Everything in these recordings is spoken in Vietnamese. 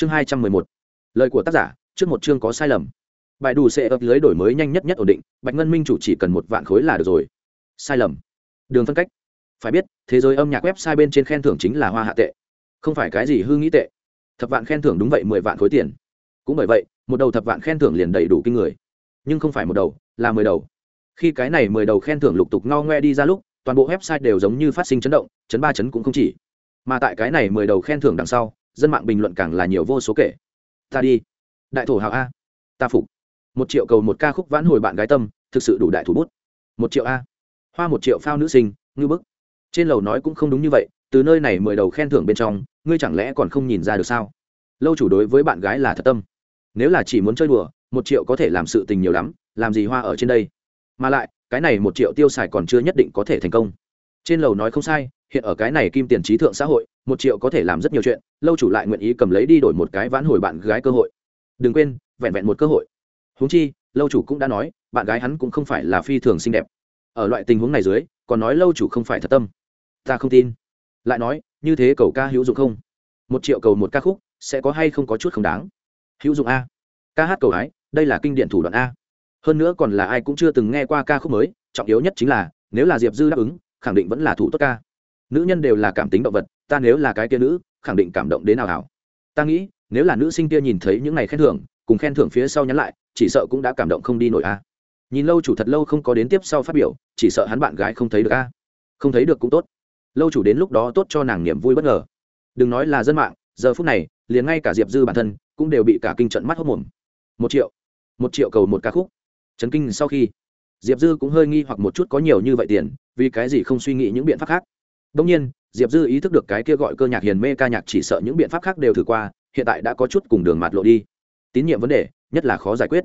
chương hai trăm mười một. Lời của tác giả, trước một chương có sai lầm. Bài đủ sẽ ấp lưới đổi mới nhanh nhất nhất ổn định, bạch ngân minh chủ chỉ cần một vạn khối là được rồi. Sai lầm. Đường phân cách. Phải biết, thế giới âm nhạc website bên trên khen thưởng chính là hoa hạ tệ. Không phải cái gì hư nghĩ tệ. Thập vạn khen thưởng đúng vậy mười vạn khối tiền. Cũng bởi vậy, một đầu thập vạn khen thưởng liền đầy đủ kinh người. Nhưng không phải một đầu, là mười đầu. Khi cái này mười đầu khen thưởng lục tục ngao ngoe đi ra lúc, toàn bộ website đều giống như phát sinh chấn động, chấn ba chấn cũng không chỉ. Mà tại cái này mười đầu khen thưởng đằng sau dân mạng bình luận càng là nhiều vô số kể. Ta đi. Đại thổ hào a. Ta phục. Một triệu cầu một ca khúc vãn hồi bạn gái tâm, thực sự đủ đại thủ bút. Một triệu a. Hoa một triệu phao nữ sinh, ngư bức. Trên lầu nói cũng không đúng như vậy, từ nơi này mười đầu khen thưởng bên trong, ngươi chẳng lẽ còn không nhìn ra được sao? Lâu chủ đối với bạn gái là thật tâm. Nếu là chỉ muốn chơi đùa, một triệu có thể làm sự tình nhiều lắm, làm gì hoa ở trên đây? Mà lại, cái này một triệu tiêu xài còn chưa nhất định có thể thành công. Trên lầu nói không sai, hiện ở cái này kim tiền trí thượng xã hội một triệu có thể làm rất nhiều chuyện, lâu chủ lại nguyện ý cầm lấy đi đổi một cái vãn hồi bạn gái cơ hội. Đừng quên, vẹn vẹn một cơ hội. Huống chi, lâu chủ cũng đã nói, bạn gái hắn cũng không phải là phi thường xinh đẹp. Ở loại tình huống này dưới, còn nói lâu chủ không phải thật tâm. Ta không tin. Lại nói, như thế cầu ca hữu dụng không? Một triệu cầu một ca khúc, sẽ có hay không có chút không đáng? Hữu dụng a. Ca hát cầu ái đây là kinh điển thủ đoạn a. Hơn nữa còn là ai cũng chưa từng nghe qua ca khúc mới, trọng yếu nhất chính là, nếu là diệp dư đáp ứng, khẳng định vẫn là thủ tốt ca. Nữ nhân đều là cảm tính động vật ta nếu là cái kia nữ, khẳng định cảm động đến nào hảo. Ta nghĩ, nếu là nữ sinh kia nhìn thấy những ngày khen thưởng, cùng khen thưởng phía sau nhắn lại, chỉ sợ cũng đã cảm động không đi nổi a. Nhìn lâu chủ thật lâu không có đến tiếp sau phát biểu, chỉ sợ hắn bạn gái không thấy được a. Không thấy được cũng tốt. Lâu chủ đến lúc đó tốt cho nàng niềm vui bất ngờ. Đừng nói là dân mạng, giờ phút này, liền ngay cả diệp dư bản thân, cũng đều bị cả kinh trận mắt hốc mồm. Một triệu một triệu cầu một ca khúc. Chấn kinh sau khi, diệp dư cũng hơi nghi hoặc một chút có nhiều như vậy tiền, vì cái gì không suy nghĩ những biện pháp khác. Đông nhiên diệp dư ý thức được cái kia gọi cơ nhạc hiền mê ca nhạc chỉ sợ những biện pháp khác đều thử qua, hiện tại đã có chút cùng đường mặt lộ đi. Tín nhiệm vấn đề, nhất là khó giải quyết.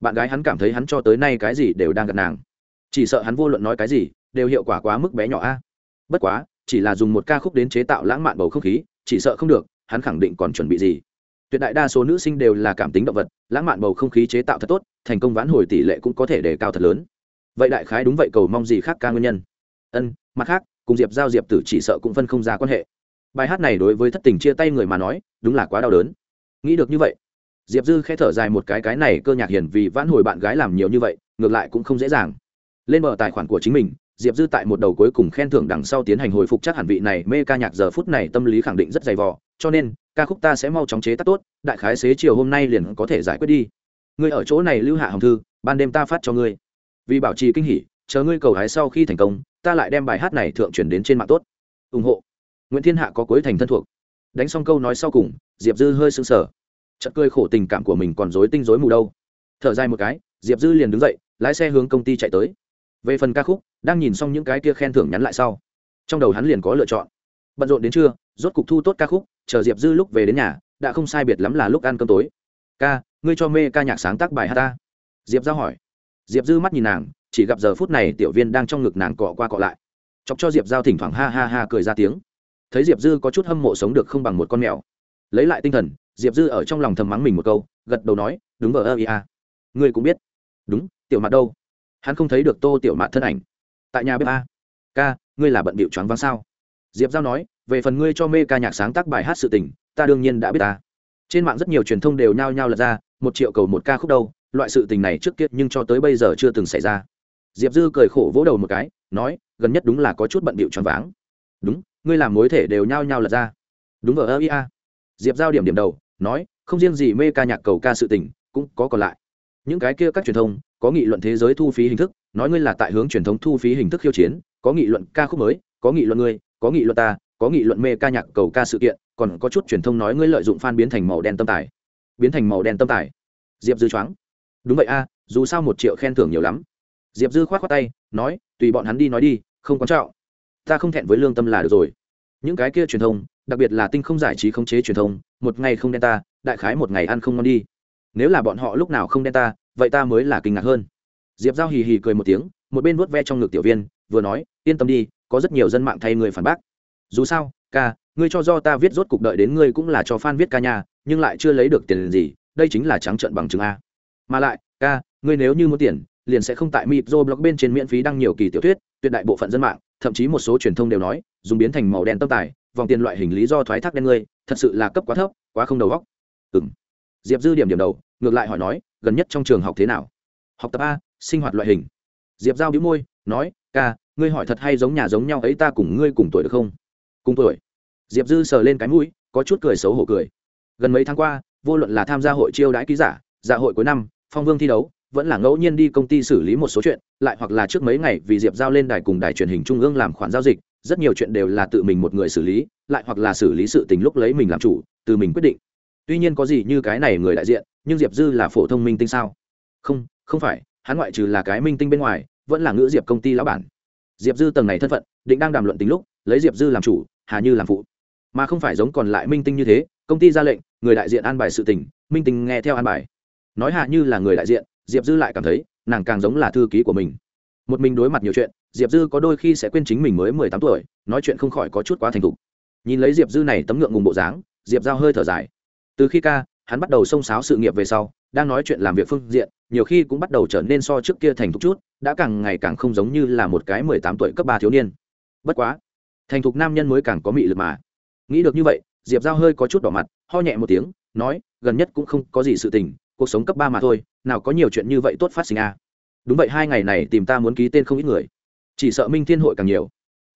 Bạn gái hắn cảm thấy hắn cho tới nay cái gì đều đang gặp nàng. Chỉ sợ hắn vô luận nói cái gì, đều hiệu quả quá mức bé nhỏ a. Bất quá, chỉ là dùng một ca khúc đến chế tạo lãng mạn bầu không khí, chỉ sợ không được, hắn khẳng định còn chuẩn bị gì. Tuyệt đại đa số nữ sinh đều là cảm tính động vật, lãng mạn bầu không khí chế tạo thật tốt, thành công vãn hồi tỷ lệ cũng có thể đề cao thật lớn. Vậy đại khái đúng vậy, cầu mong gì khác ca nguyên nhân? Ân, mặt khác cùng diệp giao diệp tử chỉ sợ cũng phân không ra quan hệ bài hát này đối với thất tình chia tay người mà nói đúng là quá đau đớn nghĩ được như vậy diệp dư k h ẽ thở dài một cái cái này cơ nhạc hiền vì vãn hồi bạn gái làm nhiều như vậy ngược lại cũng không dễ dàng lên mở tài khoản của chính mình diệp dư tại một đầu cuối cùng khen thưởng đằng sau tiến hành hồi phục chắc hẳn vị này mê ca nhạc giờ phút này tâm lý khẳng định rất dày vò cho nên ca khúc ta sẽ mau chóng chế tác tốt đại khái xế chiều hôm nay liền có thể giải quyết đi ngươi ở chỗ này lưu hạ hồng thư ban đêm ta phát cho ngươi vì bảo trì kinh hỉ chờ ngươi cầu hái sau khi thành công, ta lại đem bài hát này thượng truyền đến trên mạng tốt. Ủng hộ. Nguyễn thiên hạ có cuối thành thân thuộc. Đánh xong câu nói sau cùng, diệp dư hơi sưng sờ. Chật cười khổ tình cảm của mình còn dối tinh dối mù đâu. Thở dài một cái, diệp dư liền đứng dậy, lái xe hướng công ty chạy tới. Về phần ca khúc, đang nhìn xong những cái kia khen thưởng nhắn lại sau. Trong đầu hắn liền có lựa chọn. Bận rộn đến trưa, rốt cục thu tốt ca khúc, chờ diệp dư lúc về đến nhà, đã không sai biệt lắm là lúc ăn cơm tối. Ca, ngươi cho mê ca nhạc sáng tác bài hát ta. Diệp giao hỏi. Diệp dư mắt nhìn nàng chỉ gặp giờ phút này tiểu viên đang trong ngực nàng cọ qua cọ lại. Chọc cho diệp giao thỉnh thoảng ha ha ha cười ra tiếng. Thấy diệp dư có chút hâm mộ sống được không bằng một con mèo. Lấy lại tinh thần, diệp dư ở trong lòng thầm mắng mình một câu, gật đầu nói, đúng vờ ơ ia ngươi cũng biết. Đúng, tiểu mặt đâu? Hắn không thấy được tô tiểu mạt thân ảnh. Tại nhà bếp a. Ca, ngươi là bận bịu choáng váng sao? Diệp giao nói, về phần ngươi cho mê ca nhạc sáng tác bài hát sự tình, ta đương nhiên đã biết ta. Trên mạng rất nhiều truyền thông đều nhao nhao lật ra, một triệu cầu một ca khúc đâu, loại sự tình này trước kia nhưng cho tới bây giờ chưa từng xảy ra diệp dư cười khổ vỗ đầu một cái, nói, gần nhất đúng là có chút bận bịu choáng váng. Đúng, ngươi làm mối thể đều nhao nhao lật ra. Đúng vờ ơ ia diệp giao điểm điểm đầu, nói, không riêng gì mê ca nhạc cầu ca sự tình, cũng có còn lại. Những cái kia các truyền thông, có nghị luận thế giới thu phí hình thức, nói ngươi là tại hướng truyền thống thu phí hình thức khiêu chiến, có nghị luận ca khúc mới, có nghị luận ngươi, có nghị luận ta, có nghị luận mê ca nhạc cầu ca sự kiện, còn có chút truyền thông nói ngươi lợi dụng fan biến thành màu đen tâm tài. Biến thành màu đen tâm tài. Diệp dư choáng. Đúng vậy, a, dù sao một triệu khen thưởng nhiều lắm diệp dư k h o á t tay, nói, tùy bọn hắn đi nói đi, không quan trọng. Ta không thẹn với lương tâm là được rồi. Những cái kia truyền thông, đặc biệt là tinh không giải trí khống chế truyền thông, một ngày không đen ta, đại khái một ngày ăn không ngon đi. Nếu là bọn họ lúc nào không đen ta, vậy ta mới là kinh ngạc hơn. Diệp giao hì hì cười một tiếng, một bên vuốt ve trong ngực tiểu viên, vừa nói, yên tâm đi, có rất nhiều dân mạng thay người phản bác. Dù sao, ca, ngươi cho do ta viết rốt cục đợi đến ngươi cũng là cho fan viết ca nhà nhưng lại chưa lấy được tiền gì, đây chính là trắng trợn bằng chứng a. Mà lại, ca, ngươi nếu như muốn tiền liền sẽ không tại mịp blog bên trên miễn phí đăng nhiều kỳ tiểu thuyết, tuyệt đại bộ phận dân mạng, thậm chí một số truyền thông đều nói, dùng biến thành màu đen tâm tài, vòng tiền loại hình lý do thoái thác đen ngươi, thật sự là cấp quá thấp, quá không đầu óc. Ừm. diệp dư điểm điểm đầu, ngược lại hỏi nói, gần nhất trong trường học thế nào? Học tập a, sinh hoạt loại hình. Diệp giao bĩu môi, nói, ca, ngươi hỏi thật hay giống nhà giống nhau ấy ta cùng ngươi cùng tuổi được không? Cùng tuổi. Diệp dư sờ lên cái mũi, có chút cười xấu hổ cười. Gần mấy tháng qua, vô luận là tham gia hội chiêu đãi ký giả dạ hội cuối năm, phong vương thi đấu vẫn là ngẫu nhiên đi công ty xử lý một số chuyện, lại hoặc là trước mấy ngày vì diệp giao lên đài cùng đài truyền hình trung ương làm khoản giao dịch, rất nhiều chuyện đều là tự mình một người xử lý, lại hoặc là xử lý sự tình lúc lấy mình làm chủ, từ mình quyết định. Tuy nhiên có gì như cái này người đại diện, nhưng diệp dư là phổ thông minh tinh sao? Không không phải, hắn ngoại trừ là cái minh tinh bên ngoài, vẫn là ngữ diệp công ty lão bản. Diệp dư tầng này thân phận, định đang đàm luận tính lúc, lấy diệp dư làm chủ, hà như làm phụ. Mà không phải giống còn lại minh tinh như thế, công ty ra lệnh, người đại diện an bài sự tình, minh tinh nghe theo an bài. Nói hạ như là người đại diện diệp dư lại cảm thấy, nàng càng giống là thư ký của mình. Một mình đối mặt nhiều chuyện, diệp dư có đôi khi sẽ quên chính mình mới mười tám tuổi, nói chuyện không khỏi có chút quá thành thục. Nhìn lấy diệp dư này tấm ngượng ngùng bộ dáng, diệp giao hơi thở dài. Từ khi ca, hắn bắt đầu xông xáo sự nghiệp về sau, đang nói chuyện làm việc phương diện, nhiều khi cũng bắt đầu trở nên so trước kia thành thục chút, đã càng ngày càng không giống như là một cái mười tám tuổi cấp ba thiếu niên. Bất quá, thành thục nam nhân mới càng có mị lực mà. Nghĩ được như vậy, diệp giao hơi có chút đỏ mặt, ho nhẹ một tiếng, nói, gần nhất cũng không có gì sự tình cuộc sống cấp ba mà thôi, nào có nhiều chuyện như vậy tốt phát sinh à. đúng vậy, hai ngày này tìm ta muốn ký tên không ít người. Chỉ sợ minh thiên hội càng nhiều.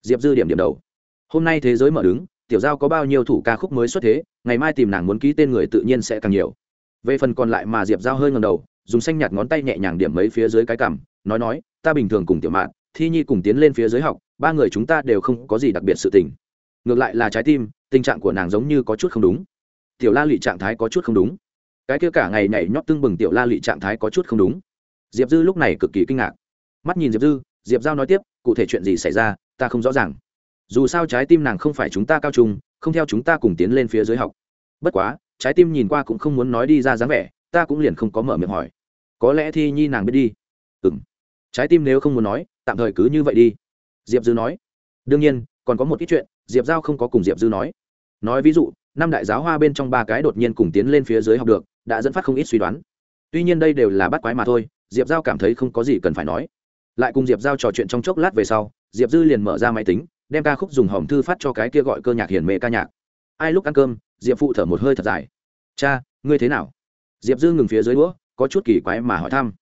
Diệp dư điểm điểm đầu. Hôm nay thế giới mở đứng, tiểu giao có bao nhiêu thủ ca khúc mới xuất thế, ngày mai tìm nàng muốn ký tên người tự nhiên sẽ càng nhiều. Về phần còn lại mà diệp giao hơi ngầm đầu, dùng xanh nhạt ngón tay nhẹ nhàng điểm mấy phía dưới cái cằm, nói nói, ta bình thường cùng tiểu mạn, thi nhi cùng tiến lên phía dưới học, ba người chúng ta đều không có gì đặc biệt sự tình. Ngược lại là trái tim, tình trạng của nàng giống như có chút không đúng. Tiểu la Lụy trạng thái có chút không đúng cái kia cả ngày nhảy nhót tưng bừng tiểu la lị trạng thái có chút không đúng. Diệp dư lúc này cực kỳ kinh ngạc. Mắt nhìn diệp dư, diệp giao nói tiếp, cụ thể chuyện gì xảy ra, ta không rõ ràng. Dù sao trái tim nàng không phải chúng ta cao trung, không theo chúng ta cùng tiến lên phía dưới học. Bất quá, trái tim nhìn qua cũng không muốn nói đi ra dáng vẻ, ta cũng liền không có mở miệng hỏi. Có lẽ thi nhi nàng biết đi. Ừ m trái tim nếu không muốn nói, tạm thời cứ như vậy đi. Diệp dư nói. Đương nhiên, còn có một ít chuyện, diệp giao không có cùng diệp dư nói. Nói ví dụ, năm đại giáo hoa bên trong ba cái đột nhiên cùng tiến lên phía dưới học được đã dẫn phát không ít suy đoán. Tuy nhiên đây đều là bắt quái mà thôi, diệp giao cảm thấy không có gì cần phải nói. Lại cùng diệp giao trò chuyện trong chốc lát về sau, diệp dư liền mở ra máy tính, đem ca khúc dùng hòm thư phát cho cái kia gọi cơ nhạc hiển mệ ca nhạc. Ai lúc ăn cơm, diệp phụ thở một hơi thật dài. Cha, ngươi thế nào? Diệp dư ngừng phía dưới đũa, có chút kỳ quái mà hỏi thăm.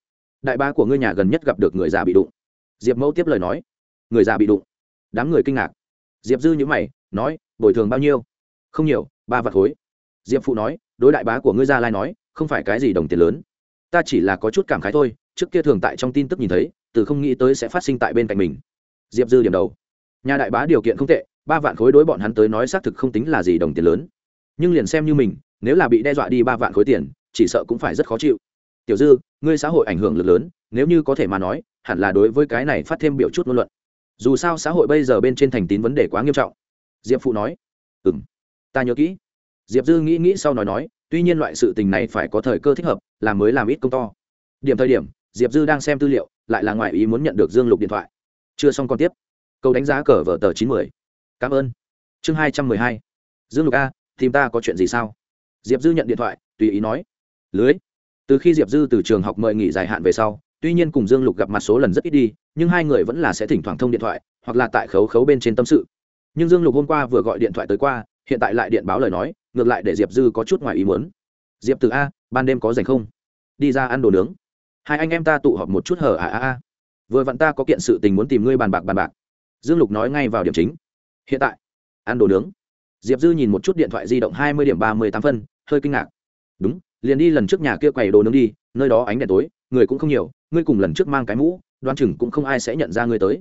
Đại ba của ngươi nhà gần nhất gặp được người già bị đụng. Diệp mẫu tiếp lời nói. Người già bị đụng? Đám người kinh ngạc. Diệp dư nhữ mày, nói, bồi thường bao nhiêu? Không nhiều, ba vạt khối. Diệp phụ nói đối đại bá của ngươi gia lai nói, không phải cái gì đồng tiền lớn. Ta chỉ là có chút cảm khái thôi, trước kia thường tại trong tin tức nhìn thấy, từ không nghĩ tới sẽ phát sinh tại bên cạnh mình. Diệp dư điểm đầu. Nhà đại bá điều kiện không tệ, ba vạn khối đối bọn hắn tới nói xác thực không tính là gì đồng tiền lớn. Nhưng liền xem như mình, nếu là bị đe dọa đi ba vạn khối tiền, chỉ sợ cũng phải rất khó chịu. Tiểu dư, ngươi xã hội ảnh hưởng lực lớn, nếu như có thể mà nói, hẳn là đối với cái này phát thêm biểu chút ngôn luận. Dù sao xã hội bây giờ bên trên thành tín vấn đề quá nghiêm trọng. Diệp phụ nói. Ừ m ta nhớ kỹ diệp dư nghĩ nghĩ sau nói nói, tuy nhiên loại sự tình này phải có thời cơ thích hợp làm mới làm ít công to. Điểm thời điểm, diệp dư đang xem tư liệu, lại là ngoại ý muốn nhận được dương lục điện thoại. Chưa xong còn tiếp. Câu đánh giá cờ vở tờ chín mươi cảm ơn. Chương hai trăm mười hai. Dương lục a, tìm ta có chuyện gì sao? Diệp dư nhận điện thoại, tùy ý nói. Lưới. Từ khi diệp dư từ trường học mời nghỉ dài hạn về sau, tuy nhiên cùng dương lục gặp mặt số lần rất ít đi, nhưng hai người vẫn là sẽ thỉnh thoảng thông điện thoại, hoặc là tại khấu khấu bên trên tâm sự. Nhưng dương lục hôm qua vừa gọi điện thoại tới qua, hiện tại lại điện báo lời nói ngược lại để diệp dư có chút ngoài ý muốn. Diệp từ a, ban đêm có dành không? Đi ra ăn đồ nướng. Hai anh em ta tụ họp một chút hở à à à vừa vặn ta có kiện sự tình muốn tìm ngươi bàn bạc bàn bạc. Dương lục nói ngay vào điểm chính. Hiện tại, ăn đồ nướng. Diệp dư nhìn một chút điện thoại di động hai mươi điểm ba mươi tám phân, hơi kinh ngạc. Đúng, liền đi lần trước nhà kia quầy đồ nướng đi, nơi đó ánh đèn tối, người cũng không nhiều, ngươi cùng lần trước mang cái mũ đoan chừng cũng không ai sẽ nhận ra ngươi tới.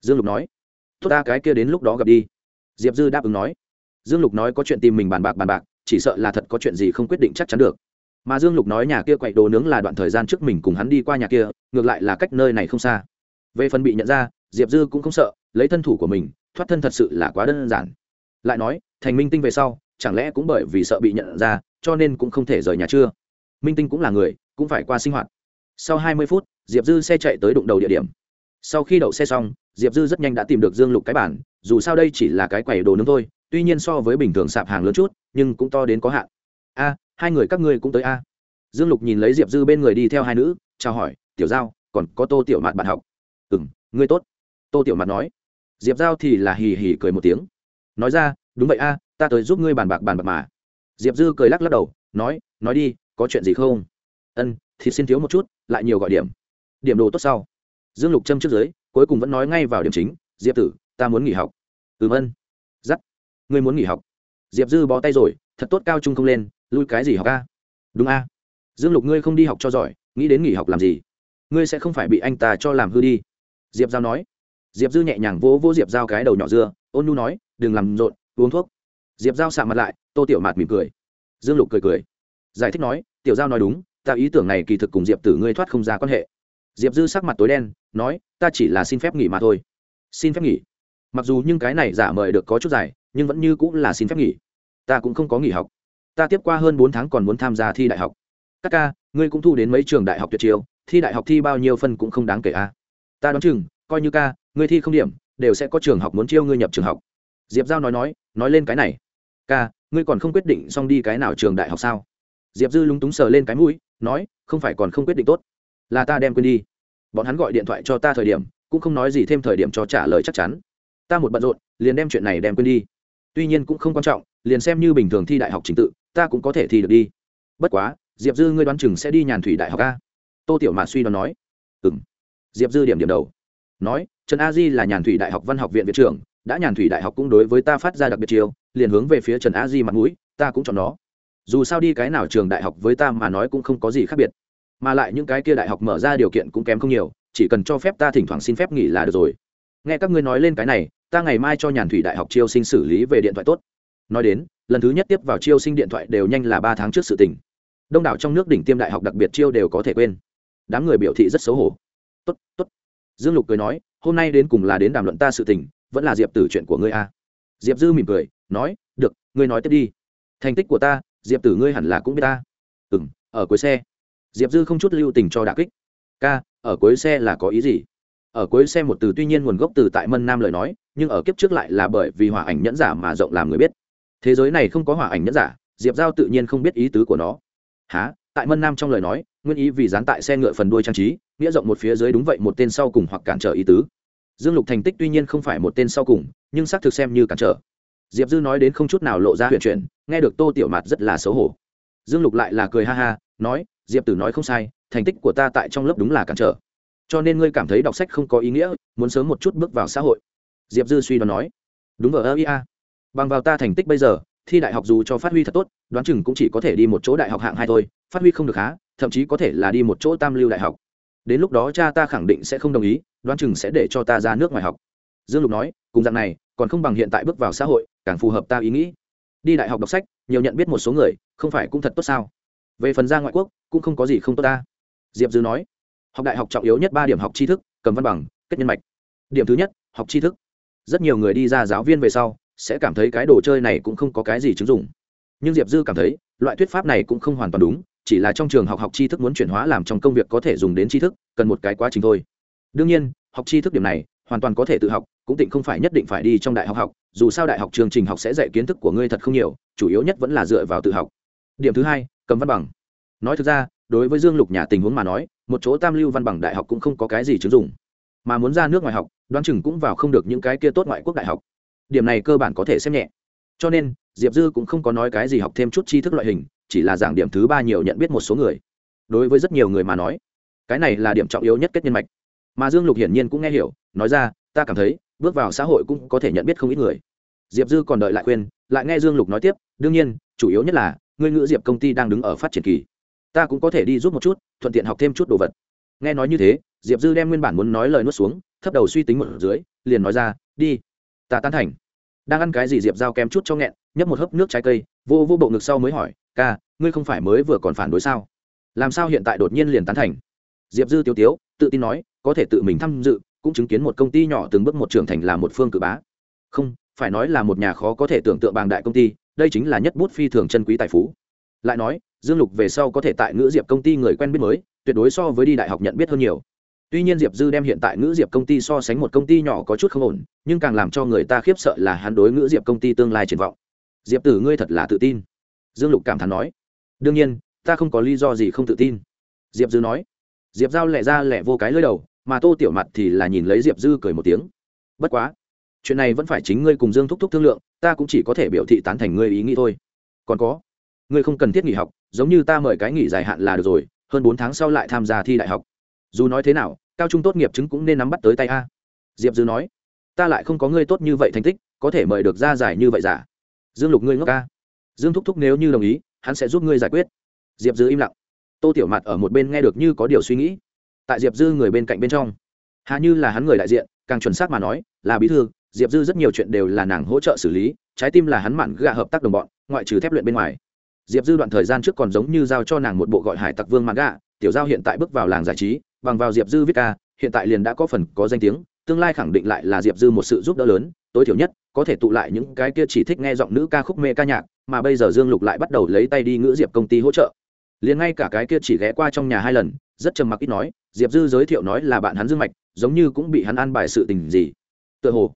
Dương lục nói. Tốt ta, cái kia đến lúc đó gặp đi. Diệp dư đáp ứng nói dương lục nói có chuyện tìm mình bàn bạc bàn bạc, chỉ sợ là thật có chuyện gì không quyết định chắc chắn được. Mà dương lục nói nhà kia quậy đồ nướng là đoạn thời gian trước mình cùng hắn đi qua nhà kia, ngược lại là cách nơi này không xa. Về phần bị nhận ra, diệp dư cũng không sợ, lấy thân thủ của mình, thoát thân thật sự là quá đơn giản. Lại nói, thành minh tinh về sau, chẳng lẽ cũng bởi vì sợ bị nhận ra, cho nên cũng không thể rời nhà chưa? Minh tinh cũng là người, cũng phải qua sinh hoạt. Sau hai mươi phút, diệp dư xe chạy tới đụng đầu địa điểm. Sau khi đậu xe xong, diệp dư rất nhanh đã tìm được dương lục cái bản dù sao đây chỉ là cái quầy đồ nướng thôi tuy nhiên so với bình thường sạp hàng lớn chút, nhưng cũng to đến có hạn. A, hai người các ngươi cũng tới a. Dương lục nhìn lấy diệp dư bên người đi theo hai nữ, chào hỏi, tiểu giao, còn có tô tiểu mạt bạn học. Ừ m ngươi tốt. Tô tiểu mạt nói. Diệp giao thì là hì hì cười một tiếng. Nói ra, đúng vậy a, ta tới giúp ngươi bàn bạc bàn bạc mà. Diệp dư cười lắc lắc đầu, nói nói đi, có chuyện gì không? Ân, thì xin thiếu một chút, lại nhiều gọi điểm. Điểm đồ tốt sau. Dương lục châm trước dưới, cuối cùng vẫn nói ngay vào điểm chính, diệp tử, ta muốn nghỉ học. Ừm, ân ngươi muốn nghỉ học. Diệp dư bó tay rồi, thật tốt cao trung không lên, lui cái gì học a? Đúng a. Dương lục ngươi không đi học cho giỏi, nghĩ đến nghỉ học làm gì? Ngươi sẽ không phải bị anh ta cho làm hư đi. Diệp giao nói. Diệp dư nhẹ nhàng vỗ vỗ diệp giao cái đầu nhỏ dưa, ôn nu nói, đừng làm rộn, uống thuốc. Diệp giao sạ mặt lại, tô tiểu mạt mỉm cười. Dương lục cười cười. Giải thích nói, tiểu giao nói đúng, ta ý tưởng này kỳ thực cùng diệp tử ngươi thoát không ra quan hệ. Diệp dư sắc mặt tối đen, nói, ta chỉ là xin phép nghỉ mà thôi. Xin phép nghỉ? Mặc dù nhưng cái này giả mời được có chút dài nhưng vẫn như cũng là xin phép nghỉ. Ta cũng không có nghỉ học. Ta tiếp qua hơn bốn tháng còn muốn tham gia thi đại học. Các ca, ngươi cũng thu đến mấy trường đại học tuyệt chiêu, thi đại học thi bao nhiêu phân cũng không đáng kể a. Ta đoán chừng, coi như ca, ngươi thi không điểm, đều sẽ có trường học muốn chiêu ngươi nhập trường học. Diệp giao nói nói nói lên cái này. Ca, ngươi còn không quyết định xong đi cái nào trường đại học sao? Diệp dư lúng túng sờ lên cái mũi, nói, không phải còn không quyết định tốt. Là ta đem quên đi. Bọn hắn gọi điện thoại cho ta thời điểm, cũng không nói gì thêm thời điểm cho trả lời chắc chắn. Ta một bận rộn, liền đem chuyện này đem quên đi tuy nhiên cũng không quan trọng, liền xem như bình thường thi đại học trình tự, ta cũng có thể thi được đi. Bất quá, diệp dư ngươi đoán chừng sẽ đi nhàn thủy đại học a? Tô tiểu mạt suy đoán nói. Ừ m diệp dư điểm điểm đầu. Nói, trần a di là nhàn thủy đại học văn học viện viện trưởng, đã nhàn thủy đại học cũng đối với ta phát ra đặc biệt chiều liền hướng về phía trần a di mặt mũi, ta cũng chọn nó. Dù sao đi cái nào trường đại học với ta mà nói cũng không có gì khác biệt. Mà lại những cái kia đại học mở ra điều kiện cũng kém không nhiều, chỉ cần cho phép ta thỉnh thoảng xin phép nghỉ là được rồi. Nghe các ngươi nói lên cái này ta ngày mai cho nhàn thủy đại học chiêu sinh xử lý về điện thoại tốt. Nói đến, lần thứ nhất tiếp vào chiêu sinh điện thoại đều nhanh là ba tháng trước sự tình. Đông đảo trong nước đỉnh tiêm đại học đặc biệt chiêu đều có thể quên. Đám người biểu thị rất xấu hổ. Tốt tốt. Dương lục cười nói, hôm nay đến cùng là đến đàm luận ta sự tình, vẫn là diệp tử chuyện của ngươi a à. diệp dư mỉm cười, nói, được, ngươi nói tiếp đi. Thành tích của ta, diệp tử ngươi hẳn là cũng biết ta. Ừ m ở cuối xe. Diệp dư không chút lưu tình cho đà kích. Ca, ở cuối xe là có ý gì? Ở cuối xe một từ tuy nhiên nguồn gốc từ tại mân nam lời nói nhưng ở kiếp trước lại là bởi vì hỏa ảnh nhẫn giả mà rộng làm người biết. Thế giới này không có hỏa ảnh nhẫn giả, diệp giao tự nhiên không biết ý tứ của nó. Há tại mân nam trong lời nói, nguyên ý vì dán tại xe ngựa phần đuôi trang trí, nghĩa rộng một phía dưới đúng vậy một tên sau cùng hoặc cản trở ý tứ. Dương lục thành tích tuy nhiên không phải một tên sau cùng, nhưng xác thực xem như cản trở. Diệp dư nói đến không chút nào lộ ra huyện chuyển, nghe được tô tiểu mạt rất là xấu hổ. Dương lục lại là cười ha ha, nói, diệp tử nói không sai, thành tích của ta tại trong lớp đúng là cản trở. Cho nên ngươi cảm thấy đọc sách không có ý nghĩa, muốn sớm một chút bước vào xã hội diệp dư suy đoán nói. Đúng vào ơ ia bằng vào ta thành tích bây giờ, thi đại học dù cho phát huy thật tốt, đoán chừng cũng chỉ có thể đi một chỗ đại học hạng hai thôi, phát huy không được há thậm chí có thể là đi một chỗ tam lưu đại học. Đến lúc đó cha ta khẳng định sẽ không đồng ý, đoán chừng sẽ để cho ta ra nước ngoài học. Dương lục nói, cùng dạng này, còn không bằng hiện tại bước vào xã hội, càng phù hợp ta ý nghĩ. Đi đại học đọc sách, nhiều nhận biết một số người, không phải cũng thật tốt sao? Về phần ra ngoại quốc, cũng không có gì không tốt ta. Diệp dư nói, học đại học trọng yếu nhất ba điểm học tri thức, cầm văn bằng, kết nhân mạch. Điểm thứ nhất, học tri thức rất nhiều người đi ra giáo viên về sau, sẽ cảm thấy cái đồ chơi này cũng không có cái gì chứng dụng. Nhưng diệp dư cảm thấy, loại thuyết pháp này cũng không hoàn toàn đúng, chỉ là trong trường học học tri thức muốn chuyển hóa làm trong công việc có thể dùng đến tri thức, cần một cái quá trình thôi. Đương nhiên, học tri thức điểm này, hoàn toàn có thể tự học, cũng tịnh không phải nhất định phải đi trong đại học học, dù sao đại học chương trình học sẽ dạy kiến thức của ngươi thật không nhiều, chủ yếu nhất vẫn là dựa vào tự học. Điểm thứ hai, cầm văn bằng. Nói thực ra, đối với dương lục nhà tình huống mà nói, một chỗ tam lưu văn bằng đại học cũng không có cái gì chứng dụng. Mà muốn ra nước ngoài học đoán chừng cũng vào không được những cái kia tốt ngoại quốc đại học. Điểm này cơ bản có thể xem nhẹ. Cho nên, diệp dư cũng không có nói cái gì học thêm chút tri thức loại hình, chỉ là giảng điểm thứ ba nhiều nhận biết một số người. Đối với rất nhiều người mà nói, cái này là điểm trọng yếu nhất kết nhân mạch. Mà dương lục hiển nhiên cũng nghe hiểu, nói ra, ta cảm thấy, bước vào xã hội cũng có thể nhận biết không ít người. Diệp dư còn đợi lại khuyên, lại nghe dương lục nói tiếp, đương nhiên, chủ yếu nhất là, ngươi ngữ diệp công ty đang đứng ở phát triển kỳ. Ta cũng có thể đi giúp một chút, thuận tiện học thêm chút đồ vật nghe nói như thế, diệp dư đem nguyên bản muốn nói lời nuốt xuống, thấp đầu suy tính một dưới, liền nói ra, đi, ta tán thành. Đang ăn cái gì diệp giao kém chút cho nghẹn, nhấp một hớp nước trái cây, vô vô bộ ngực sau mới hỏi, ca, ngươi không phải mới vừa còn phản đối sao? Làm sao hiện tại đột nhiên liền tán thành? Diệp dư tiêu tiếu, tự tin nói, có thể tự mình tham dự, cũng chứng kiến một công ty nhỏ từng bước một trưởng thành là một phương cự bá. Không, phải nói là một nhà khó có thể tưởng tượng bằng đại công ty, đây chính là nhất bút phi thường chân quý tài phú lại nói, dương lục về sau có thể tại ngữ diệp công ty người quen biết mới, tuyệt đối so với đi đại học nhận biết hơn nhiều. Tuy nhiên diệp dư đem hiện tại ngữ diệp công ty so sánh một công ty nhỏ có chút không ổn, nhưng càng làm cho người ta khiếp sợ là hắn đối ngữ diệp công ty tương lai triển vọng. Diệp tử, ngươi thật là tự tin. Dương lục cảm thán nói. Đương nhiên, ta không có lý do gì không tự tin. Diệp dư nói. Diệp giao lẹ ra lẹ vô cái lơi đầu, mà tô tiểu mặt thì là nhìn lấy diệp dư cười một tiếng. Bất quá, chuyện này vẫn phải chính ngươi cùng dương thúc thúc thương lượng, ta cũng chỉ có thể biểu thị tán thành ngươi ý nghĩ thôi. Còn có ngươi không cần thiết nghỉ học, giống như ta mời cái nghỉ dài hạn là được rồi, hơn bốn tháng sau lại tham gia thi đại học. Dù nói thế nào, cao trung tốt nghiệp chứng cũng nên nắm bắt tới tay a. Diệp dư nói. Ta lại không có ngươi tốt như vậy thành tích, có thể mời được ra giải như vậy giả. Dương lục ngươi ngốc ca. Dương thúc thúc nếu như đồng ý, hắn sẽ giúp ngươi giải quyết. Diệp dư im lặng. Tô tiểu mặt ở một bên nghe được như có điều suy nghĩ. Tại diệp dư người bên cạnh bên trong, hà như là hắn người đại diện, càng chuẩn xác mà nói, là bí thư, diệp dư rất nhiều chuyện đều là nàng hỗ trợ xử lý, trái tim là hắn mạn gạ hợp tác đồng bọn, ngoại trừ thép luyện bên ngoài diệp dư đoạn thời gian trước còn giống như giao cho nàng một bộ gọi hải tặc vương mạn gạ tiểu giao hiện tại bước vào làng giải trí, bằng vào diệp dư viết ca, hiện tại liền đã có phần có danh tiếng, tương lai khẳng định lại là diệp dư một sự giúp đỡ lớn, tối thiểu nhất, có thể tụ lại những cái kia chỉ thích nghe giọng nữ ca khúc mê ca nhạc, mà bây giờ dương lục lại bắt đầu lấy tay đi ngữ diệp công ty hỗ trợ. Liền ngay cả cái kia chỉ ghé qua trong nhà hai lần, rất trầm mặc ít nói, diệp dư giới thiệu nói là bạn hắn dương mạch, giống như cũng bị hắn ăn bài sự tình gì. Tựa hồ,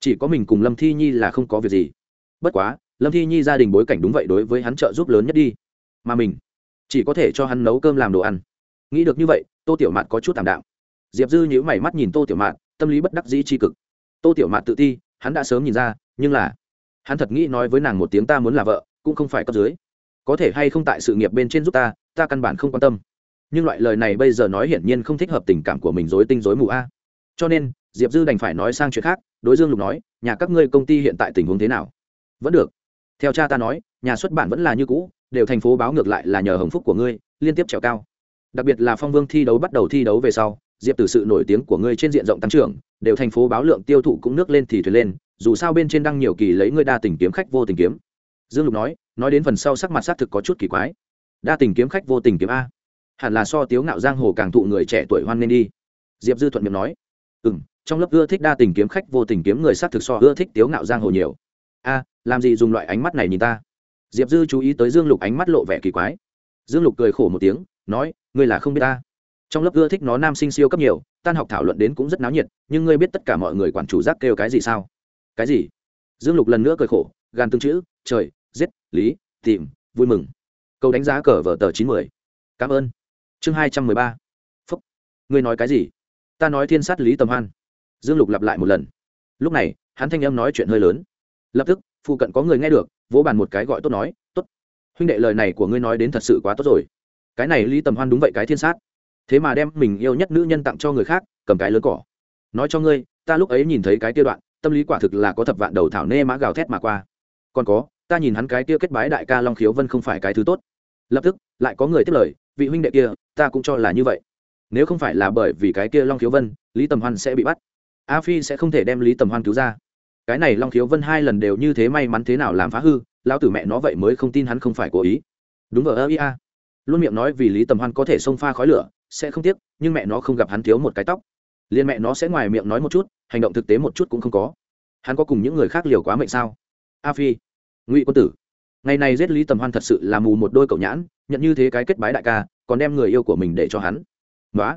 chỉ có mình cùng lâm thi nhi là không có việc gì. Bất quá lâm thi nhi gia đình bối cảnh đúng vậy đối với hắn trợ giúp lớn nhất đi. Mà mình, chỉ có thể cho hắn nấu cơm làm đồ ăn. Nghĩ được như vậy, tô tiểu mạt có chút thảm đạo diệp dư nhữ mày mắt nhìn tô tiểu mạt, tâm lý bất đắc dĩ tri cực. Tô tiểu mạt tự ti, hắn đã sớm nhìn ra, nhưng là, hắn thật nghĩ nói với nàng một tiếng ta muốn là vợ, cũng không phải cấp dưới. Có thể hay không tại sự nghiệp bên trên giúp ta ta căn bản không quan tâm. Nhưng loại lời này bây giờ nói hiển nhiên không thích hợp tình cảm của mình dối tinh dối mù a. Cho nên, diệp dư đành phải nói sang chuyện khác, đối dương lục nói, nhà các ngươi công ty hiện tại tình huống thế nào? Vẫn được theo cha ta nói, nhà xuất bản vẫn là như cũ, đều thành phố báo ngược lại là nhờ hồng phúc của ngươi, liên tiếp trèo cao. Đặc biệt là phong vương thi đấu bắt đầu thi đấu về sau, diệp từ sự nổi tiếng của ngươi trên diện rộng tăng trưởng, đều thành phố báo lượng tiêu thụ cũng nước lên thì thuyền lên, dù sao bên trên đăng nhiều kỳ lấy ngươi đa tình kiếm khách vô tình kiếm. Dương lục nói nói đến phần sau sắc mặt xác thực có chút kỳ quái. Đa tình kiếm khách vô tình kiếm a. Hẳn là so tiếu ngạo giang hồ càng thụ người trẻ tuổi hoan nên đi. Diệp dư thuận miệng nói ừ m trong lớp ưa thích đa tình kiếm khách vô tình kiếm người xác thực so ưa thích tiếu ngạo giang hồ nhiều. A làm gì dùng loại ánh mắt này nhìn ta? Diệp dư chú ý tới dương lục ánh mắt lộ vẻ kỳ quái. Dương lục cười khổ một tiếng, nói, ngươi là không biết ta. Trong lớp ưa thích nó nam sinh siêu cấp nhiều, tan học thảo luận đến cũng rất náo nhiệt, nhưng ngươi biết tất cả mọi người quản chủ giác kêu cái gì sao? Cái gì? Dương lục lần nữa cười khổ gan tương chữ, trời, giết, lý, tìm, vui mừng. Câu đánh giá cờ vở tờ chín mươi cảm ơn. Chương hai trăm mười ba. Phúc. Ngươi nói cái gì? Ta nói thiên sát lý tầm hoan. Dương lục lặp lại một lần. Lúc này, hắn thanh âm nói chuyện hơi lớn. Lập tức phụ cận có người nghe được, vỗ bàn một cái gọi tốt nói, tốt. Huynh đệ lời này của ngươi nói đến thật sự quá tốt rồi. Cái này lý tầm hoan đúng vậy cái thiên sát. Thế mà đem mình yêu nhất nữ nhân tặng cho người khác, cầm cái lớn cỏ. Nói cho ngươi, ta lúc ấy nhìn thấy cái kia đoạn, tâm lý quả thực là có thập vạn đầu thảo nê mã gào thét mà qua. Còn có, ta nhìn hắn cái kia kết bái đại ca long khiếu vân không phải cái thứ tốt. Lập tức, lại có người tiếp lời, vị huynh đệ kia, ta cũng cho là như vậy. Nếu không phải là bởi vì cái kia long khiếu vân, lý tầm hoan sẽ bị bắt. A phi sẽ không thể đem lý tầm hoan cứu ra cái này long khiếu vân hai lần đều như thế may mắn thế nào làm phá hư lao tử mẹ nó vậy mới không tin hắn không phải cố ý. Đúng vờ ơ ia luôn miệng nói vì lý tầm hoan có thể xông pha khói lửa, sẽ không tiếc, nhưng mẹ nó không gặp hắn thiếu một cái tóc. Liền mẹ nó sẽ ngoài miệng nói một chút, hành động thực tế một chút cũng không có. Hắn có cùng những người khác liều quá mệnh sao? A phi, ngụy quân tử. Ngày này giết lý tầm hoan thật sự là mù một đôi cậu nhãn, nhận như thế cái kết bái đại ca, còn đem người yêu của mình để cho hắn. Nói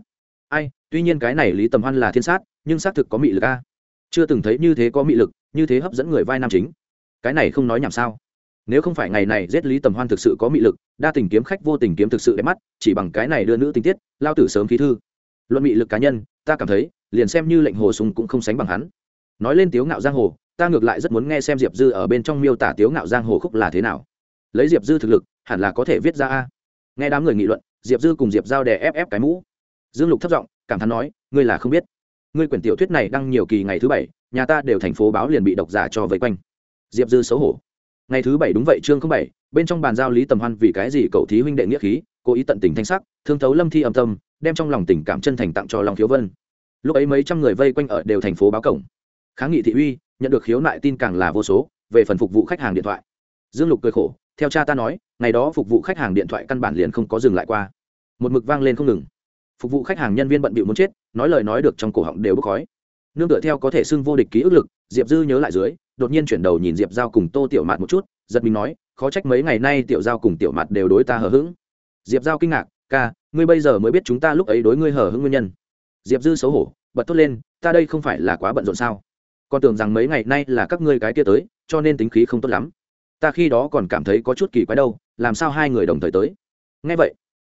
ai, tuy nhiên cái này lý tầm hoan là thiên sát, nhưng xác thực có mị lực a chưa từng thấy như thế có mị lực, như thế hấp dẫn người vai nam chính. Cái này không nói nhảm sao? Nếu không phải ngày này giết lý tầm hoan thực sự có mị lực, đa tình kiếm khách vô tình kiếm thực sự đẹp mắt, chỉ bằng cái này đưa nữ tình tiết, lao tử sớm khí thư. Luận mị lực cá nhân, ta cảm thấy, liền xem như lệnh hồ sùng cũng không sánh bằng hắn. Nói lên tiếu ngạo giang hồ, ta ngược lại rất muốn nghe xem diệp dư ở bên trong miêu tả tiếu ngạo giang hồ khúc là thế nào. Lấy diệp dư thực lực, hẳn là có thể viết ra a. Nghe đám người nghị luận, diệp dư cùng diệp giao đè ép ép cái mũ. Dương lục thất giọng, cảm thán nói, ngươi là không biết ngươi quyển tiểu thuyết này đăng nhiều kỳ ngày thứ bảy, nhà ta đều thành phố báo liền bị độc giả cho vây quanh. Diệp dư xấu hổ. Ngày thứ bảy đúng vậy, chương không bảy, bên trong bàn giao lý tầm hoan vì cái gì cậu thí huynh đệ nghĩa khí, cố ý tận tình thanh sắc, thương thấu lâm thi âm tâm, đem trong lòng tình cảm chân thành tặng cho lòng khiếu vân. Lúc ấy mấy trăm người vây quanh ở đều thành phố báo cổng. Kháng nghị thị uy, nhận được khiếu nại tin càng là vô số, về phần phục vụ khách hàng điện thoại. Dương lục cười khổ, theo cha ta nói, ngày đó phục vụ khách hàng điện thoại căn bản liền không có dừng lại qua. Một mực vang lên không ngừng phục vụ khách hàng nhân viên bận bịu muốn chết, nói lời nói được trong cổ họng đều bốc khói. Nương tựa theo có thể xưng vô địch ký ức lực, diệp dư nhớ lại dưới, đột nhiên chuyển đầu nhìn diệp giao cùng tô tiểu mạt một chút, giật mình nói, khó trách mấy ngày nay tiểu giao cùng tiểu mạt đều đối ta hờ hững. Diệp giao kinh ngạc, ca, ngươi bây giờ mới biết chúng ta lúc ấy đối ngươi hờ hững nguyên nhân. Diệp dư xấu hổ, bật thốt lên, ta đây không phải là quá bận rộn sao? Con tưởng rằng mấy ngày nay là các ngươi cái kia tới, cho nên tính khí không tốt lắm. Ta khi đó còn cảm thấy có chút kỳ quái đâu, làm sao hai người đồng thời tới? Ngay vậy,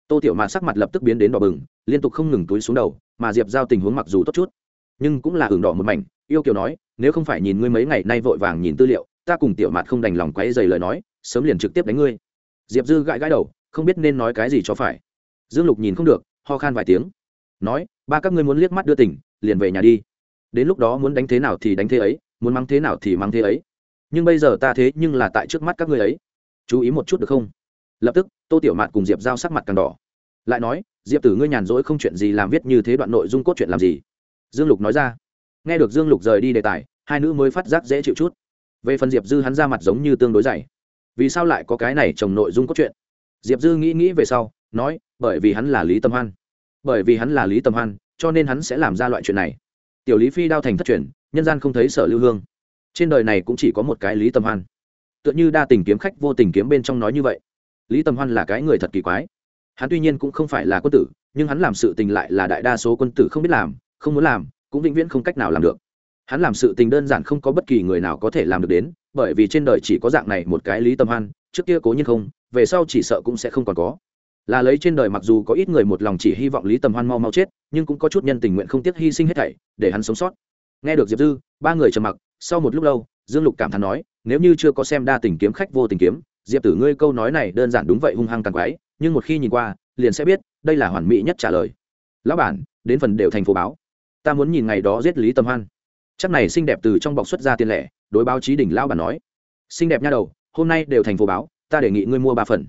tô tiểu mạt sắc mặt lập tức biến đến đỏ bừng liên tục không ngừng túi xuống đầu, mà diệp giao tình huống mặc dù tốt chút, nhưng cũng là hưởng đỏ một mảnh, yêu kiều nói, nếu không phải nhìn ngươi mấy ngày nay vội vàng nhìn tư liệu, ta cùng tiểu mạt không đành lòng quấy dày lời nói, sớm liền trực tiếp đánh ngươi. Diệp dư gãi gãi đầu, không biết nên nói cái gì cho phải. Dương lục nhìn không được, ho khan vài tiếng, nói, ba các ngươi muốn liếc mắt đưa tỉnh liền về nhà đi. Đến lúc đó muốn đánh thế nào thì đánh thế ấy, muốn mắng thế nào thì mắng thế ấy. Nhưng bây giờ ta thế nhưng là tại trước mắt các ngươi ấy. Chú ý một chút được không? Lập tức, tô tiểu mạt cùng diệp giao sắc mặt càng đỏ lại nói, diệp tử ngươi nhàn rỗi không chuyện gì làm viết như thế đoạn nội dung cốt truyện làm gì? Dương lục nói ra. Nghe được dương lục rời đi đề tài, hai nữ mới phát giác dễ chịu chút. Về phần diệp dư hắn ra mặt giống như tương đối dày. Vì sao lại có cái này trồng nội dung cốt truyện? Diệp dư nghĩ nghĩ về sau, nói, bởi vì hắn là lý tâm hoan. Bởi vì hắn là lý tâm hoan, cho nên hắn sẽ làm ra loại chuyện này. Tiểu lý phi đao thành thất truyền, nhân gian không thấy sở lưu hương. Trên đời này cũng chỉ có một cái lý tâm hoan. Tựa như đa tình kiếm khách vô tình kiếm bên trong nói như vậy. Lý tâm hoan là cái người thật kỳ quái hắn tuy nhiên cũng không phải là quân tử, nhưng hắn làm sự tình lại là đại đa số quân tử không biết làm, không muốn làm, cũng vĩnh viễn không cách nào làm được. Hắn làm sự tình đơn giản không có bất kỳ người nào có thể làm được đến, bởi vì trên đời chỉ có dạng này một cái lý tâm hoan, trước kia cố nhiên không, về sau chỉ sợ cũng sẽ không còn có. Là lấy trên đời mặc dù có ít người một lòng chỉ hy vọng lý tầm hoan mau mau chết, nhưng cũng có chút nhân tình nguyện không tiếc hy sinh hết thảy, để hắn sống sót. Nghe được diệp dư, ba người trầm mặc, sau một lúc lâu, dương lục cảm thán nói, nếu như chưa có xem đa tình kiếm khách vô tình kiếm, diệp tử ngươi câu nói này đơn giản đúng vậy hung hăng càng quái nhưng một khi nhìn qua, liền sẽ biết, đây là hoàn mỹ nhất trả lời. Lão bản, đến phần đều thành phố báo. Ta muốn nhìn ngày đó giết lý tâm hoan. Chắc này xinh đẹp từ trong bọc xuất ra tiền lẻ, đối báo chí đỉnh lão bản nói. Xinh đẹp nha đầu, hôm nay đều thành phố báo, ta đề nghị ngươi mua ba phần.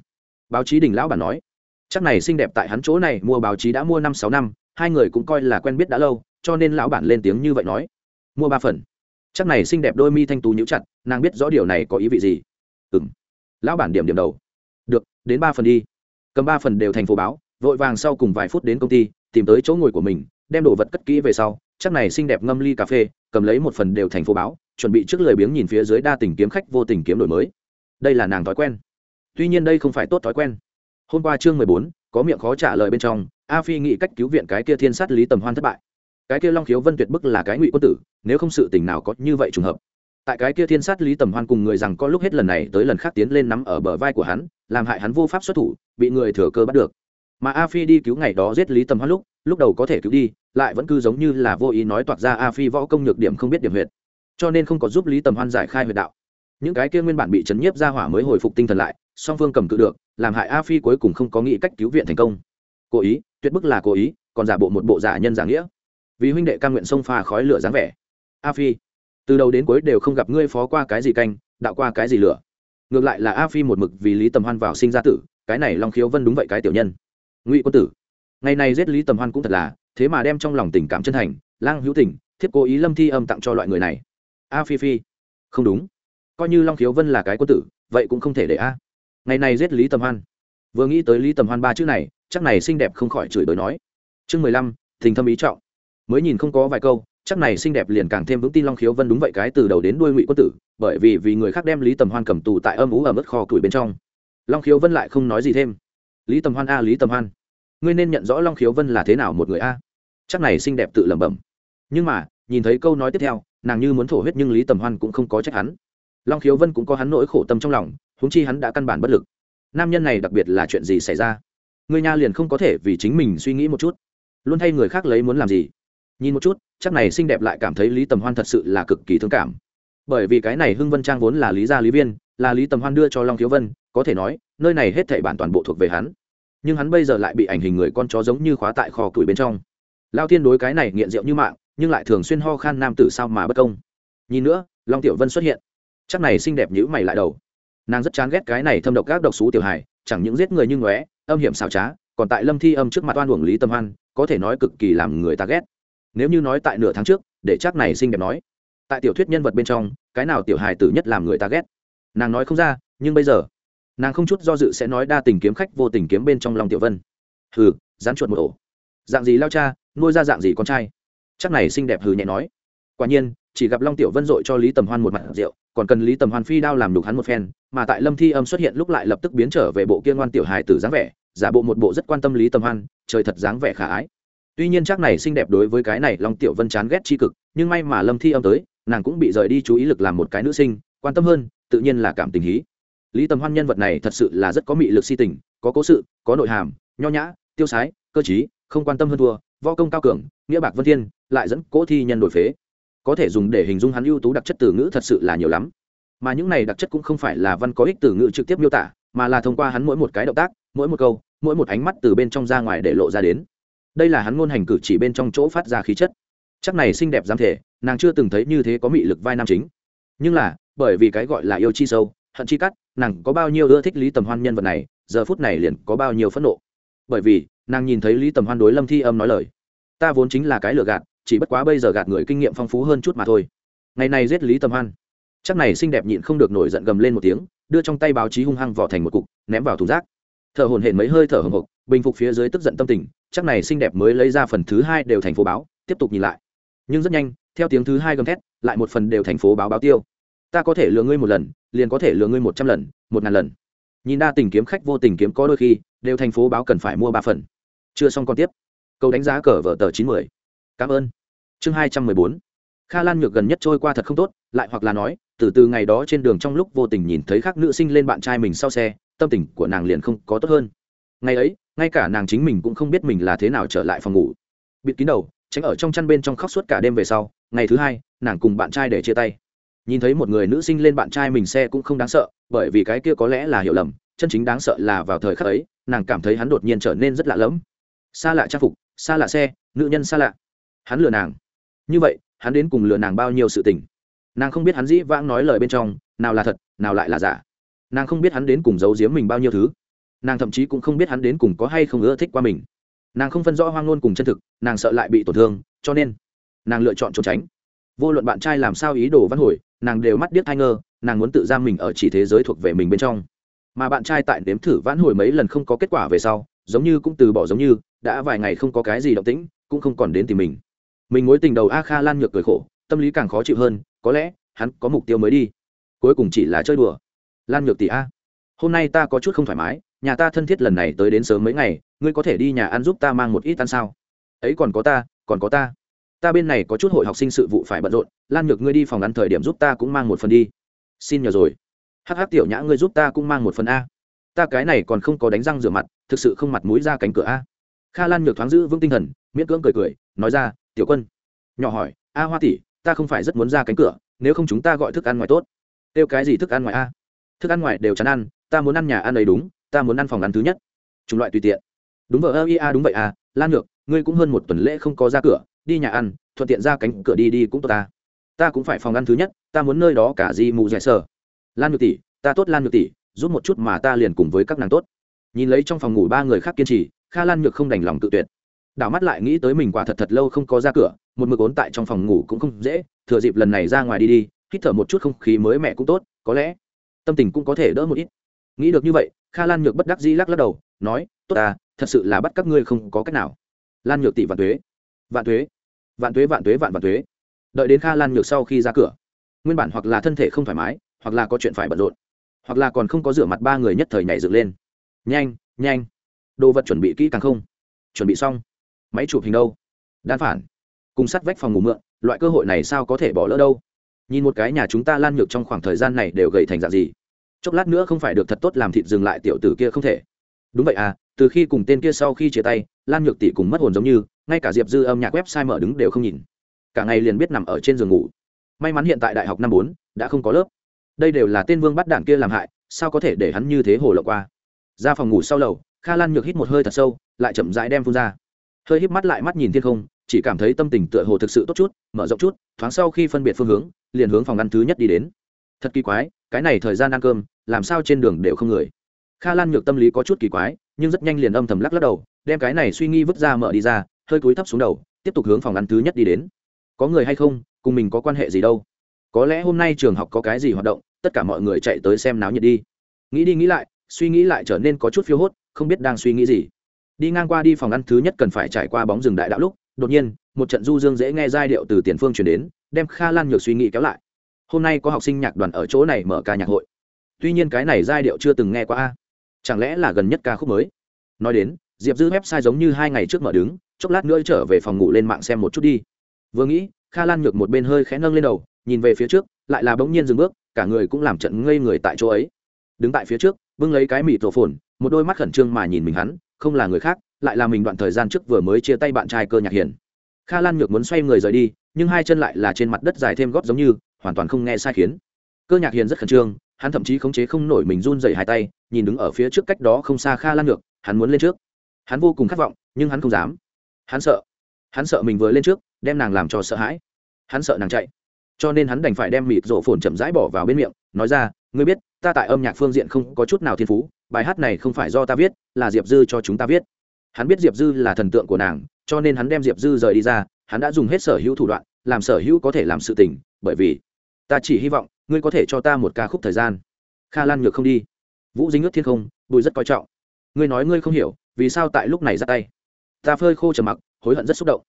Báo chí đỉnh lão bản nói. Chắc này xinh đẹp tại hắn chỗ này mua báo chí đã mua năm sáu năm, hai người cũng coi là quen biết đã lâu, cho nên lão bản lên tiếng như vậy nói. Mua ba phần. Chắc này xinh đẹp đôi mi thanh tú nhíu chặt, nàng biết rõ điều này có ý vị gì. Ừ m lão bản điểm điểm đầu. Được, đến ba phần đi cầm ba phần đều thành phố báo, vội vàng sau cùng vài phút đến công ty, tìm tới chỗ ngồi của mình, đem đồ vật cất kỹ về sau, chắc này xinh đẹp ngâm ly cà phê, cầm lấy một phần đều thành phố báo, chuẩn bị trước lời biếng nhìn phía dưới đa tình kiếm khách vô tình kiếm đổi mới. Đây là nàng thói quen. Tuy nhiên đây không phải tốt thói quen. Hôm qua chương mười bốn, có miệng khó trả lời bên trong, a phi nghĩ cách cứu viện cái kia thiên sát lý tầm hoan thất bại. Cái kia long khiếu vân tuyệt bức là cái ngụy quân tử, nếu không sự tình nào có như vậy trùng hợp tại cái kia thiên sát lý tầm hoan cùng người rằng có lúc hết lần này tới lần khác tiến lên nắm ở bờ vai của hắn, làm hại hắn vô pháp xuất thủ, bị người thừa cơ bắt được. Mà a phi đi cứu ngày đó giết lý tầm hoan lúc lúc đầu có thể cứu đi, lại vẫn cứ giống như là vô ý nói toạc ra a phi võ công nhược điểm không biết điểm huyệt. Cho nên không có giúp lý tầm hoan giải khai huyệt đạo. Những cái kia nguyên bản bị chấn nhiếp ra hỏa mới hồi phục tinh thần lại, song phương cầm cự được, làm hại a phi cuối cùng không có nghĩ cách cứu viện thành công. Cố ý, tuyệt bức là cố ý, còn giả bộ một bộ giả nhân giả nghĩa. Vì huynh đệ ca nguyện sông pha khói lửa dáng vẻ. A phi từ đầu đến cuối đều không gặp ngươi phó qua cái gì canh, đạo qua cái gì lửa. Ngược lại là a phi một mực vì lý tầm hoan vào sinh ra tử, cái này long khiếu vân đúng vậy cái tiểu nhân. Ngụy quân tử, ngày này giết lý tầm hoan cũng thật là, thế mà đem trong lòng tình cảm chân thành, lang hữu tình thiết cố ý lâm thi âm tặng cho loại người này. A phi phi, không đúng. Coi như long khiếu vân là cái quân tử, vậy cũng không thể để a. Ngày này giết lý tầm hoan. Vừa nghĩ tới lý tầm hoan ba chữ này, chắc này xinh đẹp không khỏi chửi bới nói. Chương mười lăm thình thâm ý trọng. Mới nhìn không có vài câu chắc này xinh đẹp liền càng thêm vững tin long khiếu vân đúng vậy cái từ đầu đến đuôi ngụy quân tử, bởi vì vì người khác đem lý tầm hoan cầm tù tại âm ú ở mức kho củi bên trong. Long khiếu vân lại không nói gì thêm. Lý tầm hoan a, lý tầm hoan. Ngươi nên nhận rõ long khiếu vân là thế nào một người a. Chắc này xinh đẹp tự lẩm bẩm. Nhưng mà, nhìn thấy câu nói tiếp theo, nàng như muốn thổ huyết nhưng lý tầm hoan cũng không có trách hắn. Long khiếu vân cũng có hắn nỗi khổ tâm trong lòng húng chi hắn đã căn bản bất lực. Nam nhân này đặc biệt là chuyện gì xảy ra? Người nha liền không có thể vì chính mình suy nghĩ một chút. Luôn thay người khác lấy muốn làm gì? Nhìn một chút, chắc này xinh đẹp lại cảm thấy lý tầm hoan thật sự là cực kỳ thương cảm. Bởi vì cái này hưng vân trang vốn là lý gia lý viên, là lý tầm hoan đưa cho long thiếu vân, có thể nói, nơi này hết thảy bản toàn bộ thuộc về hắn. Nhưng hắn bây giờ lại bị ảnh hình người con chó giống như khóa tại kho tuổi bên trong. Lao Thiên đối cái này nghiện rượu như mạng, nhưng lại thường xuyên ho khan nam tử sao mà bất công. Nhìn nữa, long tiểu vân xuất hiện. Chắc này xinh đẹp nhữ mày lại đầu. Nàng rất chán ghét cái này thâm độc các độc xú tiểu hài, chẳng những giết người như ngóe, âm hiểm xảo trá, còn tại lâm thi âm trước mặt oan uổng lý tâm hoan, có thể nói cực kỳ làm người ta ghét nếu như nói tại nửa tháng trước, để chắc này xinh đẹp nói. Tại tiểu thuyết nhân vật bên trong, cái nào tiểu hài tử nhất làm người ta ghét? Nàng nói không ra, nhưng bây giờ, nàng không chút do dự sẽ nói đa tình kiếm khách vô tình kiếm bên trong lòng tiểu vân. Hừ, dán chuột một ổ. Dạng gì lao cha, nuôi ra dạng gì con trai? Chắc này xinh đẹp hừ nhẹ nói. Quả nhiên, chỉ gặp long tiểu vân dội cho lý tầm hoan một mặt rượu, còn cần lý tầm hoan phi đao làm đục hắn một phen, mà tại lâm thi âm xuất hiện lúc lại lập tức biến trở về bộ kia ngoan tiểu hài tử dáng vẻ, giả bộ một bộ rất quan tâm lý tầm hoan, trời thật dáng vẻ khả ái tuy nhiên chắc này xinh đẹp đối với cái này long tiểu vân chán ghét tri cực, nhưng may mà lâm thi âm tới, nàng cũng bị rời đi chú ý lực làm một cái nữ sinh, quan tâm hơn, tự nhiên là cảm tình hí. Lý tầm hoan nhân vật này thật sự là rất có mị lực si tình, có cố sự, có nội hàm, nho nhã, tiêu sái, cơ chí không quan tâm hơn thua, võ công cao cường, nghĩa bạc vân thiên, lại dẫn cố thi nhân đổi phế. Có thể dùng để hình dung hắn ưu tú đặc chất từ ngữ thật sự là nhiều lắm. Mà những này đặc chất cũng không phải là văn có ích từ ngữ trực tiếp miêu tả, mà là thông qua hắn mỗi một cái động tác, mỗi một câu, mỗi một ánh mắt từ bên trong ra ngoài để lộ ra đến đây là hắn ngôn hành cử chỉ bên trong chỗ phát ra khí chất. Chắc này xinh đẹp dám thể, nàng chưa từng thấy như thế có mị lực vai nam chính. Nhưng là, bởi vì cái gọi là yêu chi sâu, hận chi cắt, nàng có bao nhiêu ưa thích lý tầm hoan nhân vật này, giờ phút này liền có bao nhiêu phẫn nộ. Bởi vì, nàng nhìn thấy lý tầm hoan đối lâm thi âm nói lời, ta vốn chính là cái lừa gạt, chỉ bất quá bây giờ gạt người kinh nghiệm phong phú hơn chút mà thôi. Ngày này giết lý tầm hoan. Chắc này xinh đẹp nhịn không được nổi giận gầm lên một tiếng, đưa trong tay báo chí hung hăng vỏ thành một cục, ném vào thùng rác. Thở hồn hển mấy hơi thở hồng hộc bình phục phía dưới tức giận tâm tình, chắc này xinh đẹp mới lấy ra phần thứ hai đều thành phố báo, tiếp tục nhìn lại. Nhưng rất nhanh, theo tiếng thứ hai gầm thét, lại một phần đều thành phố báo báo tiêu. Ta có thể lừa ngươi một lần, liền có thể lừa ngươi một trăm lần, một ngàn lần. Nhìn đa tình kiếm khách vô tình kiếm có đôi khi, đều thành phố báo cần phải mua ba phần. Chưa xong còn tiếp. Câu đánh giá cờ vở tờ chín mươi cảm ơn. Chương hai trăm mười bốn. Kha lan nhược gần nhất trôi qua thật không tốt, lại hoặc là nói, từ từ ngày đó trên đường trong lúc vô tình nhìn thấy khác nữ sinh lên bạn trai mình sau xe, tâm tình của nàng liền không có tốt hơn. Ngày ấy ngay cả nàng chính mình cũng không biết mình là thế nào trở lại phòng ngủ. Bịt kín đầu, tránh ở trong chăn bên trong khóc suốt cả đêm về sau, ngày thứ hai, nàng cùng bạn trai để chia tay. Nhìn thấy một người nữ sinh lên bạn trai mình xe cũng không đáng sợ, bởi vì cái kia có lẽ là hiểu lầm, chân chính đáng sợ là vào thời khắc ấy, nàng cảm thấy hắn đột nhiên trở nên rất lạ lẫm. Xa lạ trang phục, xa lạ xe, nữ nhân xa lạ. Hắn lừa nàng. Như vậy, hắn đến cùng lừa nàng bao nhiêu sự tình? Nàng không biết hắn dĩ vãng nói lời bên trong, nào là thật, nào lại là giả. Nàng không biết hắn đến cùng giấu giếm mình bao nhiêu thứ nàng thậm chí cũng không biết hắn đến cùng có hay không ưa thích qua mình. Nàng không phân rõ hoang ngôn cùng chân thực, nàng sợ lại bị tổn thương, cho nên nàng lựa chọn trốn tránh. Vô luận bạn trai làm sao ý đồ văn hồi, nàng đều mắt điếc thai ngơ, nàng muốn tự giam mình ở chỉ thế giới thuộc về mình bên trong. Mà bạn trai tại nếm thử vãn hồi mấy lần không có kết quả về sau, giống như cũng từ bỏ giống như, đã vài ngày không có cái gì động tĩnh, cũng không còn đến tìm mình. Mình mối tình đầu a kha lan nhược cười khổ, tâm lý càng khó chịu hơn, có lẽ, hắn có mục tiêu mới đi. Cuối cùng chỉ là chơi đùa. Lan nhược tỷ a, hôm nay ta có chút không thoải mái nhà ta thân thiết lần này tới đến sớm mấy ngày, ngươi có thể đi nhà ăn giúp ta mang một ít ăn sao? Ấy còn có ta, còn có ta. Ta bên này có chút hội học sinh sự vụ phải bận rộn, lan nhược ngươi đi phòng ăn thời điểm giúp ta cũng mang một phần đi. Xin nhờ rồi. Hắc hắc tiểu nhã ngươi giúp ta cũng mang một phần a. Ta cái này còn không có đánh răng rửa mặt, thực sự không mặt mũi ra cánh cửa a. Kha lan nhược thoáng giữ vững tinh thần, miễn cưỡng cười cười, nói ra, tiểu quân. Nhỏ hỏi, a hoa tỷ, ta không phải rất muốn ra cánh cửa, nếu không chúng ta gọi thức ăn ngoài tốt. Kêu cái gì thức ăn ngoài a? Thức ăn ngoài đều chán ăn, ta muốn ăn nhà ăn ấy đúng ta muốn ăn phòng ăn thứ nhất. Chủng loại tùy tiện. Đúng vợ ơ ia đúng vậy à lan ngược ngươi cũng hơn một tuần lễ không có ra cửa, đi nhà ăn, thuận tiện ra cánh cửa đi đi cũng tốt ta. Ta cũng phải phòng ăn thứ nhất, ta muốn nơi đó cả di mù dạy sở lan ngược tỷ, ta tốt lan ngược tỷ, giúp một chút mà ta liền cùng với các nàng tốt. Nhìn lấy trong phòng ngủ ba người khác kiên trì, kha lan nhược không đành lòng tự tuyệt. Đảo mắt lại nghĩ tới mình quả thật thật lâu không có ra cửa, một mực ốn tại trong phòng ngủ cũng không dễ, thừa dịp lần này ra ngoài đi đi, hít thở một chút không khí mới mẹ cũng tốt, có lẽ tâm tình cũng có thể đỡ một ít. Nghĩ được như vậy kha lan nhược bất đắc dĩ lắc lắc đầu, nói, tốt à thật sự là bắt các ngươi không có cách nào. Lan nhược tỷ vạn thuế vạn thuế vạn thuế vạn thuế vạn vạn thuế đợi đến kha lan nhược sau khi ra cửa, nguyên bản hoặc là thân thể không thoải mái, hoặc là có chuyện phải bận rộn, hoặc là còn không có rửa mặt ba người nhất thời nhảy dựng lên. Nhanh nhanh, đồ vật chuẩn bị kỹ càng không? Chuẩn bị xong. Máy chụp hình đâu? Đan phản, cùng sắt vách phòng ngủ mượn, loại cơ hội này sao có thể bỏ lỡ đâu? Nhìn một cái nhà chúng ta lan nhược trong khoảng thời gian này đều gầy thành dạng gì chốc lát nữa không phải được thật tốt làm thịt dừng lại tiểu tử kia không thể. Đúng vậy à từ khi cùng tên kia sau khi chia tay, lan nhược tỷ cùng mất hồn giống như, ngay cả diệp dư âm nhạc website mở đứng đều không nhìn. Cả ngày liền biết nằm ở trên giường ngủ. May mắn hiện tại đại học năm bốn, đã không có lớp. Đây đều là tên vương bắt đảng kia làm hại, sao có thể để hắn như thế hồ lộ qua? Ra phòng ngủ sau lầu, kha lan nhược hít một hơi thật sâu, lại chậm rãi đem phun ra. Hơi híp mắt lại mắt nhìn thiên không, chỉ cảm thấy tâm tình tựa hồ thực sự tốt chút, mở rộng chút, thoáng sau khi phân biệt phương hướng, liền hướng phòng ăn thứ nhất đi đến. Thật kỳ quái, cái này thời gian ăn cơm làm sao trên đường đều không người. Kha lan nhược tâm lý có chút kỳ quái, nhưng rất nhanh liền âm thầm lắc lắc đầu, đem cái này suy nghi vứt ra mở đi ra, hơi cúi thấp xuống đầu, tiếp tục hướng phòng ăn thứ nhất đi đến. Có người hay không, cùng mình có quan hệ gì đâu? Có lẽ hôm nay trường học có cái gì hoạt động, tất cả mọi người chạy tới xem náo nhiệt đi. Nghĩ đi nghĩ lại, suy nghĩ lại trở nên có chút phiêu hốt, không biết đang suy nghĩ gì. Đi ngang qua đi phòng ăn thứ nhất cần phải trải qua bóng rừng đại đạo lúc, đột nhiên, một trận du dương dễ nghe giai điệu từ tiền phương chuyển đến, đem kha lan nhược suy nghĩ kéo lại. Hôm nay có học sinh nhạc đoàn ở chỗ này mở ca nhạc hội tuy nhiên cái này giai điệu chưa từng nghe qua a. Chẳng lẽ là gần nhất ca khúc mới? Nói đến, diệp dư website giống như hai ngày trước mở đứng, chốc lát nữa trở về phòng ngủ lên mạng xem một chút đi. Vừa nghĩ, kha lan nhược một bên hơi khẽ nâng lên đầu, nhìn về phía trước, lại là bỗng nhiên dừng bước, cả người cũng làm trận ngây người tại chỗ ấy. Đứng tại phía trước, bưng lấy cái mịt rổ phồn một đôi mắt khẩn trương mà nhìn mình hắn, không là người khác, lại là mình đoạn thời gian trước vừa mới chia tay bạn trai cơ nhạc hiền. Kha lan nhược muốn xoay người rời đi, nhưng hai chân lại là trên mặt đất dài thêm góp giống như, hoàn toàn không nghe sai khiến. Cơ nhạc hiền rất khẩn trương hắn thậm chí khống chế không nổi mình run dày hai tay, nhìn đứng ở phía trước cách đó không xa kha lan ngược hắn muốn lên trước. Hắn vô cùng khát vọng, nhưng hắn không dám. Hắn sợ. Hắn sợ mình vừa lên trước, đem nàng làm cho sợ hãi. Hắn sợ nàng chạy. Cho nên hắn đành phải đem mịt rổ phồn chậm rãi bỏ vào bên miệng, nói ra, ngươi biết, ta tại âm nhạc phương diện không có chút nào thiên phú, bài hát này không phải do ta viết, là diệp dư cho chúng ta viết. Hắn biết diệp dư là thần tượng của nàng, cho nên hắn đem diệp dư rời đi ra, hắn đã dùng hết sở hữu thủ đoạn, làm sở hữu có thể làm sự tình, bởi vì ta chỉ hy vọng ngươi có thể cho ta một ca khúc thời gian. Kha lan nhược không đi. Vũ dính ướt thiên không bùi rất coi trọng. Ngươi nói ngươi không hiểu, vì sao tại lúc này ra tay? Ta phơi khô trầm mặc, hối hận rất xúc động.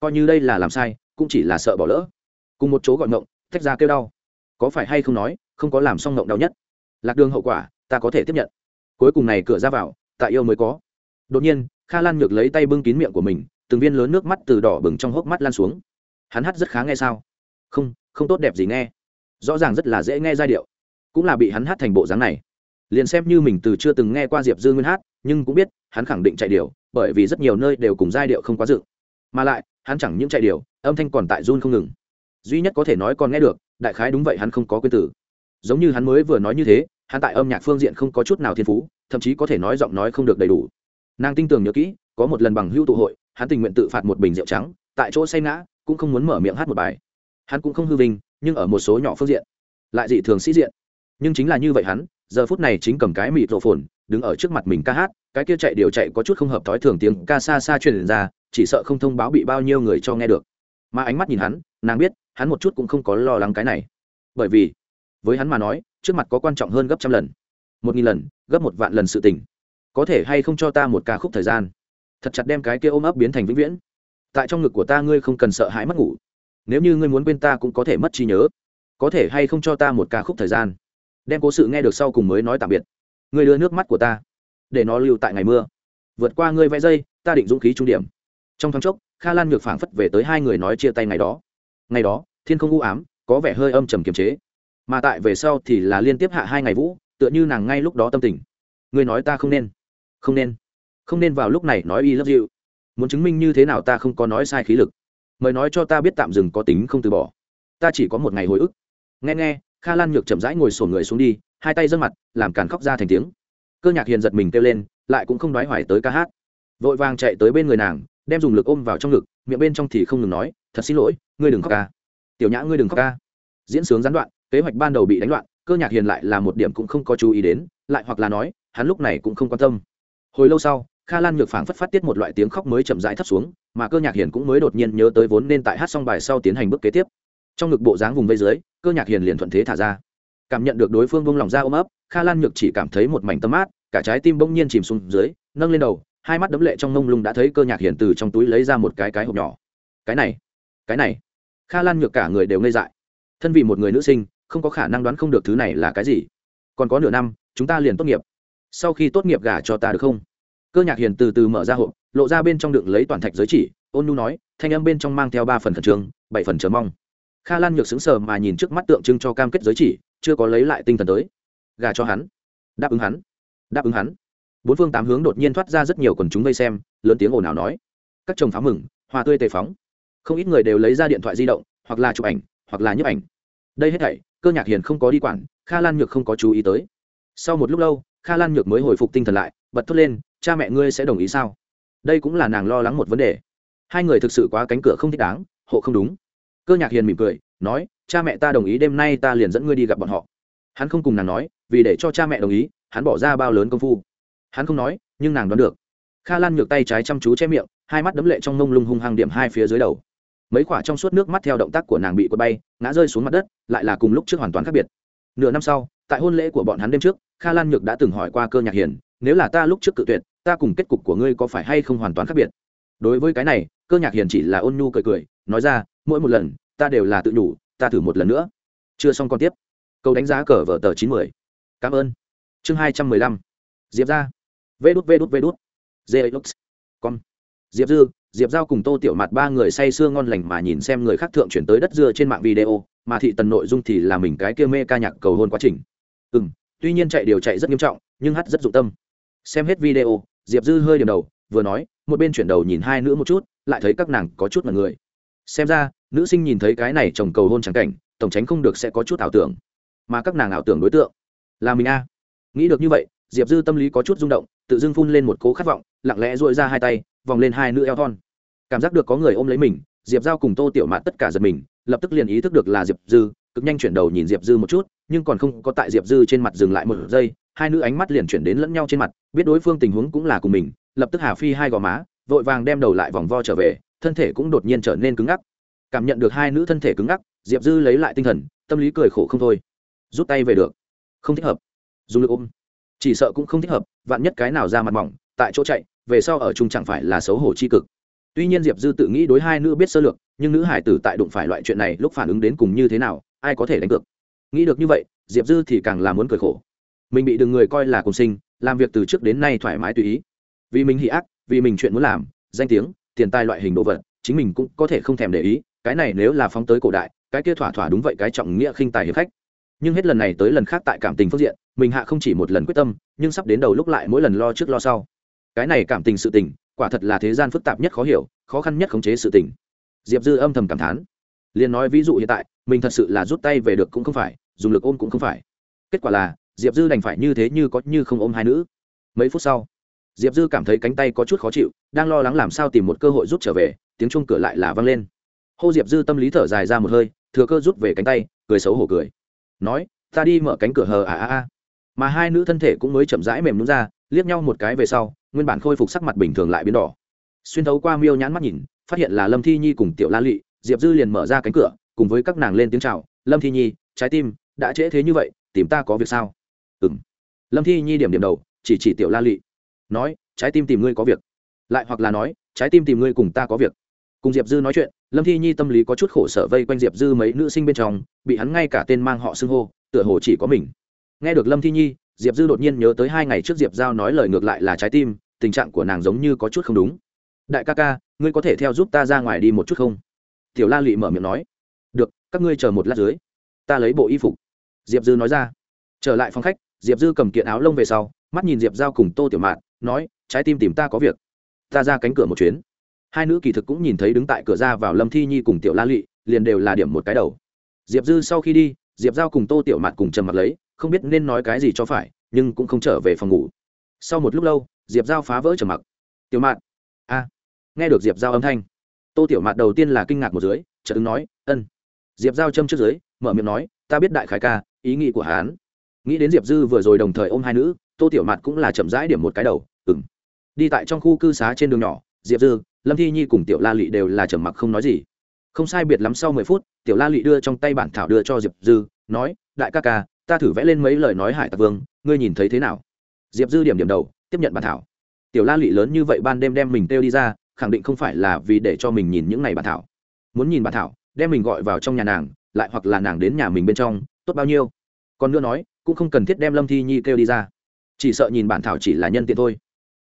Coi như đây là làm sai, cũng chỉ là sợ bỏ lỡ. Cùng một chỗ gọi ngộng tách ra kêu đau. Có phải hay không nói, không có làm xong ngộng đau nhất. Lạc đường hậu quả, ta có thể tiếp nhận. Cuối cùng này cửa ra vào tại yêu mới có. Đột nhiên, kha lan nhược lấy tay bưng kín miệng của mình, từng viên lớn nước mắt từ đỏ bừng trong hốc mắt lan xuống. Hắn hát rất khá nghe sao? Không không tốt đẹp gì nghe rõ ràng rất là dễ nghe giai điệu, cũng là bị hắn hát thành bộ dáng này. Liền xem như mình từ chưa từng nghe qua diệp dư nguyên hát, nhưng cũng biết, hắn khẳng định chạy điều bởi vì rất nhiều nơi đều cùng giai điệu không quá dự mà lại, hắn chẳng những chạy điều âm thanh còn tại run không ngừng. Duy nhất có thể nói còn nghe được, đại khái đúng vậy hắn không có quyền tử giống như hắn mới vừa nói như thế, hắn tại âm nhạc phương diện không có chút nào thiên phú, thậm chí có thể nói giọng nói không được đầy đủ. Nàng tin tưởng nhớ kỹ, có một lần bằng hưu tụ hội, hắn tình nguyện tự phạt một bình rượu trắng, tại chỗ say ngã, cũng không muốn mở miệng hát một bài. Hắn cũng không hư vinh nhưng ở một số nhỏ phương diện, lại dị thường sĩ diện. Nhưng chính là như vậy hắn, giờ phút này chính cầm cái mịt rộ phồn, đứng ở trước mặt mình ca hát, cái kia chạy điều chạy có chút không hợp thói thường tiếng ca xa xa truyền ra, chỉ sợ không thông báo bị bao nhiêu người cho nghe được. Mà ánh mắt nhìn hắn, nàng biết, hắn một chút cũng không có lo lắng cái này. Bởi vì, với hắn mà nói, trước mặt có quan trọng hơn gấp trăm lần. Một nghìn lần, gấp một vạn lần sự tình. Có thể hay không cho ta một ca khúc thời gian? Thật chặt đem cái kia ôm ấp biến thành vĩnh viễn. Tại trong ngực của ta ngươi không cần sợ hãi mất ngủ nếu như ngươi muốn quên ta cũng có thể mất trí nhớ. Có thể hay không cho ta một ca khúc thời gian? Đem cố sự nghe được sau cùng mới nói tạm biệt. Ngươi đưa nước mắt của ta, để nó lưu tại ngày mưa. Vượt qua ngươi vẽ dây, ta định dũng khí trung điểm. Trong thoáng chốc, kha lan ngược phảng phất về tới hai người nói chia tay ngày đó. Ngày đó, thiên không u ám, có vẻ hơi âm trầm kiềm chế. Mà tại về sau thì là liên tiếp hạ hai ngày vũ, tựa như nàng ngay lúc đó tâm tình. Ngươi nói ta không nên. Không nên. Không nên vào lúc này nói y love you. Muốn chứng minh như thế nào ta không có nói sai khí lực mời nói cho ta biết tạm dừng có tính không từ bỏ. Ta chỉ có một ngày hồi ức. Nghe nghe, kha lan nhược chậm rãi ngồi sổn người xuống đi, hai tay dâng mặt, làm càn khóc ra thành tiếng. Cơ nhạc hiền giật mình kêu lên, lại cũng không nói hoài tới ca hát. Vội vàng chạy tới bên người nàng, đem dùng lực ôm vào trong ngực, miệng bên trong thì không ngừng nói, thật xin lỗi, ngươi đừng khóc ca. Tiểu nhã ngươi đừng khóc ca. Diễn sướng gián đoạn, kế hoạch ban đầu bị đánh loạn, cơ nhạc hiền lại là một điểm cũng không có chú ý đến, lại hoặc là nói, hắn lúc này cũng không quan tâm. Hồi lâu sau, kha lan nhược phảng phất phát tiết một loại tiếng khóc mới chậm rãi thấp xuống mà cơ nhạc hiền cũng mới đột nhiên nhớ tới vốn nên tại hát xong bài sau tiến hành bước kế tiếp. Trong ngực bộ dáng vùng vây dưới, cơ nhạc hiền liền thuận thế thả ra. Cảm nhận được đối phương vung lòng ra ôm ấp, kha lan nhược chỉ cảm thấy một mảnh tâm mát cả trái tim bỗng nhiên chìm xuống dưới, nâng lên đầu, hai mắt đấm lệ trong mông lung đã thấy cơ nhạc hiền từ trong túi lấy ra một cái cái hộp nhỏ. Cái này cái này. Kha lan nhược cả người đều ngây dại. Thân vì một người nữ sinh, không có khả năng đoán không được thứ này là cái gì. Còn có nửa năm, chúng ta liền tốt nghiệp. Sau khi tốt nghiệp gả cho ta được không? Cơ nhạc hiền từ từ mở ra hộp lộ ra bên trong đựng lấy toàn thạch giới chỉ, ôn nu nói, thanh âm bên trong mang theo ba phần khẩn trương, bảy phần chờ mong. Kha lan nhược xứng sờ mà nhìn trước mắt tượng trưng cho cam kết giới chỉ, chưa có lấy lại tinh thần tới. Gà cho hắn. Đáp ứng hắn. Đáp ứng hắn. Bốn phương tám hướng đột nhiên thoát ra rất nhiều quần chúng vây xem, lớn tiếng ồn ào nói. Các chồng pháo mừng, hoa tươi tề phóng. Không ít người đều lấy ra điện thoại di động, hoặc là chụp ảnh, hoặc là nhấp ảnh. Đây hết thảy, cơ nhạc hiền không có đi quản, kha lan nhược không có chú ý tới. Sau một lúc lâu, kha lan nhược mới hồi phục tinh thần lại, bật thốt lên, cha mẹ ngươi sẽ đồng ý sao? Đây cũng là nàng lo lắng một vấn đề. Hai người thực sự quá cánh cửa không thích đáng, hộ không đúng. Cơ nhạc hiền mỉm cười, nói, cha mẹ ta đồng ý, đêm nay ta liền dẫn ngươi đi gặp bọn họ. Hắn không cùng nàng nói, vì để cho cha mẹ đồng ý, hắn bỏ ra bao lớn công phu. Hắn không nói, nhưng nàng đoán được. Kha lan nhược tay trái chăm chú che miệng, hai mắt đấm lệ trong mông lung hung hăng điểm hai phía dưới đầu. Mấy quả trong suốt nước mắt theo động tác của nàng bị quật bay, ngã rơi xuống mặt đất, lại là cùng lúc trước hoàn toàn khác biệt. Nửa năm sau, tại hôn lễ của bọn hắn đêm trước, kha lan nhược đã từng hỏi qua cơ nhạc hiền nếu là ta lúc trước cự tuyệt, ta cùng kết cục của ngươi có phải hay không hoàn toàn khác biệt? Đối với cái này, cơ nhạc hiền chỉ là ôn nhu cười cười, nói ra, mỗi một lần, ta đều là tự đủ, ta thử một lần nữa. Chưa xong còn tiếp. Câu đánh giá cờ vở tờ chín mươi cảm ơn. Chương hai trăm mười lăm. Diệp ra vê đút vê đút vê đút. Dê lux con diệp dư, diệp giao cùng tô tiểu mặt ba người say sưa ngon lành mà nhìn xem người khác thượng chuyển tới đất dưa trên mạng video, mà thị tần nội dung thì là mình cái kia mê ca nhạc cầu hôn quá trình. Ừ m tuy nhiên chạy điều chạy rất nghiêm trọng, nhưng hát rất dụng tâm xem hết video, diệp dư hơi điểm đầu, vừa nói, một bên chuyển đầu nhìn hai nữ một chút, lại thấy các nàng có chút mật người. Xem ra, nữ sinh nhìn thấy cái này chồng cầu hôn trắng cảnh, tổng tránh không được sẽ có chút ảo tưởng. Mà các nàng ảo tưởng đối tượng, là mình a. Nghĩ được như vậy, diệp dư tâm lý có chút rung động, tự dưng phun lên một cố khát vọng, lặng lẽ dội ra hai tay, vòng lên hai nữ eo thon. Cảm giác được có người ôm lấy mình, diệp giao cùng tô tiểu mạt tất cả giật mình, lập tức liền ý thức được là diệp dư, cực nhanh chuyển đầu nhìn diệp dư một chút, nhưng còn không có tại diệp dư trên mặt dừng lại một giây hai nữ ánh mắt liền chuyển đến lẫn nhau trên mặt, biết đối phương tình huống cũng là cùng mình, lập tức hà phi hai gò má, vội vàng đem đầu lại vòng vo trở về, thân thể cũng đột nhiên trở nên cứng ngắc. Cảm nhận được hai nữ thân thể cứng ngắc, diệp dư lấy lại tinh thần, tâm lý cười khổ không thôi. Rút tay về được. Không thích hợp. Dùng lực ôm. Chỉ sợ cũng không thích hợp, vạn nhất cái nào ra mặt mỏng, tại chỗ chạy, về sau ở chung chẳng phải là xấu hổ c h i cực. Tuy nhiên diệp dư tự nghĩ đối hai nữ biết sơ lược, nhưng nữ hải tử tại đụng phải loại chuyện này lúc phản ứng đến cùng như thế nào, ai có thể đánh cược? Nghĩ được như vậy, diệp dư thì càng là muốn cười khổ mình bị đừng người coi là cùng sinh, làm việc từ trước đến nay thoải mái tùy ý. Vì mình hị ác, vì mình chuyện muốn làm, danh tiếng, tiền tài loại hình đồ vật, chính mình cũng có thể không thèm để ý, cái này nếu là phóng tới cổ đại, cái kia thỏa thỏa đúng vậy cái trọng nghĩa khinh tài hiệp khách. Nhưng hết lần này tới lần khác tại cảm tình phương diện, mình hạ không chỉ một lần quyết tâm, nhưng sắp đến đầu lúc lại mỗi lần lo trước lo sau. Cái này cảm tình sự tình, quả thật là thế gian phức tạp nhất khó hiểu, khó khăn nhất khống chế sự tình. Diệp dư âm thầm cảm thán. Liền nói ví dụ hiện tại, mình thật sự là rút tay về được cũng không phải, dùng lực ôm cũng không phải. Kết quả là diệp dư đành phải như thế như có như không ôm hai nữ. Mấy phút sau, diệp dư cảm thấy cánh tay có chút khó chịu, đang lo lắng làm sao tìm một cơ hội rút trở về, tiếng chung cửa lại là văng lên. Hô diệp dư tâm lý thở dài ra một hơi, thừa cơ rút về cánh tay, cười xấu hổ cười. Nói, ta đi mở cánh cửa hờ à à à. Mà hai nữ thân thể cũng mới chậm rãi mềm nhún ra, liếc nhau một cái về sau, nguyên bản khôi phục sắc mặt bình thường lại biến đỏ. Xuyên thấu qua miêu nhãn mắt nhìn, phát hiện là lâm thi nhi cùng tiểu la lị, diệp dư liền mở ra cánh cửa, cùng với các nàng lên tiếng chào. Lâm thi nhi, trái tim đã trễ thế như vậy, tìm ta có việc sao? Ừng lâm thi nhi điểm điểm đầu, chỉ chỉ tiểu la lị. Nói, trái tim tìm ngươi có việc. Lại hoặc là nói, trái tim tìm ngươi cùng ta có việc. Cùng diệp dư nói chuyện, lâm thi nhi tâm lý có chút khổ sở vây quanh diệp dư mấy nữ sinh bên trong, bị hắn ngay cả tên mang họ xưng hô, tựa hồ chỉ có mình. Nghe được lâm thi nhi, diệp dư đột nhiên nhớ tới hai ngày trước diệp giao nói lời ngược lại là trái tim, tình trạng của nàng giống như có chút không đúng. Đại ca ca, ngươi có thể theo giúp ta ra ngoài đi một chút không? Tiểu la lị mở miệng nói. Được, các ngươi chờ một lát dưới, ta lấy bộ y phục. Diệp dư nói ra. Trở lại phòng khách diệp dư cầm kiện áo lông về sau, mắt nhìn diệp giao cùng tô tiểu mạn, nói, trái tim tìm ta có việc. Ta ra cánh cửa một chuyến. Hai nữ kỳ thực cũng nhìn thấy đứng tại cửa ra vào lâm thi nhi cùng tiểu la lụy liền đều là điểm một cái đầu. Diệp dư sau khi đi, diệp giao cùng tô tiểu Mạn cùng trầm mặt lấy, không biết nên nói cái gì cho phải, nhưng cũng không trở về phòng ngủ. Sau một lúc lâu, diệp giao phá vỡ trầm mặc. Tiểu Mạn. a. Nghe được diệp giao âm thanh, tô tiểu Mạn đầu tiên là kinh ngạc một dưới, chợt ứng nói, ân. Diệp giao châm trước dưới, mở miệng nói, ta biết đại khải ca, ý nghĩ của hán nghĩ đến diệp dư vừa rồi đồng thời ôm hai nữ, tô tiểu mặt cũng là chậm rãi điểm một cái đầu ừng đi tại trong khu cư xá trên đường nhỏ, diệp dư, lâm thi nhi cùng tiểu la lị đều là trầm mặc không nói gì. Không sai biệt lắm sau mười phút, tiểu la lị đưa trong tay bản thảo đưa cho diệp dư, nói, đại ca ca, ta thử vẽ lên mấy lời nói hải tặc vương, ngươi nhìn thấy thế nào? Diệp dư điểm điểm đầu, tiếp nhận bản thảo. Tiểu la lị lớn như vậy ban đêm đem mình têu đi ra, khẳng định không phải là vì để cho mình nhìn những này bản thảo. Muốn nhìn bản thảo, đem mình gọi vào trong nhà nàng, lại hoặc là nàng đến nhà mình bên trong, tốt bao nhiêu? Còn nữa nói cũng không cần thiết đem lâm thi nhi kêu đi ra. Chỉ sợ nhìn bản thảo chỉ là nhân tiện thôi.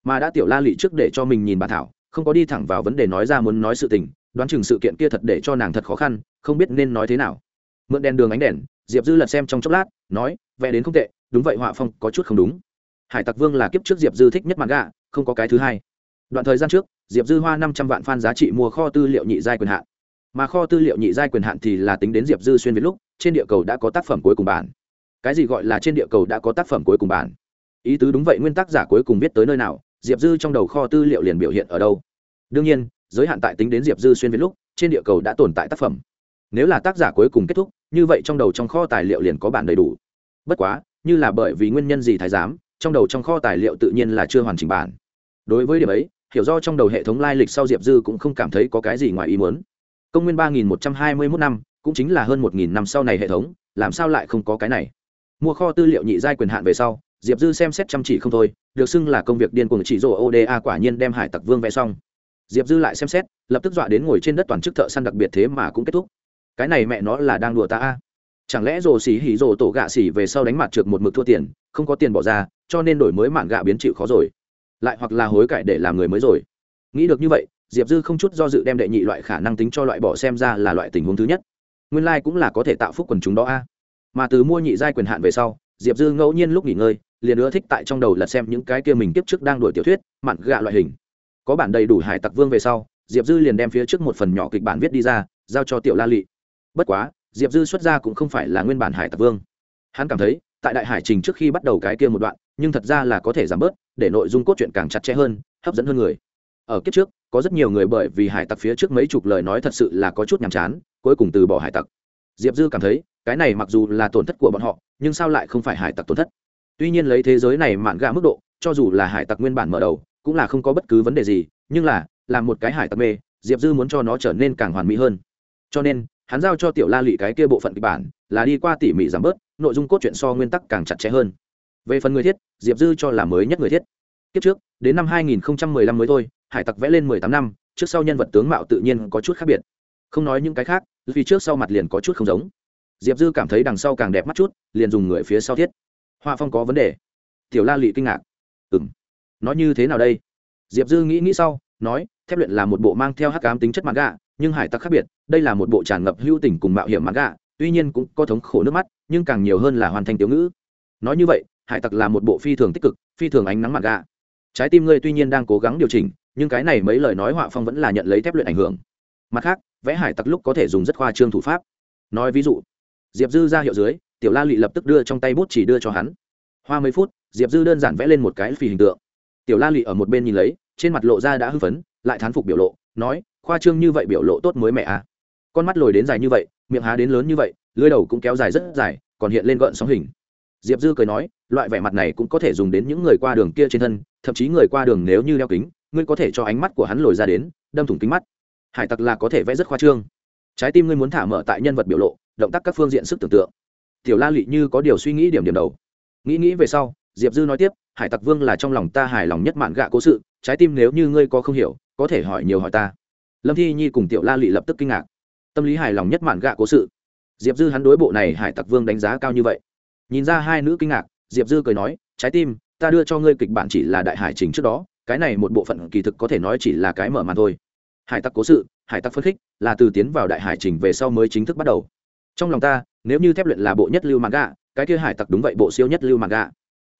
Mà đã tiểu la lị trước để cho mình nhìn bản thảo, không có đi thẳng vào vấn đề nói ra muốn nói sự tình, đoán chừng sự kiện kia thật để cho nàng thật khó khăn, không biết nên nói thế nào. Mượn đèn đường ánh đèn, diệp dư lật xem trong chốc lát, nói, vẽ đến không tệ, đúng vậy, họa phong, có chút không đúng. Hải tặc vương là kiếp trước diệp dư thích nhất mặt gà không có cái thứ hai. Đoạn thời gian trước, diệp dư hoa năm trăm vạn fan giá trị mua kho tư liệu nhị giai quyền hạn. Mà kho tư liệu nhị giai quyền hạn thì là tính đến diệp dư xuyên việt lúc, trên địa cầu đã có tác phẩm cuối cùng bản cái gì gọi là trên địa cầu đã có tác phẩm cuối cùng bản? Ý tứ đúng vậy, nguyên tác giả cuối cùng viết tới nơi nào? Diệp dư trong đầu kho tư liệu liền biểu hiện ở đâu? Đương nhiên, giới hạn tại tính đến diệp dư xuyên việt lúc, trên địa cầu đã tồn tại tác phẩm. Nếu là tác giả cuối cùng kết thúc, như vậy trong đầu trong kho tài liệu liền có bản đầy đủ. Bất quá, như là bởi vì nguyên nhân gì thái giám, trong đầu trong kho tài liệu tự nhiên là chưa hoàn chỉnh bản. Đối với điểm ấy, hiểu do trong đầu hệ thống lai lịch sau diệp dư cũng không cảm thấy có cái gì ngoài ý muốn. Công nguyên ba nghìn một trăm hai mươi mốt năm, cũng chính là hơn một nghìn năm sau này hệ thống, làm sao lại không có cái này? Mua kho tư liệu nhị giai quyền hạn về sau, diệp dư xem xét chăm chỉ không thôi, được xưng là công việc điên cuồng chỉ rổ oda quả nhiên đem hải tặc vương vẽ xong. Diệp dư lại xem xét, lập tức dọa đến ngồi trên đất toàn chức thợ săn đặc biệt thế mà cũng kết thúc. Cái này mẹ nó là đang đùa ta a. Chẳng lẽ rồ xỉ hỉ rồ tổ gạ xỉ về sau đánh mặt trượt một mực thua tiền, không có tiền bỏ ra, cho nên đổi mới mạn gạ biến chịu khó rồi. Lại hoặc là hối cải để làm người mới rồi. Nghĩ được như vậy, diệp dư không chút do dự đem đệ nhị loại khả năng tính cho loại bỏ xem ra là loại tình huống thứ nhất. Nguyên lai、like、cũng là có thể tạo phúc quần chúng đó a mà từ mua nhị giai quyền hạn về sau, diệp dư ngẫu nhiên lúc nghỉ ngơi, liền ưa thích tại trong đầu lật xem những cái kia mình kiếp trước đang đổi tiểu thuyết mặn gạ loại hình. Có bản đầy đủ hải tặc vương về sau, diệp dư liền đem phía trước một phần nhỏ kịch bản viết đi ra, giao cho tiểu la lị. Bất quá, diệp dư xuất ra cũng không phải là nguyên bản hải tặc vương. Hắn cảm thấy, tại đại hải trình trước khi bắt đầu cái kia một đoạn, nhưng thật ra là có thể giảm bớt, để nội dung cốt truyện càng chặt chẽ hơn, hấp dẫn hơn người. Ở kiếp trước, có rất nhiều người bởi vì hải tặc phía trước mấy chục lời nói thật sự là có chút nhàm chán, cuối cùng từ bỏ hải tặc diệp dư cảm thấy, cái này mặc dù là tổn thất của bọn họ, nhưng sao lại không phải hải tặc tổn thất? Tuy nhiên lấy thế giới này mạn gạ mức độ, cho dù là hải tặc nguyên bản mở đầu, cũng là không có bất cứ vấn đề gì, nhưng là, làm một cái hải tặc mê, diệp dư muốn cho nó trở nên càng hoàn mỹ hơn. Cho nên, hắn giao cho tiểu la lụy cái kia bộ phận kịch bản, là đi qua tỉ mỉ giảm bớt, nội dung cốt truyện so nguyên tắc càng chặt chẽ hơn. Về phần người thiết, diệp dư cho là mới nhất người thiết. Kiếp trước, đến năm 2015 mới thôi, hải tặc vẽ lên 18 năm, trước sau nhân vật tướng mạo tự nhiên có chút khác biệt không nói những cái khác, vì trước sau mặt liền có chút không giống. Diệp dư cảm thấy đằng sau càng đẹp mắt chút, liền dùng người phía sau thiết. Hoa phong có vấn đề. Tiểu la lị kinh ngạc. Ừ m nói như thế nào đây? Diệp dư nghĩ nghĩ sau, nói, thép luyện là một bộ mang theo hắc cám tính chất mặt gạ nhưng hải tặc khác biệt, đây là một bộ tràn ngập hữu tình cùng mạo hiểm mặt gạ tuy nhiên cũng có thống khổ nước mắt, nhưng càng nhiều hơn là hoàn thành tiểu ngữ. Nói như vậy, hải tặc là một bộ phi thường tích cực, phi thường ánh nắng mặt gạ trái tim ngươi tuy nhiên đang cố gắng điều chỉnh, nhưng cái này mấy lời nói họa phong vẫn là nhận lấy thép luyện ảnh hưởng mặt khác, vẽ hải tặc lúc có thể dùng rất khoa trương thủ pháp. Nói ví dụ, diệp dư ra hiệu dưới, tiểu la lụy lập tức đưa trong tay bút chỉ đưa cho hắn. Hoa mấy phút, diệp dư đơn giản vẽ lên một cái phì hình tượng. Tiểu la lụy ở một bên nhìn lấy, trên mặt lộ ra đã hưng phấn, lại thán phục biểu lộ, nói, khoa trương như vậy biểu lộ tốt mới mẹ à. Con mắt lồi đến dài như vậy, miệng há đến lớn như vậy lưới đầu cũng kéo dài rất dài, còn hiện lên gợn sóng hình. Diệp dư cười nói, loại vẻ mặt này cũng có thể dùng đến những người qua đường kia trên thân, thậm chí người qua đường nếu như đeo kính, ngươi có thể cho ánh mắt của hắn lồi ra đến, đâm thủng kính mắt hải tặc là có thể vẽ rất khoa trương. Trái tim ngươi muốn thả mở tại nhân vật biểu lộ, động tác các phương diện sức tưởng tượng. Tiểu la lị như có điều suy nghĩ điểm điểm đầu. Nghĩ nghĩ về sau, diệp dư nói tiếp, hải tặc vương là trong lòng ta hài lòng nhất mạn gạ cố sự, trái tim nếu như ngươi có không hiểu, có thể hỏi nhiều hỏi ta. Lâm thi nhi cùng tiểu la lị lập tức kinh ngạc. Tâm lý hài lòng nhất mạn gạ cố sự. Diệp dư hắn đối bộ này hải tặc vương đánh giá cao như vậy. Nhìn ra hai nữ kinh ngạc, diệp dư cười nói, trái tim, ta đưa cho ngươi kịch bản chỉ là đại hải trình trước đó, cái này một bộ phận kỳ thực có thể nói chỉ là cái mở màn thôi hải tặc cố sự, hải tặc phân khích, là từ tiến vào đại hải trình về sau mới chính thức bắt đầu. Trong lòng ta, nếu như thép luyện là bộ nhất lưu mạn gạ cái kia hải tặc đúng vậy, bộ siêu nhất lưu mạn gạ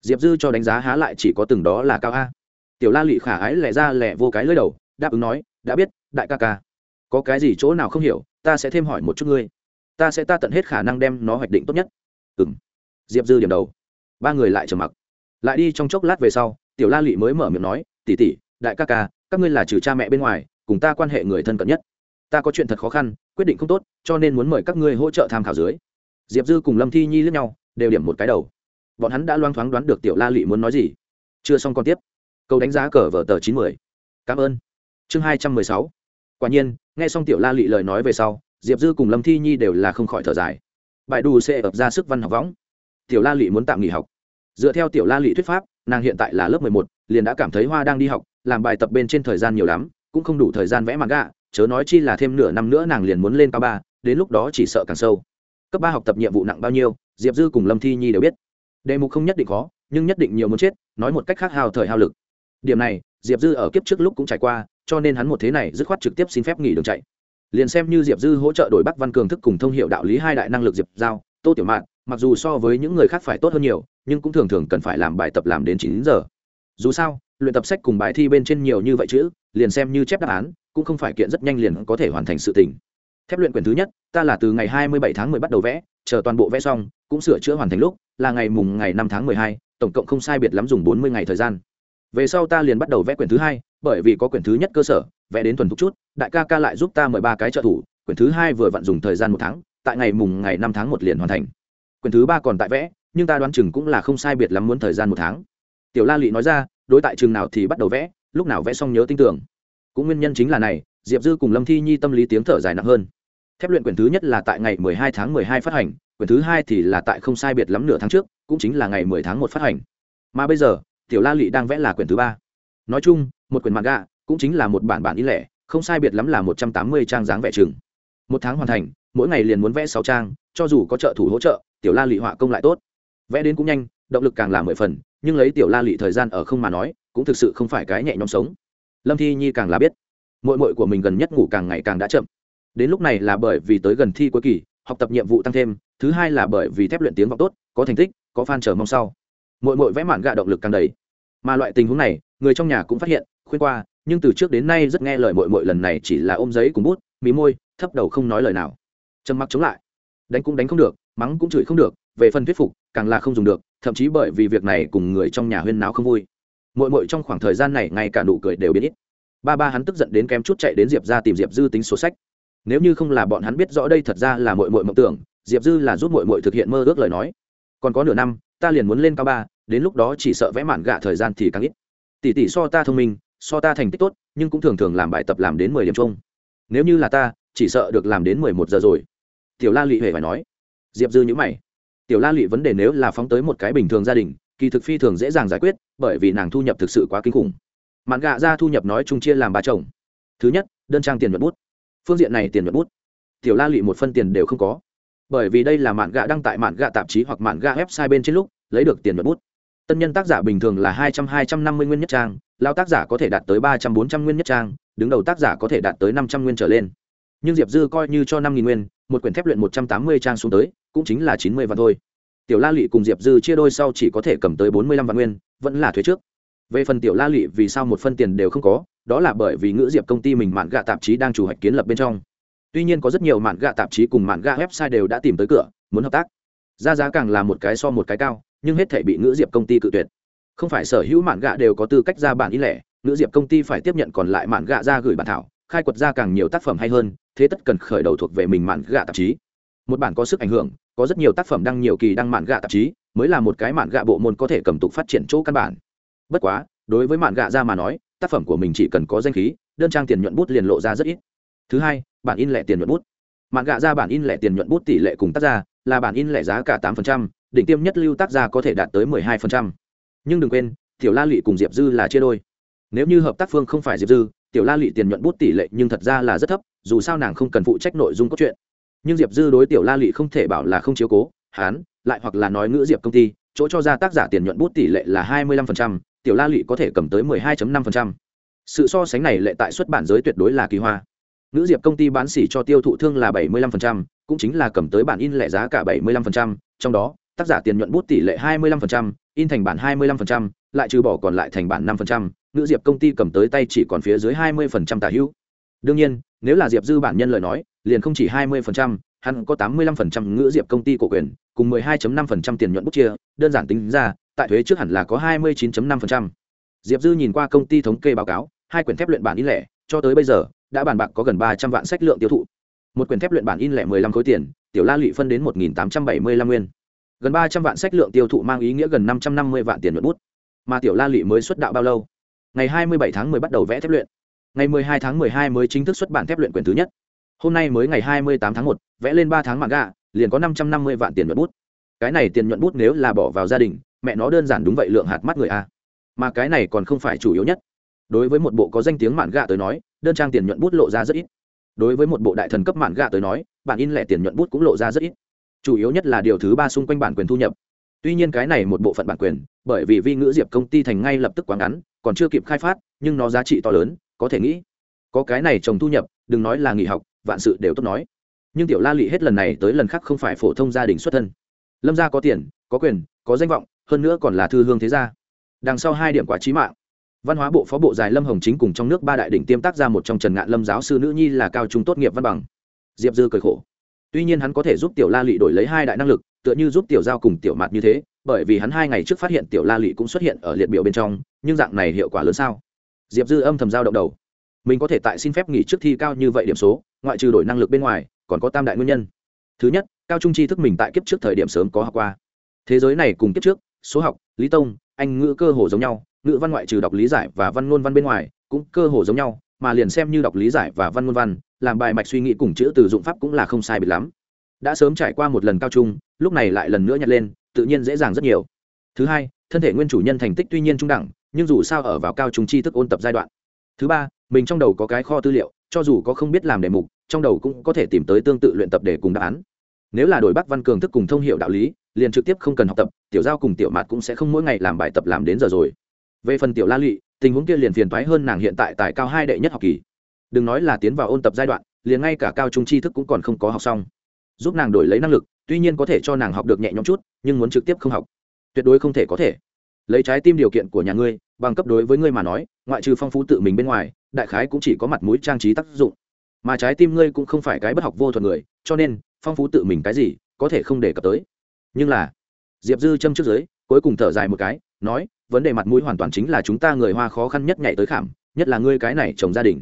diệp dư cho đánh giá há lại chỉ có từng đó là cao a. Tiểu la lụy khả ái lẻ ra lẻ vô cái lưỡi đầu, đáp ứng nói, đã biết, đại ca ca. Có cái gì chỗ nào không hiểu, ta sẽ thêm hỏi một chút ngươi. Ta sẽ ta tận hết khả năng đem nó hoạch định tốt nhất. Ừ m diệp dư điểm đầu. Ba người lại trầm mặc. Lại đi trong chốc lát về sau, tiểu la lụy mới mở miệng nói tỉ tỉ đại ca ca, các ngươi là trừ cha mẹ bên ngoài cùng ta quan hệ người thân cận nhất. Ta có chuyện thật khó khăn, quyết định không tốt, cho nên muốn mời các ngươi hỗ trợ tham khảo dưới. Diệp dư cùng lâm thi nhi lướt nhau, đều điểm một cái đầu. Bọn hắn đã loang thoáng đoán được tiểu la lị muốn nói gì. Chưa xong còn tiếp. Câu đánh giá cờ vở tờ chín mươi cảm ơn. Chương hai trăm mười sáu. Quả nhiên, nghe xong tiểu la lị lời nói về sau, diệp dư cùng lâm thi nhi đều là không khỏi thở dài. Bài đù sẽ ập ra sức văn học võng. Tiểu la lị muốn tạm nghỉ học. Dựa theo tiểu la lị thuyết pháp, nàng hiện tại là lớp mười một, liền đã cảm thấy hoa đang đi học, làm bài tập bên trên thời gian nhiều lắm cũng không đủ thời gian vẽ mặt gạ chớ nói chi là thêm nửa năm nữa nàng liền muốn lên cao ba, đến lúc đó chỉ sợ càng sâu. Cấp ba học tập nhiệm vụ nặng bao nhiêu, diệp dư cùng lâm thi nhi đều biết. Đề mục không nhất định khó, nhưng nhất định nhiều muốn chết, nói một cách khác hào thời hao lực. Điểm này, diệp dư ở kiếp trước lúc cũng trải qua, cho nên hắn một thế này dứt khoát trực tiếp xin phép nghỉ đường chạy. Liền xem như diệp dư hỗ trợ đổi bắc văn cường thức cùng thông hiệu đạo lý hai đại năng lực diệp giao, tô tiểu mạn, mặc dù so với những người khác phải tốt hơn nhiều, nhưng cũng thường thường cần phải làm bài tập làm đến chín giờ. Dù sao, luyện tập sách cùng bài thi bên trên nhiều như vậy chứ liền xem như chép đáp án, cũng không phải kiện rất nhanh liền có thể hoàn thành sự tình. Thép luyện quyển thứ nhất, ta là từ ngày hai mươi bảy tháng 10 bắt đầu vẽ, chờ toàn bộ vẽ xong, cũng sửa chữa hoàn thành lúc, là ngày mùng ngày năm tháng mười hai, tổng cộng không sai biệt lắm dùng bốn mươi ngày thời gian. Về sau ta liền bắt đầu vẽ quyển thứ hai, bởi vì có quyển thứ nhất cơ sở, vẽ đến thuần thục chút, đại ca ca lại giúp ta mười ba cái trợ thủ, quyển thứ hai vừa vặn dùng thời gian một tháng, tại ngày mùng ngày năm tháng một liền hoàn thành. Quyển thứ ba còn tại vẽ, nhưng ta đoán chừng cũng là không sai biệt lắm muốn thời gian một tháng. Tiểu la lị nói ra, đối tại chừng nào thì bắt đầu vẽ lúc nào vẽ xong nhớ tin tưởng. Cũng nguyên nhân chính là này, diệp dư cùng lâm thi nhi tâm lý tiếng thở dài nặng hơn. Thép luyện quyển thứ nhất là tại ngày 12 tháng 12 phát hành, quyển thứ hai thì là tại không sai biệt lắm nửa tháng trước, cũng chính là ngày 10 tháng một phát hành. Mà bây giờ, tiểu la lị đang vẽ là quyển thứ ba. Nói chung, một quyển manga cũng chính là một bản bản ý lẻ, không sai biệt lắm là một trăm tám mươi trang dáng vẽ chừng. Một tháng hoàn thành, mỗi ngày liền muốn vẽ sáu trang, cho dù có trợ thủ hỗ trợ, tiểu la lị họa công lại tốt. Vẽ đến cũng nhanh động lực càng là mười phần, nhưng lấy tiểu la lị thời gian ở không mà nói, cũng thực sự không phải cái nhẹ nhõm sống. Lâm thi nhi càng là biết mội mội của mình gần nhất ngủ càng ngày càng đã chậm. Đến lúc này là bởi vì tới gần thi cuối kỳ, học tập nhiệm vụ tăng thêm, thứ hai là bởi vì thép luyện tiếng vọng tốt, có thành tích, có fan trở chờ mong sau. Mội mội vẽ mạn gạ động lực càng đầy. Mà loại tình huống này, người trong nhà cũng phát hiện, khuyên qua, nhưng từ trước đến nay rất nghe lời mội mội lần này chỉ là ôm giấy cùng bút, mí môi, thấp đầu không nói lời nào. Trầm mặc chống lại. Đánh cũng đánh không được, mắng cũng chửi không được, về phần thuyết phục, càng là không dùng được thậm chí bởi vì việc này cùng người trong nhà huyên náo không vui. Mội mội trong khoảng thời gian này ngay cả nụ cười đều biến ít. Ba ba hắn tức giận đến kém chút chạy đến diệp ra tìm diệp dư tính số sách. Nếu như không là bọn hắn biết rõ đây thật ra là mội mội mộng tưởng, diệp dư là giúp mội mội thực hiện mơ ước lời nói. Còn có nửa năm, ta liền muốn lên cao ba, đến lúc đó chỉ sợ vẽ mạn gạ thời gian thì càng ít. Tỷ tỷ so ta thông minh, so ta thành tích tốt, nhưng cũng thường thường làm bài tập làm đến mười điểm chung. Nếu như là ta, chỉ sợ được làm đến mười một giờ rồi. Tiểu la lụy huệ phải nói. Diệp dư nhữ mày tiểu la lụy vấn đề nếu là phóng tới một cái bình thường gia đình, kỳ thực phi thường dễ dàng giải quyết, bởi vì nàng thu nhập thực sự quá kinh khủng. Mạn gạ ra thu nhập nói chung chia làm ba chồng. Thứ nhất, đơn trang tiền nhuận bút. Phương diện này tiền nhuận bút, tiểu la lụy một phân tiền đều không có. Bởi vì đây là mạn gạ đăng tại mạn gạ tạp chí hoặc mạn gạ website bên trên lúc, lấy được tiền nhuận bút. Tân nhân tác giả bình thường là hai trăm hai trăm năm mươi nguyên nhất trang, lao tác giả có thể đạt tới ba trăm bốn trăm nguyên nhất trang, đứng đầu tác giả có thể đạt tới năm trăm nguyên trở lên. Nhưng diệp dư coi như cho năm nghìn nguyên, một quyển thép luyện một trăm tám mươi trang xuống tới cũng chính là chín mươi vạn thôi. Tiểu la lụy cùng diệp dư chia đôi sau chỉ có thể cầm tới bốn mươi lăm vạn nguyên, vẫn là thuế trước. Về phần tiểu la lụy vì sao một phân tiền đều không có, đó là bởi vì ngữ diệp công ty mình mạn gạ tạp chí đang chủ hoạch kiến lập bên trong. Tuy nhiên có rất nhiều mạn gạ tạp chí cùng mạn gạ website đều đã tìm tới cửa, muốn hợp tác. Ra giá càng là một cái so một cái cao, nhưng hết thể bị ngữ diệp công ty cự tuyệt. Không phải sở hữu mạn gạ đều có tư cách ra bản ý lẻ, ngữ diệp công ty phải tiếp nhận còn lại mạn gạ ra gửi bản thảo, khai quật ra càng nhiều tác phẩm hay hơn, thế tất cần khởi đầu thuộc về mình mạn gạ tạp chí một bản có sức ảnh hưởng, có rất nhiều tác phẩm đăng nhiều kỳ đăng mạn gạ tạp chí, mới là một cái mạn gạ bộ môn có thể cầm tục phát triển chỗ căn bản. Bất quá, đối với mạn gạ ra mà nói, tác phẩm của mình chỉ cần có danh khí, đơn trang tiền nhuận bút liền lộ ra rất ít. Thứ hai, bản in lẻ tiền nhuận bút. Mạn gạ ra bản in lẻ tiền nhuận bút tỷ lệ cùng tác gia là bản in lẻ giá cả tám đỉnh tiêm nhất lưu tác gia có thể đạt tới mười hai nhưng đừng quên, tiểu la lụy cùng diệp dư là chia đôi. Nếu như hợp tác phương không phải diệp dư, tiểu la lụy tiền nhuận bút tỷ lệ nhưng thật ra là rất thấp, dù sao nàng không cần phụ trách nội dung cốt truyện nhưng diệp dư đối tiểu la lụy không thể bảo là không chiếu cố, hán, lại hoặc là nói ngữ diệp công ty, chỗ cho ra tác giả tiền nhuận bút tỷ lệ là hai mươi lăm tiểu la lụy có thể cầm tới mười hai năm sự so sánh này lệ tại xuất bản giới tuyệt đối là kỳ hoa. Ngữ diệp công ty bán xỉ cho tiêu thụ thương là bảy mươi lăm cũng chính là cầm tới bản in lẻ giá cả bảy mươi lăm trong đó, tác giả tiền nhuận bút tỷ lệ hai mươi lăm in thành bản hai mươi lăm lại trừ bỏ còn lại thành bản năm ngữ diệp công ty cầm tới tay chỉ còn phía dưới hai mươi tả hữu. Đương nhiên, nếu là diệp dư bản nhân lời nói liền không chỉ hai mươi hắn có tám mươi lăm ngữ diệp công ty cổ quyền, cùng mười hai năm tiền nhuận bút chia, đơn giản tính ra, tại thuế trước hẳn là có hai mươi chín năm diệp dư nhìn qua công ty thống kê báo cáo, hai quyển thép luyện bản in lẻ, cho tới bây giờ, đã bàn bạc có gần ba trăm vạn sách lượng tiêu thụ. Một quyển thép luyện bản in lẻ mười lăm khối tiền, tiểu la lụy phân đến một nghìn tám trăm bảy mươi lăm nguyên. Gần ba trăm vạn sách lượng tiêu thụ mang ý nghĩa gần năm trăm năm mươi vạn tiền nhuận bút. Mà tiểu la lụy mới xuất đạo bao lâu? Ngày hai mươi bảy tháng 10 bắt đầu vẽ thép luyện. Ngày 12 tháng 12 mới chính thức xuất bản thép luyện quyển thứ nhất hôm nay mới ngày 28 tháng 1, vẽ lên ba tháng mạng gạ liền có 550 vạn tiền nhuận bút. Cái này tiền nhuận bút nếu là bỏ vào gia đình mẹ nó đơn giản đúng vậy lượng hạt mắt người a. Mà cái này còn không phải chủ yếu nhất. Đối với một bộ có danh tiếng mạn gạ tới nói đơn trang tiền nhuận bút lộ ra rất ít. Đối với một bộ đại thần cấp mạn gạ tới nói bản in lẻ tiền nhuận bút cũng lộ ra rất ít. Chủ yếu nhất là điều thứ ba xung quanh bản quyền thu nhập. Tuy nhiên cái này một bộ phận bản quyền bởi vì vi ngữ diệp công ty thành ngay lập tức quá ngắn còn chưa kịp khai phát nhưng nó giá trị to lớn có thể nghĩ. Có cái này trồng thu nhập đừng nói là nghỉ học vạn sự đều tốt nói. Nhưng tiểu la lị hết lần này tới lần khác không phải phổ thông gia đình xuất thân. Lâm gia có tiền, có quyền, có danh vọng, hơn nữa còn là thư hương thế gia. Đằng sau hai điểm quả trí mạng. Văn hóa bộ phó bộ dài lâm hồng chính cùng trong nước ba đại đỉnh tiêm tác ra một trong trần ngạn lâm giáo sư nữ nhi là cao trung tốt nghiệp văn bằng. Diệp dư cười khổ. Tuy nhiên hắn có thể giúp tiểu la lị đổi lấy hai đại năng lực, tựa như giúp tiểu giao cùng tiểu mạt như thế, bởi vì hắn hai ngày trước phát hiện tiểu la lị cũng xuất hiện ở liệt biểu bên trong, nhưng dạng này hiệu quả lớn sao? Diệp dư âm thầm giao động đầu mình có thể tại xin phép nghỉ trước thi cao như vậy điểm số, ngoại trừ đổi năng lực bên ngoài, còn có tam đại nguyên nhân. Thứ nhất, cao trung tri thức mình tại kiếp trước thời điểm sớm có học qua. Thế giới này cùng kiếp trước, số học, lý tông, anh ngữ cơ hồ giống nhau, ngữ văn ngoại trừ đọc lý giải và văn ngôn văn bên ngoài, cũng cơ hồ giống nhau, mà liền xem như đọc lý giải và văn ngôn văn, làm bài mạch suy nghĩ cùng chữ từ dụng pháp cũng là không sai biệt lắm. Đã sớm trải qua một lần cao trung, lúc này lại lần nữa nhặt lên, tự nhiên dễ dàng rất nhiều. Thứ hai, thân thể nguyên chủ nhân thành tích tuy nhiên trung đẳng, nhưng dù sao ở vào cao trung tri thức ôn tập giai đoạn. Thứ ba mình trong đầu có cái kho tư liệu, cho dù có không biết làm đề mục, trong đầu cũng có thể tìm tới tương tự luyện tập để cùng đáp án. Nếu là đổi bác văn cường thức cùng thông hiệu đạo lý, liền trực tiếp không cần học tập, tiểu giao cùng tiểu mạt cũng sẽ không mỗi ngày làm bài tập làm đến giờ rồi. Về phần tiểu la lụy, tình huống kia liền phiền thoái hơn nàng hiện tại tại cao hai đệ nhất học kỳ. Đừng nói là tiến vào ôn tập giai đoạn, liền ngay cả cao trung tri thức cũng còn không có học xong. Giúp nàng đổi lấy năng lực, tuy nhiên có thể cho nàng học được nhẹ nhõm chút, nhưng muốn trực tiếp không học, tuyệt đối không thể có thể. Lấy trái tim điều kiện của nhà ngươi, bằng cấp đối với ngươi mà nói, ngoại trừ phong phú tự mình bên ngoài đại khái cũng chỉ có mặt mũi trang trí tác dụng. Mà trái tim ngươi cũng không phải cái bất học vô thuật người, cho nên, phong phú tự mình cái gì, có thể không đề cập tới. Nhưng là, diệp dư châm trước giới cuối cùng thở dài một cái, nói, vấn đề mặt mũi hoàn toàn chính là chúng ta người hoa khó khăn nhất nhảy tới khảm, nhất là ngươi cái này chồng gia đình.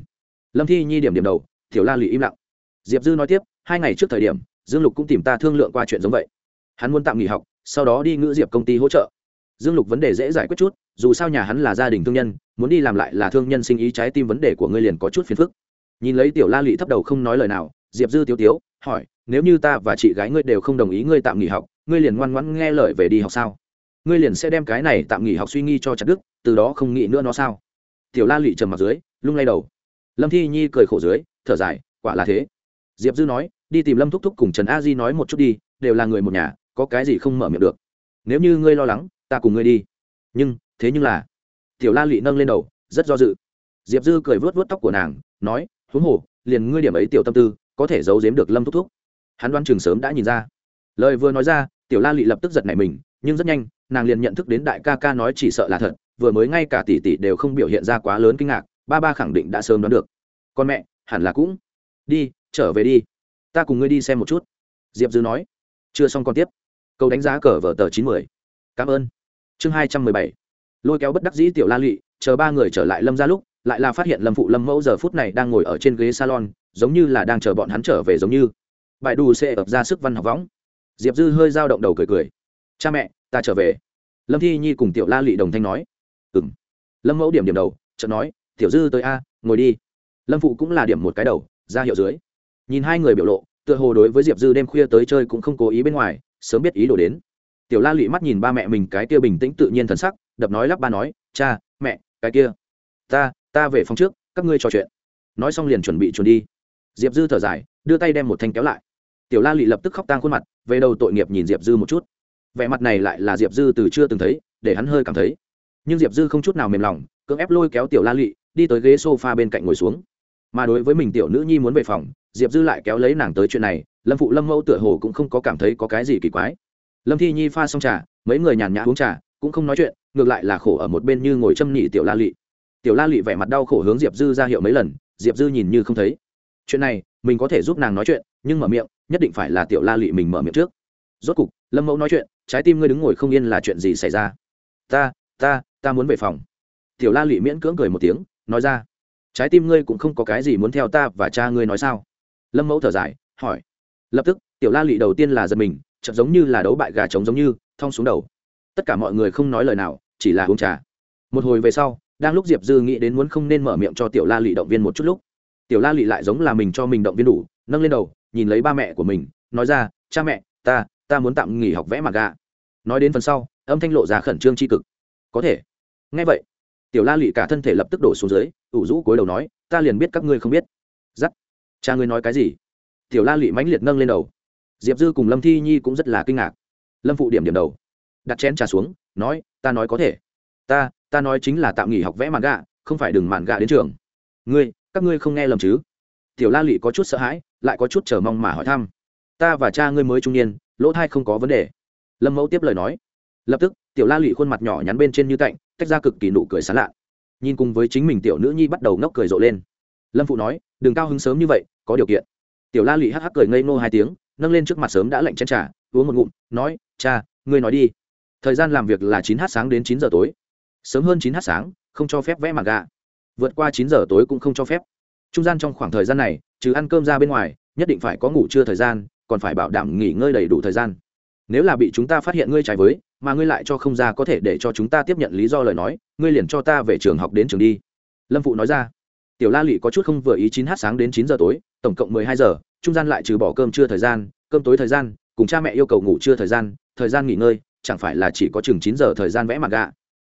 Lâm thi nhi điểm điểm đầu, tiểu la lụy im lặng. Diệp dư nói tiếp, hai ngày trước thời điểm, dương lục cũng tìm ta thương lượng qua chuyện giống vậy. Hắn muốn tạm nghỉ học, sau đó đi ngữ diệp công ty hỗ trợ. Dương lục vấn đề dễ giải quyết chút dù sao nhà hắn là gia đình thương nhân, muốn đi làm lại là thương nhân sinh ý trái tim vấn đề của ngươi liền có chút phiền phức. Nhìn lấy tiểu la lụy thấp đầu không nói lời nào, diệp dư tiếu tiếu hỏi, nếu như ta và chị gái ngươi đều không đồng ý ngươi tạm nghỉ học, ngươi liền ngoan ngoãn nghe lời về đi học sao? Ngươi liền sẽ đem cái này tạm nghỉ học suy nghĩ cho chặt đức từ đó không nghĩ nữa nó sao? Tiểu la lụy trầm mặt dưới, lung lay đầu. Lâm thi nhi cười khổ dưới, thở dài, quả là thế. Diệp dư nói, đi tìm lâm thúc thúc cùng trần a di nói một chút đi, đều là người một nhà, có cái gì không mở miệng được. Nếu như ngươi lo lắng, ta cùng ngươi đi. Nhưng thế nhưng là, tiểu la lụy nâng lên đầu, rất do dự. Diệp dư cười vớt vớt tóc của nàng, nói, huống hồ, liền ngươi điểm ấy tiểu tâm tư, có thể giấu giếm được lâm thúc thúc. Hắn đoán trường sớm đã nhìn ra. Lời vừa nói ra, tiểu la lụy lập tức giật nảy mình, nhưng rất nhanh, nàng liền nhận thức đến đại ca ca nói chỉ sợ là thật, vừa mới ngay cả tỷ tỷ đều không biểu hiện ra quá lớn kinh ngạc, ba ba khẳng định đã sớm đoán được. Con mẹ, hẳn là cũng đi, trở về đi, ta cùng ngươi đi xem một chút. Diệp dư nói. Chưa xong còn tiếp. Câu đánh giá cờ vở tờ chín mươi. Cảm ơn. Chương hai trăm mười bảy lôi kéo bất đắc dĩ tiểu la lụy, chờ ba người trở lại lâm ra lúc, lại là phát hiện lâm phụ lâm mẫu giờ phút này đang ngồi ở trên ghế salon, giống như là đang chờ bọn hắn trở về giống như. Bài đù sẽ ập ra sức văn học võng. Diệp dư hơi dao động đầu cười cười. Cha mẹ, ta trở về. Lâm thi nhi cùng tiểu la lị đồng thanh nói. Ừ m lâm mẫu điểm điểm đầu, chợt nói, tiểu dư tới a, ngồi đi. Lâm phụ cũng là điểm một cái đầu, ra hiệu dưới. Nhìn hai người biểu lộ, tựa hồ đối với diệp dư đêm khuya tới chơi cũng không cố ý bên ngoài, sớm biết ý đồ đến. Tiểu la lụy mắt nhìn ba mẹ mình cái kia bình tĩnh tự nhiên thần sắc đập nói lắp ba nói, cha, mẹ, cái kia, ta ta về phòng trước, các ngươi trò chuyện. Nói xong liền chuẩn bị chuẩn đi. Diệp dư thở dài, đưa tay đem một thanh kéo lại. Tiểu la lị lập tức khóc tang khuôn mặt, về đầu tội nghiệp nhìn diệp dư một chút. Vẻ mặt này lại là diệp dư từ chưa từng thấy, để hắn hơi cảm thấy. Nhưng diệp dư không chút nào mềm lòng, cưỡng ép lôi kéo tiểu la lị, đi tới ghế s o f a bên cạnh ngồi xuống. Mà đối với mình tiểu nữ nhi muốn về phòng, diệp dư lại kéo lấy nàng tới chuyện này, lâm phụ lâm mẫu tựa hồ cũng không có cảm thấy có cái gì kỳ quái. Lâm thi nhi pha xong trà, mấy người nhàn nhã uống trà, cũng không nói chuyện ngược lại là khổ ở một bên như ngồi châm nhị tiểu la lị. Tiểu la lị vẻ mặt đau khổ hướng diệp dư ra hiệu mấy lần, diệp dư nhìn như không thấy. Chuyện này, mình có thể giúp nàng nói chuyện, nhưng mở miệng, nhất định phải là tiểu la lị mình mở miệng trước. Rốt cục, lâm mẫu nói chuyện, trái tim ngươi đứng ngồi không yên là chuyện gì xảy ra? Ta ta ta muốn về phòng. Tiểu la lị miễn cưỡng cười một tiếng, nói ra. Trái tim ngươi cũng không có cái gì muốn theo ta và cha ngươi nói sao? Lâm mẫu thở dài, hỏi. Lập tức, tiểu la lị đầu tiên là giật mình, chợt giống như là đấu bại gà trống giống như, thong xuống đầu. Tất cả mọi người không nói lời nào chỉ là uống trà. Một hồi về sau, đang lúc diệp dư nghĩ đến muốn không nên mở miệng cho tiểu la lụy động viên một chút lúc, tiểu la lụy lại giống là mình cho mình động viên đủ, nâng lên đầu, nhìn lấy ba mẹ của mình, nói ra, cha mẹ, ta ta muốn tạm nghỉ học vẽ mặt gà nói đến phần sau, âm thanh lộ ra khẩn trương tri cực. Có thể. Ngay vậy. Tiểu la lụy cả thân thể lập tức đổ xuống dưới, ủ rũ cối đầu nói, ta liền biết các ngươi không biết. Giắt, cha ngươi nói cái gì? Tiểu la lụy mãnh liệt nâng lên đầu. Diệp dư cùng lâm thi nhi cũng rất là kinh ngạc. Lâm phụ điểm điểm đầu. Đặt chén trà xuống nói, ta nói có thể. Ta ta nói chính là tạm nghỉ học vẽ mạn gạ, không phải đừng mạn gạ đến trường. Ngươi, các ngươi không nghe lầm chứ? Tiểu la lị có chút sợ hãi, lại có chút chờ mong mà hỏi thăm. Ta và cha ngươi mới trung niên, lỗ thai không có vấn đề. Lâm mẫu tiếp lời nói. Lập tức, tiểu la lị khuôn mặt nhỏ nhắn bên trên như tạnh, tách ra cực kỳ nụ cười sán lạ. Nhìn cùng với chính mình tiểu nữ nhi bắt đầu ngốc cười rộ lên. Lâm phụ nói, đừng cao hứng sớm như vậy, có điều kiện. Tiểu la lị hắc hắc cười ngây ngô hai tiếng, nâng lên trước mặt sớm đã lạnh chén trà, uống một ngụm, nói, cha, ngươi nói đi thời gian làm việc là chín h sáng đến chín giờ tối. Sớm hơn chín h sáng, không cho phép vẽ mặt gà vượt qua chín giờ tối cũng không cho phép. Trung gian trong khoảng thời gian này, trừ ăn cơm ra bên ngoài, nhất định phải có ngủ trưa thời gian, còn phải bảo đảm nghỉ ngơi đầy đủ thời gian. Nếu là bị chúng ta phát hiện ngươi trái với, mà ngươi lại cho không ra có thể để cho chúng ta tiếp nhận lý do lời nói, ngươi liền cho ta về trường học đến trường đi. Lâm phụ nói ra. Tiểu la lụy có chút không vừa ý chín h sáng đến chín giờ tối, tổng cộng mười hai giờ, trung gian lại trừ bỏ cơm trưa thời gian, cơm tối thời gian, cùng cha mẹ yêu cầu ngủ trưa thời gian thời gian nghỉ ngơi chẳng phải là chỉ có chừng chín giờ thời gian vẽ mặt gạ.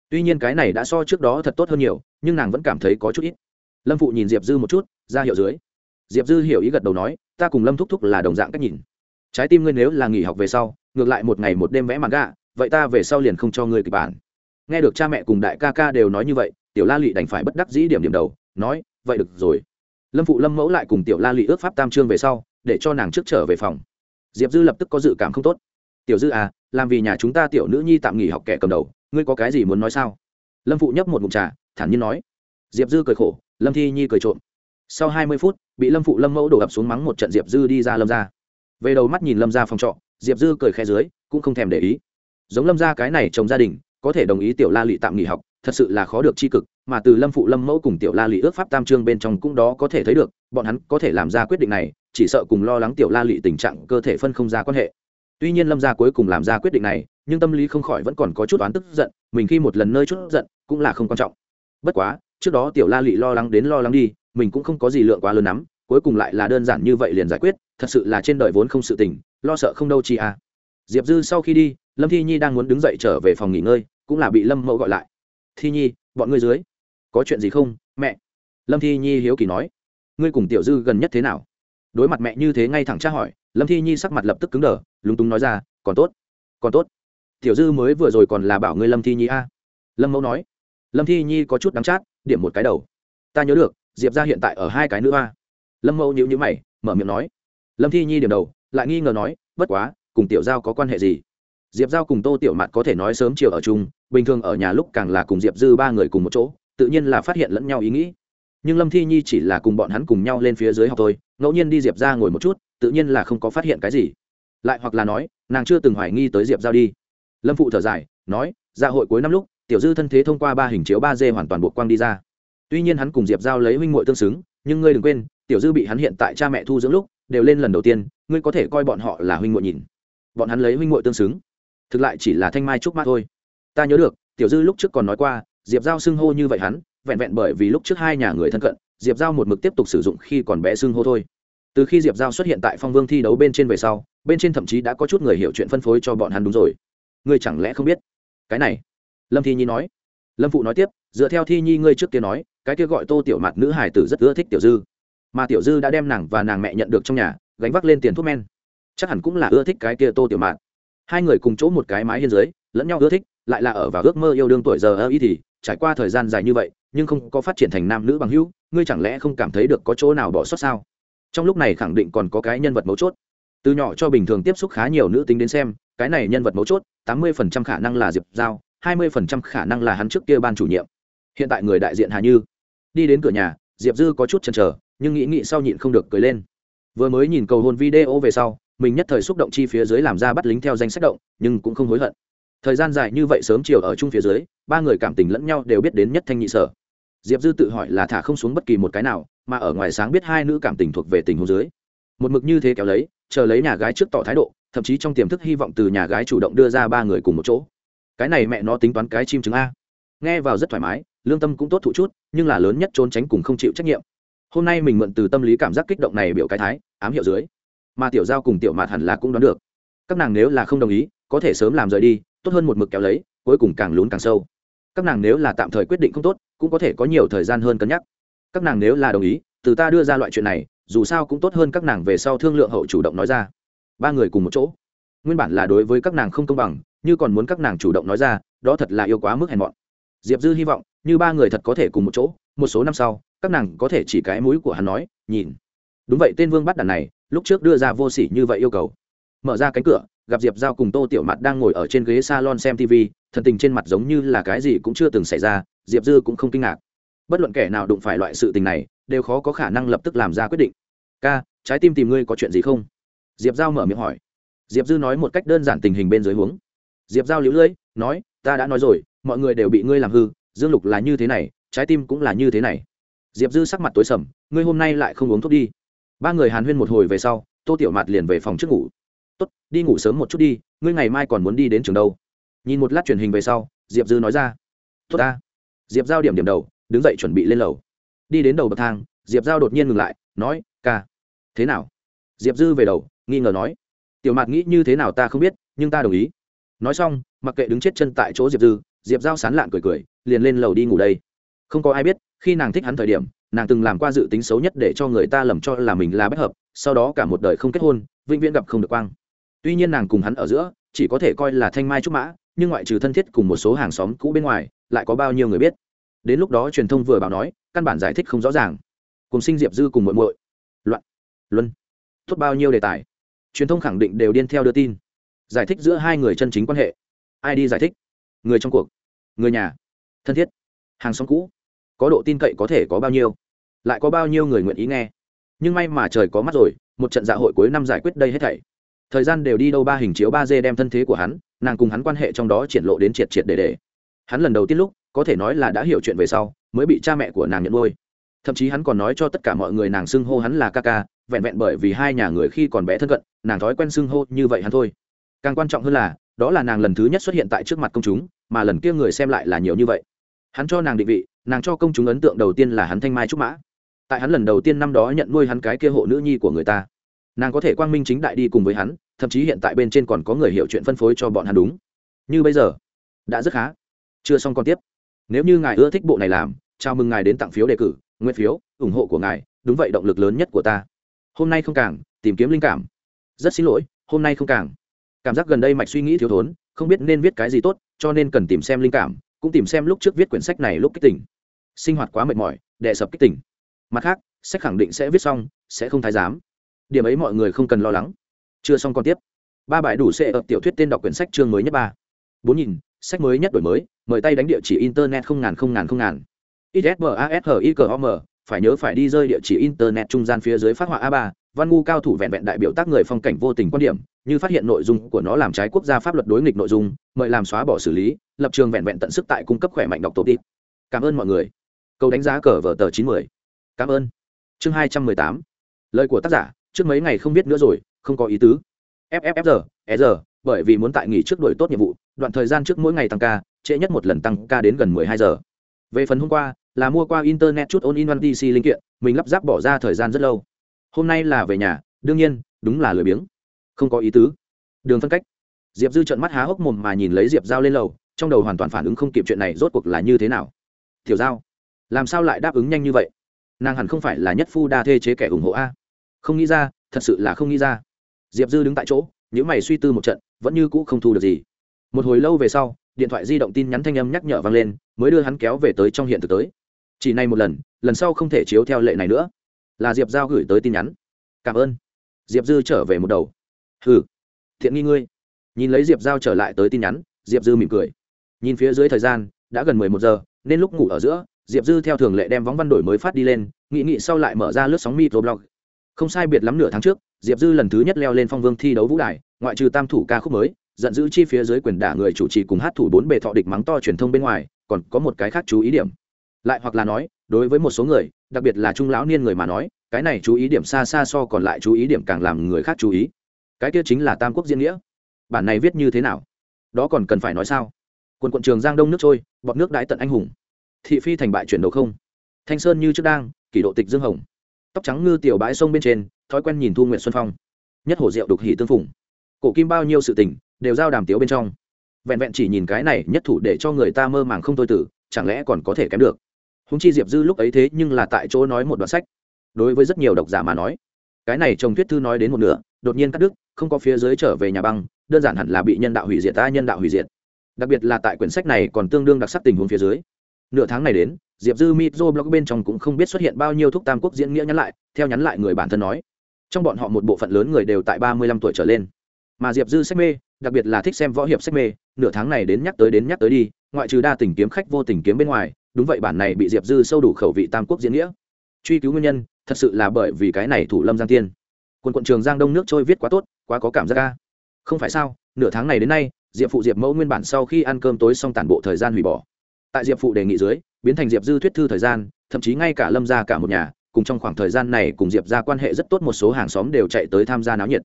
Tuy nhiên cái này đã so trước đó thật tốt hơn nhiều, nhưng nàng vẫn cảm thấy có chút ít. Lâm phụ nhìn diệp dư một chút, ra hiệu dưới. Diệp dư hiểu ý gật đầu nói, ta cùng lâm thúc thúc là đồng dạng cách nhìn. Trái tim ngươi nếu là nghỉ học về sau, ngược lại một ngày một đêm vẽ mặt gạ, vậy ta về sau liền không cho ngươi kịch bản. Nghe được cha mẹ cùng đại ca ca đều nói như vậy, tiểu la Lệ đành phải bất đắc dĩ điểm điểm đầu, nói, vậy được rồi. Lâm phụ lâm mẫu lại cùng tiểu la Lệ ước pháp tam trương về sau, để cho nàng trước trở về phòng. Diệp dư lập tức có dự cảm không tốt tiểu dư à làm vì nhà chúng ta tiểu nữ nhi tạm nghỉ học kẻ cầm đầu, ngươi có cái gì muốn nói sao? Lâm phụ nhấp một mụn trà, thản nhiên nói. Diệp dư cười khổ, lâm thi nhi cười trộm. Sau hai mươi phút, bị lâm phụ lâm mẫu đổ ập xuống mắng một trận diệp dư đi ra lâm ra về đầu mắt nhìn lâm ra phòng trọ, diệp dư cười khe dưới, cũng không thèm để ý. Giống lâm gia cái này chồng gia đình, có thể đồng ý tiểu la lị tạm nghỉ học, thật sự là khó được tri cực, mà từ lâm phụ lâm mẫu cùng tiểu la lị ước pháp tam trương bên trong cũng đó có thể thấy được, bọn hắn có thể làm ra quyết định này, chỉ sợ cùng lo lắng tiểu la lị tình trạng cơ thể phân không ra quan hệ tuy nhiên lâm gia cuối cùng làm ra quyết định này, nhưng tâm lý không khỏi vẫn còn có chút oán tức giận, mình khi một lần nơi chút giận, cũng là không quan trọng. Bất quá, trước đó tiểu la lị lo lắng đến lo lắng đi, mình cũng không có gì lượng quá lớn lắm, cuối cùng lại là đơn giản như vậy liền giải quyết, thật sự là trên đời vốn không sự tình, lo sợ không đâu chi à. Diệp dư sau khi đi, lâm thi nhi đang muốn đứng dậy trở về phòng nghỉ ngơi, cũng là bị lâm mẫu gọi lại. Thi nhi, bọn ngươi dưới, có chuyện gì không, mẹ? Lâm thi nhi hiếu kỳ nói. Ngươi cùng tiểu dư gần nhất thế nào? Đối mặt mẹ như thế ngay thẳng tra hỏi, lâm thi nhi sắc mặt lập tức cứng đờ lúng túng nói ra, còn tốt còn tốt. Tiểu dư mới vừa rồi còn là bảo ngươi lâm thi nhi a. Lâm mẫu nói. Lâm thi nhi có chút đắng chát, điểm một cái đầu. Ta nhớ được, diệp ra hiện tại ở hai cái nữa a lâm mẫu nhữ nhữ mày, mở miệng nói. Lâm thi nhi điểm đầu, lại nghi ngờ nói, bất quá, cùng tiểu giao có quan hệ gì? Diệp giao cùng tô tiểu mạt có thể nói sớm chiều ở chung, bình thường ở nhà lúc càng là cùng diệp dư ba người cùng một chỗ, tự nhiên là phát hiện lẫn nhau ý nghĩ. Nhưng lâm thi nhi chỉ là cùng bọn hắn cùng nhau lên phía dưới học thôi, ngẫu nhiên đi diệp ra ngồi một chút, tự nhiên là không có phát hiện cái gì lại hoặc là nói, nàng chưa từng hoài nghi tới diệp giao đi. Lâm phụ thở dài, nói dạ hội cuối năm lúc, tiểu dư thân thế thông qua ba hình chiếu ba d hoàn toàn buộc quang đi ra. Tuy nhiên hắn cùng diệp giao lấy huynh muội tương xứng, nhưng ngươi đừng quên, tiểu dư bị hắn hiện tại cha mẹ thu dưỡng lúc, đều lên lần đầu tiên, ngươi có thể coi bọn họ là huynh muội nhìn. Bọn hắn lấy huynh muội tương xứng, thực lại chỉ là thanh mai trúc mát thôi. Ta nhớ được, tiểu dư lúc trước còn nói qua, diệp giao xưng hô như vậy hắn, vẹn vẹn bởi vì lúc trước hai nhà người thân cận, diệp giao một mực tiếp tục sử dụng khi còn bé xưng hô thôi từ khi diệp giao xuất hiện tại phong vương thi đấu bên trên về sau, bên trên thậm chí đã có chút người hiểu chuyện phân phối cho bọn hắn đúng rồi. Ngươi chẳng lẽ không biết? Cái này, lâm thi nhi nói. Lâm phụ nói tiếp, dựa theo thi nhi ngươi trước kia nói, cái kia gọi tô tiểu mặt nữ hải tử rất ưa thích tiểu dư. Mà tiểu dư đã đem nàng và nàng mẹ nhận được trong nhà, gánh vác lên tiền thuốc men. Chắc hẳn cũng là ưa thích cái kia tô tiểu mạt. Hai người cùng chỗ một cái mái hiên dưới, lẫn nhau ưa thích, lại là ở vào ước mơ yêu đương tuổi giờ ơ ý thì, trải qua thời gian dài như vậy, nhưng không có phát triển thành nam nữ bằng hữu, ngươi chẳng lẽ không cảm thấy được có chỗ nào bỏ sót sao? Trong lúc này khẳng định còn có cái nhân vật mấu chốt. Từ nhỏ cho bình thường tiếp xúc khá nhiều nữ tính đến xem, cái này nhân vật mấu chốt, tám mươi phần trăm khả năng là diệp giao, hai mươi phần trăm khả năng là hắn trước kia ban chủ nhiệm. Hiện tại người đại diện hà như. Đi đến cửa nhà, diệp dư có chút chần chờ, nhưng nghĩ nghĩ sau nhịn không được cười lên. Vừa mới nhìn cầu hôn video về sau, mình nhất thời xúc động chi phía dưới làm ra bắt lính theo danh sách động, nhưng cũng không hối hận. Thời gian dài như vậy sớm chiều ở chung phía dưới, ba người cảm tình lẫn nhau đều biết đến nhất thanh nhị sở. Diệp dư tự hỏi là thả không xuống bất kỳ một cái nào mà ở ngoài sáng biết hai nữ cảm tình thuộc về tình huống dưới. Một mực như thế kéo lấy, chờ lấy nhà gái trước tỏ thái độ, thậm chí trong tiềm thức hy vọng từ nhà gái chủ động đưa ra ba người cùng một chỗ. Cái này mẹ nó tính toán cái chim trứng a. Nghe vào rất thoải mái, lương tâm cũng tốt thụ chút, nhưng là lớn nhất trốn tránh cùng không chịu trách nhiệm. Hôm nay mình mượn từ tâm lý cảm giác kích động này biểu cái thái, ám hiệu dưới. Mà tiểu giao cùng tiểu mạt hẳn là cũng đoán được. Các nàng nếu là không đồng ý, có thể sớm làm rời đi, tốt hơn một mực kéo lấy, cuối cùng càng lún càng sâu. Các nàng nếu là tạm thời quyết định không tốt, cũng có thể có nhiều thời gian hơn cân nhắc các nàng nếu là đồng ý, từ ta đưa ra loại chuyện này, dù sao cũng tốt hơn các nàng về sau thương lượng hậu chủ động nói ra. Ba người cùng một chỗ. Nguyên bản là đối với các nàng không công bằng, như còn muốn các nàng chủ động nói ra, đó thật là yêu quá mức hèn mọn. Diệp dư hy vọng, như ba người thật có thể cùng một chỗ, một số năm sau, các nàng có thể chỉ cái mũi của hắn nói, nhìn. Đúng vậy, tên vương bắt đàn này, lúc trước đưa ra vô s ỉ như vậy yêu cầu. Mở ra cánh cửa, gặp diệp giao cùng tô tiểu mặt đang ngồi ở trên ghế s a lon xem tv thần tình trên mặt giống như là cái gì cũng chưa từng xảy ra, diệp dư cũng không kinh ngạc bất luận kẻ nào đụng phải loại sự tình này, đều khó có khả năng lập tức làm ra quyết định. Ca, trái tim tìm ngươi có chuyện gì không? Diệp giao mở miệng hỏi. Diệp dư nói một cách đơn giản tình hình bên dưới huống. Diệp giao lũ lưỡi, nói, ta đã nói rồi, mọi người đều bị ngươi làm hư, dương lục là như thế này, trái tim cũng là như thế này. Diệp dư sắc mặt tối sầm, ngươi hôm nay lại không uống thuốc đi. Ba người hàn huyên một hồi về sau, tô tiểu mạt liền về phòng trước ngủ. Tốt, đi ngủ sớm một chút đi, ngươi ngày mai còn muốn đi đến trường đâu? Nhìn một lát truyền hình về sau, diệp dư nói ra, tốt ta. Diệp giao điểm điểm đầu đứng dậy chuẩn bị lên lầu. Đi đến đầu bậc thang, diệp giao đột nhiên ngừng lại, nói, ca, thế nào? Diệp dư về đầu, nghi ngờ nói, tiểu mạt nghĩ như thế nào ta không biết, nhưng ta đồng ý. Nói xong, mặc kệ đứng chết chân tại chỗ diệp dư, diệp giao sán lạn cười cười, liền lên lầu đi ngủ đây. Không có ai biết, khi nàng thích hắn thời điểm, nàng từng làm qua dự tính xấu nhất để cho người ta lầm cho là mình là bất hợp, sau đó cả một đời không kết hôn, vĩnh viễn gặp không được quang. Tuy nhiên nàng cùng hắn ở giữa, chỉ có thể coi là thanh mai trúc mã, nhưng ngoại trừ thân thiết cùng một số hàng xóm cũ bên ngoài, lại có bao nhiêu người biết đến lúc đó truyền thông vừa bảo nói, căn bản giải thích không rõ ràng. Cùng sinh diệp dư cùng muội muội. Loạn. Luân. Tốt bao nhiêu đề tài. Truyền thông khẳng định đều điên theo đưa tin. Giải thích giữa hai người chân chính quan hệ. Ai đi giải thích? Người trong cuộc. Người nhà. Thân thiết. Hàng xóm cũ. Có độ tin cậy có thể có bao nhiêu? Lại có bao nhiêu người nguyện ý nghe? Nhưng may mà trời có mắt rồi, một trận dạ hội cuối năm giải quyết đây hết thảy. Thời gian đều đi đâu ba hình chiếu ba d đem thân thế của hắn, nàng cùng hắn quan hệ trong đó triển lộ đến triệt triệt để để. Hắn lần đầu tiên lúc có thể nói là đã hiểu chuyện về sau, mới bị cha mẹ của nàng nhận nuôi. Thậm chí hắn còn nói cho tất cả mọi người nàng xưng hô hắn là ca ca, vẹn vẹn bởi vì hai nhà người khi còn bé thân cận, nàng thói quen xưng hô như vậy hắn thôi. Càng quan trọng hơn là, đó là nàng lần thứ nhất xuất hiện tại trước mặt công chúng, mà lần kia người xem lại là nhiều như vậy. Hắn cho nàng định vị, nàng cho công chúng ấn tượng đầu tiên là hắn thanh mai trúc mã. Tại hắn lần đầu tiên năm đó nhận nuôi hắn cái kia hộ nữ nhi của người ta. Nàng có thể quang minh chính đại đi cùng với hắn, thậm chí hiện tại bên trên còn có người hiểu chuyện phân phối cho bọn hắn đúng. Như bây giờ, đã rất khá. Chưa xong còn tiếp nếu như ngài ưa thích bộ này làm, chào mừng ngài đến tặng phiếu đề cử nguyên phiếu, ủng hộ của ngài, đúng vậy động lực lớn nhất của ta. Hôm nay không càng, tìm kiếm linh cảm. Rất xin lỗi, hôm nay không càng. Cảm giác gần đây mạch suy nghĩ thiếu thốn, không biết nên viết cái gì tốt, cho nên cần tìm xem linh cảm, cũng tìm xem lúc trước viết quyển sách này lúc kích tỉnh sinh hoạt quá mệt mỏi đệ sập kích tỉnh mặt khác, sách khẳng định sẽ viết xong, sẽ không thái giám. Điểm ấy mọi người không cần lo lắng. Chưa xong còn tiếp. Ba bài đủ sẽ ập tiểu thuyết tên đọc quyển sách chương mới nhất ba. Bốn nhìn, sách mới nhất đổi mới mời tay đánh địa chỉ internet không ngàn không ngàn không ngàn. Isbashicom phải nhớ phải đi rơi địa chỉ internet trung gian phía dưới phát họa a ba, văn ngu cao thủ vẹn vẹn đại biểu tác người phong cảnh vô tình quan điểm, như phát hiện nội dung của nó làm trái quốc gia pháp luật đối nghịch nội dung, mời làm xóa bỏ xử lý, lập trường vẹn vẹn tận sức tại cung cấp khỏe mạnh đọc tổ tịp cảm ơn mọi người. Câu đánh giá cờ vở tờ chín mươi cảm ơn. Chương hai trăm mười tám. Lời của tác giả, trước mấy ngày không biết nữa rồi, không có ý tứ. Fffr e r bởi vì muốn tại nghỉ trước đổi tốt nhiệm vụ, đoạn thời gian trước mỗi ngày tăng ca trễ nhất một lần tăng ca đến gần mười hai giờ. Về phần hôm qua, là mua qua internet chút on in one dc linh kiện, mình lắp ráp bỏ ra thời gian rất lâu. Hôm nay là về nhà, đương nhiên, đúng là lười biếng. Không có ý tứ. Đường phân cách. Diệp dư trợn mắt há hốc mồm mà nhìn lấy diệp giao lên lầu, trong đầu hoàn toàn phản ứng không kịp chuyện này rốt cuộc là như thế nào. Tiểu giao, làm sao lại đáp ứng nhanh như vậy? Nàng hẳn không phải là nhất phu đa thê chế kẻ ủng hộ a. Không nghĩ ra, thật sự là không nghĩ ra. Diệp dư đứng tại chỗ, nhíu mày suy tư một trận, vẫn như cũ không thu được gì. Một hồi lâu về sau điện thoại di động tin nhắn thanh âm nhắc nhở vang lên, mới đưa hắn kéo về tới trong hiện thực tới. Chỉ này một lần lần sau không thể chiếu theo lệ này nữa. Là diệp giao gửi tới tin nhắn. Cảm ơn. Diệp dư trở về một đầu. Hừ. Thiện nghi ngươi. Nhìn lấy diệp giao trở lại tới tin nhắn, diệp dư mỉm cười. Nhìn phía dưới thời gian, đã gần mười một giờ, nên lúc ngủ ở giữa, diệp dư theo thường lệ đem vóng văn đổi mới phát đi lên nghị nghị sau lại mở ra lướt sóng microblog. Không sai biệt lắm nửa tháng trước, diệp dư lần thứ nhất leo lên phong vương thi đấu vũ đài, ngoại trừ tam thủ ca khúc mới giận dữ chi phía dưới quyền đả người chủ trì cùng hát thủ bốn bề thọ địch mắng to truyền thông bên ngoài, còn có một cái khác chú ý điểm. Lại hoặc là nói, đối với một số người, đặc biệt là trung lão niên người mà nói, cái này chú ý điểm xa xa so còn lại chú ý điểm càng làm người khác chú ý. Cái kia chính là tam quốc diễn nghĩa. Bản này viết như thế nào? Đó còn cần phải nói sao? Quần quận trường giang đông nước trôi, bọt nước đái tận anh hùng. Thị phi thành bại chuyển đầu không. Thanh sơn như trước đang, kỷ độ tịch dương hồng. Tóc trắng ngư tiểu bãi sông bên trên, thói quen nhìn thu nguyện xuân phong. Nhất hồ rượu đục hỉ tương phùng. Cổ kim bao nhiêu sự tình đều giao đàm tiếu bên trong. Vẹn vẹn chỉ nhìn cái này nhất thủ để cho người ta mơ màng không thôi tử, chẳng lẽ còn có thể kém được? Húng chi diệp dư lúc ấy thế nhưng là tại chỗ nói một đoạn sách. Đối với rất nhiều độc giả mà nói, cái này chồng thuyết thư nói đến một nửa, đột nhiên cắt đứt, không có phía dưới trở về nhà băng, đơn giản hẳn là bị nhân đạo hủy diệt, ta nhân đạo hủy diệt. Đặc biệt là tại quyển sách này còn tương đương đặc sắc tình huống phía dưới. Nửa tháng này đến, diệp dư mitro blog bên trong cũng không biết xuất hiện bao nhiêu thúc tam quốc diễn nghĩa nhắn lại, theo nhắn lại người bản thân nói. Trong bọn họ một bộ phận lớn người đều tại ba mươi lăm tuổi trở lên. Mà diệp dư sách mê đặc biệt là thích xem võ hiệp sách mê, nửa tháng này đến nhắc tới đến nhắc tới đi, ngoại trừ đa tình kiếm khách vô tình kiếm bên ngoài, đúng vậy bản này bị diệp dư sâu đủ khẩu vị tam quốc diễn nghĩa. Truy cứu nguyên nhân, thật sự là bởi vì cái này thủ lâm giang tiên. Quân quận trường giang đông nước trôi viết quá tốt, quá có cảm giác ca không phải sao, nửa tháng này đến nay, diệp phụ diệp mẫu nguyên bản sau khi ăn cơm tối xong tản bộ thời gian hủy bỏ. Tại diệp phụ đề nghị dưới, biến thành diệp dư thuyết thư thời gian, thậm chí ngay cả lâm ra cả một nhà, cùng trong khoảng thời gian này cùng diệp ra quan hệ rất tốt một số hàng xóm đều chạy tới tham gia náo nhiệt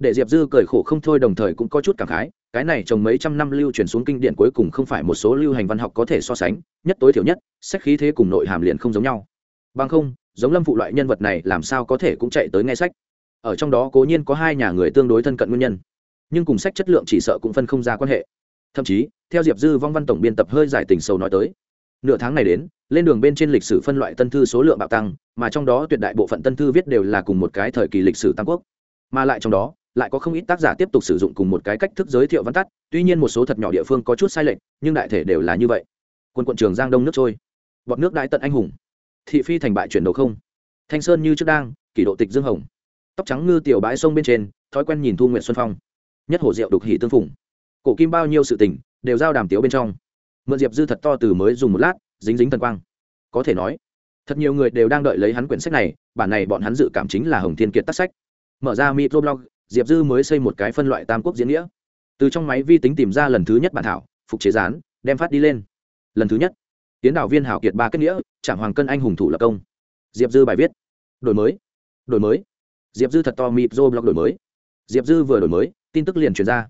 để diệp dư cười khổ không thôi đồng thời cũng có chút cảm khái, cái này trồng mấy trăm năm lưu truyền xuống kinh điển cuối cùng không phải một số lưu hành văn học có thể so sánh, nhất tối thiểu nhất, sách khí thế cùng nội hàm liền không giống nhau. Bằng không, giống lâm phụ loại nhân vật này làm sao có thể cũng chạy tới nghe sách? Ở trong đó cố nhiên có hai nhà người tương đối thân cận nguyên nhân, nhưng cùng sách chất lượng chỉ sợ cũng phân không ra quan hệ. Thậm chí, theo diệp dư vong văn tổng biên tập hơi giải tình sâu nói tới, nửa tháng này đến, lên đường bên trên lịch sử phân loại tân thư số lượng bạo tăng, mà trong đó tuyệt đại bộ phận tân thư viết đều là cùng một cái thời kỳ lịch sử tam quốc, mà lại trong đó lại có không ít tác giả tiếp tục sử dụng cùng một cái cách thức giới thiệu văn tắt, tuy nhiên một số thật nhỏ địa phương có chút sai lệch, nhưng đại thể đều là như vậy. Quân quận trường giang đông nước trôi. Bọt nước đại tận anh hùng. Thị phi thành bại chuyển đầu không. Thanh sơn như trước đang, kỷ độ tịch dương hồng. Tóc trắng ngư tiểu bãi sông bên trên, thói quen nhìn thu nguyện xuân phong. Nhất hồ rượu đục hỉ tương phùng. Cổ kim bao nhiêu sự tình, đều giao đàm tiếu bên trong. Mượn diệp dư thật to từ mới dùng một lát, dính dính thần quang. Có thể nói, thật nhiều người đều đang đợi lấy hắn quyển sách này, bản này bọn hắn dự cảm chính là hồng thiên kiệt tác sách. Mở ra microblog diệp dư mới xây một cái phân loại tam quốc diễn nghĩa. Từ trong máy vi tính tìm ra lần thứ nhất bản thảo, phục chế rán đem phát đi lên. Lần thứ nhất, tiến đạo viên hảo kiệt ba kết nghĩa, trạm hoàng cân anh hùng thủ lập công. Diệp dư bài viết, đổi mới đổi mới. Diệp dư thật to mịp dô blog đổi mới. Diệp dư vừa đổi mới, tin tức liền truyền ra.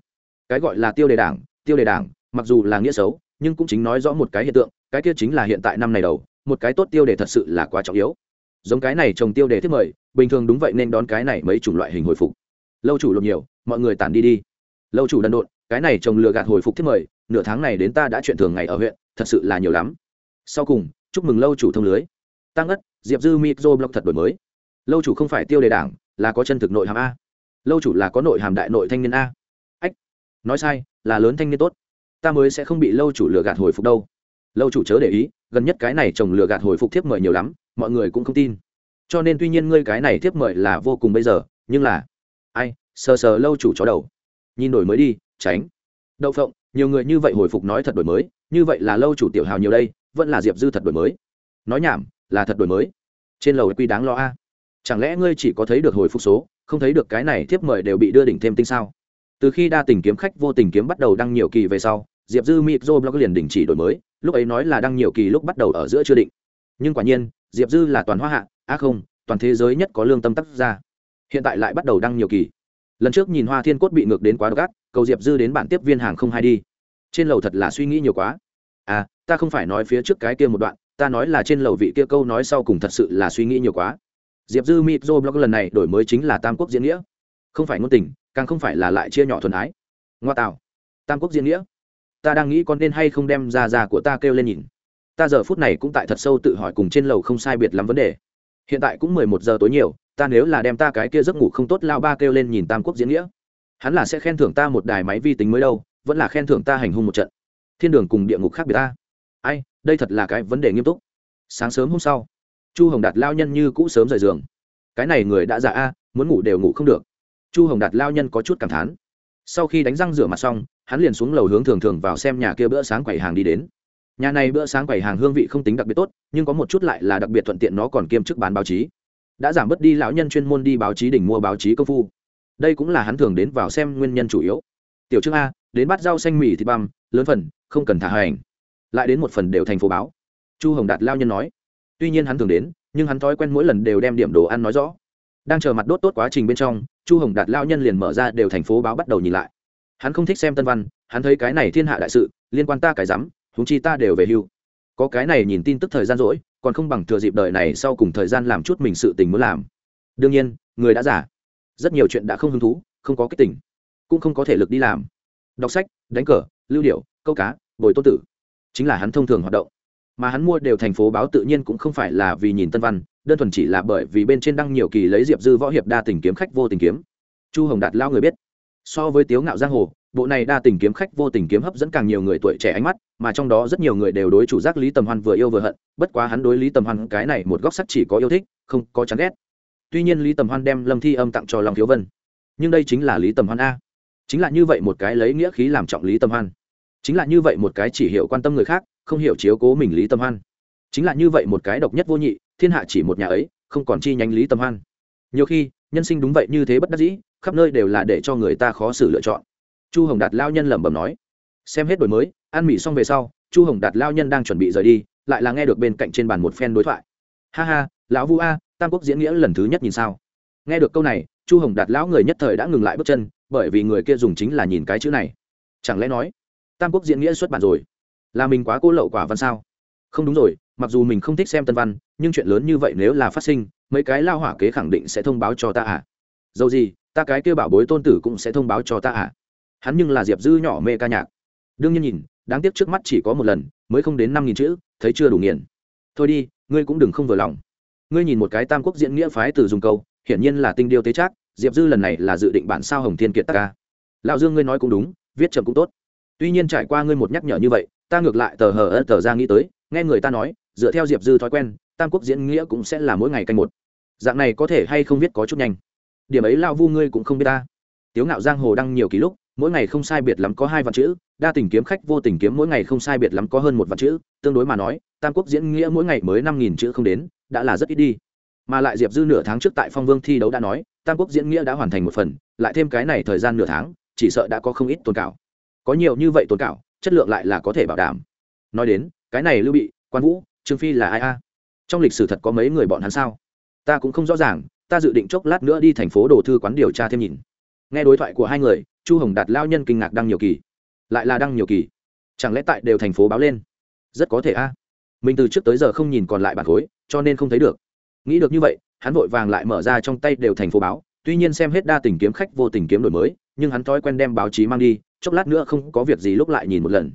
Cái gọi là tiêu đề đảng, tiêu đề đảng, mặc dù là nghĩa xấu, nhưng cũng chính nói rõ một cái hiện tượng, cái kia chính là hiện tại năm này đầu, một cái tốt tiêu đề thật sự là quá trọng yếu. Giống cái này trồng tiêu đề thiết mời, bình thường đúng vậy nên đón cái này mấy chủng loại hình hồi phục lâu chủ lộn nhiều, mọi người tản đi đi. Lâu chủ đần độn, cái này chồng lừa gạt hồi phục thiết mời, nửa tháng này đến ta đã chuyện thường ngày ở huyện, thật sự là nhiều lắm. Sau cùng, chúc mừng lâu chủ thông lưới. Tăng ất, diệp dư micro blog thật đổi mới. Lâu chủ không phải tiêu đề đảng, là có chân thực nội hàm a. Lâu chủ là có nội hàm đại nội thanh niên a. Ách, nói sai, là lớn thanh niên tốt. Ta mới sẽ không bị lâu chủ lừa gạt hồi phục đâu. Lâu chủ chớ để ý, gần nhất cái này chồng lừa gạt hồi phục thiếp mời nhiều lắm, mọi người cũng không tin. Cho nên tuy nhiên ngươi cái này thiếp mời là vô cùng bây giờ, nhưng là sờ sờ lâu chủ chó đầu. Nhìn đổi mới đi, tránh. Đậu phộng, nhiều người như vậy hồi phục nói thật đổi mới, như vậy là lâu chủ tiểu hào nhiều đây, vẫn là diệp dư thật đổi mới. Nói nhảm, là thật đổi mới. Trên lầu quy đáng lo a. Chẳng lẽ ngươi chỉ có thấy được hồi phục số, không thấy được cái này thiếp mời đều bị đưa đỉnh thêm tinh sao? Từ khi đa tình kiếm khách vô tình kiếm bắt đầu đăng nhiều kỳ về sau, diệp dư micro blog liền đình chỉ đổi mới, lúc ấy nói là đăng nhiều kỳ lúc bắt đầu ở giữa chưa định. Nhưng quả nhiên, diệp dư là toàn hoa hạ, á không, toàn thế giới nhất có lương tâm tác ra hiện tại lại bắt đầu đăng nhiều kỳ lần trước nhìn hoa thiên cốt bị ngược đến quá gắt cầu diệp dư đến bản tiếp viên hàng không hai đi. Trên lầu thật là suy nghĩ nhiều quá. À ta không phải nói phía trước cái kia một đoạn, ta nói là trên lầu vị kia câu nói sau cùng thật sự là suy nghĩ nhiều quá. Diệp dư micro blog lần này đổi mới chính là tam quốc diễn nghĩa. Không phải ngôn tình, càng không phải là lại chia nhỏ thuần ái. Ngoa tạo. Tam quốc diễn nghĩa. Ta đang nghĩ con nên hay không đem ra già của ta kêu lên nhìn. Ta giờ phút này cũng tại thật sâu tự hỏi cùng trên lầu không sai biệt lắm vấn đề hiện tại cũng mười một giờ tối nhiều, ta nếu là đem ta cái kia giấc ngủ không tốt lao ba kêu lên nhìn tam quốc diễn nghĩa. Hắn là sẽ khen thưởng ta một đài máy vi tính mới đâu, vẫn là khen thưởng ta hành hung một trận. Thiên đường cùng địa ngục khác biệt ta. Ai, đây thật là cái vấn đề nghiêm túc. Sáng sớm hôm sau, chu hồng đạt lao nhân như cũ sớm rời giường. Cái này người đã già a, muốn ngủ đều ngủ không được. Chu hồng đạt lao nhân có chút cảm thán. Sau khi đánh răng rửa mặt xong, hắn liền xuống lầu hướng thường thường vào xem nhà kia bữa sáng quầy hàng đi đến nhà này bữa sáng quầy hàng hương vị không tính đặc biệt tốt, nhưng có một chút lại là đặc biệt thuận tiện nó còn kiêm chức bán báo chí. Đã giảm bớt đi lão nhân chuyên môn đi báo chí đỉnh mua báo chí công phu. Đây cũng là hắn thường đến vào xem nguyên nhân chủ yếu. Tiểu chương a, đến bát rau xanh mì thịt băm, lớn phần, không cần thả hành. Lại đến một phần đều thành phố báo. Chu hồng đạt lao nhân nói. Tuy nhiên hắn thường đến, nhưng hắn thói quen mỗi lần đều đem điểm đồ ăn nói rõ. Đang chờ mặt đốt tốt quá trình bên trong, chu hồng đạt lao nhân liền mở ra đều thành phố báo bắt đầu nhìn lại. Hắn không thích xem tân văn, hắn thấy cái này thiên hạ đại sự, liên quan ta cái rắm huống chi ta đều về hưu. Có cái này nhìn tin tức thời gian rỗi, còn không bằng thừa dịp đời này sau cùng thời gian làm chút mình sự tình muốn làm. Đương nhiên, người đã giả rất nhiều chuyện đã không hứng thú, không có cái tình. Cũng không có thể lực đi làm. Đọc sách, đánh cờ, lưu điệu, câu cá, bồi tô tử. Chính là hắn thông thường hoạt động. Mà hắn mua đều thành phố báo tự nhiên cũng không phải là vì nhìn tân văn, đơn thuần chỉ là bởi vì bên trên đăng nhiều kỳ lấy diệp dư võ hiệp đa tình kiếm khách vô tình kiếm. Chu hồng đạt lao người biết. So với tiếu ngạo giang hồ bộ này đa tình kiếm khách vô tình kiếm hấp dẫn càng nhiều người tuổi trẻ ánh mắt, mà trong đó rất nhiều người đều đối chủ giác lý tầm hoan vừa yêu vừa hận, bất quá hắn đối lý tầm hoan cái này một góc sắc chỉ có yêu thích, không có chán ghét. Tuy nhiên lý tầm hoan đem lâm thi âm tặng cho long thiếu vân. Nhưng đây chính là lý tầm hoan a. Chính là như vậy một cái lấy nghĩa khí làm trọng lý tầm hoan. Chính là như vậy một cái chỉ hiểu quan tâm người khác, không hiểu chiếu cố mình lý tầm hoan. Chính là như vậy một cái độc nhất vô nhị, thiên hạ chỉ một nhà ấy, không còn chi nhánh lý tầm hoan. Nhiều khi, nhân sinh đúng vậy như thế bất đắc dĩ, khắp nơi đều là để cho người ta khó xử lựa chọn chu hồng đạt lao nhân lẩm bẩm nói. Xem hết đổi mới, ăn mì xong về sau, chu hồng đạt lao nhân đang chuẩn bị rời đi, lại là nghe được bên cạnh trên bàn một phen đối thoại. Ha ha, lão vu a, tam quốc diễn nghĩa lần thứ nhất nhìn sao? Nghe được câu này, chu hồng đạt lão người nhất thời đã ngừng lại bước chân, bởi vì người kia dùng chính là nhìn cái chữ này. Chẳng lẽ nói, tam quốc diễn nghĩa xuất bản rồi? Là mình quá cô lậu quả văn sao? Không đúng rồi, mặc dù mình không thích xem tân văn, nhưng chuyện lớn như vậy nếu là phát sinh, mấy cái lao hỏa kế khẳng định sẽ thông báo cho ta à? Dầu gì, ta cái kêu bảo bối tôn tử cũng sẽ thông báo cho ta à? Hắn nhưng là diệp dư nhỏ mê ca nhạc. Đương nhiên nhìn, đáng tiếc trước mắt chỉ có một lần, mới không đến năm nghìn chữ, thấy chưa đủ nghiền. Thôi đi, ngươi cũng đừng không vừa lòng. Ngươi nhìn một cái tam quốc diễn nghĩa phái từ dùng câu, hiển nhiên là tinh điêu tế trác, diệp dư lần này là dự định bản sao hồng thiên kiệt ta ca. Lão dương ngươi nói cũng đúng, viết chậm cũng tốt. Tuy nhiên trải qua ngươi một nhắc nhở như vậy, ta ngược lại tờ hờ ớt tờ ra nghĩ tới, nghe người ta nói, dựa theo diệp dư thói quen, tam quốc diễn nghĩa cũng sẽ là mỗi ngày canh một. Dạng này có thể hay không viết có chút nhanh. Điểm ấy lao vu ngươi cũng không biết ta. Tiếu ngạo giang hồ đăng nhiều ký lúc mỗi ngày không sai biệt lắm có hai vạn chữ, đa tình kiếm khách vô tình kiếm mỗi ngày không sai biệt lắm có hơn một vạn chữ, tương đối mà nói, tam quốc diễn nghĩa mỗi ngày mới năm nghìn chữ không đến, đã là rất ít đi. Mà lại diệp dư nửa tháng trước tại phong vương thi đấu đã nói, tam quốc diễn nghĩa đã hoàn thành một phần, lại thêm cái này thời gian nửa tháng, chỉ sợ đã có không ít tồn cảo. Có nhiều như vậy tồn cảo, chất lượng lại là có thể bảo đảm. Nói đến, cái này lưu bị, quan vũ, trương phi là ai a? Trong lịch sử thật có mấy người bọn hắn sao? Ta cũng không rõ ràng, ta dự định chốc lát nữa đi thành phố đồ thư quán điều tra thêm nhìn nghe đối thoại của hai người, chu hồng đạt lao nhân kinh ngạc đăng nhiều kỳ. Lại là đăng nhiều kỳ. Chẳng lẽ tại đều thành phố báo lên? Rất có thể a. Mình từ trước tới giờ không nhìn còn lại bản khối, cho nên không thấy được. Nghĩ được như vậy, hắn vội vàng lại mở ra trong tay đều thành phố báo. Tuy nhiên xem hết đa tình kiếm khách vô tình kiếm đổi mới, nhưng hắn thói quen đem báo chí mang đi, chốc lát nữa không có việc gì lúc lại nhìn một lần.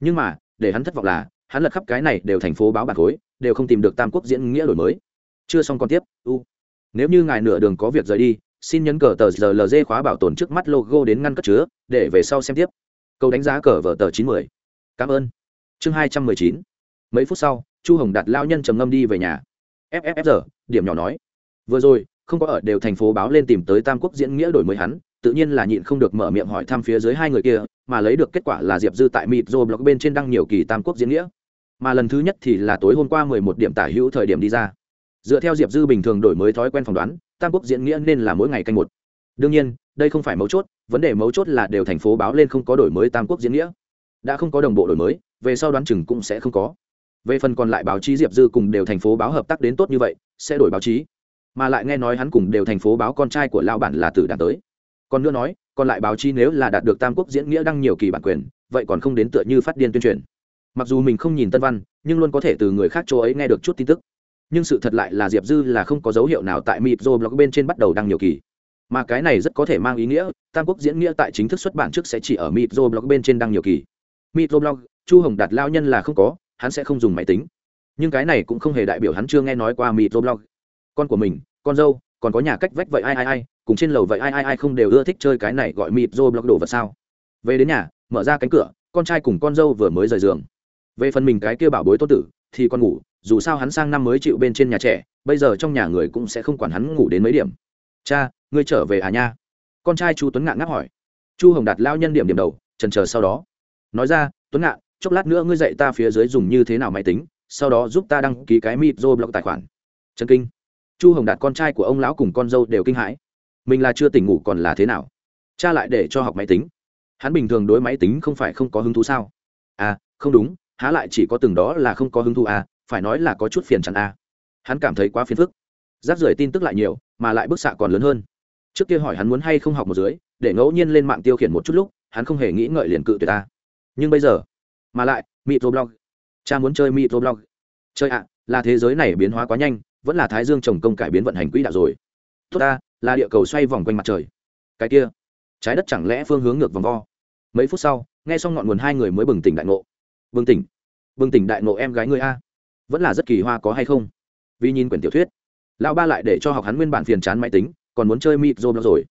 Nhưng mà, để hắn thất vọng là, hắn lật khắp cái này đều thành phố báo bản khối, đều không tìm được tam quốc diễn nghĩa đổi mới. Chưa xong còn tiếp, u. Nếu như ngài nửa đường có việc rời đi xin nhấn cờ tờ rlg khóa bảo tồn trước mắt logo đến ngăn cất chứa, để về sau xem tiếp. Câu đánh giá cờ vở tờ chín mươi cảm ơn. Chương hai trăm mười chín. Mấy phút sau, chu hồng đạt lao nhân trầm ngâm đi về nhà. Fffr điểm nhỏ nói. Vừa rồi, không có ở đều thành phố báo lên tìm tới tam quốc diễn nghĩa đổi mới hắn, tự nhiên là nhịn không được mở miệng hỏi thăm phía dưới hai người kia, mà lấy được kết quả là diệp dư tại mịt dô blog bên trên đăng nhiều kỳ tam quốc diễn nghĩa. Mà lần thứ nhất thì là tối hôm qua mười một điểm tả hữu thời điểm đi ra. Dựa theo diệp dư bình thường đổi mới thói quen phỏng đoán tam quốc diễn nghĩa nên là mỗi ngày canh một. Đương nhiên, đây không phải mấu chốt, vấn đề mấu chốt là đều thành phố báo lên không có đổi mới tam quốc diễn nghĩa. Đã không có đồng bộ đổi mới, về sau đoán chừng cũng sẽ không có. Về phần còn lại báo chí diệp dư cùng đều thành phố báo hợp tác đến tốt như vậy, sẽ đổi báo chí. Mà lại nghe nói hắn cùng đều thành phố báo con trai của lao bản là tử đàn tới. Còn nữa nói, còn lại báo chí nếu là đạt được tam quốc diễn nghĩa đăng nhiều kỳ bản quyền, vậy còn không đến tựa như phát điên tuyên truyền. Mặc dù mình không nhìn tân văn, nhưng luôn có thể từ người khác chỗ ấy nghe được chút tin tức nhưng sự thật lại là diệp dư là không có dấu hiệu nào tại mịp dô blog bên trên bắt đầu đăng nhiều kỳ. mà cái này rất có thể mang ý nghĩa, tam quốc diễn nghĩa tại chính thức xuất bản trước sẽ chỉ ở mịp dô blog bên trên đăng nhiều kỳ. mịp dô blog, chu hồng đạt lao nhân là không có, hắn sẽ không dùng máy tính. nhưng cái này cũng không hề đại biểu hắn chưa nghe nói qua mịp dô blog. con của mình, con dâu, còn có nhà cách vách vậy ai ai ai, cùng trên lầu vậy ai ai ai không đều ưa thích chơi cái này gọi mịp dô blog đồ vật sao. về đến nhà, mở ra cánh cửa, con trai cùng con dâu vừa mới rời giường. về phần mình cái kia bảo bối tốt tử, thì con ngủ dù sao hắn sang năm mới chịu bên trên nhà trẻ, bây giờ trong nhà người cũng sẽ không quản hắn ngủ đến mấy điểm. Cha, ngươi trở về à nha? Con trai chu tuấn ngạn ngáp hỏi. Chu hồng đạt lao nhân điểm điểm đầu trần chờ sau đó. Nói ra, tuấn ngạn, chốc lát nữa ngươi dạy ta phía dưới dùng như thế nào máy tính, sau đó giúp ta đăng ký cái mịp dô blog tài khoản. Trần kinh. Chu hồng đạt con trai của ông lão cùng con dâu đều kinh hãi. Mình là chưa tỉnh ngủ còn là thế nào? Cha lại để cho học máy tính. Hắn bình thường đối máy tính không phải không có hứng thú sao? À không đúng, há lại chỉ có từng đó là không có hứng thú à phải nói là có chút phiền chắn à hắn cảm thấy quá phiền phức. Rác rưởi tin tức lại nhiều, mà lại bức xạ còn lớn hơn. Trước kia hỏi hắn muốn hay không học một dưới, để ngẫu nhiên lên mạng tiêu khiển một chút lúc, hắn không hề nghĩ ngợi liền cự tuyệt ta. Nhưng bây giờ, mà lại microblog cha muốn chơi microblog chơi ạ, là thế giới này biến hóa quá nhanh, vẫn là thái dương trồng công cải biến vận hành quỹ đạo rồi. Tốt ta, là địa cầu xoay vòng quanh mặt trời. Cái kia, trái đất chẳng lẽ phương hướng ngược vòng vo? Mấy phút sau, nghe xong ngọn nguồn hai người mới bừng tỉnh đại ngộ. Bừng tỉnh. Bừng tỉnh đại ngộ em gái người a vẫn là rất kỳ hoa có hay không? Vì nhìn quyển tiểu thuyết, lão ba lại để cho học hắn nguyên bản phiền chán máy tính, còn muốn chơi mịp rôm rồi.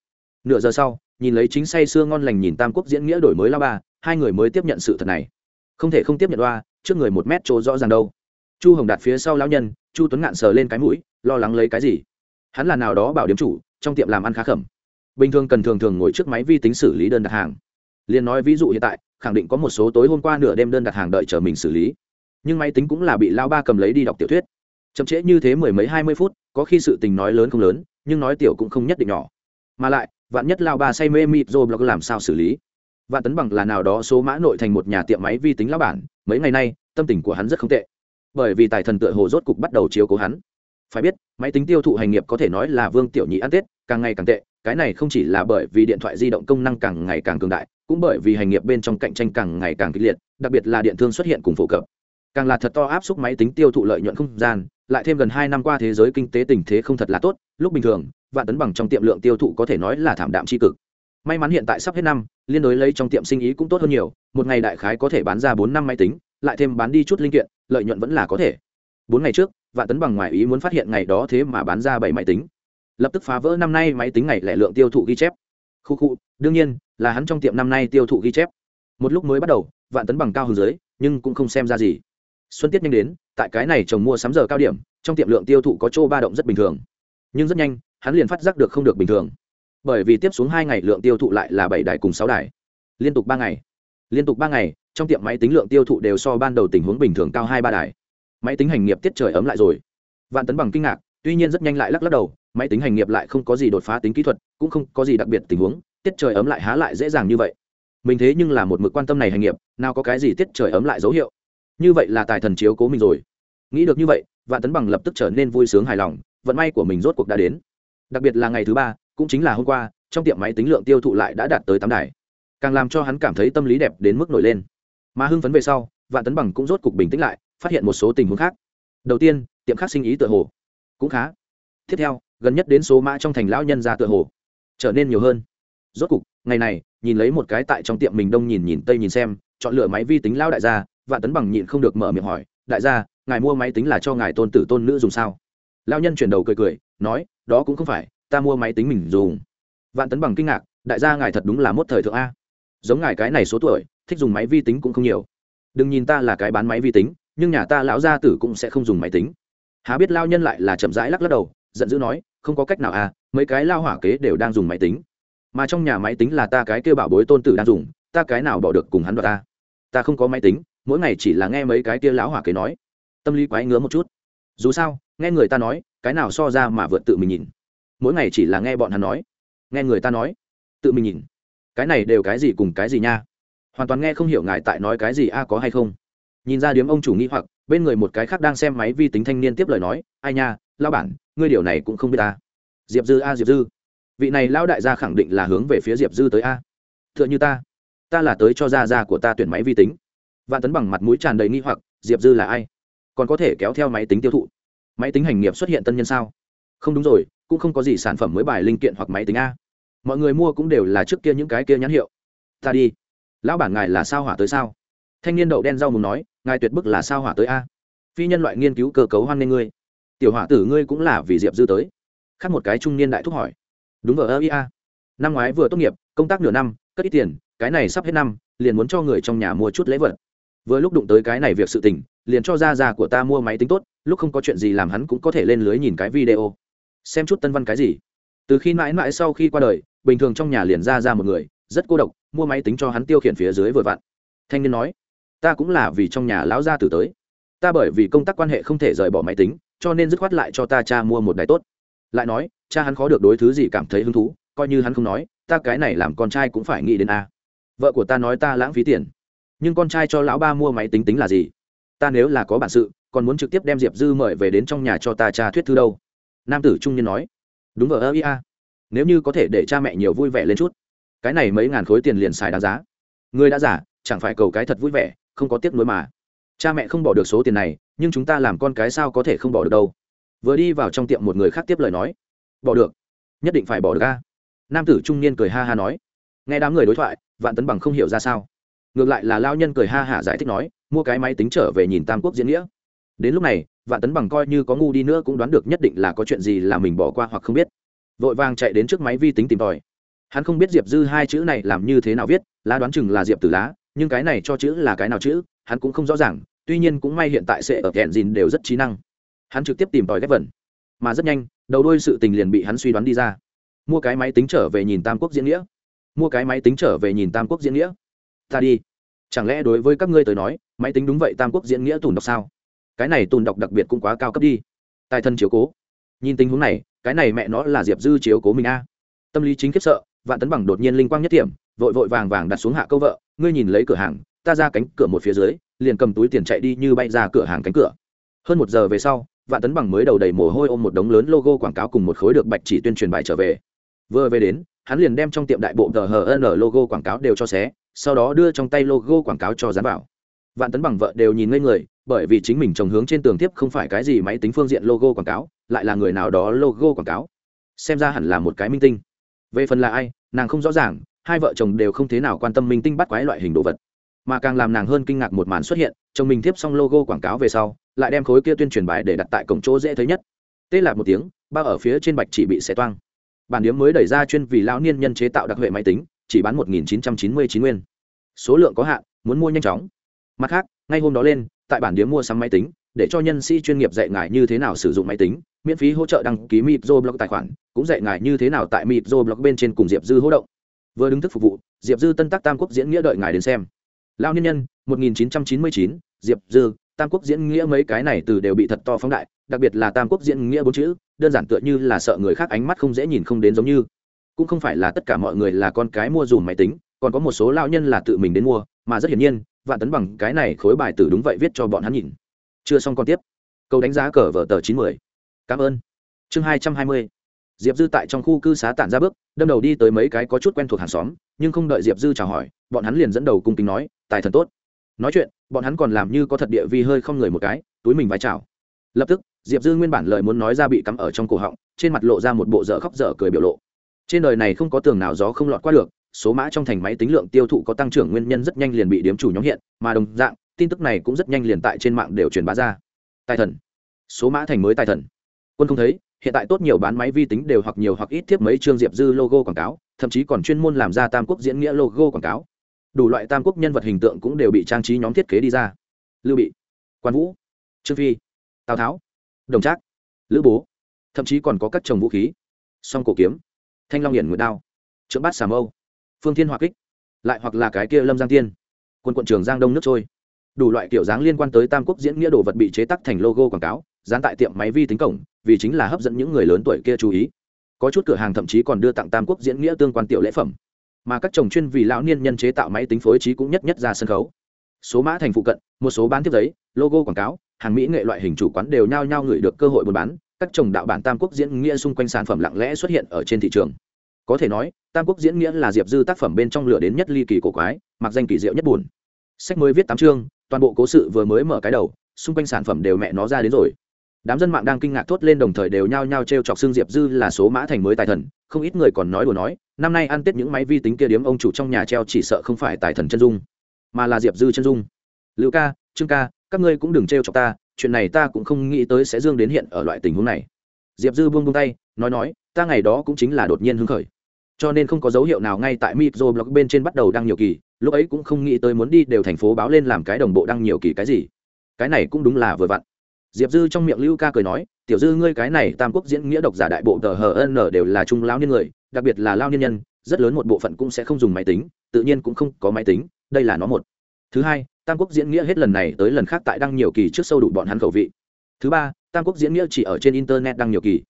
Nửa giờ sau, nhìn lấy chính say sưa ngon lành nhìn tam quốc diễn nghĩa đổi mới lão ba, hai người mới tiếp nhận sự thật này. Không thể không tiếp nhận đoa trước người một mét chỗ rõ ràng đâu. Chu hồng đạt phía sau lão nhân, chu tuấn ngạn sờ lên cái mũi, lo lắng lấy cái gì? Hắn là nào đó bảo điếm chủ, trong tiệm làm ăn khá khẩm. Bình thường cần thường thường ngồi trước máy vi tính xử lý đơn đặt hàng. Liền nói ví dụ hiện tại, khẳng định có một số tối hôm qua nửa đêm đơn đặt hàng đợi chờ mình xử lý nhưng máy tính cũng là bị lao ba cầm lấy đi đọc tiểu thuyết. Chậm trễ như thế mười mấy hai mươi phút, có khi sự tình nói lớn không lớn, nhưng nói tiểu cũng không nhất định nhỏ. Mà lại, vạn nhất lao ba say mê mịt rồi blog làm sao xử lý? Vạn tấn bằng là nào đó số mã nội thành một nhà tiệm máy vi tính lao bản, mấy ngày nay, tâm tình của hắn rất không tệ. Bởi vì tài thần tựa hồ rốt cục bắt đầu chiếu cố hắn. Phải biết, máy tính tiêu thụ hành nghiệp có thể nói là vương tiểu nhị ăn tết, càng ngày càng tệ, cái này không chỉ là bởi vì điện thoại di động công năng càng ngày càng cường đại, cũng bởi vì hành nghiệp bên trong cạnh tranh càng ngày càng kịch liệt, đặc biệt là điện thương xuất hiện cùng phổ cập càng là thật to áp suất máy tính tiêu thụ lợi nhuận không gian, lại thêm gần hai năm qua thế giới kinh tế tình thế không thật là tốt, lúc bình thường, vạn tấn bằng trong tiệm lượng tiêu thụ có thể nói là thảm đạm tri cực. May mắn hiện tại sắp hết năm, liên đối lấy trong tiệm sinh ý cũng tốt hơn nhiều, một ngày đại khái có thể bán ra bốn năm máy tính, lại thêm bán đi chút linh kiện, lợi nhuận vẫn là có thể. Bốn ngày trước, vạn tấn bằng ngoài ý muốn phát hiện ngày đó thế mà bán ra bảy máy tính. Lập tức phá vỡ năm nay máy tính ngày lẻ lượng tiêu thụ ghi chép. Khu khu, đương nhiên, là hắn trong tiệm năm nay tiêu thụ ghi chép. Một lúc mới bắt đầu, vạn tấn bằng cao hơn dưới, nhưng cũng không xem ra gì xuân tiết nhanh đến, tại cái này chồng mua sắm giờ cao điểm, trong tiệm lượng tiêu thụ có chỗ ba động rất bình thường. Nhưng rất nhanh, hắn liền phát giác được không được bình thường. Bởi vì tiếp xuống hai ngày lượng tiêu thụ lại là bảy đài cùng sáu đài. Liên tục ba ngày. Liên tục ba ngày, trong tiệm máy tính lượng tiêu thụ đều so ban đầu tình huống bình thường cao hai ba đài. Máy tính hành nghiệp tiết trời ấm lại rồi. Vạn tấn bằng kinh ngạc, tuy nhiên rất nhanh lại lắc lắc đầu, máy tính hành nghiệp lại không có gì đột phá tính kỹ thuật, cũng không có gì đặc biệt tình huống, tiết trời ấm lại há lại dễ dàng như vậy. Mình thế nhưng là một mực quan tâm này hành nghiệp, nào có cái gì tiết trời ấm lại dấu hiệu như vậy là tài thần chiếu cố mình rồi. Nghĩ được như vậy, vạn tấn bằng lập tức trở nên vui sướng hài lòng, vận may của mình rốt cuộc đã đến. Đặc biệt là ngày thứ ba, cũng chính là hôm qua, trong tiệm máy tính lượng tiêu thụ lại đã đạt tới tám đài. Càng làm cho hắn cảm thấy tâm lý đẹp đến mức nổi lên. Mà hưng phấn về sau, vạn tấn bằng cũng rốt cục bình tĩnh lại, phát hiện một số tình huống khác. Đầu tiên, tiệm khác sinh ý tựa hồ cũng khá. Tiếp theo, gần nhất đến số mã trong thành lão nhân ra tựa hồ trở nên nhiều hơn. Rốt cục, ngày này, nhìn lấy một cái tại trong tiệm mình đông nhìn nhìn tây nhìn xem, chọn lựa máy vi tính lão đại gia vạn tấn bằng nhịn không được mở miệng hỏi, đại gia, ngài mua máy tính là cho ngài tôn tử tôn nữ dùng sao? Lão nhân chuyển đầu cười cười, nói, đó cũng không phải, ta mua máy tính mình dùng. Vạn tấn bằng kinh ngạc, đại gia ngài thật đúng là mốt thời thượng a. Giống ngài cái này số tuổi, thích dùng máy vi tính cũng không nhiều. Đừng nhìn ta là cái bán máy vi tính, nhưng nhà ta lão gia tử cũng sẽ không dùng máy tính. Há biết lao nhân lại là chậm rãi lắc lắc đầu, giận dữ nói, không có cách nào à mấy cái lao hỏa kế đều đang dùng máy tính. Mà trong nhà máy tính là ta cái kêu bảo bối tôn tử đang dùng, ta cái nào bỏ được cùng hắn đoạt ta ta không có máy tính mỗi ngày chỉ là nghe mấy cái kia lão hỏa kế nói. Tâm lý quái ngứa một chút. Dù sao, nghe người ta nói, cái nào so ra mà vượt tự mình nhìn. Mỗi ngày chỉ là nghe bọn hắn nói. Nghe người ta nói, tự mình nhìn. Cái này đều cái gì cùng cái gì nha? Hoàn toàn nghe không hiểu ngài tại nói cái gì, a, có hay không? Nhìn ra điếm ông chủ nghĩ hoặc, bên người một cái khác đang xem máy vi tính thanh niên tiếp lời nói, ai nha lao bản, ngươi điều này cũng không biết ta. Diệp dư, a, diệp dư. Vị này lão đại gia khẳng định là hướng về phía diệp dư tới, a. T h ư ợ n h ư ta ta là tới cho gia gia của ta tuyển máy vi tính vạn tấn bằng mặt mũi tràn đầy nghi hoặc, diệp dư là ai? Còn có thể kéo theo máy tính tiêu thụ? Máy tính hành nghiệp xuất hiện tân nhân sao? Không đúng rồi, cũng không có gì sản phẩm mới bài linh kiện hoặc máy tính a. Mọi người mua cũng đều là trước kia những cái kia nhãn hiệu. Ta đi. Lão bản ngài là sao hỏa tới sao? Thanh niên đậu đen rau mùng nói, ngài tuyệt bức là sao hỏa tới a. Phi nhân loại nghiên cứu cơ cấu hoan nghê ngươi. Tiểu hỏa tử ngươi cũng là vì diệp dư tới. Khác một cái trung niên đại thúc hỏi. Đúng ở ơ ia năm ngoái vừa tốt nghiệp, công tác nửa năm, cất ít tiền, cái này sắp hết năm, liền muốn cho người trong nhà mua chút lễ vật vừa lúc đụng tới cái này việc sự tình, liền cho ra ra của ta mua máy tính tốt, lúc không có chuyện gì làm hắn cũng có thể lên lưới nhìn cái video. Xem chút tân văn cái gì. Từ khi mãi mãi sau khi qua đời, bình thường trong nhà liền ra ra một người, rất cô độc, mua máy tính cho hắn tiêu khiển phía dưới vừa vặn. Thanh niên nói, ta cũng là vì trong nhà lão gia tử tới. Ta bởi vì công tác quan hệ không thể rời bỏ máy tính, cho nên dứt khoát lại cho ta cha mua một đài tốt. Lại nói, cha hắn khó được đối thứ gì cảm thấy hứng thú, coi như hắn không nói, ta cái này làm con trai cũng phải nghĩ đến a. Vợ của ta nói ta lãng phí tiền nhưng con trai cho lão ba mua máy tính tính là gì? Ta nếu là có bản sự, còn muốn trực tiếp đem diệp dư mời về đến trong nhà cho ta cha thuyết thư đâu? Nam tử trung niên nói. Đúng vợ ơ ia nếu như có thể để cha mẹ nhiều vui vẻ lên chút, cái này mấy ngàn khối tiền liền xài đáng giá. Người đã giả, chẳng phải cầu cái thật vui vẻ, không có tiếc nuối mà. Cha mẹ không bỏ được số tiền này, nhưng chúng ta làm con cái sao có thể không bỏ được đâu. Vừa đi vào trong tiệm một người khác tiếp lời nói. Bỏ được, nhất định phải bỏ được ca nam tử trung niên cười ha ha nói. Nghe đám người đối thoại, vạn tấn bằng không hiểu ra sao ngược lại là lao nhân cười ha hả giải thích nói mua cái máy tính trở về nhìn tam quốc diễn nghĩa. Đến lúc này vạn tấn bằng coi như có ngu đi nữa cũng đoán được nhất định là có chuyện gì là mình bỏ qua hoặc không biết. Vội vàng chạy đến trước máy vi tính tìm tòi. Hắn không biết diệp dư hai chữ này làm như thế nào viết lá đoán chừng là diệp tử lá nhưng cái này cho chữ là cái nào chữ hắn cũng không rõ ràng tuy nhiên cũng may hiện tại sẽ ở kẹn dìn đều rất trí năng. Hắn trực tiếp tìm tòi ghép vẩn, mà rất nhanh đầu đôi sự tình liền bị hắn suy đoán đi ra. Mua cái máy tính trở về nhìn tam quốc diễn nghĩa. Mua cái máy tính trở về nhìn tam quốc diễn nghĩa ta đi. Chẳng lẽ đối với các ngươi tới nói, máy tính đúng vậy tam quốc diễn nghĩa tùn đọc sao? Cái này tùn đọc đặc biệt cũng quá cao cấp đi. Tài thân chiếu cố. Nhìn tình huống này, cái này mẹ nó là diệp dư chiếu cố mình a. Tâm lý chính khiếp sợ, vạn tấn bằng đột nhiên linh quang nhất điểm vội vội vàng vàng đặt xuống hạ câu vợ, ngươi nhìn lấy cửa hàng, ta ra cánh cửa một phía dưới, liền cầm túi tiền chạy đi như bay ra cửa hàng cánh cửa. Hơn một giờ về sau, vạn tấn bằng mới đầu đầy mồ hôi ôm một đống lớn logo quảng cáo cùng một khối được bạch chỉ tuyên truyền bài trở về. Vừa về đến, hắn liền đem trong tiệm đại bộ tờ hờ n logo quảng cáo đều cho xé sau đó đưa trong tay logo quảng cáo cho dán vào. Vạn tấn bằng vợ đều nhìn ngây người, bởi vì chính mình trồng hướng trên tường tiếp không phải cái gì máy tính phương diện logo quảng cáo, lại là người nào đó logo quảng cáo. Xem ra hẳn là một cái minh tinh. Về phần là ai, nàng không rõ ràng, hai vợ chồng đều không thế nào quan tâm minh tinh bắt quái loại hình đồ vật. Mà càng làm nàng hơn kinh ngạc một màn xuất hiện, chồng mình tiếp xong logo quảng cáo về sau, lại đem khối kia tuyên truyền bài để đặt tại cổng chỗ dễ thấy nhất. Tê lạc một tiếng, bao ở phía trên bạch chỉ bị xé toang. Bản điếm mới đẩy ra chuyên vì lão niên nhân chế tạo đặc huệ máy tính chỉ bán một nghìn chín trăm chín mươi chín nguyên. Số lượng có hạn muốn mua nhanh chóng. Mặt khác ngay hôm đó lên tại bản điếm mua sắm máy tính để cho nhân sĩ chuyên nghiệp dạy ngài như thế nào sử dụng máy tính miễn phí hỗ trợ đăng ký micro blog tài khoản cũng dạy ngài như thế nào tại micro blog bên trên cùng diệp dư hỗ động. Vừa đứng thức phục vụ diệp dư tân tác tam quốc diễn nghĩa đợi ngài đến xem. Lao nhân nhân 1999, diệp dư tam quốc diễn nghĩa mấy cái này từ đều bị thật to phóng đại đặc biệt là tam quốc diễn nghĩa bốn chữ đơn giản tựa như là sợ người khác ánh mắt không dễ nhìn không đến giống như cũng không phải là tất cả mọi người là con cái mua dùm máy tính, còn có một số lao nhân là tự mình đến mua, mà rất hiển nhiên, vạn tấn bằng cái này khối bài tử đúng vậy viết cho bọn hắn nhìn. Chưa xong còn tiếp. Câu đánh giá cờ vở tờ chín mươi cảm ơn. Chương hai trăm hai mươi. Diệp dư tại trong khu cư xá tản ra bước, đâm đầu đi tới mấy cái có chút quen thuộc hàng xóm, nhưng không đợi diệp dư chào hỏi, bọn hắn liền dẫn đầu cung kính nói, tài thần tốt. Nói chuyện, bọn hắn còn làm như có thật địa vi hơi không người một cái, túi mình vai chào. Lập tức, diệp dư nguyên bản lời muốn nói ra bị cắm ở trong cổ họng, trên mặt lộ ra một bộ dở khóc dở cười biểu lộ trên đời này không có tường nào gió không lọt qua được, số mã trong thành máy tính lượng tiêu thụ có tăng trưởng nguyên nhân rất nhanh liền bị điếm chủ nhóm hiện, mà đồng dạng, tin tức này cũng rất nhanh liền tại trên mạng đều truyền bá ra. Tài thần. Số mã thành mới tài thần. Quân không thấy, hiện tại tốt nhiều bán máy vi tính đều hoặc nhiều hoặc ít tiếp mấy chương diệp dư logo quảng cáo, thậm chí còn chuyên môn làm ra tam quốc diễn nghĩa logo quảng cáo. Đủ loại tam quốc nhân vật hình tượng cũng đều bị trang trí nhóm thiết kế đi ra. Lưu bị. Quan vũ. Trương phi. Tào tháo. Đồng trác. Lữ bố. Thậm chí còn có các chồng vũ khí. Song cổ kiếm thanh long hiển nguyệt đao, trượng bát xà mâu, phương thiên hòa kích, lại hoặc là cái kia lâm giang tiên, quân quận trường giang đông nước trôi. Đủ loại kiểu dáng liên quan tới tam quốc diễn nghĩa đồ vật bị chế tắc thành logo quảng cáo, dán tại tiệm máy vi tính cổng, vì chính là hấp dẫn những người lớn tuổi kia chú ý. Có chút cửa hàng thậm chí còn đưa tặng tam quốc diễn nghĩa tương quan tiểu lễ phẩm. Mà các chồng chuyên vì lão niên nhân chế tạo máy tính phối trí cũng nhất nhất ra sân khấu. Số mã thành phụ cận, một số bán tiếp giấy, logo quảng cáo, hàng mỹ nghệ loại hình chủ quán đều nhao nhao gửi được cơ hội buôn bán các chồng đạo bản tam quốc diễn nghĩa xung quanh sản phẩm lặng lẽ xuất hiện ở trên thị trường. Có thể nói, tam quốc diễn nghĩa là diệp dư tác phẩm bên trong lửa đến nhất ly kỳ cổ quái, mặc danh kỳ diệu nhất buồn. Sách mới viết tám chương, toàn bộ cố sự vừa mới mở cái đầu, xung quanh sản phẩm đều mẹ nó ra đến rồi. Đám dân mạng đang kinh ngạc thốt lên đồng thời đều nhao nhao t r e o chọc xương diệp dư là số mã thành mới tài thần, không ít người còn nói đùa nói, năm nay ăn tết những máy vi tính kia điếm ông chủ trong nhà treo chỉ sợ không phải tài thần chân dung, mà là diệp dư chân dung. Lưu ca, trương ca, các ngươi cũng đừng t r e o chọc ta chuyện này ta cũng không nghĩ tới sẽ dương đến hiện ở loại tình huống này. Diệp dư buông buông tay, nói nói, ta ngày đó cũng chính là đột nhiên hưng khởi. Cho nên không có dấu hiệu nào ngay tại micro blog bên trên bắt đầu đăng nhiều kỳ, lúc ấy cũng không nghĩ tới muốn đi đều thành phố báo lên làm cái đồng bộ đăng nhiều kỳ cái gì. Cái này cũng đúng là vừa vặn. Diệp dư trong miệng lưu ca cười nói, tiểu dư, ngươi cái này tam quốc diễn nghĩa độc giả đại bộ tờ hn đều là trung lao niên người, đặc biệt là lao niên nhân, rất lớn một bộ phận cũng sẽ không dùng máy tính, tự nhiên cũng không có máy tính, đây là nó một. Thứ hai tam quốc diễn nghĩa hết lần này tới lần khác tại đăng nhiều kỳ trước sâu đủ bọn hắn khẩu vị. Thứ ba, tam quốc diễn nghĩa chỉ ở trên internet đăng nhiều kỳ.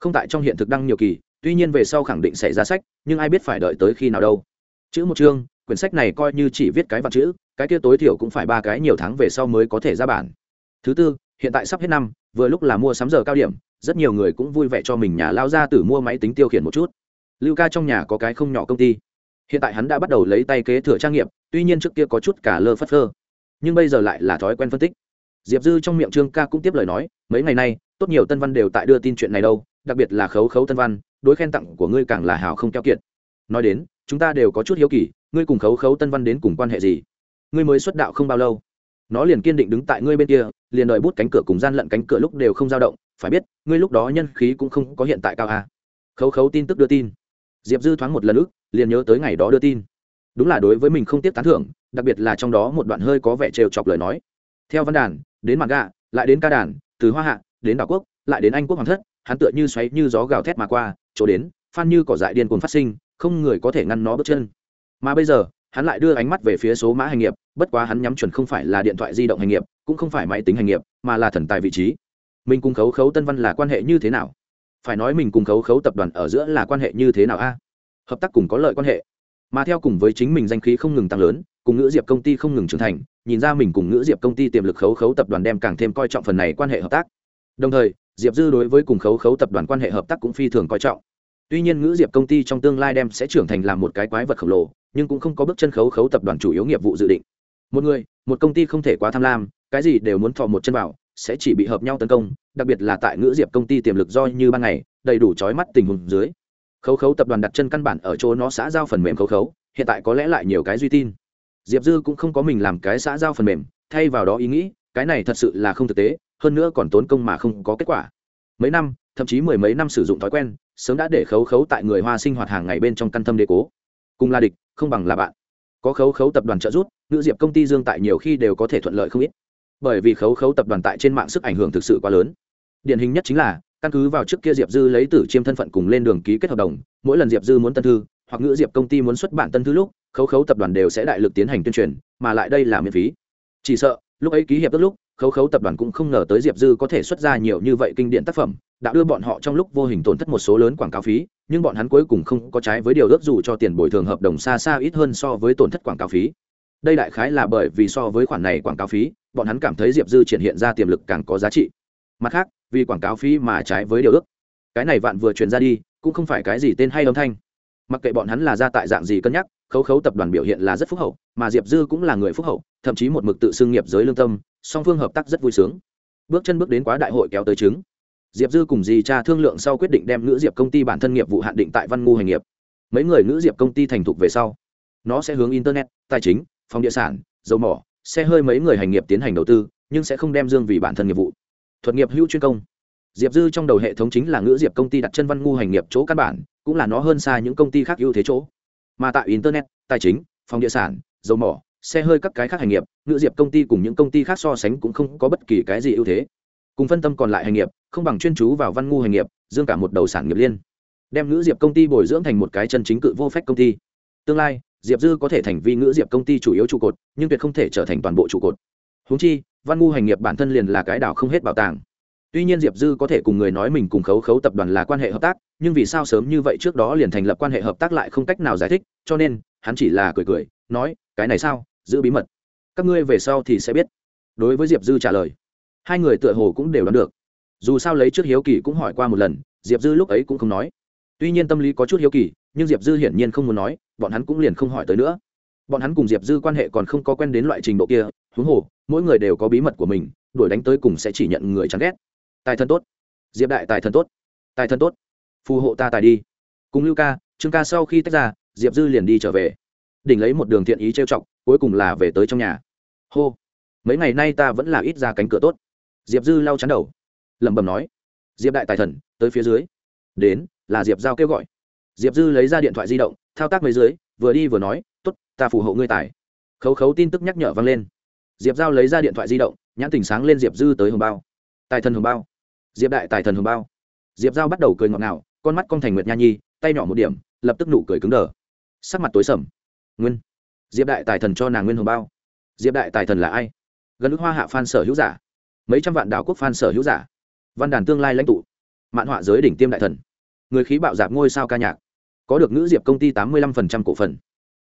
Không tại trong hiện thực đăng nhiều kỳ, tuy nhiên về sau khẳng định sẽ ra sách, nhưng ai biết phải đợi tới khi nào đâu. Chữ một chương, quyển sách này coi như chỉ viết cái vật chữ, cái kia tối thiểu cũng phải ba cái nhiều tháng về sau mới có thể ra bản. Thứ tư, hiện tại sắp hết năm, vừa lúc là mua sắm giờ cao điểm, rất nhiều người cũng vui vẻ cho mình nhà lao ra từ mua máy tính tiêu khiển một chút. Lưu ca trong nhà có cái không nhỏ công ty. Hiện tại hắn đã bắt đầu lấy tay kế thừa trang nghiệp, tuy nhiên trước kia có chút cả lơ phất lơ nhưng bây giờ lại là thói quen phân tích. Diệp dư trong miệng trương ca cũng tiếp lời nói, mấy ngày nay, tốt nhiều tân văn đều tại đưa tin chuyện này đâu, đặc biệt là khấu khấu tân văn, đối khen tặng của ngươi càng là hào không keo kiệt. Nói đến, chúng ta đều có chút hiếu kỳ, ngươi cùng khấu khấu tân văn đến cùng quan hệ gì? Ngươi mới xuất đạo không bao lâu. Nó liền kiên định đứng tại ngươi bên kia, liền đợi bút cánh cửa cùng gian lận cánh cửa lúc đều không dao động, phải biết, ngươi lúc đó nhân khí cũng không có hiện tại cao a khấu khấu tin tức đưa tin. Diệp dư thoáng một lần ức, liền nhớ tới ngày đó đưa tin. Đúng là đối với mình không tiếp tán thưởng đặc biệt là trong đó một đoạn hơi có vẻ trêu chọc lời nói. Theo văn đàn, đến mặt gạ, lại đến ca đàn, từ hoa hạ, đến đảo quốc, lại đến anh quốc hoàng thất, hắn tựa như xoáy như gió gào thét mà qua, chỗ đến, phan như cỏ dại điên cuồng phát sinh, không người có thể ngăn nó bước chân. Mà bây giờ, hắn lại đưa ánh mắt về phía số mã hành nghiệp, bất quá hắn nhắm chuẩn không phải là điện thoại di động hành nghiệp, cũng không phải máy tính hành nghiệp, mà là thần tài vị trí. Mình cùng khấu khấu tân văn là quan hệ như thế nào? Phải nói mình cùng khấu khấu tập đoàn ở giữa là quan hệ như thế nào a? Hợp tác cùng có lợi quan hệ. Mà theo cùng với chính mình danh khí không ngừng tăng lớn cùng ngữ diệp công ty không ngừng trưởng thành, nhìn ra mình cùng ngữ diệp công ty tiềm lực khấu khấu tập đoàn đem càng thêm coi trọng phần này quan hệ hợp tác. Đồng thời, diệp dư đối với cùng khấu khấu tập đoàn quan hệ hợp tác cũng phi thường coi trọng. Tuy nhiên ngữ diệp công ty trong tương lai đem sẽ trưởng thành làm một cái quái vật khổng lồ, nhưng cũng không có bước chân khấu khấu tập đoàn chủ yếu nghiệp vụ dự định. Một người, một công ty không thể quá tham lam, cái gì đều muốn thọ một chân vào, sẽ chỉ bị hợp nhau tấn công, đặc biệt là tại ngữ diệp công ty tiềm lực do như ban ngày, đầy đủ trói mắt tình huống dưới. Khấu khấu tập đoàn đặt chân căn bản ở chỗ nó xã giao phần mềm khấu khấu, hiện tại có lẽ lại nhiều cái duy tin diệp dư cũng không có mình làm cái xã giao phần mềm, thay vào đó ý nghĩ, cái này thật sự là không thực tế, hơn nữa còn tốn công mà không có kết quả. Mấy năm, thậm chí mười mấy năm sử dụng thói quen, sớm đã để khấu khấu tại người hoa sinh hoạt hàng ngày bên trong căn tâm đế cố. Cùng là địch, không bằng là bạn. Có khấu khấu tập đoàn trợ giúp nữ diệp công ty dương tại nhiều khi đều có thể thuận lợi không ít. Bởi vì khấu khấu tập đoàn tại trên mạng sức ảnh hưởng thực sự quá lớn. Điển hình nhất chính là, căn cứ vào trước kia diệp dư lấy tử chiêm thân phận cùng lên đường ký kết hợp đồng, mỗi lần diệp dư muốn tân thư, hoặc ngữ diệp công ty muốn xuất bản tân thư lúc khấu khấu tập đoàn đều sẽ đại lực tiến hành tuyên truyền, mà lại đây là miễn phí. Chỉ sợ, lúc ấy ký hiệp tức lúc, khấu khấu tập đoàn cũng không ngờ tới diệp dư có thể xuất ra nhiều như vậy kinh điển tác phẩm, đã đưa bọn họ trong lúc vô hình tổn thất một số lớn quảng cáo phí, nhưng bọn hắn cuối cùng không có trái với điều ước dù cho tiền bồi thường hợp đồng xa xa ít hơn so với tổn thất quảng cáo phí. Đây đại khái là bởi vì so với khoản này quảng cáo phí, bọn hắn cảm thấy diệp dư triển hiện ra tiềm lực càng có giá trị. Mặt khác, vì quảng cáo phí mà trái với điều ước. Cái này vạn vừa truyền ra đi, cũng không phải cái gì tên hay âm thanh. Mặc kệ bọn hắn là ra tại dạng gì cân nhắc khấu khấu tập đoàn biểu hiện là rất phúc hậu, mà diệp dư cũng là người phúc hậu, thậm chí một mực tự xưng nghiệp giới lương tâm, song phương hợp tác rất vui sướng. Bước chân bước đến quá đại hội kéo tới chứng diệp dư cùng dì cha thương lượng sau quyết định đem nữ diệp công ty bản thân nghiệp vụ hạn định tại văn ngu hành nghiệp. Mấy người nữ diệp công ty thành thục về sau, nó sẽ hướng internet, tài chính, phòng địa sản, dầu mỏ, xe hơi mấy người hành nghiệp tiến hành đầu tư, nhưng sẽ không đem dương vì bản thân nghiệp vụ. Thuật nghiệp hữu chuyên công. Diệp dư trong đầu hệ thống chính là ngữ diệp công ty đặt chân văn ngu hành nghiệp chỗ căn bản, cũng là nó hơn xa những công ty khác ưu thế chỗ mà tại internet, tài chính, phòng địa sản, dầu mỏ, xe hơi các cái khác hành nghiệp ngữ diệp công ty cùng những công ty khác so sánh cũng không có bất kỳ cái gì ưu thế. Cùng phân tâm còn lại hành nghiệp, không bằng chuyên chú vào văn ngu hành nghiệp, dương cả một đầu sản nghiệp liên. Đem ngữ diệp công ty bồi dưỡng thành một cái chân chính cự vô phép công ty. Tương lai, diệp dư có thể thành vi ngữ diệp công ty chủ yếu trụ cột, nhưng tuyệt không thể trở thành toàn bộ trụ cột. Húng chi, văn ngu hành nghiệp bản thân liền là cái đảo không hết bảo tàng tuy nhiên diệp dư có thể cùng người nói mình cùng khấu khấu tập đoàn là quan hệ hợp tác, nhưng vì sao sớm như vậy trước đó liền thành lập quan hệ hợp tác lại không cách nào giải thích, cho nên, hắn chỉ là cười cười, nói, cái này sao? Giữ bí mật. Các ngươi về sau thì sẽ biết. Đối với diệp dư trả lời, hai người tựa hồ cũng đều đoán được. Dù sao lấy trước hiếu kỳ cũng hỏi qua một lần, diệp dư lúc ấy cũng không nói. Tuy nhiên tâm lý có chút hiếu kỳ, nhưng diệp dư hiển nhiên không muốn nói, bọn hắn cũng liền không hỏi tới nữa. Bọn hắn cùng diệp dư quan hệ còn không có quen đến loại trình độ kia, huống hồ, mỗi người đều có bí mật của mình, đuổi đánh tới cùng sẽ chỉ nhận người chán ghét tài thân tốt. Diệp đại tài thân tốt. Tài thân tốt. Phù hộ ta tài đi. Cùng lưu ca, trương ca sau khi tách ra, diệp dư liền đi trở về. Đỉnh lấy một đường thiện ý trêu chọc, cuối cùng là về tới trong nhà. Hô. Mấy ngày nay ta vẫn là ít ra cánh cửa tốt. Diệp dư lau chắn đầu. Lẩm bẩm nói. Diệp đại tài thần, tới phía dưới. Đến, là diệp giao kêu gọi. Diệp dư lấy ra điện thoại di động, thao tác mấy dưới, vừa đi vừa nói t ố t ta phù hộ ngươi tài. Khấu khấu tin tức nhắc nhở vang lên. Diệp giao lấy ra điện thoại di động, nhãn tình sáng lên diệp dư tới hồng bao. Tài thần hồng bao diệp đại tài thần hồng bao. Diệp giao bắt đầu cười ngọt ngào, con mắt con thành nguyệt nha nhi, tay nhỏ một điểm, lập tức nụ cười cứng đờ. Sắc mặt tối sầm. Nguyên. Diệp đại tài thần cho nàng nguyên hồng bao. Diệp đại tài thần là ai? Gần ước hoa hạ phan sở hữu giả. Mấy trăm vạn đảo quốc phan sở hữu giả. Văn đàn tương lai lãnh tụ. Mạn họa giới đỉnh tiêm đại thần. Người khí bạo dạp ngôi sao ca nhạc. Có được nữ diệp công ty tám mươi lăm phần trăm cổ phần.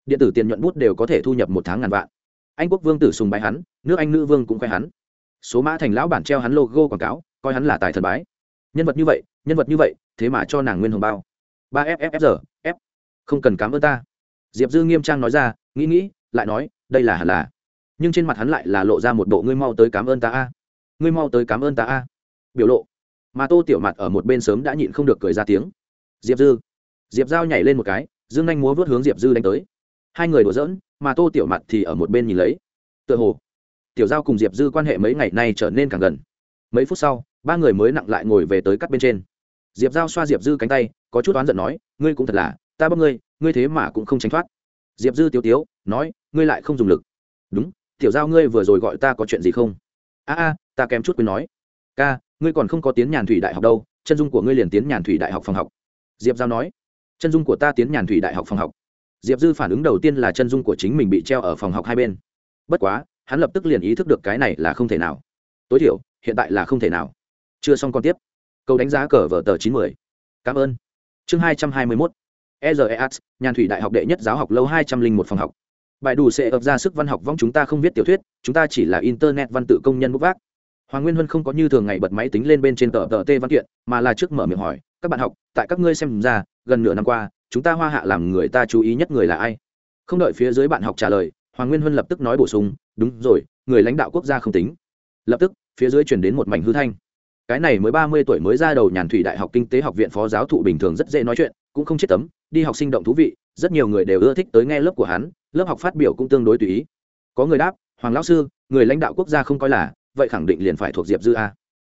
Điện tử tiền nhuận bút đều có thể thu nhập một tháng ngàn vạn. Anh quốc vương tử sùng bái hắn, nước anh nữ vương cũng khoe hắn. Số mã thành lão bản treo hắn logo quảng cáo coi hắn là tài thần bái. Nhân vật như vậy, nhân vật như vậy, thế mà cho nàng nguyên hồng bao. Ba ff giờ f không cần cám ơn ta. Diệp dư nghiêm trang nói ra, nghĩ nghĩ, lại nói, đây là hẳn là. Nhưng trên mặt hắn lại là lộ ra một bộ ngươi mau tới cảm ơn ta a. Ngươi mau tới cảm ơn ta a. Biểu lộ. Mà tô tiểu mặt ở một bên sớm đã nhịn không được cười ra tiếng. Diệp dư. Diệp giao nhảy lên một cái, dương anh múa vớt hướng diệp dư đánh tới. Hai người đùa giỡn, mà tô tiểu mặt thì ở một bên nhìn lấy. Tựa hồ, tiểu giao cùng diệp dư quan hệ mấy ngày nay trở nên càng gần. Mấy phút sau ba người mới nặng lại ngồi về tới cắt bên trên. Diệp giao xoa diệp dư cánh tay, có chút oán giận nói, ngươi cũng thật là, ta bóc ngươi ngươi thế mà cũng không tránh thoát. Diệp dư tiếu tiếu, nói, ngươi lại không dùng lực. Đúng, tiểu giao ngươi vừa rồi gọi ta có chuyện gì không? A a, ta kém chút quên nói. Ca, ngươi còn không có tiến nhàn thủy đại học đâu, chân dung của ngươi liền tiến nhàn thủy đại học phòng học. Diệp giao nói, chân dung của ta tiến nhàn thủy đại học phòng học. Diệp dư phản ứng đầu tiên là chân dung của chính mình bị treo ở phòng học hai bên. Bất quá, hắn lập tức liền ý thức được cái này là không thể nào. Tối thiểu, hiện tại là không thể nào chưa xong còn tiếp. Câu đánh giá cờ vở tờ chín mươi cảm ơn. Chương hai trăm hai mươi mốt. Eas nhàn thủy đại học đệ nhất giáo học lâu hai trăm linh một phòng học. Bài đủ sẽ ập ra sức văn học vong chúng ta không viết tiểu thuyết, chúng ta chỉ là internet văn tự công nhân bút vác. Hoàng nguyên huân không có như thường ngày bật máy tính lên bên trên tờ tờ t văn kiện, mà là trước mở miệng hỏi, các bạn học, tại các ngươi xem ra, gần nửa năm qua, chúng ta hoa hạ làm người ta chú ý nhất người là ai? Không đợi phía dưới bạn học trả lời, hoàng nguyên huân lập tức nói bổ sung, đúng rồi, người lãnh đạo quốc gia không tính. Lập tức, phía dưới chuyển đến một mảnh hư thanh cái này mới ba mươi tuổi mới ra đầu nhàn thủy đại học kinh tế học viện phó giáo thụ bình thường rất dễ nói chuyện, cũng không chết tấm, đi học sinh động thú vị, rất nhiều người đều ưa thích tới nghe lớp của hắn, lớp học phát biểu cũng tương đối tùy ý. Có người đáp, hoàng lão sư, người lãnh đạo quốc gia không coi là, vậy khẳng định liền phải thuộc diệp dư a.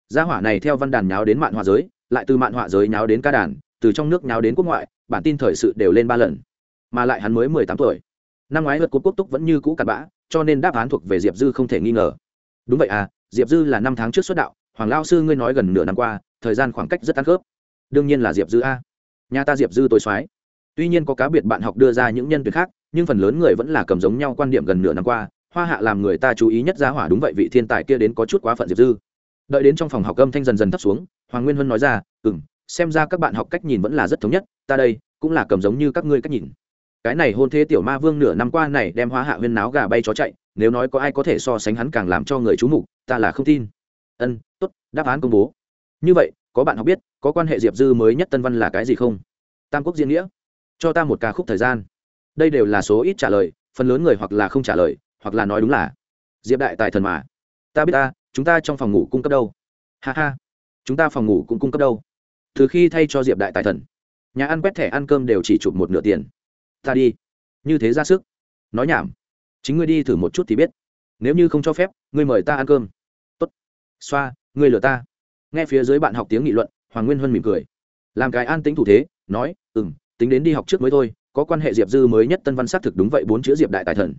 Gia hỏa này theo văn đàn nháo đến mạn họa giới, lại từ mạn họa giới nháo đến ca đàn, từ trong nước nháo đến quốc ngoại, bản tin thời sự đều lên ba lần. Mà lại hắn mới mười tám tuổi. Năm ngoái luật quốc quốc túc vẫn như cũ cặn bã, cho nên đáp án thuộc về diệp dư không thể nghi ngờ. Đúng vậy à diệp dư là năm tháng trước xuất đạo hoàng lao sư ngươi nói gần nửa năm qua, thời gian khoảng cách rất ăn khớp. Đương nhiên là diệp dư a. Nhà ta diệp dư tối soái. Tuy nhiên có cá biệt bạn học đưa ra những nhân tuyển khác, nhưng phần lớn người vẫn là cầm giống nhau quan điểm gần nửa năm qua. Hoa hạ làm người ta chú ý nhất giá hỏa đúng vậy, vị thiên tài kia đến có chút quá phận diệp dư. Đợi đến trong phòng học âm thanh dần dần thấp xuống, hoàng nguyên huân nói ra ừ m xem ra các bạn học cách nhìn vẫn là rất thống nhất, ta đây cũng là cầm giống như các ngươi cách nhìn. Cái này hôn thế tiểu ma vương nửa năm qua này đem Hoa hạ huyên náo gà bay chó chạy, nếu nói có ai có thể so sánh hắn càng làm cho người chú mục, ta là không tin ân, tốt, đáp án công bố. Như vậy, có bạn học biết, có quan hệ diệp dư mới nhất tân văn là cái gì không? Tam quốc diễn nghĩa. Cho ta một ca khúc thời gian. Đây đều là số ít trả lời, phần lớn người hoặc là không trả lời, hoặc là nói đúng là diệp đại tài thần mà. Ta biết ta, chúng ta trong phòng ngủ cung cấp đâu? Ha ha. Chúng ta phòng ngủ cũng cung cấp đâu? Từ khi thay cho diệp đại tài thần, nhà ăn quét thẻ ăn cơm đều chỉ chụp một nửa tiền. Ta đi. Như thế ra sức. Nói nhảm. Chính ngươi đi thử một chút thì biết. Nếu như không cho phép, ngươi mời ta ăn cơm xoa, ngươi lừa ta. Nghe phía dưới bạn học tiếng nghị luận, hoàng nguyên huân mỉm cười. Làm cái an tính thủ thế, nói ừ m tính đến đi học trước mới thôi, có quan hệ diệp dư mới nhất tân văn xác thực đúng vậy, bốn chữ diệp đại tài thần.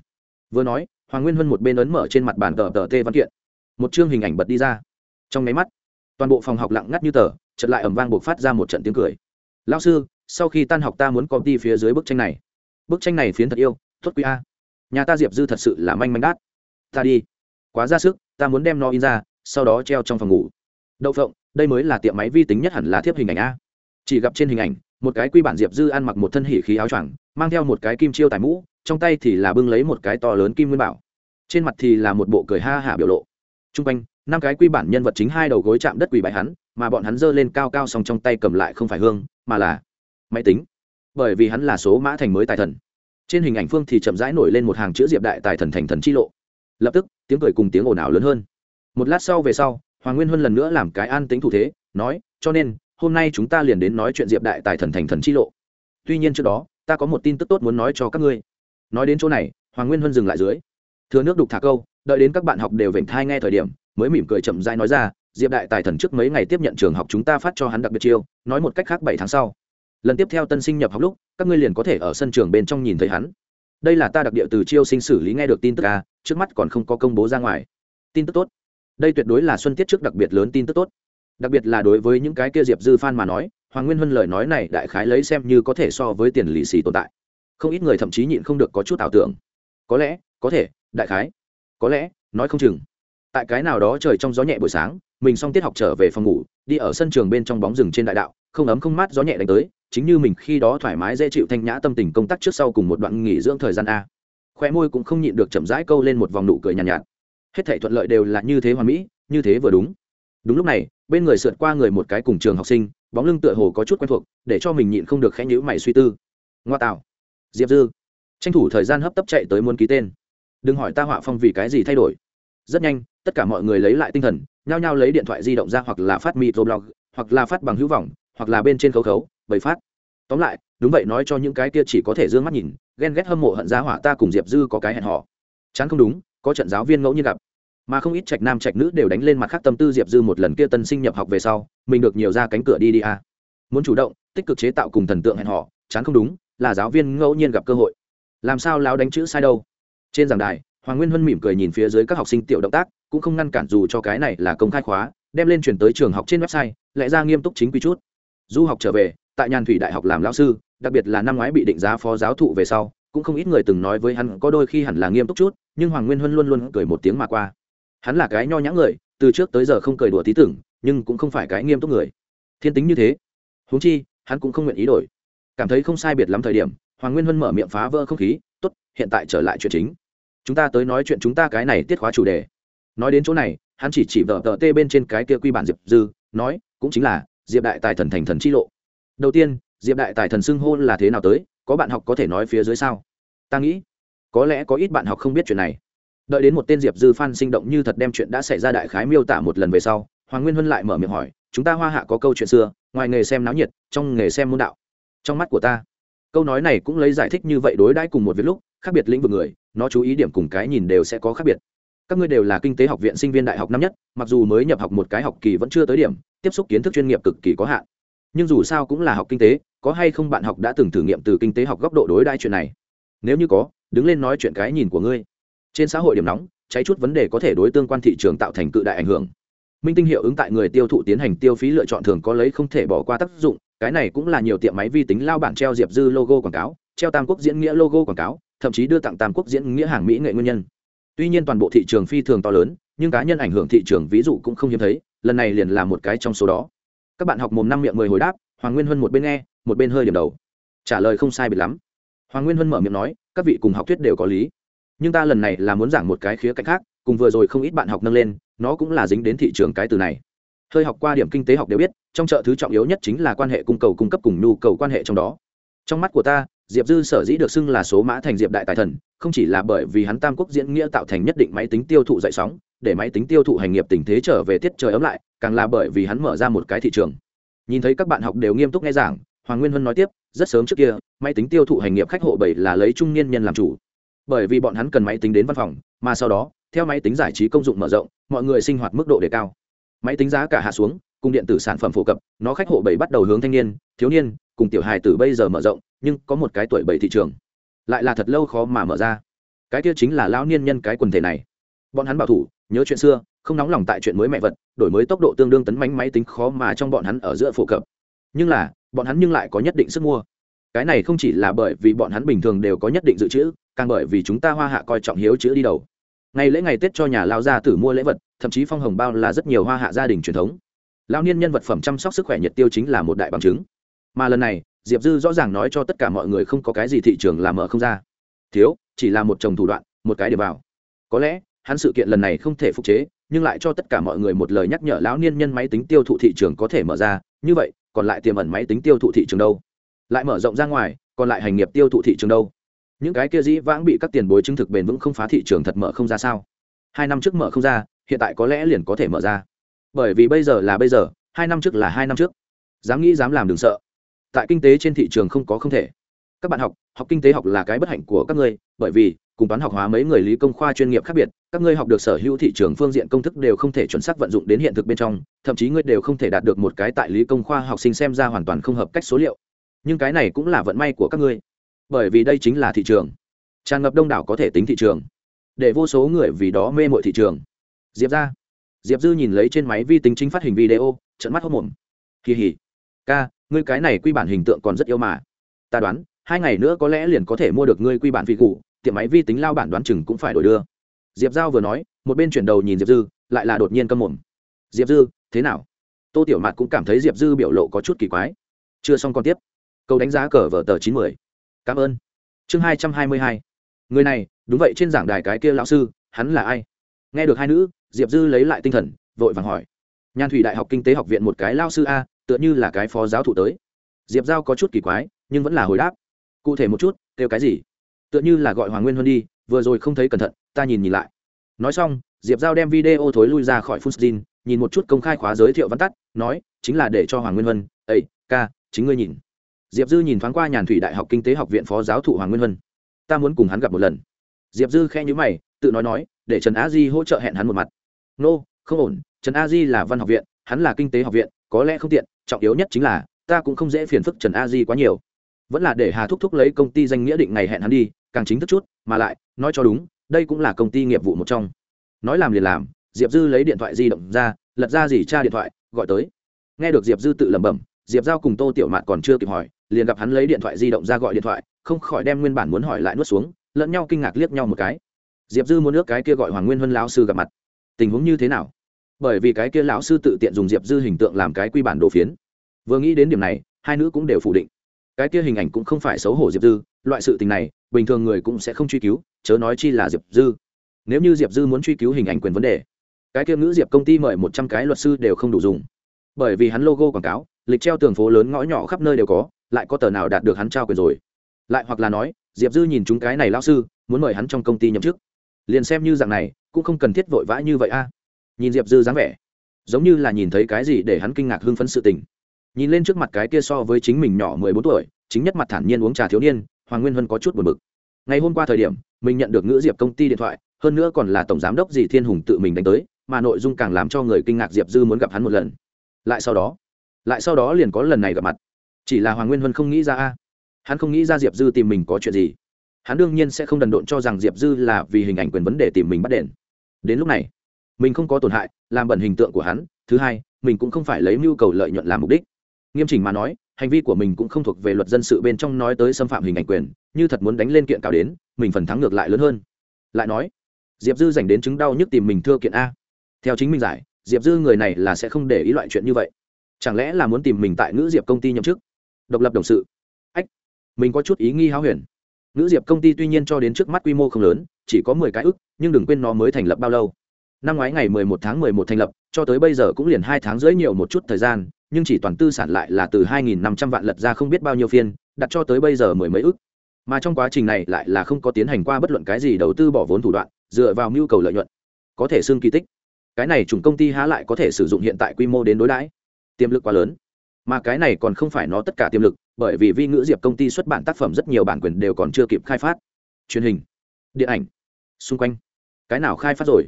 Vừa nói, hoàng nguyên huân một bên ấn mở trên mặt bàn tờ tờ t văn kiện. Một chương hình ảnh bật đi ra. Trong máy mắt, toàn bộ phòng học lặng ngắt như tờ chật lại ẩm vang buộc phát ra một trận tiếng cười. Lao sư, sau khi tan học ta muốn công đi phía dưới bức tranh này. Bức tranh này phiến thật yêu, tốt quý a. Nhà ta diệp dư thật sự là manh manh đát. Ta đi. Quá ra sức, ta muốn đem nó in ra sau đó treo trong phòng ngủ. Đậu phộng, đây mới là tiệm máy vi tính nhất hẳn là thiếp hình ảnh a. Chỉ gặp trên hình ảnh, một cái quy bản diệp dư ăn mặc một thân hỉ khí áo choàng, mang theo một cái kim chiêu tài mũ, trong tay thì là bưng lấy một cái to lớn kim nguyên bảo. Trên mặt thì là một bộ cười ha hả biểu lộ. T r u n g quanh, năm cái quy bản nhân vật chính hai đầu gối chạm đất quỳ bại hắn, mà bọn hắn giơ lên cao cao xong trong tay cầm lại không phải hương, mà là máy tính. Bởi vì hắn là số mã thành mới tài thần. Trên hình ảnh phương thì chậm rãi nổi lên một hàng chữ diệp đại tài thần thành thần chi lộ. Lập tức, tiếng cười cùng tiếng ồn ào lớn hơn một lát sau về sau, hoàng nguyên huân lần nữa làm cái an tính thủ thế, nói, cho nên, hôm nay chúng ta liền đến nói chuyện diệp đại tài thần thành thần chi lộ. Tuy nhiên trước đó, ta có một tin tức tốt muốn nói cho các ngươi. Nói đến chỗ này, hoàng nguyên huân dừng lại dưới. Thừa nước đục thả câu, đợi đến các bạn học đều vểnh thai nghe thời điểm, mới mỉm cười chậm rãi nói ra, diệp đại tài thần trước mấy ngày tiếp nhận trường học chúng ta phát cho hắn đặc biệt chiêu, nói một cách khác bảy tháng sau. Lần tiếp theo tân sinh nhập học lúc, các ngươi liền có thể ở sân trường bên trong nhìn thấy hắn. Đây là ta đặc địa từ chiêu sinh xử lý nghe được tin tức a trước mắt còn không có công bố ra ngoài. Tin tức tốt đây tuyệt đối là xuân tiết trước đặc biệt lớn tin tức tốt. Đặc biệt là đối với những cái kia diệp dư phan mà nói hoàng nguyên huân lời nói này đại khái lấy xem như có thể so với tiền lì xì tồn tại. Không ít người thậm chí nhịn không được có chút ảo tưởng. Có lẽ có thể đại khái. Có lẽ nói không chừng. Tại cái nào đó trời trong gió nhẹ buổi sáng mình xong tiết học trở về phòng ngủ đi ở sân trường bên trong bóng rừng trên đại đạo không ấm không mát gió nhẹ đánh tới chính như mình khi đó thoải mái dễ chịu thanh nhã tâm tình công tác trước sau cùng một đoạn nghỉ dưỡng thời gian a. Khoe môi cũng không nhịn được chậm rãi câu lên một vòng nụ cười nhàn nhạt, nhạt hết thảy thuận lợi đều là như thế hoàn mỹ, như thế vừa đúng. Đúng lúc này, bên người sượt qua người một cái cùng trường học sinh, bóng lưng tựa hồ có chút quen thuộc, để cho mình nhịn không được khẽ nhữ mày suy tư. Ngoa tạo. Diệp dư. Tranh thủ thời gian hấp tấp chạy tới muốn ký tên. Đừng hỏi ta họa phong vì cái gì thay đổi. Rất nhanh, tất cả mọi người lấy lại tinh thần, nhao nhao lấy điện thoại di động ra hoặc là phát microblog, hoặc là phát bằng hữu vọng, hoặc là bên trên khấu khấu, bày phát. Tóm lại, đúng vậy nói cho những cái kia chỉ có thể d ư ơ n g mắt nhìn, ghen ghét hâm mộ hận giá hỏa ta cùng diệp dư có cái hẹn họ chán không đúng, có trận giáo viên ngẫu nhiên gặp mà không ít trạch nam trạch nữ đều đánh lên mặt khác tâm tư diệp dư một lần kia tân sinh nhập học về sau, mình được nhiều ra cánh cửa đi đi a à. muốn chủ động, tích cực chế tạo cùng thần tượng hẹn họ chán không đúng, là giáo viên ngẫu nhiên gặp cơ hội. Làm sao láo đánh chữ sai đâu? Trên giảng đài, hoàng nguyên huân mỉm cười nhìn phía dưới các học sinh tiểu động tác, cũng không ngăn cản dù cho cái này là công khai khóa, đem lên chuyển tới trường học trên website, lẽ ra nghiêm túc chính quy chút. Du học trở về, tại nhàn thủy đại học làm lão sư, đặc biệt là năm ngoái bị định giá phó giáo thụ về sau, cũng không ít người từng nói với hắn có đôi khi hẳn là nghiêm túc chút, nhưng hoàng nguyên huân luôn luôn cười một tiếng mà qua hắn là cái nho nhã người, từ trước tới giờ không cười đùa tí tưởng, nhưng cũng không phải cái nghiêm túc người. Thiên tính như thế. Huống chi, hắn cũng không nguyện ý đổi. Cảm thấy không sai biệt lắm thời điểm, hoàng nguyên huân mở miệng phá vỡ không khí, tốt, hiện tại trở lại chuyện chính. Chúng ta tới nói chuyện chúng ta cái này tiết khóa chủ đề. Nói đến chỗ này, hắn chỉ chỉ vợ tờ tê bên trên cái kia quy bản diệp dư, nói, cũng chính là, diệp đại tài thần thành thần chi lộ. Đầu tiên, diệp đại tài thần xưng hô là thế nào tới, có bạn học có thể nói phía dưới sao? Ta nghĩ, có lẽ có ít bạn học không biết chuyện này đợi đến một tên diệp dư phan sinh động như thật đem chuyện đã xảy ra đại khái miêu tả một lần về sau, hoàng nguyên huân lại mở miệng hỏi, chúng ta hoa hạ có câu chuyện xưa, ngoài nghề xem náo nhiệt, trong nghề xem môn đạo. Trong mắt của ta, câu nói này cũng lấy giải thích như vậy đối đãi cùng một việc lúc, khác biệt lĩnh vực người, nó chú ý điểm cùng cái nhìn đều sẽ có khác biệt. Các ngươi đều là kinh tế học viện sinh viên đại học năm nhất, mặc dù mới nhập học một cái học kỳ vẫn chưa tới điểm, tiếp xúc kiến thức chuyên nghiệp cực kỳ có hạn. Nhưng dù sao cũng là học kinh tế, có hay không bạn học đã từng thử nghiệm từ kinh tế học góc độ đối đãi chuyện này? Nếu như có, đứng lên nói chuyện cái nhìn của ngươi trên xã hội điểm nóng, cháy chút vấn đề có thể đối tương quan thị trường tạo thành cự đại ảnh hưởng. Minh tinh hiệu ứng tại người tiêu thụ tiến hành tiêu phí lựa chọn thường có lấy không thể bỏ qua tác dụng, cái này cũng là nhiều tiệm máy vi tính lao bản treo diệp dư logo quảng cáo, treo tam quốc diễn nghĩa logo quảng cáo, thậm chí đưa tặng tam quốc diễn nghĩa hàng mỹ nghệ nguyên nhân. Tuy nhiên toàn bộ thị trường phi thường to lớn, nhưng cá nhân ảnh hưởng thị trường ví dụ cũng không hiếm thấy, lần này liền là một cái trong số đó. Các bạn học mồm năm miệng mười hồi đáp, hoàng nguyên huân một bên nghe, một bên hơi điểm đầu. Trả lời không sai biệt lắm. Hoàng nguyên huân mở miệng nói, các vị cùng học thuyết đều có lý nhưng ta lần này là muốn giảng một cái khía cạnh khác, cùng vừa rồi không ít bạn học nâng lên, nó cũng là dính đến thị trường cái từ này. Hơi học qua điểm kinh tế học đều biết, trong chợ thứ trọng yếu nhất chính là quan hệ cung cầu cung cấp cùng nhu cầu quan hệ trong đó. Trong mắt của ta, diệp dư sở dĩ được xưng là số mã thành diệp đại tài thần, không chỉ là bởi vì hắn tam quốc diễn nghĩa tạo thành nhất định máy tính tiêu thụ dậy sóng, để máy tính tiêu thụ hành nghiệp tình thế trở về tiết trời ấm lại, càng là bởi vì hắn mở ra một cái thị trường. Nhìn thấy các bạn học đều nghiêm túc nghe giảng, hoàng nguyên hân nói tiếp, rất sớm trước kia, máy tính tiêu thụ hành nghiệp khách hộ bảy là lấy trung niên nhân làm chủ bởi vì bọn hắn cần máy tính đến văn phòng, mà sau đó, theo máy tính giải trí công dụng mở rộng, mọi người sinh hoạt mức độ đề cao. Máy tính giá cả hạ xuống, cùng điện tử sản phẩm phổ cập, nó khách hộ bảy bắt đầu hướng thanh niên, thiếu niên, cùng tiểu hài từ bây giờ mở rộng, nhưng có một cái tuổi bảy thị trường. Lại là thật lâu khó mà mở ra. Cái kia chính là lão niên nhân cái quần thể này. Bọn hắn bảo thủ, nhớ chuyện xưa, không nóng lòng tại chuyện mới mẹ vật, đổi mới tốc độ tương đương tấn mánh máy tính khó mà trong bọn hắn ở giữa phổ cập. Nhưng là, bọn hắn nhưng lại có nhất định sức mua. Cái này không chỉ là bởi vì bọn hắn bình thường đều có nhất định dự trữ càng bởi vì chúng ta hoa hạ coi trọng hiếu chữ đi đầu. Ngày lễ ngày tết cho nhà lao gia tử mua lễ vật, thậm chí phong hồng bao là rất nhiều hoa hạ gia đình truyền thống. Lao niên nhân vật phẩm chăm sóc sức khỏe nhiệt tiêu chính là một đại bằng chứng. Mà lần này, diệp dư rõ ràng nói cho tất cả mọi người không có cái gì thị trường làm mở không ra. Thiếu, chỉ là một chồng thủ đoạn, một cái để vào. Có lẽ, hắn sự kiện lần này không thể phục chế, nhưng lại cho tất cả mọi người một lời nhắc nhở lão niên nhân máy tính tiêu thụ thị trường có thể mở ra. Như vậy, còn lại tiềm ẩn máy tính tiêu thụ thị trường đâu? Lại mở rộng ra ngoài, còn lại hành nghiệp tiêu thụ thị trường đâu? Những cái kia dĩ vãng bị các tiền bối chứng thực bền vững không phá thị trường thật mở không ra sao? Hai năm trước mở không ra, hiện tại có lẽ liền có thể mở ra. Bởi vì bây giờ là bây giờ, hai năm trước là hai năm trước. Dám nghĩ dám làm đừng sợ. Tại kinh tế trên thị trường không có không thể. Các bạn học học kinh tế học là cái bất hạnh của các ngươi, bởi vì, cùng toán học hóa mấy người lý công khoa chuyên nghiệp khác biệt, các ngươi học được sở hữu thị trường phương diện công thức đều không thể chuẩn xác vận dụng đến hiện thực bên trong, thậm chí ngươi đều không thể đạt được một cái tại lý công khoa học sinh xem ra hoàn toàn không hợp cách số liệu. Nhưng cái này cũng là vận may của các ngươi bởi vì đây chính là thị trường. Tràn ngập đông đảo có thể tính thị trường. Để vô số người vì đó mê mội thị trường. Diệp ra. Diệp dư nhìn lấy trên máy vi tính chính phát hình video trận mắt hốc mồm kỳ hỉ. Ca, ngươi cái này quy bản hình tượng còn rất yêu mà. Ta đoán, hai ngày nữa có lẽ liền có thể mua được ngươi quy bản vị cụ tiệm máy vi tính lao bản đoán chừng cũng phải đổi đưa. Diệp giao vừa nói, một bên chuyển đầu nhìn diệp dư, lại là đột nhiên câm mồm. Diệp dư, thế nào? Tô tiểu mạt cũng cảm thấy diệp dư biểu lộ có chút kỳ quái. Chưa xong còn tiếp. Câu đánh giá cờ vở tờ chín mươi cảm ơn. Chương hai trăm hai mươi hai. Người này, đúng vậy trên giảng đài cái kia lão sư, hắn là ai? Nghe được hai nữ, diệp dư lấy lại tinh thần, vội vàng hỏi. Nhan thủy đại học kinh tế học viện một cái lao sư a, tựa như là cái phó giáo thụ tới. Diệp giao có chút kỳ quái, nhưng vẫn là hồi đáp. Cụ thể một chút, kêu cái gì? Tựa như là gọi hoàng nguyên huân đi, vừa rồi không thấy cẩn thận, ta nhìn nhìn lại. Nói xong, diệp giao đem video thối lui ra khỏi funstin nhìn một chút công khai khóa giới thiệu văn tắt, nói, chính là để cho hoàng nguyên huân ây ca, chính ngươi nhìn diệp dư nhìn thoáng qua nhàn thủy đại học kinh tế học viện phó giáo thụ hoàng nguyên huân. Ta muốn cùng hắn gặp một lần. Diệp dư khe nhữ mày tự nói nói để trần a di hỗ trợ hẹn hắn một mặt. Nô、no, không ổn trần a di là văn học viện hắn là kinh tế học viện có lẽ không tiện trọng yếu nhất chính là ta cũng không dễ phiền phức trần a di quá nhiều. Vẫn là để hà thúc thúc lấy công ty danh nghĩa định ngày hẹn hắn đi càng chính thức chút mà lại nói cho đúng đây cũng là công ty nghiệp vụ một trong. Nói làm liền làm diệp dư lấy điện thoại di động ra lật ra gì tra điện thoại gọi tới. Nghe được diệp dư tự lẩm bẩm diệp giao cùng tô tiểu Mạn còn chưa kịp hỏi liền gặp hắn lấy điện thoại di động ra gọi điện thoại, không khỏi đem nguyên bản muốn hỏi lại nuốt xuống, lẫn nhau kinh ngạc liếc nhau một cái. Diệp dư muốn nước cái kia gọi hoàng nguyên huân lão sư gặp mặt. Tình huống như thế nào? Bởi vì cái kia lão sư tự tiện dùng diệp dư hình tượng làm cái quy bản đồ phiến. Vừa nghĩ đến điểm này, hai nữ cũng đều phủ định. Cái kia hình ảnh cũng không phải xấu hổ diệp dư, loại sự tình này, bình thường người cũng sẽ không truy cứu, chớ nói chi là diệp dư. Nếu như diệp dư muốn truy cứu hình ảnh quyền vấn đề, cái kia ngữ diệp công ty mời một trăm cái luật sư đều không đủ dùng. Bởi vì hắn logo quảng cáo, lịch treo tường phố lớn ngõ nhỏ khắp nơi đều có lại có tờ nào đạt được hắn trao quyền rồi? Lại hoặc là nói, diệp dư nhìn chúng cái này lao sư, muốn mời hắn trong công ty nhậm chức. Liền xem như dạng này, cũng không cần thiết vội vã như vậy a. Nhìn diệp dư dáng vẻ, giống như là nhìn thấy cái gì để hắn kinh ngạc hưng phấn sự tình. Nhìn lên trước mặt cái kia so với chính mình nhỏ mười bốn tuổi, chính nhất mặt thản nhiên uống trà thiếu niên, hoàng nguyên Hân có chút buồn bực. Ngày hôm qua thời điểm, mình nhận được ngữ diệp công ty điện thoại, hơn nữa còn là tổng giám đốc dì thiên hùng tự mình đánh tới, mà nội dung càng làm cho người kinh ngạc diệp dư muốn gặp hắn một lần. Lại sau đó, lại sau đó liền có lần này gặp mặt chỉ là hoàng nguyên huân không nghĩ ra a. Hắn không nghĩ ra diệp dư tìm mình có chuyện gì. Hắn đương nhiên sẽ không đần độn cho rằng diệp dư là vì hình ảnh quyền vấn đề tìm mình bắt đền. Đến lúc này, mình không có tổn hại, làm bẩn hình tượng của hắn. Thứ hai, mình cũng không phải lấy mưu cầu lợi nhuận làm mục đích. Nghiêm chỉnh mà nói, hành vi của mình cũng không thuộc về luật dân sự bên trong nói tới xâm phạm hình ảnh quyền. Như thật muốn đánh lên kiện cáo đến, mình phần thắng ngược lại lớn hơn. Lại nói, diệp dư dành đến chứng đau nhức tìm mình thưa kiện a. Theo chính mình giải, diệp dư người này là sẽ không để ý loại chuyện như vậy. Chẳng lẽ là muốn tìm mình tại ngữ diệp công ty nhậm chức? Độc lập đồng sự. Ách, mình có chút ý nghi háo huyền. Nữ diệp công ty tuy nhiên cho đến trước mắt quy mô không lớn, chỉ có mười cái ức, nhưng đừng quên nó mới thành lập bao lâu. Năm ngoái ngày mười một tháng mười một thành lập, cho tới bây giờ cũng liền hai tháng rưỡi nhiều một chút thời gian, nhưng chỉ toàn tư sản lại là từ hai nghìn năm trăm vạn lật ra không biết bao nhiêu phiên, đặt cho tới bây giờ mười mấy ức. Mà trong quá trình này lại là không có tiến hành qua bất luận cái gì đầu tư bỏ vốn thủ đoạn, dựa vào mưu cầu lợi nhuận. Có thể xương kỳ tích. Cái này chủng công ty há lại có thể sử dụng hiện tại quy mô đến đối đãi. Tiềm lực quá lớn mà cái này còn không phải nó tất cả tiềm lực, bởi vì vi ngữ diệp công ty xuất bản tác phẩm rất nhiều bản quyền đều còn chưa kịp khai phát. Truyền hình, điện ảnh, xung quanh. Cái nào khai phát rồi?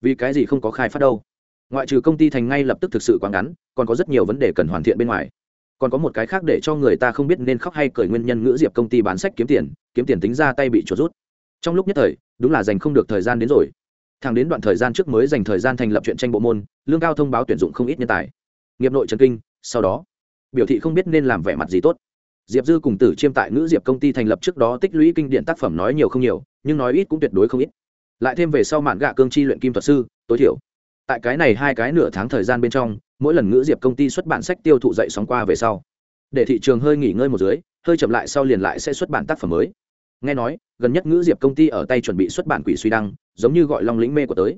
Vì cái gì không có khai phát đâu? Ngoại trừ công ty thành ngay lập tức thực sự quá ngắn, còn có rất nhiều vấn đề cần hoàn thiện bên ngoài. Còn có một cái khác để cho người ta không biết nên khóc hay cười nguyên nhân ngữ diệp công ty bán sách kiếm tiền kiếm tiền tính ra tay bị chuột rút. Trong lúc nhất thời, đúng là dành không được thời gian đến rồi. Thẳng đến đoạn thời gian trước mới dành thời gian thành lập chuyện tranh bộ môn, lương cao thông báo tuyển dụng không ít nhân tài. Nghiệp nội trần kinh, sau đó biểu thị không biết nên làm vẻ mặt gì tốt. Diệp dư cùng tử chiêm tại ngữ diệp công ty thành lập trước đó tích lũy kinh điển tác phẩm nói nhiều không nhiều, nhưng nói ít cũng tuyệt đối không ít. Lại thêm về sau mạn gạ cương chi luyện kim thuật sư, tối thiểu. Tại cái này hai cái nửa tháng thời gian bên trong, mỗi lần ngữ diệp công ty xuất bản sách tiêu thụ dậy sóng qua về sau, để thị trường hơi nghỉ ngơi một dưới, hơi chậm lại sau liền lại sẽ xuất bản tác phẩm mới. Nghe nói, gần nhất ngữ diệp công ty ở tay chuẩn bị xuất bản quỷ suy đăng, giống như gọi long lĩnh mê của tới.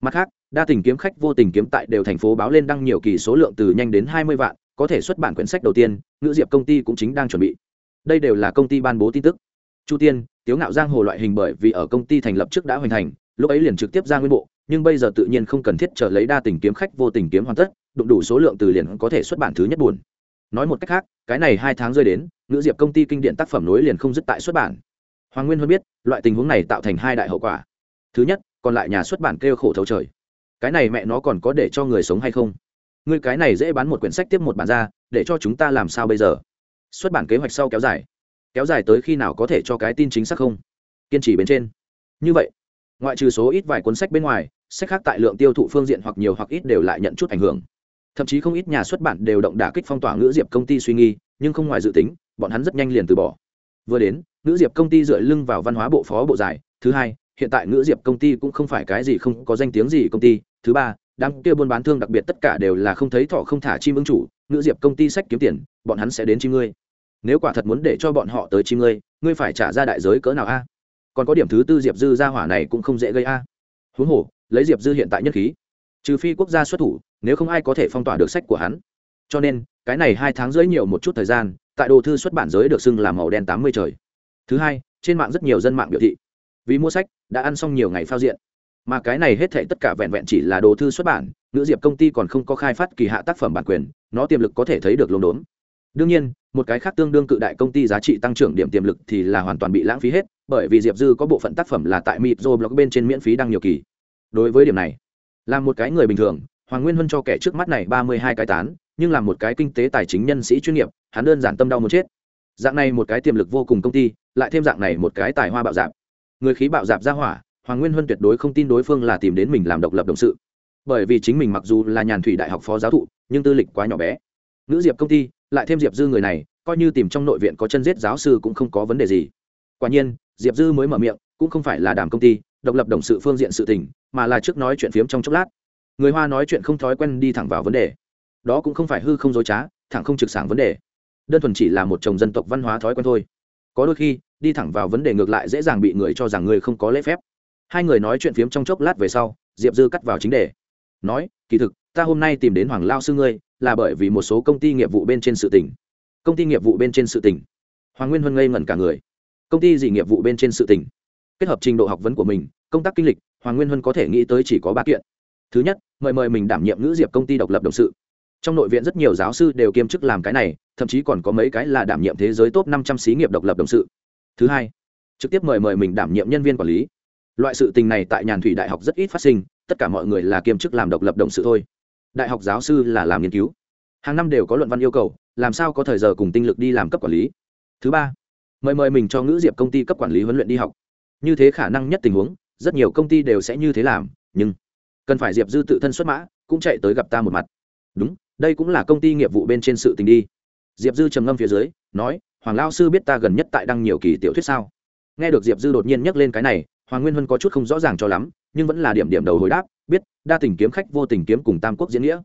Mặt khác, đa tình kiếm khách vô tình kiếm tại đều thành phố báo lên đăng nhiều kỳ số lượng từ nhanh đến hai mươi vạn có thể xuất bản quyển sách đầu tiên, ngữ diệp công ty cũng chính đang chuẩn bị. Đây đều là công ty ban bố tin tức. Chu tiên, tiếu ngạo giang hồ loại hình bởi vì ở công ty thành lập trước đã hoành thành lúc ấy liền trực tiếp ra nguyên bộ, nhưng bây giờ tự nhiên không cần thiết trở lấy đa tình kiếm khách vô tình kiếm hoàn tất, đụng đủ số lượng từ liền có thể xuất bản thứ nhất buồn. Nói một cách khác, cái này hai tháng rơi đến, ngữ diệp công ty kinh điện tác phẩm nối liền không dứt tại xuất bản. Hoàng nguyên hơn biết, loại tình huống này tạo thành hai đại hậu quả. Thứ nhất, còn lại nhà xuất bản kêu khổ thấu trời. Cái này mẹ nó còn có để cho người sống hay không? Ngươi cái này dễ bán một quyển sách tiếp một bản ra, để cho chúng ta làm sao bây giờ? Xuất bản kế hoạch sau kéo dài. Kéo dài tới khi nào có thể cho cái tin chính xác không? Kiên trì bên trên. Như vậy, ngoại trừ số ít vài cuốn sách bên ngoài, sách khác tại lượng tiêu thụ phương diện hoặc nhiều hoặc ít đều lại nhận chút ảnh hưởng. Thậm chí không ít nhà xuất bản đều động đả kích phong tỏa ngữ diệp công ty suy nghi, nhưng không ngoài dự tính, bọn hắn rất nhanh liền từ bỏ. Vừa đến, ngữ diệp công ty dựa lưng vào văn hóa bộ phó bộ giải. Thứ hai, hiện tại ngữ diệp công ty cũng không phải cái gì không có danh tiếng gì công ty. Thứ ba đám kia buôn bán thương đặc biệt tất cả đều là không thấy thọ không thả chim ứng chủ, ngữ diệp công ty sách kiếm tiền, bọn hắn sẽ đến chim ngươi. Nếu quả thật muốn để cho bọn họ tới chim ngươi ngươi phải trả ra đại giới cỡ nào a? Còn có điểm thứ tư diệp dư ra hỏa này cũng không dễ gây a. Huống hồ, lấy diệp dư hiện tại nhất khí. Trừ phi quốc gia xuất thủ, nếu không ai có thể phong tỏa được sách của hắn. Cho nên, cái này hai tháng rưỡi nhiều một chút thời gian, tại đồ thư xuất bản giới được xưng là màu đen tám mươi trời. Thứ hai, trên mạng rất nhiều dân mạng biểu thị. Vì mua sách, đã ăn xong nhiều ngày phao diện mà cái này hết thệ tất cả vẹn vẹn chỉ là đồ thư xuất bản nữ diệp công ty còn không có khai phát kỳ hạ tác phẩm bản quyền, nó tiềm lực có thể thấy được lốm đốn đương nhiên, một cái khác tương đương cự đại công ty giá trị tăng trưởng điểm tiềm lực thì là hoàn toàn bị lãng phí hết, bởi vì diệp dư có bộ phận tác phẩm là tại mịp rồi blog bên trên miễn phí đăng nhiều kỳ. Đối với điểm này, là một cái người bình thường, hoàng nguyên huân cho kẻ trước mắt này ba mươi hai cái tán, nhưng là một cái kinh tế tài chính nhân sĩ chuyên nghiệp, hắn đơn giản tâm đau muốn chết. Dạng này một cái tiềm lực vô cùng công ty, lại thêm dạng này một cái tài hoa bạo dạp. Người khí bạo dạp ra hỏa hoàng nguyên huân tuyệt đối không tin đối phương là tìm đến mình làm độc lập đồng sự. Bởi vì chính mình mặc dù là nhàn thủy đại học phó giáo thụ, nhưng tư lịch quá nhỏ bé. Nữ diệp công ty, lại thêm diệp dư người này, coi như tìm trong nội viện có chân giết giáo sư cũng không có vấn đề gì. Quả nhiên, diệp dư mới mở miệng, cũng không phải là đàm công ty, độc lập đồng sự phương diện sự tình, mà là trước nói chuyện phiếm trong chốc lát. Người hoa nói chuyện không thói quen đi thẳng vào vấn đề. Đó cũng không phải hư không dối trá, thẳng không trực sảng vấn đề. Đơn thuần chỉ là một chồng dân tộc văn hóa thói quen thôi. Có đôi khi, đi thẳng vào vấn đề ngược lại dễ dàng bị người cho rằng người không có lễ phép hai người nói chuyện phiếm trong chốc lát về sau, diệp dư cắt vào chính đề. Nói, kỳ thực, ta hôm nay tìm đến hoàng lao sư ngươi, là bởi vì một số công ty nghiệp vụ bên trên sự tỉnh công ty nghiệp vụ bên trên sự tỉnh hoàng nguyên huân ngây ngẩn cả người. Công ty gì nghiệp vụ bên trên sự tỉnh kết hợp trình độ học vấn của mình, công tác kinh lịch, hoàng nguyên huân có thể nghĩ tới chỉ có ba kiện. Thứ nhất, mời mời mình đảm nhiệm ngữ diệp công ty độc lập đồng sự. Trong nội viện rất nhiều giáo sư đều kiêm chức làm cái này, thậm chí còn có mấy cái là đảm nhiệm thế giới top năm trăm xí nghiệp độc lập đồng sự. Thứ hai, trực tiếp mời mời mình đảm nhiệm nhân viên quản lý loại sự tình này tại nhàn thủy đại học rất ít phát sinh, tất cả mọi người là kiêm chức làm độc lập đồng sự thôi. Đại học giáo sư là làm nghiên cứu. Hàng năm đều có luận văn yêu cầu, làm sao có thời giờ cùng tinh lực đi làm cấp quản lý? Thứ ba, mời mời mình cho ngữ diệp công ty cấp quản lý huấn luyện đi học. Như thế khả năng nhất tình huống, rất nhiều công ty đều sẽ như thế làm, nhưng cần phải diệp dư tự thân xuất mã, cũng chạy tới gặp ta một mặt. Đúng, đây cũng là công ty nghiệp vụ bên trên sự tình đi. Diệp dư trầm ngâm phía dưới, nói, hoàng lao sư biết ta gần nhất tại đăng nhiều kỳ tiểu thuyết sao? Nghe được diệp dư đột nhiên nhắc lên cái này hoàng nguyên huân có chút không rõ ràng cho lắm nhưng vẫn là điểm điểm đầu hồi đáp biết đa tình kiếm khách vô tình kiếm cùng tam quốc diễn nghĩa.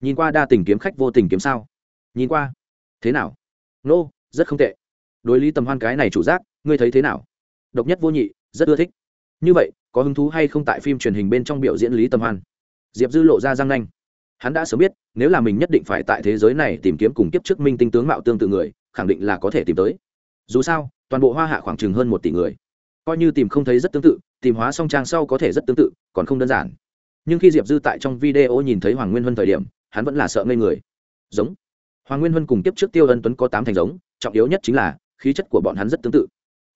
Nhìn qua đa tình kiếm khách vô tình kiếm sao? Nhìn qua. Thế nào? Nô、no, rất không tệ. Đối lý tầm hoan cái này chủ giác ngươi thấy thế nào? Độc nhất vô nhị rất ưa thích. Như vậy có hứng thú hay không tại phim truyền hình bên trong biểu diễn lý tầm hoan? Diệp dư lộ ra răng nanh. Hắn đã sớm biết nếu là mình nhất định phải tại thế giới này tìm kiếm cùng kiếp trước minh tinh tướng mạo tương tự người khẳng định là có thể tìm tới. Dù sao toàn bộ hoa hạ khoảng chừng hơn một tỷ người coi như tìm không thấy rất tương tự, tìm hóa song trang sau có thể rất tương tự, còn không đơn giản. Nhưng khi diệp dư tại trong video nhìn thấy hoàng nguyên huân thời điểm, hắn vẫn là sợ ngây người. Giống. Hoàng nguyên huân cùng tiếp trước tiêu ân tuấn có tám thành giống, trọng yếu nhất chính là, khí chất của bọn hắn rất tương tự.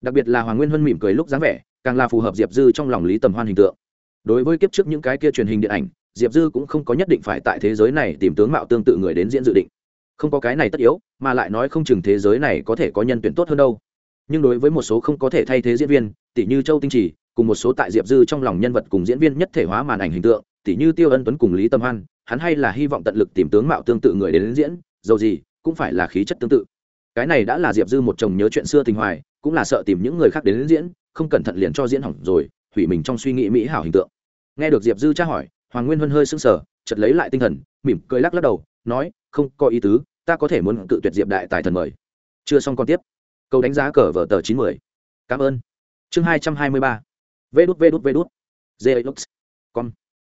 Đặc biệt là hoàng nguyên huân mỉm cười lúc dáng vẻ, càng là phù hợp diệp dư trong lòng lý tầm hoan hình tượng. Đối với kiếp trước những cái kia truyền hình điện ảnh, diệp dư cũng không có nhất định phải tại thế giới này tìm tướng mạo tương tự người đến diễn dự định. Không có cái này tất yếu, mà lại nói không chừng thế giới này có thể có nhân tuyển tốt hơn đâu nhưng đối với một số không có thể thay thế diễn viên tỷ như châu tinh trì cùng một số tại diệp dư trong lòng nhân vật cùng diễn viên nhất thể hóa màn ảnh hình tượng tỷ như tiêu ân tuấn cùng lý tâm hoan hắn hay là hy vọng tận lực tìm tướng mạo tương tự người đến, đến diễn dầu gì cũng phải là khí chất tương tự. Cái này đã là diệp dư một chồng nhớ chuyện xưa tình hoài cũng là sợ tìm những người khác đến, đến diễn không cẩn thận liền cho diễn hỏng rồi hủy mình trong suy nghĩ mỹ hảo hình tượng. Nghe được diệp dư tra hỏi hoàng nguyên huân hơi sững sờ chật lấy lại tinh thần mỉm cười lắc lắc đầu nói không có ý tứ ta có thể muốn cự tuyệt diệp đại tài thần mời. Chưa xong còn tiếp câu đánh giá cờ vở tờ chín mươi cảm ơn. Chương hai trăm hai mươi ba. Vê đút vê đút vê đút. Dê lux con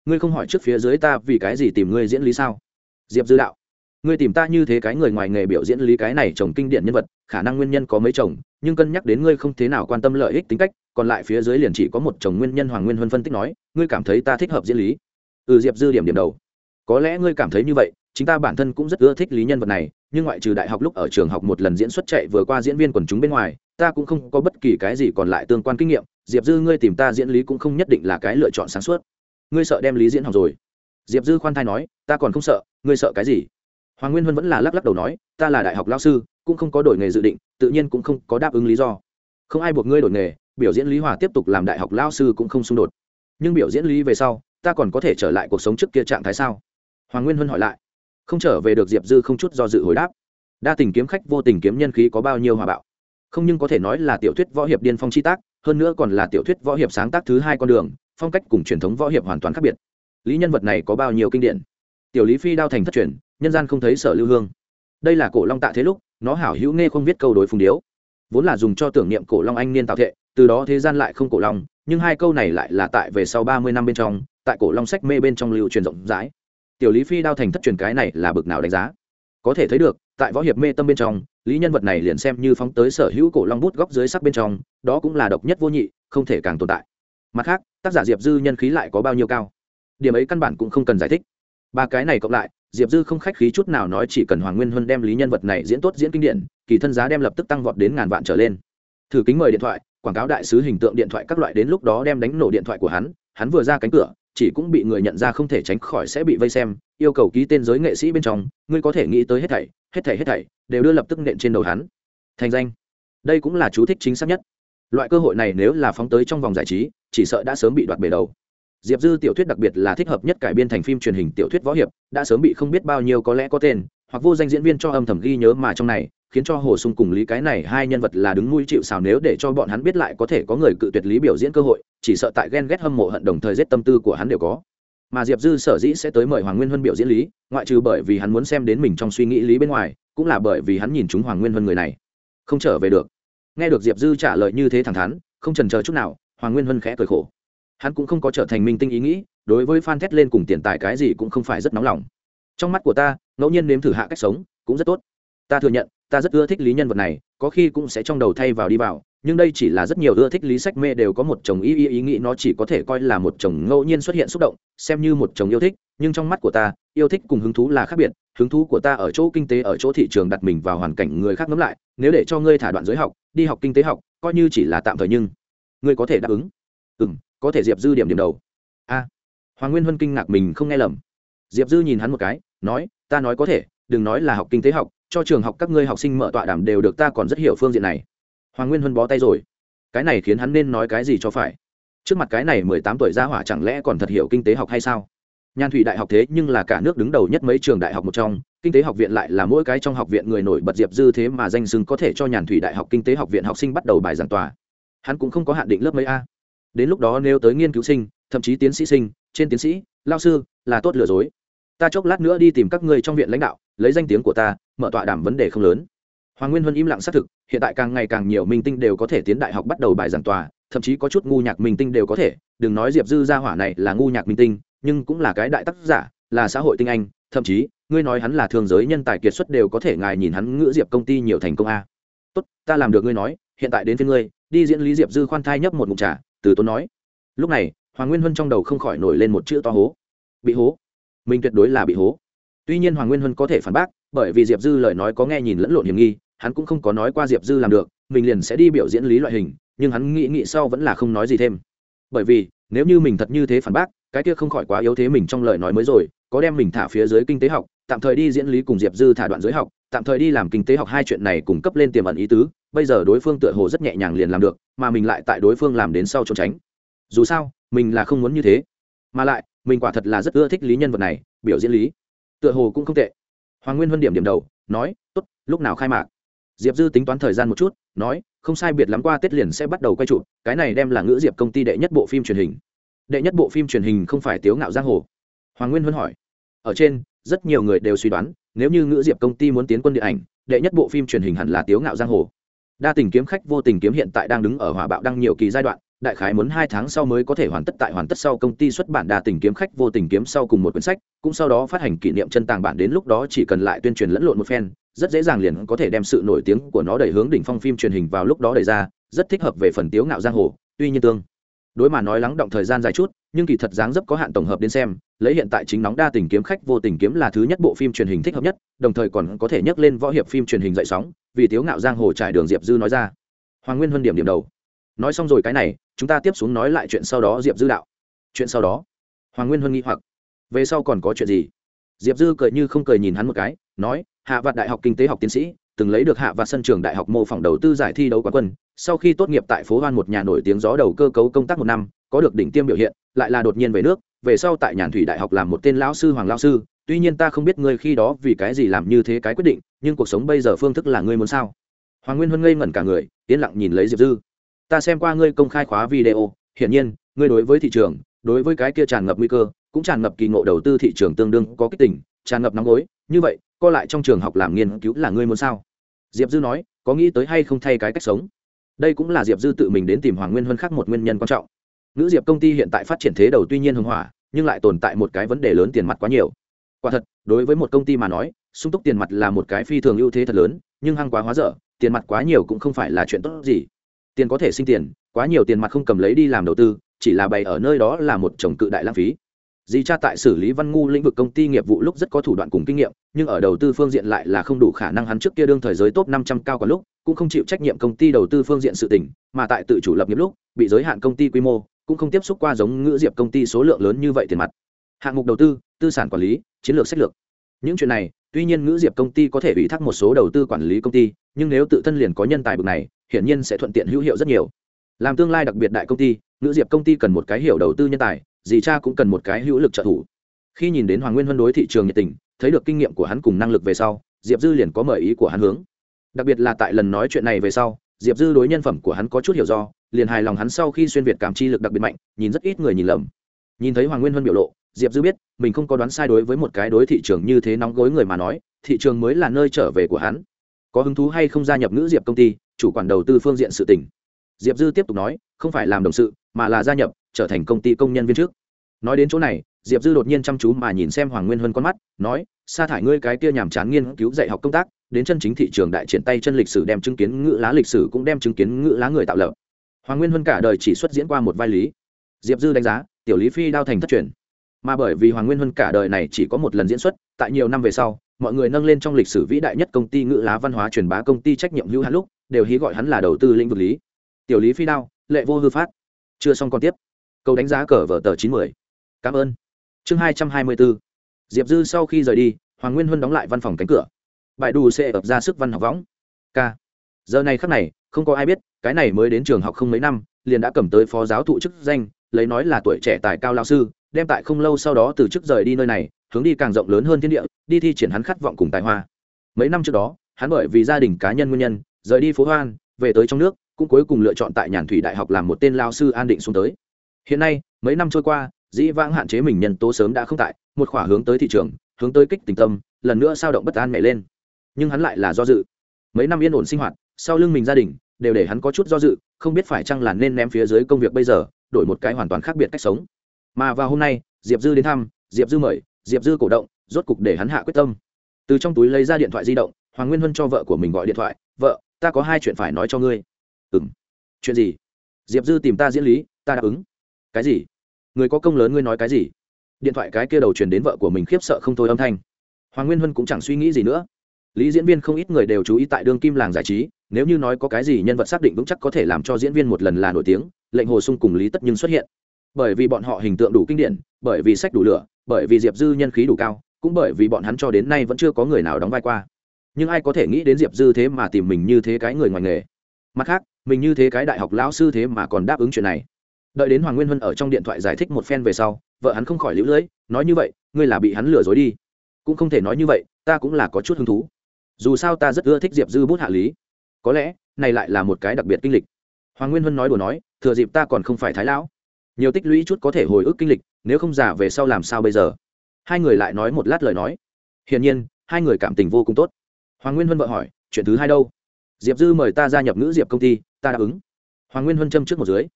ngươi không hỏi trước phía dưới ta vì cái gì tìm ngươi diễn lý sao? Diệp dư đạo. Ngươi tìm ta như thế cái người ngoài nghề biểu diễn lý cái này chồng kinh điển nhân vật, khả năng nguyên nhân có mấy chồng, nhưng cân nhắc đến ngươi không thế nào quan tâm lợi ích tính cách, còn lại phía dưới liền chỉ có một chồng nguyên nhân hoàng nguyên huân phân tích nói, ngươi cảm thấy ta thích hợp diễn lý. Ừ diệp dư điểm điểm đầu. Có lẽ ngươi cảm thấy như vậy chính ta bản thân cũng rất ưa thích lý nhân vật này, nhưng ngoại trừ đại học lúc ở trường học một lần diễn xuất chạy vừa qua diễn viên quần chúng bên ngoài, ta cũng không có bất kỳ cái gì còn lại tương quan kinh nghiệm. Diệp dư, ngươi tìm ta diễn lý cũng không nhất định là cái lựa chọn sáng suốt. Ngươi sợ đem lý diễn học rồi? Diệp dư khoan thai nói, ta còn không sợ, ngươi sợ cái gì? Hoàng nguyên huân vẫn là lắc lắc đầu nói, ta là đại học lao sư, cũng không có đổi nghề dự định, tự nhiên cũng không có đáp ứng lý do. Không ai buộc ngươi đổi nghề, biểu diễn lý hòa tiếp tục làm đại học lao sư cũng không xung đột. Nhưng biểu diễn lý về sau, ta còn có thể trở lại cuộc sống trước kia trạng thái sao? Hoàng nguyên huân hỏi lại không trở về được diệp dư không chút do dự hồi đáp. Đa tình kiếm khách, vô tình kiếm nhân khí có bao nhiêu hòa bạo. Không nhưng có thể nói là tiểu thuyết võ hiệp điên phong chi tác, hơn nữa còn là tiểu thuyết võ hiệp sáng tác thứ hai con đường, phong cách cùng truyền thống võ hiệp hoàn toàn khác biệt. Lý nhân vật này có bao nhiêu kinh điển. Tiểu lý phi đao thành thất truyền, nhân gian không thấy sở lưu hương. Đây là cổ long tạ thế lúc, nó hảo hữu nghe không viết câu đối phùng điếu. Vốn là dùng cho tưởng niệm cổ long anh niên tạo thệ, từ đó thế gian lại không cổ long, nhưng hai câu này lại là tại về sau ba mươi năm bên trong, tại cổ long sách mê bên trong lưu truyền rộng rãi tiểu lý phi đao thành thất truyền cái này là bực nào đánh giá? Có thể thấy được, tại võ hiệp mê tâm bên trong, lý nhân vật này liền xem như phóng tới sở hữu cổ long bút góc dưới sắc bên trong, đó cũng là độc nhất vô nhị, không thể càng tồn tại. Mặt khác, tác giả diệp dư nhân khí lại có bao nhiêu cao? Điểm ấy căn bản cũng không cần giải thích. Ba cái này cộng lại, diệp dư không khách khí chút nào nói chỉ cần hoàng nguyên huân đem lý nhân vật này diễn tốt diễn kinh điển, kỳ thân giá đem lập tức tăng vọt đến ngàn vạn trở lên. Thử kính mời điện thoại, quảng cáo đại sứ hình tượng điện thoại các loại đến lúc đó đem đánh nổ điện thoại của hắn hắn vừa ra cánh cửa chỉ cũng bị người nhận ra không thể tránh khỏi sẽ bị vây xem, yêu cầu ký tên giới nghệ sĩ bên trong, ngươi có thể nghĩ tới hết thảy hết thảy hết thảy, đều đưa lập tức nện trên đầu hắn. Thành danh. Đây cũng là chú thích chính xác nhất. Loại cơ hội này nếu là phóng tới trong vòng giải trí, chỉ sợ đã sớm bị đoạt bể đầu. Diệp dư tiểu thuyết đặc biệt là thích hợp nhất cải biên thành phim truyền hình tiểu thuyết võ hiệp, đã sớm bị không biết bao nhiêu có lẽ có tên, hoặc vô danh diễn viên cho âm thầm ghi nhớ mà trong này khiến cho hồ sung cùng lý cái này hai nhân vật là đứng nuôi chịu xào nếu để cho bọn hắn biết lại có thể có người cự tuyệt lý biểu diễn cơ hội, chỉ sợ tại ghen ghét hâm mộ hận đồng thời giết tâm tư của hắn đều có. Mà diệp dư sở dĩ sẽ tới mời hoàng nguyên huân biểu diễn lý, ngoại trừ bởi vì hắn muốn xem đến mình trong suy nghĩ lý bên ngoài, cũng là bởi vì hắn nhìn chúng hoàng nguyên huân người này. Không trở về được. Nghe được diệp dư trả lời như thế thẳng thắn, không trần chờ chút nào, hoàng nguyên huân khẽ cười khổ. Hắn cũng không có trở thành minh tinh ý nghĩ, đối với phan thét lên cùng tiền tài cái gì cũng không phải rất nóng lòng. Trong mắt của ta, ngẫu nhiên nếm thử hạ cách sống, cũng rất tốt. Ta thừa nhận ta rất ưa thích lý nhân vật này, có khi cũng sẽ trong đầu thay vào đi vào, nhưng đây chỉ là rất nhiều ưa thích lý sách mê đều có một chồng ý ý ý nghĩ nó chỉ có thể coi là một chồng ngẫu nhiên xuất hiện xúc động, xem như một chồng yêu thích, nhưng trong mắt của ta, yêu thích cùng hứng thú là khác biệt, hứng thú của ta ở chỗ kinh tế, ở chỗ thị trường đặt mình vào hoàn cảnh người khác ngẫm lại, nếu để cho ngươi thả đoạn giới học, đi học kinh tế học, coi như chỉ là tạm thời nhưng, ngươi có thể đáp ứng. Ừ m có thể diệp dư điểm điểm đầu. A. Hoàng nguyên huân kinh ngạc mình không nghe lầm. Diệp dư nhìn hắn một cái, nói, ta nói có thể, đừng nói là học kinh tế học cho trường học các ngươi học sinh mở tọa đàm đều được ta còn rất hiểu phương diện này. Hoàng nguyên huân bó tay rồi. Cái này khiến hắn nên nói cái gì cho phải? Trước mặt cái này mười tám tuổi ra hỏa chẳng lẽ còn thật hiểu kinh tế học hay sao? Nhàn thủy đại học thế nhưng là cả nước đứng đầu nhất mấy trường đại học một trong, kinh tế học viện lại là mỗi cái trong học viện người nổi bật diệp dư thế mà danh xưng có thể cho nhàn thủy đại học kinh tế học viện học sinh bắt đầu bài giảng tòa. Hắn cũng không có hạn định lớp mấy a. Đến lúc đó nếu tới nghiên cứu sinh, thậm chí tiến sĩ sinh, trên tiến sĩ, lao sư, là tốt lừa dối. Ta chốc lát nữa đi tìm các ngươi trong viện lãnh đạo lấy danh tiếng của ta, mở tọa đàm vấn đề không lớn. Hoàng nguyên huân im lặng xác thực, hiện tại càng ngày càng nhiều minh tinh đều có thể tiến đại học bắt đầu bài giảng tòa, thậm chí có chút ngu nhạc minh tinh đều có thể. Đừng nói diệp dư gia hỏa này là ngu nhạc minh tinh, nhưng cũng là cái đại tác giả, là xã hội tinh anh, thậm chí, ngươi nói hắn là thường giới nhân tài kiệt xuất đều có thể ngài nhìn hắn ngữ diệp công ty nhiều thành công a. Tốt, ta làm được ngươi nói, hiện tại đến phía ngươi, đi diễn lý diệp dư khoan thai nhấp một mục trà, từ tốn nói. Lúc này, hoàng nguyên huân trong đầu không khỏi nổi lên một chữ to hố. Bị hố. Mình tuyệt đối là bị hố tuy nhiên hoàng nguyên huân có thể phản bác, bởi vì diệp dư lời nói có nghe nhìn lẫn lộn hiểm nghi, hắn cũng không có nói qua diệp dư làm được, mình liền sẽ đi biểu diễn lý loại hình, nhưng hắn nghĩ nghĩ sau vẫn là không nói gì thêm. Bởi vì, nếu như mình thật như thế phản bác, cái kia không khỏi quá yếu thế mình trong lời nói mới rồi, có đem mình thả phía dưới kinh tế học, tạm thời đi diễn lý cùng diệp dư thả đoạn giới học, tạm thời đi làm kinh tế học hai chuyện này cùng cấp lên tiềm ẩn ý tứ, bây giờ đối phương tựa hồ rất nhẹ nhàng liền làm được, mà mình lại tại đối phương làm đến sau trốn tránh. Dù sao, mình là không muốn như thế. Mà lại, mình quả thật là rất ưa thích lý nhân vật này, biểu diễn lý tựa hồ cũng không tệ. Hoàng nguyên huân điểm điểm đầu, nói, tốt, lúc nào khai mạc? Diệp dư tính toán thời gian một chút, nói, không sai biệt lắm qua tết liền sẽ bắt đầu quay trụ, cái này đem là ngữ diệp công ty đệ nhất bộ phim truyền hình. Đệ nhất bộ phim truyền hình không phải tiếu ngạo giang hồ? Hoàng nguyên huân hỏi. Ở trên, rất nhiều người đều suy đoán, nếu như ngữ diệp công ty muốn tiến quân điện ảnh, đệ nhất bộ phim truyền hình hẳn là tiếu ngạo giang hồ. Đa tình kiếm khách vô tình kiếm hiện tại đang đứng ở hỏa bạo đăng nhiều kỳ giai đoạn đại khái muốn hai tháng sau mới có thể hoàn tất tại hoàn tất sau công ty xuất bản đa tình kiếm khách vô tình kiếm sau cùng một quyển sách, cũng sau đó phát hành kỷ niệm chân tàng bản đến lúc đó chỉ cần lại tuyên truyền lẫn lộn một phen, rất dễ dàng liền có thể đem sự nổi tiếng của nó đẩy hướng đỉnh phong phim truyền hình vào lúc đó đẩy ra, rất thích hợp về phần tiếu ngạo giang hồ, tuy nhiên tương đối mà nói lắng động thời gian dài chút, nhưng kỳ thật dáng dấp có hạn tổng hợp đến xem, lấy hiện tại chính nóng đa tình kiếm khách vô tình kiếm là thứ nhất bộ phim truyền hình thích hợp nhất, đồng thời còn có thể nhắc lên võ hiệp phim truyền hình dậy sóng, vì tiếu ngạo giang hồ trải đường diệp dư nói ra. Hoàng nguyên huân điểm điểm đầu nói xong rồi cái này, chúng ta tiếp xuống nói lại chuyện sau đó diệp dư đạo. Chuyện sau đó, hoàng nguyên huân nghi hoặc. Về sau còn có chuyện gì? Diệp dư cười như không cười nhìn hắn một cái, nói, hạ vạn đại học kinh tế học tiến sĩ, từng lấy được hạ vạn sân trường đại học mô phỏng đầu tư giải thi đấu quán quân, sau khi tốt nghiệp tại phố hoan một nhà nổi tiếng gió đầu cơ cấu công tác một năm, có được đỉnh tiêm biểu hiện, lại là đột nhiên về nước, về sau tại nhàn thủy đại học làm một tên lão sư hoàng lão sư. Tuy nhiên ta không biết ngươi khi đó vì cái gì làm như thế cái quyết định, nhưng cuộc sống bây giờ phương thức là ngươi muốn sao? Hoàng nguyên huân ngây ngẩn cả người, yên lặng nhìn lấy diệp dư ta xem qua ngươi công khai khóa video, hiển nhiên, ngươi đối với thị trường, đối với cái kia tràn ngập nguy cơ, cũng tràn ngập kỳ ngộ đầu tư thị trường tương đương có kích tỉnh tràn ngập nóng gối. Như vậy, co lại trong trường học làm nghiên cứu là ngươi muốn sao? Diệp dư nói, có nghĩ tới hay không thay cái cách sống? Đây cũng là diệp dư tự mình đến tìm hoàng nguyên hơn khác một nguyên nhân quan trọng. Nữ diệp công ty hiện tại phát triển thế đầu tuy nhiên hưng hỏa, nhưng lại tồn tại một cái vấn đề lớn tiền mặt quá nhiều. Quả thật, đối với một công ty mà nói, sung túc tiền mặt là một cái phi thường ưu thế thật lớn, nhưng hăng quá hóa dở, tiền mặt quá nhiều cũng không phải là chuyện tốt gì tiền có thể sinh tiền quá nhiều tiền mặt không cầm lấy đi làm đầu tư chỉ là bày ở nơi đó là một chồng cự đại lãng phí Di cha tại xử lý văn ngu lĩnh vực công ty nghiệp vụ lúc rất có thủ đoạn cùng kinh nghiệm, nhưng ở đầu tư phương diện lại là không đủ khả năng hắn trước kia đương thời giới top 500 cao cả lúc, cũng không chịu trách nhiệm công ty đầu tư phương diện sự tình, mà tại tự chủ lập nghiệp lúc, bị giới hạn công ty quy mô, cũng không tiếp xúc qua giống ngữ diệp công ty số lượng lớn như vậy tiền mặt. Hạng mục đầu tư, tư sản quản lý, chiến lược sách lược. Những chuyện này, tuy nhiên ngữ diệp công ty có thể ủy thác một số đầu tư quản lý công ty, nhưng nếu tự thân liền có nhân tài bực này, hiển nhiên sẽ thuận tiện hữu hiệu rất nhiều. Làm tương lai đặc biệt đại công ty, nữ diệp công ty cần một cái hiểu đầu tư nhân tài, dì cha cũng cần một cái hữu lực trợ thủ. Khi nhìn đến hoàng nguyên huân đối thị trường nhiệt tình thấy được kinh nghiệm của hắn cùng năng lực về sau diệp dư liền có mời ý của hắn hướng. Đặc biệt là tại lần nói chuyện này về sau diệp dư đối nhân phẩm của hắn có chút hiểu do liền hài lòng hắn sau khi xuyên việt cảm chi lực đặc biệt mạnh nhìn rất ít người nhìn lầm. Nhìn thấy hoàng nguyên huân biểu lộ diệp dư biết mình không có đoán sai đối với một cái đối thị trường như thế nóng gối người mà nói thị trường mới là nơi trở về của hắn. Có hứng thú hay không gia nhập ngữ diệp công ty chủ quản đầu tư phương diện sự tỉnh diệp dư tiếp tục nói, không phải làm đồng sự, mà là gia nhập, trở thành công ty công nhân viên trước. Nói đến chỗ này, diệp dư đột nhiên chăm chú mà nhìn xem hoàng nguyên huân con mắt, nói, sa thải ngươi cái kia nhàm chán nghiên cứu dạy học công tác, đến chân chính thị trường đại triển tay chân lịch sử đem chứng kiến ngữ lá lịch sử cũng đem chứng kiến ngữ lá người tạo lập. Hoàng nguyên huân cả đời chỉ xuất diễn qua một vai lý. Diệp dư đánh giá, tiểu lý phi đao thành thất truyền. Mà bởi vì hoàng nguyên huân cả đời này chỉ có một lần diễn xuất, tại nhiều năm về sau, mọi người nâng lên trong lịch sử vĩ đại nhất công ty ngữ lá văn hóa truyền bá công ty trách nhiệm hữu hạn lúc đều hí gọi hắn là đầu tư lĩnh vực lý. Tiểu lý phi đao, lệ vô hư phát. Chưa xong còn tiếp. Câu đánh giá cờ vở tờ chín mươi cảm ơn. Chương hai trăm hai mươi bốn. Diệp dư sau khi rời đi, hoàng nguyên huân đóng lại văn phòng cánh cửa. Bãi đủ sẽ ập ra sức văn học võng. K giờ này khắc này, không có ai biết, cái này mới đến trường học không mấy năm, liền đã cầm tới phó giáo thụ chức danh, lấy nói là tuổi trẻ tài cao lao sư, đem tại không lâu sau đó từ chức rời đi nơi này, hướng đi càng rộng lớn hơn thiên địa, đi thi triển hắn khát vọng cùng tài hoa. Mấy năm trước đó, hắn bởi vì gia đình cá nhân nguyên nhân rời đi phố hoan, về tới trong nước, cũng cuối cùng lựa chọn tại nhàn thủy đại học làm một tên lao sư an định xuống tới. Hiện nay, mấy năm trôi qua, dĩ vãng hạn chế mình nhân tố sớm đã không tại, một khỏa hướng tới thị trường, hướng tới kích tình tâm, lần nữa sao động bất an mẹ lên. Nhưng hắn lại là do dự. Mấy năm yên ổn sinh hoạt, sau lưng mình gia đình, đều để hắn có chút do dự, không biết phải chăng là nên ném phía dưới công việc bây giờ, đổi một cái hoàn toàn khác biệt cách sống. Mà vào hôm nay, diệp dư đến thăm, diệp dư mời, diệp dư cổ động, rốt cục để hắn hạ quyết tâm. Từ trong túi lấy ra điện thoại di động, hoàng nguyên huân cho vợ của mình gọi điện thoại, vợ ta có hai chuyện phải nói cho ngươi. Ừ m chuyện gì? Diệp dư tìm ta diễn lý, ta đáp ứng. Cái gì? Người có công lớn ngươi nói cái gì? Điện thoại cái kia đầu truyền đến vợ của mình khiếp sợ không thôi âm thanh. Hoàng nguyên huân cũng chẳng suy nghĩ gì nữa. Lý diễn viên không ít người đều chú ý tại đương kim làng giải trí, nếu như nói có cái gì nhân vật xác định vững chắc có thể làm cho diễn viên một lần là nổi tiếng, lệnh hồ sung cùng lý tất nhưng xuất hiện. Bởi vì bọn họ hình tượng đủ kinh điển, bởi vì sách đủ lửa, bởi vì diệp dư nhân khí đủ cao, cũng bởi vì bọn hắn cho đến nay vẫn chưa có người nào đóng vai qua nhưng ai có thể nghĩ đến diệp dư thế mà tìm mình như thế cái người ngoài nghề? Mặt khác, mình như thế cái đại học lão sư thế mà còn đáp ứng chuyện này. Đợi đến hoàng nguyên huân ở trong điện thoại giải thích một phen về sau, vợ hắn không khỏi lũ lưỡi nói như vậy, ngươi là bị hắn lừa dối đi. Cũng không thể nói như vậy, ta cũng là có chút hứng thú. Dù sao ta rất ưa thích diệp dư bút hạ lý. Có lẽ, này lại là một cái đặc biệt kinh lịch. Hoàng nguyên huân nói đùa nói, thừa dịp ta còn không phải thái lão, nhiều tích lũy chút có thể hồi ức kinh lịch, nếu không giả về sau làm sao bây giờ? Hai người lại nói một lát lời nói. Hiển nhiên, hai người cảm tình vô cùng tốt hoàng nguyên huân vợ hỏi, chuyện thứ hai đâu? Diệp dư mời ta gia nhập ngữ diệp công ty, ta đáp ứng. Hoàng nguyên huân châm trước một dưới,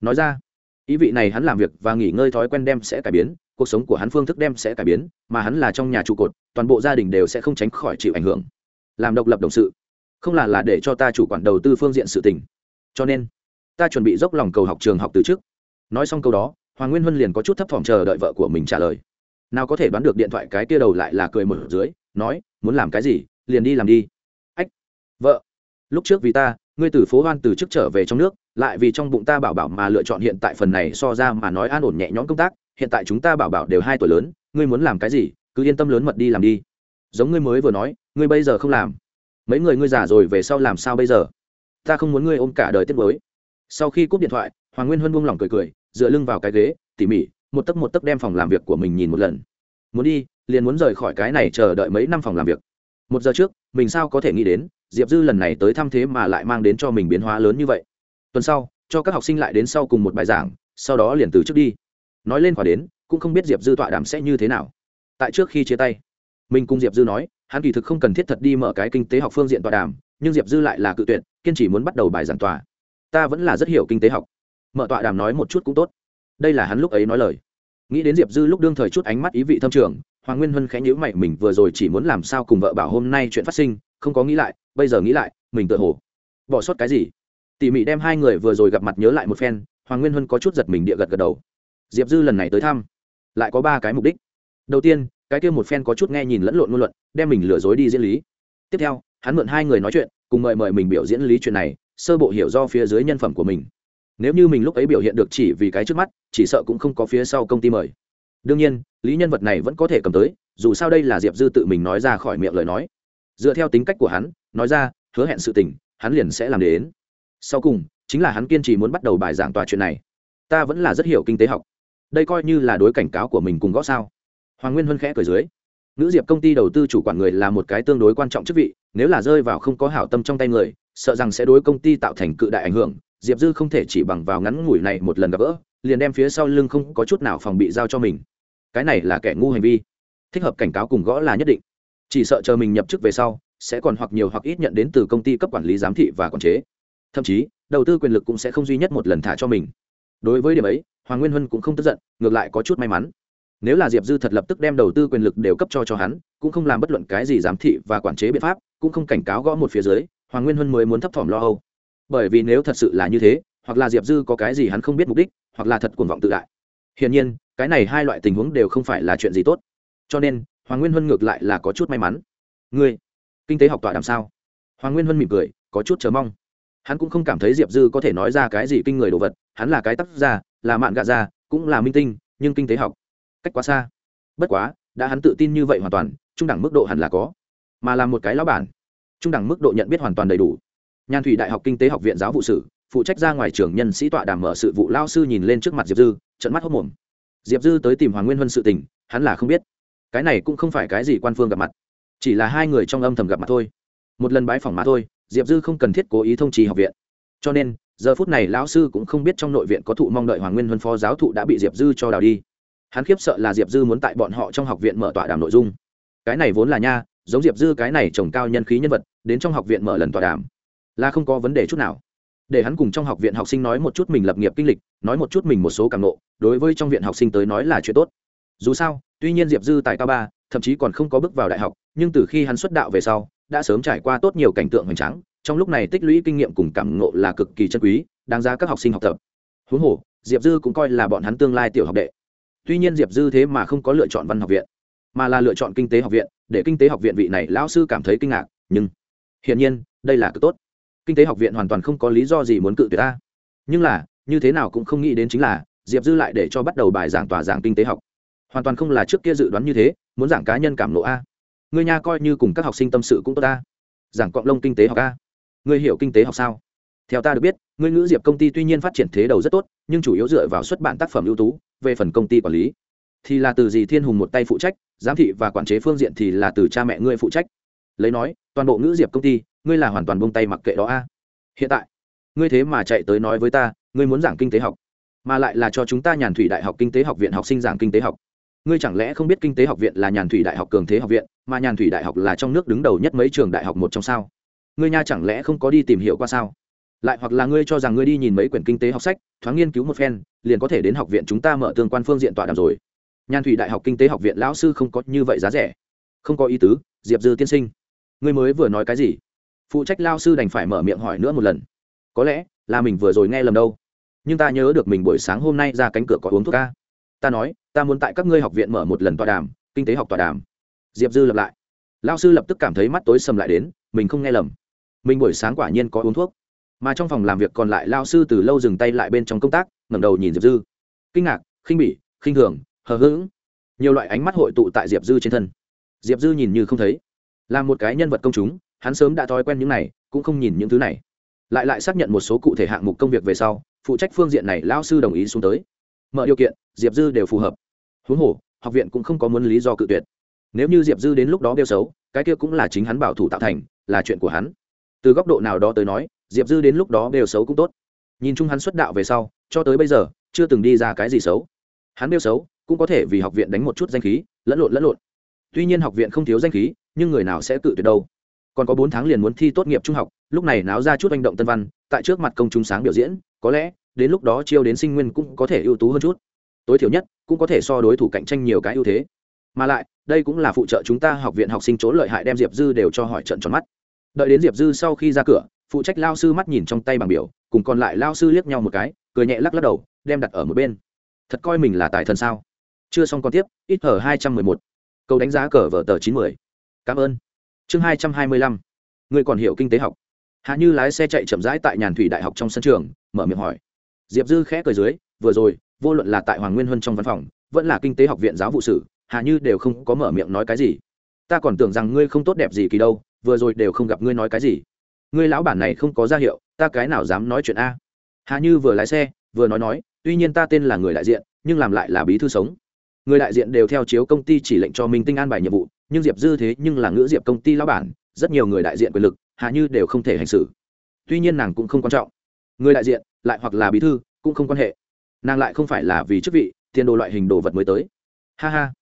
nói ra, ý vị này hắn làm việc và nghỉ ngơi thói quen đem sẽ cải biến, cuộc sống của hắn phương thức đem sẽ cải biến, mà hắn là trong nhà trụ cột, toàn bộ gia đình đều sẽ không tránh khỏi chịu ảnh hưởng. Làm độc lập đồng sự, không là là để cho ta chủ quản đầu tư phương diện sự tình. Cho nên, ta chuẩn bị dốc lòng cầu học trường học từ trước. Nói xong câu đó, hoàng nguyên huân liền có chút thấp thỏm chờ đợi vợ của mình trả lời. Nào có thể đoán được điện thoại cái kia đầu lại là cười mở dưới, nói, muốn làm cái gì? Liền đi làm đi. Ách, vợ, lúc trước vì ta, ngươi từ phố hoan từ chức trở về trong nước, lại vì trong bụng ta bảo bảo mà lựa chọn hiện tại phần này so ra mà nói an ổn nhẹ nhõm công tác, hiện tại chúng ta bảo bảo đều hai tuổi lớn, ngươi muốn làm cái gì, cứ yên tâm lớn mật đi làm đi. Giống ngươi mới vừa nói, ngươi bây giờ không làm. Mấy người ngươi già rồi về sau làm sao bây giờ? Ta không muốn ngươi ôm cả đời tiết mới sau khi cúp điện thoại, hoàng nguyên huân buông lỏng cười cười, dựa lưng vào cái ghế, tỉ mỉ, một tấc một tấc đem phòng làm việc của mình nhìn một lần. Muốn đi, liền muốn rời khỏi cái này chờ đợi mấy năm phòng làm việc một giờ trước, mình sao có thể nghĩ đến, diệp dư lần này tới thăm thế mà lại mang đến cho mình biến hóa lớn như vậy. Tuần sau, cho các học sinh lại đến sau cùng một bài giảng, sau đó liền từ trước đi. Nói lên quả đến, cũng không biết diệp dư tọa đàm sẽ như thế nào. Tại trước khi chia tay, mình cùng diệp dư nói, hắn kỳ thực không cần thiết thật đi mở cái kinh tế học phương diện tọa đàm, nhưng diệp dư lại là cự tuyệt, kiên trì muốn bắt đầu bài giảng tòa ta vẫn là rất hiểu kinh tế học. Mở tọa đàm nói một chút cũng tốt. Đây là hắn lúc ấy nói lời. Nghĩ đến diệp dư lúc đương thời chút ánh mắt ý vị thâm trường hoàng nguyên huân khẽ nhữ mày, mình vừa rồi chỉ muốn làm sao cùng vợ bảo hôm nay chuyện phát sinh, không có nghĩ lại, bây giờ nghĩ lại, mình tự hồ bỏ sót cái gì. Tỉ mỉ đem hai người vừa rồi gặp mặt nhớ lại một phen, hoàng nguyên huân có chút giật mình địa gật gật đầu. Diệp dư lần này tới thăm, lại có ba cái mục đích. Đầu tiên, cái kia một phen có chút nghe nhìn lẫn lộn ngôn luận, đem mình lừa dối đi diễn lý. Tiếp theo, hắn mượn hai người nói chuyện, cùng mời mời mình biểu diễn lý chuyện này, sơ bộ hiểu do phía dưới nhân phẩm của mình. Nếu như mình lúc ấy biểu hiện được chỉ vì cái trước mắt, chỉ sợ cũng không có phía sau công ty mời đương nhiên, lý nhân vật này vẫn có thể cầm tới, dù sao đây là diệp dư tự mình nói ra khỏi miệng lời nói. Dựa theo tính cách của hắn, nói ra, hứa hẹn sự tình, hắn liền sẽ làm đến. Sau cùng, chính là hắn kiên trì muốn bắt đầu bài giảng tòa chuyện này. Ta vẫn là rất hiểu kinh tế học. Đây coi như là đối cảnh cáo của mình cùng gõ sao. Hoàng nguyên huân khẽ cười dưới. Nữ diệp công ty đầu tư chủ quản người là một cái tương đối quan trọng chức vị, nếu là rơi vào không có hảo tâm trong tay người, sợ rằng sẽ đối công ty tạo thành cự đại ảnh hưởng. Diệp dư không thể chỉ bằng vào ngắn ngủi này một lần gặp gỡ liền đem phía sau lưng không có chút nào phòng bị giao cho mình. Cái này là kẻ ngu hành vi. Thích hợp cảnh cáo cùng gõ là nhất định. Chỉ sợ chờ mình nhập chức về sau, sẽ còn hoặc nhiều hoặc ít nhận đến từ công ty cấp quản lý giám thị và quản chế. Thậm chí, đầu tư quyền lực cũng sẽ không duy nhất một lần thả cho mình. Đối với điểm ấy, hoàng nguyên huân cũng không tức giận, ngược lại có chút may mắn. Nếu là diệp dư thật lập tức đem đầu tư quyền lực đều cấp cho cho hắn, cũng không làm bất luận cái gì giám thị và quản chế biện pháp, cũng không cảnh cáo gõ một phía dưới, hoàng nguyên huân mới muốn thấp thỏm lo âu. Bởi vì nếu thật sự là như thế, hoặc là diệp dư có cái gì hắn không biết mục đích hoặc là thật cuồng vọng tự đại. Hiển nhiên, cái này hai loại tình huống đều không phải là chuyện gì tốt. Cho nên, hoàng nguyên huân ngược lại là có chút may mắn. Ngươi, kinh tế học tọa làm sao? Hoàng nguyên huân mỉm cười, có chút chờ mong. Hắn cũng không cảm thấy diệp dư có thể nói ra cái gì kinh người đồ vật, hắn là cái tác gia, là mạn gạ gia, cũng là minh tinh, nhưng kinh tế học, cách quá xa. Bất quá, đã hắn tự tin như vậy hoàn toàn, trung đẳng mức độ hẳn là có. Mà là một cái lão bản, trung đẳng mức độ nhận biết hoàn toàn đầy đủ. Nhan thủy đại học kinh tế học viện giáo vụ sử phụ trách ra ngoài trường nhân sĩ tọa đàm mở sự vụ lao sư nhìn lên trước mặt diệp dư trận mắt hốc mồm. Diệp dư tới tìm hoàng nguyên huân sự tình, hắn là không biết. Cái này cũng không phải cái gì quan phương gặp mặt, chỉ là hai người trong âm thầm gặp mặt thôi. Một lần bái phỏng mà thôi, diệp dư không cần thiết cố ý thông trì học viện. Cho nên, giờ phút này lão sư cũng không biết trong nội viện có thụ mong đợi hoàng nguyên huân phó giáo thụ đã bị diệp dư cho đào đi. Hắn khiếp sợ là diệp dư muốn tại bọn họ trong học viện mở tọa đàm nội dung. Cái này vốn là nha, giống diệp dư cái này trồng cao nhân khí nhân vật, đến trong học viện mở lần tọa đàm, là không có vấn đề chút nào để hắn cùng trong học viện học sinh nói một chút mình lập nghiệp kinh lịch, nói một chút mình một số cảm nộ, đối với trong viện học sinh tới nói là chuyện tốt. Dù sao, tuy nhiên diệp dư tại cao ba, thậm chí còn không có bước vào đại học, nhưng từ khi hắn xuất đạo về sau, đã sớm trải qua tốt nhiều cảnh tượng hoành tráng, trong lúc này tích lũy kinh nghiệm cùng cảm ngộ là cực kỳ chân quý, đáng ra các học sinh học tập. Huống hồ, diệp dư cũng coi là bọn hắn tương lai tiểu học đệ. Tuy nhiên diệp dư thế mà không có lựa chọn văn học viện, mà là lựa chọn kinh tế học viện, để kinh tế học viện vị này lão sư cảm thấy kinh ngạc, nhưng hiển nhiên, đây là cực tốt kinh tế học viện hoàn toàn không có lý do gì muốn cự tuyệt ta. Nhưng là, như thế nào cũng không nghĩ đến chính là, diệp dư lại để cho bắt đầu bài giảng tòa giảng kinh tế học. Hoàn toàn không là trước kia dự đoán như thế, muốn giảng cá nhân cảm lộ a. Người nhà coi như cùng các học sinh tâm sự cũng tốt ta giảng cộng lông kinh tế học a. Người hiểu kinh tế học sao? Theo ta được biết, người ngữ diệp công ty tuy nhiên phát triển thế đầu rất tốt, nhưng chủ yếu dựa vào xuất bản tác phẩm ưu tú, về phần công ty quản lý. Thì là từ dì thiên hùng một tay phụ trách, giám thị và quản chế phương diện thì là từ cha mẹ ngươi phụ trách. Lấy nói, toàn bộ ngữ diệp công ty ngươi là hoàn toàn buông tay mặc kệ đó a. Hiện tại, ngươi thế mà chạy tới nói với ta, ngươi muốn giảng kinh tế học, mà lại là cho chúng ta nhàn thủy đại học kinh tế học viện học sinh giảng kinh tế học. Ngươi chẳng lẽ không biết kinh tế học viện là nhàn thủy đại học cường thế học viện, mà nhàn thủy đại học là trong nước đứng đầu nhất mấy trường đại học một trong sao? Ngươi nha chẳng lẽ không có đi tìm hiểu qua sao? Lại hoặc là ngươi cho rằng ngươi đi nhìn mấy quyển kinh tế học sách, thoáng nghiên cứu một phen, liền có thể đến học viện chúng ta mở tương quan phương diện tọa đàm rồi. Nhàn thủy đại học kinh tế học viện lão sư không có như vậy giá rẻ. Không có ý tứ, diệp dư tiên sinh. Ngươi mới vừa nói cái gì? Phụ trách lao sư đành phải mở miệng hỏi nữa một lần. Có lẽ là mình vừa rồi nghe lầm đâu. Nhưng ta nhớ được mình buổi sáng hôm nay ra cánh cửa có uống thuốc ca. Ta nói, ta muốn tại các ngươi học viện mở một lần tọa đàm, kinh tế học tọa đàm. Diệp dư lập lại. Lao sư lập tức cảm thấy mắt tối sầm lại đến, mình không nghe lầm. Mình buổi sáng quả nhiên có uống thuốc. Mà trong phòng làm việc còn lại lao sư từ lâu dừng tay lại bên trong công tác, ngẩng đầu nhìn diệp dư. Kinh ngạc, khinh bỉ, khinh thường, hờ hững. Nhiều loại ánh mắt hội tụ tại diệp dư trên thân. Diệp dư nhìn như không thấy. Là một cái nhân vật công chúng hắn sớm đã thói quen những này, cũng không nhìn những thứ này. Lại lại xác nhận một số cụ thể hạng mục công việc về sau, phụ trách phương diện này lao sư đồng ý xuống tới. Mọi điều kiện, diệp dư đều phù hợp. Huống hồ, học viện cũng không có muốn lý do cự tuyệt. Nếu như diệp dư đến lúc đó đeo xấu, cái kia cũng là chính hắn bảo thủ tạo thành, là chuyện của hắn. Từ góc độ nào đó tới nói, diệp dư đến lúc đó đều xấu cũng tốt. Nhìn chung hắn xuất đạo về sau, cho tới bây giờ, chưa từng đi ra cái gì xấu. Hắn đeo xấu, cũng có thể vì học viện đánh một chút danh khí, lẫn lộn lẫn lộn. Tuy nhiên học viện không thiếu danh khí, nhưng người nào sẽ cự tuyệt đâu? Còn có bốn tháng liền muốn thi tốt nghiệp trung học, lúc này náo ra chút anh động tân văn, tại trước mặt công chúng sáng biểu diễn, có lẽ, đến lúc đó chiêu đến sinh nguyên cũng có thể ưu tú hơn chút. Tối thiểu nhất, cũng có thể so đối thủ cạnh tranh nhiều cái ưu thế. Mà lại, đây cũng là phụ trợ chúng ta học viện học sinh chỗ lợi hại đem diệp dư đều cho hỏi trận tròn mắt. Đợi đến diệp dư sau khi ra cửa, phụ trách lao sư mắt nhìn trong tay bằng biểu, cùng còn lại lao sư liếc nhau một cái, cười nhẹ lắc lắc đầu, đem đặt ở một bên. Thật coi mình là tài thần sao? Chưa xong còn tiếp, ít ở hai trăm mười một. Câu đánh giá cờ vở tờ chín mươi. Cảm ơn chương hai trăm hai mươi lăm. Người còn hiểu kinh tế học. Hạ như lái xe chạy chậm rãi tại nhàn thủy đại học trong sân trường, mở miệng hỏi. Diệp dư khẽ cười dưới, vừa rồi, vô luận là tại hoàng nguyên huân trong văn phòng, vẫn là kinh tế học viện giáo vụ sử, hạ như đều không có mở miệng nói cái gì. Ta còn tưởng rằng ngươi không tốt đẹp gì kỳ đâu, vừa rồi đều không gặp ngươi nói cái gì. Ngươi lão bản này không có ra hiệu, ta cái nào dám nói chuyện a? Hạ như vừa lái xe, vừa nói nói, tuy nhiên ta tên là người đại diện, nhưng làm lại là bí thư sống. Người đại diện đều theo chiếu công ty chỉ lệnh cho minh tinh an bài nhiệm vụ nhưng diệp dư thế nhưng là ngữ diệp công ty lão bản, rất nhiều người đại diện quyền lực hạ như đều không thể hành xử. Tuy nhiên nàng cũng không quan trọng. Người đại diện, lại hoặc là bí thư, cũng không quan hệ. Nàng lại không phải là vì chức vị, tiền đồ loại hình đồ vật mới tới. Ha ha.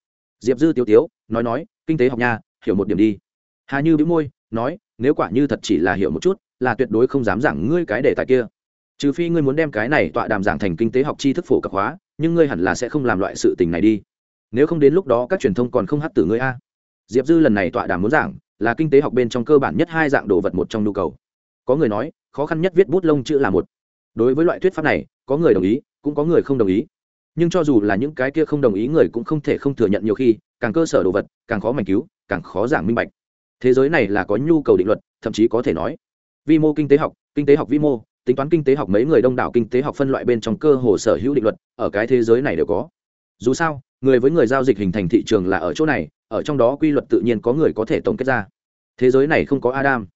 Diệp dư tiêu tiếu, nói nói, kinh tế học nha, hiểu một điểm đi. Hà như bĩu môi, nói, nếu quả như thật chỉ là hiểu một chút, là tuyệt đối không dám giảng ngươi cái đề tài kia. Trừ phi ngươi muốn đem cái này tọa đàm giảng thành kinh tế học tri thức phổ cập hóa, nhưng ngươi hẳn là sẽ không làm loại sự tình này đi. Nếu không đến lúc đó các truyền thông còn không hắt tử ngươi a diệp dư lần này tọa đàm muốn giảng là kinh tế học bên trong cơ bản nhất hai dạng đồ vật một trong nhu cầu. Có người nói, khó khăn nhất viết bút lông chữ là một. Đối với loại thuyết pháp này, có người đồng ý, cũng có người không đồng ý. Nhưng cho dù là những cái kia không đồng ý, người cũng không thể không thừa nhận nhiều khi, càng cơ sở đồ vật, càng khó mảnh cứu, càng khó giảng minh bạch. Thế giới này là có nhu cầu định luật, thậm chí có thể nói, vi mô kinh tế học, kinh tế học vi mô, tính toán kinh tế học mấy người đông đảo kinh tế học phân loại bên trong cơ hồ sở hữu định luật, ở cái thế giới này đều có. Dù sao người với người giao dịch hình thành thị trường là ở chỗ này ở trong đó quy luật tự nhiên có người có thể tổng kết ra thế giới này không có adam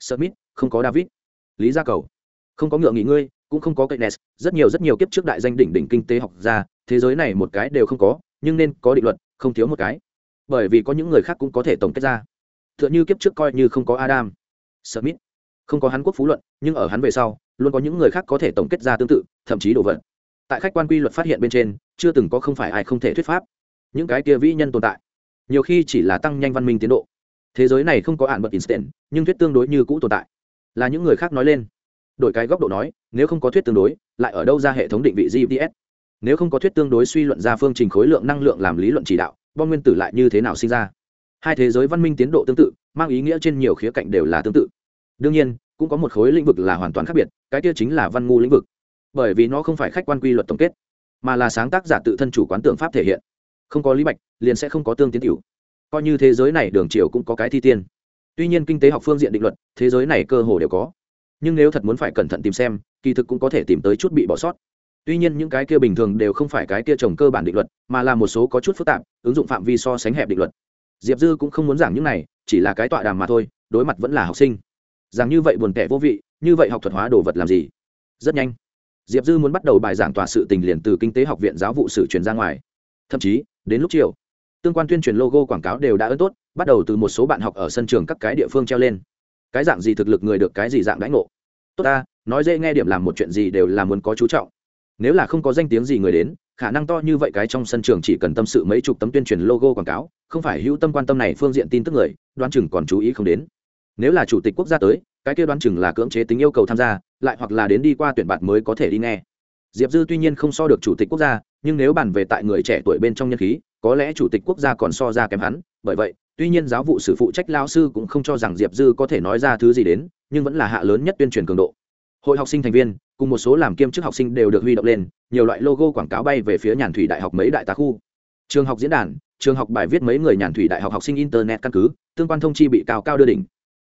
smith không có david lý gia cầu không có ngựa nghỉ ngươi cũng không có Keynes, rất nhiều rất nhiều kiếp trước đại danh đỉnh đỉnh kinh tế học ra, thế giới này một cái đều không có, nhưng nên có định luật, không thiếu một cái. Bởi vì có những người khác cũng có thể tổng kết ra. Tựa như kiếp trước coi như không có Adam, Smith, không có hắn quốc phú luận, nhưng ở hắn về sau, luôn có những người khác có thể tổng kết ra tương tự, thậm chí đồ vật. Tại khách quan quy luật phát hiện bên trên, chưa từng có không phải ai không thể thuyết pháp. Những cái kia vĩ nhân tồn tại. nhiều khi chỉ là tăng nhanh văn minh tiến độ. Thế giới này không có ạn bật instant nhưng thuyết tương đối như cũ tồn tại. Là những người khác nói lên. Đổi cái góc độ nói, nếu không có thuyết tương đối, lại ở đâu ra hệ thống định vị gps nếu không có thuyết tương đối suy luận ra phương trình khối lượng năng lượng làm lý luận chỉ đạo, bom nguyên tử lại như thế nào sinh ra? Hai thế giới văn minh tiến độ tương tự, mang ý nghĩa trên nhiều khía cạnh đều là tương tự. Đương nhiên, cũng có một khối lĩnh vực là hoàn toàn khác biệt, cái kia chính là văn ngu lĩnh vực. Bởi vì nó không phải khách quan quy luật tổng kết mà là sáng tác giả tự thân chủ quán tượng pháp thể hiện. Không có lý bạch, liền sẽ không có tương tiến tiểu coi như thế giới này đường triều cũng có cái thi tiên. Tuy nhiên kinh tế học phương diện định luật, thế giới này cơ hồ đều có. Nhưng nếu thật muốn phải cẩn thận tìm xem, kỳ thực cũng có thể tìm tới chút bị bỏ sót. Tuy nhiên những cái kia bình thường đều không phải cái kia trồng cơ bản định luật, mà là một số có chút phức tạp, ứng dụng phạm vi so sánh hẹp định luật. Diệp dư cũng không muốn giảng những này, chỉ là cái tọa đàm mà thôi, đối mặt vẫn là học sinh. Rằng như vậy buồn tẻ vô vị, như vậy học thuật hóa đồ vật làm gì? Rất nhanh diệp dư muốn bắt đầu bài giảng tòa sự tình liền từ kinh tế học viện giáo vụ sử truyền ra ngoài. Thậm chí, đến lúc chiều, tương quan tuyên truyền logo quảng cáo đều đã ơn tốt, bắt đầu từ một số bạn học ở sân trường các cái địa phương treo lên. Cái dạng gì thực lực người được cái gì dạng đãi ngộ? Tốt ta, nói dễ nghe điểm làm một chuyện gì đều là muốn có chú trọng. Nếu là không có danh tiếng gì người đến, khả năng to như vậy cái trong sân trường chỉ cần tâm sự mấy chục tấm tuyên truyền logo quảng cáo, không phải hữu tâm quan tâm này phương diện tin tức người, đoán chừng còn chú ý không đến. Nếu là chủ tịch quốc gia tới cái kia đoán chừng là cưỡng chế tính yêu cầu tham gia, lại hoặc là đến đi qua tuyển bạt mới có thể đi nghe. Diệp dư tuy nhiên không so được chủ tịch quốc gia, nhưng nếu bàn về tại người trẻ tuổi bên trong nhân khí, có lẽ chủ tịch quốc gia còn so ra kém hắn. Bởi vậy, tuy nhiên giáo vụ sử phụ trách lao sư cũng không cho rằng diệp dư có thể nói ra thứ gì đến, nhưng vẫn là hạ lớn nhất tuyên truyền cường độ. Hội học sinh thành viên, cùng một số làm kiêm chức học sinh đều được huy động lên, nhiều loại logo quảng cáo bay về phía nhàn thủy đại học mấy đại tá khu. Trường học diễn đàn, trường học bài viết mấy người nhàn thủy đại học học sinh internet căn cứ, tương quan thông chi bị cao cao đưa đỉnh.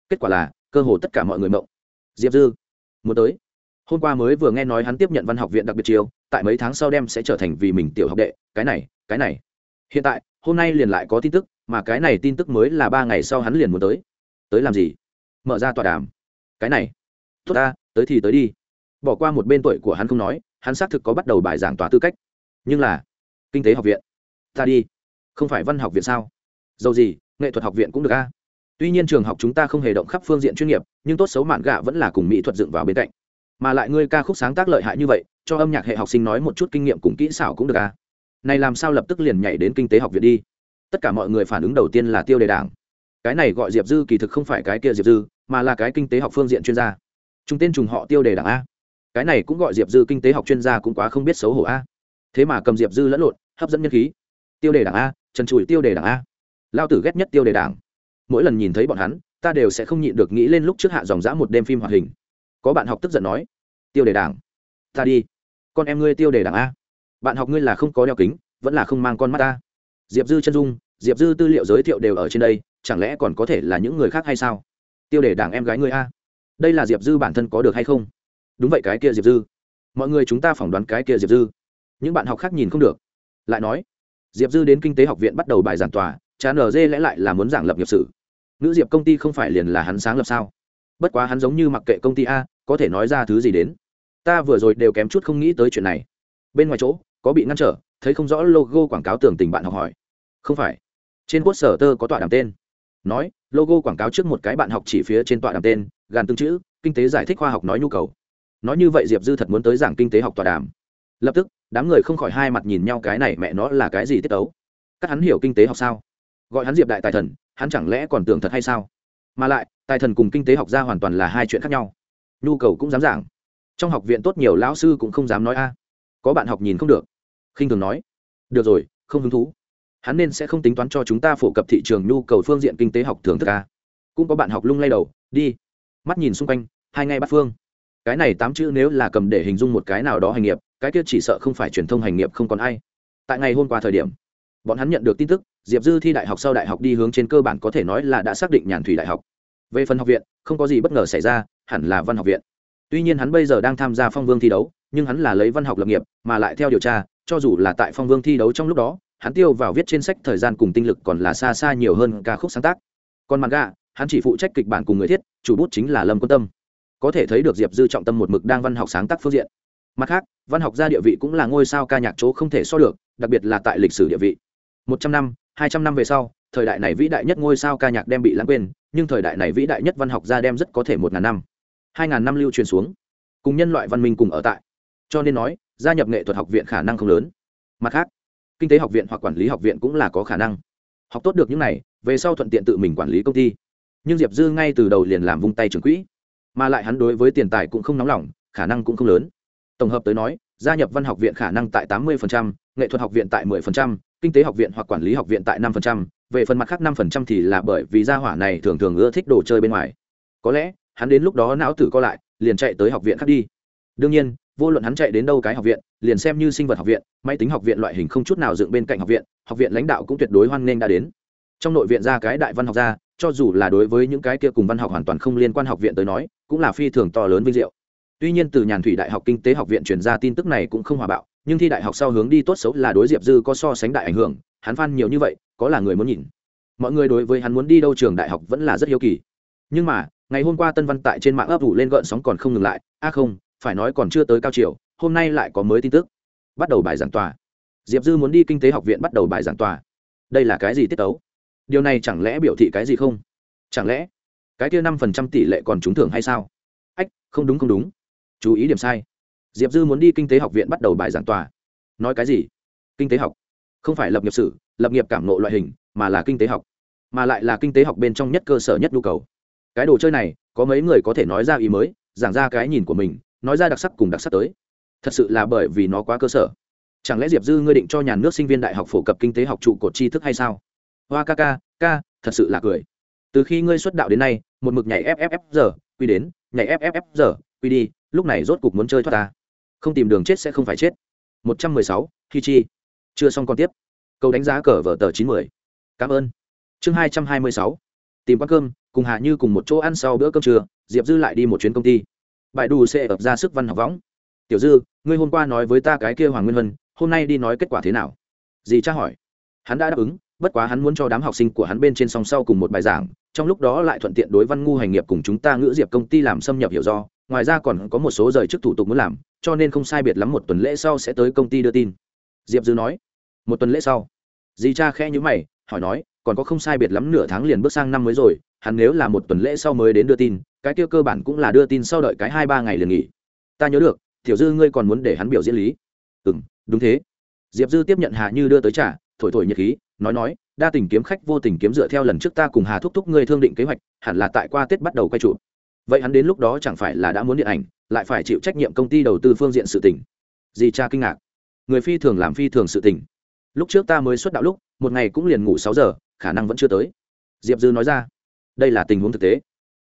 Kết quả là cơ hồ tất cả mọi người mộng. Diệp dư, muốn tới. Hôm qua mới vừa nghe nói hắn tiếp nhận văn học viện đặc biệt chiều tại mấy tháng sau đem sẽ trở thành vì mình tiểu học đệ. Cái này cái này. Hiện tại, hôm nay liền lại có tin tức, mà cái này tin tức mới là ba ngày sau hắn liền muốn tới. Tới làm gì? Mở ra tọa đàm. Cái này. Tốt ta, tới thì tới đi. Bỏ qua một bên tuổi của hắn không nói, hắn xác thực có bắt đầu bài giảng tòa tư cách. Nhưng là, kinh tế học viện. Ta đi. Không phải văn học viện sao? Dầu gì, nghệ thuật học viện cũng được a tuy nhiên trường học chúng ta không hề động khắp phương diện chuyên nghiệp, nhưng tốt xấu mạn gạ vẫn là cùng mỹ thuật dựng vào bên cạnh. Mà lại ngươi ca khúc sáng tác lợi hại như vậy, cho âm nhạc hệ học sinh nói một chút kinh nghiệm cùng kỹ xảo cũng được à? này làm sao lập tức liền nhảy đến kinh tế học viện đi? Tất cả mọi người phản ứng đầu tiên là tiêu đề đảng. Cái này gọi diệp dư kỳ thực không phải cái kia diệp dư, mà là cái kinh tế học phương diện chuyên gia. Chúng tên trùng họ tiêu đề đảng a. Cái này cũng gọi diệp dư kinh tế học chuyên gia cũng quá không biết xấu hổ a. Thế mà cầm diệp dư lẫn lộn, hấp dẫn nhân khí. Tiêu đề đảng a, trần trụi tiêu đề đảng a. Lao tử ghét nhất tiêu đề đảng mỗi lần nhìn thấy bọn hắn, ta đều sẽ không nhịn được nghĩ lên lúc trước hạ dòng dã một đêm phim hoạt hình. Có bạn học tức giận nói, tiêu đề đảng, ta đi. Con em ngươi tiêu đề đảng a. Bạn học ngươi là không có đeo kính, vẫn là không mang con mắt ta diệp dư chân dung, diệp dư tư liệu giới thiệu đều ở trên đây, chẳng lẽ còn có thể là những người khác hay sao? Tiêu đề đảng em gái ngươi a. Đây là diệp dư bản thân có được hay không? Đúng vậy cái kia diệp dư. Mọi người chúng ta phỏng đoán cái kia diệp dư. Những bạn học khác nhìn không được. Lại nói, diệp dư đến kinh tế học viện bắt đầu bài giảng tòa chán ở dê lẽ lại là muốn giảng lập nghiệp sử nữ diệp công ty không phải liền là hắn sáng lập sao? Bất quá hắn giống như mặc kệ công ty a, có thể nói ra thứ gì đến. Ta vừa rồi đều kém chút không nghĩ tới chuyện này. Bên ngoài chỗ, có bị ngăn trở, thấy không rõ logo quảng cáo tưởng tình bạn học hỏi. Không phải. Trên quốc sở tơ có tọa đàm tên. Nói, logo quảng cáo trước một cái bạn học chỉ phía trên tọa đàm tên, gàn tương chữ, kinh tế giải thích khoa học nói nhu cầu. Nói như vậy diệp dư thật muốn tới giảng kinh tế học tọa đàm. Lập tức, đám người không khỏi hai mặt nhìn nhau cái này mẹ nó là cái gì tiết ấu các hắn hiểu kinh tế học sao? Gọi hắn diệp đại tài thần hắn chẳng lẽ còn tưởng thật hay sao? Mà lại, tài thần cùng kinh tế học ra hoàn toàn là hai chuyện khác nhau. Nhu cầu cũng dám giảng. Trong học viện tốt nhiều lão sư cũng không dám nói a. Có bạn học nhìn không được. Khinh thường nói. Được rồi, không hứng thú. Hắn nên sẽ không tính toán cho chúng ta phổ cập thị trường nhu cầu phương diện kinh tế học thường thức a. Cũng có bạn học lung lay đầu, đi. Mắt nhìn xung quanh, hai ngay bắt phương. Cái này tám chữ nếu là cầm để hình dung một cái nào đó hành nghiệp, cái kia chỉ sợ không phải truyền thông hành nghiệp không còn ai. Tại ngày hôm qua thời điểm bọn hắn nhận được tin tức, diệp dư thi đại học sau đại học đi hướng trên cơ bản có thể nói là đã xác định nhàn thủy đại học. Về phần học viện, không có gì bất ngờ xảy ra, hẳn là văn học viện. Tuy nhiên hắn bây giờ đang tham gia phong vương thi đấu, nhưng hắn là lấy văn học lập nghiệp, mà lại theo điều tra, cho dù là tại phong vương thi đấu trong lúc đó, hắn tiêu vào viết trên sách thời gian cùng tinh lực còn là xa xa nhiều hơn ca khúc sáng tác. Còn mặt gà hắn chỉ phụ trách kịch bản cùng người thiết, chủ bút chính là lâm quân tâm. Có thể thấy được diệp dư trọng tâm một mực đang văn học sáng tác phương diện. Mặt khác, văn học gia địa vị cũng là ngôi sao ca nhạc chỗ không thể so được, đặc biệt là tại lịch sử địa vị một trăm năm hai trăm năm về sau thời đại này vĩ đại nhất ngôi sao ca nhạc đem bị lãng quên nhưng thời đại này vĩ đại nhất văn học gia đem rất có thể một ngàn năm. Hai ngàn năm lưu truyền xuống cùng nhân loại văn minh cùng ở tại. Cho nên nói gia nhập nghệ thuật học viện khả năng không lớn. Mặt khác kinh tế học viện hoặc quản lý học viện cũng là có khả năng. Học tốt được những này về sau thuận tiện tự mình quản lý công ty. Nhưng diệp dư ngay từ đầu liền làm vung tay trưởng quỹ mà lại hắn đối với tiền tài cũng không nóng lòng khả năng cũng không lớn. Tổng hợp tới nói gia nhập văn học viện khả năng tại tám 80%, nghệ thuật học viện tại 10%, kinh tế học viện hoặc quản lý học viện tại 5%, về phần mặt khác 5% thì là bởi vì gia hỏa này thường thường ưa thích đồ chơi bên ngoài. Có lẽ hắn đến lúc đó não tử co lại liền chạy tới học viện khác đi. Đương nhiên vô luận hắn chạy đến đâu cái học viện liền xem như sinh vật học viện máy tính học viện loại hình không chút nào dựng bên cạnh học viện học viện lãnh đạo cũng tuyệt đối hoan nghênh đã đến. Trong nội viện ra cái đại văn học gia cho dù là đối với những cái kia cùng văn học hoàn toàn không liên quan học viện tới nói cũng là phi thường to lớn vinh diệu. Tuy nhiên từ nhàn thủy đại học kinh tế học viện truyền ra tin tức này cũng không hòa bạo nhưng thi đại học sau hướng đi tốt xấu là đối diệp dư có so sánh đại ảnh hưởng, hắn phan nhiều như vậy, có là người muốn nhìn. Mọi người đối với hắn muốn đi đâu trường đại học vẫn là rất hiếu kỳ. Nhưng mà, ngày hôm qua tân văn tại trên mạng ấp ủ lên gợn sóng còn không ngừng lại, a không, phải nói còn chưa tới cao chiều, hôm nay lại có mới tin tức. Bắt đầu bài giảng tòa. Diệp dư muốn đi kinh tế học viện bắt đầu bài giảng tòa. Đây là cái gì tiết tấu? Điều này chẳng lẽ biểu thị cái gì không? Chẳng lẽ cái kia năm phần trăm tỷ lệ còn trúng thưởng hay sao? Ách, không đúng không đúng. Chú ý điểm sai diệp dư muốn đi kinh tế học viện bắt đầu bài giảng tòa. Nói cái gì? Kinh tế học? Không phải lập nghiệp sử, lập nghiệp cảm nộ loại hình, mà là kinh tế học. Mà lại là kinh tế học bên trong nhất cơ sở nhất nhu cầu. Cái đồ chơi này, có mấy người có thể nói ra ý mới, giảng ra cái nhìn của mình, nói ra đặc sắc cùng đặc sắc tới. Thật sự là bởi vì nó quá cơ sở. Chẳng lẽ diệp dư ngươi định cho nhà nước sinh viên đại học phổ cập kinh tế học trụ cột tri thức hay sao? Hoa ca ca ca, thật sự là cười. Từ khi ngươi xuất đạo đến nay, một mực nhảy fff giờ quy đến, nhảy fff giờ quy đi, lúc này rốt cục muốn chơi thoát ta không tìm đường chết sẽ không phải chết. Một trăm mười sáu khi chi chưa xong còn tiếp. Câu đánh giá cờ vở tờ chín mươi cảm ơn. Chương hai trăm hai mươi sáu. Tìm quán cơm, cùng hạ như cùng một chỗ ăn sau bữa cơm trưa, diệp dư lại đi một chuyến công ty. Bài đủ sẽ ập ra sức văn học võng. Tiểu dư, ngươi hôm qua nói với ta cái kia hoàng nguyên vân hôm nay đi nói kết quả thế nào? Dì cha hỏi. Hắn đã đáp ứng, bất quá hắn muốn cho đám học sinh của hắn bên trên song sau cùng một bài giảng, trong lúc đó lại thuận tiện đối văn ngu hành nghiệp cùng chúng ta ngữ diệp công ty làm xâm nhập hiểu do ngoài ra còn có một số rời chức thủ tục muốn làm, cho nên không sai biệt lắm một tuần lễ sau sẽ tới công ty đưa tin. Diệp dư nói. Một tuần lễ sau? Dì cha khẽ nhữ mày, hỏi nói, còn có không sai biệt lắm nửa tháng liền bước sang năm mới rồi, hắn nếu là một tuần lễ sau mới đến đưa tin, cái kia cơ bản cũng là đưa tin sau đợi cái hai ba ngày liền nghỉ. Ta nhớ được, tiểu dư ngươi còn muốn để hắn biểu diễn lý. Ừ m đúng thế. Diệp dư tiếp nhận hà như đưa tới trả thổi thổi nhiệt khí, nói nói, đa tình kiếm khách vô tình kiếm dựa theo lần trước ta cùng hà thúc thúc ngươi thương định kế hoạch, hẳn là tại qua tết bắt đầu quay trụ vậy hắn đến lúc đó chẳng phải là đã muốn điện ảnh, lại phải chịu trách nhiệm công ty đầu tư phương diện sự tỉnh dì cha kinh ngạc. Người phi thường làm phi thường sự tỉnh lúc trước ta mới xuất đạo lúc, một ngày cũng liền ngủ sáu giờ, khả năng vẫn chưa tới. Diệp dư nói ra. Đây là tình huống thực tế.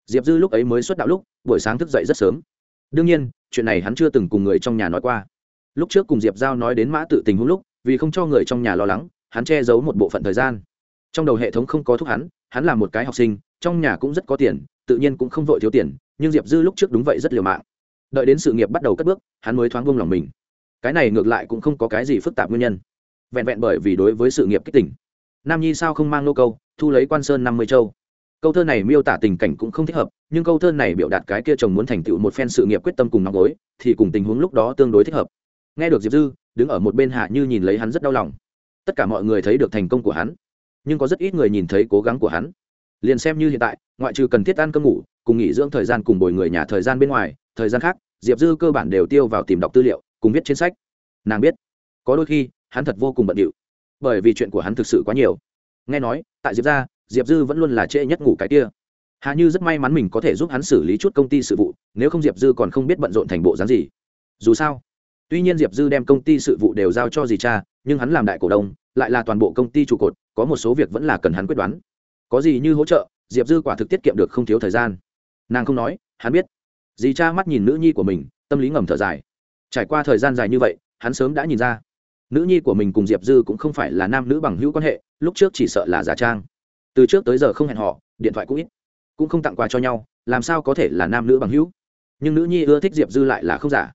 Diệp dư lúc ấy mới xuất đạo lúc, buổi sáng thức dậy rất sớm. Đương nhiên, chuyện này hắn chưa từng cùng người trong nhà nói qua. Lúc trước cùng diệp giao nói đến mã tự tình huống lúc, vì không cho người trong nhà lo lắng, hắn che giấu một bộ phận thời gian. Trong đầu hệ thống không có thúc hắn hắn là một cái học sinh, trong nhà cũng rất có tiền tự nhiên cũng không vội thiếu tiền, nhưng diệp dư lúc trước đúng vậy rất liều mạng. Đợi đến sự nghiệp bắt đầu cất bước, hắn mới thoáng vung lòng mình. Cái này ngược lại cũng không có cái gì phức tạp nguyên nhân. Vẹn vẹn bởi vì đối với sự nghiệp kích tỉnh nam nhi sao không mang nô câu, thu lấy quan sơn năm mươi châu. Câu thơ này miêu tả tình cảnh cũng không thích hợp, nhưng câu thơ này biểu đạt cái kia chồng muốn thành tựu một phen sự nghiệp quyết tâm cùng nóng gối, thì cùng tình huống lúc đó tương đối thích hợp. Nghe được diệp dư, đứng ở một bên hạ như nhìn lấy hắn rất đau lòng. Tất cả mọi người thấy được thành công của hắn, nhưng có rất ít người nhìn thấy cố gắng của hắn liền xem như hiện tại, ngoại trừ cần thiết ăn cơm ngủ, cùng nghỉ dưỡng thời gian cùng bồi người nhà thời gian bên ngoài, thời gian khác, diệp dư cơ bản đều tiêu vào tìm đọc tư liệu, cùng viết trên sách. Nàng biết, có đôi khi, hắn thật vô cùng bận điệu, bởi vì chuyện của hắn thực sự quá nhiều. Nghe nói, tại diệp ra diệp dư vẫn luôn là trễ nhất ngủ cái kia. Hà như rất may mắn mình có thể giúp hắn xử lý chút công ty sự vụ, nếu không diệp dư còn không biết bận rộn thành bộ dáng gì. Dù sao, tuy nhiên diệp dư đem công ty sự vụ đều giao cho dì cha, nhưng hắn làm đại cổ đông, lại là toàn bộ công ty trụ cột, có một số việc vẫn là cần hắn quyết đoán có gì như hỗ trợ, diệp dư quả thực tiết kiệm được không thiếu thời gian. Nàng không nói, hắn biết. Dì cha mắt nhìn nữ nhi của mình, tâm lý ngầm thở dài. Trải qua thời gian dài như vậy, hắn sớm đã nhìn ra. Nữ nhi của mình cùng diệp dư cũng không phải là nam nữ bằng hữu quan hệ, lúc trước chỉ sợ là giả trang. Từ trước tới giờ không hẹn họ điện thoại cũng ít, cũng không tặng quà cho nhau, làm sao có thể là nam nữ bằng hữu? Nhưng nữ nhi ưa thích diệp dư lại là không giả.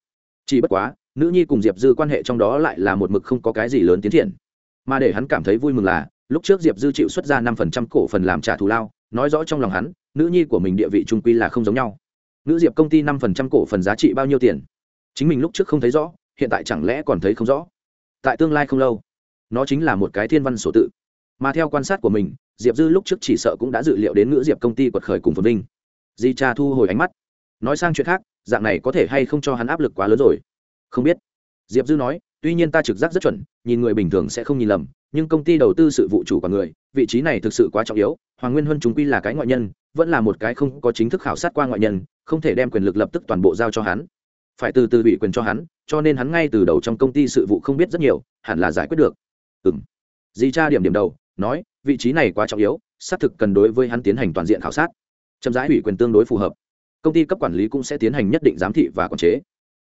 Chỉ bất quá, nữ nhi cùng diệp dư quan hệ trong đó lại là một mực không có cái gì lớn tiến triển. Mà để hắn cảm thấy vui mừng là lúc trước diệp dư chịu xuất ra năm phần trăm cổ phần làm trả thù lao, nói rõ trong lòng hắn, nữ nhi của mình địa vị trung quy là không giống nhau. Nữ diệp công ty năm phần trăm cổ phần giá trị bao nhiêu tiền? Chính mình lúc trước không thấy rõ, hiện tại chẳng lẽ còn thấy không rõ? Tại tương lai không lâu, nó chính là một cái thiên văn sổ tự. Mà theo quan sát của mình, diệp dư lúc trước chỉ sợ cũng đã dự liệu đến nữ diệp công ty quật khởi cùng phồn vinh. Di cha thu hồi ánh mắt. Nói sang chuyện khác, dạng này có thể hay không cho hắn áp lực quá lớn rồi? Không biết. Diệp dư nói tuy nhiên ta trực giác rất chuẩn, nhìn người bình thường sẽ không nhìn lầm, nhưng công ty đầu tư sự vụ chủ của người, vị trí này thực sự quá trọng yếu. Hoàng nguyên huân chúng quy là cái ngoại nhân, vẫn là một cái không có chính thức khảo sát qua ngoại nhân, không thể đem quyền lực lập tức toàn bộ giao cho hắn. Phải từ từ bị quyền cho hắn, cho nên hắn ngay từ đầu trong công ty sự vụ không biết rất nhiều, hẳn là giải quyết được. Ừ m di tra điểm điểm đầu, nói, vị trí này quá trọng yếu, xác thực cần đối với hắn tiến hành toàn diện khảo sát. Chậm rãi ủy quyền tương đối phù hợp. Công ty cấp quản lý cũng sẽ tiến hành nhất định giám thị và quản chế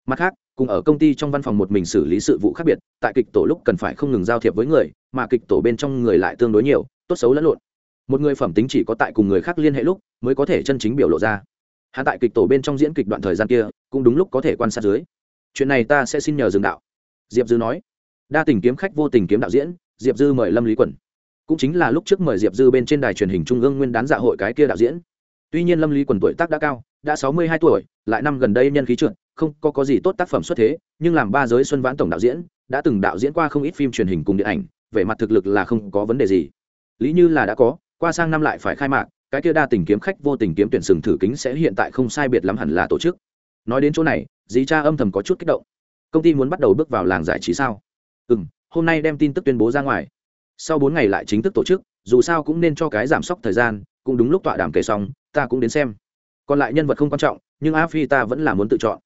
mặt khác, cùng ở công ty trong văn phòng một mình xử lý sự vụ khác biệt, tại kịch tổ lúc cần phải không ngừng giao thiệp với người, mà kịch tổ bên trong người lại tương đối nhiều, tốt xấu lẫn lộn. Một người phẩm tính chỉ có tại cùng người khác liên hệ lúc, mới có thể chân chính biểu lộ ra. Hắn tại kịch tổ bên trong diễn kịch đoạn thời gian kia, cũng đúng lúc có thể quan sát dưới. Chuyện này ta sẽ xin nhờ dừng đạo. Diệp dư nói. Đa tình kiếm khách vô tình kiếm đạo diễn, diệp dư mời lâm lý quẩn. Cũng chính là lúc trước mời diệp dư bên trên đài truyền hình trung ương nguyên đán dạ hội cái kia đạo diễn. Tuy nhiên lâm lý quần tuổi tác đã cao, đã sáu mươi hai tuổi, lại năm gần đây nhân khí trượt không có có gì tốt tác phẩm xuất thế, nhưng làm ba giới xuân vãn tổng đạo diễn, đã từng đạo diễn qua không ít phim truyền hình cùng điện ảnh về mặt thực lực là không có vấn đề gì. Lý như là đã có, qua sang năm lại phải khai mạc, cái kia đa tình kiếm khách vô tình kiếm tuyển sừng thử kính sẽ hiện tại không sai biệt lắm hẳn là tổ chức. Nói đến chỗ này, dì cha âm thầm có chút kích động. Công ty muốn bắt đầu bước vào làng giải trí sao? Ừ m hôm nay đem tin tức tuyên bố ra ngoài. Sau bốn ngày lại chính thức tổ chức, dù sao cũng nên cho cái giảm sốc thời gian, cũng đúng lúc tọa đàm kể xong, ta cũng đến xem. Còn lại nhân vật không quan trọng, nhưng a phi ta vẫn là muốn tự chọn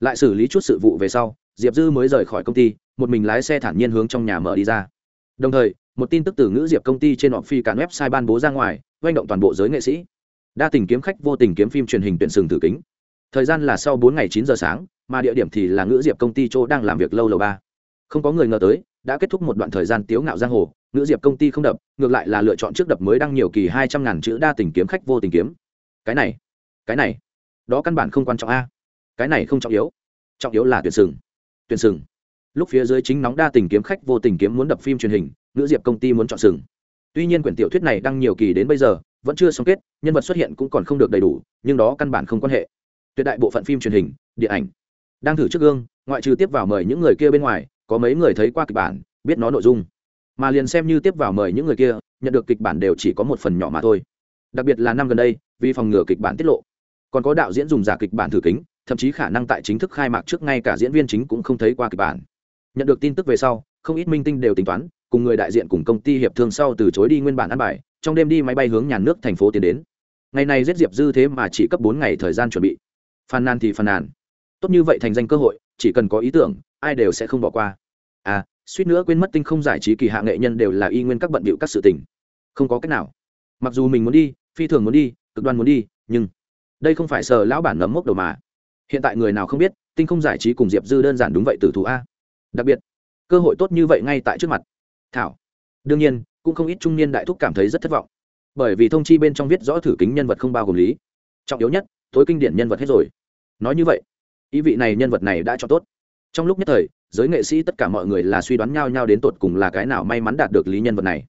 lại xử lý chút sự vụ về sau, diệp dư mới rời khỏi công ty, một mình lái xe thản nhiên hướng trong nhà mở đi ra. Đồng thời, một tin tức từ ngữ diệp công ty trên họ phi cản website ban bố ra ngoài doanh động toàn bộ giới nghệ sĩ. Đa tình kiếm khách, vô tình kiếm phim truyền hình tuyển sừng tử kính. Thời gian là sau bốn ngày chín giờ sáng, mà địa điểm thì là ngữ diệp công ty chỗ đang làm việc lâu lầu ba. Không có người ngờ tới, đã kết thúc một đoạn thời gian tiếu ngạo giang hồ, ngữ diệp công ty không đập, ngược lại là lựa chọn trước đập mới đăng nhiều kỳ hai trăm ngàn chữ đa tình kiếm khách, vô tình kiếm. Cái này cái này, đó căn bản không quan trọng a cái này không trọng yếu. Trọng yếu là tuyển sừng. Tuyển sừng. Lúc phía dưới chính nóng đa tình kiếm khách vô tình kiếm muốn đập phim truyền hình nữ diệp công ty muốn chọn sừng. Tuy nhiên quyển tiểu thuyết này đăng nhiều kỳ đến bây giờ, vẫn chưa xong kết, nhân vật xuất hiện cũng còn không được đầy đủ, nhưng đó căn bản không quan hệ. Tuyệt đại bộ phận phim truyền hình, điện ảnh đang thử trước gương, ngoại trừ tiếp vào mời những người kia bên ngoài, có mấy người thấy qua kịch bản, biết nó nội dung. Mà liền xem như tiếp vào mời những người kia, nhận được kịch bản đều chỉ có một phần nhỏ mà thôi. Đặc biệt là năm gần đây, vì phòng ngừa kịch bản tiết lộ. Còn có đạo diễn dùng giả kịch bản thử kính thậm chí khả năng tại chính thức khai mạc trước ngay cả diễn viên chính cũng không thấy qua kịch bản. Nhận được tin tức về sau, không ít minh tinh đều tính toán, cùng người đại diện cùng công ty hiệp thương sau từ chối đi nguyên bản ăn bài, trong đêm đi máy bay hướng nhà nước thành phố tiến đến. Ngày này giết diệp dư thế mà chỉ cấp bốn ngày thời gian chuẩn bị. Phàn nàn thì phàn nàn. Tốt như vậy thành danh cơ hội, chỉ cần có ý tưởng, ai đều sẽ không bỏ qua. À suýt nữa quên mất tinh không giải trí kỳ hạ nghệ nhân đều là y nguyên các bận bịu các sự tình. Không có cách nào. Mặc dù mình muốn đi, phi thường muốn đi, cực đoan muốn đi, nhưng đây không phải sờ lão bản nấm mốc đầu mà hiện tại người nào không biết, tinh không giải trí cùng diệp dư đơn giản đúng vậy từ thù a. Đặc biệt, cơ hội tốt như vậy ngay tại trước mặt. Thảo, đương nhiên, cũng không ít trung niên đại thúc cảm thấy rất thất vọng. Bởi vì thông chi bên trong viết rõ thử kính nhân vật không bao gồm lý. Trọng yếu nhất, tối kinh điển nhân vật hết rồi. Nói như vậy, ý vị này nhân vật này đã cho tốt. Trong lúc nhất thời, giới nghệ sĩ tất cả mọi người là suy đoán nhau nhau đến tột cùng là cái nào may mắn đạt được lý nhân vật này.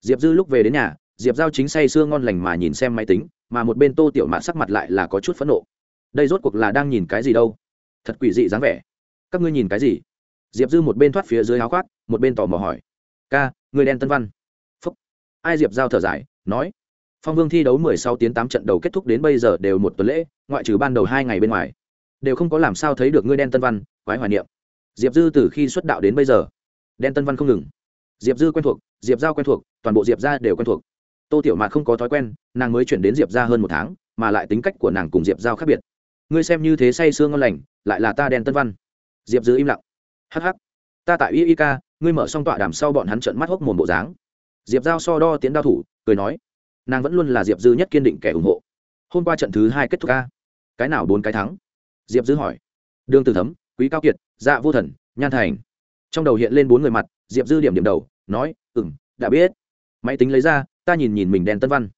Diệp dư lúc về đến nhà, diệp giao chính say sưa ngon lành mà nhìn xem máy tính, mà một bên tô tiểu mạn sắc mặt lại là có chút phẫn nộ đây rốt cuộc là đang nhìn cái gì đâu? Thật quỷ dị dáng vẻ. Các ngươi nhìn cái gì? Diệp dư một bên thoát phía dưới áo khoác, một bên tò mò hỏi. Ca, người đen tân văn. Phúc. Ai diệp giao thở dài, nói. Phong vương thi đấu mười sáu tiếng tám trận đầu kết thúc đến bây giờ đều một tuần lễ, ngoại trừ ban đầu hai ngày bên ngoài. Đều không có làm sao thấy được ngươi đen tân văn, quái hoài niệm. Diệp dư từ khi xuất đạo đến bây giờ, đen tân văn không ngừng. Diệp dư quen thuộc, diệp giao quen thuộc, toàn bộ diệp ra đều quen thuộc. Tô tiểu mạt không có thói quen, nàng mới chuyển đến diệp ra hơn một tháng, mà lại tính cách của nàng cùng diệp giao khác biệt ngươi xem như thế say sương ngon lành, lại là ta đen tân văn. Diệp dư im lặng. Hh ta tại y y ca, ngươi mở xong tọa đàm sau bọn hắn trợn mắt hốc mồm bộ dáng. Diệp giao so đo tiến đao thủ, cười nói, nàng vẫn luôn là diệp dư nhất kiên định kẻ ủng hộ. Hôm qua trận thứ hai kết thúc ca. Cái nào bốn cái thắng? Diệp dư hỏi. Đương tử thấm, quý cao kiệt dạ vô thần, nhan thành. Trong đầu hiện lên bốn người mặt, diệp dư điểm điểm đầu, nói ừ m đã biết. Máy tính lấy ra, ta nhìn nhìn mình đèn tân văn.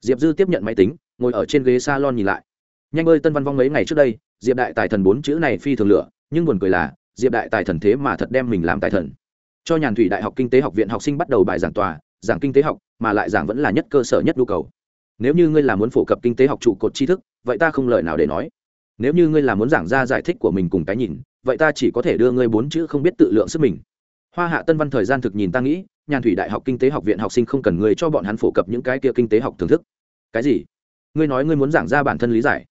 Diệp dư tiếp nhận máy tính, ngồi ở trên ghế s a lon nhìn lại nhanh ơi, tân văn vong mấy ngày trước đây, diệp đại tài thần bốn chữ này phi thường lửa, nhưng buồn cười là, diệp đại tài thần thế mà thật đem mình làm tài thần. Cho nhàn thủy đại học kinh tế học viện học sinh bắt đầu bài giảng tòa, giảng kinh tế học, mà lại giảng vẫn là nhất cơ sở nhất nhu cầu. Nếu như ngươi là muốn phổ cập kinh tế học trụ cột tri thức, vậy ta không lời nào để nói. Nếu như ngươi là muốn giảng ra giải thích của mình cùng cái nhìn, vậy ta chỉ có thể đưa ngươi bốn chữ không biết tự lượng sức mình. Hoa hạ tân văn thời gian thực nhìn ta nghĩ, nhàn thủy đại học kinh tế học viện học sinh không cần ngươi cho bọn hắn phổ cập những cái kia kinh tế học thưởng thức. Cái gì? Ngươi nói ngươi muốn giảng ra bản thân lý giải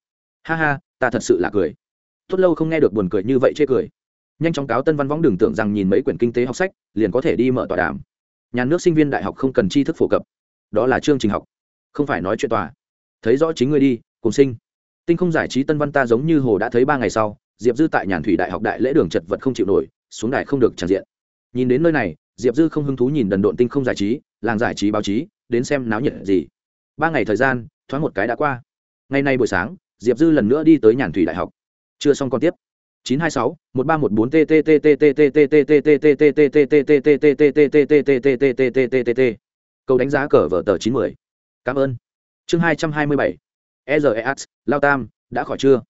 ha ha, ta thật sự là cười. Tốt lâu không nghe được buồn cười như vậy chê cười. Nhanh chóng cáo tân văn võng đừng tưởng rằng nhìn mấy quyển kinh tế học sách, liền có thể đi mở tọa đàm. Nhà nước sinh viên đại học không cần tri thức phổ cập. Đó là chương trình học. Không phải nói chuyện tòa. Thấy rõ chính người đi, cùng sinh. Tinh không giải trí tân văn ta giống như hồ đã thấy ba ngày sau, diệp dư tại nhàn thủy đại học đại lễ đường chật vật không chịu nổi, xuống đài không được tràn diện. Nhìn đến nơi này, diệp dư không hứng thú nhìn đần độn tinh không giải trí, làng giải trí báo chí, đến xem náo nhiệt gì. Ba ngày thời gian, thoáng một cái đã qua. Ngày nay buổi sáng diệp dư lần nữa đi tới nhàn thủy đại học chưa xong còn tiếp 926 1314 câu đánh giá cờ vở tờ 910. Cảm ơn. Chương 227. EZEX, Lao Tam, đã khỏi chưa?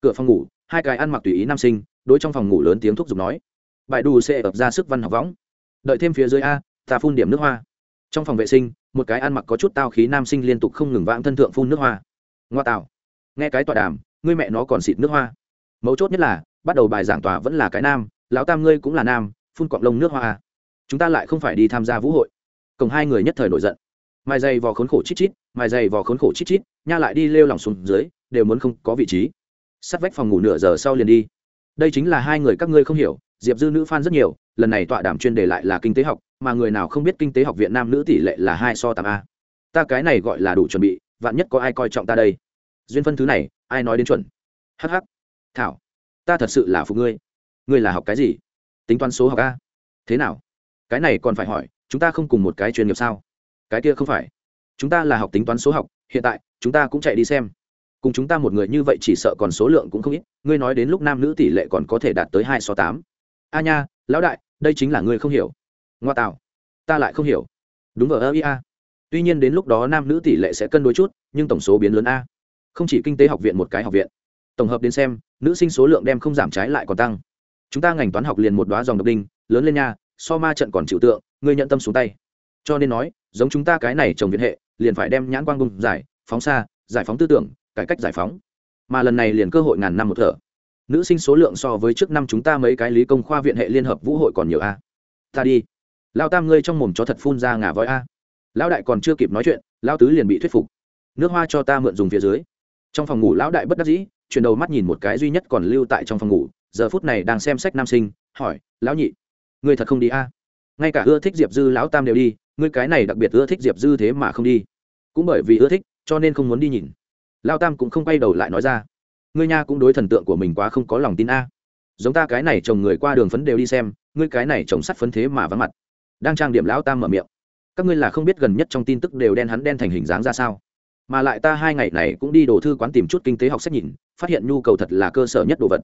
Cửa phòng ngủ, hai cái ăn mặc tùy ý nam sinh, đối trong phòng ngủ lớn tiếng thúc giục nói. Bài đù sẽ ập ra sức văn học võng. Đợi thêm phía dưới a, ta phun điểm nước hoa. Trong phòng vệ sinh, một cái ăn mặc có chút tao khí nam sinh liên tục không ngừng vãng thân thượng phun nước hoa. Ngoa tạo. Nghe cái tọa đàm, ngươi mẹ nó còn xịt nước hoa. Mấu chốt nhất là, bắt đầu bài giảng tòa vẫn là cái nam lão tam ngươi cũng là nam phun cọng lông nước hoa à. chúng ta lại không phải đi tham gia vũ hội. Cộng hai người nhất thời nổi giận. Mai dày vò khốn khổ chít chít mai dày vò khốn khổ chít chít nha lại đi lêu lỏng xuống dưới đều muốn không có vị trí. Sắt vách phòng ngủ nửa giờ sau liền đi. Đây chính là hai người các ngươi không hiểu diệp dư nữ f rất nhiều lần này tọa đàm chuyên đề lại là kinh tế học mà người nào không biết kinh tế học viện nam nữ tỷ lệ là hai so tám a. Ta cái này gọi là đủ chuẩn bị vạn nhất có ai coi trọng ta đây duyên phân thứ này, ai nói đến chuẩn? Hh thảo, ta thật sự là phụ ngươi. Ngươi là học cái gì? Tính toán số học a. Thế nào? Cái này còn phải hỏi, chúng ta không cùng một cái chuyên nghiệp sao? Cái kia không phải. Chúng ta là học tính toán số học, hiện tại, chúng ta cũng chạy đi xem. Cùng chúng ta một người như vậy chỉ sợ còn số lượng cũng không ít, ngươi nói đến lúc nam nữ tỷ lệ còn có thể đạt tới hai so tám. A nha, lão đại, đây chính là ngươi không hiểu. Ngoa tạo. Ta lại không hiểu. Đúng ở ơ ia tuy nhiên đến lúc đó nam nữ tỷ lệ sẽ cân đối chút, nhưng tổng số biến lớn a không chỉ kinh tế học viện một cái học viện. Tổng hợp đến xem, nữ sinh số lượng đem không giảm trái lại còn tăng. Chúng ta ngành toán học liền một đoá dòng độc đinh, lớn lên nha, so ma trận còn chịu tượng, ngươi nhận tâm xuống tay. Cho nên nói, giống chúng ta cái này trồng viện hệ, liền phải đem nhãn quang bùng giải, phóng xa, giải phóng tư tưởng, cải cách giải phóng. Mà lần này liền cơ hội ngàn năm một thở. Nữ sinh số lượng so với trước năm chúng ta mấy cái lý công khoa viện hệ liên hợp vũ hội còn nhiều a. Ta đi. Lao tam ngươi trong mồm chó thật phun ra ngả voi a. Lão đại còn chưa kịp nói chuyện lao tứ liền bị thuyết phục. Nước hoa cho ta mượn dùng phía dưới trong phòng ngủ lão đại bất đắc dĩ, chuyển đầu mắt nhìn một cái duy nhất còn lưu tại trong phòng ngủ, giờ phút này đang xem sách nam sinh, hỏi, lão nhị, ngươi thật không đi a? À? ngay cả ưa thích diệp dư lão tam đều đi, ngươi cái này đặc biệt ưa thích diệp dư thế mà không đi. Cũng bởi vì ưa thích, cho nên không muốn đi nhìn. Lao tam cũng không quay đầu lại nói ra, ngươi nha cũng đối thần tượng của mình quá không có lòng tin a. Giống ta cái này chồng người qua đường phấn đều đi xem, ngươi cái này chồng sắt phấn thế mà vắng mặt. Đang trang điểm lão tam mở miệng, các ngươi là không biết gần nhất trong tin tức đều đen hắn đen thành hình dáng ra sao? Mà lại ta hai ngày này cũng đi đồ thư quán tìm chút kinh tế học sách nhìn, phát hiện nhu cầu thật là cơ sở nhất đồ vật.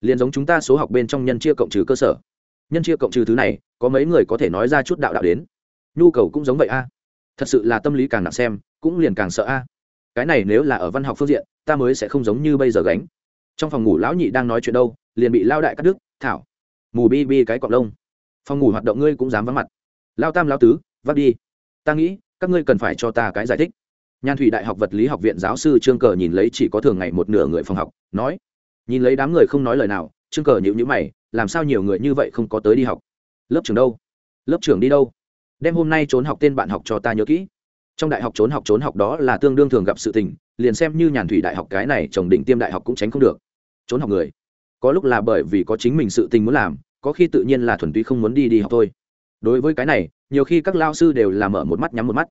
Liền giống chúng ta số học bên trong nhân chia cộng trừ cơ sở. Nhân chia cộng trừ thứ này, có mấy người có thể nói ra chút đạo đạo đến. Nhu cầu cũng giống vậy a. Thật sự là tâm lý càng nặng xem, cũng liền càng sợ a. Cái này nếu là ở văn học phương diện, ta mới sẽ không giống như bây giờ gánh. Trong phòng ngủ lão nhị đang nói chuyện đâu, liền bị lao đại cắt đứt, thảo, mù bi bi cái cọc lông. Phòng ngủ hoạt động ngươi cũng dám vắng mặt. Lao tam, lao tứ vắt đi. Ta nghĩ, các ngươi cần phải cho ta cái giải thích nhan thủy đại học vật lý học viện giáo sư trương cờ nhìn lấy chỉ có thường ngày một nửa người phòng học, nói, nhìn lấy đám người không nói lời nào, trương cờ nhịu nhữ mày, làm sao nhiều người như vậy không có tới đi học? Lớp trưởng đâu? Lớp trưởng đi đâu? Đem hôm nay trốn học tên bạn học cho ta nhớ kỹ. Trong đại học trốn học trốn học đó là tương đương thường gặp sự tình, liền xem như nhàn thủy đại học cái này chồng đỉnh tiêm đại học cũng tránh không được. Trốn học người. Có lúc là bởi vì có chính mình sự tình muốn làm, có khi tự nhiên là thuần túy không muốn đi đi học thôi. Đối với cái này, nhiều khi các lao sư đều làm mở một mắt nhắm một mắt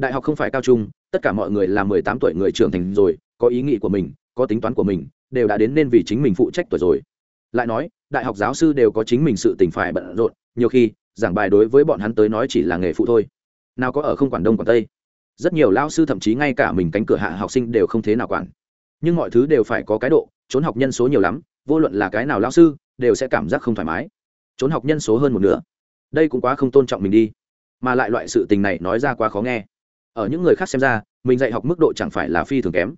đại học không phải cao trung, tất cả mọi người là mười tám tuổi người trưởng thành rồi, có ý nghĩ của mình, có tính toán của mình, đều đã đến nên vì chính mình phụ trách tuổi rồi. Lại nói, đại học giáo sư đều có chính mình sự tình phải bận rộn, nhiều khi, giảng bài đối với bọn hắn tới nói chỉ là nghề phụ thôi. Nào có ở không quản đông quản tây. Rất nhiều lao sư thậm chí ngay cả mình cánh cửa hạ học sinh đều không thế nào quản. Nhưng mọi thứ đều phải có cái độ, trốn học nhân số nhiều lắm, vô luận là cái nào lao sư, đều sẽ cảm giác không thoải mái. Trốn học nhân số hơn một nửa. Đây cũng quá không tôn trọng mình đi. Mà lại loại sự tình này nói ra quá khó nghe ở những người khác xem ra, mình dạy học mức độ chẳng phải là phi thường kém.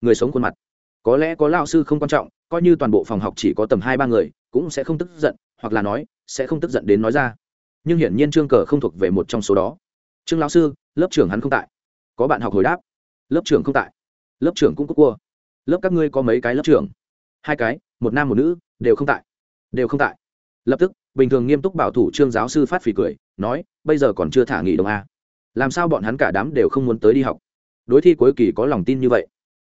Người sống khuôn mặt. Có lẽ có lao sư không quan trọng, coi như toàn bộ phòng học chỉ có tầm hai ba người, cũng sẽ không tức giận, hoặc là nói, sẽ không tức giận đến nói ra. Nhưng hiển nhiên trương cờ không thuộc về một trong số đó. Trương lão sư, lớp trưởng hắn không tại. Có bạn học hồi đáp. Lớp trưởng không tại. Lớp trưởng cũng cúc cua. Lớp các ngươi có mấy cái lớp trưởng? Hai cái, một nam một nữ, đều không tại. Đều không tại. Lập tức, bình thường nghiêm túc bảo thủ trương giáo sư phát phì cười, nói, bây giờ còn chưa thả nghỉ đồng a làm sao bọn hắn cả đám đều không muốn tới đi học? Đối thi cuối kỳ có lòng tin như vậy?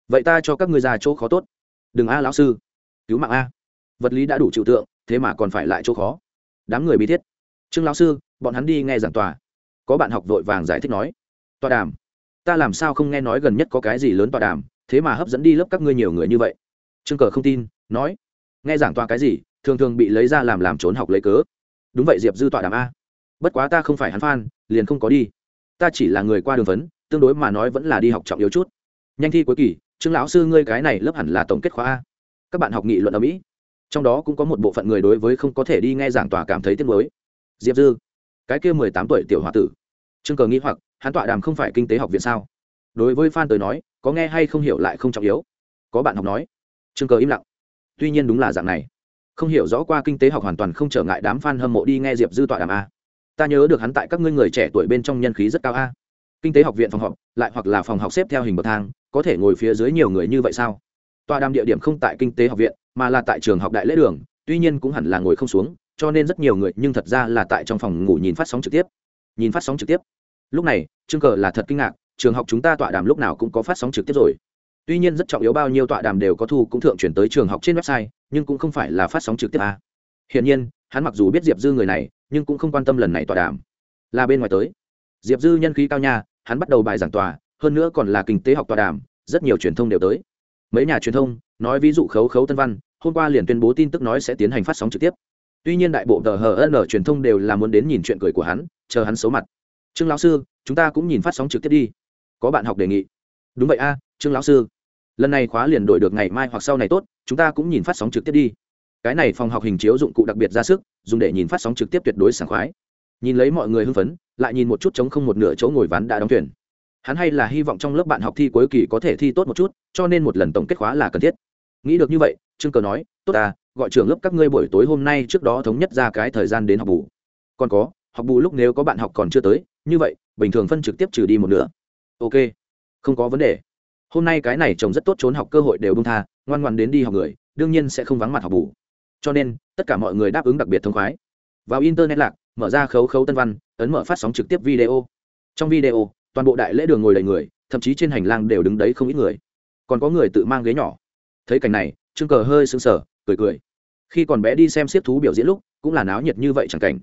Vậy ta cho các ngươi ra chỗ khó tốt. Đừng a, lão sư. Cứu mạng a. Vật lý đã đủ chịu tượng, thế mà còn phải lại chỗ khó. Đám người bi thiết. Trương lão sư, bọn hắn đi nghe giảng tòa. Có bạn học vội vàng giải thích nói. Tòa đàm. Ta làm sao không nghe nói gần nhất có cái gì lớn tòa đàm, thế mà hấp dẫn đi lớp các ngươi nhiều người như vậy. Trương cờ không tin, nói. Nghe giảng tòa cái gì, thường thường bị lấy ra làm làm trốn học lấy cớ. Đúng vậy diệp dư tọa đàm a. Bất quá ta không phải hắn phan liền không có đi ta chỉ là người qua đường vấn tương đối mà nói vẫn là đi học trọng yếu chút. Nhanh thi cuối kỳ, trương lão sư ngươi cái này lớp hẳn là tổng kết khóa a. Các bạn học nghị luận ở mỹ. Trong đó cũng có một bộ phận người đối với không có thể đi nghe giảng tòa cảm thấy tiếc nuối. Diệp dư, cái kia mười tám tuổi tiểu h o a tử. Trương cờ nghĩ hoặc, hắn tọa đàm không phải kinh tế học viện sao? Đối với phan tới nói, có nghe hay không hiểu lại không trọng yếu. Có bạn học nói. Trương cờ im lặng. Tuy nhiên đúng là dạng này. Không hiểu rõ qua kinh tế học hoàn toàn không trở ngại đám f a n hâm mộ đi nghe diệp dư tọa đàm a ta nhớ được hắn tại các ngươi người trẻ tuổi bên trong nhân khí rất cao a. Kinh tế học viện phòng học lại hoặc là phòng học xếp theo hình bậc thang, có thể ngồi phía dưới nhiều người như vậy sao? Tòa đàm địa điểm không tại kinh tế học viện, mà là tại trường học đại lễ đường, tuy nhiên cũng hẳn là ngồi không xuống, cho nên rất nhiều người, nhưng thật ra là tại trong phòng ngủ nhìn phát sóng trực tiếp. Nhìn phát sóng trực tiếp. Lúc này, trương cờ là thật kinh ngạc, trường học chúng ta tọa đàm lúc nào cũng có phát sóng trực tiếp rồi. Tuy nhiên rất trọng yếu bao nhiêu tọa đàm đều có thu cũng thượng chuyển tới trường học trên website, nhưng cũng không phải là phát sóng trực tiếp à. Hiện nhiên hắn mặc dù biết diệp dư người này, nhưng cũng không quan tâm lần này tọa đàm. Là bên ngoài tới. Diệp dư nhân khí cao nha, hắn bắt đầu bài giảng tòa, hơn nữa còn là kinh tế học tọa đàm, rất nhiều truyền thông đều tới. Mấy nhà truyền thông, nói ví dụ khấu khấu tân văn, hôm qua liền tuyên bố tin tức nói sẽ tiến hành phát sóng trực tiếp. Tuy nhiên đại bộ tờ hn truyền thông đều là muốn đến nhìn chuyện cười của hắn, chờ hắn xấu mặt. Trương lão sư, chúng ta cũng nhìn phát sóng trực tiếp đi. Có bạn học đề nghị. Đúng vậy a, trương lão sư. Lần này khóa liền đổi được ngày mai hoặc sau này tốt, chúng ta cũng nhìn phát sóng trực tiếp đi cái này phòng học hình chiếu dụng cụ đặc biệt ra sức, dùng để nhìn phát sóng trực tiếp tuyệt đối sảng khoái. Nhìn lấy mọi người hưng phấn, lại nhìn một chút chống không một nửa chỗ ngồi ván đã đóng tuyển hắn hay là hy vọng trong lớp bạn học thi cuối kỳ có thể thi tốt một chút, cho nên một lần tổng kết khóa là cần thiết. Nghĩ được như vậy, trương cờ nói, tốt à gọi trưởng lớp các ngươi buổi tối hôm nay trước đó thống nhất ra cái thời gian đến học bù. Còn có, học bù lúc nếu có bạn học còn chưa tới, như vậy, bình thường phân trực tiếp trừ đi một nửa. Ok, không có vấn đề. Hôm nay cái này chồng rất tốt trốn học cơ hội đều bung tha, ngoan ngoan đến đi học người, đương nhiên sẽ không vắng mặt học bù cho nên, tất cả mọi người đáp ứng đặc biệt thông khoái. Vào internet lạc, mở ra khấu khấu tân văn, ấn mở phát sóng trực tiếp video. Trong video, toàn bộ đại lễ đường ngồi đầy người, thậm chí trên hành lang đều đứng đấy không ít người. Còn có người tự mang ghế nhỏ. Thấy cảnh này, trương cờ hơi sững sờ, cười cười. Khi còn bé đi xem siết thú biểu diễn lúc, cũng là náo nhiệt như vậy chẳng cảnh.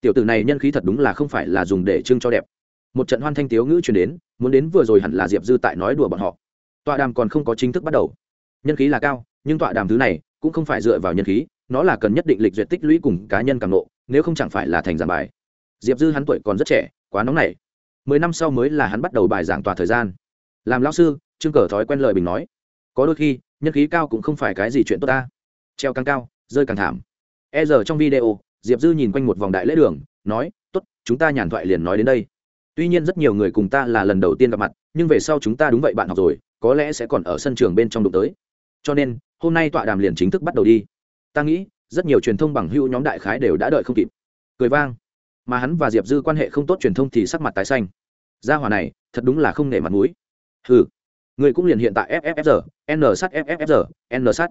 Tiểu tử này nhân khí thật đúng là không phải là dùng để trưng cho đẹp. Một trận hoan thanh tiếu ngữ truyền đến, muốn đến vừa rồi hẳn là diệp dư tại nói đùa bọn họ. Tọa đàm còn không có chính thức bắt đầu. Nhân khí là cao, nhưng tọa đàm thứ này cũng không phải dựa vào nhân khí nó là cần nhất định lịch duyệt tích lũy cùng cá nhân càng nộ nếu không chẳng phải là thành giảng bài. Diệp dư hắn tuổi còn rất trẻ, quá nóng nảy. Mười năm sau mới là hắn bắt đầu bài giảng tòa thời gian. Làm lao sư, trương cờ thói quen lời bình nói, có đôi khi, nhân khí cao cũng không phải cái gì chuyện tốt ta. Treo càng cao, rơi càng thảm. E giờ trong video, diệp dư nhìn quanh một vòng đại lễ đường, nói t ố t chúng ta nhàn thoại liền nói đến đây. Tuy nhiên rất nhiều người cùng ta là lần đầu tiên gặp mặt, nhưng về sau chúng ta đúng vậy bạn học rồi, có lẽ sẽ còn ở sân trường bên trong đụng tới. Cho nên, hôm nay tọa đàm liền chính thức bắt đầu đi ta nghĩ, rất nhiều truyền thông bằng hữu nhóm đại khái đều đã đợi không kịp. Cười vang. Mà hắn và diệp dư quan hệ không tốt truyền thông thì sắc mặt tái xanh. Gia hòa này, thật đúng là không nể mặt mũi. Ừ người cũng liền hiện tại fffr n sắt fffr n sắt.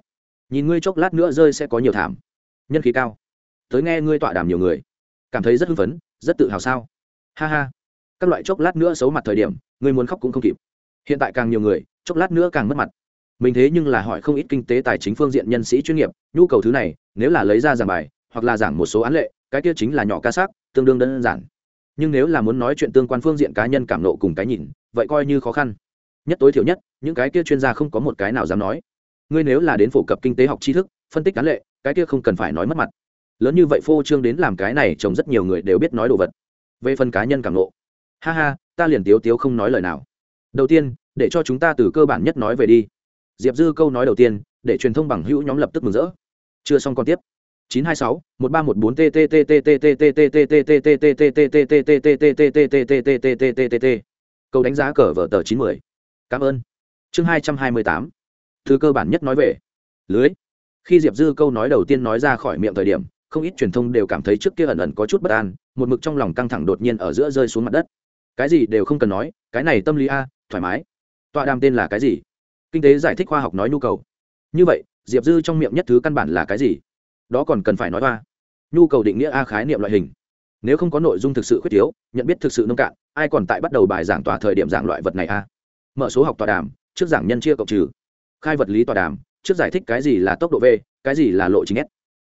Nhìn ngươi chốc lát nữa rơi sẽ có nhiều thảm. Nhân khí cao. Tới nghe ngươi tọa đàm nhiều người. Cảm thấy rất hưng phấn, rất tự hào sao? Ha ha. Các loại chốc lát nữa xấu mặt thời điểm, ngươi muốn khóc cũng không kịp. Hiện tại càng nhiều người, chốc lát nữa càng mất mặt mình thế nhưng là hỏi không ít kinh tế tài chính phương diện nhân sĩ chuyên nghiệp, nhu cầu thứ này, nếu là lấy ra giảng bài, hoặc là giảng một số án lệ, cái kia chính là nhỏ ca sắc, tương đương đơn giản. Nhưng nếu là muốn nói chuyện tương quan phương diện cá nhân cảm nộ cùng cái nhìn, vậy coi như khó khăn. Nhất tối thiểu nhất, những cái kia chuyên gia không có một cái nào dám nói. Ngươi nếu là đến phổ cập kinh tế học tri thức, phân tích án lệ, cái kia không cần phải nói mất mặt. Lớn như vậy phô trương đến làm cái này chồng rất nhiều người đều biết nói đồ vật. Về phần cá nhân cảm nộ. Ha ha, ta liền tiếu tiếu không nói lời nào. Đầu tiên, để cho chúng ta từ cơ bản nhất nói về đi diệp dư câu nói đầu tiên để truyền thông bằng hữu nhóm lập tức mừng rỡ chưa xong còn tiếp 926 1314 câu đánh giá cờ vở tờ 910 cảm ơn chương 228 thứ cơ bản nhất nói về lưới khi diệp dư câu nói đầu tiên nói ra khỏi miệng thời điểm không ít truyền thông đều cảm thấy trước kia ẩn ẩn có chút bất an một mực trong lòng căng thẳng đột nhiên ở giữa rơi xuống mặt đất cái gì đều không cần nói cái này tâm lý a thoải mái tọa đàm tên là cái gì kinh tế giải thích khoa học nói nhu cầu. Như vậy, diệp dư trong miệng nhất thứ căn bản là cái gì? Đó còn cần phải nói hoa. Nhu cầu định nghĩa a khái niệm loại hình. Nếu không có nội dung thực sự khuyết yếu nhận biết thực sự nông cạn, ai còn tại bắt đầu bài giảng tòa thời điểm giảng loại vật này a? Mở số học tòa đàm, trước giảng nhân chia cộng trừ. Khai vật lý tòa đàm, trước giải thích cái gì là tốc độ v, cái gì là lộ chính s.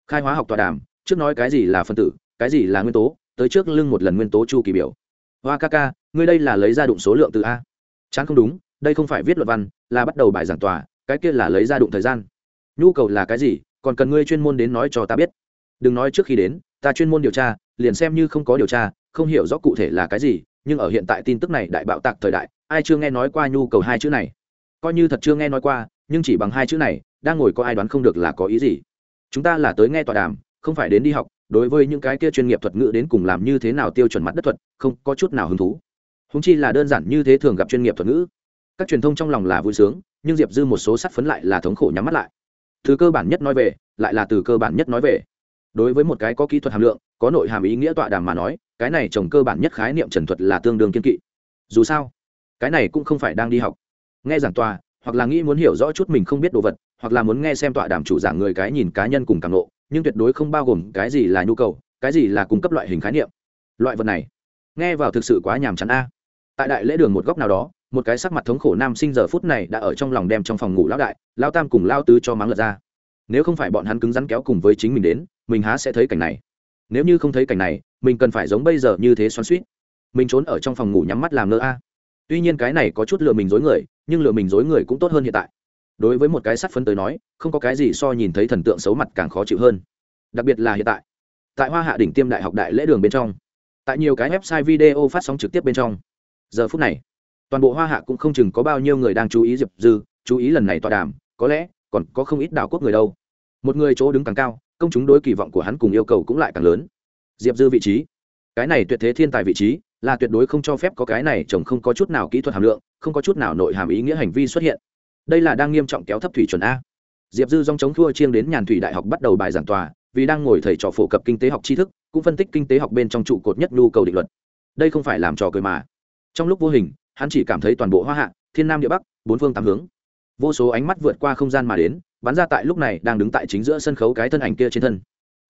Khai hóa học tòa đàm, trước nói cái gì là phân tử, cái gì là nguyên tố, tới trước lưng một lần nguyên tố chu kỳ biểu. Hoa ca ca, ngươi đây là lấy ra đụng số lượng từ a. Chán không đúng đây không phải viết luận văn, là bắt đầu bài giảng tòa, cái kia là lấy ra đụng thời gian. Nhu cầu là cái gì, còn cần ngươi chuyên môn đến nói cho ta biết. Đừng nói trước khi đến, ta chuyên môn điều tra, liền xem như không có điều tra, không hiểu rõ cụ thể là cái gì, nhưng ở hiện tại tin tức này đại bạo tạc thời đại, ai chưa nghe nói qua nhu cầu hai chữ này? Coi như thật chưa nghe nói qua, nhưng chỉ bằng hai chữ này, đang ngồi có ai đoán không được là có ý gì? Chúng ta là tới nghe tọa đàm, không phải đến đi học, đối với những cái kia chuyên nghiệp thuật ngữ đến cùng làm như thế nào tiêu chuẩn mặt đất thuật, không có chút nào hứng thú. Húng chi là đơn giản như thế thường gặp chuyên nghiệp thuật ngữ các truyền thông trong lòng là vui sướng, nhưng diệp dư một số sắt phấn lại là thống khổ nhắm mắt lại. Từ cơ bản nhất nói về, lại là từ cơ bản nhất nói về. Đối với một cái có kỹ thuật hàm lượng, có nội hàm ý nghĩa tọa đàm mà nói, cái này trồng cơ bản nhất khái niệm trần thuật là tương đương kiên kỵ. Dù sao, cái này cũng không phải đang đi học. Nghe giảng tòa, hoặc là nghĩ muốn hiểu rõ chút mình không biết đồ vật, hoặc là muốn nghe xem tọa đàm chủ giảng người cái nhìn cá nhân cùng càng lộ, nhưng tuyệt đối không bao gồm cái gì là nhu cầu, cái gì là cung cấp loại hình khái niệm. Loại vật này, nghe vào thực sự quá nhàm chán a. Tại đại lễ đường một góc nào đó một cái sắc mặt thống khổ nam sinh giờ phút này đã ở trong lòng đem trong phòng ngủ lão đại lao tam cùng lao tứ cho mắng lật ra. Nếu không phải bọn hắn cứng rắn kéo cùng với chính mình đến, mình há sẽ thấy cảnh này. Nếu như không thấy cảnh này, mình cần phải giống bây giờ như thế xoắn suýt mình trốn ở trong phòng ngủ nhắm mắt làm ngơ a. Tuy nhiên cái này có chút lừa mình dối người, nhưng lừa mình dối người cũng tốt hơn hiện tại. Đối với một cái sắt phấn tới nói, không có cái gì so nhìn thấy thần tượng xấu mặt càng khó chịu hơn. Đặc biệt là hiện tại. Tại hoa hạ đỉnh tiêm đại học đại lễ đường bên trong. Tại nhiều cái website video phát sóng trực tiếp bên trong. Giờ phút này toàn bộ hoa hạ cũng không chừng có bao nhiêu người đang chú ý diệp dư, chú ý lần này tọa đàm, có lẽ còn có không ít đảo quốc người đâu. Một người chỗ đứng càng cao, công chúng đối kỳ vọng của hắn cùng yêu cầu cũng lại càng lớn. Diệp dư vị trí. Cái này tuyệt thế thiên tài vị trí, là tuyệt đối không cho phép có cái này chồng không có chút nào kỹ thuật hàm lượng, không có chút nào nội hàm ý nghĩa hành vi xuất hiện. Đây là đang nghiêm trọng kéo thấp thủy chuẩn a. Diệp dư dòng chống thua chiêng đến nhàn thủy đại học bắt đầu bài giảng tòa, vì đang ngồi thầy trò phổ cập kinh tế học tri thức, cũng phân tích kinh tế học bên trong trụ cột nhất nhu cầu định luật. Đây không phải làm trò cười mà. Trong lúc vô hình hắn chỉ cảm thấy toàn bộ hoa hạ, thiên nam địa bắc, bốn phương tám hướng. Vô số ánh mắt vượt qua không gian mà đến, bắn ra tại lúc này đang đứng tại chính giữa sân khấu cái thân ảnh kia trên thân.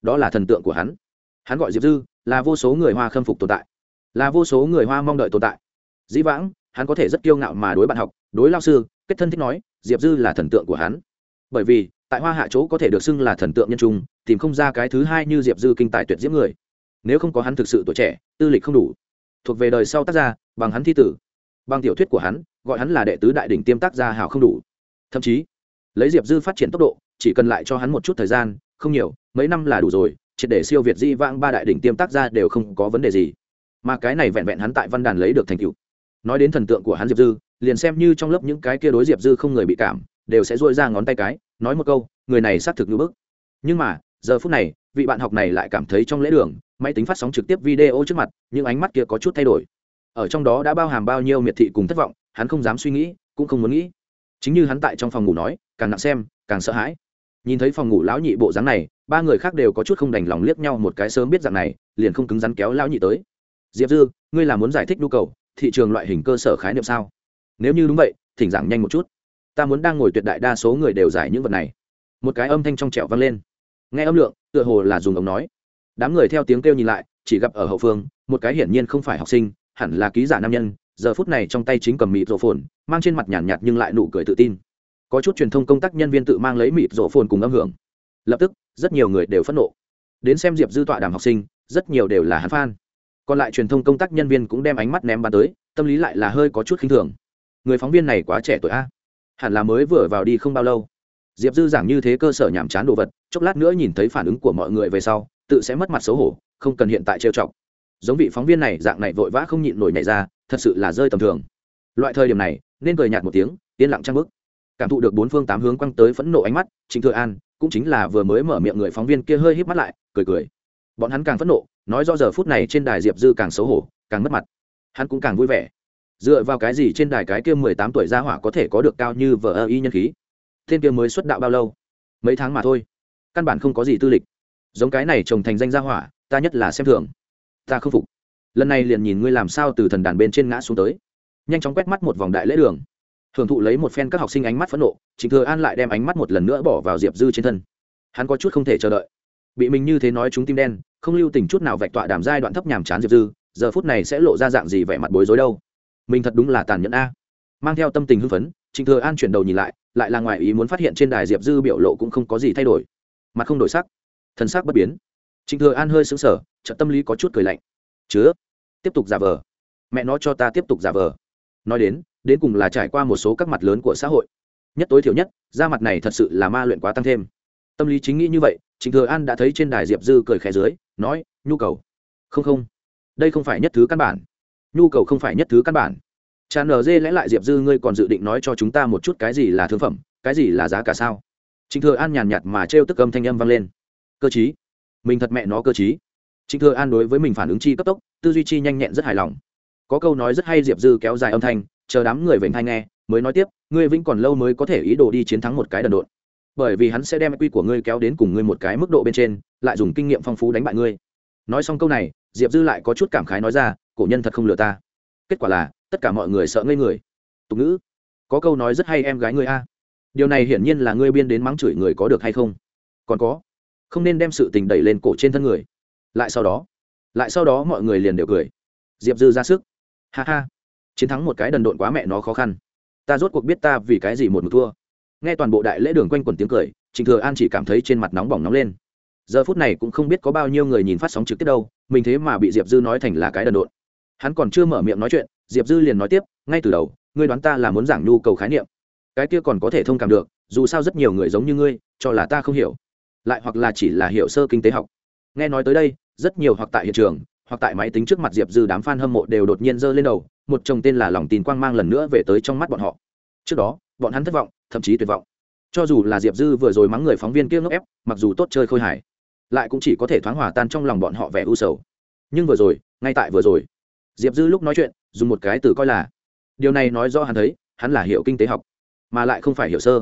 Đó là thần tượng của hắn. Hắn gọi diệp dư, là vô số người hoa khâm phục tồn tại. Là vô số người hoa mong đợi tồn tại. Dĩ vãng, hắn có thể rất kiêu ngạo mà đối bạn học, đối lao sư, kết thân thích nói, diệp dư là thần tượng của hắn. Bởi vì, tại hoa hạ chỗ có thể được xưng là thần tượng nhân trung, tìm không ra cái thứ hai như diệp dư kinh tài tuyệt diễm người. Nếu không có hắn thực sự tuổi trẻ, tư lịch không đủ. Thuộc về đời sau tác gia, bằng hắn thi tử bằng tiểu thuyết của hắn, gọi hắn là đệ tứ đại đỉnh tiêm tác gia hào không đủ. Thậm chí, lấy diệp dư phát triển tốc độ, chỉ cần lại cho hắn một chút thời gian, không nhiều, mấy năm là đủ rồi, triệt để siêu việt di vãng ba đại đỉnh tiêm tác gia đều không có vấn đề gì. Mà cái này vẹn vẹn hắn tại văn đàn lấy được thành tựu. Nói đến thần tượng của hắn diệp dư, liền xem như trong lớp những cái kia đối diệp dư không người bị cảm, đều sẽ dội ra ngón tay cái, nói một câu, người này xác thực ngữ bức. Nhưng mà, giờ phút này, vị bạn học này lại cảm thấy trong lễ đường, máy tính phát sóng trực tiếp video trước mặt, những ánh mắt kia có chút thay đổi ở trong đó đã bao hàm bao nhiêu miệt thị cùng thất vọng, hắn không dám suy nghĩ, cũng không muốn nghĩ. Chính như hắn tại trong phòng ngủ nói, càng nặng xem, càng sợ hãi. Nhìn thấy phòng ngủ lão nhị bộ dáng này, ba người khác đều có chút không đành lòng liếc nhau một cái sớm biết dạng này, liền không cứng rắn kéo lão nhị tới. Diệp dư, ngươi là muốn giải thích nhu cầu, thị trường loại hình cơ sở khái niệm sao? Nếu như đúng vậy, thỉnh giảng nhanh một chút. Ta muốn đang ngồi tuyệt đại đa số người đều giải những vật này. Một cái âm thanh trong trẻo vang lên. Nghe âm lượng, tựa hồ là dùng ống nói. Đám người theo tiếng kêu nhìn lại, chỉ gặp ở hậu phương, một cái hiển nhiên không phải học sinh hẳn là ký giả nam nhân giờ phút này trong tay chính cầm mịt rổ phồn mang trên mặt nhàn nhạt, nhạt nhưng lại nụ cười tự tin. Có chút truyền thông công tác nhân viên tự mang lấy mịt rổ phồn cùng âm hưởng. Lập tức rất nhiều người đều phẫn nộ. Đến xem diệp dư tọa đàm học sinh rất nhiều đều là hắn phan còn lại truyền thông công tác nhân viên cũng đem ánh mắt ném bắn tới tâm lý lại là hơi có chút khinh thường. Người phóng viên này quá trẻ tuổi a. Hẳn là mới vừa vào đi không bao lâu. Diệp dư giảng như thế cơ sở nhàm chán đồ vật chốc lát nữa nhìn thấy phản ứng của mọi người về sau tự sẽ mất mặt xấu hổ không cần hiện tại trêu chọc giống vị phóng viên này dạng này vội vã không nhịn nổi nhảy ra, thật sự là rơi tầm thường. Loại thời điểm này, nên cười nhạt một tiếng, yên lặng trang bức cảm thụ được bốn phương tám hướng quăng tới phẫn nộ ánh mắt, trịnh thừa an cũng chính là vừa mới mở miệng người phóng viên kia hơi híp mắt lại, cười cười. Bọn hắn càng phẫn nộ, nói do giờ phút này trên đài diệp dư càng xấu hổ, càng mất mặt. Hắn cũng càng vui vẻ. Dựa vào cái gì trên đài cái kia mười tám tuổi ra hỏa có thể có được cao như vợ ơ y nhân khí? Thiên kia mới xuất đạo bao lâu? Mấy tháng mà thôi. Căn bản không có gì tư lịch. Giống cái này trồng thành danh gia hỏa, ta nhất là xem thường ta không phục. Lần này liền nhìn ngươi làm sao từ thần đàn bên trên ngã xuống tới. Nhanh chóng quét mắt một vòng đại lễ đường. Hưởng thụ lấy một phen các học sinh ánh mắt phẫn nộ trịnh thừa an lại đem ánh mắt một lần nữa bỏ vào diệp dư trên thân. Hắn có chút không thể chờ đợi. Bị mình như thế nói chúng tim đen, không lưu tình chút nào vạch tọa đàm giai đoạn thấp nhàm chán diệp dư, giờ phút này sẽ lộ ra dạng gì vẻ mặt bối rối đâu. Mình thật đúng là tàn nhẫn a. Mang theo tâm tình hưng phấn trịnh thừa an chuyển đầu nhìn lại lại là ngoài ý muốn phát hiện trên đài diệp dư biểu lộ cũng không có gì thay đổi. Mặt không đổi sắc, thân xác bất biến trịnh thừa an hơi sững sờ trận tâm lý có chút cười lạnh. Chứa, tiếp tục giả vờ. Mẹ nó cho ta tiếp tục giả vờ. Nói đến đến cùng là trải qua một số các mặt lớn của xã hội. Nhất tối thiểu nhất, da mặt này thật sự là ma luyện quá tăng thêm. Tâm lý chính nghĩ như vậy, trịnh thừa an đã thấy trên đài diệp dư cười khẽ dưới, nói, nhu cầu. Không không. Đây không phải nhất thứ căn bản. Nhu cầu không phải nhất thứ căn bản. Tràn nở dê lẽ lại diệp dư, ngươi còn dự định nói cho chúng ta một chút cái gì là thương phẩm, cái gì là giá cả sao? Trịnh thừa an nhàn nhạt mà trêu tức âm thanh âm vang lên. Cơ chí mình thật mẹ nó cơ chí. Trịnh thừa an đối với mình phản ứng chi cấp tốc, tư duy chi nhanh nhẹn rất hài lòng. Có câu nói rất hay diệp dư kéo dài âm thanh, chờ đám người vểnh thai nghe, mới nói tiếp, ngươi vĩnh còn lâu mới có thể ý đồ đi chiến thắng một cái đần độn. Bởi vì hắn sẽ đem quy của ngươi kéo đến cùng ngươi một cái mức độ bên trên, lại dùng kinh nghiệm phong phú đánh bại ngươi. Nói xong câu này, diệp dư lại có chút cảm khái nói ra, cổ nhân thật không lừa ta. Kết quả là, tất cả mọi người sợ ngây người. Tục ngữ, có câu nói rất hay em gái ngươi a. Điều này hiển nhiên là ngươi biên đến mắng chửi người có được hay không? Còn có không nên đem sự tình đẩy lên cổ trên thân người. Lại sau đó, lại sau đó mọi người liền đều cười. Diệp dư ra sức. Ha ha. Chiến thắng một cái đần độn quá mẹ nó khó khăn. Ta rốt cuộc biết ta vì cái gì một mực thua. Nghe toàn bộ đại lễ đường quanh quần tiếng cười trịnh thừa an chỉ cảm thấy trên mặt nóng bỏng nóng lên. Giờ phút này cũng không biết có bao nhiêu người nhìn phát sóng trực tiếp đâu, mình thế mà bị diệp dư nói thành là cái đần độn. Hắn còn chưa mở miệng nói chuyện, diệp dư liền nói tiếp, ngay từ đầu, ngươi đoán ta là muốn giảng nhu cầu khái niệm. Cái kia còn có thể thông cảm được, dù sao rất nhiều người giống như ngươi, cho là ta không hiểu lại hoặc là chỉ là hiểu sơ kinh tế học. Nghe nói tới đây, rất nhiều hoặc tại hiện trường, hoặc tại máy tính trước mặt diệp dư đám f a n hâm mộ đều đột nhiên giơ lên đầu, một chồng tên là lòng tin quang mang lần nữa về tới trong mắt bọn họ. Trước đó, bọn hắn thất vọng, thậm chí tuyệt vọng. Cho dù là diệp dư vừa rồi mắng người phóng viên kia ngốc ép, mặc dù tốt chơi khôi hài, lại cũng chỉ có thể thoáng hòa tan trong lòng bọn họ vẻ u sầu. Nhưng vừa rồi, ngay tại vừa rồi, diệp dư lúc nói chuyện, dùng một cái từ coi là, điều này nói do hắn thấy, hắn là hiểu kinh tế học, mà lại không phải hiểu sơ.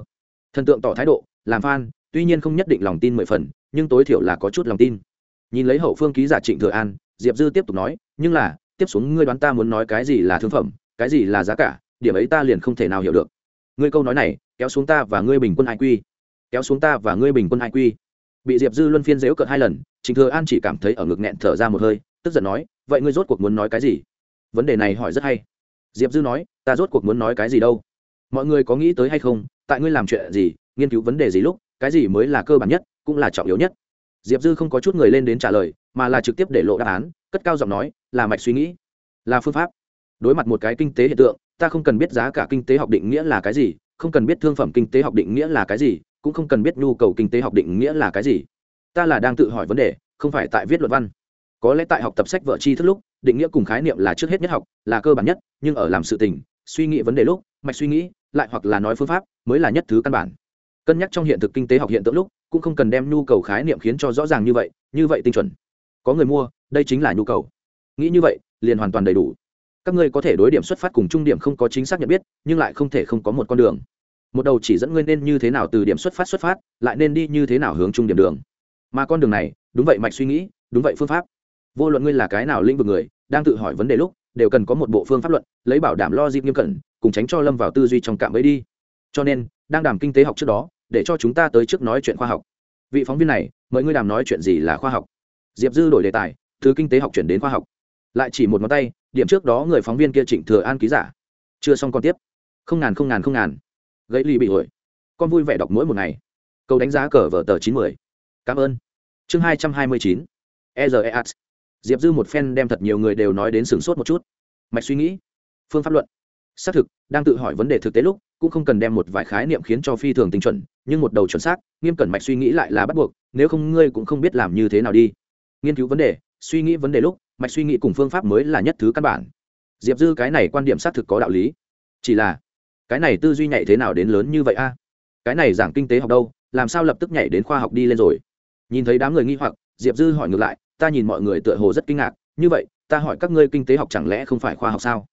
Thần tượng tỏ thái độ, làm f tuy nhiên không nhất định lòng tin mười phần, nhưng tối thiểu là có chút lòng tin. Nhìn lấy hậu phương ký giả trịnh thừa an, diệp dư tiếp tục nói, nhưng là, tiếp xuống ngươi đoán ta muốn nói cái gì là thương phẩm, cái gì là giá cả, điểm ấy ta liền không thể nào hiểu được. Ngươi câu nói này, kéo xuống ta và ngươi bình quân hai quy kéo xuống ta và ngươi bình quân hai quy bị diệp dư luân phiên dếu cợt hai lần, trịnh thừa an chỉ cảm thấy ở ngực nghẹn thở ra một hơi, tức giận nói, vậy ngươi rốt cuộc muốn nói cái gì? Vấn đề này hỏi rất hay. Diệp dư nói, ta rốt cuộc muốn nói cái gì đâu? Mọi người có nghĩ tới hay không? Tại ngươi làm chuyện gì, nghiên cứu vấn đề gì lúc cái gì mới là cơ bản nhất, cũng là trọng yếu nhất. Diệp dư không có chút người lên đến trả lời, mà là trực tiếp để lộ đáp án, cất cao giọng nói, là mạch suy nghĩ, là phương pháp. Đối mặt một cái kinh tế hiện tượng, ta không cần biết giá cả kinh tế học định nghĩa là cái gì, không cần biết thương phẩm kinh tế học định nghĩa là cái gì, cũng không cần biết nhu cầu kinh tế học định nghĩa là cái gì. Ta là đang tự hỏi vấn đề, không phải tại viết luận văn. Có lẽ tại học tập sách vợ chi thức lúc, định nghĩa cùng khái niệm là trước hết nhất học, là cơ bản nhất, nhưng ở làm sự tình, suy nghĩ vấn đề lúc, mạch suy nghĩ, lại hoặc là nói phương pháp, mới là nhất thứ căn bản cân nhắc trong hiện thực kinh tế học hiện tượng lúc, cũng không cần đem nhu cầu khái niệm khiến cho rõ ràng như vậy như vậy tinh chuẩn. Có người mua, đây chính là nhu cầu. Nghĩ như vậy, liền hoàn toàn đầy đủ. Các ngươi có thể đối điểm xuất phát cùng trung điểm không có chính xác nhận biết, nhưng lại không thể không có một con đường. Một đầu chỉ dẫn ngươi nên như thế nào từ điểm xuất phát xuất phát, lại nên đi như thế nào hướng trung điểm đường. Mà con đường này, đúng vậy mạch suy nghĩ, đúng vậy phương pháp. Vô luận ngươi là cái nào lĩnh vực người, đang tự hỏi vấn đề lúc, đều cần có một bộ phương pháp luận, lấy bảo đảm lo dịp nghiêm cẩn, cùng tránh cho lâm vào tư duy trong cạm ấy đi. Cho nên, đang đàm kinh tế học trước đó để cho chúng ta tới trước nói chuyện khoa học. Vị phóng viên này, mời ngươi đàm nói chuyện gì là khoa học? Diệp dư đổi đề tài từ kinh tế học chuyển đến khoa học. Lại chỉ một ngón tay, điểm trước đó người phóng viên kia trịnh thừa an ký giả. Chưa xong còn tiếp. Không ngàn không ngàn không ngàn. Gãy ly bị hồi con vui vẻ đọc mỗi một ngày. Câu đánh giá cờ vở tờ chín mươi cảm ơn. Chương hai trăm hai mươi chín. Eas diệp dư một phen đem thật nhiều người đều nói đến sửng sốt một chút. Mạch suy nghĩ. Phương pháp luận. Xác thực, đang tự hỏi vấn đề thực tế lúc cũng không cần đem một vài khái niệm khiến cho phi thường tinh chuẩn, nhưng một đầu chuẩn xác, nghiêm cẩn mạch suy nghĩ lại là bắt buộc, nếu không ngươi cũng không biết làm như thế nào đi. Nghiên cứu vấn đề, suy nghĩ vấn đề lúc, mạch suy nghĩ cùng phương pháp mới là nhất thứ căn bản. Diệp dư, cái này quan điểm xác thực có đạo lý. Chỉ là, cái này tư duy nhảy thế nào đến lớn như vậy a? Cái này giảng kinh tế học đâu, làm sao lập tức nhảy đến khoa học đi lên rồi? Nhìn thấy đám người nghi hoặc, diệp dư hỏi ngược lại, ta nhìn mọi người tựa hồ rất kinh ngạc, như vậy, ta hỏi các ngươi kinh tế học chẳng lẽ không phải khoa học sao?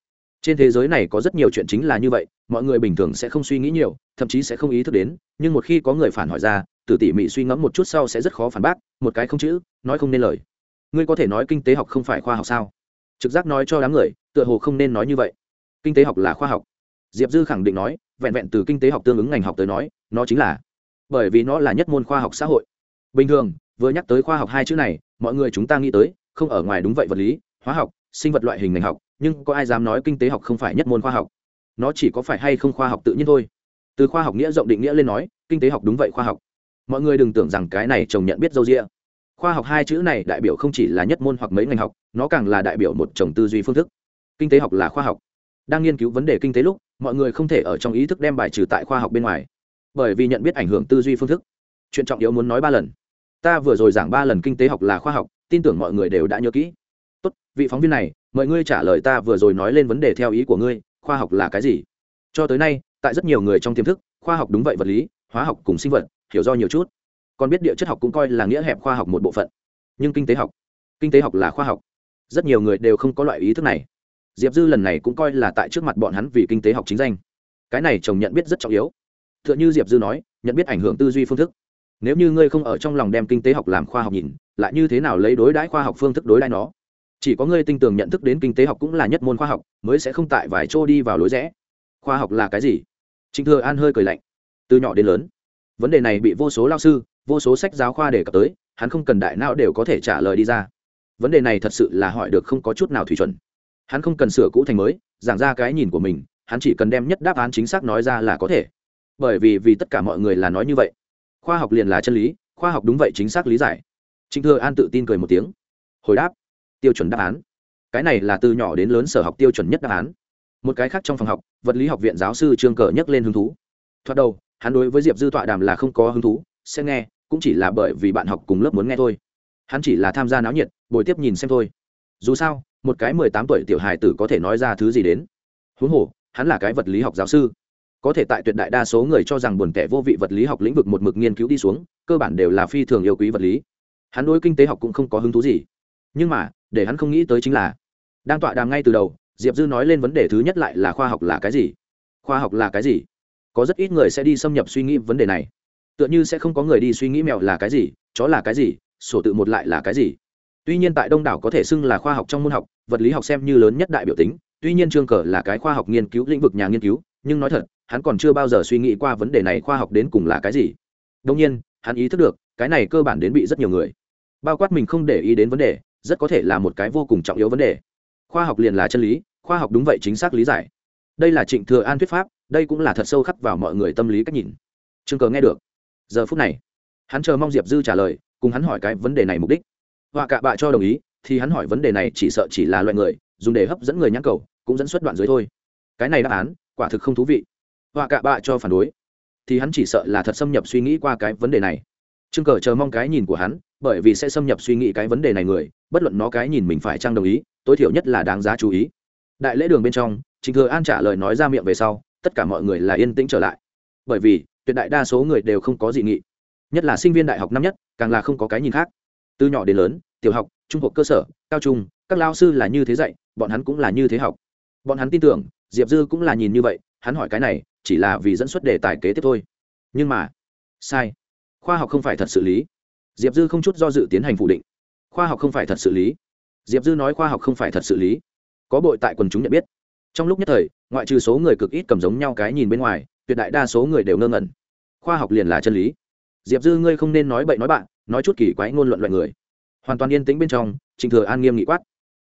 Trên thế giới này có rất nhiều chuyện chính là như vậy, mọi người bình thường sẽ không suy nghĩ nhiều, thậm chí sẽ không ý thức đến, nhưng một khi có người phản hỏi ra, tử tỉ mỉ suy ngẫm một chút sau sẽ rất khó phản bác, một cái không chữ, nói không nên lời. Ngươi có thể nói kinh tế học không phải khoa học sao? Trực giác nói cho đám người, tựa hồ không nên nói như vậy. Kinh tế học là khoa học. Diệp dư khẳng định nói, vẹn vẹn từ kinh tế học tương ứng ngành học tới nói, nó chính là bởi vì nó là nhất môn khoa học xã hội. Bình thường, vừa nhắc tới khoa học hai chữ này, mọi người chúng ta nghĩ tới, không ở ngoài đúng vậy vật lý, hóa học, sinh vật loại hình ngành học nhưng có ai dám nói kinh tế học không phải nhất môn khoa học? Nó chỉ có phải hay không khoa học tự nhiên thôi. Từ khoa học nghĩa rộng định nghĩa lên nói, kinh tế học đúng vậy khoa học. Mọi người đừng tưởng rằng cái này chồng nhận biết dâu rĩa khoa học hai chữ này đại biểu không chỉ là nhất môn hoặc mấy ngành học, nó càng là đại biểu một chồng tư duy phương thức. Kinh tế học là khoa học. Đang nghiên cứu vấn đề kinh tế lúc, mọi người không thể ở trong ý thức đem bài trừ tại khoa học bên ngoài. Bởi vì nhận biết ảnh hưởng tư duy phương thức. Chuyện trọng yếu muốn nói ba lần. Ta vừa rồi giảng ba lần kinh tế học là khoa học, tin tưởng mọi người đều đã nhớ kỹ. Tốt, vị phóng viên này mời ngươi trả lời ta vừa rồi nói lên vấn đề theo ý của ngươi, khoa học là cái gì? Cho tới nay, tại rất nhiều người trong tiềm thức, khoa học đúng vậy vật lý, hóa học cùng sinh vật, hiểu do nhiều chút. Còn biết địa chất học cũng coi là nghĩa hẹp khoa học một bộ phận. Nhưng kinh tế học, kinh tế học là khoa học. Rất nhiều người đều không có loại ý thức này. Diệp dư lần này cũng coi là tại trước mặt bọn hắn vì kinh tế học chính danh. Cái này chồng nhận biết rất trọng yếu. T h ư ợ n h ư diệp dư nói, nhận biết ảnh hưởng tư duy phương thức. Nếu như ngươi không ở trong lòng đem kinh tế học làm khoa học nhìn, lại như thế nào lấy đối đãi khoa học phương thức đối đãi nó? Chỉ có ngươi tinh tường nhận thức đến kinh tế học cũng là nhất môn khoa học, mới sẽ không tại vài chỗ đi vào lối rẽ. Khoa học là cái gì? Trịnh thừa an hơi cười lạnh. Từ nhỏ đến lớn, vấn đề này bị vô số lao sư, vô số sách giáo khoa đề cập tới, hắn không cần đại não đều có thể trả lời đi ra. Vấn đề này thật sự là hỏi được không có chút nào thủy chuẩn. Hắn không cần sửa cũ thành mới, giảng ra cái nhìn của mình, hắn chỉ cần đem nhất đáp án chính xác nói ra là có thể. Bởi vì vì tất cả mọi người là nói như vậy. Khoa học liền là chân lý, khoa học đúng vậy chính xác lý giải. Trịnh thừa an tự tin cười một tiếng. Hồi đáp tiêu chuẩn đáp án. Cái này là từ nhỏ đến lớn sở học tiêu chuẩn nhất đáp án. Một cái khác trong phòng học, vật lý học viện giáo sư trương cờ nhắc lên hứng thú. Thoạt đầu, hắn đối với diệp dư tọa đàm là không có hứng thú, sẽ nghe, cũng chỉ là bởi vì bạn học cùng lớp muốn nghe thôi. Hắn chỉ là tham gia náo nhiệt, bồi tiếp nhìn xem thôi. Dù sao, một cái mười tám tuổi tiểu hài tử có thể nói ra thứ gì đến. Huống hồ, hắn là cái vật lý học giáo sư. Có thể tại tuyệt đại đa số người cho rằng buồn kẻ vô vị vật lý học lĩnh vực một mực nghiên cứu đi xuống, cơ bản đều là phi thường yêu quý vật lý. Hắn đối kinh tế học cũng không có hứng thú gì. Nhưng mà để hắn không nghĩ tới chính là đang tọa đàm ngay từ đầu, diệp dư nói lên vấn đề thứ nhất lại là khoa học là cái gì? Khoa học là cái gì? Có rất ít người sẽ đi xâm nhập suy nghĩ vấn đề này. Tựa như sẽ không có người đi suy nghĩ mèo là cái gì, chó là cái gì, sổ tự một lại là cái gì. Tuy nhiên tại đông đảo có thể xưng là khoa học trong môn học, vật lý học xem như lớn nhất đại biểu tính, tuy nhiên trương cờ là cái khoa học nghiên cứu lĩnh vực nhà nghiên cứu, nhưng nói thật, hắn còn chưa bao giờ suy nghĩ qua vấn đề này khoa học đến cùng là cái gì. Đông nhiên, hắn ý thức được, cái này cơ bản đến bị rất nhiều người bao quát mình không để ý đến vấn đề rất có thể là một cái vô cùng trọng yếu vấn đề. Khoa học liền là chân lý, khoa học đúng vậy chính xác lý giải. Đây là trịnh thừa an thuyết pháp, đây cũng là thật sâu khắc vào mọi người tâm lý cách nhìn. Trương cờ nghe được. Giờ phút này, hắn chờ mong diệp dư trả lời, cùng hắn hỏi cái vấn đề này mục đích. Họa cạ bạ cho đồng ý, thì hắn hỏi vấn đề này chỉ sợ chỉ là loại người, dùng để hấp dẫn người nhãn cầu, cũng dẫn xuất đoạn dưới thôi. Cái này đáp án, quả thực không thú vị. Họa cạ bạ cho phản đối, thì hắn chỉ sợ là thật xâm nhập suy nghĩ qua cái vấn đề này. Trương cờ chờ mong cái nhìn của hắn bởi vì sẽ xâm nhập suy nghĩ cái vấn đề này người, bất luận nó cái nhìn mình phải trang đồng ý, tối thiểu nhất là đáng giá chú ý. Đại lễ đường bên trong trịnh thừa an trả lời nói ra miệng về sau, tất cả mọi người là yên tĩnh trở lại. Bởi vì, tuyệt đại đa số người đều không có dị nghị. Nhất là sinh viên đại học năm nhất, càng là không có cái nhìn khác. Từ nhỏ đến lớn, tiểu học, trung học cơ sở, cao trung, các lao sư là như thế dạy, bọn hắn cũng là như thế học. Bọn hắn tin tưởng, diệp dư cũng là nhìn như vậy, hắn hỏi cái này, chỉ là vì dẫn xuất đề tài kế tiếp thôi. Nhưng mà, sai. Khoa học không phải thật xử lý diệp dư không chút do dự tiến hành phủ định. Khoa học không phải thật xử lý. Diệp dư nói khoa học không phải thật xử lý. Có bội tại quần chúng nhận biết. Trong lúc nhất thời, ngoại trừ số người cực ít cầm giống nhau cái nhìn bên ngoài, tuyệt đại đa số người đều ngơ ngẩn. Khoa học liền là chân lý. Diệp dư ngươi không nên nói bậy nói bạn, nói chút kỳ quái ngôn luận loại người. Hoàn toàn yên tĩnh bên trong, trịnh thừa an nghiêm nghị quát.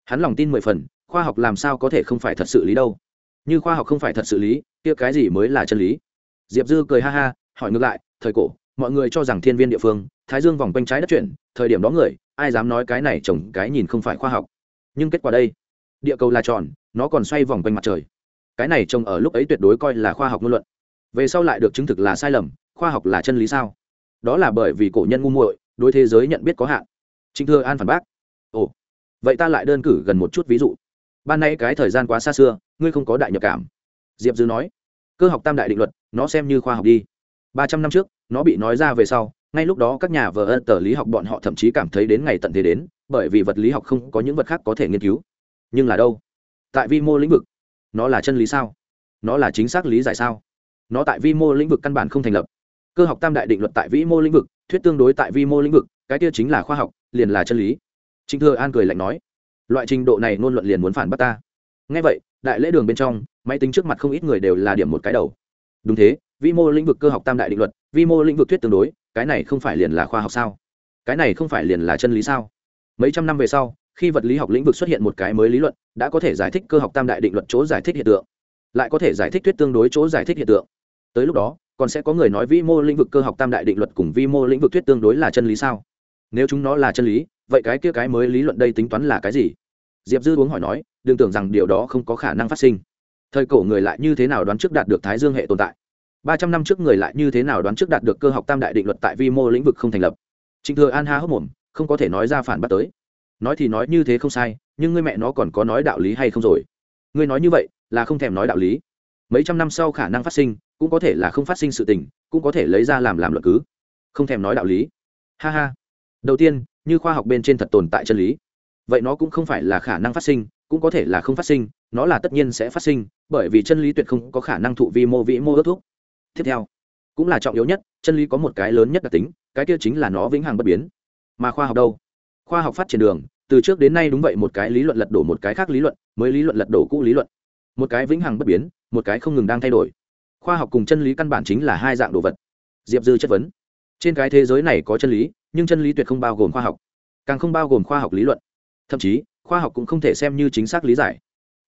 Hắn lòng tin mười phần, khoa học làm sao có thể không phải thật sự lý đâu? Như khoa học không phải thật sự lý, kia cái gì mới là chân lý? Diệp dư cười ha ha, hỏi ngược lại, thời cổ mọi người cho rằng thiên viên địa phương, thái dương vòng quanh trái đất chuyển, thời điểm đó người, ai dám nói cái này trồng cái nhìn không phải khoa học. Nhưng kết quả đây, địa cầu là tròn, nó còn xoay vòng quanh mặt trời. Cái này trồng ở lúc ấy tuyệt đối coi là khoa học ngôn luận. Về sau lại được chứng thực là sai lầm, khoa học là chân lý sao? Đó là bởi vì cổ nhân ngu muội, đối thế giới nhận biết có hạn. Trịnh thừa an phản bác. Ồ, vậy ta lại đơn cử gần một chút ví dụ. Ban nay cái thời gian quá xa xưa, ngươi không có đại nhập cảm. Diệp dư nói, cơ học tam đại định luật, nó xem như khoa học đi ba trăm năm trước, nó bị nói ra về sau, ngay lúc đó các nhà vờ ân tờ lý học bọn họ thậm chí cảm thấy đến ngày tận thế đến, bởi vì vật lý học không có những vật khác có thể nghiên cứu. Nhưng là đâu? Tại vi mô lĩnh vực. Nó là chân lý sao? Nó là chính xác lý giải sao? Nó tại vi mô lĩnh vực căn bản không thành lập. Cơ học tam đại định luật tại vi mô lĩnh vực, thuyết tương đối tại vi mô lĩnh vực, cái kia chính là khoa học, liền là chân lý. Trịnh thừa an cười lạnh nói, loại trình độ này ngôn luận liền muốn phản bác ta. Ngay vậy, đại lễ đường bên trong, máy tính trước mặt không ít người đều là điểm một cái đầu. Đúng thế vi mô lĩnh vực cơ học tam đại định luật, vi mô lĩnh vực thuyết tương đối, cái này không phải liền là khoa học sao? Cái này không phải liền là chân lý sao? Mấy trăm năm về sau, khi vật lý học lĩnh vực xuất hiện một cái mới lý luận, đã có thể giải thích cơ học tam đại định luật chỗ giải thích hiện tượng. Lại có thể giải thích thuyết tương đối chỗ giải thích hiện tượng. Tới lúc đó, còn sẽ có người nói vi mô lĩnh vực cơ học tam đại định luật cùng vi mô lĩnh vực thuyết tương đối là chân lý sao? Nếu chúng nó là chân lý, vậy cái kia cái mới lý luận đây tính toán là cái gì? Diệp dư uống hỏi nói, đừng tưởng rằng điều đó không có khả năng phát sinh. Thời cổ người lại như thế nào đoán trước đạt được thái dương hệ tồn tại? Ba trăm năm trước người lại như thế nào đoán trước đạt được cơ học tam đại định luật tại vi mô lĩnh vực không thành lập? Trịnh thừa an ha hốc mồm, không có thể nói ra phản bác tới. Nói thì nói như thế không sai, nhưng ngươi mẹ nó còn có nói đạo lý hay không rồi? Ngươi nói như vậy, là không thèm nói đạo lý. Mấy trăm năm sau khả năng phát sinh, cũng có thể là không phát sinh sự tình, cũng có thể lấy ra làm làm luận cứ. Không thèm nói đạo lý. Ha ha. Đầu tiên, như khoa học bên trên thật tồn tại chân lý. Vậy nó cũng không phải là khả năng phát sinh, cũng có thể là không phát sinh, nó là tất nhiên sẽ phát sinh, bởi vì chân lý tuyệt không có khả năng thụ vi mô vĩ mô ước thúc tiếp theo. Cũng là trọng yếu nhất, chân lý có một cái lớn nhất đặc tính, cái kia chính là nó vĩnh hằng bất biến. Mà khoa học đâu? Khoa học phát triển đường, từ trước đến nay đúng vậy một cái lý luận lật đổ một cái khác lý luận, mới lý luận lật đổ cũ lý luận. Một cái vĩnh hằng bất biến, một cái không ngừng đang thay đổi. Khoa học cùng chân lý căn bản chính là hai dạng đồ vật. Diệp dư chất vấn. Trên cái thế giới này có chân lý, nhưng chân lý tuyệt không bao gồm khoa học. Càng không bao gồm khoa học lý luận. Thậm chí, khoa học cũng không thể xem như chính xác lý giải.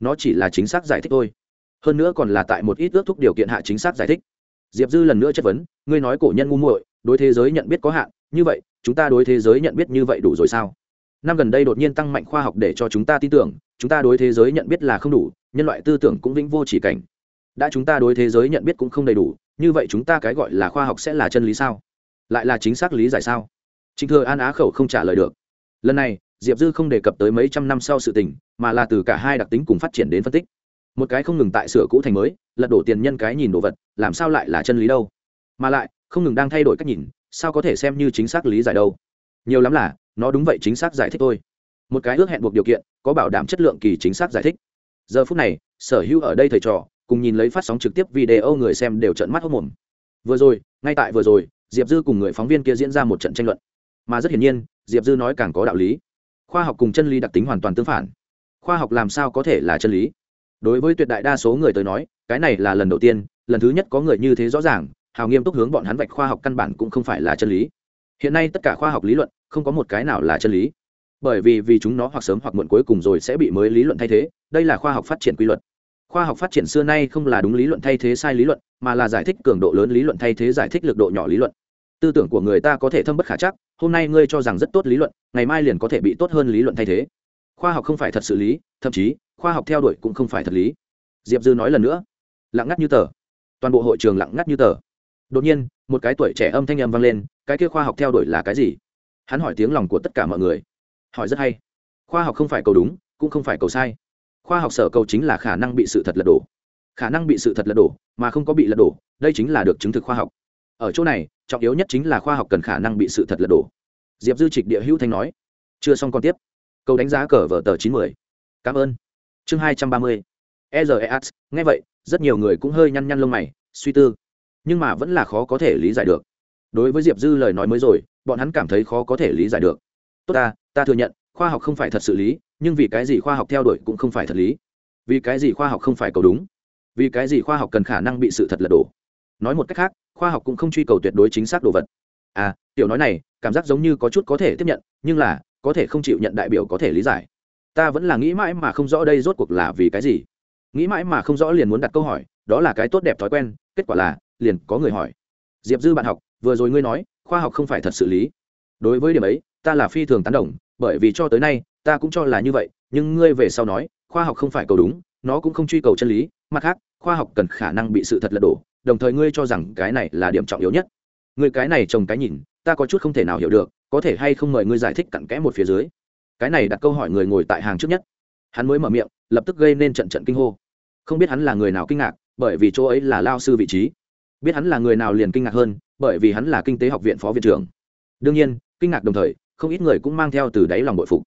Nó chỉ là chính xác giải thích thôi. Hơn nữa còn là tại một ít ước thúc điều kiện hạ chính xác giải thích diệp dư lần nữa chất vấn, ngươi nói cổ nhân ngu muội, đối thế giới nhận biết có hạn, như vậy, chúng ta đối thế giới nhận biết như vậy đủ rồi sao? Năm gần đây đột nhiên tăng mạnh khoa học để cho chúng ta tin tưởng, chúng ta đối thế giới nhận biết là không đủ, nhân loại tư tưởng cũng vĩnh vô chỉ cảnh. Đã chúng ta đối thế giới nhận biết cũng không đầy đủ, như vậy chúng ta cái gọi là khoa học sẽ là chân lý sao? Lại là chính xác lý giải sao? Trịnh thừa an á khẩu không trả lời được. Lần này, diệp dư không đề cập tới mấy trăm năm sau sự tình, mà là từ cả hai đặc tính cùng phát triển đến phân tích một cái không ngừng tại sửa cũ thành mới, lật đổ tiền nhân cái nhìn đồ vật, làm sao lại là chân lý đâu? Mà lại, không ngừng đang thay đổi cách nhìn, sao có thể xem như chính xác lý giải đâu? Nhiều lắm là, nó đúng vậy chính xác giải thích thôi. Một cái ước hẹn buộc điều kiện, có bảo đảm chất lượng kỳ chính xác giải thích. Giờ phút này, sở hữu ở đây thầy trò, cùng nhìn lấy phát sóng trực tiếp video người xem đều trận mắt hốc mồm. Vừa rồi, ngay tại vừa rồi, diệp dư cùng người phóng viên kia diễn ra một trận tranh luận. Mà rất hiển nhiên, diệp dư nói càng có đạo lý. Khoa học cùng chân lý đặc tính hoàn toàn tương phản. Khoa học làm sao có thể là chân lý? Đối với tuyệt đại đa số người tới nói, cái này là lần đầu tiên, lần thứ nhất có người như thế rõ ràng, hào nghiêm túc hướng bọn hắn vạch khoa học căn bản cũng không phải là chân lý. Hiện nay tất cả khoa học lý luận, không có một cái nào là chân lý. Bởi vì vì chúng nó hoặc sớm hoặc muộn cuối cùng rồi sẽ bị mới lý luận thay thế, đây là khoa học phát triển quy luật. Khoa học phát triển xưa nay không là đúng lý luận thay thế sai lý luận, mà là giải thích cường độ lớn lý luận thay thế giải thích lực độ nhỏ lý luận. Tư tưởng của người ta có thể thâm bất khả chắc, hôm nay ngươi cho rằng rất tốt lý luận, ngày mai liền có thể bị tốt hơn lý luận thay thế khoa học không phải thật sự lý, thậm chí, khoa học theo đuổi cũng không phải thật lý. Diệp dư nói lần nữa. Lặng ngắt như tờ. Toàn bộ hội trường lặng ngắt như tờ. Đột nhiên, một cái tuổi trẻ âm thanh âm vang lên, cái kia khoa học theo đuổi là cái gì? Hắn hỏi tiếng lòng của tất cả mọi người. Hỏi rất hay. Khoa học không phải cầu đúng, cũng không phải cầu sai. Khoa học sở cầu chính là khả năng bị sự thật lật đổ. Khả năng bị sự thật lật đổ, mà không có bị lật đổ, đây chính là được chứng thực khoa học. Ở chỗ này, trọng yếu nhất chính là khoa học cần khả năng bị sự thật lật đổ. Diệp dư trịch địa hữu thanh nói. Chưa xong còn tiếp câu đánh giá cờ vở tờ chín mươi cảm ơn. Chương hai trăm ba mươi. Eas nghe vậy, rất nhiều người cũng hơi nhăn nhăn lông mày, suy tư. Nhưng mà vẫn là khó có thể lý giải được. Đối với diệp dư lời nói mới rồi, bọn hắn cảm thấy khó có thể lý giải được. Tốt ta ta thừa nhận, khoa học không phải thật sự lý, nhưng vì cái gì khoa học theo đuổi cũng không phải thật lý? Vì cái gì khoa học không phải cầu đúng? Vì cái gì khoa học cần khả năng bị sự thật lật đổ? Nói một cách khác, khoa học cũng không truy cầu tuyệt đối chính xác đồ vật. À tiểu nói này, cảm giác giống như có chút có thể tiếp nhận, nhưng là có thể không chịu nhận đại biểu có thể lý giải. Ta vẫn là nghĩ mãi mà không rõ đây rốt cuộc là vì cái gì. Nghĩ mãi mà không rõ liền muốn đặt câu hỏi, đó là cái tốt đẹp thói quen, kết quả là, liền có người hỏi. Diệp dư bạn học, vừa rồi ngươi nói, khoa học không phải thật sự lý. Đối với điểm ấy, ta là phi thường tán đồng, bởi vì cho tới nay, ta cũng cho là như vậy, nhưng ngươi về sau nói, khoa học không phải cầu đúng, nó cũng không truy cầu chân lý, mặt khác, khoa học cần khả năng bị sự thật lật đổ, đồng thời ngươi cho rằng cái này là điểm trọng yếu nhất người cái này trồng cái nhìn, ta có chút không thể nào hiểu được, có thể hay không mời ngươi giải thích cặn kẽ một phía dưới. Cái này đặt câu hỏi người ngồi tại hàng trước nhất. Hắn mới mở miệng, lập tức gây nên trận trận kinh hô. Không biết hắn là người nào kinh ngạc, bởi vì chỗ ấy là lao sư vị trí. Biết hắn là người nào liền kinh ngạc hơn, bởi vì hắn là kinh tế học viện phó viện trưởng. Đương nhiên, kinh ngạc đồng thời, không ít người cũng mang theo từ đáy lòng bội phục.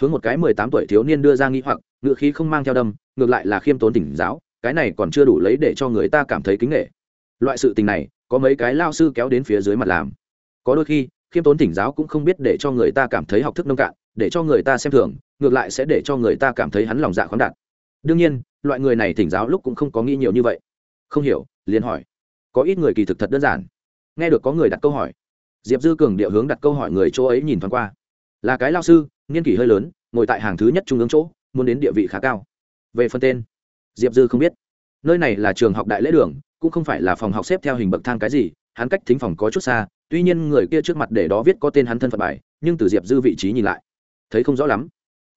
Hướng một cái mười tám tuổi thiếu niên đưa ra nghĩ hoặc, ngựa khí không mang theo đâm, ngược lại là khiêm tốn tỉnh giáo, cái này còn chưa đủ lấy để cho người ta cảm thấy kính nghệ. Loại sự tình này có mấy cái lao sư kéo đến phía dưới mặt làm. Có đôi khi, khiêm tốn thỉnh giáo cũng không biết để cho người ta cảm thấy học thức nông cạn, để cho người ta xem thường, ngược lại sẽ để cho người ta cảm thấy hắn lòng dạ khoáng đạt. Đương nhiên, loại người này thỉnh giáo lúc cũng không có nghĩ nhiều như vậy. Không hiểu, liền hỏi. Có ít người kỳ thực thật đơn giản. Nghe được có người đặt câu hỏi. Diệp dư cường điệu hướng đặt câu hỏi người chỗ ấy nhìn thoáng qua. Là cái lao sư, nghiên kỷ hơi lớn, ngồi tại hàng thứ nhất trung ương chỗ, muốn đến địa vị khá cao. Về phần tên, diệp dư không biết. Nơi này là trường học đại lễ đường cũng không phải là phòng học xếp theo hình bậc thang cái gì, hắn cách thính phòng có chút xa, tuy nhiên người kia trước mặt để đó viết có tên hắn thân phận bài, nhưng từ diệp dư vị trí nhìn lại, thấy không rõ lắm.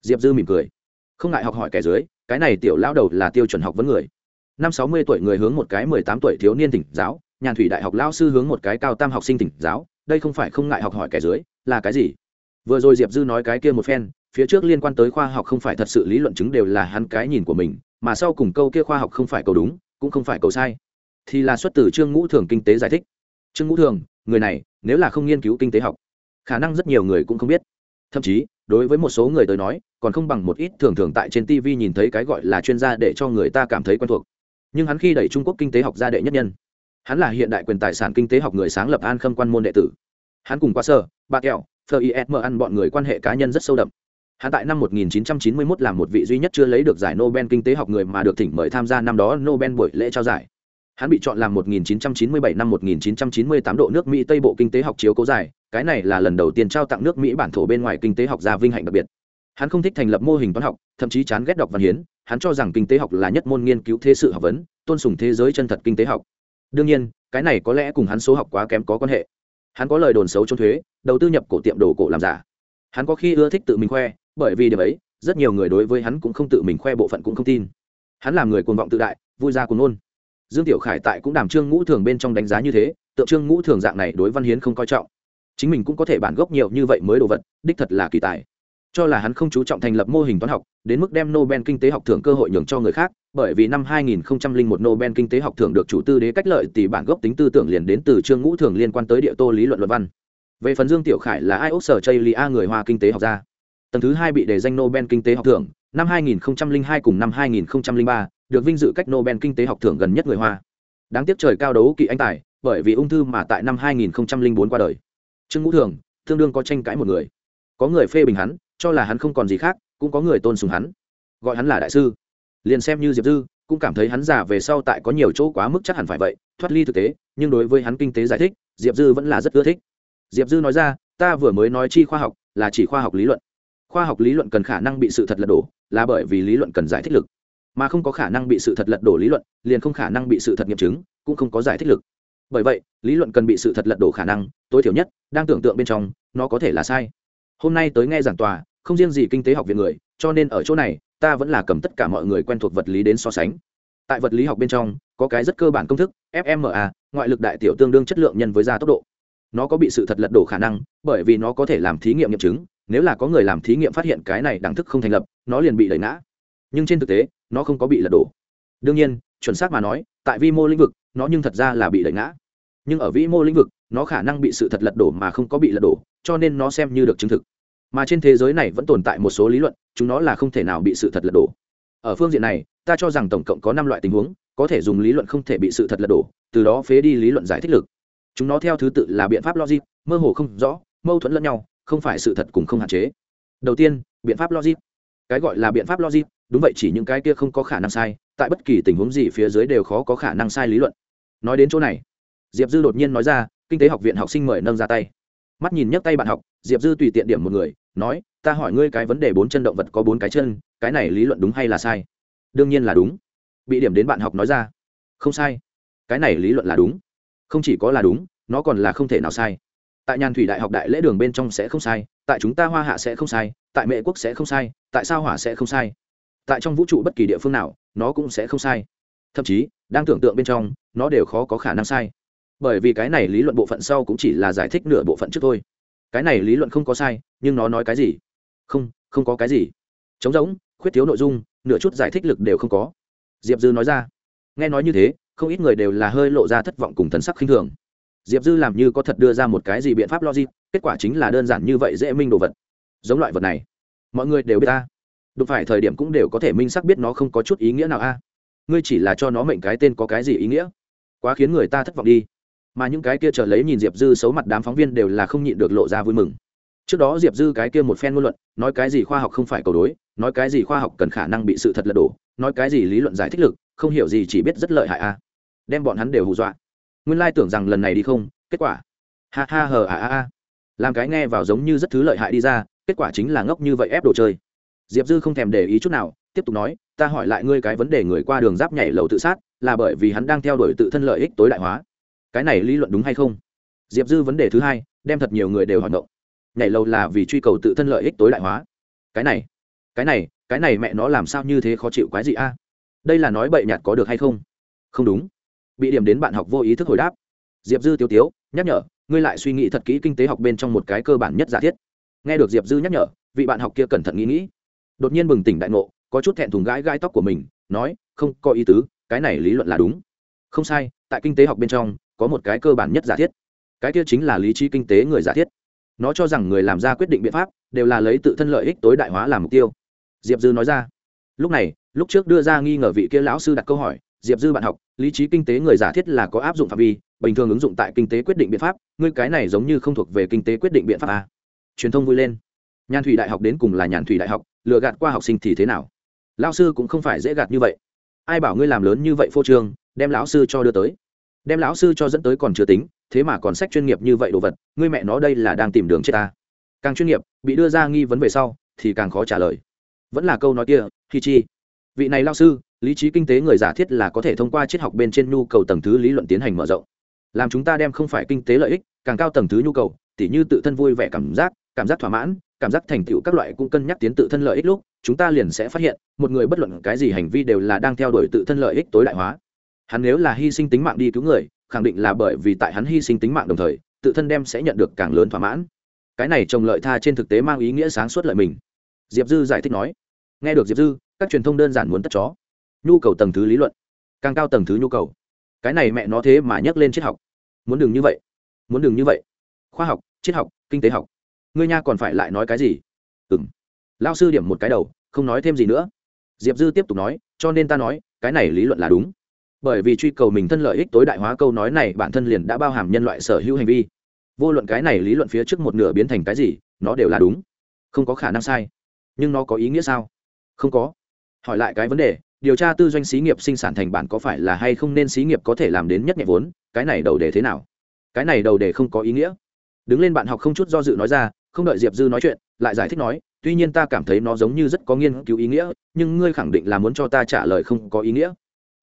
Diệp dư mỉm cười. Không ngại học hỏi kẻ dưới, cái này tiểu lão đầu là tiêu chuẩn học vấn người. Năm sáu mươi tuổi người hướng một cái mười tám tuổi thiếu niên tỉnh giáo, nhàn thủy đại học lao sư hướng một cái cao tam học sinh tỉnh giáo, đây không phải không ngại học hỏi kẻ dưới, là cái gì? Vừa rồi diệp dư nói cái kia một phen, phía trước liên quan tới khoa học không phải thật sự lý luận chứng đều là hắn cái nhìn của mình, mà sau cùng câu kia khoa học không phải câu đúng, cũng không phải câu sai thì là xuất từ trương ngũ thường kinh tế giải thích. Trương ngũ thường, người này, nếu là không nghiên cứu kinh tế học, khả năng rất nhiều người cũng không biết. Thậm chí, đối với một số người tới nói, còn không bằng một ít thường thường tại trên tv nhìn thấy cái gọi là chuyên gia để cho người ta cảm thấy quen thuộc. Nhưng hắn khi đẩy trung quốc kinh tế học ra đệ nhất nhân, hắn là hiện đại quyền tài sản kinh tế học người sáng lập an khâm quan môn đệ tử. Hắn cùng qua sơ, ba kẹo phờ ism ăn bọn người quan hệ cá nhân rất sâu đậm. Hắn tại năm 1991 là một vị duy nhất chưa lấy được giải nobel kinh tế học người mà được thỉnh mời tham gia năm đó nobel buổi lễ trao giải hắn bị chọn làm 1997 năm 1998 độ nước mỹ tây bộ kinh tế học chiếu cố giải cái này là lần đầu tiên trao tặng nước mỹ bản thổ bên ngoài kinh tế học gia vinh hạnh đặc biệt. Hắn không thích thành lập mô hình toán học, thậm chí chán ghét đọc văn hiến, hắn cho rằng kinh tế học là nhất môn nghiên cứu thế sự học vấn, tôn sùng thế giới chân thật kinh tế học. Đương nhiên, cái này có lẽ cùng hắn số học quá kém có quan hệ. Hắn có lời đồn xấu trốn thuế, đầu tư nhập cổ tiệm đồ cổ làm giả. Hắn có khi ưa thích tự mình khoe, bởi vì điều ấy, rất nhiều người đối với hắn cũng không tự mình khoe bộ phận cũng không tin. Hắn là người cuồng vọng tự đại, vui ra cuồng ngôn dương tiểu khải tại cũng đàm trương ngũ thường bên trong đánh giá như thế tượng trương ngũ thường dạng này đối văn hiến không coi trọng. Chính mình cũng có thể bản gốc nhiều như vậy mới đồ vật đích thật là kỳ tài. Cho là hắn không chú trọng thành lập mô hình toán học đến mức đem nobel kinh tế học thưởng cơ hội nhường cho người khác bởi vì năm 2001 nobel kinh tế học thưởng được chủ tư đế cách lợi tỷ bản gốc tính tư tưởng liền đến từ trương ngũ thường liên quan tới địa tô lý luận luận văn. Về phần dương tiểu khải là ai ốc sở chây lia người hoa kinh tế học gia? Tầng thứ hai bị đề danh nobel kinh tế học thưởng năm 2002 cùng năm 2003, được vinh dự cách nobel kinh tế học thưởng gần nhất người hoa. Đáng tiếc trời cao đấu kỵ anh tài, bởi vì ung thư mà tại năm 2004 qua đời. Trương ngũ thường, tương đương có tranh cãi một người. Có người phê bình hắn, cho là hắn không còn gì khác, cũng có người tôn sùng hắn. Gọi hắn là đại sư. Liền xem như diệp dư, cũng cảm thấy hắn già về sau tại có nhiều chỗ quá mức chắc hẳn phải vậy, thoát ly thực tế, nhưng đối với hắn kinh tế giải thích, diệp dư vẫn là rất ưa thích. Diệp dư nói ra, ta vừa mới nói chi khoa học là chỉ khoa học lý luận. Khoa học lý luận cần khả năng bị sự thật lật đổ, là bởi vì lý luận cần giải thích lực mà không có khả năng bị sự thật lật đổ lý luận, liền không khả năng bị sự thật nghiệm chứng, cũng không có giải thích lực. Bởi vậy, lý luận cần bị sự thật lật đổ khả năng, tối thiểu nhất, đang tưởng tượng bên trong, nó có thể là sai. Hôm nay tới nghe giảng tòa, không riêng gì kinh tế học viện người, cho nên ở chỗ này, ta vẫn là cầm tất cả mọi người quen thuộc vật lý đến so sánh. Tại vật lý học bên trong, có cái rất cơ bản công thức fma ngoại lực đại tiểu tương đương chất lượng nhân với gia tốc độ. Nó có bị sự thật lật đổ khả năng, bởi vì nó có thể làm thí nghiệm nghiệm chứng, nếu là có người làm thí nghiệm phát hiện cái này đẳng thức không thành lập, nó liền bị đẩy ngã. Nhưng trên thực tế nó không có bị lật đổ. Đương nhiên, chuẩn xác mà nói, tại vi mô lĩnh vực, nó nhưng thật ra là bị đẩy ngã. Nhưng ở vĩ mô lĩnh vực, nó khả năng bị sự thật lật đổ mà không có bị lật đổ, cho nên nó xem như được chứng thực. Mà trên thế giới này vẫn tồn tại một số lý luận, chúng nó là không thể nào bị sự thật lật đổ. Ở phương diện này, ta cho rằng tổng cộng có năm loại tình huống, có thể dùng lý luận không thể bị sự thật lật đổ, từ đó phế đi lý luận giải thích lực. Chúng nó theo thứ tự là biện pháp logic, mơ hồ không rõ, mâu thuẫn lẫn nhau, không phải sự thật cùng không hạn chế. Đầu tiên, biện pháp logic. Cái gọi là biện pháp logic đúng vậy, chỉ những cái kia không có khả năng sai, tại bất kỳ tình huống gì phía dưới đều khó có khả năng sai lý luận. Nói đến chỗ này, diệp dư đột nhiên nói ra, kinh tế học viện học sinh mời nâng ra tay. Mắt nhìn nhấc tay bạn học, diệp dư tùy tiện điểm một người, nói, ta hỏi ngươi cái vấn đề bốn chân động vật có bốn cái chân, cái này lý luận đúng hay là sai? Đương nhiên là đúng. Bị điểm đến bạn học nói ra, không sai. Cái này lý luận là đúng. Không chỉ có là đúng, nó còn là không thể nào sai. Tại nhàn thủy đại học đại lễ đường bên trong sẽ không sai, tại chúng ta hoa hạ sẽ không sai, tại mệ quốc sẽ không sai, tại sao hỏa sẽ không sai tại trong vũ trụ bất kỳ địa phương nào, nó cũng sẽ không sai. Thậm chí, đang tưởng tượng bên trong, nó đều khó có khả năng sai. Bởi vì cái này lý luận bộ phận sau cũng chỉ là giải thích nửa bộ phận trước thôi. Cái này lý luận không có sai, nhưng nó nói cái gì? Không không có cái gì. Trống rỗng, khuyết thiếu nội dung, nửa chút giải thích lực đều không có. Diệp dư nói ra. Nghe nói như thế, không ít người đều là hơi lộ ra thất vọng cùng thần sắc khinh thường. Diệp dư làm như có thật đưa ra một cái gì biện pháp logic, kết quả chính là đơn giản như vậy dễ minh đồ vật. Giống loại vật này, mọi người đều biết ta đụng phải thời điểm cũng đều có thể minh xác biết nó không có chút ý nghĩa nào a. Ngươi chỉ là cho nó mệnh cái tên có cái gì ý nghĩa? Quá khiến người ta thất vọng đi. Mà những cái kia chờ lấy nhìn diệp dư xấu mặt đám phóng viên đều là không nhịn được lộ ra vui mừng. Trước đó diệp dư cái kia một phen ngôn luận, nói cái gì khoa học không phải cầu đối, nói cái gì khoa học cần khả năng bị sự thật lật đổ, nói cái gì lý luận giải thích lực, không hiểu gì chỉ biết rất lợi hại a. Đem bọn hắn đều hù dọa. Nguyên lai tưởng rằng lần này đi không, kết quả. Ha ha hờ à à à làm cái nghe vào giống như rất thứ lợi hại đi ra, kết quả chính là ngốc như vậy ép đồ chơi diệp dư không thèm để ý chút nào, tiếp tục nói, ta hỏi lại ngươi cái vấn đề người qua đường giáp nhảy lầu tự sát, là bởi vì hắn đang theo đuổi tự thân lợi ích tối đại hóa. Cái này lý luận đúng hay không? Diệp dư vấn đề thứ hai, đem thật nhiều người đều hoạt động nhảy lầu là vì truy cầu tự thân lợi ích tối đại hóa? Cái này cái này cái này mẹ nó làm sao như thế khó chịu quái gì a? Đây là nói bậy nhạt có được hay không? Không đúng. Bị điểm đến bạn học vô ý thức hồi đáp. Diệp dư tiêu tiếu, nhắc nhở, ngươi lại suy nghĩ thật kỹ kinh tế học bên trong một cái cơ bản nhất giả thiết. Nghe được diệp dư nhắc nhở, vị bạn học kia cẩn thận nghĩ nghĩ đột nhiên bừng tỉnh đại ngộ, có chút thẹn thùng gãi gai tóc của mình, nói, không, có ý tứ, cái này lý luận là đúng. Không sai, tại kinh tế học bên trong, có một cái cơ bản nhất giả thiết. Cái kia chính là lý trí kinh tế người giả thiết. Nó cho rằng người làm ra quyết định biện pháp, đều là lấy tự thân lợi ích tối đại hóa làm mục tiêu. Diệp dư nói ra. Lúc này, lúc trước đưa ra nghi ngờ vị kia lão sư đặt câu hỏi, diệp dư bạn học, lý trí kinh tế người giả thiết là có áp dụng phạm vi, bình thường ứng dụng tại kinh tế quyết định biện pháp, ngươi cái này giống như không thuộc về kinh tế quyết định biện pháp a truyền thông vui lên nhàn thủy đại học đến cùng là nhàn thủy đại học, lừa gạt qua học sinh thì thế nào? Lão sư cũng không phải dễ gạt như vậy. Ai bảo ngươi làm lớn như vậy phô trương, đem lão sư cho đưa tới? Đem lão sư cho dẫn tới còn chưa tính, thế mà còn sách chuyên nghiệp như vậy đồ vật, ngươi mẹ nó đây là đang tìm đường chết ta. Càng chuyên nghiệp, bị đưa ra nghi vấn về sau, thì càng khó trả lời. Vẫn là câu nói kia khi chi. Vị này lao sư, lý trí kinh tế người giả thiết là có thể thông qua triết học bên trên nhu cầu tầng thứ lý luận tiến hành mở rộng. Làm chúng ta đem không phải kinh tế lợi ích, càng cao tầng thứ nhu cầu, tỉ như tự thân vui vẻ cảm giác cảm giác thỏa mãn cảm giác thành tựu các loại cũng cân nhắc tiến tự thân lợi ích lúc, chúng ta liền sẽ phát hiện, một người bất luận cái gì hành vi đều là đang theo đuổi tự thân lợi ích tối đại hóa. Hắn nếu là hy sinh tính mạng đi cứu người, khẳng định là bởi vì tại hắn hy sinh tính mạng đồng thời, tự thân đem sẽ nhận được càng lớn thỏa mãn. Cái này trồng lợi tha trên thực tế mang ý nghĩa sáng suốt lợi mình. Diệp dư giải thích nói, nghe được diệp dư, các truyền thông đơn giản muốn tất chó. Nhu cầu tầng thứ lý luận, càng cao tầng thứ nhu cầu. Cái này mẹ nó thế mà nhắc lên triết học. Muốn đừng như vậy, muốn đừng như vậy. Khoa học, triết học, kinh tế học ngươi nha còn phải lại nói cái gì? Ừ m lao sư điểm một cái đầu, không nói thêm gì nữa. Diệp dư tiếp tục nói, cho nên ta nói, cái này lý luận là đúng. Bởi vì truy cầu mình thân lợi ích tối đại hóa câu nói này, bản thân liền đã bao hàm nhân loại sở hữu hành vi. Vô luận cái này lý luận phía trước một nửa biến thành cái gì, nó đều là đúng. Không có khả năng sai. Nhưng nó có ý nghĩa sao? Không có. Hỏi lại cái vấn đề, điều tra tư doanh xí nghiệp sinh sản thành bản có phải là hay không nên xí nghiệp có thể làm đến nhất nhẹ vốn, cái này đầu đề thế nào? Cái này đầu đề không có ý nghĩa. Đứng lên bạn học không chút do dự nói ra không đợi diệp dư nói chuyện, lại giải thích nói, tuy nhiên ta cảm thấy nó giống như rất có nghiên cứu ý nghĩa, nhưng ngươi khẳng định là muốn cho ta trả lời không có ý nghĩa.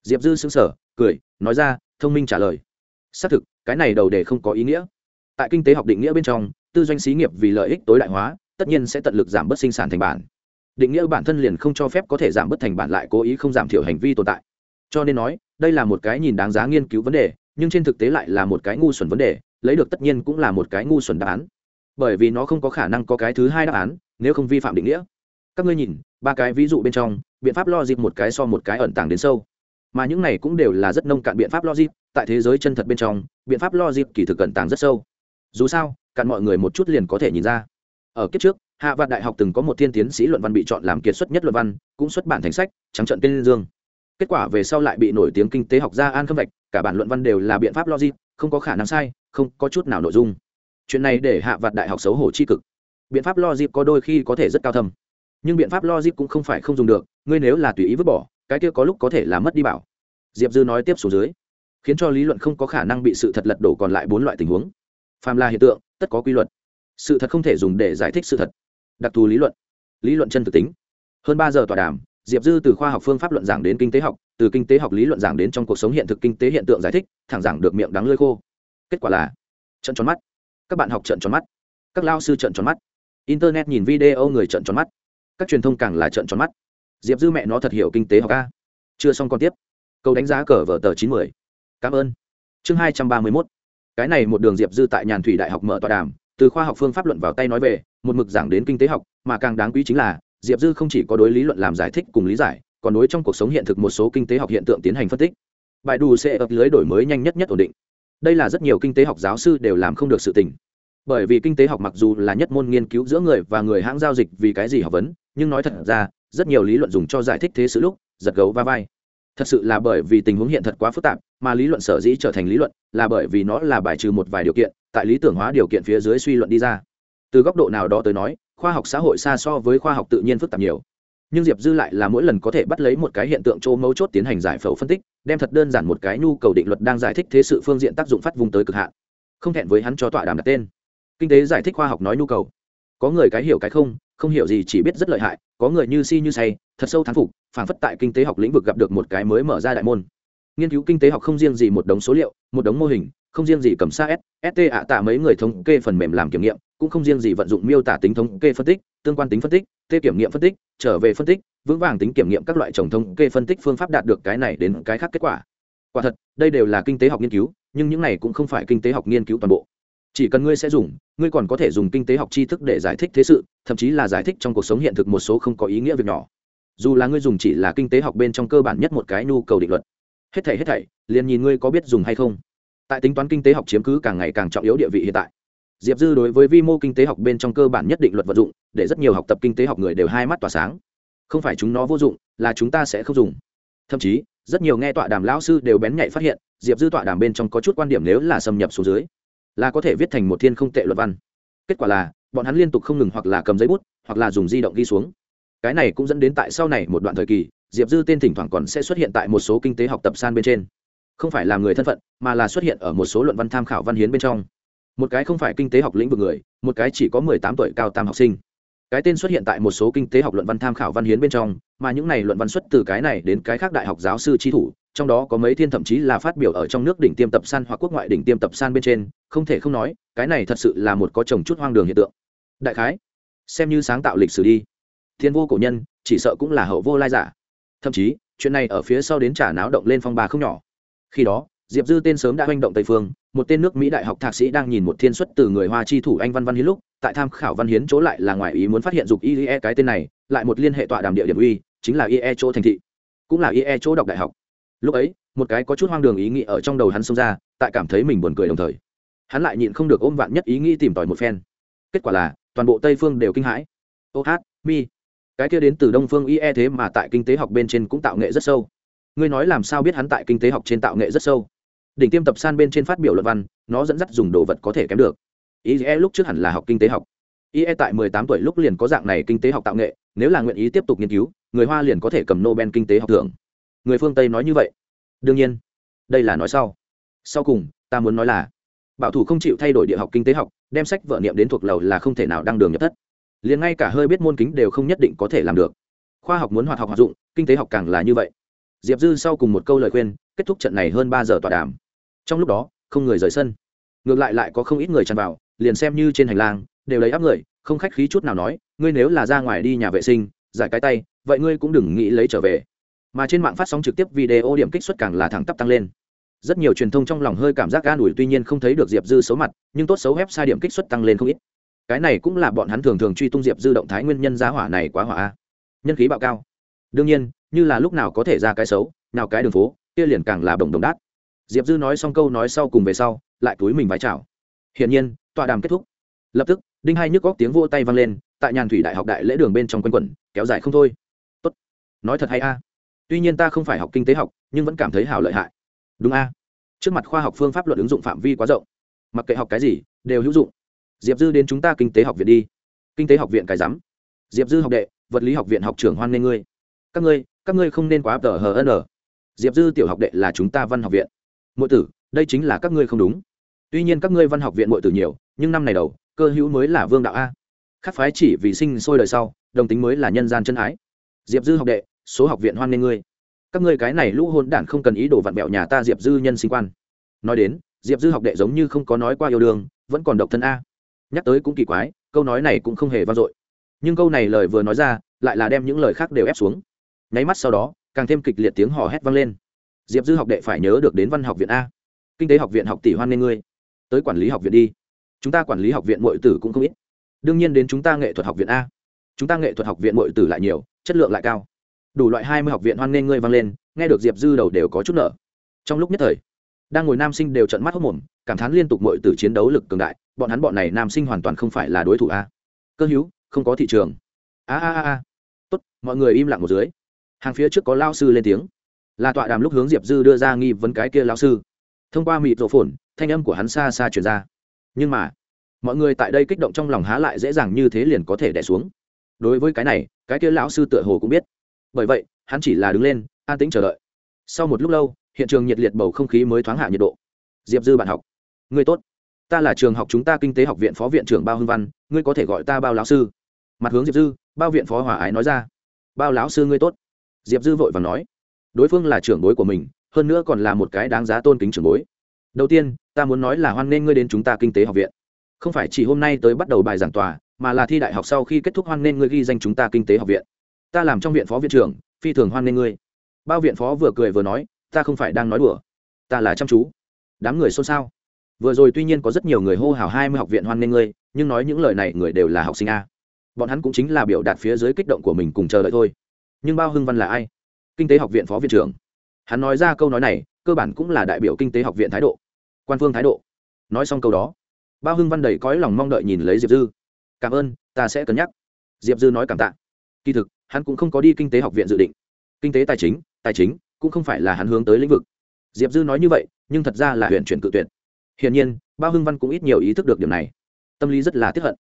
Diệp dư xứng sở cười, nói ra, thông minh trả lời. Xác thực, cái này đầu đề không có ý nghĩa. Tại kinh tế học định nghĩa bên trong, tư doanh xí nghiệp vì lợi ích tối đại hóa, tất nhiên sẽ tận lực giảm bớt sinh sản thành bản. Định nghĩa bản thân liền không cho phép có thể giảm bớt thành bản lại cố ý không giảm thiểu hành vi tồn tại. Cho nên nói, đây là một cái nhìn đáng giá nghiên cứu vấn đề, nhưng trên thực tế lại là một cái ngu xuẩn vấn đề, lấy được tất nhiên cũng là một cái ngu xuẩn đáp án bởi vì nó không có khả năng có cái thứ hai đáp án, nếu không vi phạm định nghĩa. Các ngươi nhìn, ba cái ví dụ bên trong, biện pháp logic một cái so một cái ẩn tàng đến sâu. Mà những này cũng đều là rất nông cạn biện pháp logic, tại thế giới chân thật bên trong, biện pháp logic kỳ thực ẩn tàng rất sâu. Dù sao, cạn mọi người một chút liền có thể nhìn ra. Ở kiếp trước, hạ vạn đại học từng có một thiên tiến sĩ luận văn bị chọn làm kiệt xuất nhất luận văn, cũng xuất bản thành sách, trắng trận tên dương. Kết quả về sau lại bị nổi tiếng kinh tế học gia an khâm vạch, cả bản luận văn đều là biện pháp logic, không có khả năng sai, không có chút nào nội dung chuyện này để hạ vạt đại học xấu hổ c h i cực. Biện pháp logic có đôi khi có thể rất cao thâm. Nhưng biện pháp logic cũng không phải không dùng được, ngươi nếu là tùy ý vứt bỏ, cái kia có lúc có thể là mất đi bảo. Diệp dư nói tiếp xuống dưới, khiến cho lý luận không có khả năng bị sự thật lật đổ còn lại bốn loại tình huống. Phàm là hiện tượng, tất có quy luật. Sự thật không thể dùng để giải thích sự thật. Đặc thù lý luận. Lý luận chân thực tính. Hơn ba giờ tọa đàm, diệp dư từ khoa học phương pháp luận giảng đến kinh tế học, từ kinh tế học lý luận giảng đến trong cuộc sống hiện thực kinh tế hiện tượng giải thích, thẳng giảng được miệng đắng lơi khô. Kết quả là, trận tròn mắt các bạn học trận tròn mắt, các lao sư trận tròn mắt, internet nhìn video người trận tròn mắt, các truyền thông càng là trận tròn mắt. Diệp dư mẹ nó thật hiểu kinh tế học a. Chưa xong còn tiếp. Câu đánh giá cờ vở tờ chín mươi cảm ơn. Chương hai trăm ba mươi mốt. Cái này một đường diệp dư tại nhàn thủy đại học mở tọa đàm, từ khoa học phương pháp luận vào tay nói về, một mực giảng đến kinh tế học, mà càng đáng quý chính là, diệp dư không chỉ có đối lý luận làm giải thích cùng lý giải, còn đối trong cuộc sống hiện thực một số kinh tế học hiện tượng tiến hành phân tích. Bài đủ sẽ ập lưới đổi mới nhanh nhất nhất ổn định đây là rất nhiều kinh tế học giáo sư đều làm không được sự tình. Bởi vì kinh tế học mặc dù là nhất môn nghiên cứu giữa người và người hãng giao dịch vì cái gì học vấn, nhưng nói thật ra, rất nhiều lý luận dùng cho giải thích thế sự lúc, giật gấu va vai. Thật sự là bởi vì tình huống hiện thật quá phức tạp, mà lý luận sở dĩ trở thành lý luận, là bởi vì nó là bài trừ một vài điều kiện, tại lý tưởng hóa điều kiện phía dưới suy luận đi ra. Từ góc độ nào đó tới nói, khoa học xã hội xa so với khoa học tự nhiên phức tạp nhiều nhưng diệp dư lại là mỗi lần có thể bắt lấy một cái hiện tượng chỗ mấu chốt tiến hành giải phẫu phân tích, đem thật đơn giản một cái nhu cầu định luật đang giải thích thế sự phương diện tác dụng phát vùng tới cực hạn. Không thẹn với hắn cho tọa đàm đặt tên. Kinh tế giải thích khoa học nói nhu cầu. Có người cái hiểu cái không không hiểu gì chỉ biết rất lợi hại, có người như si như say, thật sâu thán phục, phảng phất tại kinh tế học lĩnh vực gặp được một cái mới mở ra đại môn. Nghiên cứu kinh tế học không riêng gì một đống số liệu, một đống mô hình, không riêng gì cầm xa s st ạ tạ mấy người thống kê phần mềm làm kiểm nghiệm, cũng không riêng gì vận dụng miêu tả tính thống kê phân tích tương quan tính phân tích tê kiểm nghiệm phân tích, trở về phân tích, vững vàng tính kiểm nghiệm các loại trồng thống kê phân tích phương pháp đạt được cái này đến cái khác kết quả. Quả thật, đây đều là kinh tế học nghiên cứu, nhưng những này cũng không phải kinh tế học nghiên cứu toàn bộ. Chỉ cần ngươi sẽ dùng, ngươi còn có thể dùng kinh tế học tri thức để giải thích thế sự, thậm chí là giải thích trong cuộc sống hiện thực một số không có ý nghĩa việc nhỏ. Dù là ngươi dùng chỉ là kinh tế học bên trong cơ bản nhất một cái nhu cầu định luật. Hết thảy hết thảy, liền nhìn ngươi có biết dùng hay không. Tại tính toán kinh tế học chiếm cứ càng ngày càng trọng yếu địa vị hiện tại diệp dư đối với vi mô kinh tế học bên trong cơ bản nhất định luật vật dụng, để rất nhiều học tập kinh tế học người đều hai mắt tỏa sáng. Không phải chúng nó vô dụng, là chúng ta sẽ không dùng. Thậm chí, rất nhiều nghe tọa đàm lão sư đều bén nhạy phát hiện, diệp dư tọa đàm bên trong có chút quan điểm nếu là xâm nhập xuống dưới, là có thể viết thành một thiên không tệ luật văn. Kết quả là, bọn hắn liên tục không ngừng hoặc là cầm giấy bút, hoặc là dùng di động ghi xuống. Cái này cũng dẫn đến tại sau này một đoạn thời kỳ, diệp dư tên thỉnh thoảng còn sẽ xuất hiện tại một số kinh tế học tập san bên trên. Không phải là người thân phận, mà là xuất hiện ở một số luận văn tham khảo văn hiến bên trong một cái không phải kinh tế học lĩnh vực người, một cái chỉ có mười tám tuổi cao tam học sinh. Cái tên xuất hiện tại một số kinh tế học luận văn tham khảo văn hiến bên trong, mà những này luận văn xuất từ cái này đến cái khác đại học giáo sư tri thủ, trong đó có mấy thiên thậm chí là phát biểu ở trong nước đỉnh tiêm tập san hoặc quốc ngoại đỉnh tiêm tập san bên trên, không thể không nói, cái này thật sự là một có chồng chút hoang đường hiện tượng. Đại khái, xem như sáng tạo lịch sử đi. Thiên vô cổ nhân, chỉ sợ cũng là hậu vô lai giả. Thậm chí, chuyện này ở phía sau đến trả náo động lên phong ba không nhỏ. Khi đó diệp dư tên sớm đã manh động tây phương, một tên nước mỹ đại học thạc sĩ đang nhìn một thiên xuất từ người hoa chi thủ anh văn văn hiến lúc, tại tham khảo văn hiến chỗ lại là ngoài ý muốn phát hiện dục ie cái tên này, lại một liên hệ tọa đàm địa điểm uy, chính là ie chỗ thành thị, cũng là ie chỗ đọc đại học. Lúc ấy, một cái có chút hoang đường ý nghĩ ở trong đầu hắn xông ra, tại cảm thấy mình buồn cười đồng thời. Hắn lại nhịn không được ôm vạn nhất ý nghĩ tìm tòi một phen. Kết quả là, toàn bộ tây phương đều kinh hãi. Ô hát, mi. Cái kia đến từ đông phương ie thế mà tại kinh tế học bên trên cũng tạo nghệ rất sâu. Ngươi nói làm sao biết hắn tại kinh tế học trên tạo nghệ rất sâu? Đỉnh tiêm tập san bên trên phát biểu luận văn, nó dẫn dắt dùng đồ vật có thể kém được. Ie lúc trước hẳn là học kinh tế học. Ie tại mười tám tuổi lúc liền có dạng này kinh tế học tạo nghệ, nếu là nguyện ý tiếp tục nghiên cứu, người hoa liền có thể cầm nobel kinh tế học thưởng. Người phương tây nói như vậy. Đương nhiên, đây là nói sau. Sau cùng, ta muốn nói là, bảo thủ không chịu thay đổi địa học kinh tế học, đem sách vợ niệm đến thuộc lầu là không thể nào đăng đường nhập thất. Liền ngay cả hơi biết môn kính đều không nhất định có thể làm được. Khoa học muốn hoạt học hoạt dụng, kinh tế học càng là như vậy. Diệp dư sau cùng một câu lời khuyên, kết thúc trận này hơn ba giờ tọa đàm trong lúc đó, không người rời sân. Ngược lại lại có không ít người tràn vào, liền xem như trên hành lang, đều lấy áp người, không khách khí chút nào nói, ngươi nếu là ra ngoài đi nhà vệ sinh, giải cái tay, vậy ngươi cũng đừng nghĩ lấy trở về. Mà trên mạng phát sóng trực tiếp video điểm kích xuất càng là thẳng tắp tăng lên. Rất nhiều truyền thông trong lòng hơi cảm giác an ủi, tuy nhiên không thấy được diệp dư xấu mặt, nhưng tốt xấu website điểm kích xuất tăng lên không ít. Cái này cũng là bọn hắn thường thường truy tung diệp dư động thái nguyên nhân giá hỏa này quá hỏa nhân khí bạo cao. Đương nhiên, như là lúc nào có thể ra cái xấu, nào cái đường phố, kia liền càng là đồng đồng đát diệp dư nói xong câu nói sau cùng về sau, lại túi mình vái chào. Hiển nhiên, tọa đàm kết thúc. Lập tức, đinh hai nhức góc tiếng vô tay vang lên, tại nhàn thủy đại học đại lễ đường bên trong quanh quẩn, kéo dài không thôi. Tốt. Nói thật hay a? Tuy nhiên ta không phải học kinh tế học, nhưng vẫn cảm thấy hảo lợi hại. Đúng a? Trước mặt khoa học phương pháp luận ứng dụng phạm vi quá rộng. Mặc kệ học cái gì, đều hữu dụng. Diệp dư đến chúng ta kinh tế học viện đi. Kinh tế học viện cái rắm. Diệp dư học đệ, vật lý học viện học trưởng hoan nghê ngươi. Các ngươi các ngươi không nên quá tờ hờ n diệp dư tiểu học đệ là chúng ta văn học viện m tử, đây chính là các ngươi không đúng. Tuy nhiên các ngươi văn học viện m tử nhiều, nhưng năm này đầu, cơ hữu mới là vương đạo a. Khắc phái chỉ vì sinh sôi đời sau, đồng tính mới là nhân gian chân ái. Diệp dư học đệ, số học viện hoan nghê ngươi. Các ngươi cái này lũ hôn đản không cần ý đồ vặn bẹo nhà ta diệp dư nhân sinh quan. Nói đến, diệp dư học đệ giống như không có nói qua yêu đương, vẫn còn độc thân a. Nhắc tới cũng kỳ quái, câu nói này cũng không hề vang dội. Nhưng câu này lời vừa nói ra, lại là đem những lời khác đều ép xuống. Nháy mắt sau đó, càng thêm kịch liệt tiếng hò hét vang lên diệp dư học đệ phải nhớ được đến văn học viện a. Kinh tế học viện học tỷ hoan nghê ngươi. Tới quản lý học viện đi. Chúng ta quản lý học viện mọi tử cũng không ít. Đương nhiên đến chúng ta nghệ thuật học viện a. Chúng ta nghệ thuật học viện mọi tử lại nhiều, chất lượng lại cao. Đủ loại hai mươi học viện hoan nên ngươi vang lên, nghe được diệp dư đầu đều có chút nở. Trong lúc nhất thời, đang ngồi nam sinh đều trận mắt hốc mồm, cảm thán liên tục mọi tử chiến đấu lực cường đại, bọn hắn bọn này nam sinh hoàn toàn không phải là đối thủ a. Cơ hữu, không có thị trường. A a a a. Tốt, mọi người im lặng một dưới. Hàng phía trước có lao sư lên tiếng là tọa đàm lúc hướng diệp dư đưa ra nghi vấn cái kia lao sư. Thông qua mịt rổ phồn, thanh âm của hắn xa xa chuyển ra. Nhưng mà, mọi người tại đây kích động trong lòng há lại dễ dàng như thế liền có thể đẻ xuống. Đối với cái này, cái kia lão sư tựa hồ cũng biết. Bởi vậy, hắn chỉ là đứng lên, an tĩnh chờ đợi. Sau một lúc lâu, hiện trường nhiệt liệt bầu không khí mới thoáng hạ nhiệt độ. Diệp dư bạn học. Người tốt. Ta là trường học chúng ta kinh tế học viện phó viện trưởng bao hưng văn, ngươi có thể gọi ta bao lão sư. Mặt hướng diệp dư, bao viện phó hòa ái nói ra. Bao lão sư ngươi tốt. Diệp dư vội và nói đối phương là trưởng bối của mình, hơn nữa còn là một cái đáng giá tôn kính trưởng bối. Đầu tiên, ta muốn nói là hoan nghênh ngươi đến chúng ta kinh tế học viện. Không phải chỉ hôm nay tới bắt đầu bài giảng tòa, mà là thi đại học sau khi kết thúc hoan nghênh ngươi ghi danh chúng ta kinh tế học viện. Ta làm trong viện phó viện trưởng, phi thường hoan nghênh ngươi. Bao viện phó vừa cười vừa nói, ta không phải đang nói đùa, ta là chăm chú. Đám người xôn xao. Vừa rồi tuy nhiên có rất nhiều người hô hào hai mươi học viện hoan nghênh ngươi, nhưng nói những lời này người đều là học sinh a. Bọn hắn cũng chính là biểu đạt phía dưới kích động của mình cùng chờ đợi thôi. Nhưng bao hưng văn là ai? Kinh tế học viện phó viện trưởng. Hắn nói ra câu nói này, cơ bản cũng là đại biểu kinh tế học viện thái độ. Quan phương thái độ. Nói xong câu đó, bao hưng văn đầy cõi lòng mong đợi nhìn lấy diệp dư. Cảm ơn, ta sẽ cân nhắc. Diệp dư nói cảm tạ. Kỳ thực, hắn cũng không có đi kinh tế học viện dự định. Kinh tế tài chính tài chính cũng không phải là hắn hướng tới lĩnh vực. Diệp dư nói như vậy, nhưng thật ra là huyện chuyển cự tuyệt. Hiển nhiên, bao hưng văn cũng ít nhiều ý thức được điểm này. Tâm lý rất là tiếp hận.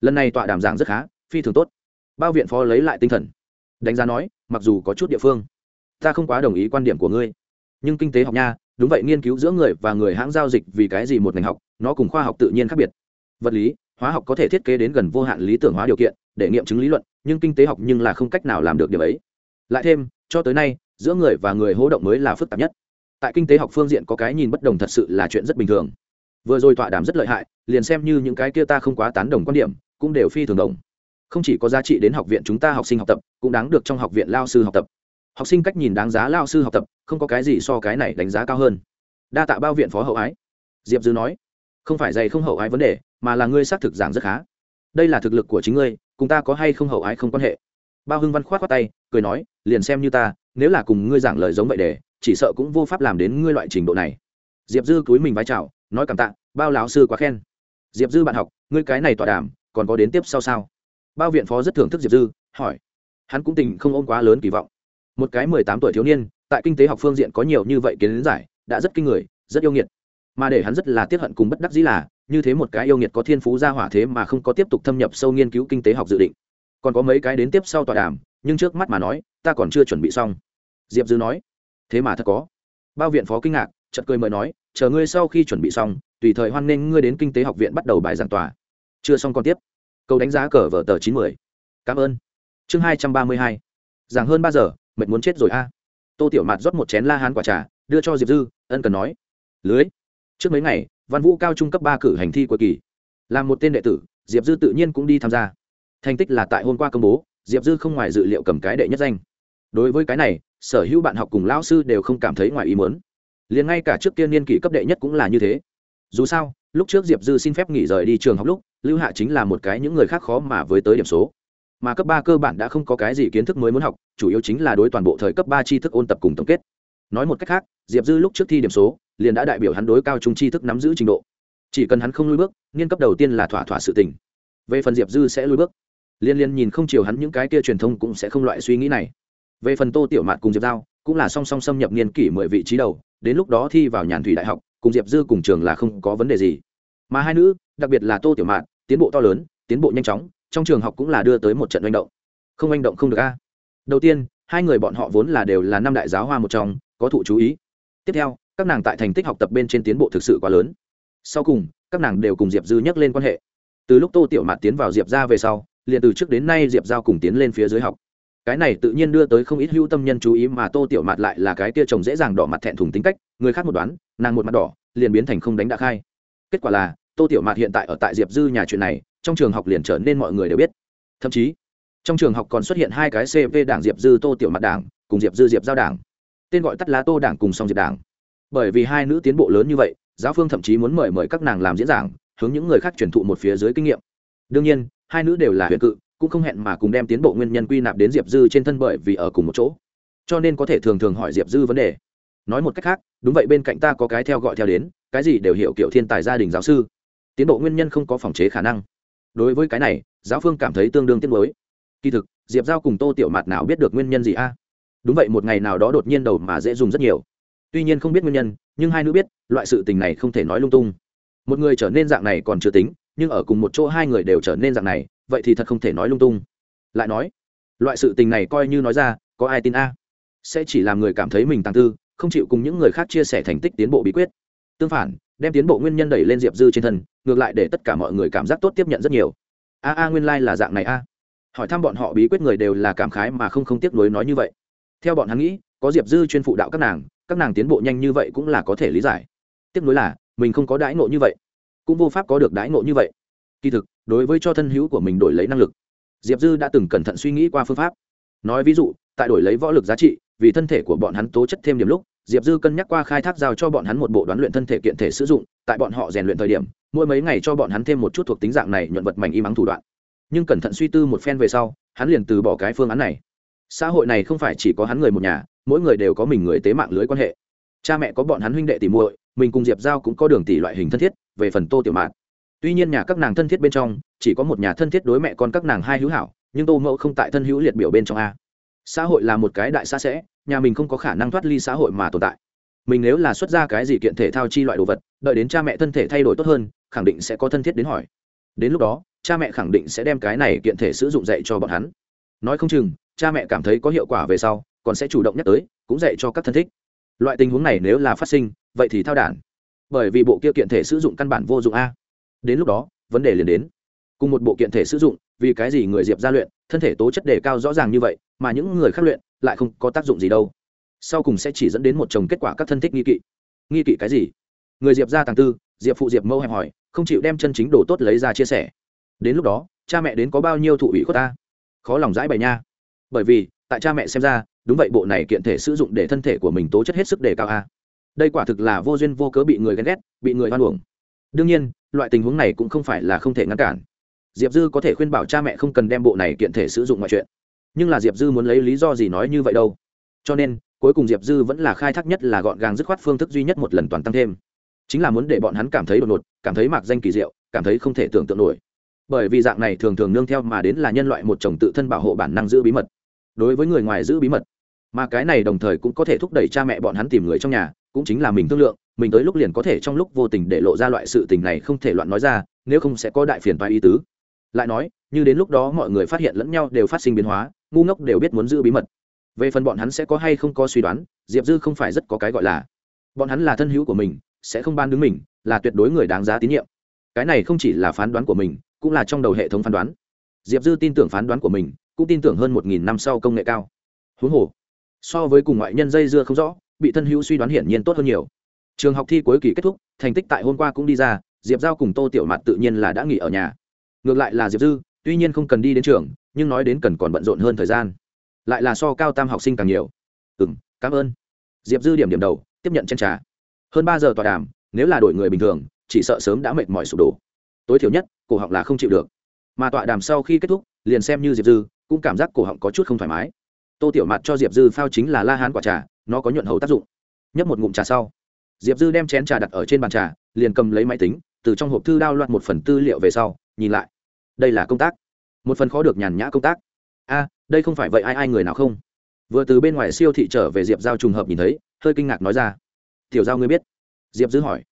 Lần này tọa đàm giảng rất khá, phi thường tốt. Bao viện phó lấy lại tinh thần. Đánh giá nói, mặc dù có chút địa phương ta không quá đồng ý quan điểm của ngươi. Nhưng kinh tế học nha, đúng vậy, nghiên cứu giữa người và người hãng giao dịch vì cái gì một ngành học, nó cùng khoa học tự nhiên khác biệt. Vật lý, hóa học có thể thiết kế đến gần vô hạn lý tưởng hóa điều kiện, để nghiệm chứng lý luận, nhưng kinh tế học nhưng là không cách nào làm được điều ấy. Lại thêm, cho tới nay, giữa người và người hỗ động mới là phức tạp nhất. Tại kinh tế học phương diện có cái nhìn bất đồng thật sự là chuyện rất bình thường. Vừa rồi tọa đàm rất lợi hại, liền xem như những cái kia ta không quá tán đồng quan điểm, cũng đều phi thường đồng. Không chỉ có giá trị đến học viện chúng ta học sinh học tập, cũng đáng được trong học viện lao sư học tập học sinh cách nhìn đáng giá lao sư học tập, không có cái gì so cái này đánh giá cao hơn. Đa tạ bao viện phó hậu ái. Diệp dư nói, không phải dày không hậu ái vấn đề, mà là ngươi xác thực giảng rất khá. Đây là thực lực của chính ngươi, cùng ta có hay không hậu ái không quan hệ. Bao hưng văn k h o á t khoác tay, cười nói, liền xem như ta, nếu là cùng ngươi giảng lời giống vậy để, chỉ sợ cũng vô pháp làm đến ngươi loại trình độ này. Diệp dư cúi mình vai trào nói cảm tạ, bao lão sư quá khen. Diệp dư bạn học, ngươi cái này tọa đàm, còn có đến tiếp sau sao? Bao viện phó rất thưởng thức diệp dư, hỏi. Hắn cũng tình không ôm quá lớn kỳ vọng một cái mười tám tuổi thiếu niên, tại kinh tế học phương diện có nhiều như vậy kiến giải, đã rất kinh người, rất yêu nghiệt. Mà để hắn rất là tiếp hận cùng bất đắc dĩ là, như thế một cái yêu nghiệt có thiên phú ra hỏa thế mà không có tiếp tục thâm nhập sâu nghiên cứu kinh tế học dự định. Còn có mấy cái đến tiếp sau tọa đàm, nhưng trước mắt mà nói, ta còn chưa chuẩn bị xong. Diệp dư nói, thế mà thật có. Bao viện phó kinh ngạc, chợt cười mời nói, chờ ngươi sau khi chuẩn bị xong, tùy thời hoan nghênh ngươi đến kinh tế học viện bắt đầu bài giảng tòa. Chưa xong còn tiếp. Câu đánh giá cờ vở tờ chín mươi. Cảm ơn. Chương hai trăm ba mươi hai. Giảng hơn ba giờ mệt muốn chết rồi a. Tô tiểu mạt rót một chén la hán quả trà, đưa cho diệp dư, ân cần nói. Lưới. Trước mấy ngày, văn vũ cao trung cấp ba cử hành thi cuối kỳ. Làm một tên đệ tử, diệp dư tự nhiên cũng đi tham gia. Thành tích là tại hôm qua công bố, diệp dư không ngoài dự liệu cầm cái đệ nhất danh. Đối với cái này, sở hữu bạn học cùng lão sư đều không cảm thấy ngoài ý muốn. Liền ngay cả trước tiên niên kỷ cấp đệ nhất cũng là như thế. Dù sao, lúc trước diệp dư xin phép nghỉ rời đi trường học lúc, lưu hạ chính là một cái những người khác khó mà với tới điểm số mà cấp ba cơ bản đã không có cái gì kiến thức mới muốn học, chủ yếu chính là đối toàn bộ thời cấp ba tri thức ôn tập cùng tổng kết. Nói một cách khác, diệp dư lúc trước thi điểm số, liền đã đại biểu hắn đối cao trung tri thức nắm giữ trình độ. Chỉ cần hắn không lui bước nghiên cấp đầu tiên là thỏa thỏa sự tình. Về phần diệp dư sẽ lui bước, liên liên nhìn không chiều hắn những cái kia truyền thông cũng sẽ không loại suy nghĩ này. Về phần tô tiểu mạt cùng diệp giao, cũng là song song xâm nhập niên kỷ mười vị trí đầu, đến lúc đó thi vào nhàn thủy đại học, cùng diệp dư cùng trường là không có vấn đề gì. Mà hai nữ, đặc biệt là tô tiểu mạt, tiến bộ to lớn, tiến bộ nhanh chóng trong trường học cũng là đưa tới một trận manh động. Không manh động không được a. Đầu tiên, hai người bọn họ vốn là đều là năm đại giáo hoa một trong, có thụ chú ý. Tiếp theo, các nàng tại thành tích học tập bên trên tiến bộ thực sự quá lớn. Sau cùng, các nàng đều cùng diệp dư nhắc lên quan hệ. Từ lúc tô tiểu mạt tiến vào diệp ra về sau, liền từ trước đến nay diệp giao cùng tiến lên phía dưới học. Cái này tự nhiên đưa tới không ít hữu tâm nhân chú ý mà tô tiểu mạt lại là cái tia chồng dễ dàng đỏ mặt thẹn thùng tính cách, người khác một đoán, nàng một mặt đỏ, liền biến thành không đánh đã khai. Kết quả là, tô tiểu mạt hiện tại ở tại diệp dư nhà chuyện này trong trường học liền trở nên mọi người đều biết. Thậm chí, trong trường học còn xuất hiện hai cái cv đảng diệp dư tô tiểu mặt đảng, cùng diệp dư diệp giao đảng. Tên gọi tắt lá tô đảng cùng song diệp đảng. Bởi vì hai nữ tiến bộ lớn như vậy, giáo phương thậm chí muốn mời mời các nàng làm diễn giảng, hướng những người khác truyền thụ một phía dưới kinh nghiệm. Đương nhiên, hai nữ đều là huyện cự, cũng không hẹn mà cùng đem tiến bộ nguyên nhân quy nạp đến diệp dư trên thân bởi vì ở cùng một chỗ. Cho nên có thể thường thường hỏi diệp dư vấn đề. Nói một cách khác, đúng vậy bên cạnh ta có cái theo gọi theo đến, cái gì đều hiểu kiểu thiên tài gia đình giáo sư. Tiến bộ nguyên nhân không có phòng chế khả năng đối với cái này, giáo phương cảm thấy tương đương tiếc mới kỳ thực, diệp giao cùng tô tiểu mạt nào biết được nguyên nhân gì a? Đúng vậy, một ngày nào đó đột nhiên đầu mà dễ dùng rất nhiều. Tuy nhiên không biết nguyên nhân, nhưng hai nữ biết, loại sự tình này không thể nói lung tung. Một người trở nên dạng này còn chưa tính, nhưng ở cùng một chỗ hai người đều trở nên dạng này, vậy thì thật không thể nói lung tung. Lại nói, loại sự tình này coi như nói ra, có ai tin a? Sẽ chỉ làm người cảm thấy mình tàng tư, không chịu cùng những người khác chia sẻ thành tích tiến bộ bí quyết tương phản, đem tiến bộ nguyên nhân đẩy lên diệp dư trên thân, ngược lại để tất cả mọi người cảm giác tốt tiếp nhận rất nhiều. A a, nguyên lai、like、là dạng này a. Hỏi thăm bọn họ bí quyết người đều là cảm khái mà không không tiếc nuối nói như vậy. Theo bọn hắn nghĩ, có diệp dư chuyên phụ đạo các nàng các nàng tiến bộ nhanh như vậy cũng là có thể lý giải. Tiếc nuối là, mình không có đãi ngộ như vậy, cũng vô pháp có được đãi ngộ như vậy. Kỳ thực, đối với cho thân hữu của mình đổi lấy năng lực, diệp dư đã từng cẩn thận suy nghĩ qua phương pháp. Nói ví dụ, tại đổi lấy võ lực giá trị, vì thân thể của bọn hắn tố chất thêm điểm lúc diệp dư cân nhắc qua khai thác giao cho bọn hắn một bộ đoán luyện thân thể kiện thể sử dụng, tại bọn họ rèn luyện thời điểm, mỗi mấy ngày cho bọn hắn thêm một chút thuộc tính dạng này nhuận vật mảnh im ắng thủ đoạn. Nhưng cẩn thận suy tư một phen về sau, hắn liền từ bỏ cái phương án này. Xã hội này không phải chỉ có hắn người một nhà, mỗi người đều có mình người tế mạng lưới quan hệ. Cha mẹ có bọn hắn huynh đệ tỉ muội, mình cùng diệp giao cũng có đường tỷ loại hình thân thiết, về phần tô tiểu mạn. Tuy nhiên nhà các nàng thân thiết bên trong, chỉ có một nhà thân thiết đối mẹ con các nàng hai hữu hảo, nhưng tô mẫu không tại thân hữu liệt biểu bên trong a xã hội là một cái đại xã sẽ, nhà mình không có khả năng thoát ly xã hội mà tồn tại. Mình nếu là xuất ra cái gì kiện thể thao chi loại đồ vật, đợi đến cha mẹ thân thể thay đổi tốt hơn, khẳng định sẽ có thân thiết đến hỏi. Đến lúc đó, cha mẹ khẳng định sẽ đem cái này kiện thể sử dụng dạy cho bọn hắn. Nói không chừng, cha mẹ cảm thấy có hiệu quả về sau, còn sẽ chủ động nhắc tới, cũng dạy cho các thân thích. Loại tình huống này nếu là phát sinh, vậy thì thao đản. Bởi vì bộ kia kiện thể sử dụng căn bản vô dụng a. Đến lúc đó, vấn đề liền đến cùng một bộ kiện thể sử dụng, vì cái gì người diệp ra luyện, thân thể tố chất đề cao rõ ràng như vậy, mà những người khác luyện lại không có tác dụng gì đâu. Sau cùng sẽ chỉ dẫn đến một chồng kết quả các thân thích nghi kỵ. Nghi kỵ cái gì? Người diệp ra tàng tư, diệp phụ diệp mâu hẹp hỏi, không chịu đem chân chính đồ tốt lấy ra chia sẻ. Đến lúc đó, cha mẹ đến có bao nhiêu thụ ủy của ta? Khó lòng giải bày nha. Bởi vì, tại cha mẹ xem ra, đúng vậy bộ này kiện thể sử dụng để thân thể của mình tố chất hết sức đề cao a. Đây quả thực là vô duyên vô cớ bị người ghen ghét, bị người hoan uổng. Đương nhiên, loại tình huống này cũng không phải là không thể ngăn cản diệp dư có thể khuyên bảo cha mẹ không cần đem bộ này kiện thể sử dụng mọi chuyện nhưng là diệp dư muốn lấy lý do gì nói như vậy đâu? Cho nên, cuối cùng diệp dư vẫn là khai thác nhất là gọn gàng dứt khoát phương thức duy nhất một lần toàn tăng thêm. Chính là muốn để bọn hắn cảm thấy đột ngột, cảm thấy mạc danh kỳ diệu, cảm thấy không thể tưởng tượng nổi. Bởi vì dạng này thường thường nương theo mà đến là nhân loại một chồng tự thân bảo hộ bản năng giữ bí mật. Đối với người ngoài giữ bí mật, mà cái này đồng thời cũng có thể thúc đẩy cha mẹ bọn hắn tìm người trong nhà, cũng chính là mình thương lượng, mình tới lúc liền có thể trong lúc vô tình để lộ ra loại sự tình này không thể loạn nói ra, nếu không sẽ có đại phiền toái ý tứ lại nói, như đến lúc đó mọi người phát hiện lẫn nhau đều phát sinh biến hóa, ngu ngốc đều biết muốn giữ bí mật. Về phần bọn hắn sẽ có hay không có suy đoán, diệp dư không phải rất có cái gọi là. Bọn hắn là thân hữu của mình, sẽ không ban đứng mình, là tuyệt đối người đáng giá tín nhiệm. Cái này không chỉ là phán đoán của mình, cũng là trong đầu hệ thống phán đoán. Diệp dư tin tưởng phán đoán của mình, cũng tin tưởng hơn một nghìn năm sau công nghệ cao. Huống hồ, so với cùng ngoại nhân dây dưa không rõ, bị thân hữu suy đoán hiển nhiên tốt hơn nhiều. Trường học thi cuối kỳ kết thúc, thành tích tại hôm qua cũng đi ra, diệp giao cùng tô tiểu mặt tự nhiên là đã nghỉ ở nhà ngược lại là diệp dư, tuy nhiên không cần đi đến trường, nhưng nói đến cần còn bận rộn hơn thời gian. Lại là so cao tam học sinh càng nhiều. Ừ m cảm ơn. Diệp dư điểm điểm đầu, tiếp nhận chân trà. Hơn ba giờ tọa đàm, nếu là đổi người bình thường, chỉ sợ sớm đã mệt mỏi sụp đổ. Tối thiểu nhất, cổ họng là không chịu được. Mà tọa đàm sau khi kết thúc, liền xem như diệp dư, cũng cảm giác cổ họng có chút không thoải mái. Tô tiểu mặt cho diệp dư phao chính là la hán quả trà, nó có nhuận hầu tác dụng. Nhấp một ngụm trà sau, diệp dư đem chén trà đặt ở trên bàn trà, liền cầm lấy máy tính, từ trong hộp thư đao loạn một phần tư liệu về sau, nhìn lại đây là công tác. Một phần khó được nhàn nhã công tác. A, đây không phải vậy ai ai người nào không? Vừa từ bên ngoài siêu thị trở về diệp giao trùng hợp nhìn thấy, hơi kinh ngạc nói ra. Tiểu giao ngươi biết? Diệp dư hỏi.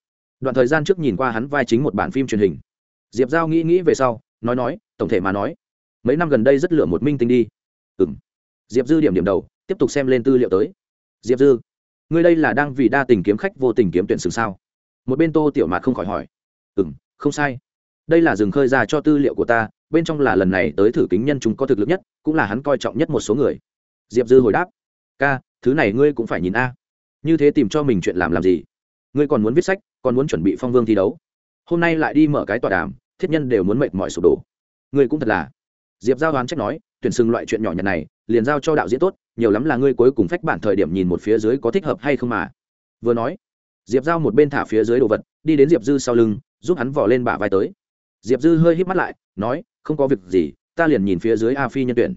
Đoạn thời gian trước nhìn qua hắn vai chính một bản phim truyền hình. Diệp giao nghĩ nghĩ về sau, nói nói, tổng thể mà nói, mấy năm gần đây rất lựa một minh tinh đi. Ừ m diệp dư điểm điểm đầu, tiếp tục xem lên tư liệu tới. Diệp dư, ngươi đây là đang vì đa tình kiếm khách vô tình kiếm tuyển sừng sao? Một bên tô tiểu mạt không khỏi hỏi. Ừ m không sai đây là rừng khơi ra cho tư liệu của ta, bên trong là lần này tới thử kính nhân chúng có thực lực nhất, cũng là hắn coi trọng nhất một số người. Diệp dư hồi đáp, ca, thứ này ngươi cũng phải nhìn a. Như thế tìm cho mình chuyện làm làm gì? Ngươi còn muốn viết sách, còn muốn chuẩn bị phong vương thi đấu. Hôm nay lại đi mở cái tọa đàm, thiết nhân đều muốn mệt mỏi sụp đổ. Ngươi cũng thật là. Diệp giao đoán trách nói, tuyển sừng loại chuyện nhỏ nhặt này, liền giao cho đạo diễn tốt, nhiều lắm là ngươi cuối cùng phách bản thời điểm nhìn một phía dưới có thích hợp hay không mà. Vừa nói, diệp giao một bên thả phía dưới đồ vật, đi đến diệp dư sau lưng, giúp hắn vỏ lên bả vai tới diệp dư hơi hít mắt lại, nói, không có việc gì, ta liền nhìn phía dưới a phi nhân tuyển.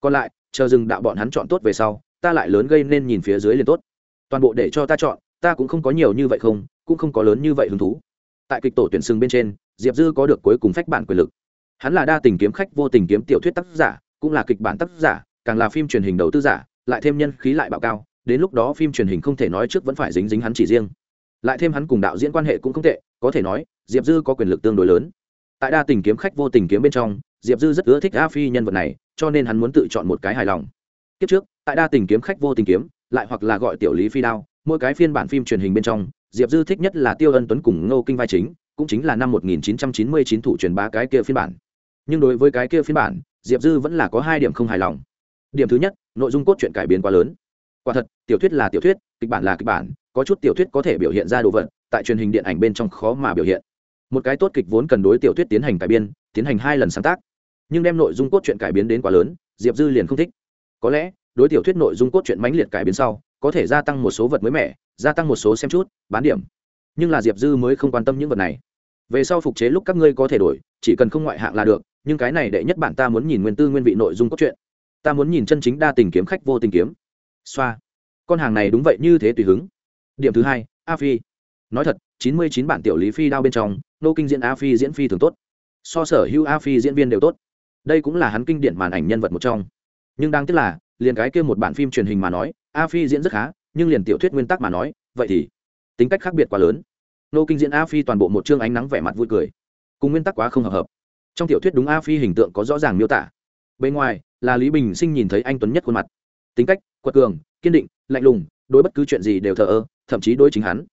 Còn lại, chờ dừng đạo bọn hắn chọn tốt về sau, ta lại lớn gây nên nhìn phía dưới liền tốt. Toàn bộ để cho ta chọn, ta cũng không có nhiều như vậy không, cũng không có lớn như vậy hứng thú. Tại kịch tổ tuyển sừng bên trên, diệp dư có được cuối cùng phách bản quyền lực. Hắn là đa tình kiếm khách, vô tình kiếm tiểu thuyết tác giả, cũng là kịch bản tác giả, càng là phim truyền hình đầu tư giả, lại thêm nhân khí lại bạo cao, đến lúc đó phim truyền hình không thể nói trước vẫn phải dính dính hắn chỉ riêng. Lại thêm hắn cùng đạo diễn quan hệ cũng không tệ, có thể nói, diệp dư có quyền lực tương đối lớn tại đa tình kiếm khách vô tình kiếm bên trong, diệp dư rất ưa thích a phi nhân vật này, cho nên hắn muốn tự chọn một cái hài lòng. Kiếp trước, tại đa tình kiếm khách vô tình kiếm, lại hoặc là gọi tiểu lý phi đao, mỗi cái phiên bản phim truyền hình bên trong, diệp dư thích nhất là tiêu ân tuấn cùng ngô kinh vai chính, cũng chính là năm 1999 thủ truyền bá cái kia phiên bản. Nhưng đối với cái kia phiên bản, diệp dư vẫn là có hai điểm không hài lòng. Điểm thứ nhất, nội dung cốt truyện cải biến quá lớn. Quả thật, tiểu thuyết là tiểu thuyết, kịch bản là kịch bản, có chút tiểu thuyết có thể biểu hiện ra đồ vật, tại truyền hình điện ảnh bên trong khó mà biểu hiện một cái tốt kịch vốn cần đối tiểu thuyết tiến hành cải biên, tiến hành hai lần sáng tác. Nhưng đem nội dung cốt truyện cải biến đến quá lớn, diệp dư liền không thích. Có lẽ, đối tiểu thuyết nội dung cốt truyện mãnh liệt cải biến sau, có thể gia tăng một số vật mới mẻ, gia tăng một số xem chút, bán điểm. Nhưng là diệp dư mới không quan tâm những vật này. Về sau phục chế lúc các ngươi có thể đổi, chỉ cần không ngoại hạng là được, nhưng cái này đệ nhất bản ta muốn nhìn nguyên tư nguyên vị nội dung cốt truyện. Ta muốn nhìn chân chính đa tình kiếm khách vô tình kiếm. Xoa. Con hàng này đúng vậy như thế tùy hứng. Điểm thứ hai, a phi. Nói thật, chín mươi chín bản tiểu lý phi đao bên trong nô kinh diễn a phi diễn phi thường tốt. So sở hữu a phi diễn viên đều tốt. Đây cũng là hắn kinh điển màn ảnh nhân vật một trong. Nhưng đáng tiếc là, liền cái kia một bản phim truyền hình mà nói, a phi diễn rất khá, nhưng liền tiểu thuyết nguyên tắc mà nói, vậy thì tính cách khác biệt quá lớn. Nô kinh diễn a phi toàn bộ một chương ánh nắng vẻ mặt vui cười. Cùng nguyên tắc quá không hợp hợp. Trong tiểu thuyết đúng a phi hình tượng có rõ ràng miêu tả. Bên ngoài là lý bình sinh nhìn thấy anh tuấn nhất khuôn mặt. Tính cách, quật cường, kiên định, lạnh lùng, đối bất cứ chuyện gì đều thờ ơ, thậm chí đối chính hắn.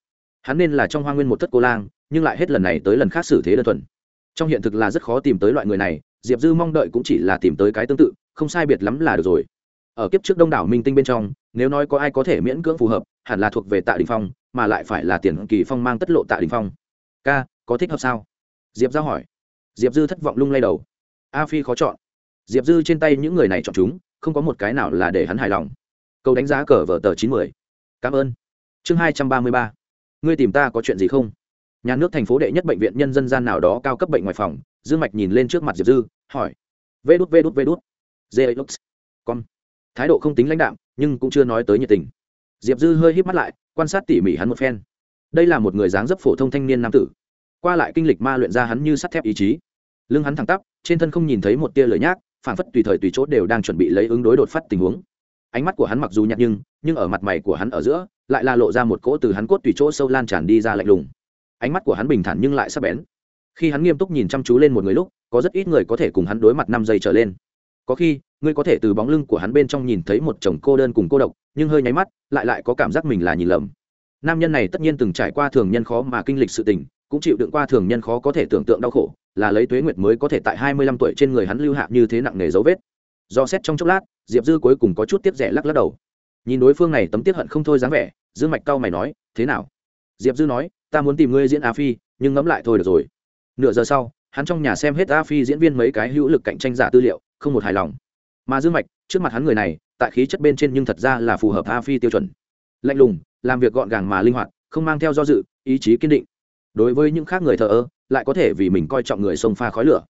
Hắn nên là trong hoa nguyên một thất cô lang nhưng lại hết lần này tới lần khác xử thế đơn thuần. Trong hiện thực là rất khó tìm tới loại người này, diệp dư mong đợi cũng chỉ là tìm tới cái tương tự, không sai biệt lắm là được rồi. Ở kiếp trước đông đảo minh tinh bên trong, nếu nói có ai có thể miễn cưỡng phù hợp, hẳn là thuộc về tạ đình phong, mà lại phải là tiền kỳ phong mang tất lộ tạ đình phong. Ca, có thích hợp sao? Diệp giao hỏi. Diệp dư thất vọng lung lay đầu. A phi khó chọn. Diệp dư trên tay những người này chọn chúng, không có một cái nào là để hắn hài lòng. Câu đánh giá cờ vở tờ chín mươi. Cảm ơn. Chương hai trăm ba mươi ba. Ngươi tìm ta có chuyện gì không? Nhà nước thành phố đệ nhất bệnh viện nhân dân gian nào đó cao cấp bệnh ngoài phòng, dương mạch nhìn lên trước mặt diệp dư, hỏi. Vê đút vê đút vê đút. Dê lux con thái độ không tính lãnh đạm, nhưng cũng chưa nói tới nhiệt tình. Diệp dư hơi híp mắt lại, quan sát tỉ mỉ hắn một phen. Đây là một người dáng dấp phổ thông thanh niên nam tử. Qua lại kinh lịch ma luyện ra hắn như sắt thép ý chí. Lưng hắn thẳng tắp, trên thân không nhìn thấy một tia lời nhác, phản phất tùy thời tùy chốt đều đang chuẩn bị lấy ứng đối đột phát tình huống. Ánh mắt của hắn mặc dù nhạt nhưng nhưng ở mặt mày của hắn ở giữa, lại là lộ ra một cỗ từ hắn cốt tùy chỗ sâu lan tràn đi ra lạnh lùng ánh mắt của hắn bình thản nhưng lại sắc bén. Khi hắn nghiêm túc nhìn chăm chú lên một người lúc, có rất ít người có thể cùng hắn đối mặt năm giây trở lên. Có khi, ngươi có thể từ bóng lưng của hắn bên trong nhìn thấy một chồng cô đơn cùng cô độc, nhưng hơi nháy mắt, lại lại có cảm giác mình là nhìn lầm. Nam nhân này tất nhiên từng trải qua thường nhân khó mà kinh lịch sự tình, cũng chịu đựng qua thường nhân khó có thể tưởng tượng đau khổ, là lấy tuế nguyệt mới có thể tại hai mươi lăm tuổi trên người hắn lưu hạ như thế nặng nề dấu vết. Do xét trong chốc lát, diệp dư cuối cùng có chút tiếc rẻ lắc lắc đầu. Nhìn đối phương này tấm tiếc hận không thôi dáng vẻ, dương mạch cau mày nói, thế nào? Diệp dư nói ta muốn tìm ngươi diễn a phi, nhưng ngẫm lại thôi được rồi. Nửa giờ sau, hắn trong nhà xem hết a phi diễn viên mấy cái hữu lực cạnh tranh giả tư liệu, không một hài lòng. Mà dương mạch, trước mặt hắn người này, tại khí chất bên trên nhưng thật ra là phù hợp a phi tiêu chuẩn. Lạnh lùng, làm việc gọn gàng mà linh hoạt, không mang theo do dự, ý chí kiên định. Đối với những khác người thờ ơ, lại có thể vì mình coi trọng người sông pha khói lửa.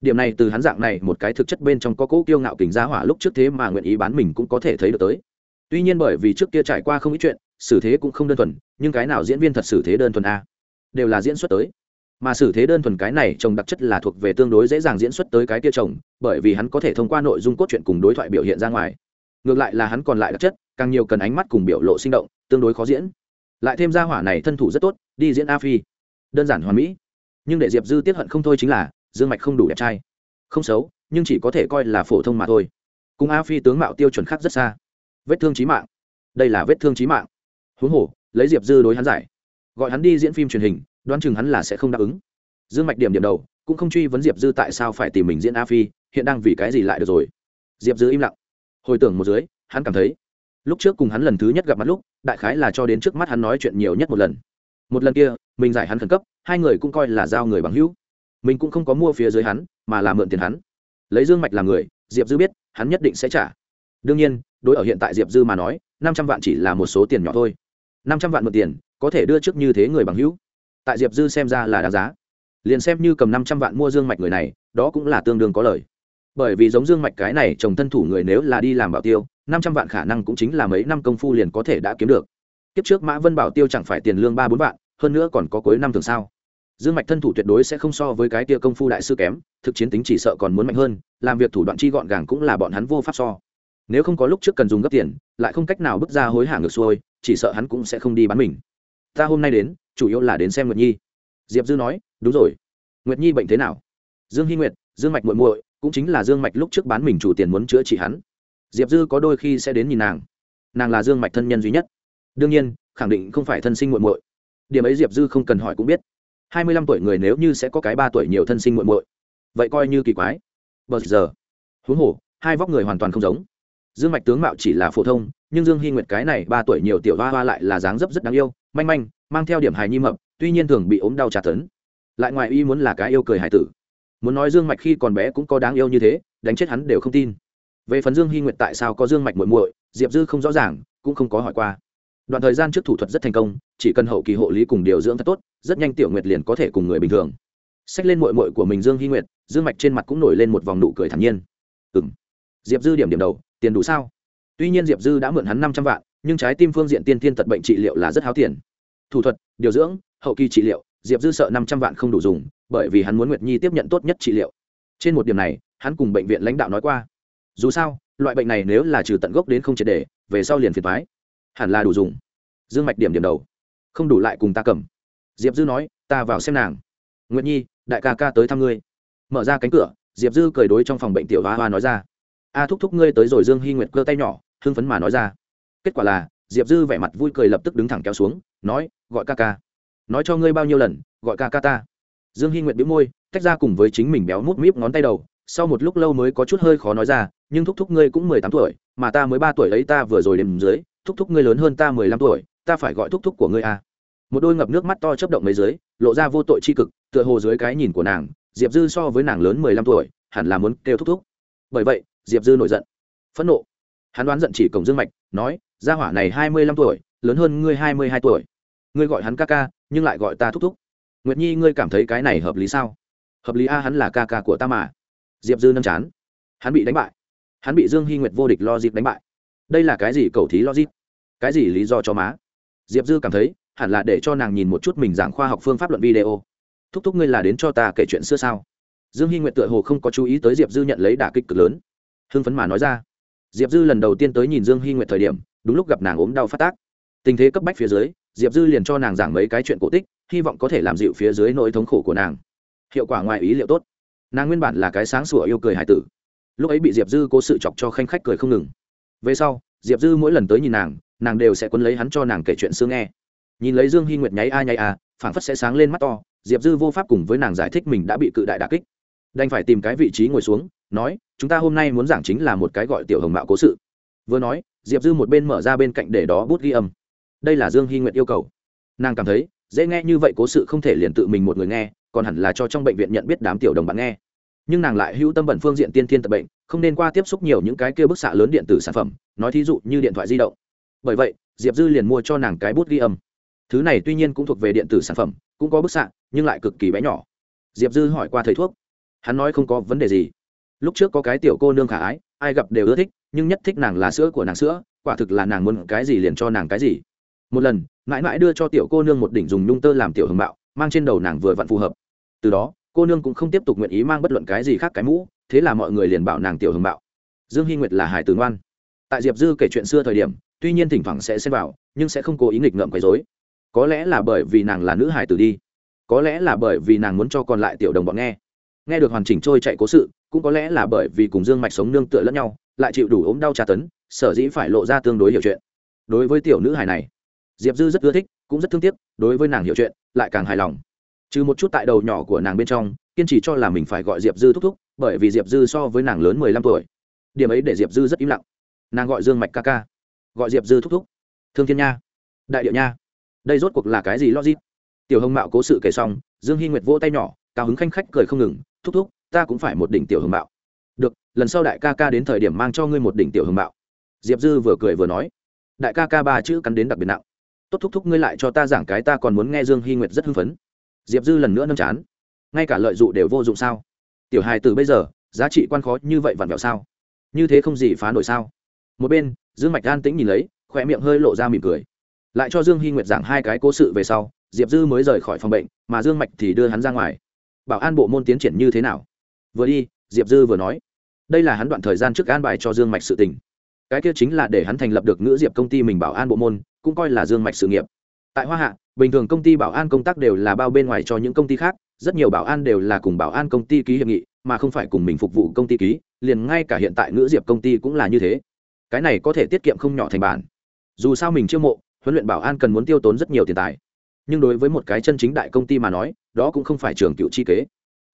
Điểm này từ hắn dạng này một cái thực chất bên trong có cỗ kiêu ngạo kính giá hỏa lúc trước thế mà nguyện ý bán mình cũng có thể thấy được tới. Tuy nhiên bởi vì trước kia trải qua không ít chuyện xử thế cũng không đơn thuần, nhưng cái nào diễn viên thật xử thế đơn thuần a? Đều là diễn xuất tới. Mà xử thế đơn thuần cái này chồng đặc chất là thuộc về tương đối dễ dàng diễn xuất tới cái kia chồng bởi vì hắn có thể thông qua nội dung cốt truyện cùng đối thoại biểu hiện ra ngoài. Ngược lại là hắn còn lại đặc chất, càng nhiều cần ánh mắt cùng biểu lộ sinh động, tương đối khó diễn. Lại thêm ra hỏa này thân thủ rất tốt, đi diễn a phi. Đơn giản hoàn mỹ. Nhưng để diệp dư tiết hận không thôi chính là, dương mạch không đủ đẹp trai. Không xấu, nhưng chỉ có thể coi là phổ thông mà thôi. Cùng a phi tướng mạo tiêu chuẩn khác rất xa. Vết thương trí mạng. Đây là vết thương trí mạng huống hồ, lấy diệp dư đối hắn giải, gọi hắn đi diễn phim truyền hình, đoán chừng hắn là sẽ không đáp ứng. Dương mạch điểm điểm đầu, cũng không truy vấn diệp dư tại sao phải tìm mình diễn a phi, hiện đang vì cái gì lại được rồi. Diệp dư im lặng. Hồi tưởng một dưới, hắn cảm thấy, lúc trước cùng hắn lần thứ nhất gặp mặt lúc, đại khái là cho đến trước mắt hắn nói chuyện nhiều nhất một lần. Một lần kia, mình giải hắn khẩn cấp, hai người cũng coi là giao người bằng hữu. Mình cũng không có mua phía dưới hắn, mà là mượn tiền hắn. Lấy dương mạch làm người, diệp dư biết, hắn nhất định sẽ trả. Đương nhiên, đối ở hiện tại diệp dư mà nói, năm trăm vạn chỉ là một số tiền nhỏ thôi năm trăm vạn mượn tiền, có thể đưa trước như thế người bằng hữu. Tại diệp dư xem ra là đáng giá. Liền xem như cầm năm trăm vạn mua dương mạch người này, đó cũng là tương đương có lời bởi vì giống dương mạch cái này chồng thân thủ người nếu là đi làm bảo tiêu, năm trăm vạn khả năng cũng chính là mấy năm công phu liền có thể đã kiếm được. Kiếp trước mã vân bảo tiêu chẳng phải tiền lương ba bốn vạn, hơn nữa còn có cuối năm thường sao. Dương mạch thân thủ tuyệt đối sẽ không so với cái tia công phu đại sư kém, thực chiến tính chỉ sợ còn muốn mạnh hơn, làm việc thủ đoạn chi gọn gàng cũng là bọn hắn vô pháp so. Nếu không có lúc trước cần dùng gấp tiền, lại không cách nào bước ra hối hả ngược xuôi chỉ sợ hắn cũng sẽ không đi bán mình. Ta hôm nay đến, chủ yếu là đến xem nguyệt nhi. Diệp dư nói, đúng rồi. Nguyệt nhi bệnh thế nào? Dương hy nguyệt, dương mạch muội muội, cũng chính là dương mạch lúc trước bán mình chủ tiền muốn chữa trị hắn. Diệp dư có đôi khi sẽ đến nhìn nàng. Nàng là dương mạch thân nhân duy nhất. Đương nhiên, khẳng định không phải thân sinh muội muội. Điểm ấy diệp dư không cần hỏi cũng biết. Hai mươi lăm tuổi người nếu như sẽ có cái ba tuổi nhiều thân sinh muội muội, vậy coi như kỳ quái. Bờ giờ. Huống hồ, hai vóc người hoàn toàn không giống dương mạch tướng mạo chỉ là phổ thông, nhưng dương hy nguyệt cái này ba tuổi nhiều tiểu hoa hoa lại là dáng dấp rất đáng yêu, manh manh, mang theo điểm hài nhi mập, tuy nhiên thường bị ốm đau tra tấn. Lại ngoài y muốn là cái yêu cười hài tử. Muốn nói dương mạch khi còn bé cũng có đáng yêu như thế, đánh chết hắn đều không tin. Về phần dương hy nguyệt tại sao có dương mạch muội muội, diệp dư không rõ ràng, cũng không có hỏi qua. Đoạn thời gian trước thủ thuật rất thành công, chỉ cần hậu kỳ hộ lý cùng điều dưỡng thật tốt, rất nhanh tiểu nguyệt liền có thể cùng người bình thường. Xách lên muội muội của mình dương hy nguyệt, dương mạch trên mặt cũng nổi lên một vòng nụ cười thản nhiên. Ừ m diệp dư điểm điểm đầu tiền đủ sao? Tuy nhiên diệp dư đã mượn hắn năm trăm vạn, nhưng trái tim phương diện tiên tiên tật bệnh trị liệu là rất háo tiền. Thủ thuật, điều dưỡng, hậu kỳ trị liệu, diệp dư sợ năm trăm vạn không đủ dùng, bởi vì hắn muốn nguyệt nhi tiếp nhận tốt nhất trị liệu. Trên một điểm này, hắn cùng bệnh viện lãnh đạo nói qua. Dù sao, loại bệnh này nếu là trừ tận gốc đến không triệt đề về sau liền phiền thoái hẳn là đủ dùng. Dương mạch điểm điểm đầu. Không đủ lại cùng ta cầm. Diệp dư nói, ta vào xem nàng. Nguyệt nhi, đại ca ca tới thăm ngươi. Mở ra cánh cửa, diệp dư cười đối trong phòng bệnh tiểu hoa hoa nói ra a thúc thúc ngươi tới rồi dương hy nguyệt cơ tay nhỏ, hưng phấn mà nói ra. Kết quả là, diệp dư vẻ mặt vui cười lập tức đứng thẳng kéo xuống, nói, gọi ca ca. Nói cho ngươi bao nhiêu lần, gọi ca ca ta. Dương hy nguyệt bĩu môi, tách ra cùng với chính mình béo mút míp ngón tay đầu, sau một lúc lâu mới có chút hơi khó nói ra, nhưng thúc thúc ngươi cũng mười tám tuổi, mà ta mới ba tuổi ấy ta vừa rồi đêm dưới, thúc thúc ngươi lớn hơn ta mười lăm tuổi, ta phải gọi thúc thúc của ngươi à. một đôi ngập nước mắt to chấp động mấy dưới, lộ ra vô tội c h i cực, tựa hồ dưới cái nhìn của nàng, diệp dư so với nàng lớn mười lăm tuổi, hẳn là muốn kêu thúc thúc. Bởi vậy diệp dư nổi giận. Phẫn nộ. Hắn đoán giận chỉ cổng dương mạch, nói, gia hỏa này hai mươi lăm tuổi, lớn hơn ngươi hai mươi hai tuổi. Ngươi gọi hắn ca ca, nhưng lại gọi ta thúc thúc. Nguyệt nhi, ngươi cảm thấy cái này hợp lý sao? Hợp lý a, hắn là ca ca của ta mà. Diệp dư nâm chán. Hắn bị đánh bại. Hắn bị dương hy nguyệt vô địch lo dịp đánh bại. Đây là cái gì cầu thí lo dịp cái gì lý do cho má? Diệp dư cảm thấy, hẳn là để cho nàng nhìn một chút mình giảng khoa học phương pháp luận video. Thúc thúc ngươi là đến cho ta kể chuyện xưa sao? Dương hy nguyệt tựa hồ không có chú ý tới diệp dư nhận lấy đả kích cực lớn hưng phấn mà nói ra diệp dư lần đầu tiên tới nhìn dương hy nguyệt thời điểm đúng lúc gặp nàng ốm đau phát tác tình thế cấp bách phía dưới diệp dư liền cho nàng giảng mấy cái chuyện cổ tích hy vọng có thể làm dịu phía dưới nỗi thống khổ của nàng hiệu quả ngoài ý liệu tốt nàng nguyên bản là cái sáng sủa yêu cười hải tử lúc ấy bị diệp dư cố sự chọc cho khanh khách cười không ngừng về sau diệp dư mỗi lần tới nhìn nàng nàng đều sẽ quấn lấy hắn cho nàng kể chuyện xưa nghe nhìn lấy dương hy nguyệt nháy a nháy a phảng phất sẽ sáng lên mắt to diệp dư vô pháp cùng với nàng giải thích mình đã bị cự đại đà kích đành phải tìm cái vị trí ngồi xuống, nói, chúng ta hôm nay muốn giảng chính là một cái gọi tiểu hồng mạo cố sự. Vừa nói, diệp dư một bên mở ra bên cạnh để đó bút ghi âm. Đây là dương hy nguyện yêu cầu. Nàng cảm thấy, dễ nghe như vậy cố sự không thể liền tự mình một người nghe, còn hẳn là cho trong bệnh viện nhận biết đám tiểu đồng bạn nghe. Nhưng nàng lại hữu tâm bẩn phương diện tiên thiên tập bệnh, không nên qua tiếp xúc nhiều những cái kia bức xạ lớn điện tử sản phẩm, nói thí dụ như điện thoại di động. Bởi vậy, diệp dư liền mua cho nàng cái bút ghi âm. Thứ này tuy nhiên cũng thuộc về điện tử sản phẩm, cũng có bức xạ, nhưng lại cực kỳ bé nhỏ. Diệp dư hỏi qua thầy thuốc hắn nói không có vấn đề gì. Lúc trước có cái tiểu cô nương khả ái, ai gặp đều ưa thích, nhưng nhất thích nàng là sữa của nàng sữa, quả thực là nàng muốn cái gì liền cho nàng cái gì. Một lần, mãi mãi đưa cho tiểu cô nương một đỉnh dùng nhung tơ làm tiểu hồng mạo, mang trên đầu nàng vừa vặn phù hợp. Từ đó, cô nương cũng không tiếp tục nguyện ý mang bất luận cái gì khác cái mũ, thế là mọi người liền bảo nàng tiểu hồng mạo. Dương hy nguyệt là hải tử ngoan. Tại diệp dư kể chuyện xưa thời điểm, tuy nhiên thỉnh thoảng sẽ xem vào, nhưng sẽ không cố ý nghịch ngợm quấy dối có lẽ là bởi vì nàng là nữ hải tử đi. Có lẽ là bởi vì nàng muốn cho còn lại tiểu đồng bọn nghe nghe được hoàn chỉnh trôi chạy cố sự, cũng có lẽ là bởi vì cùng dương mạch sống nương tựa lẫn nhau, lại chịu đủ ốm đau tra tấn, sở dĩ phải lộ ra tương đối hiểu chuyện. Đối với tiểu nữ hài này, diệp dư rất ưa thích, cũng rất thương tiếc, đối với nàng hiểu chuyện, lại càng hài lòng. Trừ một chút tại đầu nhỏ của nàng bên trong, kiên trì cho là mình phải gọi diệp dư thúc thúc, bởi vì diệp dư so với nàng lớn mười lăm tuổi. Điểm ấy để diệp dư rất im lặng. Nàng gọi dương mạch ca ca. Gọi diệp dư thúc thúc. Thương thiên nha. Đại điệu nha. Đây rốt cuộc là cái gì logic? Tiểu hồng mạo cố sự kể xong, dương hy nguyệt vỗ tay nhỏ, cao hứng khanh khách cười không ngừng thúc thúc, ta cũng phải một đỉnh tiểu hồng mạo. Được, lần sau đại ca ca đến thời điểm mang cho ngươi một đỉnh tiểu hồng mạo. Diệp dư vừa cười vừa nói. Đại ca ca ba chữ cắn đến đặc biệt nặng. Tốt thúc thúc ngươi lại cho ta giảng cái ta còn muốn nghe dương hy nguyệt rất hưng phấn. Diệp dư lần nữa nâm chán. Ngay cả lợi dụng đều vô dụng sao? Tiểu hài từ bây giờ, giá trị quan khó như vậy vặn vẹo sao? Như thế không gì phá nổi sao? Một bên, dương mạch an tĩnh nhìn lấy khỏe miệng hơi lộ ra mỉm cười. Lại cho dương hy nguyệt giảng hai cái cố sự về sau, diệp dư mới rời khỏi phòng bệnh, mà dương mạch thì đưa hắn ra ngoài bảo an bộ môn tiến triển như thế nào? Vừa đi, diệp dư vừa nói, đây là hắn đoạn thời gian trước an bài cho dương mạch sự tình. Cái kia chính là để hắn thành lập được ngữ diệp công ty mình bảo an bộ môn, cũng coi là dương mạch sự nghiệp. Tại hoa hạ, bình thường công ty bảo an công tác đều là bao bên ngoài cho những công ty khác, rất nhiều bảo an đều là cùng bảo an công ty ký hiệp nghị, mà không phải cùng mình phục vụ công ty ký, liền ngay cả hiện tại ngữ diệp công ty cũng là như thế. Cái này có thể tiết kiệm không nhỏ thành bản. Dù sao mình chiêu mộ, huấn luyện bảo an cần muốn tiêu tốn rất nhiều tiền tài nhưng đối với một cái chân chính đại công ty mà nói, đó cũng không phải trường cựu chi kế.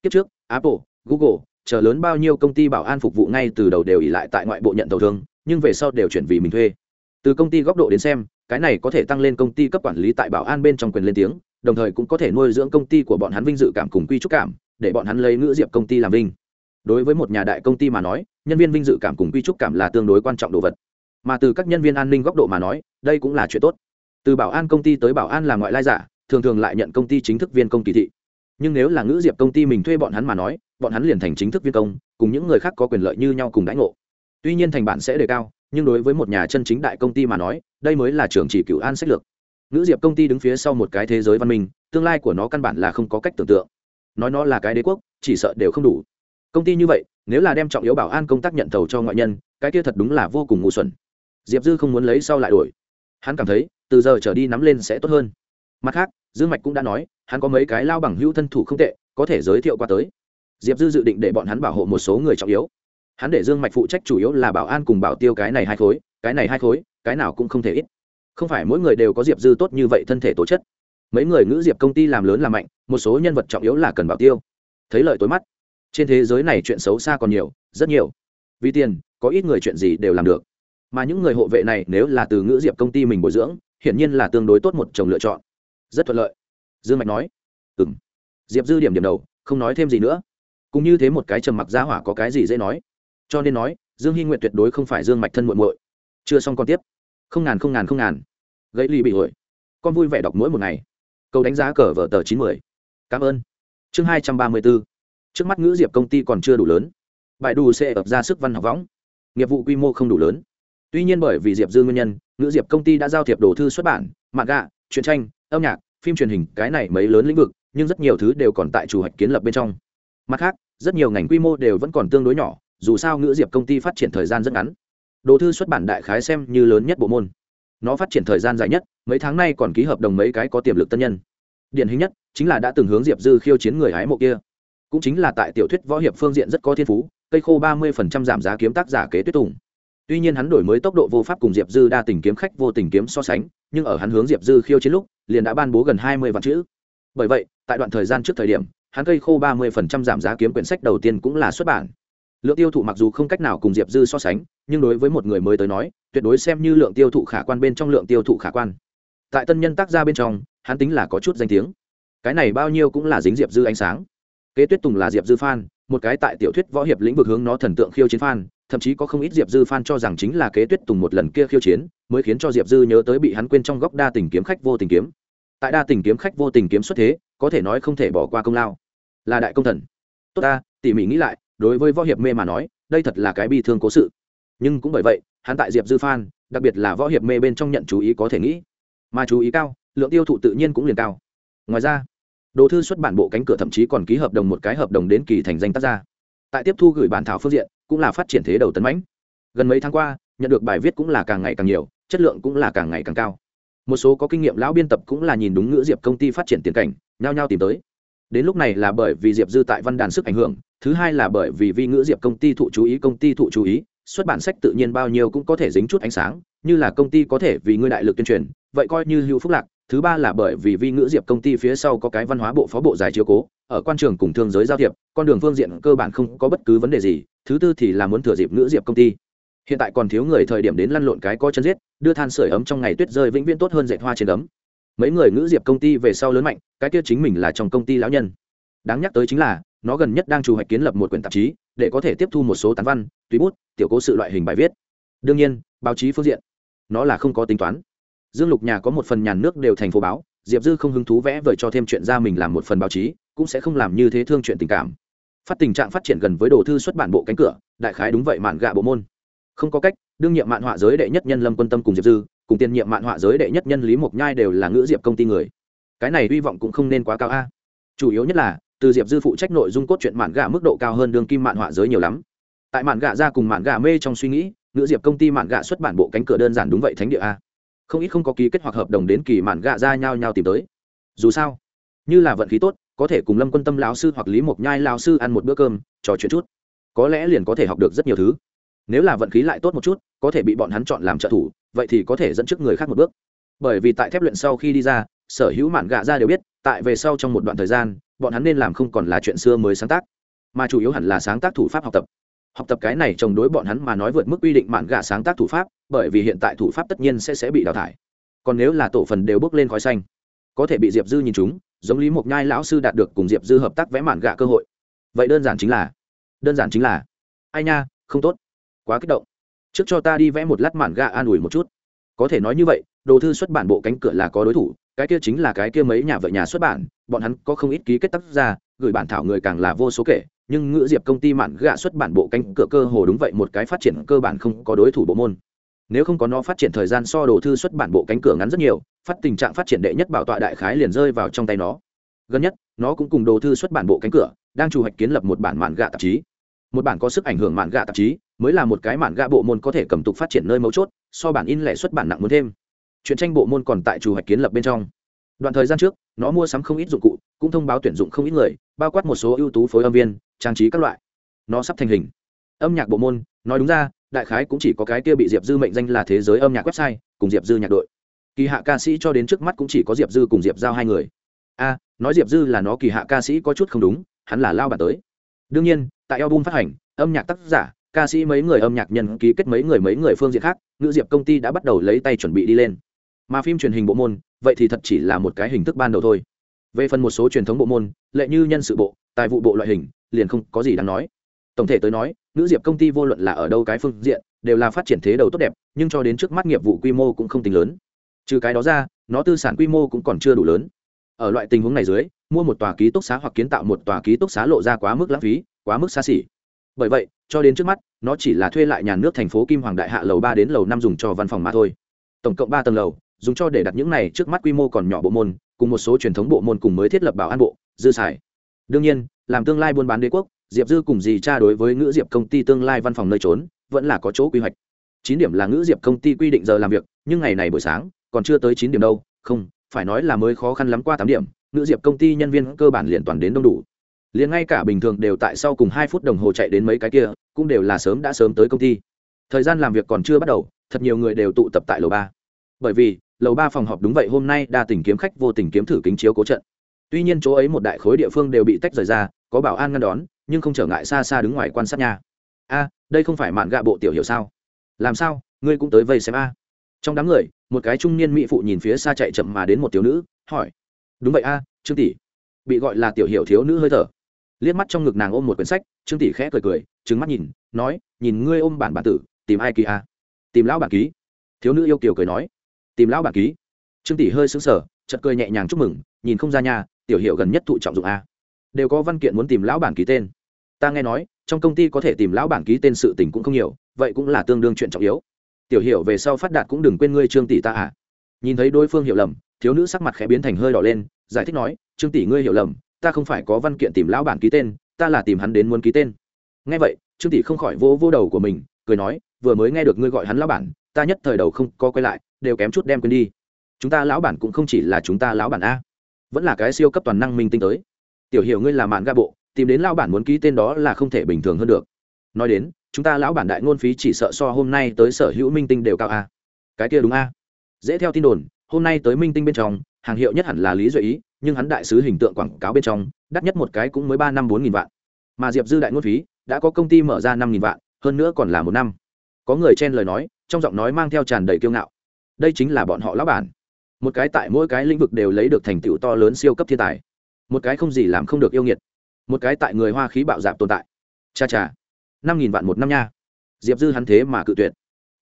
Kiếp trước, apple, google, chờ lớn bao nhiêu công ty bảo an phục vụ ngay từ đầu đều ỉ lại tại ngoại bộ nhận tàu thương, nhưng về sau đều chuyển vì mình thuê. Từ công ty góc độ đến xem, cái này có thể tăng lên công ty cấp quản lý tại bảo an bên trong quyền lên tiếng, đồng thời cũng có thể nuôi dưỡng công ty của bọn hắn vinh dự cảm cùng quy trúc cảm, để bọn hắn lấy ngữ diệp công ty làm vinh. Đối với một nhà đại công ty mà nói, nhân viên vinh dự cảm cùng quy trúc cảm là tương đối quan trọng đồ vật. Mà từ các nhân viên an ninh góc độ mà nói, đây cũng là chuyện tốt từ bảo an công ty tới bảo an làm ngoại lai giả, thường thường lại nhận công ty chính thức viên công kỳ thị. Nhưng nếu là ngữ diệp công ty mình thuê bọn hắn mà nói, bọn hắn liền thành chính thức viên công, cùng những người khác có quyền lợi như nhau cùng đãi ngộ. Tuy nhiên thành bản sẽ đề cao, nhưng đối với một nhà chân chính đại công ty mà nói, đây mới là trường chỉ cựu an sách lược. Ngữ diệp công ty đứng phía sau một cái thế giới văn minh, tương lai của nó căn bản là không có cách tưởng tượng. Nói nó là cái đế quốc, chỉ sợ đều không đủ. Công ty như vậy, nếu là đem trọng yếu bảo an công tác nhận thầu cho ngoại nhân, cái kia thật đúng là vô cùng ngu xuẩn. Diệp dư không muốn lấy sau lại đổi. Hắn cảm thấy từ giờ trở đi nắm lên sẽ tốt hơn. Mặt khác, dương mạch cũng đã nói, hắn có mấy cái lao bằng hữu thân thủ không tệ, có thể giới thiệu qua tới. Diệp dư dự định để bọn hắn bảo hộ một số người trọng yếu. Hắn để dương mạch phụ trách chủ yếu là bảo an cùng bảo tiêu cái này hai khối, cái này hai khối, cái nào cũng không thể ít. Không phải mỗi người đều có diệp dư tốt như vậy thân thể tố chất. Mấy người ngữ diệp công ty làm lớn làm mạnh, một số nhân vật trọng yếu là cần bảo tiêu. Thấy lợi tối mắt. Trên thế giới này chuyện xấu xa còn nhiều, rất nhiều. Vì tiền, có ít người chuyện gì đều làm được. Mà những người hộ vệ này nếu là từ ngữ diệp công ty mình bồi dưỡng hiển nhiên là tương đối tốt một chồng lựa chọn. Rất thuận lợi. Dương mạch nói. Ừ m diệp dư điểm điểm đầu, không nói thêm gì nữa. Cũng như thế một cái trầm mặc giá hỏa có cái gì dễ nói. Cho nên nói, dương hy nguyện tuyệt đối không phải dương mạch thân muộn muội. Chưa xong còn tiếp. Không ngàn không ngàn không ngàn. Gãy ly bị hội con vui vẻ đọc mỗi một ngày. Câu đánh giá cờ vở tờ chín mươi cảm ơn. Chương hai trăm ba mươi bốn. Trước mắt ngữ diệp công ty còn chưa đủ lớn. Bài đủ sẽ ập ra sức văn học võng. Nghiệp vụ quy mô không đủ lớn tuy nhiên bởi vì diệp dư nguyên nhân, ngữ diệp công ty đã giao thiệp đồ thư xuất bản mạng gạ truyện tranh, âm nhạc, phim truyền hình, cái này mấy lớn lĩnh vực, nhưng rất nhiều thứ đều còn tại chủ hoạch kiến lập bên trong. Mặt khác, rất nhiều ngành quy mô đều vẫn còn tương đối nhỏ, dù sao ngữ diệp công ty phát triển thời gian rất ngắn. Đồ thư xuất bản đại khái xem như lớn nhất bộ môn. Nó phát triển thời gian dài nhất, mấy tháng nay còn ký hợp đồng mấy cái có tiềm lực tân nhân. Điển hình nhất chính là đã từng hướng diệp dư khiêu chiến người hái mộ kia. Cũng chính là tại tiểu thuyết võ hiệp phương diện rất có thiên phú, cây khô ba mươi giảm giá kiếm tác giả kế tuyết tùng tuy nhiên hắn đổi mới tốc độ vô pháp cùng diệp dư đa tình kiếm khách vô tình kiếm so sánh, nhưng ở hắn hướng diệp dư khiêu chiến lúc, liền đã ban bố gần hai mươi vạn chữ. Bởi vậy, tại đoạn thời gian trước thời điểm, hắn cây khô ba mươi giảm giá kiếm quyển sách đầu tiên cũng là xuất bản. Lượng tiêu thụ mặc dù không cách nào cùng diệp dư so sánh, nhưng đối với một người mới tới nói, tuyệt đối xem như lượng tiêu thụ khả quan bên trong lượng tiêu thụ khả quan. Tại tân nhân tác gia bên trong, hắn tính là có chút danh tiếng. Cái này bao nhiêu cũng là dính diệp dư ánh sáng. Kế tuyết tùng là diệp dư phan một cái tại tiểu thuyết võ hiệp lĩnh vực hướng nó thần tượng khiêu chiến phan thậm chí có không ít diệp dư phan cho rằng chính là kế tuyết tùng một lần kia khiêu chiến, mới khiến cho diệp dư nhớ tới bị hắn quên trong góc đa tình kiếm khách vô tình kiếm. Tại đa tình kiếm khách vô tình kiếm xuất thế, có thể nói không thể bỏ qua công lao. Là đại công thần. Tốt ta, tỉ mỉ nghĩ lại, đối với võ hiệp mê mà nói, đây thật là cái bi thương cố sự. Nhưng cũng bởi vậy, hắn tại diệp dư phan đặc biệt là võ hiệp mê bên trong nhận chú ý có thể nghĩ. Mà chú ý cao, lượng tiêu thụ tự nhiên cũng liền cao. Ngoài ra, đồ thư xuất bản bộ cánh cửa thậm chí còn ký hợp đồng một cái hợp đồng đến kỳ thành danh tác gia. Tại tiếp thu gửi bản thảo phương diện cũng là phát triển thế đầu tấn mãnh. Gần mấy tháng qua, nhận được bài viết cũng là càng ngày càng nhiều, chất lượng cũng là càng ngày càng cao. Một số có kinh nghiệm lão biên tập cũng là nhìn đúng ngữ diệp công ty phát triển tiền cảnh, nhao nhao tìm tới. Đến lúc này là bởi vì diệp dư tại văn đàn sức ảnh hưởng, thứ hai là bởi vì vi ngữ diệp công ty thụ chú ý, công ty thụ chú ý, xuất bản sách tự nhiên bao nhiêu cũng có thể dính chút ánh sáng, như là công ty có thể vì ngươi đại lực tuyên truyền, vậy coi như hữu phúc lạc, thứ ba là bởi vì vi ngữ diệp công ty phía sau có cái văn hóa bộ phó bộ giải chiếu cố ở quan trường cùng thương giới giao thiệp, con đường phương diện cơ bản không có bất cứ vấn đề gì, thứ tư thì là muốn thừa dịp ngữ diệp công ty. Hiện tại còn thiếu người thời điểm đến lăn lộn cái có chân giết, đưa than sửa ấm trong ngày tuyết rơi vĩnh viễn tốt hơn dệt hoa trên ấm. Mấy người ngữ diệp công ty về sau lớn mạnh, cái kia chính mình là trong công ty lão nhân. Đáng nhắc tới chính là, nó gần nhất đang chủ hoạch kiến lập một quyển tạp chí, để có thể tiếp thu một số tán văn tùy bút, tiểu cố sự loại hình bài viết. Đương nhiên, báo chí phương diện, nó là không có tính toán. Dương lục nhà có một phần nhàn nước đều thành phố báo, diệp dư không hứng thú vẽ vời cho thêm chuyện ra mình làm một phần báo chí cũng sẽ không làm như thế thương chuyện tình cảm. Phát tình trạng phát triển gần với đồ thư xuất bản bộ cánh cửa, đại khái đúng vậy mạn gạ bộ môn. Không có cách, đương nhiệm mạn họa giới đệ nhất nhân lâm quân tâm cùng diệp dư, cùng tiền nhiệm mạn họa giới đệ nhất nhân lý mộc nhai đều là ngữ diệp công ty người. Cái này hy vọng cũng không nên quá cao a. Chủ yếu nhất là, từ diệp dư phụ trách nội dung cốt truyện mạn gạ mức độ cao hơn đương kim mạn họa giới nhiều lắm. Tại mạn gạ ra cùng mạn gạ mê trong suy nghĩ, ngữ diệp công ty mạn gạ xuất bản bộ cánh cửa đơn giản đúng vậy thánh địa a. Không ít không có ký kết hoặc hợp đồng đến kỳ mạn gạ ra nhau nhau tìm tới. Dù sao như là vận khí tốt, có thể cùng lâm quân tâm lão sư hoặc lý mộc nhai lão sư ăn một bữa cơm, trò chuyện chút. Có lẽ liền có thể học được rất nhiều thứ. Nếu là vận khí lại tốt một chút, có thể bị bọn hắn chọn làm trợ thủ, vậy thì có thể dẫn trước người khác một bước. Bởi vì tại thép luyện sau khi đi ra, sở hữu mạn gạ ra đều biết, tại về sau trong một đoạn thời gian, bọn hắn nên làm không còn là chuyện xưa mới sáng tác. Mà chủ yếu hẳn là sáng tác thủ pháp học tập. Học tập cái này chống đối bọn hắn mà nói vượt mức quy định mạn gạ sáng tác thủ pháp, bởi vì hiện tại thủ pháp tất nhiên sẽ sẽ bị đào thải. Còn nếu là tổ phần đều bước lên khói xanh có thể bị diệp dư nhìn chúng, giống lý mộc nhai lão sư đạt được cùng diệp dư hợp tác vẽ mạn gạ cơ hội. Vậy đơn giản chính là, đơn giản chính là, ai nha, không tốt, quá kích động. Trước cho ta đi vẽ một lát mạn gạ an ủi một chút. Có thể nói như vậy, đồ thư xuất bản bộ cánh cửa là có đối thủ, cái kia chính là cái kia mấy nhà vợ nhà xuất bản, bọn hắn có không ít ký kết tác ra gửi bản thảo người càng là vô số kể, nhưng ngữ diệp công ty mạn gạ xuất bản bộ cánh cửa cơ hồ đúng vậy, một cái phát triển cơ bản không có đối thủ bộ môn nếu không có nó phát triển thời gian so đồ thư xuất bản bộ cánh cửa ngắn rất nhiều, phát tình trạng phát triển đệ nhất bảo tọa đại khái liền rơi vào trong tay nó. Gần nhất, nó cũng cùng đồ thư xuất bản bộ cánh cửa, đang chủ hoạch kiến lập một bản mạn gạ tạp chí. Một bản có sức ảnh hưởng mạn gạ tạp chí, mới là một cái mạn gạ bộ môn có thể cầm tục phát triển nơi mấu chốt, so bản in lẻ xuất bản nặng muốn thêm. Chuyện tranh bộ môn còn tại chủ hoạch kiến lập bên trong. Đoạn thời gian trước, nó mua sắm không ít dụng cụ, cũng thông báo tuyển dụng không ít người, bao quát một số ưu tú phối âm viên, trang trí các loại. Nó sắp thành hình. Âm nhạc bộ môn, nói đúng ra đại khái cũng chỉ có cái kia bị diệp dư mệnh danh là thế giới âm nhạc website, cùng diệp dư nhạc đội. Kỳ hạ ca sĩ cho đến trước mắt cũng chỉ có diệp dư cùng diệp giao hai người. A, nói diệp dư là nó, kỳ hạ ca sĩ có chút không đúng, hắn là lao bà tới. Đương nhiên, tại album phát hành, âm nhạc tác giả, ca sĩ mấy người âm nhạc nhân ký kết mấy người mấy người phương diện khác, ngữ diệp công ty đã bắt đầu lấy tay chuẩn bị đi lên. Mà phim truyền hình bộ môn, vậy thì thật chỉ là một cái hình thức ban đầu thôi. Về phần một số truyền thống bộ môn, lệ như nhân sự bộ, tài vụ bộ loại hình, liền không có gì đáng nói tổng thể tới nói, nữ diệp công ty vô luận là ở đâu cái phương diện, đều là phát triển thế đầu tốt đẹp, nhưng cho đến trước mắt nghiệp vụ quy mô cũng không tính lớn. Trừ cái đó ra, nó tư sản quy mô cũng còn chưa đủ lớn. Ở loại tình huống này dưới, mua một tòa ký túc xá hoặc kiến tạo một tòa ký túc xá lộ ra quá mức lãng phí, quá mức xa xỉ. Bởi vậy, cho đến trước mắt, nó chỉ là thuê lại nhà nước thành phố kim hoàng đại hạ lầu ba đến lầu năm dùng cho văn phòng mà thôi. Tổng cộng ba tầng lầu, dùng cho để đặt những này trước mắt quy mô còn nhỏ bộ môn, cùng một số truyền thống bộ môn cùng mới thiết lập bảo an bộ, dư xài. Đương nhiên, làm tương lai buôn bán đế quốc diệp dư cùng dì cha đối với ngữ diệp công ty tương lai văn phòng nơi trốn, vẫn là có chỗ quy hoạch. Chín điểm là ngữ diệp công ty quy định giờ làm việc, nhưng ngày này buổi sáng, còn chưa tới chín điểm đâu, không, phải nói là mới khó khăn lắm qua tám điểm, ngữ diệp công ty nhân viên cơ bản liền toàn đến đông đủ. Liền ngay cả bình thường đều tại sau cùng hai phút đồng hồ chạy đến mấy cái kia, cũng đều là sớm đã sớm tới công ty. Thời gian làm việc còn chưa bắt đầu, thật nhiều người đều tụ tập tại lầu ba. Bởi vì, lầu ba phòng họp đúng vậy hôm nay đa tình kiếm khách vô tình kiếm thử kính chiếu cố trận. Tuy nhiên chỗ ấy một đại khối địa phương đều bị tách rời ra, có bảo an ngăn đón nhưng không trở ngại xa xa đứng ngoài quan sát nha. A, đây không phải mạn gạ bộ tiểu hiểu sao? Làm sao? Ngươi cũng tới vây xem a. Trong đám người, một cái trung niên mỹ phụ nhìn phía xa chạy chậm mà đến một tiểu nữ, hỏi. Đúng vậy a, trương tỷ. Bị gọi là tiểu hiểu thiếu nữ hơi thở. Liếc mắt trong ngực nàng ôm một quyển sách, trương tỷ khẽ cười cười trứng mắt nhìn, nói, nhìn ngươi ôm bản bản tử, tìm ai kỳ a? Tìm lão bản ký. Thiếu nữ yêu kiều cười nói. Tìm lão bản ký. Trương tỷ hơi sững sờ, chợt cười nhẹ nhàng chúc mừng, nhìn không ra nhà tiểu hiệu gần nhất thụ trọng dụng a đều có văn kiện muốn tìm lão bản ký tên. Ta nghe nói, trong công ty có thể tìm lão bản ký tên sự tình cũng không nhiều, vậy cũng là tương đương chuyện trọng yếu. Tiểu Hiểu về sau phát đạt cũng đừng quên ngươi trương tỷ ta à. Nhìn thấy đối phương hiểu lầm, thiếu nữ sắc mặt khẽ biến thành hơi đỏ lên, giải thích nói, trương tỷ ngươi hiểu lầm, ta không phải có văn kiện tìm lão bản ký tên, ta là tìm hắn đến muốn ký tên. Nghe vậy, trương tỷ không khỏi vỗ vỗ đầu của mình, cười nói, vừa mới nghe được ngươi gọi hắn lão bản, ta nhất thời đầu không có quay lại, đều kém chút đem quên đi. Chúng ta lão bản cũng không chỉ là chúng ta lão bản a, vẫn là cái siêu cấp toàn năng minh tinh tới tiểu hiểu ngươi là mạn ga bộ, tìm đến lão bản muốn ký tên đó là không thể bình thường hơn được. Nói đến, chúng ta lão bản đại ngôn phí chỉ sợ so hôm nay tới sở hữu minh tinh đều cao a. Cái kia đúng a. Dễ theo tin đồn, hôm nay tới minh tinh bên trong, hàng hiệu nhất hẳn là lý duy ý, nhưng hắn đại sứ hình tượng quảng cáo bên trong, đắt nhất một cái cũng mới ba năm bốn nghìn vạn. Mà diệp dư đại ngôn phí đã có công ty mở ra năm nghìn vạn, hơn nữa còn là một năm. Có người chen lời nói, trong giọng nói mang theo tràn đầy kiêu ngạo. Đây chính là bọn họ lão bản. Một cái tại mỗi cái lĩnh vực đều lấy được thành tựu to lớn siêu cấp thiên tài một cái không gì làm không được yêu nghiệt, một cái tại người hoa khí bạo dạp tồn tại. Cha cha, năm nghìn vạn một năm nha. Diệp dư hắn thế mà cự tuyệt.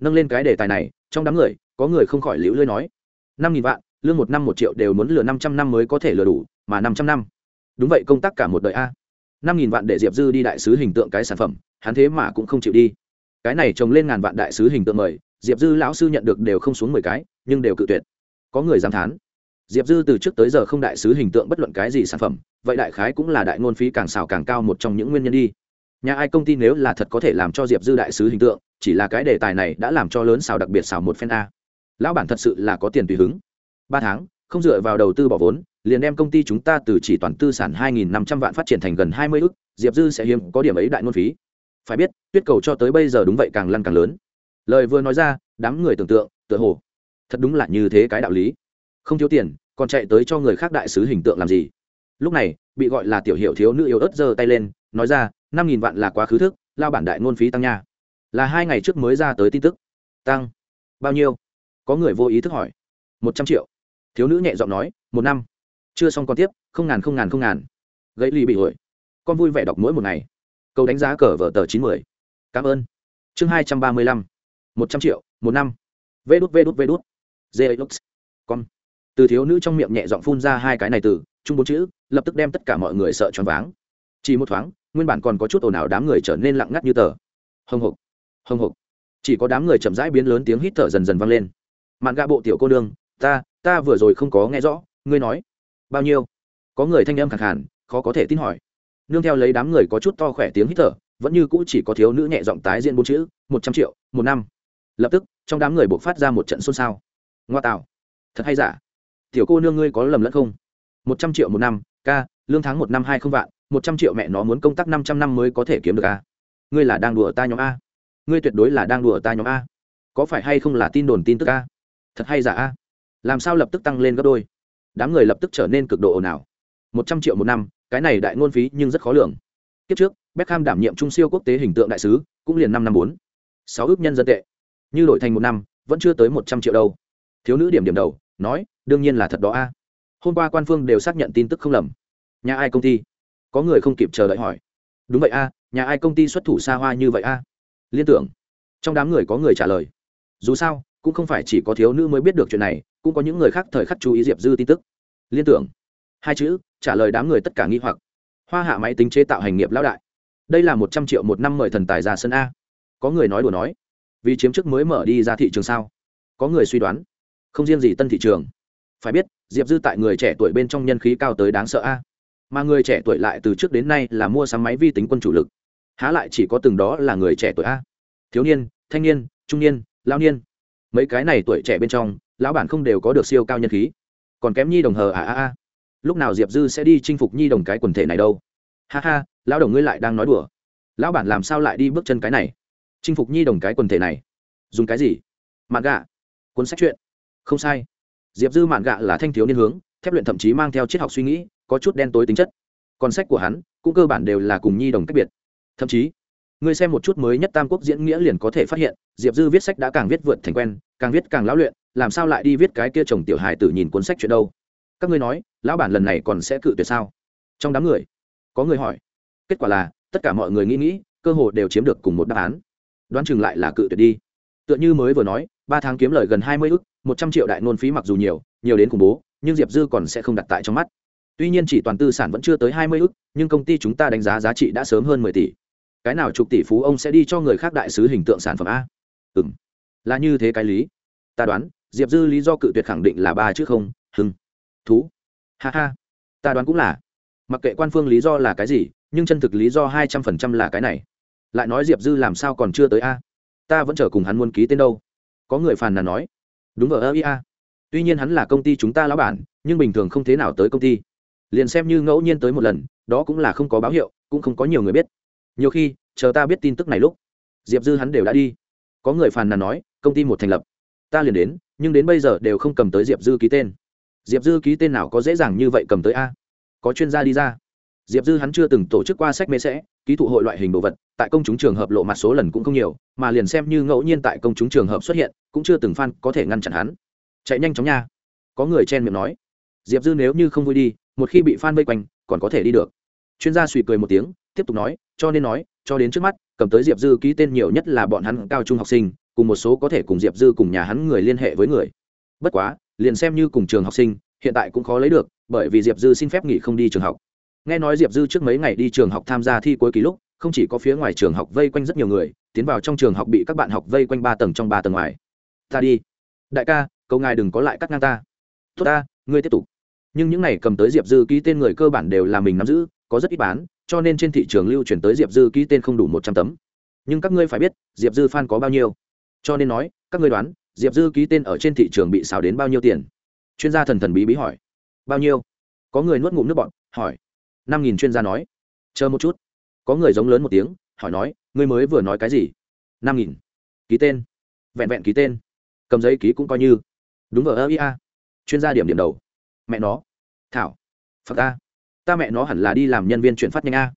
Nâng lên cái đề tài này, trong đám người, có người không khỏi liễu lưới nói, năm nghìn vạn, lương một năm một triệu đều muốn lừa năm trăm năm mới có thể lừa đủ, mà năm trăm năm. Đúng vậy công tác cả một đời a. Năm nghìn vạn để diệp dư đi đại sứ hình tượng cái sản phẩm, hắn thế mà cũng không chịu đi. Cái này trồng lên ngàn vạn đại sứ hình tượng mời, diệp dư lão sư nhận được đều không xuống mười cái, nhưng đều cự tuyệt. Có người dám thán diệp dư từ trước tới giờ không đại sứ hình tượng bất luận cái gì sản phẩm, vậy đại khái cũng là đại ngôn phí càng xào càng cao một trong những nguyên nhân đi. Nhà ai công ty nếu là thật có thể làm cho diệp dư đại sứ hình tượng, chỉ là cái đề tài này đã làm cho lớn xào đặc biệt xào một phen a. Lão bản thật sự là có tiền tùy hứng. Ba tháng, không dựa vào đầu tư bỏ vốn, liền đem công ty chúng ta từ chỉ toàn tư sản hai nghìn năm trăm vạn phát triển thành gần hai mươi ước diệp dư sẽ hiếm có điểm ấy đại ngôn phí. Phải biết, tuyết cầu cho tới bây giờ đúng vậy càng lăn càng lớn. Lời vừa nói ra, đám người tưởng tượng, tựa hồ, thật đúng là như thế cái đạo lý. Không thiếu tiền còn chạy tới cho người khác đại sứ hình tượng làm gì? Lúc này, bị gọi là tiểu hiệu thiếu nữ yếu ớt giơ tay lên, nói ra, năm nghìn vạn là quá khứ thức, lao bản đại ngôn phí tăng nha. Là hai ngày trước mới ra tới tin tức. Tăng? Bao nhiêu? Có người vô ý thức hỏi. Một trăm triệu. Thiếu nữ nhẹ giọng nói, một năm. Chưa xong còn tiếp, không ngàn không ngàn không ngàn. Gãy ly bị hồi con vui vẻ đọc mỗi một ngày. Câu đánh giá cờ vở tờ chín mươi cảm ơn. Chương hai trăm ba mươi lăm. Một trăm triệu, một năm. Vê đút vê đút vê đút. Dê lux con từ thiếu nữ trong miệng nhẹ giọng phun ra hai cái này từ, chung bốn chữ, lập tức đem tất cả mọi người sợ choáng váng. Chỉ một thoáng, nguyên bản còn có chút ồn ào đám người trở nên lặng ngắt như tờ. Hồng hộc hồng hộc. Chỉ có đám người chậm rãi biến lớn tiếng hít thở dần dần vang lên. Mạn gạ bộ tiểu cô nương, ta ta vừa rồi không có nghe rõ, ngươi nói. Bao nhiêu? Có người thanh âm khẳng hẳn khó có thể tin hỏi. Nương theo lấy đám người có chút to khỏe tiếng hít thở, vẫn như cũ chỉ có thiếu nữ nhẹ giọng tái diễn bốn chữ, một trăm triệu, một năm. Lập tức, trong đám người buộc phát ra một trận xôn xao. Ngoa tạo. Thật hay giả? Tiểu cô nương ngươi có lầm lẫn không? Một trăm triệu một năm, ca, lương tháng một năm hai không vạn, một trăm triệu mẹ nó muốn công tác năm trăm năm mới có thể kiếm được a ngươi là đang đùa ta nhóm a. Ngươi tuyệt đối là đang đùa ta nhóm a. Có phải hay không là tin đồn tin tức a? Thật hay giả a? Làm sao lập tức tăng lên gấp đôi? Đám người lập tức trở nên cực độ ồn ào. Một trăm triệu một năm, cái này đại ngôn phí nhưng rất khó lường. Kiếp trước, Beckham đảm nhiệm trung siêu quốc tế hình tượng đại sứ, cũng liền năm năm bốn. Sáu ước nhân dân tệ. Như đổi thành một năm, vẫn chưa tới một trăm triệu đâu. Thiếu nữ điểm điểm đầu, nói đương nhiên là thật đó a. À. Hôm qua quan phương đều xác nhận tin tức không lầm. Nhà ai công ty? Có người không kịp chờ đợi hỏi. Đúng vậy a à, nhà ai công ty xuất thủ xa hoa như vậy a? À? Liên tưởng, trong đám người có người trả lời. Dù sao, cũng không phải chỉ có thiếu nữ mới biết được chuyện này, cũng có những người khác thời khắc chú ý diệp dư tin tức. Liên tưởng, hai chữ, trả lời đám người tất cả nghi hoặc. Hoa hạ máy tính chế tạo hành nghiệp lão đại. Đây là một trăm triệu một năm mời thần tài ra sân a. Có người nói đùa nói. Vì chiếm chức mới mở đi ra thị trường sao? Có người suy đoán. Không riêng gì tân thị trường phải biết, diệp dư tại người trẻ tuổi bên trong nhân khí cao tới đáng sợ a. Mà người trẻ tuổi lại từ trước đến nay là mua sắm máy vi tính quân chủ lực. Há lại chỉ có từng đó là người trẻ tuổi a. Thiếu niên, thanh niên, trung niên lao niên. Mấy cái này tuổi trẻ bên trong, lão bản không đều có được siêu cao nhân khí. Còn kém nhi đồng hờ à à à. Lúc nào diệp dư sẽ đi chinh phục nhi đồng cái quần thể này đâu? Ha ha, lão đồng ngươi lại đang nói đùa. Lão bản làm sao lại đi bước chân cái này? Chinh phục nhi đồng cái quần thể này. Dùng cái gì? Mạn gạ. Cuốn sách chuyện. Không sai diệp dư mạn gạ là thanh thiếu niên hướng, thép luyện thậm chí mang theo triết học suy nghĩ, có chút đen tối tính chất. Còn sách của hắn, cũng cơ bản đều là cùng nhi đồng cách biệt. Thậm chí, người xem một chút mới nhất tam quốc diễn nghĩa liền có thể phát hiện, diệp dư viết sách đã càng viết vượt thành quen, càng viết càng lão luyện, làm sao lại đi viết cái kia chồng tiểu hài tử nhìn cuốn sách chuyện đâu? Các ngươi nói, lão bản lần này còn sẽ cự tuyệt sao? Trong đám người, có người hỏi. Kết quả là, tất cả mọi người nghĩ nghĩ, cơ hội đều chiếm được cùng một đáp án. Đoán chừng lại là cự tuyệt đi. Tựa như mới vừa nói ba tháng kiếm lời gần hai mươi ức, một trăm triệu đại nôn phí mặc dù nhiều nhiều đến khủng bố, nhưng diệp dư còn sẽ không đặt tại trong mắt. Tuy nhiên chỉ toàn tư sản vẫn chưa tới hai mươi ức, nhưng công ty chúng ta đánh giá giá trị đã sớm hơn mười tỷ. Cái nào chục tỷ phú ông sẽ đi cho người khác đại sứ hình tượng sản phẩm a? Ừ m là như thế cái lý. Ta đoán, diệp dư lý do cự tuyệt khẳng định là ba chứ không, hưng. Thú. Ha ha. Ta đoán cũng là. Mặc kệ quan phương lý do là cái gì, nhưng chân thực lý do hai trăm phần trăm là cái này. Lại nói diệp dư làm sao còn chưa tới a? Ta vẫn chờ cùng hắn muốn ký tên đâu có người phàn nàn nói. Đúng vợ ơ ia tuy nhiên hắn là công ty chúng ta lão bản, nhưng bình thường không thế nào tới công ty. Liền xem như ngẫu nhiên tới một lần, đó cũng là không có báo hiệu, cũng không có nhiều người biết. Nhiều khi, chờ ta biết tin tức này lúc, diệp dư hắn đều đã đi. Có người phàn nàn nói, công ty một thành lập. Ta liền đến, nhưng đến bây giờ đều không cầm tới diệp dư ký tên. Diệp dư ký tên nào có dễ dàng như vậy cầm tới a? Có chuyên gia đi ra diệp dư hắn chưa từng tổ chức qua sách mê sẽ, ký thụ hội loại hình đồ vật, tại công chúng trường hợp lộ mặt số lần cũng không nhiều, mà liền xem như ngẫu nhiên tại công chúng trường hợp xuất hiện, cũng chưa từng f a n có thể ngăn chặn hắn. Chạy nhanh chóng nha. Có người chen miệng nói. Diệp dư nếu như không vui đi, một khi bị f a n vây quanh, còn có thể đi được. Chuyên gia suy cười một tiếng, tiếp tục nói, cho nên nói, cho đến trước mắt, cầm tới diệp dư ký tên nhiều nhất là bọn hắn cao trung học sinh, cùng một số có thể cùng diệp dư cùng nhà hắn người liên hệ với người. Bất quá, liền xem như cùng trường học sinh, hiện tại cũng khó lấy được, bởi vì diệp dư xin phép nghỉ không đi trường học nghe nói diệp dư trước mấy ngày đi trường học tham gia thi cuối kỳ lúc, không chỉ có phía ngoài trường học vây quanh rất nhiều người, tiến vào trong trường học bị các bạn học vây quanh ba tầng trong ba tầng ngoài. Ta đi. Đại ca câu ngài đừng có lại cắt ngang ta. Tốt ta, ngươi tiếp tục. Nhưng những này cầm tới diệp dư ký tên người cơ bản đều là mình nắm giữ, có rất ít bán, cho nên trên thị trường lưu chuyển tới diệp dư ký tên không đủ một trăm tấm. Nhưng các ngươi phải biết, diệp dư f a n có bao nhiêu. Cho nên nói, các ngươi đoán, diệp dư ký tên ở trên thị trường bị xào đến bao nhiêu tiền? Chuyên gia thần thần bí bí hỏi. Bao nhiêu? Có người nuốt ngụm nước bọn hỏi năm nghìn chuyên gia nói. Chờ một chút. Có người giống lớn một tiếng, hỏi nói, ngươi mới vừa nói cái gì? năm nghìn. Ký tên. Vẹn vẹn ký tên. Cầm giấy ký cũng coi như. Đúng ở ơ ia chuyên gia điểm điểm đầu. Mẹ nó. Thảo. Phật ta ta mẹ nó hẳn là đi làm nhân viên chuyển phát nhanh a.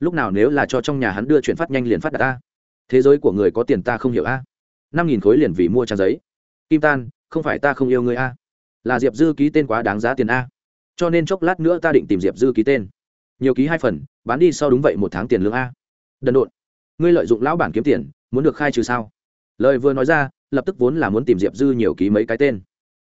Lúc nào nếu là cho trong nhà hắn đưa chuyển phát nhanh liền phát đạt a. Thế giới của người có tiền ta không hiểu a. năm nghìn khối liền vì mua trang giấy. Kim tan, không phải ta không yêu người a. Là diệp dư ký tên quá đáng giá tiền a. Cho nên chốc lát nữa ta định tìm diệp dư ký tên nhiều ký hai phần, bán đi sau đúng vậy một tháng tiền lương a. Đần độn. Ngươi lợi dụng lão bản kiếm tiền, muốn được khai trừ sao? Lời vừa nói ra, lập tức vốn là muốn tìm diệp dư nhiều ký mấy cái tên.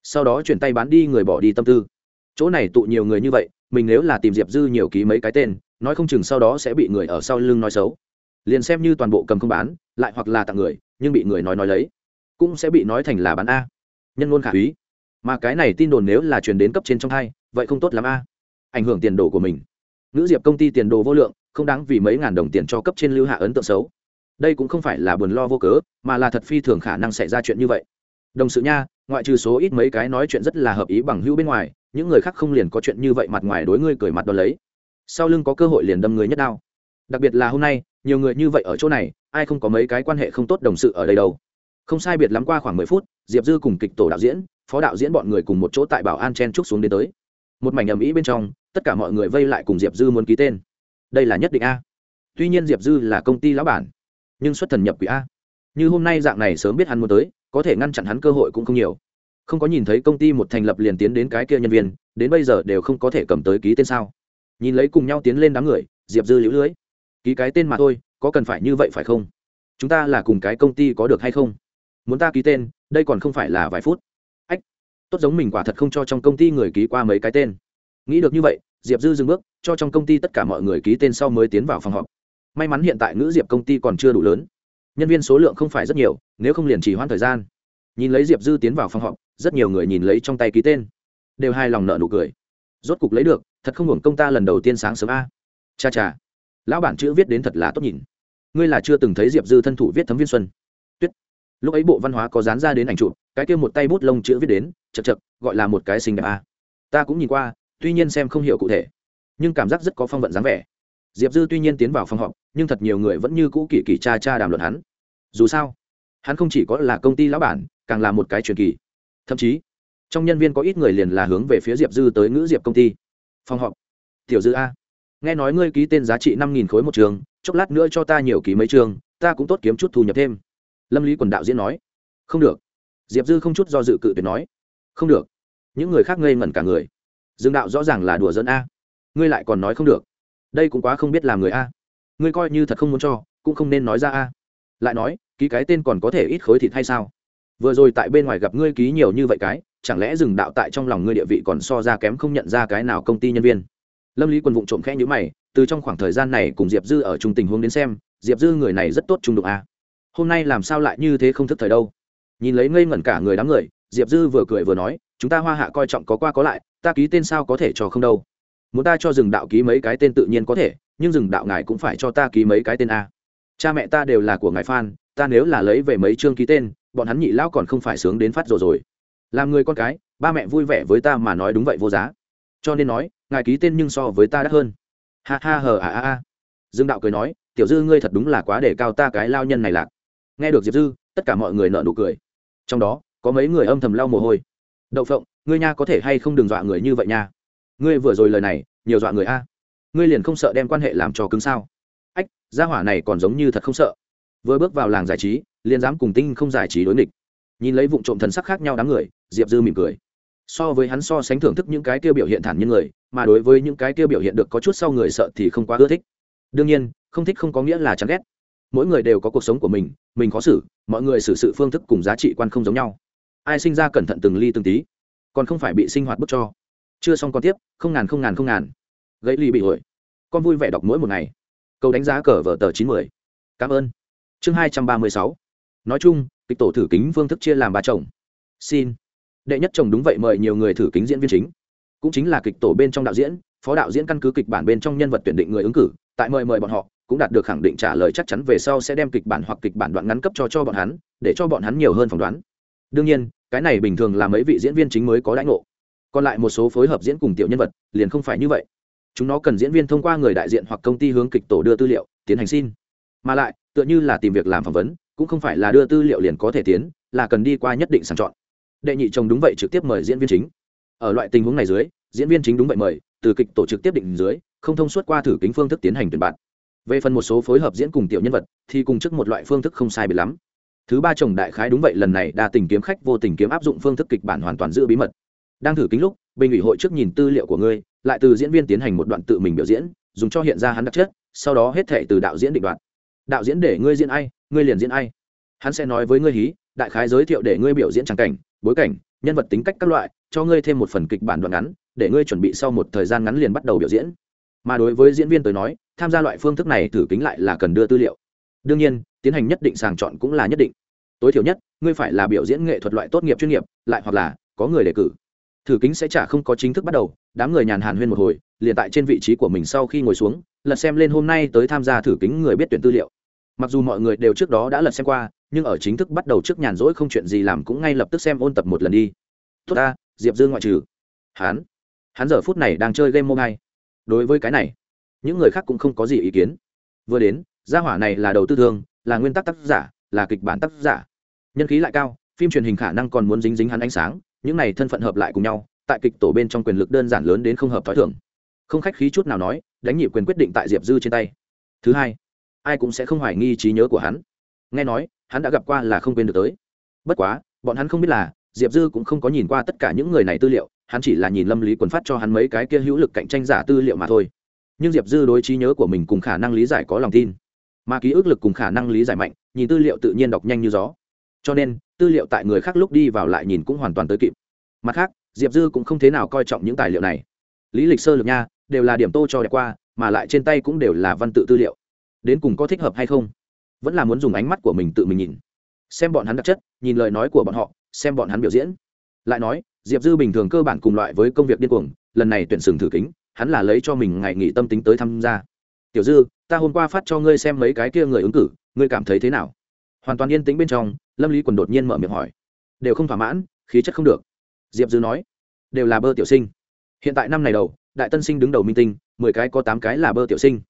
Sau đó chuyển tay bán đi người bỏ đi tâm tư. Chỗ này tụ nhiều người như vậy, mình nếu là tìm diệp dư nhiều ký mấy cái tên, nói không chừng sau đó sẽ bị người ở sau lưng nói xấu. Liền xem như toàn bộ cầm không bán, lại hoặc là tặng người, nhưng bị người nói nói lấy, cũng sẽ bị nói thành là bán a. Nhân ngôn khả úy mà cái này tin đồn nếu là truyền đến cấp trên trong hai, vậy không tốt lắm a. Ảnh hưởng tiền đồ của mình nữ diệp công ty tiền đồ vô lượng, không đáng vì mấy ngàn đồng tiền cho cấp trên lưu hạ ấn tượng xấu. Đây cũng không phải là buồn lo vô cớ, mà là thật phi thường khả năng xảy ra chuyện như vậy. Đồng sự nha, ngoại trừ số ít mấy cái nói chuyện rất là hợp ý bằng hữu bên ngoài, những người khác không liền có chuyện như vậy mặt ngoài đối ngươi cười mặt đ lấy. Sau lưng có cơ hội liền đâm người nhất đao. Đặc biệt là hôm nay, nhiều người như vậy ở chỗ này, ai không có mấy cái quan hệ không tốt đồng sự ở đây đâu. Không sai biệt lắm qua khoảng mười phút, diệp dư cùng kịch tổ đạo diễn, phó đạo diễn bọn người cùng một chỗ tại bảo an chen trúc xuống đến tới. Một mảnh ầm ĩ bên trong tất cả mọi người vây lại cùng diệp dư muốn ký tên. Đây là nhất định a. Tuy nhiên diệp dư là công ty lão bản, nhưng xuất thần nhập quỷ a. Như hôm nay dạng này sớm biết hắn muốn tới, có thể ngăn chặn hắn cơ hội cũng không nhiều. Không có nhìn thấy công ty một thành lập liền tiến đến cái kia nhân viên, đến bây giờ đều không có thể cầm tới ký tên sao. Nhìn lấy cùng nhau tiến lên đám người, diệp dư liễu lưới. Ký cái tên mà thôi, có cần phải như vậy phải không? Chúng ta là cùng cái công ty có được hay không? Muốn ta ký tên, đây còn không phải là vài phút. Ách, tốt giống mình quả thật không cho trong công ty người ký qua mấy cái tên nghĩ được như vậy, diệp dư dừng bước, cho trong công ty tất cả mọi người ký tên sau mới tiến vào phòng họp. May mắn hiện tại ngữ diệp công ty còn chưa đủ lớn. Nhân viên số lượng không phải rất nhiều, nếu không liền chỉ hoãn thời gian. Nhìn lấy diệp dư tiến vào phòng họp, rất nhiều người nhìn lấy trong tay ký tên. Đều hài lòng nợ nụ cười. Rốt cục lấy được, thật không hưởng công ta lần đầu tiên sáng sớm a. Cha cha. Lão bản chữ viết đến thật là tốt nhìn. Ngươi là chưa từng thấy diệp dư thân thủ viết thấm viên xuân. Tuyết. Lúc ấy bộ văn hóa có dán ra đến ảnh chụp, cái kia một tay bút lông chữ viết đến, chật chật, gọi là một cái xinh đẹp a. Ta cũng nhìn qua tuy nhiên xem không hiểu cụ thể, nhưng cảm giác rất có phong vận dáng vẻ. Diệp dư tuy nhiên tiến vào phòng họp, nhưng thật nhiều người vẫn như cũ kỳ kỳ cha cha đàm luận hắn. Dù sao, hắn không chỉ có là công ty lão bản, càng là một cái truyền kỳ. Thậm chí, trong nhân viên có ít người liền là hướng về phía diệp dư tới ngữ diệp công ty. Phòng họp. Tiểu dư a. Nghe nói ngươi ký tên giá trị năm nghìn khối một trường, chốc lát nữa cho ta nhiều ký mấy trường, ta cũng tốt kiếm chút thu nhập thêm. Lâm lý quần đạo diễn nói. Không được. Diệp dư không chút do dự cự tuyệt nói. Không được. Những người khác ngây ngẩn cả người dương đạo rõ ràng là đùa dẫn a. Ngươi lại còn nói không được. Đây cũng quá không biết làm người a. Ngươi coi như thật không muốn cho, cũng không nên nói ra a. Lại nói, ký cái tên còn có thể ít khối thịt hay sao? Vừa rồi tại bên ngoài gặp ngươi ký nhiều như vậy cái, chẳng lẽ dừng đạo tại trong lòng ngươi địa vị còn so ra kém không nhận ra cái nào công ty nhân viên? Lâm lý quân vụng trộm khẽ nhữ mày, từ trong khoảng thời gian này cùng diệp dư ở chung tình huống đến xem, diệp dư người này rất tốt trung đụng a. Hôm nay làm sao lại như thế không thức thời đâu? Nhìn lấy ngây ngẩn cả người đám người, diệp dư vừa cười vừa nói chúng ta hoa hạ coi trọng có qua có lại, ta ký tên sao có thể cho không đâu. Muốn ta cho rừng đạo ký mấy cái tên tự nhiên có thể, nhưng rừng đạo ngài cũng phải cho ta ký mấy cái tên a. Cha mẹ ta đều là của ngài phan ta nếu là lấy về mấy chương ký tên, bọn hắn nhị lão còn không phải sướng đến phát rồi rồi. Làm người con cái, ba mẹ vui vẻ với ta mà nói đúng vậy vô giá. Cho nên nói, ngài ký tên nhưng so với ta đắt hơn. Ha ha hờ à à à dương đạo cười nói, tiểu dư ngươi thật đúng là quá để cao ta cái lao nhân này lạc. Nghe được diệp dư, tất cả mọi người nợ nụ cười. Trong đó, có mấy người âm thầm lau mồ hôi đậu phộng, ngươi nha có thể hay không đừng dọa người như vậy nha? Ngươi vừa rồi lời này, nhiều dọa người a. Ngươi liền không sợ đem quan hệ làm cho cứng sao? Ách, gia hỏa này còn giống như thật không sợ. Vừa bước vào làng giải trí, liền dám cùng tinh không giải trí đối nghịch. Nhìn lấy vụ trộm thần sắc khác nhau đám người, diệp dư mỉm cười. So với hắn so sánh thưởng thức những cái tiêu biểu hiện thản nhiên người, mà đối với những cái tiêu biểu hiện được có chút sau người sợ thì không quá ưa thích. Đương nhiên, không thích không có nghĩa là chán ghét. Mỗi người đều có cuộc sống của mình mình khó xử, mọi người xử sự phương thức cùng giá trị quan không giống nhau ai sinh ra cẩn thận từng ly từng tí, còn không phải bị sinh hoạt bức cho. Chưa xong còn tiếp, không ngàn không ngàn không ngàn. Gãy ly bị hội con vui vẻ đọc mỗi một ngày. Câu đánh giá cờ vở tờ chín mươi cảm ơn. Chương hai trăm ba mươi sáu. Nói chung, kịch tổ thử kính phương thức chia làm ba chồng. Xin. Đệ nhất chồng đúng vậy mời nhiều người thử kính diễn viên chính. Cũng chính là kịch tổ bên trong đạo diễn, phó đạo diễn căn cứ kịch bản bên trong nhân vật tuyển định người ứng cử, tại mời mời bọn họ, cũng đạt được khẳng định trả lời chắc chắn về sau sẽ đem kịch bản hoặc kịch bản đoạn ngắn cấp cho cho bọn hắn, để cho bọn hắn nhiều hơn phỏng đoán đương nhiên, cái này bình thường là mấy vị diễn viên chính mới có đãi ngộ. Còn lại một số phối hợp diễn cùng tiểu nhân vật, liền không phải như vậy. Chúng nó cần diễn viên thông qua người đại diện hoặc công ty hướng kịch tổ đưa tư liệu, tiến hành xin. Mà lại, tựa như là tìm việc làm phỏng vấn, cũng không phải là đưa tư liệu liền có thể tiến, là cần đi qua nhất định sàng chọn. Đệ nhị chồng đúng vậy trực tiếp mời diễn viên chính. Ở loại tình huống này dưới, diễn viên chính đúng vậy mời, từ kịch tổ trực tiếp định dưới, không thông suốt qua thử kính phương thức tiến hành tuyển bạn. Về phần một số phối hợp diễn cùng tiểu nhân vật, thì cùng trước một loại phương thức không sai biệt lắm thứ ba chồng đại khái đúng vậy, lần này đa tình kiếm khách vô tình kiếm áp dụng phương thức kịch bản hoàn toàn giữ bí mật. Đang thử kính lúc, bình ủy hội trước nhìn tư liệu của ngươi, lại từ diễn viên tiến hành một đoạn tự mình biểu diễn, dùng cho hiện ra hắn đặc chất, sau đó hết thể từ đạo diễn định đoạn đạo diễn để ngươi diễn ai, ngươi liền diễn ai. Hắn sẽ nói với ngươi hí, đại khái giới thiệu để ngươi biểu diễn tràng cảnh, bối cảnh, nhân vật tính cách các loại, cho ngươi thêm một phần kịch bản đoạn ngắn, để ngươi chuẩn bị sau một thời gian ngắn liền bắt đầu biểu diễn. Mà đối với diễn viên tới nói, tham gia loại phương thức này thử kính lại là cần đưa tư liệu. Đương nhiên, tiến hành nhất định sàng chọn cũng là nhất định tối thiểu nhất, ngươi phải là biểu diễn nghệ thuật loại tốt nghiệp chuyên nghiệp, lại hoặc là có người đề cử. Thử kính sẽ chả không có chính thức bắt đầu, đám người nhàn hàn huyên một hồi, liền tại trên vị trí của mình sau khi ngồi xuống, lật xem lên hôm nay tới tham gia thử kính người biết tuyển tư liệu. Mặc dù mọi người đều trước đó đã lật xem qua, nhưng ở chính thức bắt đầu trước nhàn rỗi không chuyện gì làm cũng ngay lập tức xem ôn tập một lần đi. Tốt ta, diệp dương ngoại trừ. Hắn hắn giờ phút này đang chơi game mobile. Đối với cái này, những người khác cũng không có gì ý kiến. Vừa đến, gia hỏa này là đầu tư thương, là nguyên tắc tác giả, là kịch bản tác giả nhân khí lại cao, phim truyền hình khả năng còn muốn dính dính hắn ánh sáng, những này thân phận hợp lại cùng nhau, tại kịch tổ bên trong quyền lực đơn giản lớn đến không hợp t h ó i thưởng không khách khí chút nào nói, đánh nhị quyền quyết định tại diệp dư trên tay. Thứ hai, ai cũng sẽ không hoài nghi trí nhớ của hắn. Nghe nói, hắn đã gặp qua là không quên được tới. Bất quá, bọn hắn không biết là, diệp dư cũng không có nhìn qua tất cả những người này tư liệu, hắn chỉ là nhìn lâm lý quần phát cho hắn mấy cái kia hữu lực cạnh tranh giả tư liệu mà thôi. Nhưng diệp dư đối trí nhớ của mình cùng khả năng lý giải có lòng tin. Mà ký ức lực cùng khả năng lý giải mạnh, nhìn tư liệu tự nhiên đọc nhanh như gió cho nên, tư liệu tại người khác lúc đi vào lại nhìn cũng hoàn toàn tới kịp. Mặt khác, diệp dư cũng không thế nào coi trọng những tài liệu này. Lý lịch sơ lược nha, đều là điểm tô cho đẹp qua, mà lại trên tay cũng đều là văn tự tư liệu. Đến cùng có thích hợp hay không? Vẫn là muốn dùng ánh mắt của mình tự mình nhìn. Xem bọn hắn đặc chất, nhìn lời nói của bọn họ, xem bọn hắn biểu diễn. Lại nói, diệp dư bình thường cơ bản cùng loại với công việc điên cuồng, lần này tuyển sừng thử kính, hắn là lấy cho mình ngày nghỉ tâm tính tới tham gia. Tiểu dư, ta hôm qua phát cho ngươi xem mấy cái kia người ứng cử, ngươi cảm thấy thế nào? Hoàn toàn yên tĩnh bên trong lâm lý quần đột nhiên mở miệng hỏi. Đều không thỏa mãn, khí chất không được. Diệp dư nói, đều là bơ tiểu sinh. Hiện tại năm này đầu, đại tân sinh đứng đầu minh tinh, mười cái có tám cái là bơ tiểu sinh.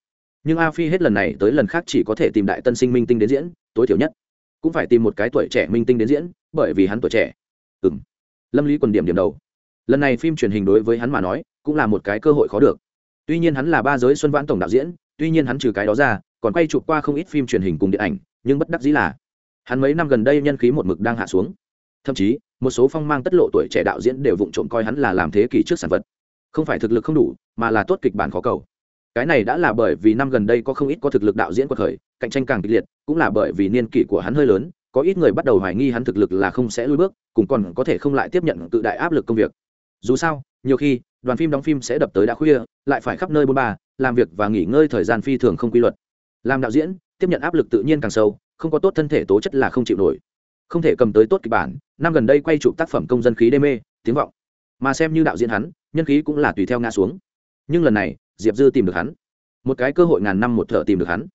Nhưng a phi hết lần này tới lần khác chỉ có thể tìm đại tân sinh minh tinh đến diễn, tối thiểu nhất. Cũng phải tìm một cái tuổi trẻ minh tinh đến diễn, bởi vì hắn tuổi trẻ. Ừ m lâm lý quần điểm điểm đầu. Lần này phim truyền hình đối với hắn mà nói, cũng là một cái cơ hội khó được. Tuy nhiên hắn là ba giới xuân vãn tổng đạo diễn, tuy nhiên hắn trừ cái đó ra, còn quay chụp qua không ít phim truyền hình cùng điện ảnh, nhưng bất đắc dĩ là hắn mấy năm gần đây nhân khí một mực đang hạ xuống. Thậm chí, một số phong mang tất lộ tuổi trẻ đạo diễn đều vụng trộm coi hắn là làm thế kỷ trước sản vật. Không phải thực lực không đủ, mà là tốt kịch bản khó cầu. Cái này đã là bởi vì năm gần đây có không ít có thực lực đạo diễn quật khởi, cạnh tranh càng kịch liệt, cũng là bởi vì niên kỷ của hắn hơi lớn, có ít người bắt đầu hoài nghi hắn thực lực là không sẽ lui bước cũng còn có thể không lại tiếp nhận tự đại áp lực công việc. Dù sao, nhiều khi, đoàn phim đóng phim sẽ đập tới đã khuya, lại phải khắp nơi bôn ba, làm việc và nghỉ ngơi thời gian phi thường không quy luật. Làm đạo diễn, tiếp nhận áp lực tự nhiên càng sâu không có tốt thân thể tố chất là không chịu nổi. Không thể cầm tới tốt kịch bản, năm gần đây quay chụp tác phẩm công dân khí đê mê, tiếng vọng. Mà xem như đạo diễn hắn, nhân khí cũng là tùy theo ngã xuống. Nhưng lần này, diệp dư tìm được hắn. Một cái cơ hội ngàn năm một thợ tìm được hắn.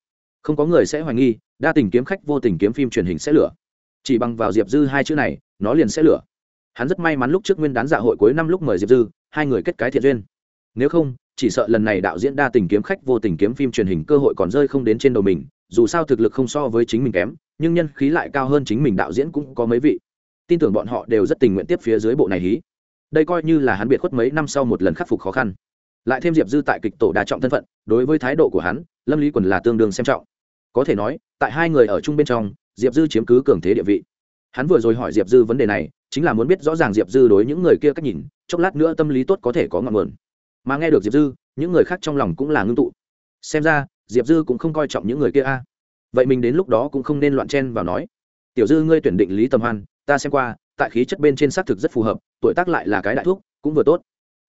Không có người sẽ hoài nghi, đa tình kiếm khách vô tình kiếm phim truyền hình sẽ lửa. Chỉ bằng vào diệp dư hai chữ này, nó liền sẽ lửa. Hắn rất may mắn lúc trước nguyên đán dạ hội cuối năm lúc mời diệp dư, hai người kết cái thiện duyên. Nếu không, chỉ sợ lần này đạo diễn đa tình kiếm khách vô tình kiếm phim truyền hình cơ hội còn rơi không đến trên đầu mình dù sao thực lực không so với chính mình kém, nhưng nhân khí lại cao hơn chính mình đạo diễn cũng có mấy vị. Tin tưởng bọn họ đều rất tình nguyện tiếp phía dưới bộ này hí. Đây coi như là hắn biệt khuất mấy năm sau một lần khắc phục khó khăn. Lại thêm diệp dư tại kịch tổ đa trọng thân phận, đối với thái độ của hắn, lâm lý quần là tương đương xem trọng. Có thể nói, tại hai người ở chung bên trong, diệp dư chiếm cứ cường thế địa vị. Hắn vừa rồi hỏi diệp dư vấn đề này, chính là muốn biết rõ ràng diệp dư đối những người kia cách nhìn, chốc lát nữa tâm lý tốt có thể có ngọn nguồn. Mà nghe được diệp dư, những người khác trong lòng cũng là ngưng tụ. Xem ra diệp dư cũng không coi trọng những người kia a. Vậy mình đến lúc đó cũng không nên loạn chen vào nói. Tiểu dư ngươi tuyển định lý tầm hoan, ta xem qua, tại khí chất bên trên xác thực rất phù hợp, tuổi tác lại là cái đại thuốc cũng vừa tốt.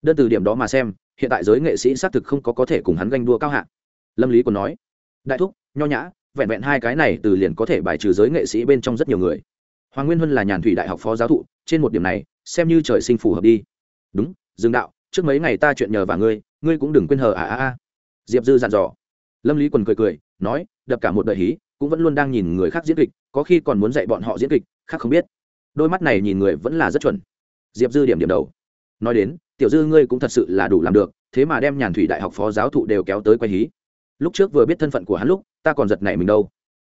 Đơn từ điểm đó mà xem, hiện tại giới nghệ sĩ xác thực không có có thể cùng hắn ganh đua cao hạ. Lâm lý còn nói, đại thúc, nho nhã, vẹn vẹn hai cái này từ liền có thể bài trừ giới nghệ sĩ bên trong rất nhiều người. Hoàng nguyên huân là nhàn thủy đại học phó giáo thụ, trên một điểm này, xem như trời sinh phù hợp đi. Đúng, dương đạo, trước mấy ngày ta chuyện nhờ và ngươi ngươi cũng đừng quên hờ à à à. Diệp dư dặn dò lâm lý quần cười cười, nói, đập cả một đời hí, cũng vẫn luôn đang nhìn người khác diễn kịch, có khi còn muốn dạy bọn họ diễn kịch, khác không biết. Đôi mắt này nhìn người vẫn là rất chuẩn. Diệp dư điểm điểm đầu. Nói đến, tiểu dư ngươi cũng thật sự là đủ làm được, thế mà đem nhàn thủy đại học phó giáo thụ đều kéo tới quay hí. Lúc trước vừa biết thân phận của hắn lúc, ta còn giật nảy mình đâu.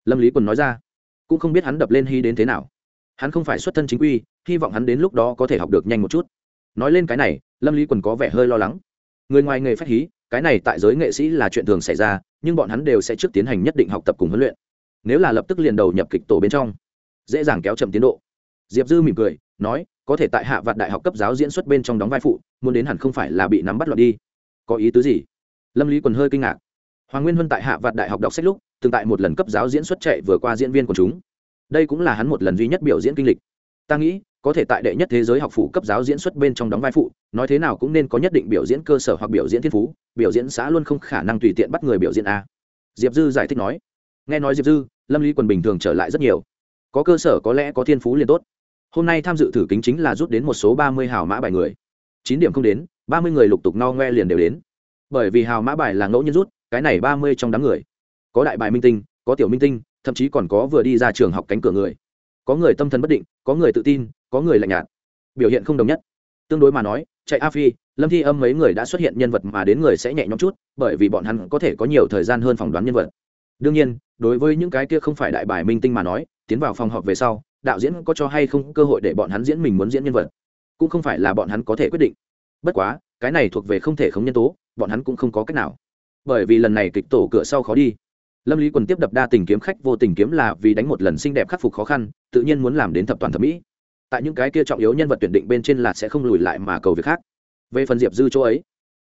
Lâm lý quần nói ra. Cũng không biết hắn đập lên hí đến thế nào. Hắn không phải xuất thân chính quy, hy vọng hắn đến lúc đó có thể học được nhanh một chút. Nói lên cái này, lâm lý quần có vẻ hơi lo lắng. Người ngoài nghề phát hí cái này tại giới nghệ sĩ là chuyện thường xảy ra, nhưng bọn hắn đều sẽ trước tiến hành nhất định học tập cùng huấn luyện. Nếu là lập tức liền đầu nhập kịch tổ bên trong, dễ dàng kéo chậm tiến độ. Diệp dư mỉm cười, nói, có thể tại hạ vạn đại học cấp giáo diễn xuất bên trong đóng vai phụ, muốn đến hẳn không phải là bị nắm bắt loạn đi. Có ý tứ gì? Lâm lý còn hơi kinh ngạc. Hoàng nguyên huân tại hạ vạn đại học đọc sách lúc, từng tại một lần cấp giáo diễn xuất chạy vừa qua diễn viên của chúng. Đây cũng là hắn một lần duy nhất biểu diễn kinh lịch ta nghĩ, có thể tại đệ nhất thế giới học phủ cấp giáo diễn xuất bên trong đóng vai phụ, nói thế nào cũng nên có nhất định biểu diễn cơ sở hoặc biểu diễn thiên phú, biểu diễn xã luôn không khả năng tùy tiện bắt người biểu diễn a. Diệp dư giải thích nói. Nghe nói diệp dư, lâm lý quần bình thường trở lại rất nhiều. Có cơ sở có lẽ có thiên phú liền tốt. Hôm nay tham dự thử kính chính là rút đến một số ba mươi hào mã bài người. Chín điểm không đến, ba mươi người lục tục no ngoe liền đều đến. Bởi vì hào mã bài là ngẫu nhiên rút, cái này ba mươi trong đám người. Có đại bài minh tinh, có tiểu minh tinh, thậm chí còn có vừa đi ra trường học cánh cửa người có người tâm thần bất định, có người tự tin, có người lạnh nhạt. Biểu hiện không đồng nhất. Tương đối mà nói, chạy a phi, lâm thi âm mấy người đã xuất hiện nhân vật mà đến người sẽ nhẹ nhõm chút, bởi vì bọn hắn có thể có nhiều thời gian hơn phỏng đoán nhân vật. Đương nhiên, đối với những cái kia không phải đại bài minh tinh mà nói, tiến vào phòng họp về sau, đạo diễn có cho hay không cơ hội để bọn hắn diễn mình muốn diễn nhân vật. Cũng không phải là bọn hắn có thể quyết định. Bất quá, cái này thuộc về không thể không nhân tố, bọn hắn cũng không có cách nào. Bởi vì lần này kịch tổ cửa sau khó đi lâm lý quần tiếp đập đa tình kiếm khách vô tình kiếm là vì đánh một lần xinh đẹp khắc phục khó khăn, tự nhiên muốn làm đến thập toàn thẩm mỹ. Tại những cái kia trọng yếu nhân vật tuyển định bên trên là sẽ không lùi lại mà cầu việc khác. Về phần diệp dư chỗ ấy,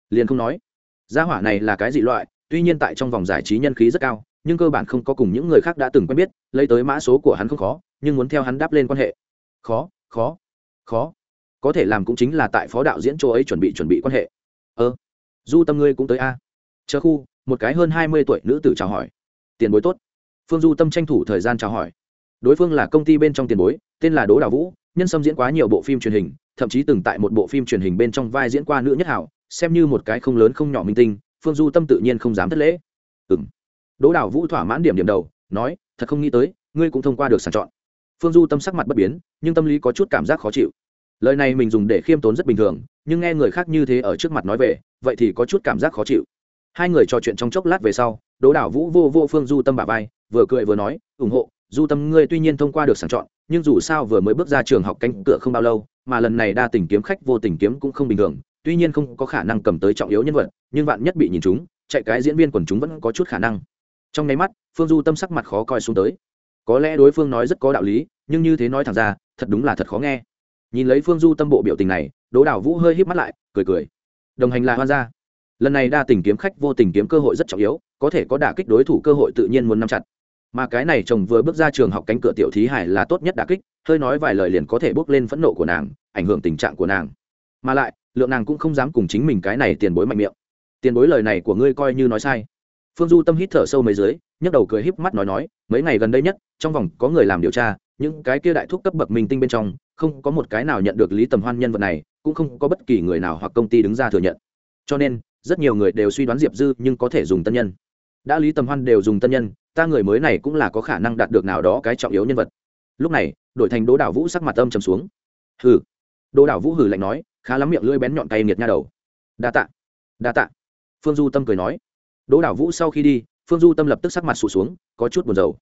liền không nói. Gia hỏa này là cái dị loại, tuy nhiên tại trong vòng giải trí nhân khí rất cao, nhưng cơ bản không có cùng những người khác đã từng quen biết, lấy tới mã số của hắn không khó, nhưng muốn theo hắn đáp lên quan hệ. Khó khó khó. Có thể làm cũng chính là tại phó đạo diễn chỗ ấy chuẩn bị chuẩn bị quan hệ. Ơ, du tâm ngươi cũng tới a. Chờ khu, một cái hơn hai mươi tuổi nữ tử chào hỏi tiền bối tốt. Phương du tâm tranh thủ thời gian chào hỏi. Đối phương là công ty bên trong tiền bối, tên là đỗ đào vũ, nhân xâm diễn quá nhiều bộ phim truyền hình, thậm chí từng tại một bộ phim truyền hình bên trong vai diễn qua nữ nhất hảo, xem như một cái không lớn không nhỏ minh tinh, phương du tâm tự nhiên không dám thất lễ. Ừ m đỗ đào vũ thỏa mãn điểm điểm đầu, nói, thật không nghĩ tới, ngươi cũng thông qua được sàng chọn. Phương du tâm sắc mặt bất biến, nhưng tâm lý có chút cảm giác khó chịu. Lời này mình dùng để khiêm tốn rất bình thường, nhưng nghe người khác như thế ở trước mặt nói về, vậy thì có chút cảm giác khó chịu hai người trò chuyện trong chốc lát về sau, đỗ đảo vũ vô vô phương du tâm bà vai, vừa cười vừa nói, ủng hộ, du tâm ngươi tuy nhiên thông qua được sàng chọn, nhưng dù sao vừa mới bước ra trường học cánh cửa không bao lâu, mà lần này đa tình kiếm khách vô tình kiếm cũng không bình thường, tuy nhiên không có khả năng cầm tới trọng yếu nhân vật, nhưng vạn nhất bị nhìn chúng, chạy cái diễn viên quần chúng vẫn có chút khả năng. Trong nháy mắt, phương du tâm sắc mặt khó coi xuống tới. Có lẽ đối phương nói rất có đạo lý, nhưng như thế nói thẳng ra, thật đúng là thật khó nghe. Nhìn lấy phương du tâm bộ biểu tình này, đỗ Đảo vũ hơi híp mắt lại, cười cười. Đồng hành là hoan gia lần này đa tình kiếm khách vô tình kiếm cơ hội rất trọng yếu, có thể có đả kích đối thủ cơ hội tự nhiên muốn nắm chặt. Mà cái này chồng vừa bước ra trường học cánh cửa tiểu thí hải là tốt nhất đả kích, hơi nói vài lời liền có thể bước lên phẫn nộ của nàng, ảnh hưởng tình trạng của nàng. Mà lại, lượng nàng cũng không dám cùng chính mình cái này tiền bối mạnh miệng. Tiền bối lời này của ngươi coi như nói sai. Phương du tâm hít thở sâu mấy dưới, nhấc đầu cười híp mắt nói nói, mấy ngày gần đây nhất, trong vòng có người làm điều tra, những cái kia đại thuốc cấp bậc minh tinh bên trong, không có một cái nào nhận được lý tầm hoan nhân vật này, cũng không có bất kỳ người nào hoặc công ty đứng ra thừa nhận. Cho nên rất nhiều người đều suy đoán diệp dư nhưng có thể dùng tân nhân. Đã lý tầm hoan đều dùng tân nhân, ta người mới này cũng là có khả năng đạt được nào đó cái trọng yếu nhân vật. Lúc này, đổi thành đỗ đảo vũ sắc mặt âm trầm xuống. Hừ. Đỗ đảo vũ hừ lạnh nói, khá lắm miệng lưỡi bén nhọn tay nghiệt nha đầu. Đa tạ. Đa tạ. Phương du tâm cười nói. Đỗ đảo vũ sau khi đi, phương du tâm lập tức sắc mặt sụt xuống, có chút buồn rầu.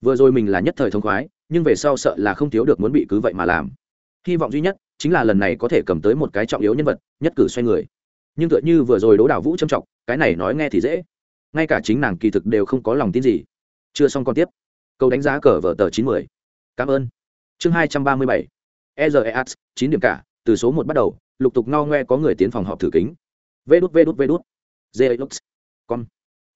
Vừa rồi mình là nhất thời thông khoái, nhưng về sau sợ là không thiếu được muốn bị cứ vậy mà làm. Hy vọng duy nhất chính là lần này có thể cầm tới một cái trọng yếu nhân vật, nhất cử xoay người nhưng tựa như vừa rồi đỗ đảo vũ châm trọng, cái này nói nghe thì dễ. Ngay cả chính nàng kỳ thực đều không có lòng tin gì. Chưa xong còn tiếp. Câu đánh giá cờ vở tờ chín mươi cảm ơn. Chương hai trăm ba mươi bảy. Eas chín điểm cả, từ số một bắt đầu, lục tục no ngoe có người tiến phòng họp thử kính. Vê đút vê đút vê đút. Zlux con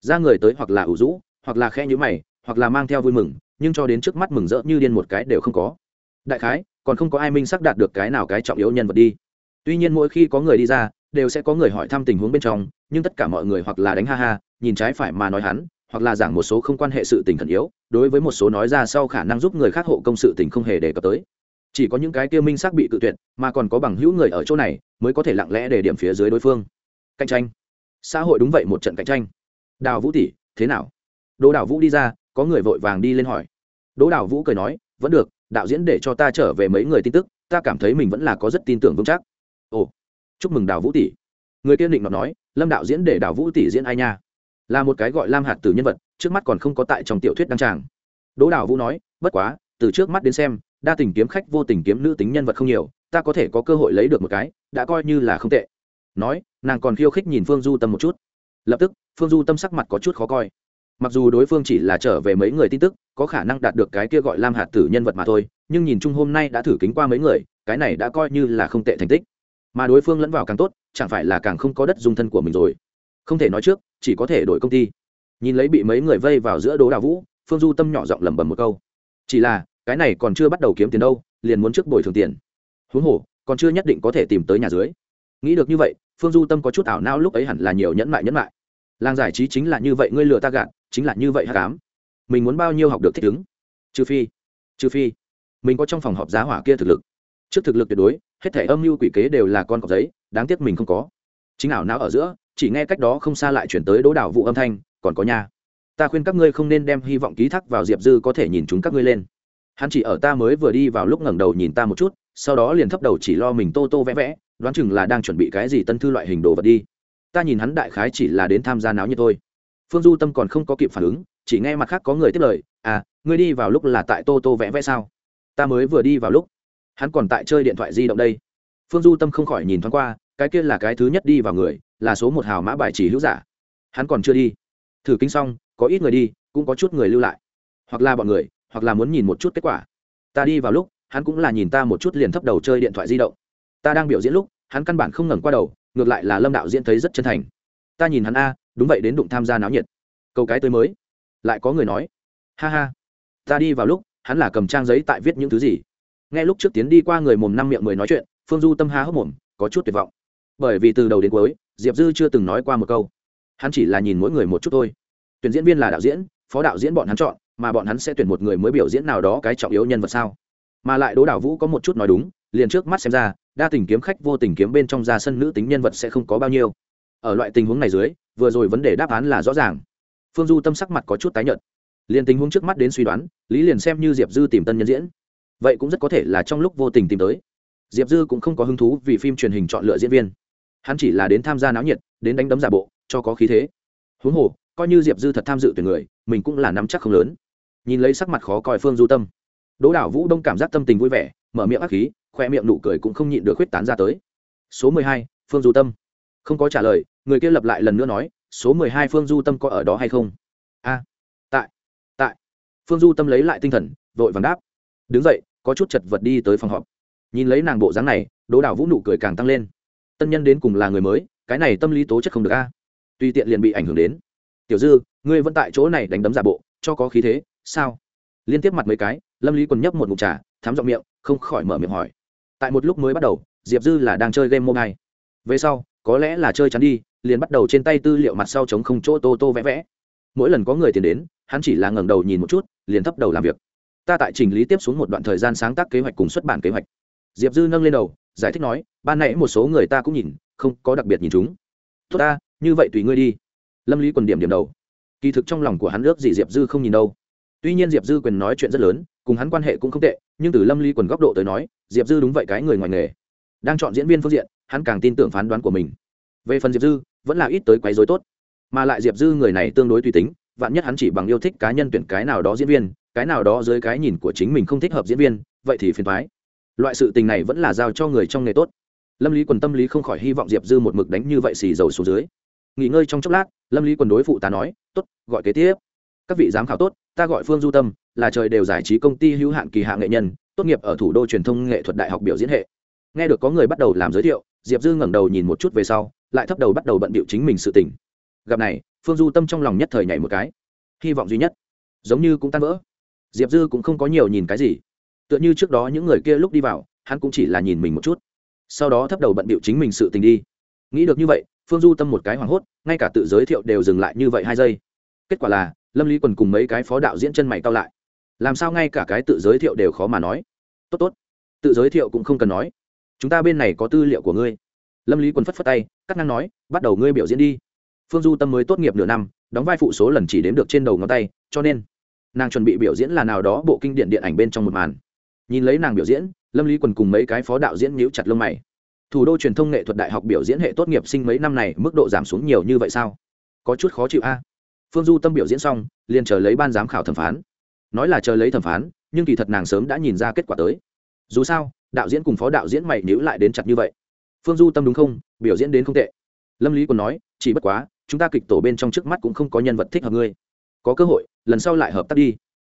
ra người tới hoặc là ủ rũ, hoặc là khe nhữ mày, hoặc là mang theo vui mừng, nhưng cho đến trước mắt mừng rỡ như điên một cái đều không có. Đại khái, còn không có ai minh xác đạt được cái nào cái trọng yếu nhân vật đi. Tuy nhiên mỗi khi có người đi ra đều sẽ có người hỏi thăm tình huống bên trong, nhưng tất cả mọi người hoặc là đánh ha ha, nhìn trái phải mà nói hắn, hoặc là giảng một số không quan hệ sự tình khẩn yếu, đối với một số nói ra sau khả năng giúp người khác hộ công sự tình không hề đề cập tới. Chỉ có những cái kia minh xác bị cự tuyệt, mà còn có bằng hữu người ở chỗ này, mới có thể lặng lẽ để điểm phía dưới đối phương. Cạnh tranh. Xã hội đúng vậy một trận cạnh tranh. Đào vũ tỷ, thế nào? Đỗ đào vũ đi ra, có người vội vàng đi lên hỏi. Đỗ đào vũ cười nói, vẫn được, đạo diễn để cho ta trở về mấy người tin tức, ta cảm thấy mình vẫn là có rất tin tưởng vững chắc. Ồ chúc mừng đào vũ tỷ. Người kiên định nói, lâm đạo diễn để đào vũ tỷ diễn ai nha? Là một cái gọi lam hạt tử nhân vật, trước mắt còn không có tại trong tiểu thuyết đăng tràng. Đỗ đào vũ nói, bất quá, từ trước mắt đến xem, đa tình kiếm khách vô tình kiếm nữ tính nhân vật không nhiều, ta có thể có cơ hội lấy được một cái, đã coi như là không tệ. Nói, nàng còn khiêu khích nhìn phương du tâm một chút. Lập tức, phương du tâm sắc mặt có chút khó coi. Mặc dù đối phương chỉ là trở về mấy người tin tức, có khả năng đạt được cái kia gọi lam hạt tử nhân vật mà thôi, nhưng nhìn chung hôm nay đã thử kính qua mấy người, cái này đã coi như là không tệ thành tích mà đối phương lẫn vào càng tốt, chẳng phải là càng không có đất dung thân của mình rồi. Không thể nói trước, chỉ có thể đổi công ty. Nhìn lấy bị mấy người vây vào giữa đố đào vũ, phương du tâm nhỏ giọng lẩm bẩm một câu. Chỉ là, cái này còn chưa bắt đầu kiếm tiền đâu, liền muốn trước bồi thường tiền. Huống hồ, còn chưa nhất định có thể tìm tới nhà dưới. Nghĩ được như vậy, phương du tâm có chút ảo não lúc ấy hẳn là nhiều nhẫn mại nhẫn mại. Làng giải trí chính là như vậy, ngươi lừa ta gạt, chính là như vậy hát cám mình muốn bao nhiêu học được thích ứng? Trừ phi trừ phi, mình có trong phòng họp giá hỏa kia thực lực trước thực lực tuyệt đối, hết thể âm mưu quỷ kế đều là con cọc giấy, đáng tiếc mình không có. Chính ảo não ở giữa, chỉ nghe cách đó không xa lại chuyển tới đỗ đảo vụ âm thanh, còn có nhà ta khuyên các ngươi không nên đem hy vọng ký thác vào diệp dư có thể nhìn chúng các ngươi lên. Hắn chỉ ở ta mới vừa đi vào lúc ngẩng đầu nhìn ta một chút, sau đó liền thấp đầu chỉ lo mình tô tô vẽ vẽ, đoán chừng là đang chuẩn bị cái gì tân thư loại hình đồ vật đi. Ta nhìn hắn đại khái chỉ là đến tham gia náo như thôi. Phương du tâm còn không có kịp phản ứng, chỉ nghe mặt khác có người tiếp lời à ngươi đi vào lúc là tại tô tô vẽ vẽ sao? Ta mới vừa đi vào lúc hắn còn tại chơi điện thoại di động đây. Phương du tâm không khỏi nhìn thoáng qua, cái kia là cái thứ nhất đi vào người, là số một hào mã bài chỉ hữu giả. Hắn còn chưa đi. Thử kinh xong, có ít người đi, cũng có chút người lưu lại. Hoặc là bọn người, hoặc là muốn nhìn một chút kết quả. Ta đi vào lúc, hắn cũng là nhìn ta một chút liền thấp đầu chơi điện thoại di động. Ta đang biểu diễn lúc, hắn căn bản không ngẩng qua đầu, ngược lại là lâm đạo diễn thấy rất chân thành. Ta nhìn hắn a, đúng vậy đến đụng tham gia náo nhiệt. Câu cái tới mới. Lại có người nói. Ha ha. Ta đi vào lúc, hắn là cầm trang giấy tại viết những thứ gì? Nghe lúc trước tiến đi qua người mồm năm miệng mười nói chuyện, phương du tâm há hốc mồm, có chút tuyệt vọng. Bởi vì từ đầu đến cuối, diệp dư chưa từng nói qua một câu. Hắn chỉ là nhìn mỗi người một chút thôi. Tuyển diễn viên là đạo diễn, phó đạo diễn bọn hắn chọn, mà bọn hắn sẽ tuyển một người mới biểu diễn nào đó cái trọng yếu nhân vật sao? Mà lại đỗ đảo vũ có một chút nói đúng, liền trước mắt xem ra, đa tình kiếm khách vô tình kiếm bên trong ra sân nữ tính nhân vật sẽ không có bao nhiêu. Ở loại tình huống này dưới, vừa rồi vấn đề đáp án là rõ ràng. Phương du tâm sắc mặt có chút tái nhợt. Liền tình huống trước mắt đến suy đoán, lý liền xem như diệp dư tìm tân nhân diễn vậy cũng rất có thể là trong lúc vô tình tìm tới. Diệp dư cũng không có hứng thú vì phim truyền hình chọn lựa diễn viên. Hắn chỉ là đến tham gia náo nhiệt, đến đánh đấm giả bộ, cho có khí thế. Huống hồ, coi như diệp dư thật tham dự tuyển người, mình cũng là nắm chắc không lớn. Nhìn lấy sắc mặt khó coi phương du tâm, đỗ đảo vũ đông cảm giác tâm tình vui vẻ, mở miệng ác khí, khoe miệng nụ cười cũng không nhịn được khuyết tán ra tới. Số mười hai, phương du tâm. Không có trả lời, người kia lập lại lần nữa nói, số mười hai phương du tâm có ở đó hay không? A. Tại tại. Phương du tâm lấy lại tinh thần, vội vàng đáp. Đứng dậy có chút chật vật đi tới phòng họp. Nhìn lấy nàng bộ dáng này, đỗ đảo vũ nụ cười càng tăng lên. Tân nhân đến cùng là người mới, cái này tâm lý tố chất không được a. À. tùy tiện liền bị ảnh hưởng đến. Tiểu dư, ngươi vẫn tại chỗ này đánh đấm giả bộ, cho có khí thế, sao? Liên tiếp mặt mấy cái, lâm lý còn nhấp một mục trà thám giọng miệng, không khỏi mở miệng hỏi. Tại một lúc mới bắt đầu, diệp dư là đang chơi game mobile. Về sau, có lẽ là chơi chắn đi, liền bắt đầu trên tay tư liệu mặt sau chống không chỗ tô tô vẽ vẽ. Mỗi lần có người tiền đến, hắn chỉ là ngẩng đầu nhìn một chút, liền thấp đầu làm việc ta tại trình lý tiếp xuống một đoạn thời gian sáng tác kế hoạch cùng xuất bản kế hoạch. Diệp dư nâng lên đầu, giải thích nói, ban nãy một số người ta cũng nhìn, không có đặc biệt nhìn chúng. Tốt ta, như vậy tùy ngươi đi. Lâm lý còn điểm điểm đầu. Kỳ thực trong lòng của hắn ước gì diệp dư không nhìn đâu. Tuy nhiên diệp dư quyền nói chuyện rất lớn, cùng hắn quan hệ cũng không tệ, nhưng từ lâm lý quần góc độ tới nói, diệp dư đúng vậy cái người ngoài nghề. Đang chọn diễn viên phương diện, hắn càng tin tưởng phán đoán của mình. Về phần diệp dư, vẫn là ít tới quấy dối tốt. Mà lại diệp dư người này tương đối tùy tính, vạn nhất hắn chỉ bằng yêu thích cá nhân tuyển cái nào đó diễn viên cái nào đó dưới cái nhìn của chính mình không thích hợp diễn viên, vậy thì phiền thoái loại sự tình này vẫn là giao cho người trong nghề tốt. Lâm lý quần tâm lý không khỏi hy vọng diệp dư một mực đánh như vậy xì dầu xuống dưới. Nghỉ ngơi trong chốc lát, lâm lý quần đối phụ ta nói t ố t gọi kế tiếp. Các vị giám khảo tốt, ta gọi phương du tâm, là trời đều giải trí công ty hữu hạn kỳ hạ nghệ nhân, tốt nghiệp ở thủ đô truyền thông nghệ thuật đại học biểu diễn hệ. Nghe được có người bắt đầu làm giới thiệu, diệp dư ngẩng đầu nhìn một chút về sau, lại thấp đầu bắt đầu bận bịu chính mình sự tỉnh gặp này, phương du tâm trong lòng nhất thời nhảy một cái. Hy vọng duy nhất. Giống như cũng tan vỡ diệp dư cũng không có nhiều nhìn cái gì. Tựa như trước đó những người kia lúc đi vào, hắn cũng chỉ là nhìn mình một chút. Sau đó thấp đầu bận bịu chính mình sự tình đi. Nghĩ được như vậy, phương du tâm một cái hoảng hốt, ngay cả tự giới thiệu đều dừng lại như vậy hai giây. Kết quả là, lâm lý quần cùng mấy cái phó đạo diễn chân mày cao lại. Làm sao ngay cả cái tự giới thiệu đều khó mà nói? Tốt tốt. Tự giới thiệu cũng không cần nói. Chúng ta bên này có tư liệu của ngươi. Lâm lý quần phất phất tay, cắt ngang nói, bắt đầu ngươi biểu diễn đi. Phương du tâm mới tốt nghiệp nửa năm, đóng vai phụ số lần chỉ đếm được trên đầu ngón tay, cho nên nàng chuẩn bị biểu diễn là nào đó bộ kinh điển điện ảnh bên trong một màn. Nhìn lấy nàng biểu diễn, lâm lý quần cùng mấy cái phó đạo diễn nhíu chặt lông mày. Thủ đô truyền thông nghệ thuật đại học biểu diễn hệ tốt nghiệp sinh mấy năm này mức độ giảm xuống nhiều như vậy sao? Có chút khó chịu a. Phương du tâm biểu diễn xong, liền chờ lấy ban giám khảo thẩm phán. Nói là chờ lấy thẩm phán, nhưng kỳ thật nàng sớm đã nhìn ra kết quả tới. Dù sao, đạo diễn cùng phó đạo diễn mày níu lại đến chặt như vậy. Phương du tâm đúng không? Biểu diễn đến không tệ. Lâm lý còn nói, chỉ bất quá, chúng ta kịch tổ bên trong trước mắt cũng không có nhân vật thích hợp ngươi. Có cơ hội lần sau lại hợp tác đi.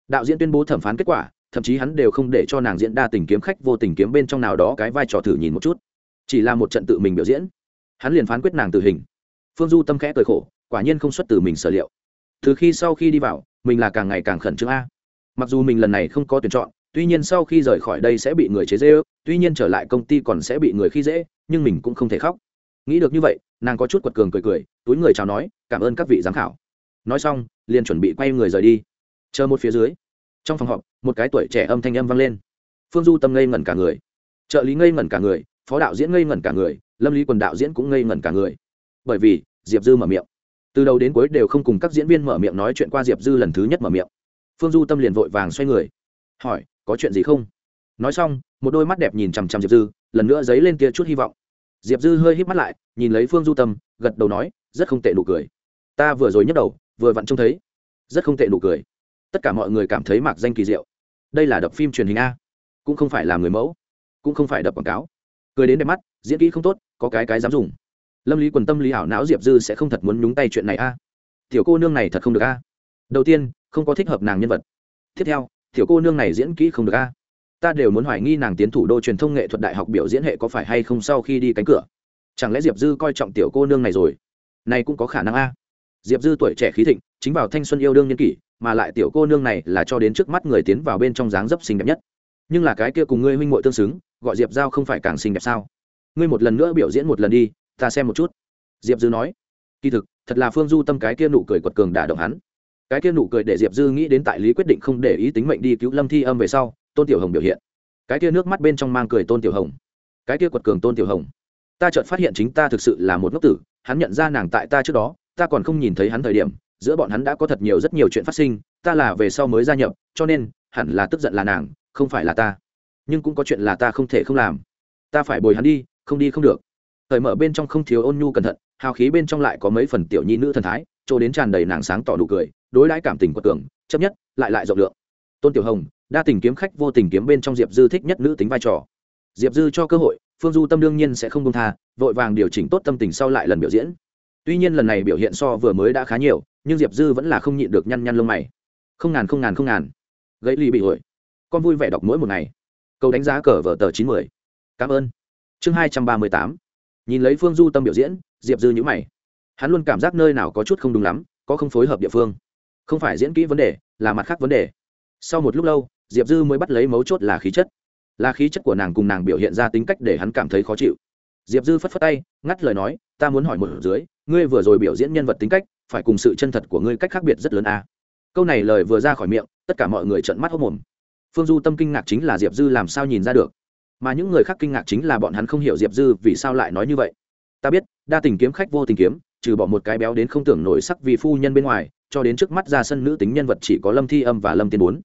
Đạo diễn tuyên bố thẩm phán kết quả, thậm chí hắn đều không để cho nàng diễn đa tình kiếm khách vô tình kiếm bên trong nào đó cái vai trò thử nhìn một chút. Chỉ là một trận tự mình biểu diễn. Hắn liền phán quyết nàng tử hình. Phương du tâm khẽ cười khổ, quả nhiên không xuất từ mình sở liệu. Từ khi sau khi đi vào, mình là càng ngày càng khẩn trương a. Mặc dù mình lần này không có tuyển chọn, tuy nhiên sau khi rời khỏi đây sẽ bị người chế dễ ước tuy nhiên trở lại công ty còn sẽ bị người khi dễ, nhưng mình cũng không thể khóc. Nghĩ được như vậy, nàng có chút quật cường cười cười, túi người chào nói, cảm ơn các vị giám khảo. Nói xong liền chuẩn bị quay người rời đi. Chờ một phía dưới, trong phòng họp, một cái tuổi trẻ âm thanh âm vang lên. Phương du tâm ngây ngẩn cả người. Trợ lý ngây ngẩn cả người, phó đạo diễn ngây ngẩn cả người, lâm lý quần đạo diễn cũng ngây ngẩn cả người. Bởi vì, diệp dư mở miệng. Từ đầu đến cuối đều không cùng các diễn viên mở miệng nói chuyện qua diệp dư lần thứ nhất mở miệng. Phương du tâm liền vội vàng xoay người. Hỏi, có chuyện gì không? Nói xong, một đôi mắt đẹp nhìn chằm chằm diệp dư, lần nữa dấy lên tia chút hy vọng. Diệp dư hơi hít mắt lại, nhìn lấy phương du tâm, gật đầu nói, rất không tệ nụ cười. Ta vừa rồi nhấc đầu vừa vặn trông thấy. Rất không tệ nụ cười. Tất cả mọi người cảm thấy mạc danh kỳ diệu. Đây là đập phim truyền hình a. Cũng không phải là người mẫu. Cũng không phải đập quảng cáo. Cười đến đẹp mắt, diễn kỹ không tốt, có cái cái dám dùng. Lâm lý quần tâm lý ảo não diệp dư sẽ không thật muốn nhúng tay chuyện này a. Tiểu cô nương này thật không được a. Đầu tiên, không có thích hợp nàng nhân vật. Tiếp theo, tiểu cô nương này diễn kỹ không được a. Ta đều muốn hoài nghi nàng tiến thủ đô truyền thông nghệ thuật đại học biểu diễn hệ có phải hay không sau khi đi cánh cửa. Chẳng lẽ diệp dư coi trọng tiểu cô nương này rồi? Này cũng có khả năng a diệp dư tuổi trẻ khí thịnh, chính vào thanh xuân yêu đương nhân kỷ, mà lại tiểu cô nương này là cho đến trước mắt người tiến vào bên trong dáng dấp xinh đẹp nhất. Nhưng là cái kia cùng ngươi huynh muội tương xứng, gọi diệp giao không phải càng xinh đẹp sao? Ngươi một lần nữa biểu diễn một lần đi, ta xem một chút. Diệp dư nói. Kỳ thực, thật là phương du tâm cái kia nụ cười quật cường đả động hắn. Cái kia nụ cười để diệp dư nghĩ đến tại lý quyết định không để ý tính mệnh đi cứu lâm thi âm về sau, tôn tiểu hồng biểu hiện. Cái kia nước mắt bên trong mang cười tôn tiểu hồng. Cái kia quật cường tôn tiểu hồng. Ta chợt phát hiện chính ta thực sự là một ngốc tử, hắn nhận ra nàng tại ta trước đó ta còn không nhìn thấy hắn thời điểm, giữa bọn hắn đã có thật nhiều rất nhiều chuyện phát sinh, ta là về sau mới gia nhập, cho nên, hẳn là tức giận là nàng, không phải là ta. Nhưng cũng có chuyện là ta không thể không làm. Ta phải bồi hắn đi, không đi không được. Thời mở bên trong không thiếu ôn nhu cẩn thận, hào khí bên trong lại có mấy phần tiểu nhi nữ thần thái, chỗ đến tràn đầy nàng sáng tỏ đủ cười, đối đãi cảm tình của tưởng, chấp nhất, lại lại rộng lượng. Tôn tiểu hồng, đa tình kiếm khách vô tình kiếm bên trong diệp dư thích nhất nữ tính vai trò. Diệp dư cho cơ hội, phương du tâm đương nhiên sẽ không công tha, vội vàng điều chỉnh tốt tâm tình sau lại lần biểu diễn tuy nhiên lần này biểu hiện so vừa mới đã khá nhiều, nhưng diệp dư vẫn là không nhịn được nhăn nhăn lông mày. Không ngàn không ngàn không ngàn. Gãy ly bị hủi con vui vẻ đọc mỗi một ngày. Câu đánh giá cờ vở tờ chín mươi cảm ơn. Chương hai trăm ba mươi tám. Nhìn lấy phương du tâm biểu diễn, diệp dư nhữ mày. Hắn luôn cảm giác nơi nào có chút không đúng lắm, có không phối hợp địa phương. Không phải diễn kỹ vấn đề, là mặt khác vấn đề. Sau một lúc lâu, diệp dư mới bắt lấy mấu chốt là khí chất. Là khí chất của nàng cùng nàng biểu hiện ra tính cách để hắn cảm thấy khó chịu. Diệp dư phất phất tay, ngắt lời nói, ta muốn hỏi một dưới ngươi vừa rồi biểu diễn nhân vật tính cách, phải cùng sự chân thật của ngươi cách khác biệt rất lớn à. câu này lời vừa ra khỏi miệng, tất cả mọi người trợn mắt hốc mồm. Phương du tâm kinh ngạc chính là diệp dư làm sao nhìn ra được? Mà những người khác kinh ngạc chính là bọn hắn không hiểu diệp dư vì sao lại nói như vậy. Ta biết, đa tình kiếm khách vô tình kiếm, trừ bỏ một cái béo đến không tưởng nổi sắc vì phu nhân bên ngoài, cho đến trước mắt ra sân nữ tính nhân vật chỉ có lâm thi âm và lâm tiên bốn.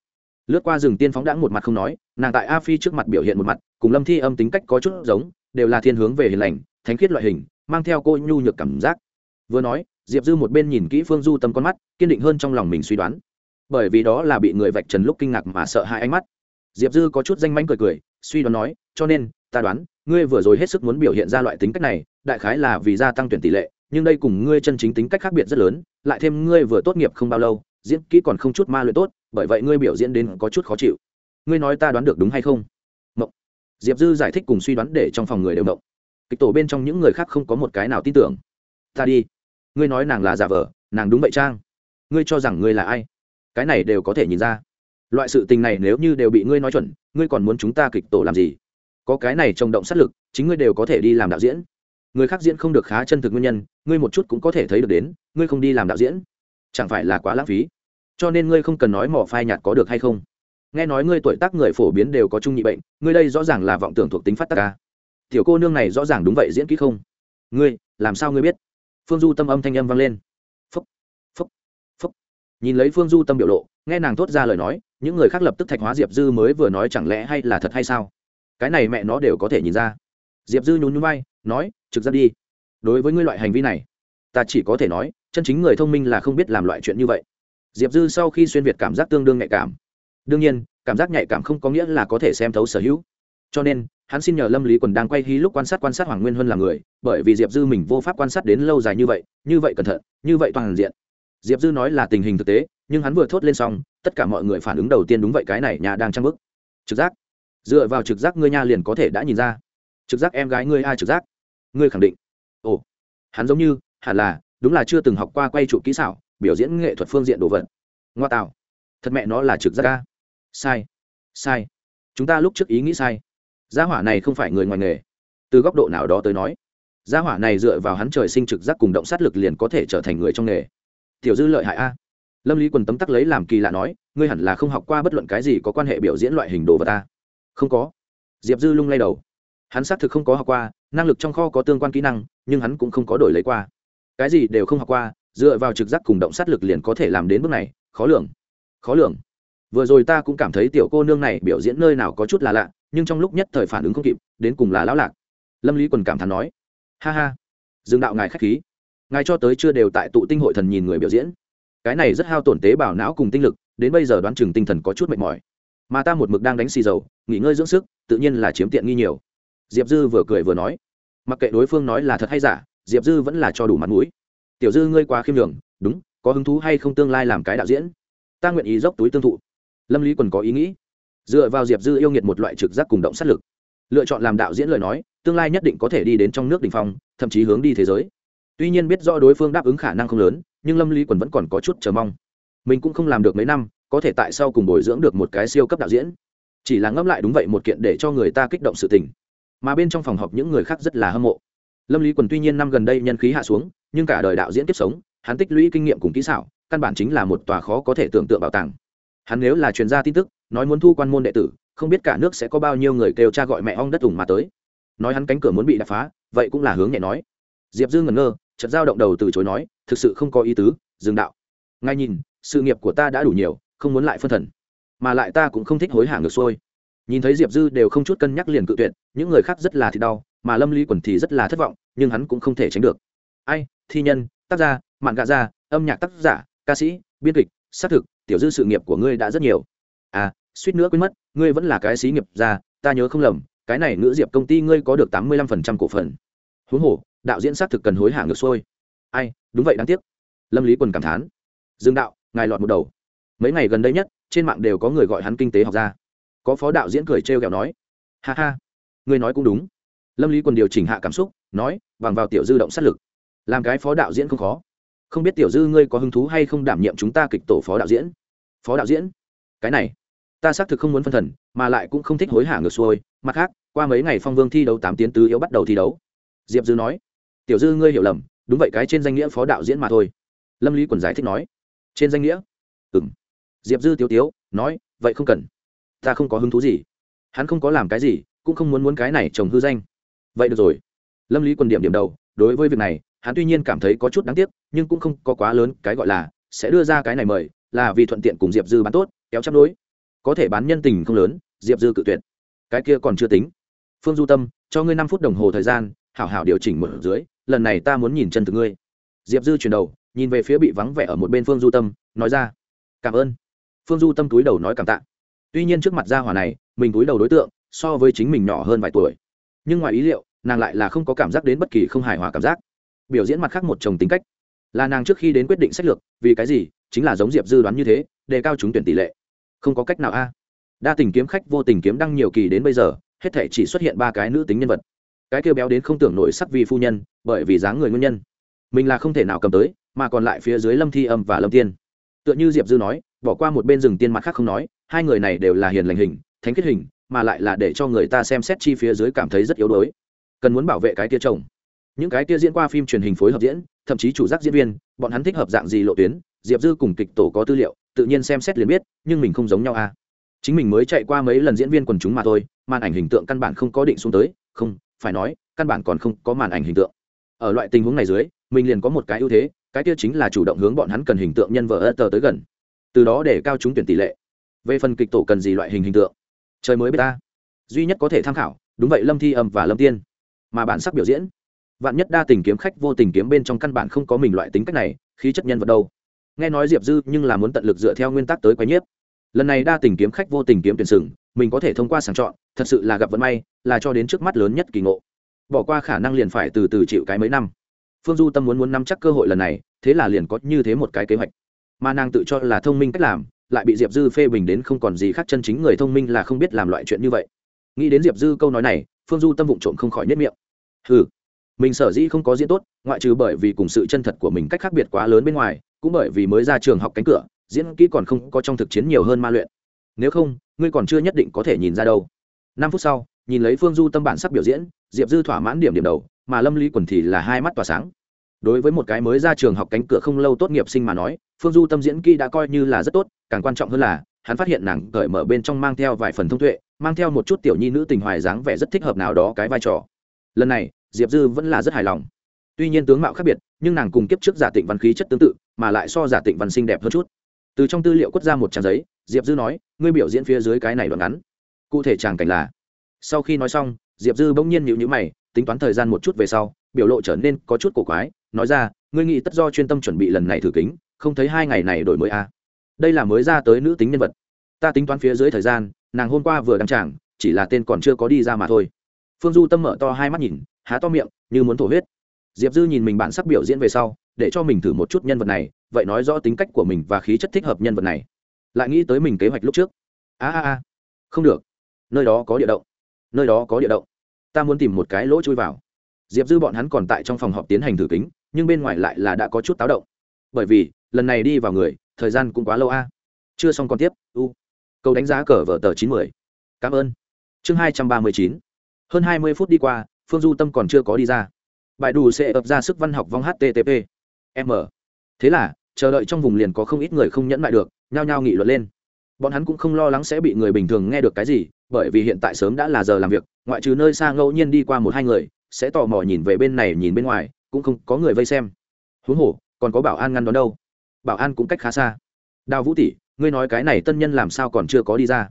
Lướt qua rừng tiên phóng đãng một mặt không nói, nàng tại a phi trước mặt biểu hiện một mặt, cùng lâm thi âm tính cách có chút giống, đều là thiên hướng về hiền lành, thánh khiết loại hình, mang theo cô nhu nhược cảm giác vừa nói, diệp dư một bên nhìn kỹ phương du tâm con mắt, kiên định hơn trong lòng mình suy đoán. Bởi vì đó là bị người vạch trần lúc kinh ngạc mà sợ hai ánh mắt. Diệp dư có chút danh mánh cười cười, suy đoán nói, cho nên, ta đoán, ngươi vừa rồi hết sức muốn biểu hiện ra loại tính cách này, đại khái là vì gia tăng tuyển tỷ lệ, nhưng đây cùng ngươi chân chính tính cách khác biệt rất lớn, lại thêm ngươi vừa tốt nghiệp không bao lâu, diễn kỹ còn không chút ma luyện tốt, bởi vậy ngươi biểu diễn đến có chút khó chịu. Ngươi nói ta đoán được đúng hay không? Mộng. Diệp dư giải thích cùng suy đoán để trong phòng người đều mộng. Kịch tổ bên trong những người khác không có một cái nào tin tưởng. Ta đi ngươi nói nàng là giả vờ, nàng đúng vậy trang ngươi cho rằng ngươi là ai? Cái này đều có thể nhìn ra. Loại sự tình này nếu như đều bị ngươi nói chuẩn, ngươi còn muốn chúng ta kịch tổ làm gì? Có cái này trồng động sát lực, chính ngươi đều có thể đi làm đạo diễn. Người khác diễn không được khá chân thực nguyên nhân, ngươi một chút cũng có thể thấy được đến, ngươi không đi làm đạo diễn, chẳng phải là quá lãng phí? Cho nên ngươi không cần nói mỏ phai nhạt có được hay không? Nghe nói ngươi tuổi tác người phổ biến đều có chung nhị bệnh, ngươi đây rõ ràng là vọng tưởng thuộc tính phát tác ca. Tiểu cô nương này rõ ràng đúng vậy diễn kỹ không? Ngươi, làm sao ngươi biết? Phương du tâm âm thanh âm vang lên. Phúc phúc phúc. Nhìn lấy phương du tâm biểu lộ, nghe nàng thốt ra lời nói, những người khác lập tức thạch hóa diệp dư mới vừa nói chẳng lẽ hay là thật hay sao? Cái này mẹ nó đều có thể nhìn ra. Diệp dư nhún nhún vai, nói, trực ra đi. Đối với ngươi loại hành vi này, ta chỉ có thể nói, chân chính người thông minh là không biết làm loại chuyện như vậy. Diệp dư sau khi xuyên việt cảm giác tương đương nhạy cảm. Đương nhiên, cảm giác nhạy cảm không có nghĩa là có thể xem thấu sở hữu cho nên, hắn xin nhờ lâm lý quần đang quay hí lúc quan sát quan sát hoàng nguyên huân là người, bởi vì diệp dư mình vô pháp quan sát đến lâu dài như vậy như vậy cẩn thận, như vậy toàn diện. Diệp dư nói là tình hình thực tế, nhưng hắn vừa thốt lên xong, tất cả mọi người phản ứng đầu tiên đúng vậy, cái này nhà đang trăng bức. Trực giác. Dựa vào trực giác ngươi nha liền có thể đã nhìn ra. Trực giác em gái ngươi ai trực giác? Ngươi khẳng định. Ồ. Hắn giống như, hẳn là, đúng là chưa từng học qua quay trụ kỹ xảo, biểu diễn nghệ thuật phương diện đồ vật. Ngoa tạo. Thật mẹ nó là trực giác ca sai. Sai. Chúng ta lúc trước ý nghĩ sai gia hỏa này không phải người ngoài nghề. Từ góc độ nào đó tới nói, gia hỏa này dựa vào hắn trời sinh trực giác cùng động sát lực liền có thể trở thành người trong nghề. Tiểu dư lợi hại a. Lâm lý quần tấm tắc lấy làm kỳ lạ nói, ngươi hẳn là không học qua bất luận cái gì có quan hệ biểu diễn loại hình đồ vật ta. Không có. Diệp dư lung lay đầu. Hắn xác thực không có học qua, năng lực trong kho có tương quan kỹ năng, nhưng hắn cũng không có đổi lấy qua. Cái gì đều không học qua, dựa vào trực giác cùng động sát lực liền có thể làm đến bước này, khó lường. Khó lường. Vừa rồi ta cũng cảm thấy tiểu cô nương này biểu diễn nơi nào có chút là lạ nhưng trong lúc nhất thời phản ứng không kịp, đến cùng là lão lạc. Lâm lý quần cảm thán nói, ha ha, dương đạo ngài k h á c h khí. Ngài cho tới chưa đều tại tụ tinh hội thần nhìn người biểu diễn. Cái này rất hao tổn tế bào não cùng tinh lực, đến bây giờ đoán chừng tinh thần có chút mệt mỏi. Mà ta một mực đang đánh xì dầu, nghỉ ngơi dưỡng sức, tự nhiên là chiếm tiện nghi nhiều. Diệp dư vừa cười vừa nói, mặc kệ đối phương nói là thật hay giả, diệp dư vẫn là cho đủ mặt mũi. Tiểu dư ngươi quá khiêm đường đúng, có hứng thú hay không tương lai làm cái đạo diễn? Ta nguyện ý dốc túi tương thụ. Lâm lý quần có ý nghĩ dựa vào diệp dư yêu nghiệt một loại trực giác cùng động sát lực. Lựa chọn làm đạo diễn lời nói, tương lai nhất định có thể đi đến trong nước đình phong, thậm chí hướng đi thế giới. Tuy nhiên biết rõ đối phương đáp ứng khả năng không lớn, nhưng lâm lý quần vẫn còn có chút chờ mong. Mình cũng không làm được mấy năm, có thể tại sao cùng bồi dưỡng được một cái siêu cấp đạo diễn. Chỉ là ngẫm lại đúng vậy một kiện để cho người ta kích động sự tình. Mà bên trong phòng họp những người khác rất là hâm mộ. Lâm lý quần tuy nhiên năm gần đây nhân khí hạ xuống, nhưng cả đời đạo diễn tiếp sống, hắn tích lũy kinh nghiệm cùng kỹ xảo, căn bản chính là một tòa khó có thể tưởng tượng bảo tàng hắn nếu là chuyên gia tin tức, nói muốn thu quan môn đệ tử, không biết cả nước sẽ có bao nhiêu người kêu cha gọi mẹ ong đất ủng mà tới. Nói hắn cánh cửa muốn bị đập phá, vậy cũng là hướng nhẹ nói. Diệp dư ngẩn ngơ chật giao động đầu từ chối nói, thực sự không có ý tứ dừng đạo. Ngay nhìn, sự nghiệp của ta đã đủ nhiều, không muốn lại phân thần. Mà lại ta cũng không thích hối hả ngược xuôi. Nhìn thấy diệp dư đều không chút cân nhắc liền cự tuyệt, những người khác rất là thì đau, mà lâm ly quần thì rất là thất vọng, nhưng hắn cũng không thể tránh được. Ai, thi nhân, tác gia, mạn gạ gia, âm nhạc tác giả, ca sĩ, biên kịch, xác thực tiểu dư sự nghiệp của ngươi đã rất nhiều. À suýt nữa quên mất, ngươi vẫn là cái xí nghiệp gia, ta nhớ không lầm, cái này ngữ diệp công ty ngươi có được tám mươi lăm phần trăm cổ phần. Huống hồ, đạo diễn xác thực cần hối hả ngược xuôi. Ai, đúng vậy, đáng tiếc. Lâm lý quần cảm thán. Dương đạo, ngài lọt một đầu. Mấy ngày gần đây nhất, trên mạng đều có người gọi hắn kinh tế học gia. Có phó đạo diễn cười trêu ghẹo nói. Ha ha, ngươi nói cũng đúng. Lâm lý quần điều chỉnh hạ cảm xúc, nói, bằng vào tiểu dư động sát lực. Làm cái phó đạo diễn không khó không biết tiểu dư ngươi có hứng thú hay không đảm nhiệm chúng ta kịch tổ phó đạo diễn? Phó đạo diễn? Cái này, ta xác thực không muốn phân thần, mà lại cũng không thích hối hả ngược xuôi. Mặt khác, qua mấy ngày phong vương thi đấu tám tiến tứ yếu bắt đầu thi đấu. Diệp dư nói, tiểu dư ngươi hiểu lầm, đúng vậy cái trên danh nghĩa phó đạo diễn mà thôi. Lâm lý quần giải thích nói, trên danh nghĩa? Ừ m diệp dư tiếu tiếu, nói, vậy không cần. Ta không có hứng thú gì. Hắn không có làm cái gì, cũng không muốn muốn cái này trồng hư danh. Vậy được rồi. Lâm lý quần điểm điểm đầu, đối với việc này hắn tuy nhiên cảm thấy có chút đáng tiếc, nhưng cũng không có quá lớn, cái gọi là, sẽ đưa ra cái này mời, là vì thuận tiện cùng diệp dư bán tốt, kéo chắp đối có thể bán nhân tình không lớn, diệp dư cự tuyệt. Cái kia còn chưa tính. Phương du tâm, cho ngươi năm phút đồng hồ thời gian, hảo hảo điều chỉnh một dưới, lần này ta muốn nhìn chân từ ngươi. Diệp dư chuyển đầu, nhìn về phía bị vắng vẻ ở một bên phương du tâm, nói ra, cảm ơn. Phương du tâm túi đầu nói cảm tạ. Tuy nhiên trước mặt gia hỏa này, mình túi đầu đối tượng, so với chính mình nhỏ hơn vài tuổi. Nhưng ngoài ý liệu, nàng lại là không có cảm giác đến bất kỳ không hài hòa cảm giác biểu diễn mặt khác một chồng tính cách. Là nàng trước khi đến quyết định sách lược, vì cái gì? Chính là giống diệp dư đoán như thế, đề cao trúng tuyển tỷ lệ. Không có cách nào a. Đa tình kiếm khách vô tình kiếm đăng nhiều kỳ đến bây giờ, hết thể chỉ xuất hiện ba cái nữ tính nhân vật. Cái kêu béo đến không tưởng nổi sắc vi phu nhân, bởi vì dáng người nguyên nhân. Mình là không thể nào cầm tới, mà còn lại phía dưới lâm thi âm và lâm tiên. Tựa như diệp dư nói, bỏ qua một bên rừng tiên mặt khác không nói, hai người này đều là hiền lành hình, thánh kết hình, mà lại là để cho người ta xem xét chi phía dưới cảm thấy rất yếu đuối. Cần muốn bảo vệ cái tia chồng những cái kia diễn qua phim truyền hình phối hợp diễn, thậm chí chủ giác diễn viên, bọn hắn thích hợp dạng gì lộ tuyến, diệp dư cùng kịch tổ có tư liệu, tự nhiên xem xét liền biết, nhưng mình không giống nhau à. Chính mình mới chạy qua mấy lần diễn viên quần chúng mà thôi, màn ảnh hình tượng căn bản không có định xuống tới, không, phải nói, căn bản còn không có màn ảnh hình tượng. Ở loại tình huống này dưới, mình liền có một cái ưu thế, cái kia chính là chủ động hướng bọn hắn cần hình tượng nhân vợ ơ tờ tới gần. Từ đó để cao chúng tuyển tỷ lệ. Về phần kịch tổ cần gì loại hình hình tượng? Trời mới biết ta. Duy nhất có thể tham khảo, đúng vậy lâm thi âm và lâm tiên. Mà bản sắc biểu diễn vạn nhất đa tình kiếm khách vô tình kiếm bên trong căn bản không có mình loại tính cách này, khí chất nhân vật đâu? Nghe nói diệp dư nhưng là muốn tận lực dựa theo nguyên tắc tới quái nhiếp. Lần này đa tình kiếm khách vô tình kiếm tuyển sừng, mình có thể thông qua sàng chọn, thật sự là gặp vận may, là cho đến trước mắt lớn nhất kỳ ngộ. Bỏ qua khả năng liền phải từ từ chịu cái mấy năm. Phương du tâm muốn muốn nắm chắc cơ hội lần này, thế là liền có như thế một cái kế hoạch. Mà nàng tự cho là thông minh cách làm, lại bị diệp dư phê bình đến không còn gì khác chân chính người thông minh là không biết làm loại chuyện như vậy. Nghĩ đến diệp dư câu nói này, phương du tâm vụng trộm không khỏi nhất miệng. Ừ mình sở dĩ không có diễn tốt, ngoại trừ bởi vì cùng sự chân thật của mình cách khác biệt quá lớn bên ngoài, cũng bởi vì mới ra trường học cánh cửa, diễn kỹ còn không có trong thực chiến nhiều hơn ma luyện. Nếu không, ngươi còn chưa nhất định có thể nhìn ra đâu. Năm phút sau, nhìn lấy phương du tâm bản sắc biểu diễn, diệp dư thỏa mãn điểm điểm đầu, mà lâm lý quần thì là hai mắt tỏa sáng. Đối với một cái mới ra trường học cánh cửa không lâu tốt nghiệp sinh mà nói, phương du tâm diễn kỹ đã coi như là rất tốt, càng quan trọng hơn là, hắn phát hiện nàng cởi mở bên trong mang theo vài phần thông tuệ, mang theo một chút tiểu nhi nữ tình hoài dáng vẻ rất thích hợp nào đó cái vai trò. Lần này diệp dư vẫn là rất hài lòng. Tuy nhiên tướng mạo khác biệt, nhưng nàng cùng kiếp trước giả tịnh văn khí chất tương tự, mà lại so giả tịnh văn xinh đẹp hơn chút. Từ trong tư liệu quất ra một trang giấy, diệp dư nói, ngươi biểu diễn phía dưới cái này đoạn ngắn. Cụ thể tràng cảnh là, sau khi nói xong, diệp dư bỗng nhiên nhịu nhữ mày, tính toán thời gian một chút về sau, biểu lộ trở nên có chút cổ quái, nói ra, ngươi nghĩ tất do chuyên tâm chuẩn bị lần này thử kính, không thấy hai ngày này đổi mới a à. đây là mới ra tới nữ tính nhân vật. Ta tính toán phía dưới thời gian, nàng hôm qua vừa đăng trảng chỉ là tên còn chưa có đi ra mà thôi phương du tâm mở to hai mắt nhìn, há to miệng, như muốn thổ huyết. Diệp dư nhìn mình bản sắc biểu diễn về sau, để cho mình thử một chút nhân vật này, vậy nói rõ tính cách của mình và khí chất thích hợp nhân vật này. Lại nghĩ tới mình kế hoạch lúc trước. A a a. Không được. Nơi đó có địa động. Nơi đó có địa động. Ta muốn tìm một cái lỗ chui vào. Diệp dư bọn hắn còn tại trong phòng họp tiến hành thử kính, nhưng bên ngoài lại là đã có chút táo động. Bởi vì, lần này đi vào người, thời gian cũng quá lâu a. Chưa xong còn tiếp. U. Câu đánh giá cờ vở tờ chín mươi cảm ơn. Chương hai trăm ba mươi chín hơn hai mươi phút đi qua, phương du tâm còn chưa có đi ra. Bài đủ sẽ ập ra sức văn học vong http m. Thế là, chờ đợi trong vùng liền có không ít người không nhẫn lại được, nhao nhao nghị luận lên. Bọn hắn cũng không lo lắng sẽ bị người bình thường nghe được cái gì, bởi vì hiện tại sớm đã là giờ làm việc, ngoại trừ nơi xa ngẫu nhiên đi qua một hai người, sẽ tò mò nhìn về bên này nhìn bên ngoài, cũng không có người vây xem. Huống hồ, còn có bảo an ngăn đón đâu? Bảo an cũng cách khá xa. Đào vũ tỷ, ngươi nói cái này tân nhân làm sao còn chưa có đi ra?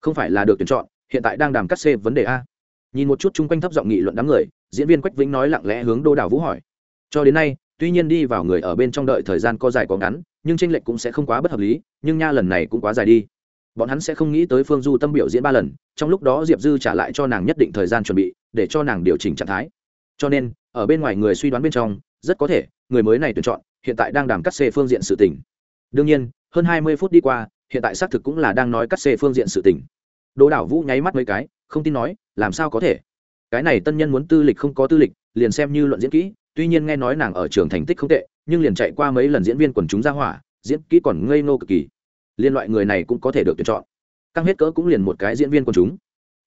Không phải là được tuyển chọn, hiện tại đang đàm cắt xê vấn đề a nhìn một chút chung quanh thấp giọng nghị luận đám người, diễn viên quách vĩnh nói lặng lẽ hướng đô đào vũ hỏi. Cho đến nay, tuy nhiên đi vào người ở bên trong đợi thời gian có dài có ngắn, nhưng tranh lệch cũng sẽ không quá bất hợp lý, nhưng nha lần này cũng quá dài đi. Bọn hắn sẽ không nghĩ tới phương du tâm biểu diễn ba lần, trong lúc đó diệp dư trả lại cho nàng nhất định thời gian chuẩn bị, để cho nàng điều chỉnh trạng thái. Cho nên, ở bên ngoài người suy đoán bên trong, rất có thể, người mới này tuyển chọn, hiện tại đang đàm cắt xê phương diện sự tỉnh đương nhiên, hơn hai mươi phút đi qua, hiện tại xác thực cũng là đang nói cắt xê phương diện sự tỉnh đỗ đảo vũ nháy mắt mấy cái, không tin nói, làm sao có thể? Cái này tân nhân muốn tư lịch không có tư lịch, liền xem như luận diễn kỹ, tuy nhiên nghe nói nàng ở trường thành tích không tệ, nhưng liền chạy qua mấy lần diễn viên quần chúng ra hỏa, diễn kỹ còn ngây ngô cực kỳ. Liên loại người này cũng có thể được tuyển chọn. Căng hết cỡ cũng liền một cái diễn viên quần chúng.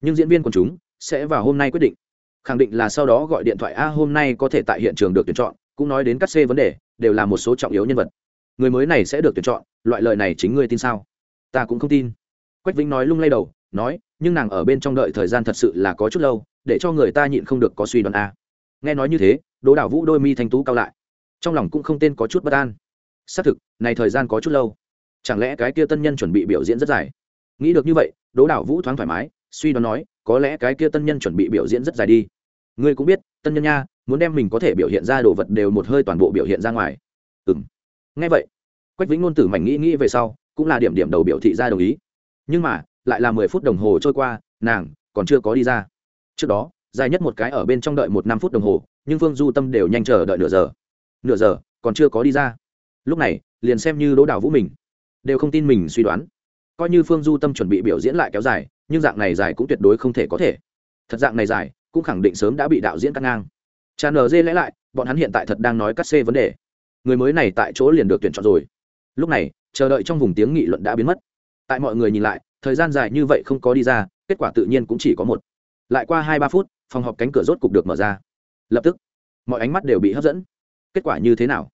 Nhưng diễn viên quần chúng sẽ vào hôm nay quyết định. Khẳng định là sau đó gọi điện thoại, a, hôm nay có thể tại hiện trường được tuyển chọn. Cũng nói đến cắt xê vấn đề, đều là một số trọng yếu nhân vật. Người mới này sẽ được tuyển chọn, loại lời này chính ngươi tin sao? Ta cũng không tin. Quách vĩnh nói lung lay đầu nói, nhưng nàng ở bên trong đợi thời gian thật sự là có chút lâu, để cho người ta nhịn không được có suy đoán a. Nghe nói như thế, đỗ đảo vũ đôi mi thanh tú cao lại. Trong lòng cũng không tên có chút bất an. Xác thực, này thời gian có chút lâu. Chẳng lẽ cái kia tân nhân chuẩn bị biểu diễn rất dài? Nghĩ được như vậy, đỗ đảo vũ thoáng thoải mái, suy đoán nói, có lẽ cái kia tân nhân chuẩn bị biểu diễn rất dài đi. Ngươi cũng biết, tân nhân nha, muốn đem mình có thể biểu hiện ra đồ vật đều một hơi toàn bộ biểu hiện ra ngoài. Ừ m ngay vậy, quách vĩnh ngôn tử mảnh nghĩ nghĩ về sau, cũng là điểm điểm đầu biểu thị ra đồng ý. Nhưng mà lại là mười phút đồng hồ trôi qua, nàng còn chưa có đi ra. Trước đó, dài nhất một cái ở bên trong đợi một năm phút đồng hồ, nhưng phương du tâm đều nhanh chờ đợi nửa giờ. Nửa giờ, còn chưa có đi ra. Lúc này, liền xem như đỗ đào vũ mình. Đều không tin mình suy đoán. Coi như phương du tâm chuẩn bị biểu diễn lại kéo dài, nhưng dạng này dài cũng tuyệt đối không thể có thể. Thật dạng này dài, cũng khẳng định sớm đã bị đạo diễn cắt ngang. Cha nz lẽ lại, bọn hắn hiện tại thật đang nói cắt xê vấn đề. Người mới này tại chỗ liền được tuyển chọn rồi. Lúc này, chờ đợi trong vùng tiếng nghị luận đã biến mất. Tại mọi người nhìn lại thời gian dài như vậy không có đi ra, kết quả tự nhiên cũng chỉ có một. Lại qua hai ba phút, phòng họp cánh cửa rốt cục được mở ra. Lập tức, mọi ánh mắt đều bị hấp dẫn. Kết quả như thế nào?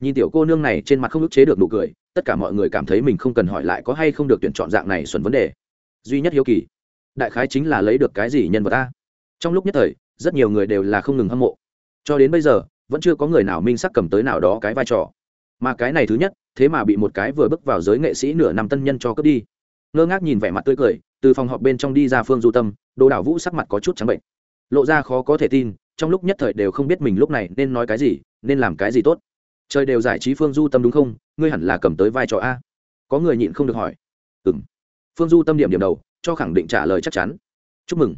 Nhìn tiểu cô nương này trên mặt không ức chế được nụ cười, tất cả mọi người cảm thấy mình không cần hỏi lại có hay không được tuyển chọn dạng này xuẩn vấn đề. Duy nhất hiếu kỳ, đại khái chính là lấy được cái gì nhân vật ta trong lúc nhất thời, rất nhiều người đều là không ngừng hâm mộ. Cho đến bây giờ, vẫn chưa có người nào minh sắc cầm tới nào đó cái vai trò. Mà cái này thứ nhất, thế mà bị một cái vừa bước vào giới nghệ sĩ nửa năm tân nhân cho cướp đi ngơ ngác nhìn vẻ mặt tươi cười, từ phòng họp bên trong đi ra phương du tâm, đồ đảo vũ sắc mặt có chút trắng bệnh. Lộ ra khó có thể tin, trong lúc nhất thời đều không biết mình lúc này nên nói cái gì, nên làm cái gì tốt. Trời đều giải trí phương du tâm đúng không? Ngươi hẳn là cầm tới vai trò a. Có người nhịn không được hỏi. Ừ m phương du tâm điểm điểm đầu, cho khẳng định trả lời chắc chắn. Chúc mừng.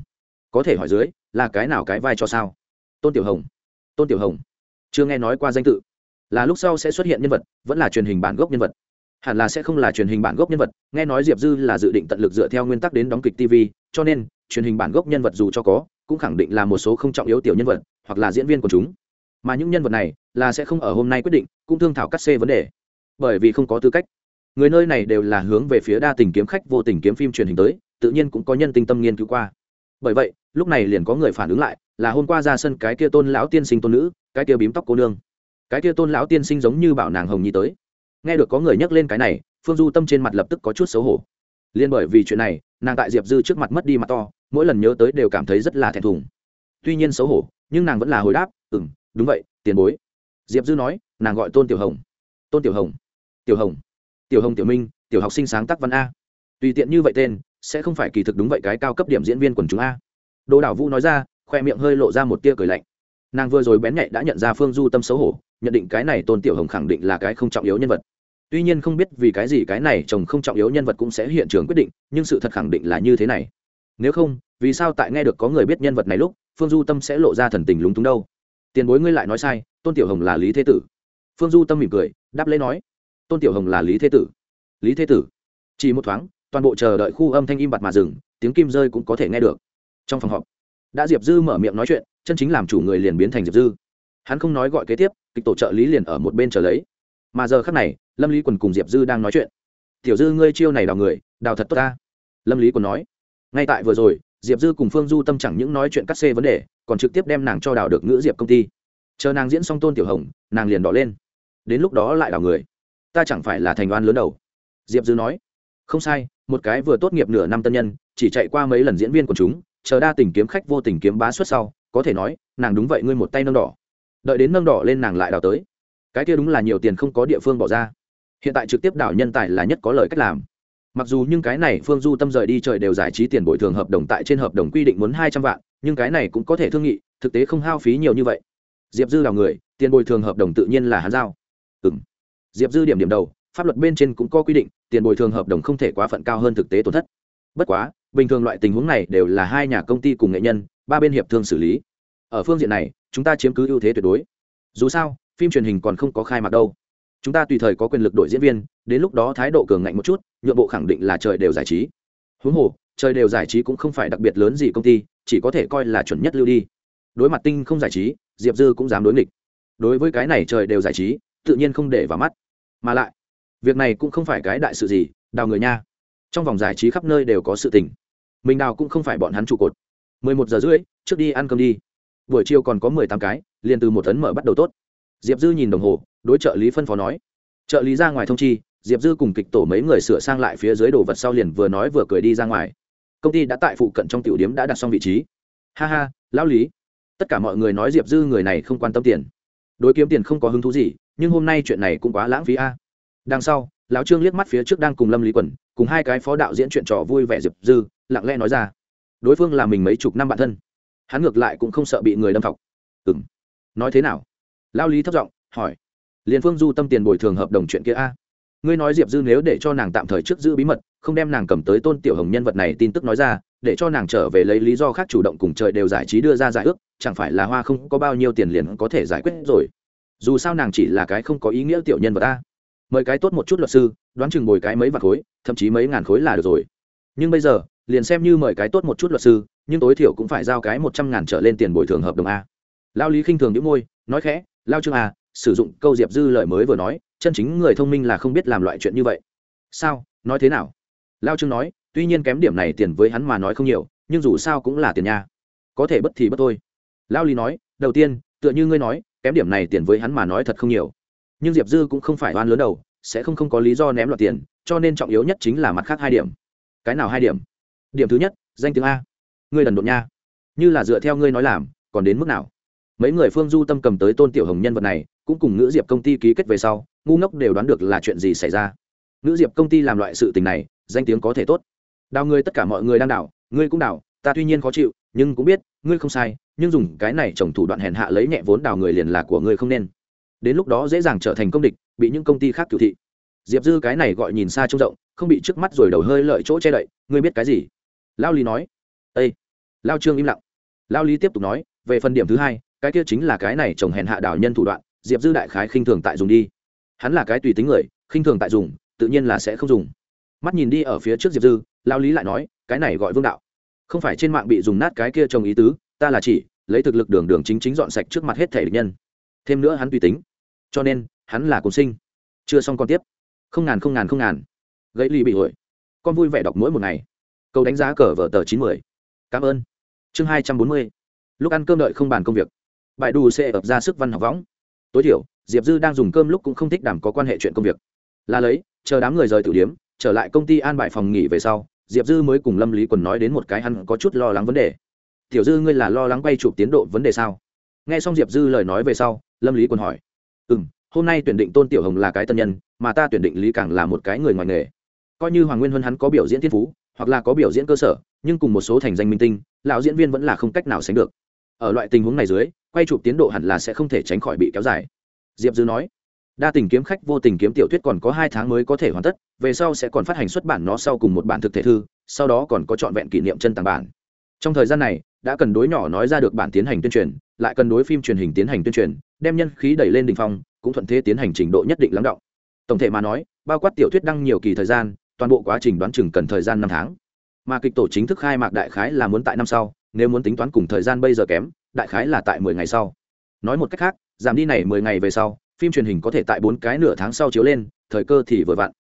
Có thể hỏi dưới, là cái nào cái vai cho sao? Tôn tiểu hồng. Tôn tiểu hồng. Chưa nghe nói qua danh tự. Là lúc sau sẽ xuất hiện nhân vật, vẫn là truyền hình bản gốc nhân vật hẳn là sẽ không là truyền hình bản gốc nhân vật, nghe nói diệp dư là dự định tận lực dựa theo nguyên tắc đến đóng kịch tv cho nên, truyền hình bản gốc nhân vật dù cho có, cũng khẳng định là một số không trọng yếu tiểu nhân vật, hoặc là diễn viên của chúng. Mà những nhân vật này, là sẽ không ở hôm nay quyết định, cũng thương thảo cắt xê vấn đề. Bởi vì không có tư cách. Người nơi này đều là hướng về phía đa tình kiếm khách vô tình kiếm phim truyền hình tới, tự nhiên cũng có nhân tinh tâm nghiên cứu qua. Bởi vậy, lúc này liền có người phản ứng lại, là hôm qua ra sân cái kia tôn lão tiên sinh tôn nữ, cái kia bím tóc cô nương. Cái kia tôn lão tiên sinh giống như bảo nàng hồng nhi tới nghe được có người nhắc lên cái này, phương du tâm trên mặt lập tức có chút xấu hổ. Liên bởi vì chuyện này, nàng tại diệp dư trước mặt mất đi mặt to, mỗi lần nhớ tới đều cảm thấy rất là thẹn thùng. Tuy nhiên xấu hổ, nhưng nàng vẫn là hồi đáp ừ m đúng vậy, tiền bối. Diệp dư nói, nàng gọi tôn tiểu hồng. Tôn tiểu hồng tiểu hồng tiểu hồng tiểu minh, tiểu học sinh sáng tác văn a. Tùy tiện như vậy tên, sẽ không phải kỳ thực đúng vậy cái cao cấp điểm diễn viên quần chúng a. Đồ đảo vũ nói ra, khoe miệng hơi lộ ra một tia cười lạnh. Nàng vừa rồi bén nhạy đã nhận ra phương du tâm xấu hổ, nhận định cái này tôn tiểu hồng khẳng định là cái không trọng yếu nhân vật tuy nhiên không biết vì cái gì cái này chồng không trọng yếu nhân vật cũng sẽ hiện trường quyết định, nhưng sự thật khẳng định là như thế này. Nếu không, vì sao tại nghe được có người biết nhân vật này lúc, phương du tâm sẽ lộ ra thần tình lúng túng đâu? Tiền bối ngươi lại nói sai, tôn tiểu hồng là lý thế tử. Phương du tâm mỉm cười, đáp lễ nói, tôn tiểu hồng là lý thế tử. Lý thế tử. Chỉ một thoáng, toàn bộ chờ đợi khu âm thanh im bặt mà dừng, tiếng kim rơi cũng có thể nghe được. Trong phòng họp, đã diệp dư mở miệng nói chuyện, chân chính làm chủ người liền biến thành diệp dư. Hắn không nói gọi kế tiếp, kịch tổ trợ lý liền ở một bên chờ lấy. Mà giờ khác này lâm lý quần cùng diệp dư đang nói chuyện. Tiểu dư, ngươi chiêu này đào người, đào thật tốt ta. Lâm lý quần nói. Ngay tại vừa rồi, diệp dư cùng phương du tâm chẳng những nói chuyện cắt xê vấn đề, còn trực tiếp đem nàng cho đào được ngữ diệp công ty. Chờ nàng diễn xong tôn tiểu hồng, nàng liền đỏ lên. Đến lúc đó lại đào người. Ta chẳng phải là thành oan lớn đầu. Diệp dư nói. Không sai, một cái vừa tốt nghiệp nửa năm tân nhân, chỉ chạy qua mấy lần diễn viên của chúng, chờ đa tình kiếm khách vô tình kiếm bá xuất sau, có thể nói, nàng đúng vậy, ngươi một tay nâng đỏ. Đợi đến nâng đỏ lên nàng lại đào tới. Cái kia đúng là nhiều tiền không có địa phương bỏ ra hiện tại trực tiếp đảo nhân tài là nhất có lời cách làm. Mặc dù nhưng cái này phương du tâm rời đi trời đều giải trí tiền bồi thường hợp đồng tại trên hợp đồng quy định muốn hai trăm vạn, nhưng cái này cũng có thể thương nghị, thực tế không hao phí nhiều như vậy. Diệp dư đào người, tiền bồi thường hợp đồng tự nhiên là hắn giao. Ừ m diệp dư điểm điểm đầu, pháp luật bên trên cũng có quy định, tiền bồi thường hợp đồng không thể quá phận cao hơn thực tế tổn thất. Bất quá, bình thường loại tình huống này đều là hai nhà công ty cùng nghệ nhân, ba bên hiệp thương xử lý. Ở phương diện này, chúng ta chiếm cứ ưu thế tuyệt đối. Dù sao, phim truyền hình còn không có khai mạc đâu chúng ta tùy thời có quyền lực đổi diễn viên, đến lúc đó thái độ cường ngạnh một chút, nhượng bộ khẳng định là trời đều giải trí. Huống hồ, trời đều giải trí cũng không phải đặc biệt lớn gì công ty, chỉ có thể coi là chuẩn nhất lưu đi. Đối mặt tinh không giải trí, diệp dư cũng dám đối nghịch. Đối với cái này trời đều giải trí, tự nhiên không để vào mắt. Mà lại, việc này cũng không phải cái đại sự gì, đào người nha. Trong vòng giải trí khắp nơi đều có sự tình. Mình đào cũng không phải bọn hắn trụ cột. Mười một giờ rưỡi, trước đi ăn cơm đi. Buổi chiều còn có mười tám cái, liền từ một tấn mở bắt đầu tốt. Diệp dư nhìn đồng hồ đối trợ lý phân phó nói. Trợ lý ra ngoài thông chi, diệp dư cùng kịch tổ mấy người sửa sang lại phía dưới đồ vật sau liền vừa nói vừa cười đi ra ngoài. Công ty đã tại phụ cận trong tiểu điếm đã đặt xong vị trí. Ha ha, lão lý. Tất cả mọi người nói diệp dư người này không quan tâm tiền. Đối kiếm tiền không có hứng thú gì, nhưng hôm nay chuyện này cũng quá lãng phí a. Đằng sau, lão trương liếc mắt phía trước đang cùng lâm lý quần cùng hai cái phó đạo diễn chuyện trò vui vẻ diệp dư, lặng lẽ nói ra. Đối phương là mình mấy chục năm bạn thân. Hắn ngược lại cũng không sợ bị người đâm thọc. Ừ m nói thế nào? Lao lý thất giọng hỏi liền phương du tâm tiền bồi thường hợp đồng chuyện kia a. Ngươi nói diệp dư nếu để cho nàng tạm thời trước giữ bí mật, không đem nàng cầm tới tôn tiểu hồng nhân vật này tin tức nói ra, để cho nàng trở về lấy lý do khác chủ động cùng trời đều giải trí đưa ra giải ước, chẳng phải là hoa không có bao nhiêu tiền liền có thể giải quyết rồi. Dù sao nàng chỉ là cái không có ý nghĩa tiểu nhân vật ta mời cái tốt một chút luật sư, đoán chừng bồi cái mấy vạn khối, thậm chí mấy ngàn khối là được rồi. Nhưng bây giờ, liền xem như mời cái tốt một chút luật sư, nhưng tối thiểu cũng phải giao cái một trăm ngàn trở lên tiền bồi thường hợp đồng a. Lao lý khinh thường những môi, nói khẽ, lao trương a sử dụng câu diệp dư lời mới vừa nói, chân chính người thông minh là không biết làm loại chuyện như vậy. Sao? Nói thế nào? Lao trương nói, tuy nhiên kém điểm này tiền với hắn mà nói không nhiều, nhưng dù sao cũng là tiền nha. Có thể bất thì bất thôi. Lao lý nói, đầu tiên, tựa như ngươi nói, kém điểm này tiền với hắn mà nói thật không nhiều. Nhưng diệp dư cũng không phải oan lớn đầu, sẽ không không có lý do ném loạt tiền, cho nên trọng yếu nhất chính là mặt khác hai điểm. Cái nào hai điểm? Điểm thứ nhất, danh tiếng a. Ngươi đần độn nha. Như là dựa theo ngươi nói làm, còn đến mức nào? Mấy người phương du tâm cầm tới tôn tiểu hồng nhân vật này cũng cùng ngữ diệp công ty ký kết về sau, ngu ngốc đều đoán được là chuyện gì xảy ra. Ngữ diệp công ty làm loại sự tình này, danh tiếng có thể tốt. Đào ngươi tất cả mọi người đang đảo ngươi cũng đảo ta tuy nhiên khó chịu, nhưng cũng biết, ngươi không sai, nhưng dùng cái này trồng thủ đoạn hèn hạ lấy nhẹ vốn đào người liền là của ngươi không nên. Đến lúc đó dễ dàng trở thành công địch, bị những công ty khác cựu thị. Diệp dư cái này gọi nhìn xa trông rộng, không bị trước mắt rồi đầu hơi lợi chỗ che đậy, ngươi biết cái gì? Lao lý nói. Â lao trương im lặng. Lao lý tiếp tục nói, về phần điểm thứ hai, cái kia chính là cái này trồng hèn hạ đảo nhân thủ đoạn diệp dư đại khái khinh thường tại dùng đi. Hắn là cái tùy tính người, khinh thường tại dùng, tự nhiên là sẽ không dùng. Mắt nhìn đi ở phía trước diệp dư lao lý lại nói, cái này gọi vương đạo. Không phải trên mạng bị dùng nát cái kia trồng ý tứ, ta là chỉ, lấy thực lực đường đường chính chính dọn sạch trước mặt hết thể địch nhân. Thêm nữa hắn tùy tính. Cho nên, hắn là cùng sinh. Chưa xong còn tiếp. Không ngàn không ngàn không ngàn. Gãy ly bị hội con vui vẻ đọc mỗi một ngày. Câu đánh giá cờ vở tờ chín mươi cảm ơn. Chương hai trăm bốn mươi. Lúc ăn cơm đợi không bàn công việc. Bài đù sẽ ập ra sức văn học võng tối thiểu, diệp dư đang dùng cơm lúc cũng không thích đảm có quan hệ chuyện công việc. Là lấy, chờ đám người rời tử điếm trở lại công ty an bài phòng nghỉ về sau, diệp dư mới cùng lâm lý quần nói đến một cái hắn có chút lo lắng vấn đề. Tiểu dư, ngươi là lo lắng quay chụp tiến độ vấn đề sao? Nghe xong diệp dư lời nói về sau, lâm lý quần hỏi. Ừ m hôm nay tuyển định tôn tiểu hồng là cái tân nhân, mà ta tuyển định lý càng là một cái người ngoài nghề. Coi như hoàng nguyên hơn hắn có biểu diễn thiên phú, hoặc là có biểu diễn cơ sở, nhưng cùng một số thành danh minh tinh, lão diễn viên vẫn là không cách nào sánh được. Ở loại tình huống này dưới quay chụp tiến độ hẳn là sẽ không thể tránh khỏi bị kéo dài. Diệp dư nói, đa tình kiếm khách, vô tình kiếm tiểu thuyết còn có hai tháng mới có thể hoàn tất, về sau sẽ còn phát hành xuất bản nó sau cùng một bản thực thể thư, sau đó còn có trọn vẹn kỷ niệm chân tàng bản. Trong thời gian này, đã cần đối nhỏ nói ra được bản tiến hành tuyên truyền, lại cần đối phim truyền hình tiến hành tuyên truyền, đem nhân khí đẩy lên đ ỉ n h phong, cũng thuận thế tiến hành trình độ nhất định lắng động. Tổng thể mà nói, bao quát tiểu thuyết đăng nhiều kỳ thời gian, toàn bộ quá trình đoán chừng cần thời gian năm tháng. Mà kịch tổ chính thức khai mạc đại khái là muốn tại năm sau, nếu muốn tính toán cùng thời gian bây giờ kém đại khái là tại mười ngày sau. Nói một cách khác, giảm đi này mười ngày về sau, phim truyền hình có thể tại bốn cái nửa tháng sau chiếu lên, thời cơ thì vừa vặn.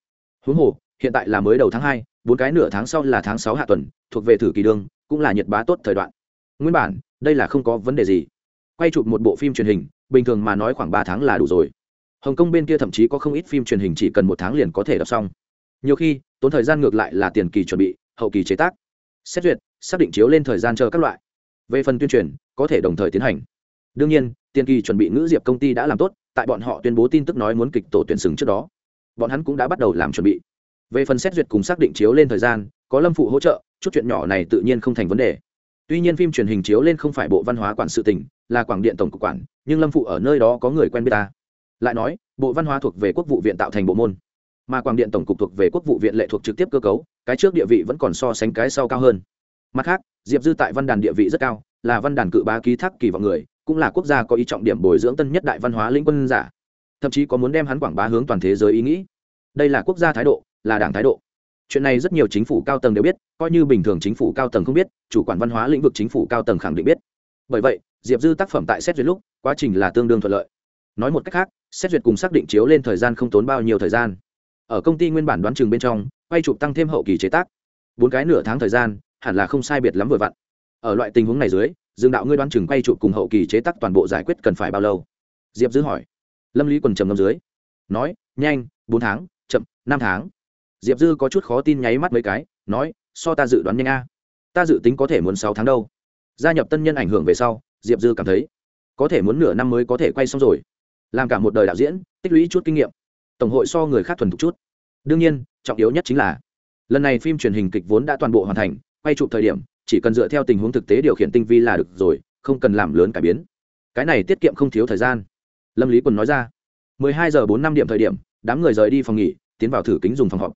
Huống hồ, hiện tại là mới đầu tháng hai, bốn cái nửa tháng sau là tháng sáu hạ tuần, thuộc về thử kỳ đương, cũng là nhiệt bá tốt thời đoạn. Nguyên bản, đây là không có vấn đề gì. Quay chụp một bộ phim truyền hình, bình thường mà nói khoảng ba tháng là đủ rồi. Hồng kông bên kia thậm chí có không ít phim truyền hình chỉ cần một tháng liền có thể đọc xong. Nhiều khi, tốn thời gian ngược lại là tiền kỳ chuẩn bị, hậu kỳ chế tác, xét duyệt, xác định chiếu lên thời gian chờ các loại. Về phần tuyên truyền có thể đồng thời tiến hành. Đương nhiên tiền kỳ chuẩn bị ngữ diệp công ty đã làm tốt, tại bọn họ tuyên bố tin tức nói muốn kịch tổ tuyển sừng trước đó. Bọn hắn cũng đã bắt đầu làm chuẩn bị. Về phần xét duyệt cùng xác định chiếu lên thời gian, có lâm phụ hỗ trợ, chút chuyện nhỏ này tự nhiên không thành vấn đề. Tuy nhiên phim truyền hình chiếu lên không phải bộ văn hóa quản sự tỉnh, là quảng điện tổng cục quản, nhưng lâm phụ ở nơi đó có người quen biết ta. Lại nói, bộ văn hóa thuộc về quốc vụ viện tạo thành bộ môn. Mà quảng điện tổng cục thuộc về quốc vụ viện lệ thuộc trực tiếp cơ cấu, cái trước địa vị vẫn còn so sánh cái sau cao hơn. Mặt khác, diệp dư tại văn đàn địa vị rất cao là văn đàn cự bá ký thác kỳ vọng người, cũng là quốc gia có ý trọng điểm bồi dưỡng tân nhất đại văn hóa lĩnh quân giả. Thậm chí có muốn đem hắn quảng bá hướng toàn thế giới ý nghĩ. Đây là quốc gia thái độ, là đảng thái độ. Chuyện này rất nhiều chính phủ cao tầng đều biết, coi như bình thường chính phủ cao tầng không biết, chủ quản văn hóa lĩnh vực chính phủ cao tầng khẳng định biết. Bởi vậy, diệp dư tác phẩm tại xét duyệt lúc, quá trình là tương đương thuận lợi. Nói một cách khác, xét duyệt cùng xác định chiếu lên thời gian không tốn bao nhiêu thời gian. Ở công ty nguyên bản đoán chừng bên trong, quay chụp tăng thêm hậu kỳ chế tác. Bốn cái nửa tháng thời gian, hẳn là không sai biệt lắm vừa vặn ở loại tình huống này dưới, dương đạo ngươi đoán chừng quay trụ cùng hậu kỳ chế tác toàn bộ giải quyết cần phải bao lâu? Diệp dư hỏi. Lâm lý quần trầm ngâm dưới. Nói, nhanh, bốn tháng, chậm, năm tháng. Diệp dư có chút khó tin nháy mắt mấy cái, nói, so ta dự đoán nhanh a. Ta dự tính có thể muốn sáu tháng đâu. Gia nhập tân nhân ảnh hưởng về sau, diệp dư cảm thấy, có thể muốn nửa năm mới có thể quay xong rồi. Làm cả một đời đạo diễn, tích lũy chút kinh nghiệm. Tổng hội so người khác thuần thục chút. Đương nhiên, trọng yếu nhất chính là, lần này phim truyền hình kịch vốn đã toàn bộ hoàn thành, quay chụp thời điểm chỉ cần dựa theo tình huống thực tế điều khiển tinh vi là được rồi, không cần làm lớn cải biến. Cái này tiết kiệm không thiếu thời gian. Lâm lý quân nói ra. 12 giờ bốn năm điểm thời điểm, đám người rời đi phòng nghỉ, tiến vào thử kính dùng phòng họp.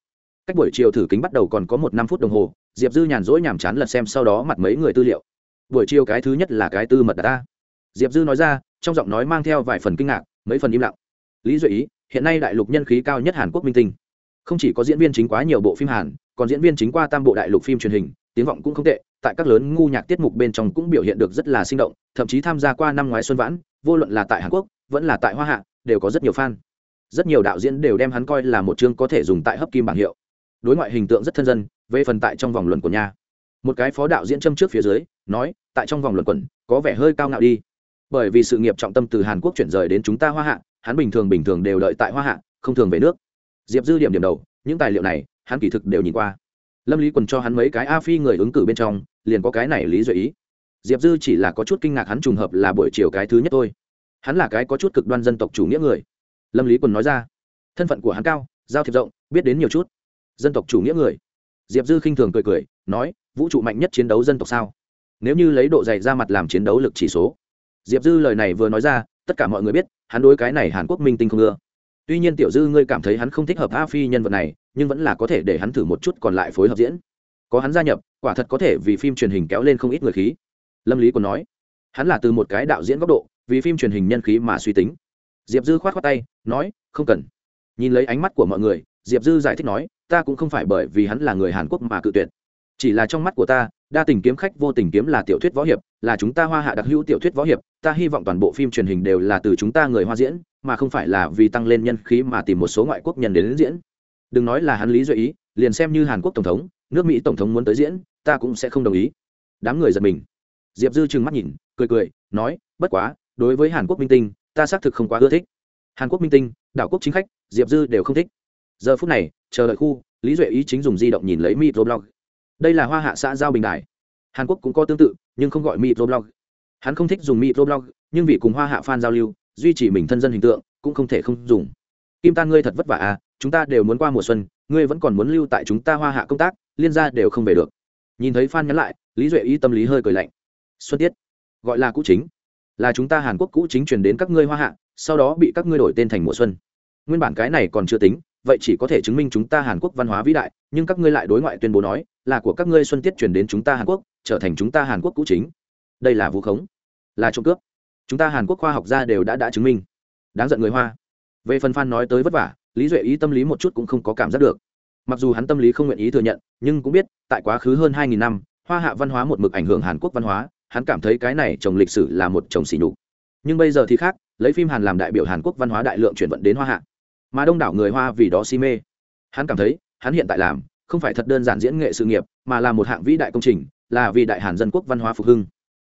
Cách buổi chiều thử kính bắt đầu còn có một năm phút đồng hồ, diệp dư nhàn rỗi nhàm chán lật xem sau đó mặt mấy người tư liệu. Buổi chiều cái thứ nhất là cái tư mật ta. Diệp dư nói ra, trong giọng nói mang theo vài phần kinh ngạc, mấy phần im lặng. Lý duy ý, hiện nay đại lục nhân khí cao nhất hàn quốc minh tinh. Không chỉ có diễn viên chính quá nhiều bộ phim hàn còn diễn viên chính qua tam bộ đại lục phim truyền hình, tiếng vọng cũng không tệ, tại các lớn ngu nhạc tiết mục bên trong cũng biểu hiện được rất là sinh động, thậm chí tham gia qua năm ngoái xuân vãn, vô luận là tại hàn quốc, vẫn là tại hoa hạ, đều có rất nhiều fan. Rất nhiều đạo diễn đều đem hắn coi là một chương có thể dùng tại hấp kim bảng hiệu. Đối ngoại hình tượng rất thân dân, về phần tại trong vòng luận của nhà một cái phó đạo diễn châm trước phía dưới, nói, tại trong vòng luận quẩn có vẻ hơi cao ngạo đi. Bởi vì sự nghiệp trọng tâm từ hàn quốc chuyển rời đến chúng ta hoa hạ, hắn bình thường bình thường đều đợi tại hoa hạ, không thường về nước. Diệp dư điểm điểm đầu, những tài liệu này hắn kỳ thực đều nhìn qua. Lâm lý quần cho hắn mấy cái a phi người ứng cử bên trong, liền có cái này lý duy ý. Diệp dư chỉ là có chút kinh ngạc hắn trùng hợp là buổi chiều cái thứ nhất thôi. Hắn là cái có chút cực đoan dân tộc chủ nghĩa người. Lâm lý quần nói ra, thân phận của hắn cao, giao thiệp rộng, biết đến nhiều chút. Dân tộc chủ nghĩa người. Diệp dư khinh thường cười cười, nói, vũ trụ mạnh nhất chiến đấu dân tộc sao? Nếu như lấy độ dày ra mặt làm chiến đấu lực chỉ số. Diệp dư lời này vừa nói ra, tất cả mọi người biết, hắn đối cái này hàn quốc minh tinh không ưa. Tuy nhiên tiểu dư ngươi cảm thấy hắn không thích hợp a phi nhân vật này nhưng vẫn là có thể để hắn thử một chút còn lại phối hợp diễn. Có hắn gia nhập, quả thật có thể vì phim truyền hình kéo lên không ít người khí. Lâm lý còn nói, hắn là từ một cái đạo diễn góc độ, vì phim truyền hình nhân khí mà suy tính. Diệp dư k h o á t khoác tay, nói, không cần. Nhìn lấy ánh mắt của mọi người, diệp dư giải thích nói, ta cũng không phải bởi vì hắn là người hàn quốc mà cự tuyệt. Chỉ là trong mắt của ta, đa tình kiếm khách vô tình kiếm là tiểu thuyết võ hiệp, là chúng ta hoa hạ đặc hữu tiểu thuyết võ hiệp, ta hy vọng toàn bộ phim truyền hình đều là từ chúng ta người hoa diễn, mà không phải là vì tăng lên nhân khí mà tìm một số ngoại quốc nhân đến diễn đừng nói là hắn lý duy ý, liền xem như hàn quốc tổng thống, nước mỹ tổng thống muốn tới diễn, ta cũng sẽ không đồng ý. Đám người giật mình. Diệp dư trừng mắt nhìn, cười cười, nói, bất quá, đối với hàn quốc minh tinh, ta xác thực không quá ưa thích. Hàn quốc minh tinh, đảo quốc chính khách, diệp dư đều không thích. Giờ phút này, chờ đợi khu, lý duệ ý chính dùng di động nhìn lấy microblog đây là hoa hạ xã giao bình đại hàn quốc cũng có tương tự, nhưng không gọi microblog hắn không thích dùng microblog nhưng vì cùng hoa hạ fan giao lưu, duy trì mình thân dân hình tượng, cũng không thể không dùng. Kim tan ngươi thật vất vả à chúng ta đều muốn qua mùa xuân, ngươi vẫn còn muốn lưu tại chúng ta hoa hạ công tác, liên gia đều không về được. Nhìn thấy fan nhắn lại, lý duệ ý tâm lý hơi cười lạnh. Xuân tiết, gọi là cũ chính. Là chúng ta hàn quốc cũ chính truyền đến các ngươi hoa hạ, sau đó bị các ngươi đổi tên thành mùa xuân. Nguyên bản cái này còn chưa tính, vậy chỉ có thể chứng minh chúng ta hàn quốc văn hóa vĩ đại, nhưng các ngươi lại đối ngoại tuyên bố nói, là của các ngươi xuân tiết truyền đến chúng ta hàn quốc, trở thành chúng ta hàn quốc cũ chính. Đây là vu khống. Là trộm cướp. Chúng ta hàn quốc khoa học gia đều đã đã chứng minh. Đáng giận người hoa. Về phần phan nói tới vất vả lý duệ ý tâm lý một chút cũng không có cảm giác được mặc dù hắn tâm lý không nguyện ý thừa nhận nhưng cũng biết tại quá khứ hơn hai nghìn năm hoa hạ văn hóa một mực ảnh hưởng hàn quốc văn hóa hắn cảm thấy cái này trồng lịch sử là một trồng xỉ nhục nhưng bây giờ thì khác lấy phim hàn làm đại biểu hàn quốc văn hóa đại lượng chuyển vận đến hoa hạ mà đông đảo người hoa vì đó si mê hắn cảm thấy hắn hiện tại làm không phải thật đơn giản diễn nghệ sự nghiệp mà là một hạng vĩ đại công trình là vì đại hàn dân quốc văn hóa phục hưng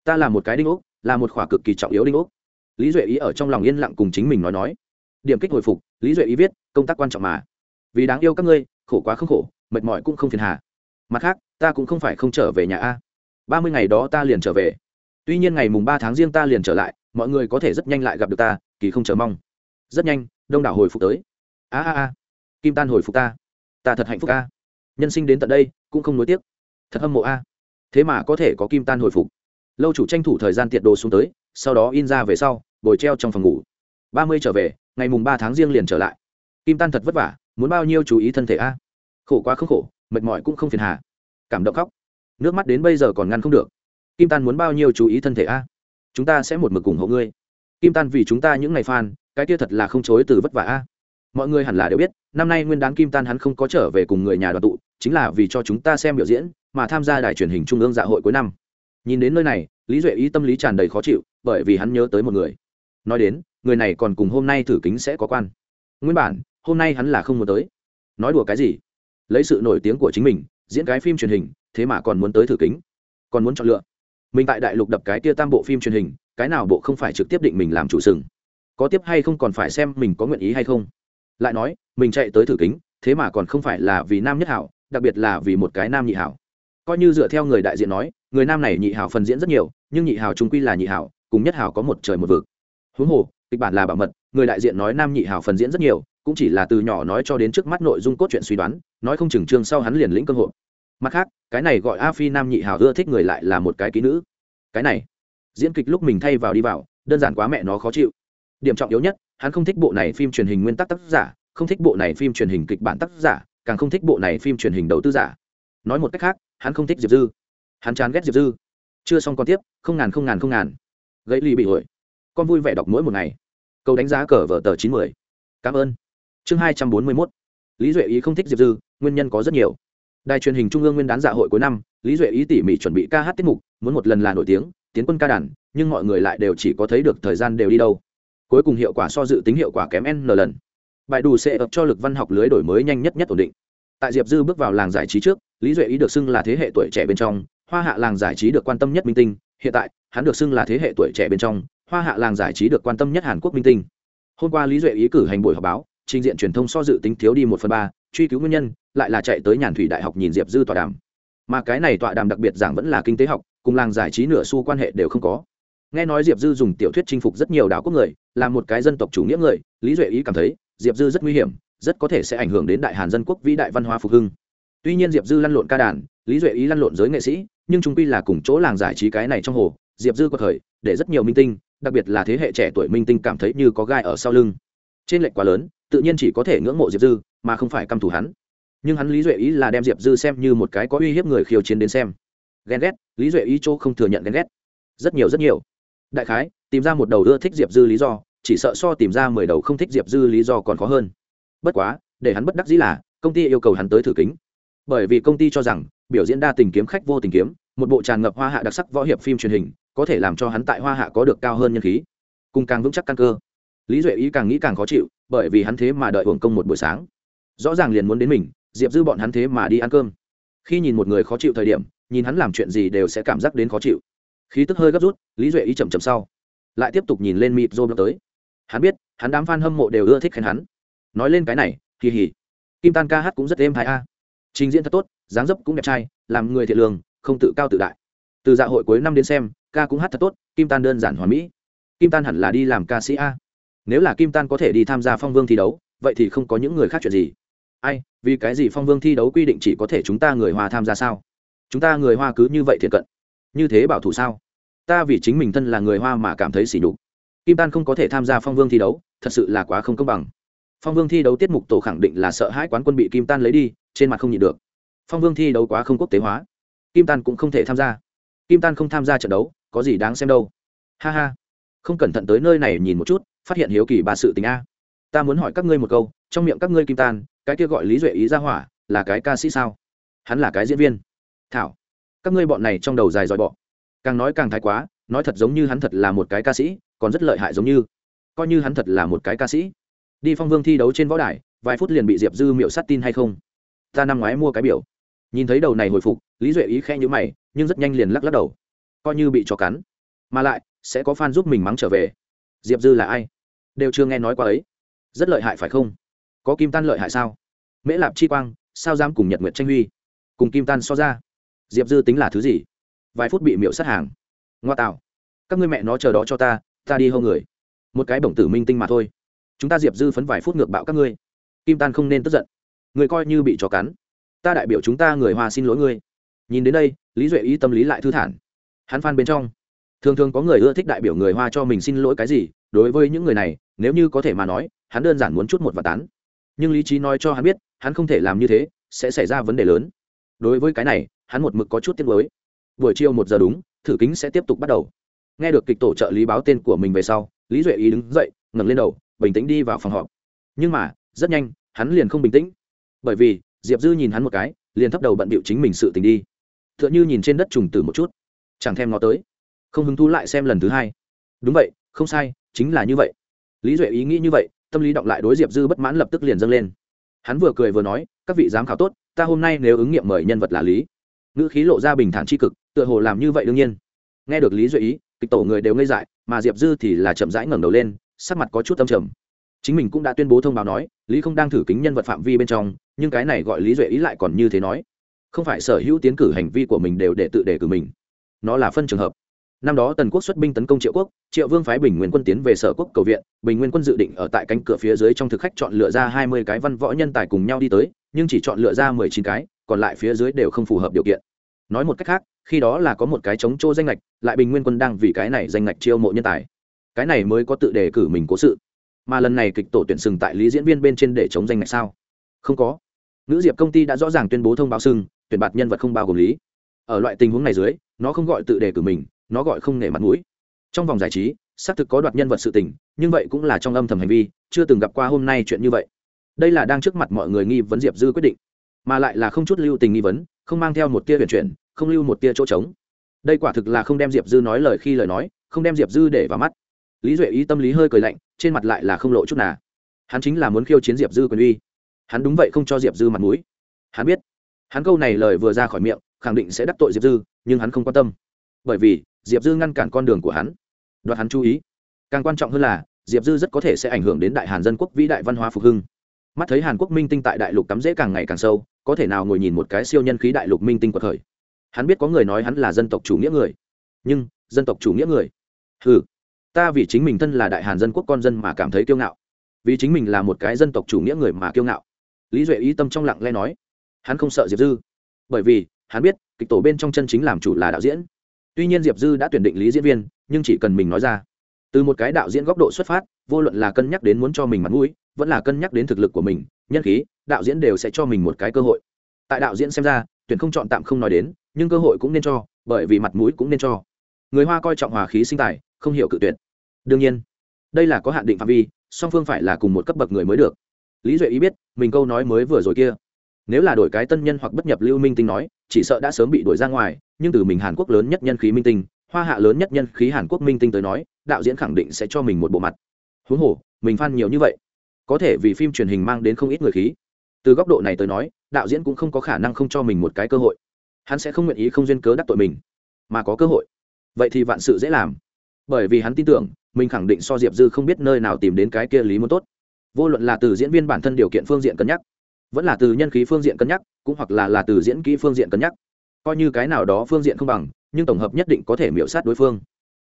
ta là một cái đinh ốc là một khỏa cực kỳ trọng yếu đinh ốc lý duệ ý ở trong lòng yên lặng cùng chính mình nói nói điểm kích hồi phục, lý duệ ý viết, công tác quan trọng mà. Vì đáng yêu các ngươi, khổ quá không khổ, mệt mỏi cũng không phiền hà. Mặt khác, ta cũng không phải không trở về nhà a. Ba mươi ngày đó ta liền trở về. Tuy nhiên ngày mùng ba tháng riêng ta liền trở lại, mọi người có thể rất nhanh lại gặp được ta, kỳ không chờ mong. Rất nhanh, đông đảo hồi phục tới. A a a. Kim tan hồi phục ta. Ta thật hạnh phúc a. Nhân sinh đến tận đây, cũng không nối tiếc. Thật hâm mộ a. Thế mà có thể có kim tan hồi phục. Lâu chủ tranh thủ thời gian tiệt đồ xuống tới, sau đó in ra về sau, bồi treo trong phòng ngủ. Ba mươi trở về ngày mùng ba tháng riêng liền trở lại. Kim tan thật vất vả, muốn bao nhiêu chú ý thân thể a? Khổ quá không khổ, mệt mỏi cũng không phiền hà. Cảm động khóc. Nước mắt đến bây giờ còn ngăn không được. Kim tan muốn bao nhiêu chú ý thân thể a? Chúng ta sẽ một mực ủng hộ ngươi. Kim tan vì chúng ta những ngày fan, cái kia thật là không chối từ vất vả a. Mọi người hẳn là đều biết, năm nay nguyên đáng kim tan hắn không có trở về cùng người nhà đoàn tụ, chính là vì cho chúng ta xem biểu diễn, mà tham gia đài truyền hình trung ương dạ hội cuối năm. Nhìn đến nơi này, lý duệ ý tâm lý tràn đầy khó chịu, bởi vì hắn nhớ tới một người. Nói đến người này còn cùng hôm nay thử kính sẽ có quan. Nguyên bản, hôm nay hắn là không muốn tới. Nói đùa cái gì? Lấy sự nổi tiếng của chính mình, diễn cái phim truyền hình, thế mà còn muốn tới thử kính. Còn muốn chọn lựa. Mình tại đại lục đập cái kia tam bộ phim truyền hình, cái nào bộ không phải trực tiếp định mình làm chủ sừng? Có tiếp hay không còn phải xem mình có nguyện ý hay không. Lại nói, mình chạy tới thử kính, thế mà còn không phải là vì nam nhất hảo, đặc biệt là vì một cái nam nhị hảo. Coi như dựa theo người đại diện nói, người nam này nhị hảo phần diễn rất nhiều, nhưng nhị hảo trung quy là nhị hảo, cùng nhất hảo có một trời một vực. Huống hồ kịch bản là bảo mật, người đại diện nói nam nhị hảo phần diễn rất nhiều, cũng chỉ là từ nhỏ nói cho đến trước mắt nội dung cốt truyện suy đoán, nói không chừng chương sau hắn liền lĩnh cơ hội. Mặt khác, cái này gọi a phi nam nhị hảo ưa thích người lại là một cái ký nữ. Cái này, diễn kịch lúc mình thay vào đi vào, đơn giản quá mẹ nó khó chịu. Điểm trọng yếu nhất, hắn không thích bộ này phim truyền hình nguyên tắc tác giả, không thích bộ này phim truyền hình kịch bản tác giả, càng không thích bộ này phim truyền hình đầu tư giả. Nói một cách khác, hắn không thích diệp dư. Hắn chán ghét diệp dư. Chưa xong còn tiếp, không ngàn không ngàn không ngàn. Gãy ly bị hội con vui vẻ đọc mỗi một ngày. Câu đánh giá cờ vở tờ chín mươi cảm ơn. Chương hai trăm bốn mươi mốt. Lý duệ ý không thích diệp dư, nguyên nhân có rất nhiều. Đài truyền hình trung ương nguyên đán dạ hội cuối năm, lý duệ ý tỉ mỉ chuẩn bị ca hát tiết mục, muốn một lần là nổi tiếng, tiến quân ca đàn, nhưng mọi người lại đều chỉ có thấy được thời gian đều đi đâu. Cuối cùng hiệu quả so dự tính hiệu quả kém n lần. Bài đủ sẽ ập cho lực văn học lưới đổi mới nhanh nhất nhất ổn định. Tại diệp dư bước vào làng giải trí trước, lý duệ ý được xưng là thế hệ tuổi trẻ bên trong, hoa hạ làng giải trí được quan tâm nhất minh tinh, hiện tại, hắn được xưng là thế hệ tuổi trẻ bên trong hoa hạ làng giải trí được quan tâm nhất hàn quốc minh tinh. Hôm qua lý duệ ý cử hành buổi họp báo, trình diện truyền thông so dự tính thiếu đi một phần ba, truy cứu nguyên nhân, lại là chạy tới nhàn thủy đại học nhìn diệp dư tọa đàm. Mà cái này tọa đàm đặc biệt giảng vẫn là kinh tế học, cùng làng giải trí nửa xu quan hệ đều không có. Nghe nói diệp dư dùng tiểu thuyết chinh phục rất nhiều đảo quốc người, là một cái dân tộc chủ nghĩa người, lý duệ ý cảm thấy, diệp dư rất nguy hiểm, rất có thể sẽ ảnh hưởng đến đại hàn dân quốc vĩ đại văn hóa phục hưng. Tuy nhiên diệp dư lăn lộn ca đàn, lý duệ ý lăn lộn giới nghệ sĩ, nhưng chúng quy là cùng chỗ làng giải trí cái này trong hồ, diệp dư có thời, để rất nhiều minh tinh đặc biệt là thế hệ trẻ tuổi minh tinh cảm thấy như có gai ở sau lưng. Trên lệnh quá lớn, tự nhiên chỉ có thể ngưỡng mộ diệp dư, mà không phải căm thù hắn. Nhưng hắn lý duệ ý là đem diệp dư xem như một cái có uy hiếp người khiêu chiến đến xem. Ghen ghét, lý duệ ý chỗ không thừa nhận ghen ghét. Rất nhiều rất nhiều. Đại khái, tìm ra một đầu ưa thích diệp dư lý do, chỉ sợ so tìm ra mười đầu không thích diệp dư lý do còn khó hơn. Bất quá, để hắn bất đắc dĩ là, công ty yêu cầu hắn tới thử kính. Bởi vì công ty cho rằng, biểu diễn đa tình kiếm khách vô tình kiếm, một bộ tràn ngập hoa hạ đặc sắc võ hiệp phim truyền hình có thể làm cho hắn tại hoa hạ có được cao hơn nhân khí. Cùng càng vững chắc căn cơ. Lý duệ ý càng nghĩ càng khó chịu bởi vì hắn thế mà đợi hưởng công một buổi sáng. Rõ ràng liền muốn đến mình diệp dư bọn hắn thế mà đi ăn cơm. Khi nhìn một người khó chịu thời điểm nhìn hắn làm chuyện gì đều sẽ cảm giác đến khó chịu. Khí tức hơi gấp rút lý duệ ý chậm chậm sau. Lại tiếp tục nhìn lên mịp rô tới. Hắn biết hắn đám f a n hâm mộ đều ưa thích khen hắn. Nói lên cái này kỳ hỉ. Kim tan ca hát cũng rất êm hài a. Trình diễn thật tốt dáng dấp cũng đẹp trai làm người thiện lường, không tự cao tự đại. Từ dạ hội cuối năm đến xem ca cũng hát thật tốt, kim tan đơn giản hoàn mỹ. Kim tan hẳn là đi làm ca sĩ a. Nếu là kim tan có thể đi tham gia phong vương thi đấu, vậy thì không có những người khác chuyện gì. Ai, vì cái gì phong vương thi đấu quy định chỉ có thể chúng ta người hoa tham gia sao? Chúng ta người hoa cứ như vậy thiện cận. Như thế bảo thủ sao? Ta vì chính mình thân là người hoa mà cảm thấy sỉ nhục. Kim tan không có thể tham gia phong vương thi đấu, thật sự là quá không công bằng. Phong vương thi đấu tiết mục tổ khẳng định là sợ hãi quán quân bị kim tan lấy đi, trên mặt không nhịn được. Phong vương thi đấu quá không quốc tế hóa. Kim tan cũng không thể tham gia. Kim tan không tham gia trận đấu có gì đáng xem đâu. Ha ha. Không cẩn thận tới nơi này nhìn một chút, phát hiện hiếu kỳ bà sự tình a. Ta muốn hỏi các ngươi một câu, trong miệng các ngươi kim tan, cái kia gọi lý duệ ý ra hỏa, là cái ca sĩ sao? Hắn là cái diễn viên. Thảo. Các ngươi bọn này trong đầu dài dòi bọ. Càng nói càng thái quá, nói thật giống như hắn thật là một cái ca sĩ, còn rất lợi hại giống như. Coi như hắn thật là một cái ca sĩ. Đi phong vương thi đấu trên võ đài, vài phút liền bị diệp dư miệu sát tin hay không? Ta năm ngoái mua cái biểu. Nhìn thấy đầu này hồi phục, lý duệ ý khẽ nhữ mày, nhưng rất nhanh liền lắc lắc đầu coi như bị cho cắn. Mà lại, sẽ có f a n giúp mình mắng trở về. Diệp dư là ai? Đều chưa nghe nói qua ấy. Rất lợi hại phải không? Có kim tan lợi hại sao? Mễ lạp chi quang, sao dám cùng nhật nguyệt tranh huy? Cùng kim tan so ra. Diệp dư tính là thứ gì? Vài phút bị miễu sát hàng. Ngoa tạo. Các ngươi mẹ nó chờ đó cho ta ta đi hâu người. Một cái bổng tử minh tinh mà thôi. Chúng ta diệp dư phấn vài phút ngược bạo các ngươi. Kim tan không nên tức giận. Người coi như bị chó cắn. Ta đại biểu chúng ta người hoa xin lỗi ngươi. Nhìn đến đây, lý duệ ý tâm lý lại thư thản hắn phan bên trong. Thường thường có người ưa thích đại biểu người hoa cho mình xin lỗi cái gì, đối với những người này, nếu như có thể mà nói, hắn đơn giản muốn chút một và tán. Nhưng lý trí nói cho hắn biết, hắn không thể làm như thế, sẽ xảy ra vấn đề lớn. Đối với cái này, hắn một mực có chút tiếc mới buổi chiều một giờ đúng, thử kính sẽ tiếp tục bắt đầu. Nghe được kịch tổ trợ lý báo tên của mình về sau, lý duệ ý đứng dậy, ngẩng lên đầu, bình tĩnh đi vào phòng họp. Nhưng mà, rất nhanh, hắn liền không bình tĩnh. Bởi vì, diệp dư nhìn hắn một cái, liền thấp đầu bận bịu chính mình sự tình đi. T h ư ợ n h ư nhìn trên đất trùng tử một chút chẳng thèm ngó tới. Không hứng thú lại xem lần thứ hai. Đúng vậy, không sai, chính là như vậy. Lý duệ ý nghĩ như vậy, tâm lý động lại đối diệp dư bất mãn lập tức liền dâng lên. Hắn vừa cười vừa nói, các vị giám khảo tốt, ta hôm nay nếu ứng nghiệm mời nhân vật là lý. Ngữ khí lộ ra bình thản tri cực, tựa hồ làm như vậy đương nhiên. Nghe được lý duệ ý, kịch tổ người đều ngây dại, mà diệp dư thì là chậm rãi ngẩng đầu lên, sắc mặt có chút âm trầm. Chính mình cũng đã tuyên bố thông báo nói, lý không đang thử kính nhân vật phạm vi bên trong, nhưng cái này gọi lý duệ ý lại còn như thế nói. Không phải sở hữu tiến cử hành vi của mình đều để tự đề cử mình nó là phân trường hợp. Năm đó tần quốc xuất binh tấn công triệu quốc, triệu vương phái bình nguyên quân tiến về sở quốc cầu viện, bình nguyên quân dự định ở tại cánh cửa phía dưới trong thực khách chọn lựa ra hai mươi cái văn võ nhân tài cùng nhau đi tới, nhưng chỉ chọn lựa ra mười chín cái, còn lại phía dưới đều không phù hợp điều kiện. Nói một cách khác, khi đó là có một cái chống chỗ danh lệch, lại bình nguyên quân đang vì cái này danh lệch chiêu mộ nhân tài. Cái này mới có tự đề cử mình cố sự. Mà lần này kịch tổ tuyển sừng tại lý diễn viên bên trên để chống danh ngạch sao? Không có. Nữ diệp công ty đã rõ ràng tuyên bố thông báo sừng, tuyển bạt nhân vật không bao gồm lý ở loại tình huống này dưới, nó không gọi tự đề cử mình, nó gọi không nể mặt mũi. Trong vòng giải trí, xác thực có đoạt nhân vật sự tình, nhưng vậy cũng là trong âm thầm hành vi, chưa từng gặp qua hôm nay chuyện như vậy. Đây là đang trước mặt mọi người nghi vấn diệp dư quyết định, mà lại là không chút lưu tình nghi vấn, không mang theo một tia huyền chuyển, không lưu một tia chỗ trống. Đây quả thực là không đem diệp dư nói lời khi lời nói, không đem diệp dư để vào mắt. Lý duệ ý tâm lý hơi cười lạnh, trên mặt lại là không lộ chút nào. Hắn chính là muốn khiêu chiến diệp dư quyền uy. Hắn đúng vậy không cho diệp dư mặt mũi. Hắn biết. Hắn câu này lời vừa ra khỏi miệng khẳng định sẽ đắc tội diệp dư, nhưng hắn không quan tâm. Bởi vì, diệp dư ngăn cản con đường của hắn. Đoạt hắn chú ý. Càng quan trọng hơn là, diệp dư rất có thể sẽ ảnh hưởng đến đại hàn dân quốc vĩ đại văn hóa phục hưng. Mắt thấy hàn quốc minh tinh tại đại lục cắm dễ càng ngày càng sâu, có thể nào ngồi nhìn một cái siêu nhân khí đại lục minh tinh của thời? hắn biết có người nói hắn là dân tộc chủ nghĩa người. Nhưng, dân tộc chủ nghĩa người? Ừ ta vì chính mình thân là đại hàn dân quốc con dân mà cảm thấy kiêu ngạo. Vì chính mình là một cái dân tộc chủ nghĩa người mà kiêu ngạo. Lý duệ ý tâm trong lặng lẽ nói, hắn không sợ diệp dư. Bởi vì hắn biết, kịch tổ bên trong chân chính làm chủ là đạo diễn. Tuy nhiên diệp dư đã tuyển định lý diễn viên, nhưng chỉ cần mình nói ra. Từ một cái đạo diễn góc độ xuất phát, vô luận là cân nhắc đến muốn cho mình mặt mũi, vẫn là cân nhắc đến thực lực của mình, nhân khí, đạo diễn đều sẽ cho mình một cái cơ hội. Tại đạo diễn xem ra, tuyển không chọn tạm không nói đến, nhưng cơ hội cũng nên cho, bởi vì mặt mũi cũng nên cho. Người hoa coi trọng hòa khí sinh tài, không hiểu cự tuyệt. Đương nhiên, đây là có hạn định phạm vi, song phương phải là cùng một cấp bậc người mới được. Lý duệ ý biết, mình câu nói mới vừa rồi kia nếu là đổi cái tân nhân hoặc bất nhập lưu minh tinh nói, chỉ sợ đã sớm bị đuổi ra ngoài, nhưng từ mình hàn quốc lớn nhất nhân khí minh tinh, hoa hạ lớn nhất nhân khí hàn quốc minh tinh tới nói, đạo diễn khẳng định sẽ cho mình một bộ mặt. Huống hồ, mình phan nhiều như vậy, có thể vì phim truyền hình mang đến không ít người khí. Từ góc độ này tới nói, đạo diễn cũng không có khả năng không cho mình một cái cơ hội. Hắn sẽ không nguyện ý không duyên cớ đắc tội mình, mà có cơ hội. Vậy thì vạn sự dễ làm. Bởi vì hắn tin tưởng, mình khẳng định so diệp dư không biết nơi nào tìm đến cái kia lý muốn tốt. Vô luận là từ diễn viên bản thân điều kiện phương diện cân nhắc vẫn là từ nhân khí phương diện cân nhắc, cũng hoặc là là từ diễn kỹ phương diện cân nhắc. Coi như cái nào đó phương diện không bằng, nhưng tổng hợp nhất định có thể miễu sát đối phương.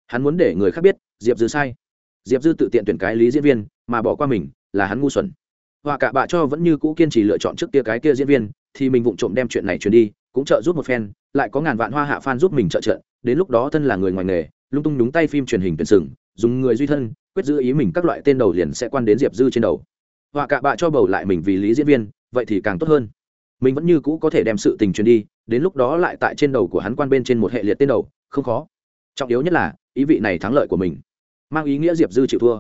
Hắn muốn để người khác biết, diệp dư sai. Diệp dư tự tiện tuyển cái lý diễn viên, mà bỏ qua mình, là hắn ngu xuẩn. Và cả bà cho vẫn như cũ kiên trì lựa chọn trước kia cái kia diễn viên, thì mình vụng trộm đem chuyện này truyền đi, cũng trợ giúp một phen, lại có ngàn vạn hoa hạ fan giúp mình trợ trợ, đến lúc đó thân là người ngoài nghề, lung tung đúng tay phim truyền hình tuyển sừng, dùng người duy thân, quyết giữ ý mình các loại tên đầu liền sẽ quan đến diệp dư trên đầu. Và cả bà cho bầu lại mình vì lý diễn viên vậy thì càng tốt hơn. Mình vẫn như cũ có thể đem sự tình truyền đi, đến lúc đó lại tại trên đầu của hắn quan bên trên một hệ liệt tên đầu, không khó. Trọng yếu nhất là, ý vị này thắng lợi của mình. Mang ý nghĩa diệp dư chịu thua.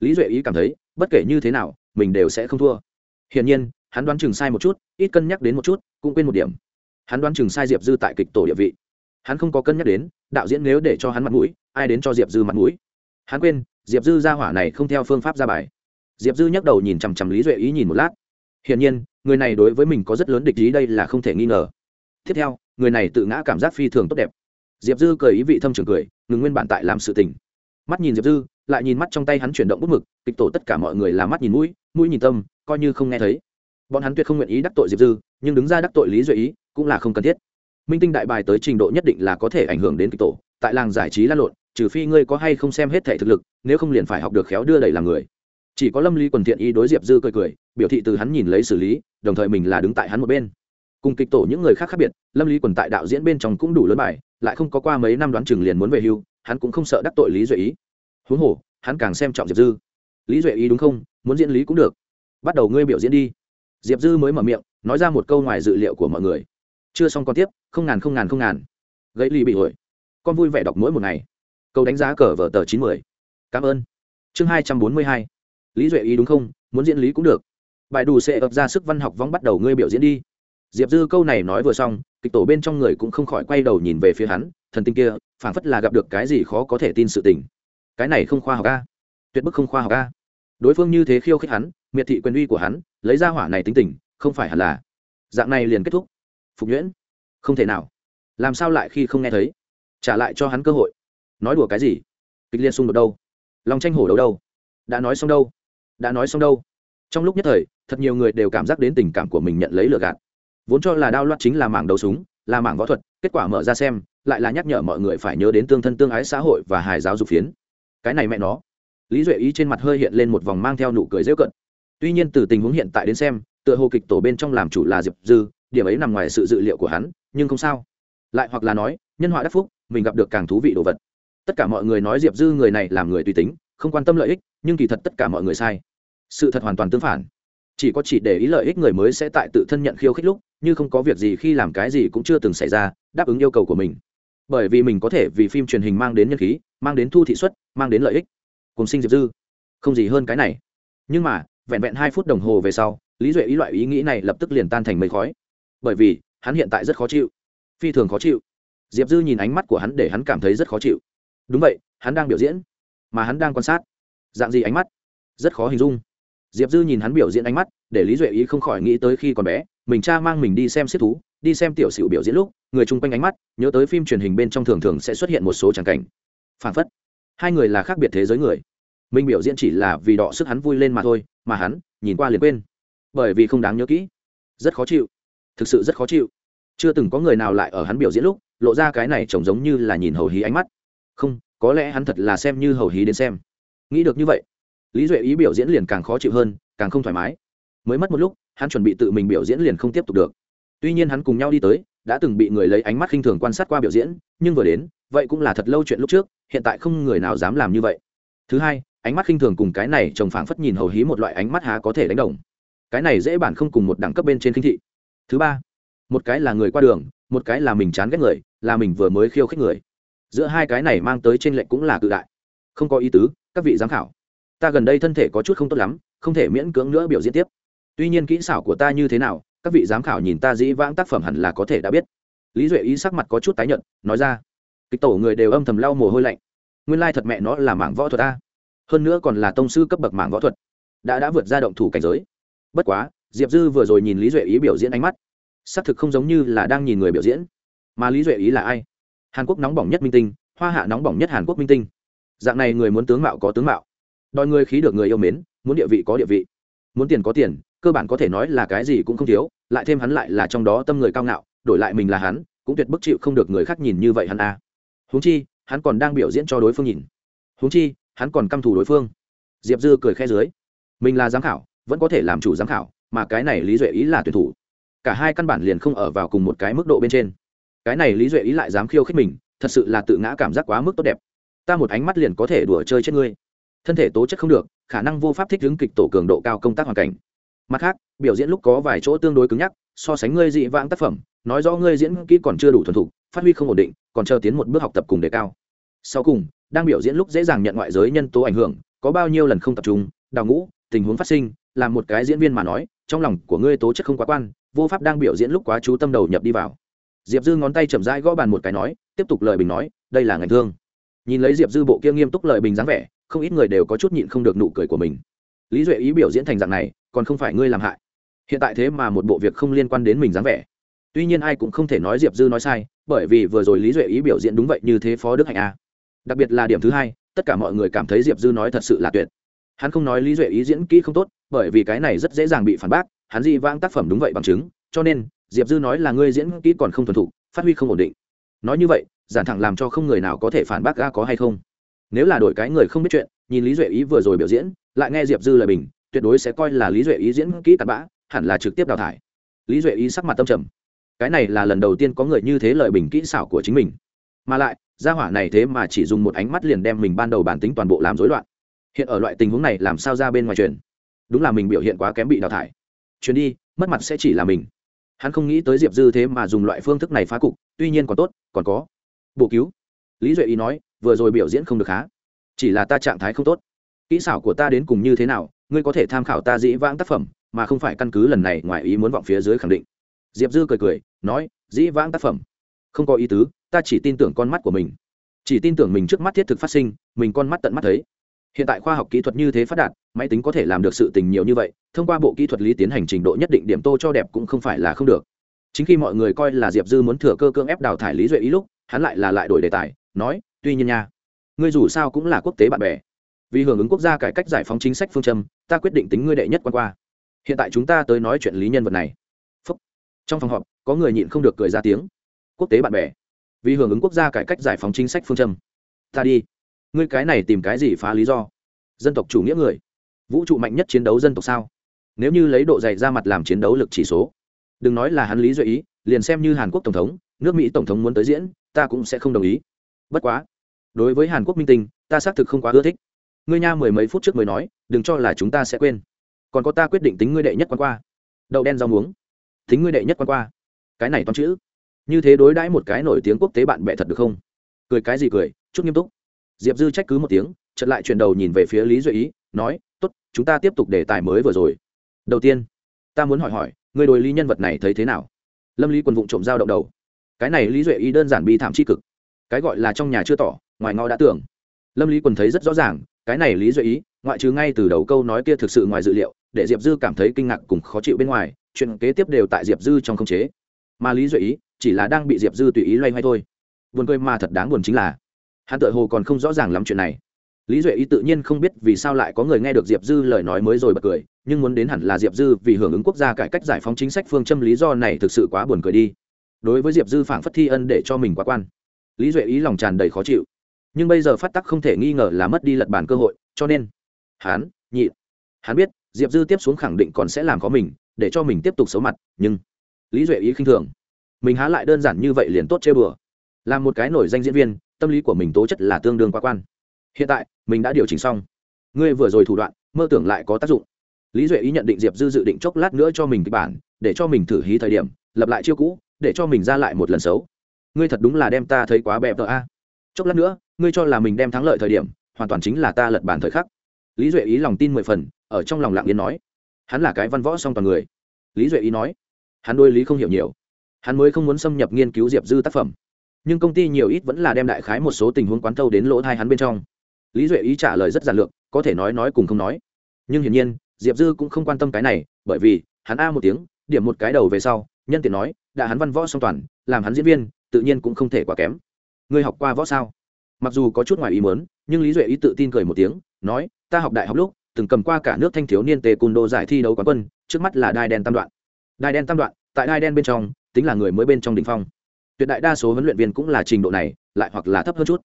Lý duệ ý cảm thấy, bất kể như thế nào, mình đều sẽ không thua. Hiển nhiên, hắn đoán chừng sai một chút, ít cân nhắc đến một chút, cũng quên một điểm. Hắn đoán chừng sai diệp dư tại kịch tổ địa vị. Hắn không có cân nhắc đến, đạo diễn nếu để cho hắn mặt mũi, ai đến cho diệp dư mặt mũi? Hắn quên, diệp dư ra hỏa này không theo phương pháp ra bài. Diệp dư nhắc đầu nhìn chằm chằm lý duệ ý nhìn một lát. Hiển nhiên người này đối với mình có rất lớn địch ý đây là không thể nghi ngờ. Tiếp theo, người này tự ngã cảm giác phi thường tốt đẹp. Diệp dư cười ý vị thâm trường cười, ngừng nguyên bản tại làm sự tình. Mắt nhìn diệp dư, lại nhìn mắt trong tay hắn chuyển động bút mực, kịch tổ tất cả mọi người là mắt nhìn mũi mũi nhìn tâm, coi như không nghe thấy. Bọn hắn tuyệt không nguyện ý đắc tội diệp dư, nhưng đứng ra đắc tội lý duy ý cũng là không cần thiết. Minh tinh đại bài tới trình độ nhất định là có thể ảnh hưởng đến kịch tổ, tại làng giải trí lan lộn, trừ phi ngươi có hay không xem hết thể thực lực, nếu không liền phải học được khéo đưa đẩy làm người chỉ có lâm lý quần thiện ý đối diệp dư cười cười, biểu thị từ hắn nhìn lấy xử lý, đồng thời mình là đứng tại hắn một bên. Cùng kịch tổ những người khác khác biệt, lâm lý quần tại đạo diễn bên trong cũng đủ lớn bài, lại không có qua mấy năm đoán chừng liền muốn về hưu, hắn cũng không sợ đắc tội lý duệ ý. Huống hồ, hắn càng xem trọng diệp dư. Lý duệ ý đúng không? Muốn diễn lý cũng được. Bắt đầu ngươi biểu diễn đi. Diệp dư mới mở miệng, nói ra một câu ngoài dự liệu của mọi người. Chưa xong còn tiếp, không ngàn không ngàn không ngàn. Gãy ly bị hồi con vui vẻ đọc mỗi một ngày. Câu đánh giá cờ vở tờ chín mươi. Cảm ơn. Chương hai trăm bốn mươi hai lý duệ ý đúng không? Muốn diễn lý cũng được. Bài đủ sẽ ập ra sức văn học vong bắt đầu ngươi biểu diễn đi. Diệp dư câu này nói vừa xong, kịch tổ bên trong người cũng không khỏi quay đầu nhìn về phía hắn, thần tinh kia, phảng phất là gặp được cái gì khó có thể tin sự tình. Cái này không khoa học ca tuyệt bức không khoa học ca đối phương như thế khiêu khích hắn, miệt thị quyền uy của hắn, lấy ra hỏa này tính tình, không phải hẳn là. Dạng này liền kết thúc. Phục nhuyễn, không thể nào. Làm sao lại khi không nghe thấy? Trả lại cho hắn cơ hội. Nói đùa cái gì? Kịch liên xung đột đâu? Lòng tranh hổ đấu đâu? Đã nói xong đâu? Đã nói xong đâu. Trong lúc nhất thời, thật nhiều người đều cảm giác đến tình cảm của mình nhận lấy lừa gạt. Vốn cho là đao loạt chính là mảng đầu súng, là mảng võ thuật, kết quả mở ra xem, lại là nhắc nhở mọi người phải nhớ đến tương thân tương ái xã hội và hài giáo dục phiến. Cái này mẹ nó. Lý duệ ý trên mặt hơi hiện lên một vòng mang theo nụ cười dễu cận tuy nhiên từ tình huống hiện tại đến xem, tựa hồ kịch tổ bên trong làm chủ là diệp dư, điểm ấy nằm ngoài sự dự liệu của hắn, nhưng không sao. Lại hoặc là nói, nhân họa đắc phúc, mình gặp được càng thú vị đồ vật. Tất cả mọi người nói diệp dư người này làm người tùy tính, không quan tâm lợi ích, nhưng kỳ thật tất cả mọi người sai sự thật hoàn toàn tương phản. Chỉ có chỉ để ý lợi ích người mới sẽ tại tự thân nhận khiêu khích lúc, như không có việc gì khi làm cái gì cũng chưa từng xảy ra, đáp ứng yêu cầu của mình. Bởi vì mình có thể vì phim truyền hình mang đến nhân khí, mang đến thu thị xuất mang đến lợi ích. Cùng sinh diệp dư. Không gì hơn cái này. Nhưng mà, vẹn vẹn hai phút đồng hồ về sau, lý duệ ý loại ý nghĩ này lập tức liền tan thành mây khói. Bởi vì, hắn hiện tại rất khó chịu. Phi thường khó chịu. Diệp dư nhìn ánh mắt của hắn để hắn cảm thấy rất khó chịu. Đúng vậy, hắn đang biểu diễn, mà hắn đang quan sát. Dạng gì ánh mắt? Rất khó hình dung diệp dư nhìn hắn biểu diễn ánh mắt, để lý duệ ý không khỏi nghĩ tới khi còn bé, mình cha mang mình đi xem siết thú, đi xem tiểu sửu biểu diễn lúc, người chung quanh ánh mắt, nhớ tới phim truyền hình bên trong thường thường sẽ xuất hiện một số tràng cảnh. Phản phất, hai người là khác biệt thế giới người. Mình biểu diễn chỉ là vì đọ sức hắn vui lên mà thôi, mà hắn, nhìn qua liền quên. Bởi vì không đáng nhớ kỹ. Rất khó chịu. Thực sự rất khó chịu. Chưa từng có người nào lại ở hắn biểu diễn lúc, lộ ra cái này trông giống như là nhìn hầu hí ánh mắt. Không, có lẽ hắn thật là xem như hầu hí đến xem. Nghĩ được như vậy lý duệ ý biểu diễn liền càng khó chịu hơn, càng không thoải mái. Mới mất một lúc, hắn chuẩn bị tự mình biểu diễn liền không tiếp tục được. Tuy nhiên hắn cùng nhau đi tới, đã từng bị người lấy ánh mắt khinh thường quan sát qua biểu diễn, nhưng vừa đến, vậy cũng là thật lâu chuyện lúc trước, hiện tại không người nào dám làm như vậy. Thứ hai, ánh mắt khinh thường cùng cái này trồng phảng phất nhìn hầu hí một loại ánh mắt há có thể đánh đồng. Cái này dễ bản không cùng một đẳng cấp bên trên khinh thị. Thứ ba, một cái là người qua đường, một cái là mình chán ghét người, là mình vừa mới khiêu khích người. Giữa hai cái này mang tới trên lệnh cũng là cự đại. Không có ý tứ, các vị giám khảo ta gần đây thân thể có chút không tốt lắm, không thể miễn cưỡng nữa biểu diễn tiếp. Tuy nhiên kỹ xảo của ta như thế nào, các vị giám khảo nhìn ta dĩ vãng tác phẩm hẳn là có thể đã biết. Lý duệ ý sắc mặt có chút tái nhận nói ra, kịch tổ người đều âm thầm lau mồ hôi lạnh. Nguyên lai thật mẹ nó là mảng võ thuật ta. Hơn nữa còn là tông sư cấp bậc mảng võ thuật. Đã đã vượt ra động thủ cảnh giới. Bất quá, diệp dư vừa rồi nhìn lý duệ ý biểu diễn ánh mắt, xác thực không giống như là đang nhìn người biểu diễn. Mà lý duệ ý là ai? Hàn quốc nóng bỏng nhất minh tinh, hoa hạ nóng bỏng nhất hàn quốc minh tinh. Dạng này người muốn tướng mạo có tướng mạo đòi người khí được người yêu mến, muốn địa vị có địa vị. Muốn tiền có tiền, cơ bản có thể nói là cái gì cũng không thiếu, lại thêm hắn lại là trong đó tâm người cao ngạo, đổi lại mình là hắn, cũng tuyệt bức chịu không được người khác nhìn như vậy hắn a. À. huống chi, hắn còn đang biểu diễn cho đối phương nhìn. Huống chi, hắn còn căm thù đối phương. Diệp dư cười khe dưới. Mình là giám khảo, vẫn có thể làm chủ giám khảo, mà cái này lý duệ ý là tuyển thủ. Cả hai căn bản liền không ở vào cùng một cái mức độ bên trên. Cái này lý duệ ý lại dám khiêu khích mình, thật sự là tự ngã cảm giác quá mức tốt đẹp. Ta một ánh mắt liền có thể đùa chơi chết ngươi thân thể tố chất không được, khả năng vô pháp thích ứng kịch tổ cường độ cao công tác hoàn cảnh. Mặt khác, biểu diễn lúc có vài chỗ tương đối cứng nhắc, so sánh ngươi dị vãng tác phẩm, nói rõ ngươi diễn kỹ còn chưa đủ thuần thục, phát huy không ổn định, còn chờ tiến một bước học tập cùng đề cao. Sau cùng, đang biểu diễn lúc dễ dàng nhận ngoại giới nhân tố ảnh hưởng, có bao nhiêu lần không tập trung, đào ngũ, tình huống phát sinh làm một cái diễn viên mà nói, trong lòng của ngươi tố chất không quá quan, vô pháp đang biểu diễn lúc quá chú tâm đầu nhập đi vào. Diệp dư ngón tay chậm rãi gõ bàn một cái nói, tiếp tục lời bình nói, đây là ngành thương. Nhìn lấy diệp dư bộ kia nghiêm túc lời bình dáng vẻ không ít người đều có chút nhịn không được nụ cười của mình. Lý duệ ý biểu diễn thành dạng này, còn không phải ngươi làm hại. Hiện tại thế mà một bộ việc không liên quan đến mình dáng vẻ. Tuy nhiên ai cũng không thể nói diệp dư nói sai, bởi vì vừa rồi lý duệ ý biểu diễn đúng vậy như thế phó đức hạnh a. Đặc biệt là điểm thứ hai, tất cả mọi người cảm thấy diệp dư nói thật sự là tuyệt. Hắn không nói lý duệ ý diễn kỹ không tốt, bởi vì cái này rất dễ dàng bị phản bác, hắn dị vãng tác phẩm đúng vậy bằng chứng, cho nên, diệp dư nói là ngươi diễn kỹ còn không thuần thục, phát huy không ổn định. Nói như vậy, giản thẳng làm cho không người nào có thể phản bác ga có hay không? Nếu là đổi cái người không biết chuyện, nhìn lý duệ ý vừa rồi biểu diễn, lại nghe diệp dư lời bình, tuyệt đối sẽ coi là lý duệ ý diễn kỹ tạt bã, hẳn là trực tiếp đào thải. Lý duệ ý sắc mặt tâm trầm. Cái này là lần đầu tiên có người như thế lời bình kỹ xảo của chính mình. Mà lại, gia hỏa này thế mà chỉ dùng một ánh mắt liền đem mình ban đầu bản tính toàn bộ làm rối loạn. Hiện ở loại tình huống này làm sao ra bên ngoài truyền đúng là mình biểu hiện quá kém bị đào thải. Chuyến đi, mất mặt sẽ chỉ là mình. Hắn không nghĩ tới diệp dư thế mà dùng loại phương thức này phá cục, tuy nhiên còn tốt, còn có. Bổ cứu lý duệ ý nói, vừa rồi biểu diễn không được khá. Chỉ là ta trạng thái không tốt. Kỹ xảo của ta đến cùng như thế nào, ngươi có thể tham khảo ta dĩ vãng tác phẩm, mà không phải căn cứ lần này ngoài ý muốn vọng phía dưới khẳng định. Diệp dư cười cười, nói, dĩ vãng tác phẩm. Không có ý tứ, ta chỉ tin tưởng con mắt của mình. Chỉ tin tưởng mình trước mắt thiết thực phát sinh, mình con mắt tận mắt thấy. Hiện tại khoa học kỹ thuật như thế phát đạt, máy tính có thể làm được sự tình nhiều như vậy, thông qua bộ kỹ thuật lý tiến hành trình độ nhất định điểm tô cho đẹp cũng không phải là không được. Chính khi mọi người coi là diệp dư muốn thừa cơ cưỡng ép đào thải lý duệ ý lúc, hắn lại là lại đổi đề tài nói, tuy nhiên nha, ngươi dù sao cũng là quốc tế bạn bè. Vì hưởng ứng quốc gia cải cách giải phóng chính sách phương châm, ta quyết định tính ngươi đệ nhất quan qua. Hiện tại chúng ta tới nói chuyện lý nhân vật này. Phúc. trong phòng họp, có người nhịn không được cười ra tiếng. Quốc tế bạn bè. Vì hưởng ứng quốc gia cải cách giải phóng chính sách phương châm. Ta đi. Ngươi cái này tìm cái gì phá lý do? Dân tộc chủ nghĩa người. Vũ trụ mạnh nhất chiến đấu dân tộc sao? Nếu như lấy độ dày ra mặt làm chiến đấu lực chỉ số. Đừng nói là hắn lý duy ý, liền xem như hàn quốc tổng thống, nước mỹ tổng thống muốn tới diễn, ta cũng sẽ không đồng ý bất quá, đối với hàn quốc minh tinh, ta xác thực không quá ưa thích. Ngươi nha mười mấy phút trước mới nói, đừng cho là chúng ta sẽ quên. Còn có ta quyết định tính ngươi đệ nhất quan qua. Đậu đen rau muống. Tính ngươi đệ nhất quan qua. Cái này toán chữ. Như thế đối đãi một cái nổi tiếng quốc tế bạn bè thật được không? Cười cái gì cười, chút nghiêm túc. Diệp dư trách cứ một tiếng chật lại chuyển đầu nhìn về phía lý duy ý, nói t ố t chúng ta tiếp tục đề tài mới vừa rồi. Đầu tiên, ta muốn hỏi hỏi người đồi lý nhân vật này thấy thế nào? Lâm lý quần vụ trộm dao động đầu. Cái này lý duy ý đơn giản bi thảm c cực cái gọi là trong nhà chưa tỏ, ngoài ngõ đã tưởng. Lâm lý quần thấy rất rõ ràng, cái này lý duy ý, ngoại trừ ngay từ đầu câu nói kia thực sự ngoài dự liệu, để diệp dư cảm thấy kinh ngạc cùng khó chịu bên ngoài, chuyện kế tiếp đều tại diệp dư trong khống chế. Mà lý duy ý, chỉ là đang bị diệp dư tùy ý loay hoay thôi. Buồn cười mà thật đáng buồn chính là, hắn tự hồ còn không rõ ràng lắm chuyện này. Lý duệ ý tự nhiên không biết vì sao lại có người nghe được diệp dư lời nói mới rồi bật cười, nhưng muốn đến hẳn là diệp dư vì hưởng ứng quốc gia cải cách giải phóng chính sách phương châm lý do này thực sự quá buồn cười đi. Đối với diệp dư phảng phất thi ân để cho mình quá quan lý duệ ý lòng tràn đầy khó chịu. Nhưng bây giờ phát tắc không thể nghi ngờ là mất đi lật bàn cơ hội, cho nên hắn nhị hắn biết, diệp dư tiếp xuống khẳng định còn sẽ làm có mình, để cho mình tiếp tục xấu mặt, nhưng lý duệ ý khinh thường. Mình há lại đơn giản như vậy liền tốt chơi bừa. Làm một cái nổi danh diễn viên, tâm lý của mình tố chất là tương đương quá quan. Hiện tại, mình đã điều chỉnh xong. Ngươi vừa rồi thủ đoạn, mơ tưởng lại có tác dụng. Lý duệ ý nhận định diệp dư dự định chốc lát nữa cho mình kịch bản, để cho mình thử hí thời điểm, lập lại chiêu cũ, để cho mình ra lại một lần xấu ngươi thật đúng là đem ta thấy quá bẹp tờ a. Chốc lát nữa, ngươi cho là mình đem thắng lợi thời điểm, hoàn toàn chính là ta lật bản thời khắc. Lý duệ ý lòng tin mười phần, ở trong lòng lặng yên nói. Hắn là cái văn võ song toàn người. Lý duệ ý nói, hắn đôi lý không hiểu nhiều. Hắn mới không muốn xâm nhập nghiên cứu diệp dư tác phẩm. Nhưng công ty nhiều ít vẫn là đem đại khái một số tình huống quán thâu đến lỗ thai hắn bên trong. Lý duệ ý trả lời rất giản lược, có thể nói nói cùng không nói. Nhưng hiển nhiên, diệp dư cũng không quan tâm cái này, bởi vì, hắn a một tiếng, điểm một cái đầu về sau, nhân tiện nói, đã hắn văn võ song toàn, làm hắn diễn viên tự nhiên cũng không thể quá kém. Ngươi học qua võ sao? Mặc dù có chút ngoài ý muốn, nhưng lý duệ ý tự tin cười một tiếng nói ta học đại học lúc từng cầm qua cả nước thanh thiếu niên tề cùn đô giải thi đấu quán quân trước mắt là đai đen tam đoạn. Đai đen tam đoạn tại đai đen bên trong tính là người mới bên trong đ ỉ n h phong. Tuyệt đại đa số huấn luyện viên cũng là trình độ này lại hoặc là thấp hơn chút.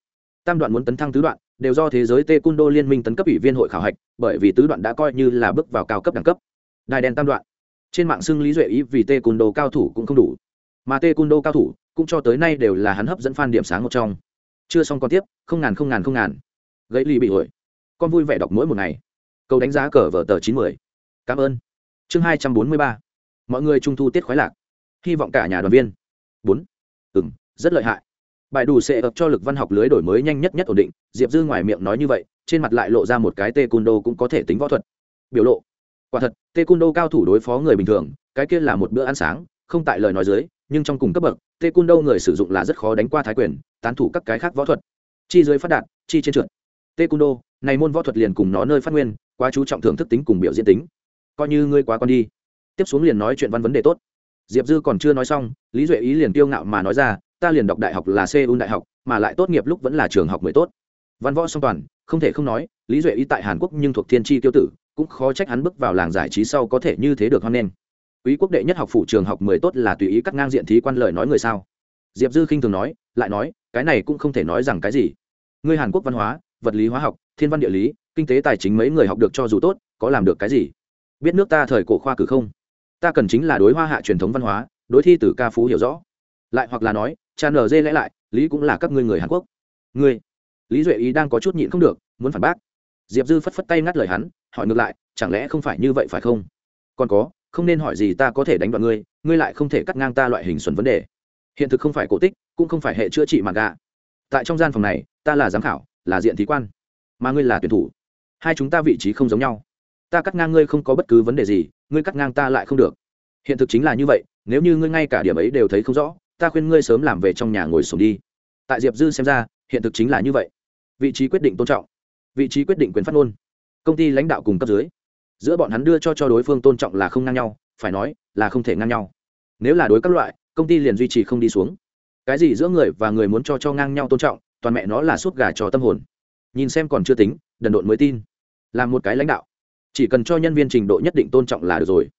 Tam đoạn muốn tấn thăng tứ đoạn đều do thế giới tê cung đô liên minh tấn cấp ủy viên hội khảo hạch bởi vì tứ đoạn đã coi như là bước vào cao cấp đẳng cấp. Đai đen tam đoạn. Trên mạng xưng lý duệ ý vì tê cung đô cao thủ cũng không đủ. Mà tê cung đô cao thủ cũng cho tới nay đều là hắn hấp dẫn phan điểm sáng một trong. Chưa xong còn tiếp, không ngàn không ngàn không ngàn. Gãy ly bị hội con vui vẻ đọc mỗi một ngày. Câu đánh giá cờ vở tờ chín mươi cảm ơn. Chương hai trăm bốn mươi ba. Mọi người trung thu tiết khoái lạc. Hy vọng cả nhà đoàn viên. Bốn. Ừ m rất lợi hại. Bài đủ sẽ ập cho lực văn học lưới đổi mới nhanh nhất nhất ổn định. Diệp dư ngoài miệng nói như vậy, trên mặt lại lộ ra một cái tê cung đô cũng có thể tính võ thuật. Biểu lộ. Quả thật tê cung đô cao thủ đối phó người bình thường, cái kia là một bữa ăn sáng, không tại lời nói dưới nhưng trong cùng cấp bậc, tê cun đâu người sử dụng là rất khó đánh qua thái quyền, tán thủ các cái khác võ thuật. Chi dưới phát đạt, chi trên trượt. Tê cun đô, này môn võ thuật liền cùng nó nơi phát nguyên, quá chú trọng thưởng thức tính cùng biểu diễn tính. Coi như ngươi quá con đi. Tiếp xuống liền nói chuyện văn vấn đề tốt. Diệp dư còn chưa nói xong, lý duệ ý liền tiêu ngạo mà nói ra, ta liền đọc đại học là seoul đại học, mà lại tốt nghiệp lúc vẫn là trường học mới tốt. Văn võ song toàn, không thể không nói, lý duệ ý tại hàn quốc nhưng thuộc thiên tri tiêu tử, cũng khó trách hắn bước vào làng giải trí sau có thể như thế được hoan nghênh quý quốc đệ nhất học phủ trường học mười tốt là tùy ý cắt ngang diện thí quan lời nói người sao? Diệp dư khinh thường nói, lại nói, cái này cũng không thể nói rằng cái gì. Ngươi hàn quốc văn hóa, vật lý hóa học, thiên văn địa lý, kinh tế tài chính mấy người học được cho dù tốt, có làm được cái gì? Biết nước ta thời cổ khoa cử không? Ta cần chính là đối hoa hạ truyền thống văn hóa, đối thi từ ca phú hiểu rõ. Lại hoặc là nói, cha nở dê lẽ lại, lý cũng là các ngươi người hàn quốc. Ngươi, lý duệ ý đang có chút nhịn không được, muốn phản bác. Diệp dư phất phất tay ngắt lời hắn, hỏi ngược lại, chẳng lẽ không phải như vậy phải không? Còn có không nên hỏi gì ta có thể đánh đoạn ngươi ngươi lại không thể cắt ngang ta loại hình xuẩn vấn đề. Hiện thực không phải cổ tích, cũng không phải hệ chữa trị mà gạ. tại trong gian phòng này, ta là giám khảo, là diện thí quan, mà ngươi là tuyển thủ. Hai chúng ta vị trí không giống nhau. Ta cắt ngang ngươi không có bất cứ vấn đề gì, ngươi cắt ngang ta lại không được. Hiện thực chính là như vậy, nếu như ngươi ngay cả điểm ấy đều thấy không rõ, ta khuyên ngươi sớm làm về trong nhà ngồi sổm đi. Tại diệp dư xem ra, hiện thực chính là như vậy. Vị trí quyết định tôn trọng, vị trí quyết định quyền phát ngôn. Công ty lãnh đạo cùng cấp dưới giữa bọn hắn đưa cho cho đối phương tôn trọng là không ngang nhau, phải nói là không thể ngang nhau. Nếu là đối các loại, công ty liền duy trì không đi xuống. Cái gì giữa người và người muốn cho cho ngang nhau tôn trọng, toàn mẹ nó là suốt gà cho tâm hồn. Nhìn xem còn chưa tính, đần độn mới tin. Làm một cái lãnh đạo. Chỉ cần cho nhân viên trình độ nhất định tôn trọng là được rồi.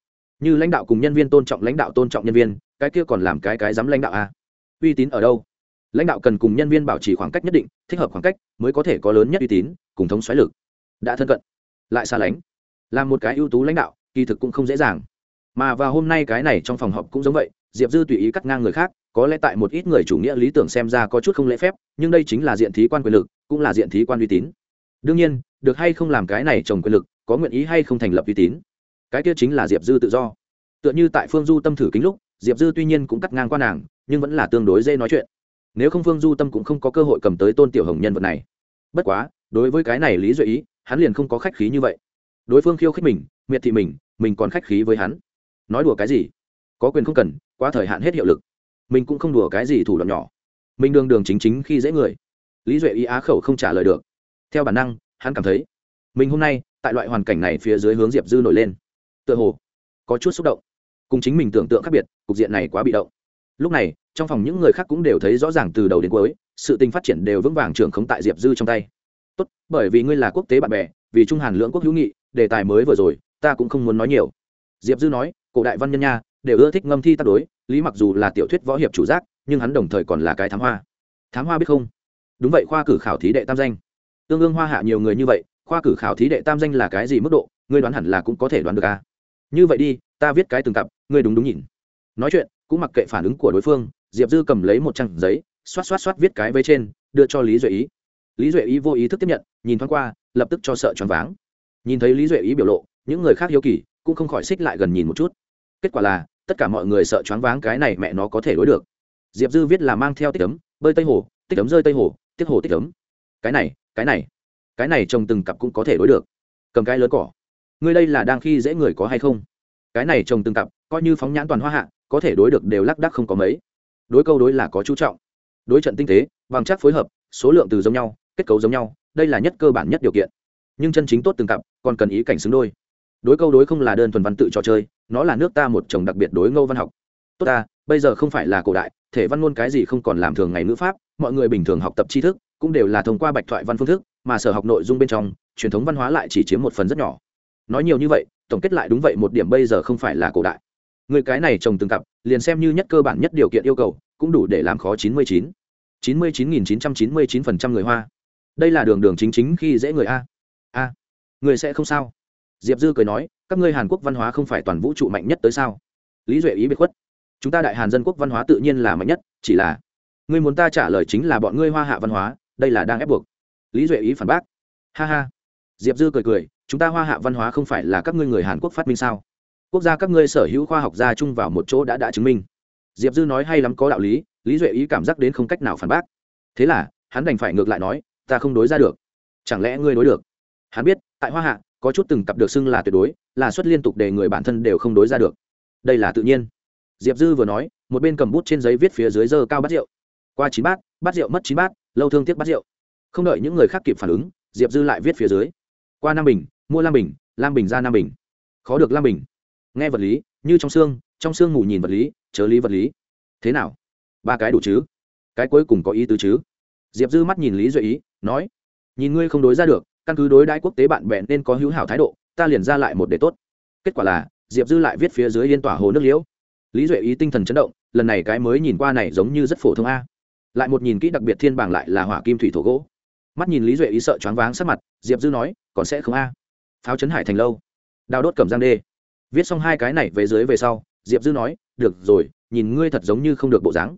Như lãnh đạo cùng nhân viên tôn trọng lãnh đạo tôn trọng nhân viên, cái kia còn làm cái cái dám lãnh đạo à? uy tín ở đâu? Lãnh đạo cần cùng nhân viên bảo trì khoảng cách nhất định, thích hợp khoảng cách, mới có thể có lớn nhất uy tín, cùng thống xoáy lực. Đã thân cận. Lại xa lánh làm một cái ưu tú lãnh đạo, kỳ thực cũng không dễ dàng. Mà vào hôm nay cái này trong phòng họp cũng giống vậy, diệp dư tùy ý cắt ngang người khác, có lẽ tại một ít người chủ nghĩa lý tưởng xem ra có chút không lễ phép, nhưng đây chính là diện thí quan quyền lực, cũng là diện thí quan uy tín. Đương nhiên, được hay không làm cái này trồng quyền lực, có nguyện ý hay không thành lập uy tín? Cái kia chính là diệp dư tự do. Tựa như tại phương du tâm thử kính lúc, diệp dư tuy nhiên cũng cắt ngang qua nàng, nhưng vẫn là tương đối dễ nói chuyện. Nếu không phương du tâm cũng không có cơ hội cầm tới tôn tiểu hồng nhân vật này. Bất quá, đối với cái này lý duy ý, hắn liền không có khách khí như vậy đối phương khiêu khích mình, miệt thị mình mình còn khách khí với hắn. Nói đùa cái gì? Có quyền không cần, quá thời hạn hết hiệu lực. Mình cũng không đùa cái gì thủ đoạn nhỏ. Mình đường đường chính chính khi dễ người. Lý duệ ý á khẩu không trả lời được. Theo bản năng, hắn cảm thấy, mình hôm nay, tại loại hoàn cảnh này phía dưới hướng diệp dư nổi lên. Tựa hồ, có chút xúc động. Cùng chính mình tưởng tượng khác biệt, cục diện này quá bị động. Lúc này, trong phòng những người khác cũng đều thấy rõ ràng từ đầu đến cuối, sự tình phát triển đều vững vàng trưởng khống tại diệp dư trong tay. Tốt, bởi vì ngươi là quốc tế bạn bè, vì trung hàn lưỡng quốc hữu nghị đề tài mới vừa rồi, ta cũng không muốn nói nhiều. Diệp dư nói, cổ đại văn nhân nha, đều ưa thích ngâm thi tác đối, lý mặc dù là tiểu thuyết võ hiệp chủ giác, nhưng hắn đồng thời còn là cái thám hoa. Thám hoa biết không? Đúng vậy, khoa cử khảo thí đệ tam danh. Tương ương hoa hạ nhiều người như vậy, khoa cử khảo thí đệ tam danh là cái gì mức độ, ngươi đoán hẳn là cũng có thể đoán được à? Như vậy đi, ta viết cái từng cặp, ngươi đúng đúng nhìn. Nói chuyện, cũng mặc kệ phản ứng của đối phương, diệp dư cầm lấy một trang giấy, xoát xoát xoát viết cái vây trên, đưa cho lý duệ ý. Lý duệ ý vô ý thức tiếp nhận, nhìn thoáng qua, lập tức cho sợ choáng váng nhìn thấy lý duệ ý biểu lộ, những người khác hiếu kỳ, cũng không khỏi xích lại gần nhìn một chút. Kết quả là, tất cả mọi người sợ choáng váng cái này mẹ nó có thể đối được. Diệp dư viết là mang theo tích ấm, bơi tây hồ, tích ấm rơi tây hồ tích hồ tích ấm. Cái này cái này cái này trồng từng cặp cũng có thể đối được. Cầm cái lớn cỏ. Ngươi đây là đang khi dễ người có hay không? Cái này trồng từng cặp, coi như phóng nhãn toàn hoa hạ, có thể đối được đều lác đắc không có mấy. Đối câu đối là có chú trọng. Đối trận tinh tế, bằng chắc phối hợp, số lượng từ giống nhau, kết cấu giống nhau, đây là nhất cơ bản nhất điều kiện. Nhưng chân chính tốt từng cặp còn cần ý cảnh xứng đôi. Đối câu đối không là đơn thuần văn tự trò chơi, nó là nước ta một chồng đặc biệt đối ngô văn học. Tốt ta, bây giờ không phải là cổ đại, thể văn ngôn cái gì không còn làm thường ngày ngữ pháp, mọi người bình thường học tập tri thức, cũng đều là thông qua bạch thoại văn phương thức, mà sở học nội dung bên trong, truyền thống văn hóa lại chỉ chiếm một phần rất nhỏ. Nói nhiều như vậy, tổng kết lại đúng vậy một điểm bây giờ không phải là cổ đại. Người cái này trồng từng cặp, liền xem như nhất cơ bản nhất điều kiện yêu cầu, cũng đủ để làm khó chín mươi chín. chín mươi chín nghìn chín trăm chín mươi chín phần trăm người hoa. Đây là đường đường chính chính khi dễ người a. A người sẽ không sao. Diệp dư cười nói, các ngươi hàn quốc văn hóa không phải toàn vũ trụ mạnh nhất tới sao? Lý duệ ý biệt khuất. Chúng ta đại hàn dân quốc văn hóa tự nhiên là mạnh nhất, chỉ là ngươi muốn ta trả lời chính là bọn ngươi hoa hạ văn hóa, đây là đang ép buộc. Lý duệ ý phản bác. Ha ha. Diệp dư cười cười, chúng ta hoa hạ văn hóa không phải là các ngươi người hàn quốc phát minh sao? Quốc gia các ngươi sở hữu khoa học gia chung vào một chỗ đã đã chứng minh. Diệp dư nói hay lắm có đạo lý lý duệ ý cảm giác đến không cách nào phản bác. Thế là, hắn đành phải ngược lại nói, ta không đối ra được. Chẳng lẽ ngươi đối được? Hắn biết tại hoa hạ, có chút từng cặp được xưng là tuyệt đối, là suất liên tục để người bản thân đều không đối ra được. Đây là tự nhiên. Diệp dư vừa nói, một bên cầm bút trên giấy viết phía dưới dơ cao bát rượu. Qua chín bát bát rượu mất chín bát, lâu thương tiếc bát rượu. Không đợi những người khác kịp phản ứng, diệp dư lại viết phía dưới. Qua năm bình, mua lam bình lam bình ra năm bình. Khó được lam bình. Nghe vật lý, như trong xương trong xương ngủ nhìn vật lý, chớ lý vật lý. Thế nào? Ba cái đủ chứ? Cái cuối cùng có ý tứ chứ? Diệp dư mắt nhìn lý Duy ý, nói, nhìn ngươi không đối ra được căn cứ đối đãi quốc tế bạn bè nên có hữu hảo thái độ, ta liền ra lại một đề tốt. Kết quả là, diệp dư lại viết phía dưới yên tỏa hồ nước liễu. Lý duệ ý tinh thần chấn động, lần này cái mới nhìn qua này giống như rất phổ thông a. Lại một nhìn kỹ đặc biệt thiên bảng lại là hỏa kim thủy thổ gỗ. Mắt nhìn lý duệ ý sợ choáng váng sắc mặt, diệp dư nói, còn sẽ không a. Pháo chấn hải thành lâu. Đào đốt cẩm giang đê. Viết xong hai cái này về dưới về sau, diệp dư nói, được rồi, nhìn ngươi thật giống như không được bộ dáng.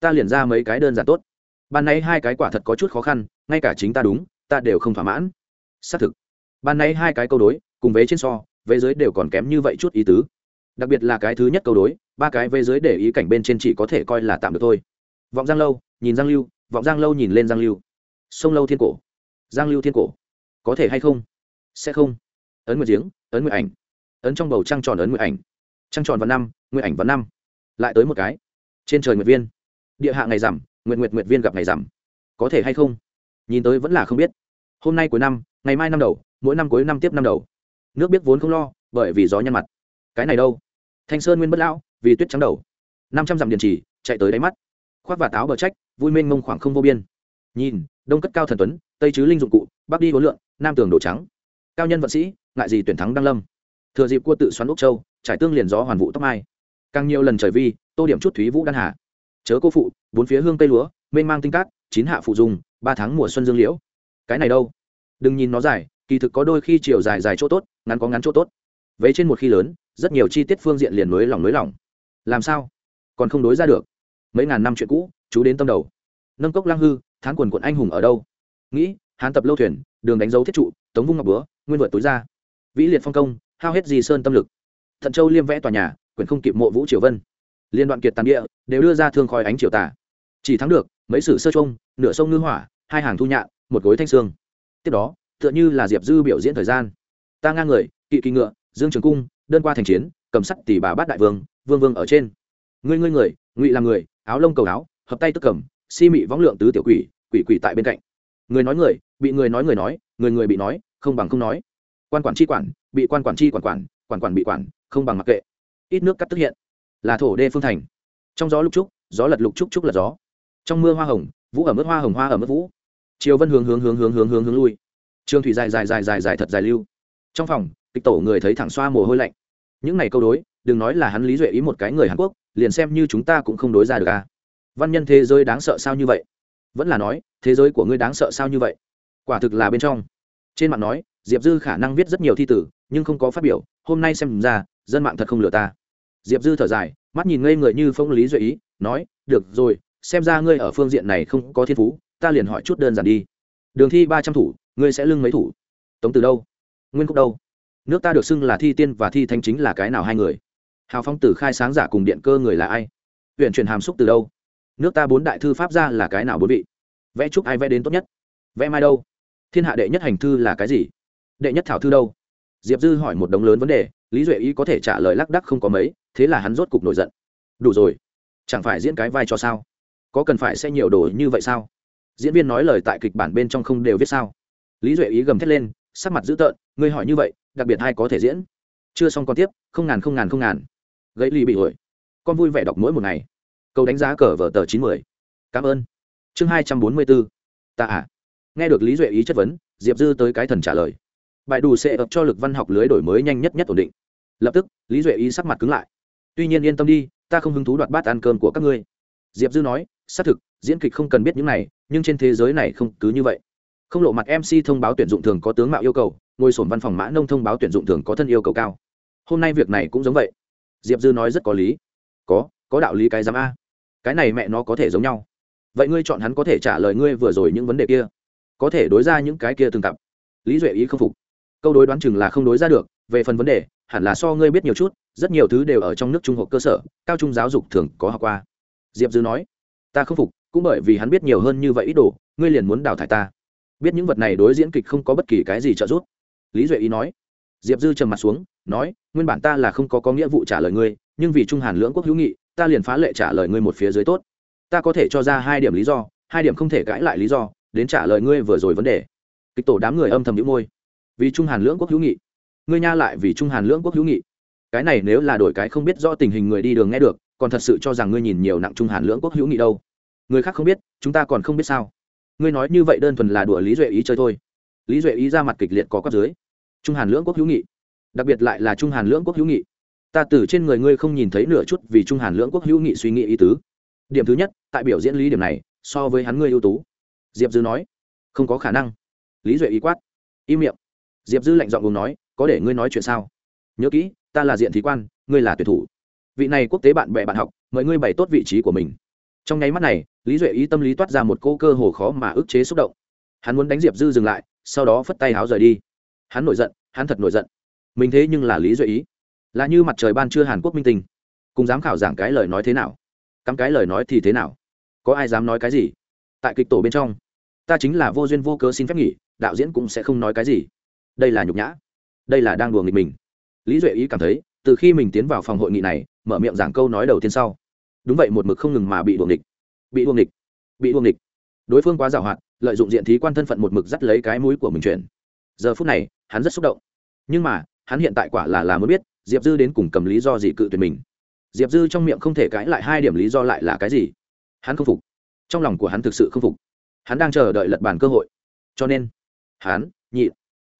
Ta liền ra mấy cái đơn giản tốt. Ban nay hai cái quả thật có chút khó khăn, ngay cả chính ta đúng, ta đều không thỏa mãn xác thực. Ban nãy hai cái câu đối, cùng vế trên so, vế dưới đều còn kém như vậy chút ý tứ. Đặc biệt là cái thứ nhất câu đối, ba cái vế dưới để ý cảnh bên trên chỉ có thể coi là tạm được thôi. Vọng giang lâu, nhìn giang lưu, vọng giang lâu nhìn lên giang lưu. Sông lâu thiên cổ. Giang lưu thiên cổ. Có thể hay không? Sẽ không. Ấn nguyệt giếng, ấn nguyệt ảnh. Ấn trong bầu trăng tròn ấn nguyệt ảnh. Trăng tròn vào năm, nguyệt ảnh vào năm. Lại tới một cái. Trên trời nguyệt viên. Địa hạ ngày rằm, nguyệt nguyệt nguyệt viên gặp ngày rằm. Có thể hay không? Nhìn tới vẫn là không biết. Hôm nay cuối năm ngày mai năm đầu mỗi năm cuối năm tiếp năm đầu. Nước biết vốn không lo bởi vì gió nhăn mặt. Cái này đâu? Thanh sơn nguyên bất lão vì tuyết trắng đầu. Năm trăm dặm điện trì, chạy tới đáy mắt. Khoác và táo bờ trách vui mênh mông khoảng không vô biên. Nhìn đông cất cao thần tuấn tây chứ linh dụng cụ bắc đi huấn lượng nam tường đổ trắng. Cao nhân vận sĩ ngại gì tuyển thắng đăng lâm. Thừa dịp cua tự xoắn úc châu trải tương liền gió hoàn vụ tóc mai. Càng nhiều lần trời vi tô điểm chút thúy vũ đan hà. Chớ cô phụ bốn phía hương cây lúa mênh mang tinh cát chín hạ phụ dùng ba tháng mùa xuân dương liễu. Cái này đâu? Đừng nhìn nó dài kỳ thực có đôi khi chiều dài dài chỗ tốt ngắn có ngắn chỗ tốt. Vế trên một khi lớn rất nhiều chi tiết phương diện liền nối lòng nối lòng. Làm sao? Còn không đối ra được. Mấy ngàn năm chuyện cũ chú đến tâm đầu. Nâng cốc lang hư tháng quần quận anh hùng ở đâu? Nghĩ hán tập lâu thuyền đường đánh dấu thiết trụ tống vung ngọc búa nguyên vượt túi ra. Vĩ liệt phong công hao hết gì sơn tâm lực. Thận châu liêm vẽ tòa nhà quyển không kịp mộ vũ triều vân. Liên đoạn kiệt tàn địa đều đưa ra thương khói ánh triều tả chỉ thắng được mấy sử sơ trông nửa sông ngư hỏa hai hàng thu nhạ, một gối thanh xương tiếp đó, tựa như là diệp dư biểu diễn thời gian. Ta ngang người, kỵ kỳ ngựa, dương trường cung, đơn qua thành chiến, cầm sắt tỷ bà bát đại vương vương vương ở trên. Ngươi ngươi người, ngụy là người, áo lông cầu áo, hợp tay tức cầm, si mị võng lượng tứ tiểu quỷ quỷ quỷ tại bên cạnh. Người nói người, bị người nói người nói, người người bị nói, không bằng không nói. Quan quản chi quản, bị quan quản chi quản quản quản quản bị quản, không bằng mặc kệ. Ít nước cắt tức hiện. Là thổ đê phương thành. Trong gió lục trúc, gió lật lục trúc trúc lật gió. Trong mưa hoa hồng, vũ ở mức hoa hồng, hoa ở mức vũ chiều vân hướng hướng hướng hướng hướng hướng hướng lui. Trương thủy dài dài dài dài dài thật dài lưu. Trong phòng, kịch tổ người thấy thẳng xoa mồ hôi lạnh. Những này câu đối, đừng nói là hắn lý duệ ý một cái người hàn quốc, liền xem như chúng ta cũng không đối ra được à. Văn nhân thế giới đáng sợ sao như vậy? Vẫn là nói, thế giới của ngươi đáng sợ sao như vậy? Quả thực là bên trong. Trên mạng nói, diệp dư khả năng viết rất nhiều thi tử, nhưng không có phát biểu, hôm nay xem ra, dân mạng thật không lừa ta. Diệp dư thở dài, mắt nhìn ngây người như phong lý duệ ý, nói, được rồi, xem ra ngươi ở phương diện này không có thiên phú ta liền hỏi chút đơn giản đi. Đường thi ba trăm thủ, ngươi sẽ lưng mấy thủ? Tống từ đâu? Nguyên cúc đâu? Nước ta được xưng là thi tiên và thi thanh chính là cái nào hai người? Hào phong tử khai sáng giả cùng điện cơ người là ai? Huyện truyền hàm xúc từ đâu? Nước ta bốn đại thư pháp ra là cái nào bốn vị? Vẽ chúc ai vẽ đến tốt nhất? Vẽ mai đâu? Thiên hạ đệ nhất hành thư là cái gì? Đệ nhất thảo thư đâu? Diệp dư hỏi một đống lớn vấn đề, lý duệ ý có thể trả lời lác đắc không có mấy, thế là hắn rốt cục nổi giận. Đủ rồi. Chẳng phải diễn cái vai cho sao? Có cần phải sẽ nhiều đồ như vậy sao? Diễn viên nói lời tại kịch bản bên trong không đều viết sao? Lý duệ ý gầm thét lên, sắc mặt dữ tợn, ngươi hỏi như vậy, đặc biệt ai có thể diễn? Chưa xong còn tiếp, không ngàn không ngàn không ngàn. Gãy ly bị ổi con vui vẻ đọc mỗi một ngày. Câu đánh giá cờ vở tờ chín mươi cảm ơn. Chương hai trăm bốn mươi bốn. Ta à. Nghe được lý duệ ý chất vấn, diệp dư tới cái thần trả lời. Bài đủ sẽ ập cho lực văn học lưới đổi mới nhanh nhất nhất ổn định. Lập tức, lý duệ ý sắc mặt cứng lại. Tuy nhiên yên tâm đi, ta không hứng thú đoạt bát ăn cơm của các ngươi. Diệp dư nói, xác thực, diễn kịch không cần biết những này nhưng trên thế giới này không cứ như vậy. Không lộ mặt mc thông báo tuyển dụng thường có tướng mạo yêu cầu, ngồi sổn văn phòng mã nông thông báo tuyển dụng thường có thân yêu cầu cao. Hôm nay việc này cũng giống vậy. Diệp dư nói rất có lý. Có có đạo lý cái giám a. Cái này mẹ nó có thể giống nhau. Vậy ngươi chọn hắn có thể trả lời ngươi vừa rồi những vấn đề kia. Có thể đối ra những cái kia từng cặp. Lý duệ ý không phục. Câu đối đoán chừng là không đối ra được, về phần vấn đề, hẳn là so ngươi biết nhiều chút, rất nhiều thứ đều ở trong nước trung học cơ sở, cao trung giáo dục thường có học qua. Diệp dư nói, ta không phục cũng bởi vì hắn biết nhiều hơn như vậy ít đồ, ngươi liền muốn đào thải ta. Biết những vật này đối diễn kịch không có bất kỳ cái gì trợ giúp. Lý duệ ý nói. Diệp dư trầm mặt xuống, nói, nguyên bản ta là không có có nghĩa vụ trả lời ngươi, nhưng vì trung hàn lưỡng quốc hữu nghị, ta liền phá lệ trả lời ngươi một phía dưới tốt. Ta có thể cho ra hai điểm lý do, hai điểm không thể cãi lại lý do, đến trả lời ngươi vừa rồi vấn đề. Kịch tổ đám người âm thầm đĩu môi. Vì trung hàn lưỡng quốc hữu nghị. Ngươi nha lại vì trung hàn lưỡng quốc hữu nghị. Cái này nếu là đổi cái không biết rõ tình hình người đi đường nghe được, còn thật sự cho rằng ngươi nhìn nhiều nặng trung hàn lưỡng quốc hữu nghị đâu người khác không biết, chúng ta còn không biết sao. Ngươi nói như vậy đơn thuần là đùa lý duệ ý chơi thôi. Lý duệ ý ra mặt kịch liệt có quát dưới. Trung hàn lưỡng quốc hữu nghị. Đặc biệt lại là trung hàn lưỡng quốc hữu nghị. Ta từ trên người ngươi không nhìn thấy nửa chút vì trung hàn lưỡng quốc hữu nghị suy nghĩ ý tứ. Điểm thứ nhất, tại biểu diễn lý điểm này, so với hắn ngươi ưu tú. Diệp dư nói, không có khả năng. Lý duệ ý quát, im miệng. Diệp dư lạnh dọn cùng nói, có để ngươi nói chuyện sao? Nhớ kỹ, ta là diện thí quan, ngươi là tuyển thủ. Vị này quốc tế bạn bè bạn học, mời ngươi bày tốt vị trí của mình. Trong nháy mắt này lý duệ ý tâm lý toát ra một cô cơ hồ khó mà ức chế xúc động. Hắn muốn đánh diệp dư dừng lại, sau đó phất tay háo rời đi. Hắn nổi giận, hắn thật nổi giận. Mình thế nhưng là lý duệ ý. Là như mặt trời ban trưa hàn quốc minh tình cùng dám khảo giảng cái lời nói thế nào? Cắm cái lời nói thì thế nào? Có ai dám nói cái gì? Tại kịch tổ bên trong, ta chính là vô duyên vô cớ xin phép nghỉ, đạo diễn cũng sẽ không nói cái gì. Đây là nhục nhã. Đây là đang đùa nghịch mình. Lý duệ ý cảm thấy, từ khi mình tiến vào phòng hội nghị này, mở miệng giảng câu nói đầu tiên sau. Đúng vậy, một mực không ngừng mà bị đùa nghịch bị đuồng địch bị đuồng địch đối phương quá giàu hạn lợi dụng diện thí quan thân phận một mực dắt lấy cái mũi của mình chuyển. Giờ phút này, hắn rất xúc động. Nhưng mà, hắn hiện tại quả là là mới biết, diệp dư đến cùng cầm lý do gì cự tuyệt mình. Diệp dư trong miệng không thể cãi lại hai điểm lý do lại là cái gì? Hắn không phục. Trong lòng của hắn thực sự không phục. Hắn đang chờ đợi lật bàn cơ hội. Cho nên, hắn, nhị.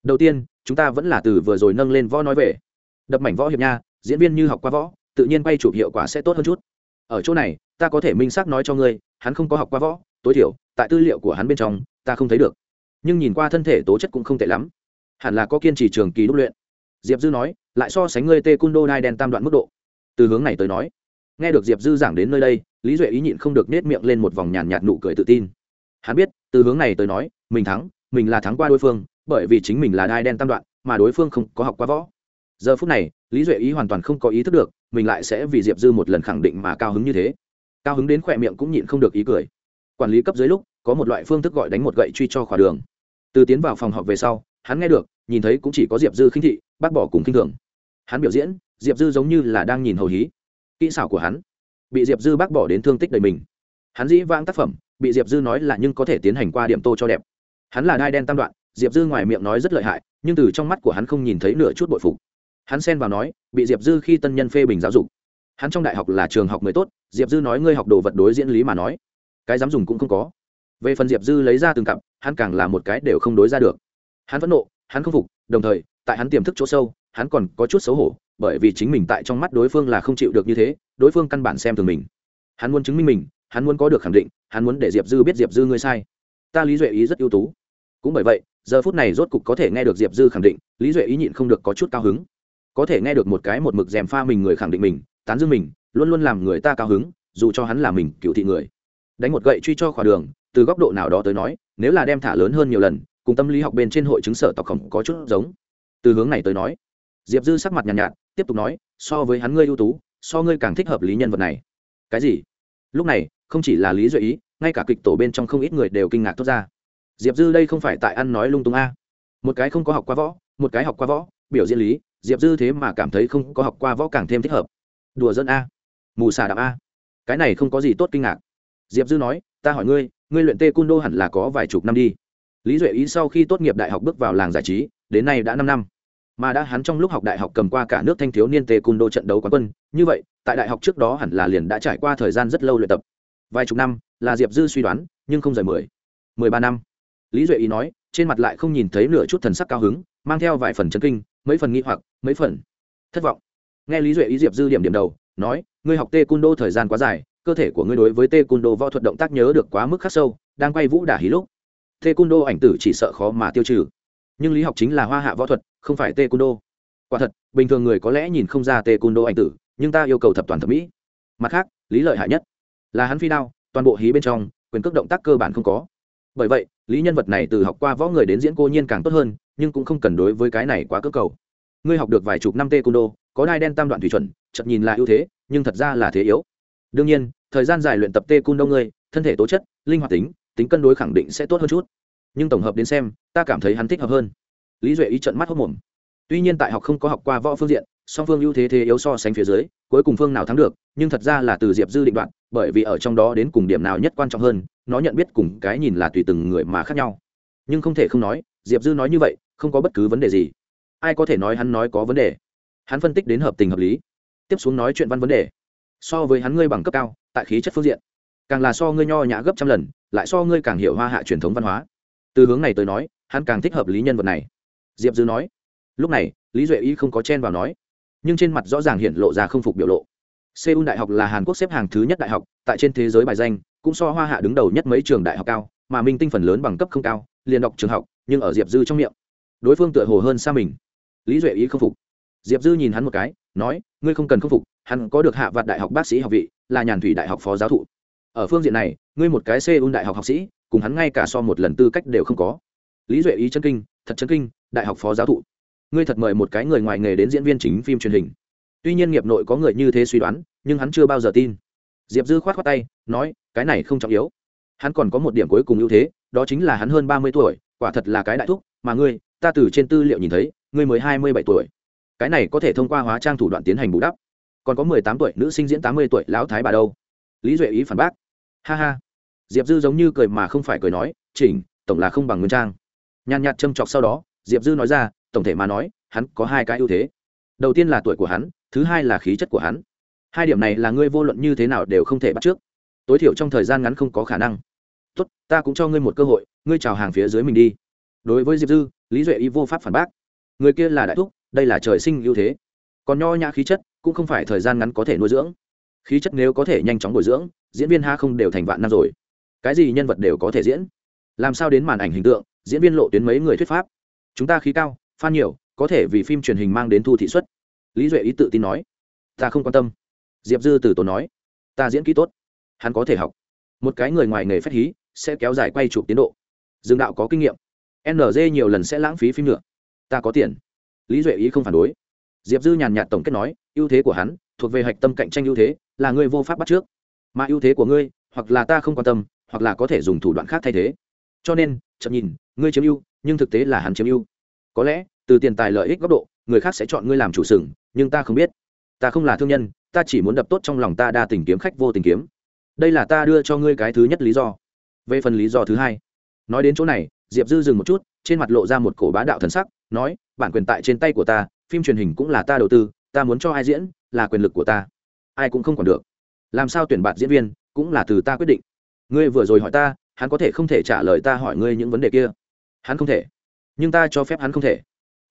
Đầu tiên, chúng ta vẫn là từ vừa rồi nâng lên võ nói về. Đập mảnh võ hiệp nha, diễn viên như học qua võ, tự nhiên quay chụp hiệu quả sẽ tốt hơn chút. Ở chỗ này ta có thể minh xác nói cho ngươi, hắn không có học qua võ, tối thiểu, tại tư liệu của hắn bên trong, ta không thấy được. Nhưng nhìn qua thân thể tố chất cũng không tệ lắm. Hẳn là có kiên trì trường kỳ đúc luyện. Diệp dư nói, lại so sánh ngươi tê cung đô đai đen tam đoạn mức độ. Từ hướng này tới nói, nghe được diệp dư giảng đến nơi đây, lý duệ ý nhịn không được nết miệng lên một vòng nhàn nhạt nụ cười tự tin. Hắn biết, từ hướng này tới nói, mình thắng, mình là thắng qua đối phương, bởi vì chính mình là đai đen tam đoạn, mà đối phương không có học qua võ. Giờ phút này, lý duệ ý hoàn toàn không có ý thức được, mình lại sẽ vì diệp dư một lần khẳng định mà cao hứng như thế cao hứng đến khỏe miệng cũng nhịn không được ý cười. Quản lý cấp dưới lúc, có một loại phương thức gọi đánh một gậy truy cho khỏa đường. Từ tiến vào phòng họp về sau, hắn nghe được, nhìn thấy cũng chỉ có diệp dư khinh thị, bác bỏ cùng khinh thường. Hắn biểu diễn, diệp dư giống như là đang nhìn hầu hí. Kỹ xảo của hắn, bị diệp dư bác bỏ đến thương tích đầy mình. Hắn dĩ vãng tác phẩm, bị diệp dư nói là nhưng có thể tiến hành qua điểm tô cho đẹp. Hắn là đai đen tam đoạn, diệp dư ngoài miệng nói rất lợi hại, nhưng từ trong mắt của hắn không nhìn thấy nửa chút bội phục. Hắn xen vào nói, bị diệp dư khi tân nhân phê bình giáo dục. Hắn trong đại học là trường học người tốt diệp dư nói ngươi học đồ vật đối diễn lý mà nói. Cái dám dùng cũng không có. Về phần diệp dư lấy ra từng cặp, hắn càng là một cái đều không đối ra được. Hắn phẫn nộ, hắn không phục, đồng thời, tại hắn tiềm thức chỗ sâu, hắn còn có chút xấu hổ, bởi vì chính mình tại trong mắt đối phương là không chịu được như thế, đối phương căn bản xem thường mình. Hắn muốn chứng minh mình, hắn muốn có được khẳng định, hắn muốn để diệp dư biết diệp dư ngươi sai. Ta lý duệ ý rất ưu tú. Cũng bởi vậy, giờ phút này rốt cục có thể nghe được diệp dư khẳng định, lý duệ ý nhịn không được có chút cao hứng. Có thể nghe được một cái một mực dèm pha mình người khẳng định mình, tán dương mình luôn luôn làm người ta cao hứng dù cho hắn là mình cựu thị người. Đánh một gậy truy cho khỏa đường từ góc độ nào đó tới nói nếu là đem thả lớn hơn nhiều lần cùng tâm lý học bên trên hội chứng sở tộc khổng có chút giống. Từ hướng này tới nói diệp dư sắc mặt nhàn nhạt, nhạt tiếp tục nói so với hắn ngươi ưu tú so ngươi càng thích hợp lý nhân vật này. Cái gì? Lúc này không chỉ là lý duy ý ngay cả kịch tổ bên trong không ít người đều kinh ngạc thốt ra. Diệp dư đây không phải tại ăn nói lung tung a? Một cái không có học qua võ một cái học qua võ biểu diễn lý diệp dư thế mà cảm thấy không có học qua võ càng thêm thích hợp. Đùa dân a? Mù xà đạp a. Cái này không có gì tốt kinh ngạc. Diệp dư nói, ta hỏi ngươi ngươi luyện tê cung đô hẳn là có vài chục năm đi. Lý duệ ý sau khi tốt nghiệp đại học bước vào làng giải trí, đến nay đã năm năm. Mà đã hắn trong lúc học đại học cầm qua cả nước thanh thiếu niên tê cung đô trận đấu quán quân, như vậy, tại đại học trước đó hẳn là liền đã trải qua thời gian rất lâu luyện tập. Vài chục năm là diệp dư suy đoán, nhưng không rời mười. Mười ba năm. Lý duệ ý nói, trên mặt lại không nhìn thấy nửa chút thần sắc cao hứng, mang theo vài phần chấn kinh, mấy phần nghi hoặc, mấy phần thất vọng. Nghe lý duệ ý diệp dư điểm điểm đầu nói, ngươi học tê cung đô thời gian quá dài, cơ thể của ngươi đối với tê cung đô võ thuật động tác nhớ được quá mức khắc sâu, đang quay vũ đả hí lúc. Tê cung đô ảnh tử chỉ sợ khó mà tiêu trừ. Nhưng lý học chính là hoa hạ võ thuật, không phải tê cung đô quả thật, bình thường người có lẽ nhìn không ra tê cung đô ảnh tử, nhưng ta yêu cầu thập toàn thẩm mỹ. Mặt khác, lý lợi hại nhất là hắn phi đao, toàn bộ hí bên trong, quyền cước động tác cơ bản không có. Bởi vậy, lý nhân vật này từ học qua võ người đến diễn cô nhiên càng tốt hơn, nhưng cũng không cần đối với cái này quá cơ cầu. Ngươi học được vài chục năm tê cung đô có đai đen tam đoạn thủy chuẩn chậm nhìn là ưu thế, nhưng thật ra là thế yếu. Đương nhiên, thời gian dài luyện tập tê cung đông ngươi, thân thể tố chất, linh hoạt tính tính cân đối khẳng định sẽ tốt hơn chút. Nhưng tổng hợp đến xem, ta cảm thấy hắn thích hợp hơn. Lý duệ ý trận mắt hốc mồm. Tuy nhiên tại học không có học qua võ phương diện, song phương ưu thế thế yếu so sánh phía dưới, cuối cùng phương nào thắng được, nhưng thật ra là từ diệp dư định đoạn, bởi vì ở trong đó đến cùng điểm nào nhất quan trọng hơn, nó nhận biết cùng cái nhìn là tùy từng người mà khác nhau. Nhưng không thể không nói, diệp dư nói như vậy, không có bất cứ vấn đề gì. Ai có thể nói hắn nói có vấn đề? Hắn phân tích đến hợp tình hợp lý tiếp xuống nói chuyện văn vấn đề. So với hắn ngươi bằng cấp cao, tại khí chất phương diện, càng là so ngươi nho nhã gấp trăm lần, lại so ngươi càng hiểu hoa hạ truyền thống văn hóa. Từ hướng này tới nói, hắn càng thích hợp lý nhân vật này. Diệp dư nói, lúc này, lý duệ y không có chen vào nói, nhưng trên mặt rõ ràng hiện lộ ra không phục biểu lộ. Seoul đại học là hàn quốc xếp hàng thứ nhất đại học, tại trên thế giới bài danh, cũng so hoa hạ đứng đầu nhất mấy trường đại học cao, mà minh tinh phần lớn bằng cấp không cao, liền đọc trường học, nhưng ở diệp dư trong miệng, đối phương tựa hồ hơn xa mình. Lý duệ ý không phục. Diệp dư nhìn hắn một cái nói, ngươi không cần khâm phục, hắn có được hạ vạt đại học bác sĩ học vị, là nhàn thủy đại học phó giáo thụ. Ở phương diện này, ngươi một cái seoul đại học học sĩ, cùng hắn ngay cả so một lần tư cách đều không có. Lý duệ ý chân kinh, thật chân kinh, đại học phó giáo thụ. Ngươi thật mời một cái người ngoài nghề đến diễn viên chính phim truyền hình. Tuy nhiên nghiệp nội có người như thế suy đoán, nhưng hắn chưa bao giờ tin. Diệp dư k h o á t khoác tay, nói, cái này không trọng yếu. Hắn còn có một điểm cuối cùng ưu thế, đó chính là hắn hơn ba mươi tuổi, quả thật là cái đại thúc, mà ngươi, ta từ trên tư liệu nhìn thấy, ngươi mới hai mươi bảy tuổi cái này có thể thông qua hóa trang thủ đoạn tiến hành bù đắp. Còn có mười tám tuổi nữ sinh diễn tám mươi tuổi lão thái bà đâu? Lý duệ ý phản bác. Ha ha. Diệp dư giống như cười mà không phải cười nói, chỉnh, tổng là không bằng nguyên trang. Nhàn nhạt châm chọc sau đó, diệp dư nói ra, tổng thể mà nói, hắn có hai cái ưu thế. Đầu tiên là tuổi của hắn, thứ hai là khí chất của hắn. Hai điểm này là ngươi vô luận như thế nào đều không thể bắt trước. Tối thiểu trong thời gian ngắn không có khả năng. Tốt, ta cũng cho ngươi một cơ hội, ngươi chào hàng phía dưới mình đi. Đối với diệp dư, lý duệ y vô pháp phản bác. Người kia là đại thúc đây là trời sinh ưu thế. Còn nho nhã khí chất cũng không phải thời gian ngắn có thể nuôi dưỡng. Khí chất nếu có thể nhanh chóng bồi dưỡng, diễn viên ha không đều thành vạn năm rồi. Cái gì nhân vật đều có thể diễn. Làm sao đến màn ảnh hình tượng, diễn viên lộ tuyến mấy người thuyết pháp. Chúng ta khí cao, fan nhiều, có thể vì phim truyền hình mang đến thu thị xuất lý duệ ý tự tin nói. Ta không quan tâm. Diệp dư từ tốn nói. Ta diễn kỹ tốt. Hắn có thể học. Một cái người ngoài nghề phép hí, sẽ kéo dài quay chụp tiến độ. Dương đạo có kinh nghiệm. Nz nhiều lần sẽ lãng phí phim nữa. Ta có tiền lý duệ ý không phản đối. Diệp dư nhàn nhạt tổng kết nói, ưu thế của hắn thuộc về hạch tâm cạnh tranh ưu thế, là ngươi vô pháp bắt trước. Mà ưu thế của ngươi, hoặc là ta không quan tâm, hoặc là có thể dùng thủ đoạn khác thay thế. Cho nên, chậm nhìn, ngươi chiếm ưu, nhưng thực tế là hắn chiếm ưu. Có lẽ, từ tiền tài lợi ích góc độ, người khác sẽ chọn ngươi làm chủ sừng, nhưng ta không biết. Ta không là thương nhân, ta chỉ muốn đập tốt trong lòng ta đa tình kiếm khách vô tình kiếm. Đây là ta đưa cho ngươi cái thứ nhất lý do. Về phần lý do thứ hai, nói đến chỗ này, diệp dư dừng một chút, trên mặt lộ ra một cổ bá đạo thần sắc nói, bản quyền tại trên tay của ta, phim truyền hình cũng là ta đầu tư, ta muốn cho ai diễn là quyền lực của ta. Ai cũng không còn được. Làm sao tuyển bạn diễn viên cũng là từ ta quyết định. Ngươi vừa rồi hỏi ta, hắn có thể không thể trả lời ta hỏi ngươi những vấn đề kia. Hắn không thể. Nhưng ta cho phép hắn không thể.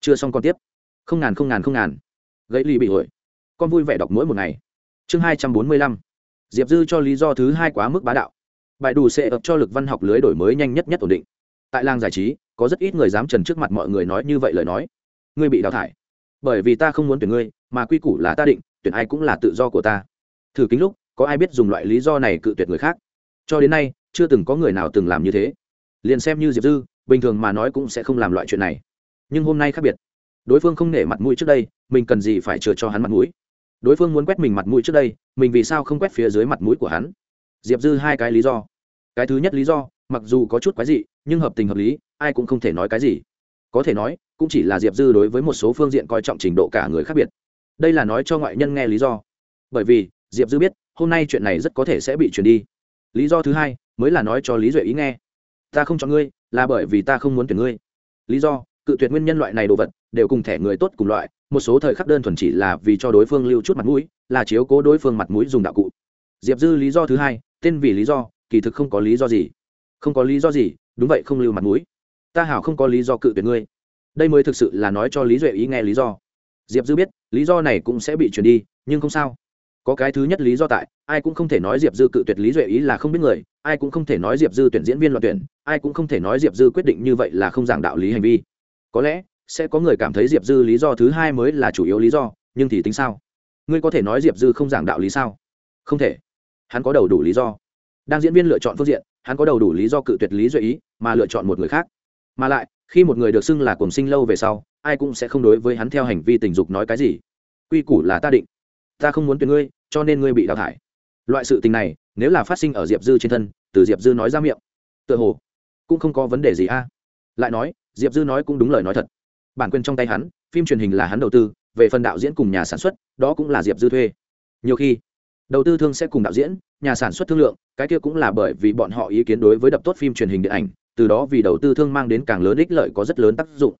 Chưa xong còn tiếp. Không ngàn không ngàn không ngàn. Gãy ly bị hồi con vui vẻ đọc mỗi một ngày. Chương hai trăm bốn mươi lăm. Diệp dư cho lý do thứ hai quá mức bá đạo. Bài đủ sẽ ập cho lực văn học lưới đổi mới nhanh nhất nhất ổn định. Tại làng giải trí có rất ít người dám trần trước mặt mọi người nói như vậy lời nói. Ngươi bị đào thải. Bởi vì ta không muốn tuyển ngươi, mà quy củ là ta định, tuyển ai cũng là tự do của ta. Thử kính lúc, có ai biết dùng loại lý do này cự tuyệt người khác? Cho đến nay, chưa từng có người nào từng làm như thế. Liền xem như diệp dư, bình thường mà nói cũng sẽ không làm loại chuyện này. Nhưng hôm nay khác biệt. Đối phương không nể mặt mũi trước đây, mình cần gì phải chừa cho hắn mặt mũi? Đối phương muốn quét mình mặt mũi trước đây, mình vì sao không quét phía dưới mặt mũi của hắn? Diệp dư hai cái lý do. Cái thứ nhất lý do, mặc dù có chút quái dị nhưng hợp tình hợp lý, ai cũng không thể nói cái gì. Có thể nói, cũng chỉ là diệp dư đối với một số phương diện coi trọng trình độ cả người khác biệt. Đây là nói cho ngoại nhân nghe lý do. Bởi vì, diệp dư biết, hôm nay chuyện này rất có thể sẽ bị truyền đi. Lý do thứ hai, mới là nói cho lý duệ ý nghe. Ta không chọn ngươi, là bởi vì ta không muốn tuyển ngươi. Lý do, cự tuyệt nguyên nhân loại này đồ vật, đều cùng thẻ người tốt cùng loại, một số thời khắc đơn thuần chỉ là vì cho đối phương lưu chút mặt mũi, là chiếu cố đối phương mặt mũi dùng đạo cụ. Diệp dư lý do thứ hai, tên vì lý do, kỳ thực không có lý do gì. Không có lý do gì đúng vậy, không lưu mặt mũi. Ta hảo không có lý do cự tuyệt ngươi. Đây mới thực sự là nói cho lý duệ ý nghe lý do. Diệp dư biết, lý do này cũng sẽ bị truyền đi, nhưng không sao. Có cái thứ nhất lý do tại, ai cũng không thể nói diệp dư cự tuyệt lý duệ ý là không biết người, ai cũng không thể nói diệp dư tuyển diễn viên loạt tuyển, ai cũng không thể nói diệp dư quyết định như vậy là không giảng đạo lý hành vi. Có lẽ, sẽ có người cảm thấy diệp dư lý do thứ hai mới là chủ yếu lý do, nhưng thì tính sao? Ngươi có thể nói diệp dư không giảng đạo lý sao? Không thể. Hắn có đầu đủ lý do đang diễn viên lựa chọn phương diện, hắn có đầu đủ lý do cự tuyệt lý duy ý, mà lựa chọn một người khác. Mà lại, khi một người được xưng là cùng sinh lâu về sau, ai cũng sẽ không đối với hắn theo hành vi tình dục nói cái gì. Quy củ là ta định. Ta không muốn tuyển ngươi, cho nên ngươi bị đào thải. Loại sự tình này, nếu là phát sinh ở diệp dư trên thân, từ diệp dư nói ra miệng, tựa hồ cũng không có vấn đề gì a. Lại nói, diệp dư nói cũng đúng lời nói thật. Bản quyền trong tay hắn, phim truyền hình là hắn đầu tư, về phần đạo diễn cùng nhà sản xuất, đó cũng là diệp dư thuê. Nhiều khi đầu tư thương sẽ cùng đạo diễn, nhà sản xuất thương lượng, cái kia cũng là bởi vì bọn họ ý kiến đối với đập tốt phim truyền hình điện ảnh, từ đó vì đầu tư thương mang đến càng lớn ích lợi có rất lớn tác dụng.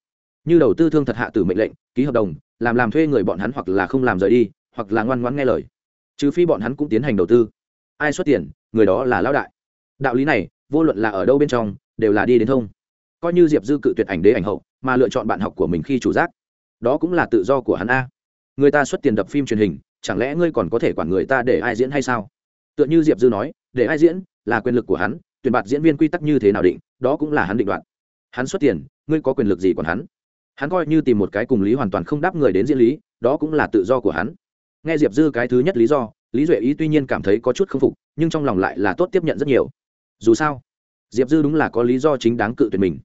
Như đầu tư thương thật hạ tử mệnh lệnh, ký hợp đồng, làm làm thuê người bọn hắn hoặc là không làm rời đi, hoặc là ngoan ngoãn nghe lời. Trừ phi bọn hắn cũng tiến hành đầu tư. Ai xuất tiền, người đó là lão đại. Đạo lý này, vô luận là ở đâu bên trong, đều là đi đến thông. Coi như diệp dư cự tuyệt ảnh đế ảnh hậu, mà lựa chọn bạn học của mình khi chủ giác, đó cũng là tự do của hắn a. Người ta xuất tiền đập phim truyền hình chẳng lẽ ngươi còn có thể quản người ta để ai diễn hay sao? Tựa như diệp dư nói, để ai diễn là quyền lực của hắn, tuyển bạt diễn viên quy tắc như thế nào định, đó cũng là hắn định đoạt. Hắn xuất tiền, ngươi có quyền lực gì còn hắn? Hắn coi như tìm một cái cùng lý hoàn toàn không đáp người đến diễn lý, đó cũng là tự do của hắn. Nghe diệp dư cái thứ nhất lý do, lý duệ ý tuy nhiên cảm thấy có chút k phục, nhưng trong lòng lại là tốt tiếp nhận rất nhiều. Dù sao, diệp dư đúng là có lý do chính đáng cự tuyệt mình.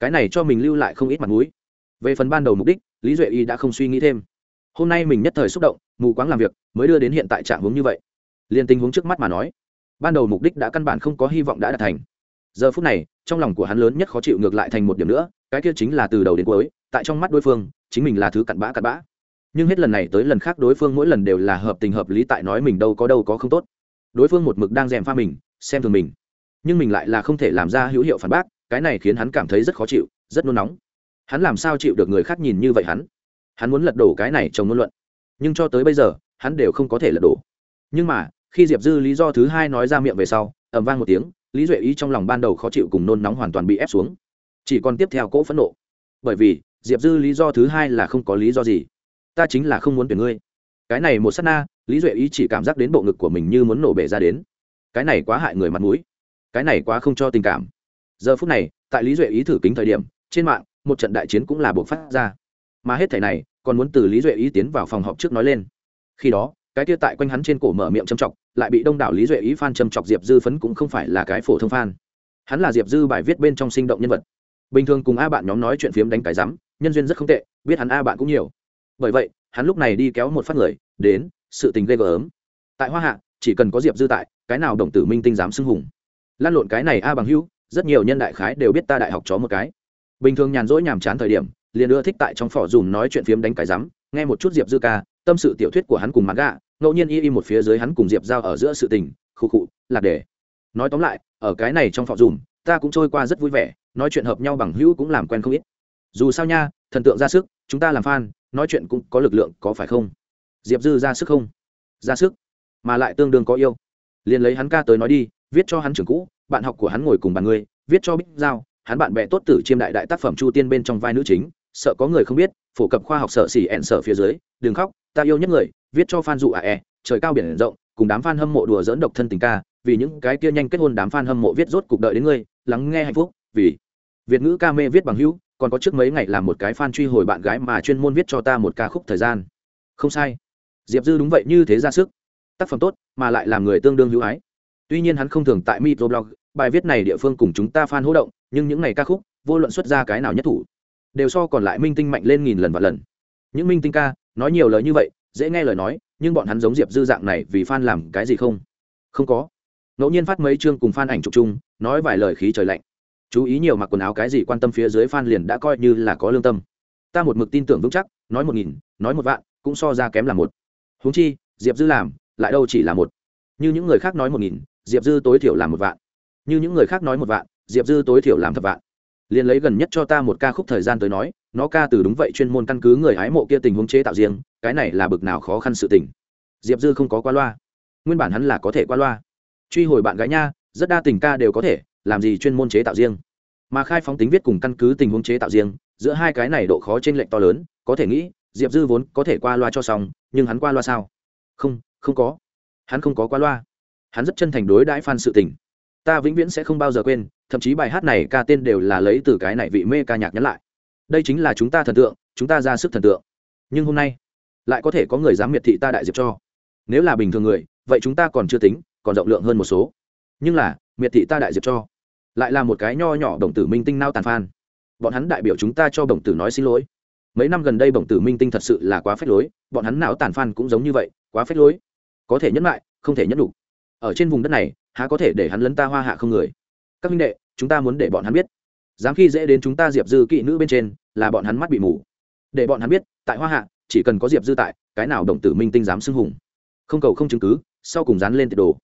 Cái này cho mình lưu lại không ít mặt mũi. Về phần ban đầu mục đích, lý duệ y đã không suy nghĩ thêm. Hôm nay mình nhất thời xúc động mù quáng làm việc, mới đưa đến hiện tại trạng hướng như vậy. Liền tình huống trước mắt mà nói, ban đầu mục đích đã căn bản không có hy vọng đã đạt thành. Giờ phút này, trong lòng của hắn lớn nhất khó chịu ngược lại thành một điểm nữa, cái kia chính là từ đầu đến cuối, tại trong mắt đối phương, chính mình là thứ cặn bã cặn bã. Nhưng hết lần này tới lần khác đối phương mỗi lần đều là hợp tình hợp lý tại nói mình đâu có đâu có không tốt. Đối phương một mực đang dèm pha mình, xem thường mình. Nhưng mình lại là không thể làm ra hữu hiệu phản bác, cái này khiến hắn cảm thấy rất khó chịu, rất nôn nóng. Hắn làm sao chịu được người khác nhìn như vậy hắn? Hắn muốn lật đổ cái này trong ngôn luận nhưng cho tới bây giờ, hắn đều không có thể lật đổ. Nhưng mà, khi diệp dư lý do thứ hai nói ra miệng về sau ẩm vang một tiếng, lý duệ ý trong lòng ban đầu khó chịu cùng nôn nóng hoàn toàn bị ép xuống. Chỉ còn tiếp theo cỗ phẫn nộ. Bởi vì, diệp dư lý do thứ hai là không có lý do gì. Ta chính là không muốn tuyển ngươi. Cái này một s á t na, lý duệ ý chỉ cảm giác đến bộ ngực của mình như muốn nổ bể ra đến. Cái này quá hại người mặt mũi. Cái này quá không cho tình cảm. Giờ phút này, tại lý duệ ý thử kính thời điểm, trên mạng, một trận đại chiến cũng là buộc phát ra. Mà hết thẻ này còn muốn từ lý duệ ý tiến vào phòng họp trước nói lên. Khi đó, cái tia tại quanh hắn trên cổ mở miệng châm chọc, lại bị đông đảo lý duệ ý phan châm chọc diệp dư phấn cũng không phải là cái phổ thông phan hắn là diệp dư bài viết bên trong sinh động nhân vật. Bình thường cùng a bạn nhóm nói chuyện phiếm đánh cái rắm, nhân duyên rất không tệ, biết hắn a bạn cũng nhiều. Bởi vậy, hắn lúc này đi kéo một phát người, đến, sự tình ghê gớm. Tại hoa hạ, chỉ cần có diệp dư tại, cái nào đồng tử minh tinh dám xưng hùng. Lan lộn cái này a bằng hữu, rất nhiều nhân đại khái đều biết ta đại học chó một cái. Bình thường nhàn rỗi nhàm chán thời điểm liền ưa thích tại trong phỏ dùm nói chuyện phiếm đánh cái rắm, nghe một chút diệp dư ca, tâm sự tiểu thuyết của hắn cùng mặt gạ ngẫu nhiên y y một phía dưới hắn cùng diệp giao ở giữa sự tình khu khụ, lạc đề. Nói tóm lại, ở cái này trong phỏ dùm, ta cũng trôi qua rất vui vẻ, nói chuyện hợp nhau bằng hữu cũng làm quen không ít. Dù sao nha, thần tượng ra sức, chúng ta làm fan, nói chuyện cũng có lực lượng, có phải không? Diệp dư ra sức không? Ra sức, mà lại tương đương có yêu. Liền lấy hắn ca tới nói đi, viết cho hắn trưởng cũ, bạn học của hắn ngồi cùng bàn người, viết cho bích giao, hắn bạn bè tốt tử chiêm đại đại tác phẩm chu tiên bên trong vai nữ chính sợ có người không biết, phổ cập khoa học sợ xỉ ẹn sở phía dưới, đừng khóc, ta yêu nhất người, viết cho fan dụ à e trời cao biển rộng, cùng đám fan hâm mộ đùa dỡn độc thân tình ca, vì những cái kia nhanh kết hôn đám fan hâm mộ viết rốt cuộc đợi đến ngươi, lắng nghe hạnh phúc, vì việt ngữ ca mê viết bằng hữu, còn có trước mấy ngày làm một cái fan truy hồi bạn gái mà chuyên môn viết cho ta một ca khúc thời gian. Không sai. Diệp dư đúng vậy như thế ra sức. Tác phẩm tốt, mà lại làm người tương đương hữu ái. Tuy nhiên hắn không thường tại microblog bài viết này địa phương cùng chúng ta fan hỗ động, nhưng những ngày ca khúc, vô luận xuất ra cái nào nhất thủ đều so còn lại minh tinh mạnh lên nghìn lần và lần. Những minh tinh ca, nói nhiều lời như vậy, dễ nghe lời nói, nhưng bọn hắn giống diệp dư dạng này vì fan làm cái gì không? Không có. Ngẫu nhiên phát mấy chương cùng fan ảnh chụp chung, nói vài lời khí trời lạnh. Chú ý nhiều mặc quần áo cái gì quan tâm phía dưới fan liền đã coi như là có lương tâm. Ta một mực tin tưởng vững chắc, nói một nghìn, nói một vạn, cũng so ra kém là một. Huống chi, diệp dư làm, lại đâu chỉ là một. Như những người khác nói một nghìn, diệp dư tối thiểu làm một vạn. Như những người khác nói một vạn, diệp dư tối thiểu làm thập vạn liền lấy gần nhất cho ta một ca khúc thời gian tới nói, nó ca từ đúng vậy chuyên môn căn cứ người hái mộ kia tình huống chế tạo riêng, cái này là bực nào khó khăn sự tình. Diệp dư không có qua loa. Nguyên bản hắn là có thể qua loa. Truy hồi bạn gái nha, rất đa tình ca đều có thể, làm gì chuyên môn chế tạo riêng. Mà khai phóng tính viết cùng căn cứ tình huống chế tạo riêng, giữa hai cái này độ khó trên lệnh to lớn, có thể nghĩ, diệp dư vốn có thể qua loa cho xong, nhưng hắn qua loa sao? Không không có. Hắn không có qua loa. Hắn rất chân thành đối đãi f sự tình ta vĩnh viễn sẽ không bao giờ quên, thậm chí bài hát này ca tên đều là lấy từ cái này vị mê ca nhạc nhắn lại. Đây chính là chúng ta thần tượng, chúng ta ra sức thần tượng. Nhưng hôm nay, lại có thể có người dám miệt thị ta đại diệp cho. Nếu là bình thường người, vậy chúng ta còn chưa tính, còn rộng lượng hơn một số. Nhưng là, miệt thị ta đại diệp cho, lại là một cái nho nhỏ đồng tử minh tinh nao tàn phan. Bọn hắn đại biểu chúng ta cho đồng tử nói xin lỗi. Mấy năm gần đây đồng tử minh tinh thật sự là quá phép lối, bọn hắn não tàn phan cũng giống như vậy, quá phép lối. Có thể nhẫn lại, không thể nhẫn đủ. Ở trên vùng đất này há có thể để hắn lấn ta hoa hạ không người? Các minh đệ, chúng ta muốn để bọn hắn biết. Dám khi dễ đến chúng ta diệp dư kỵ nữ bên trên, là bọn hắn mắt bị mù. Để bọn hắn biết, tại hoa hạ, chỉ cần có diệp dư tại, cái nào đồng tử minh tinh dám xưng hùng. Không cầu không chứng cứ, sau cùng dán lên tiệt đồ.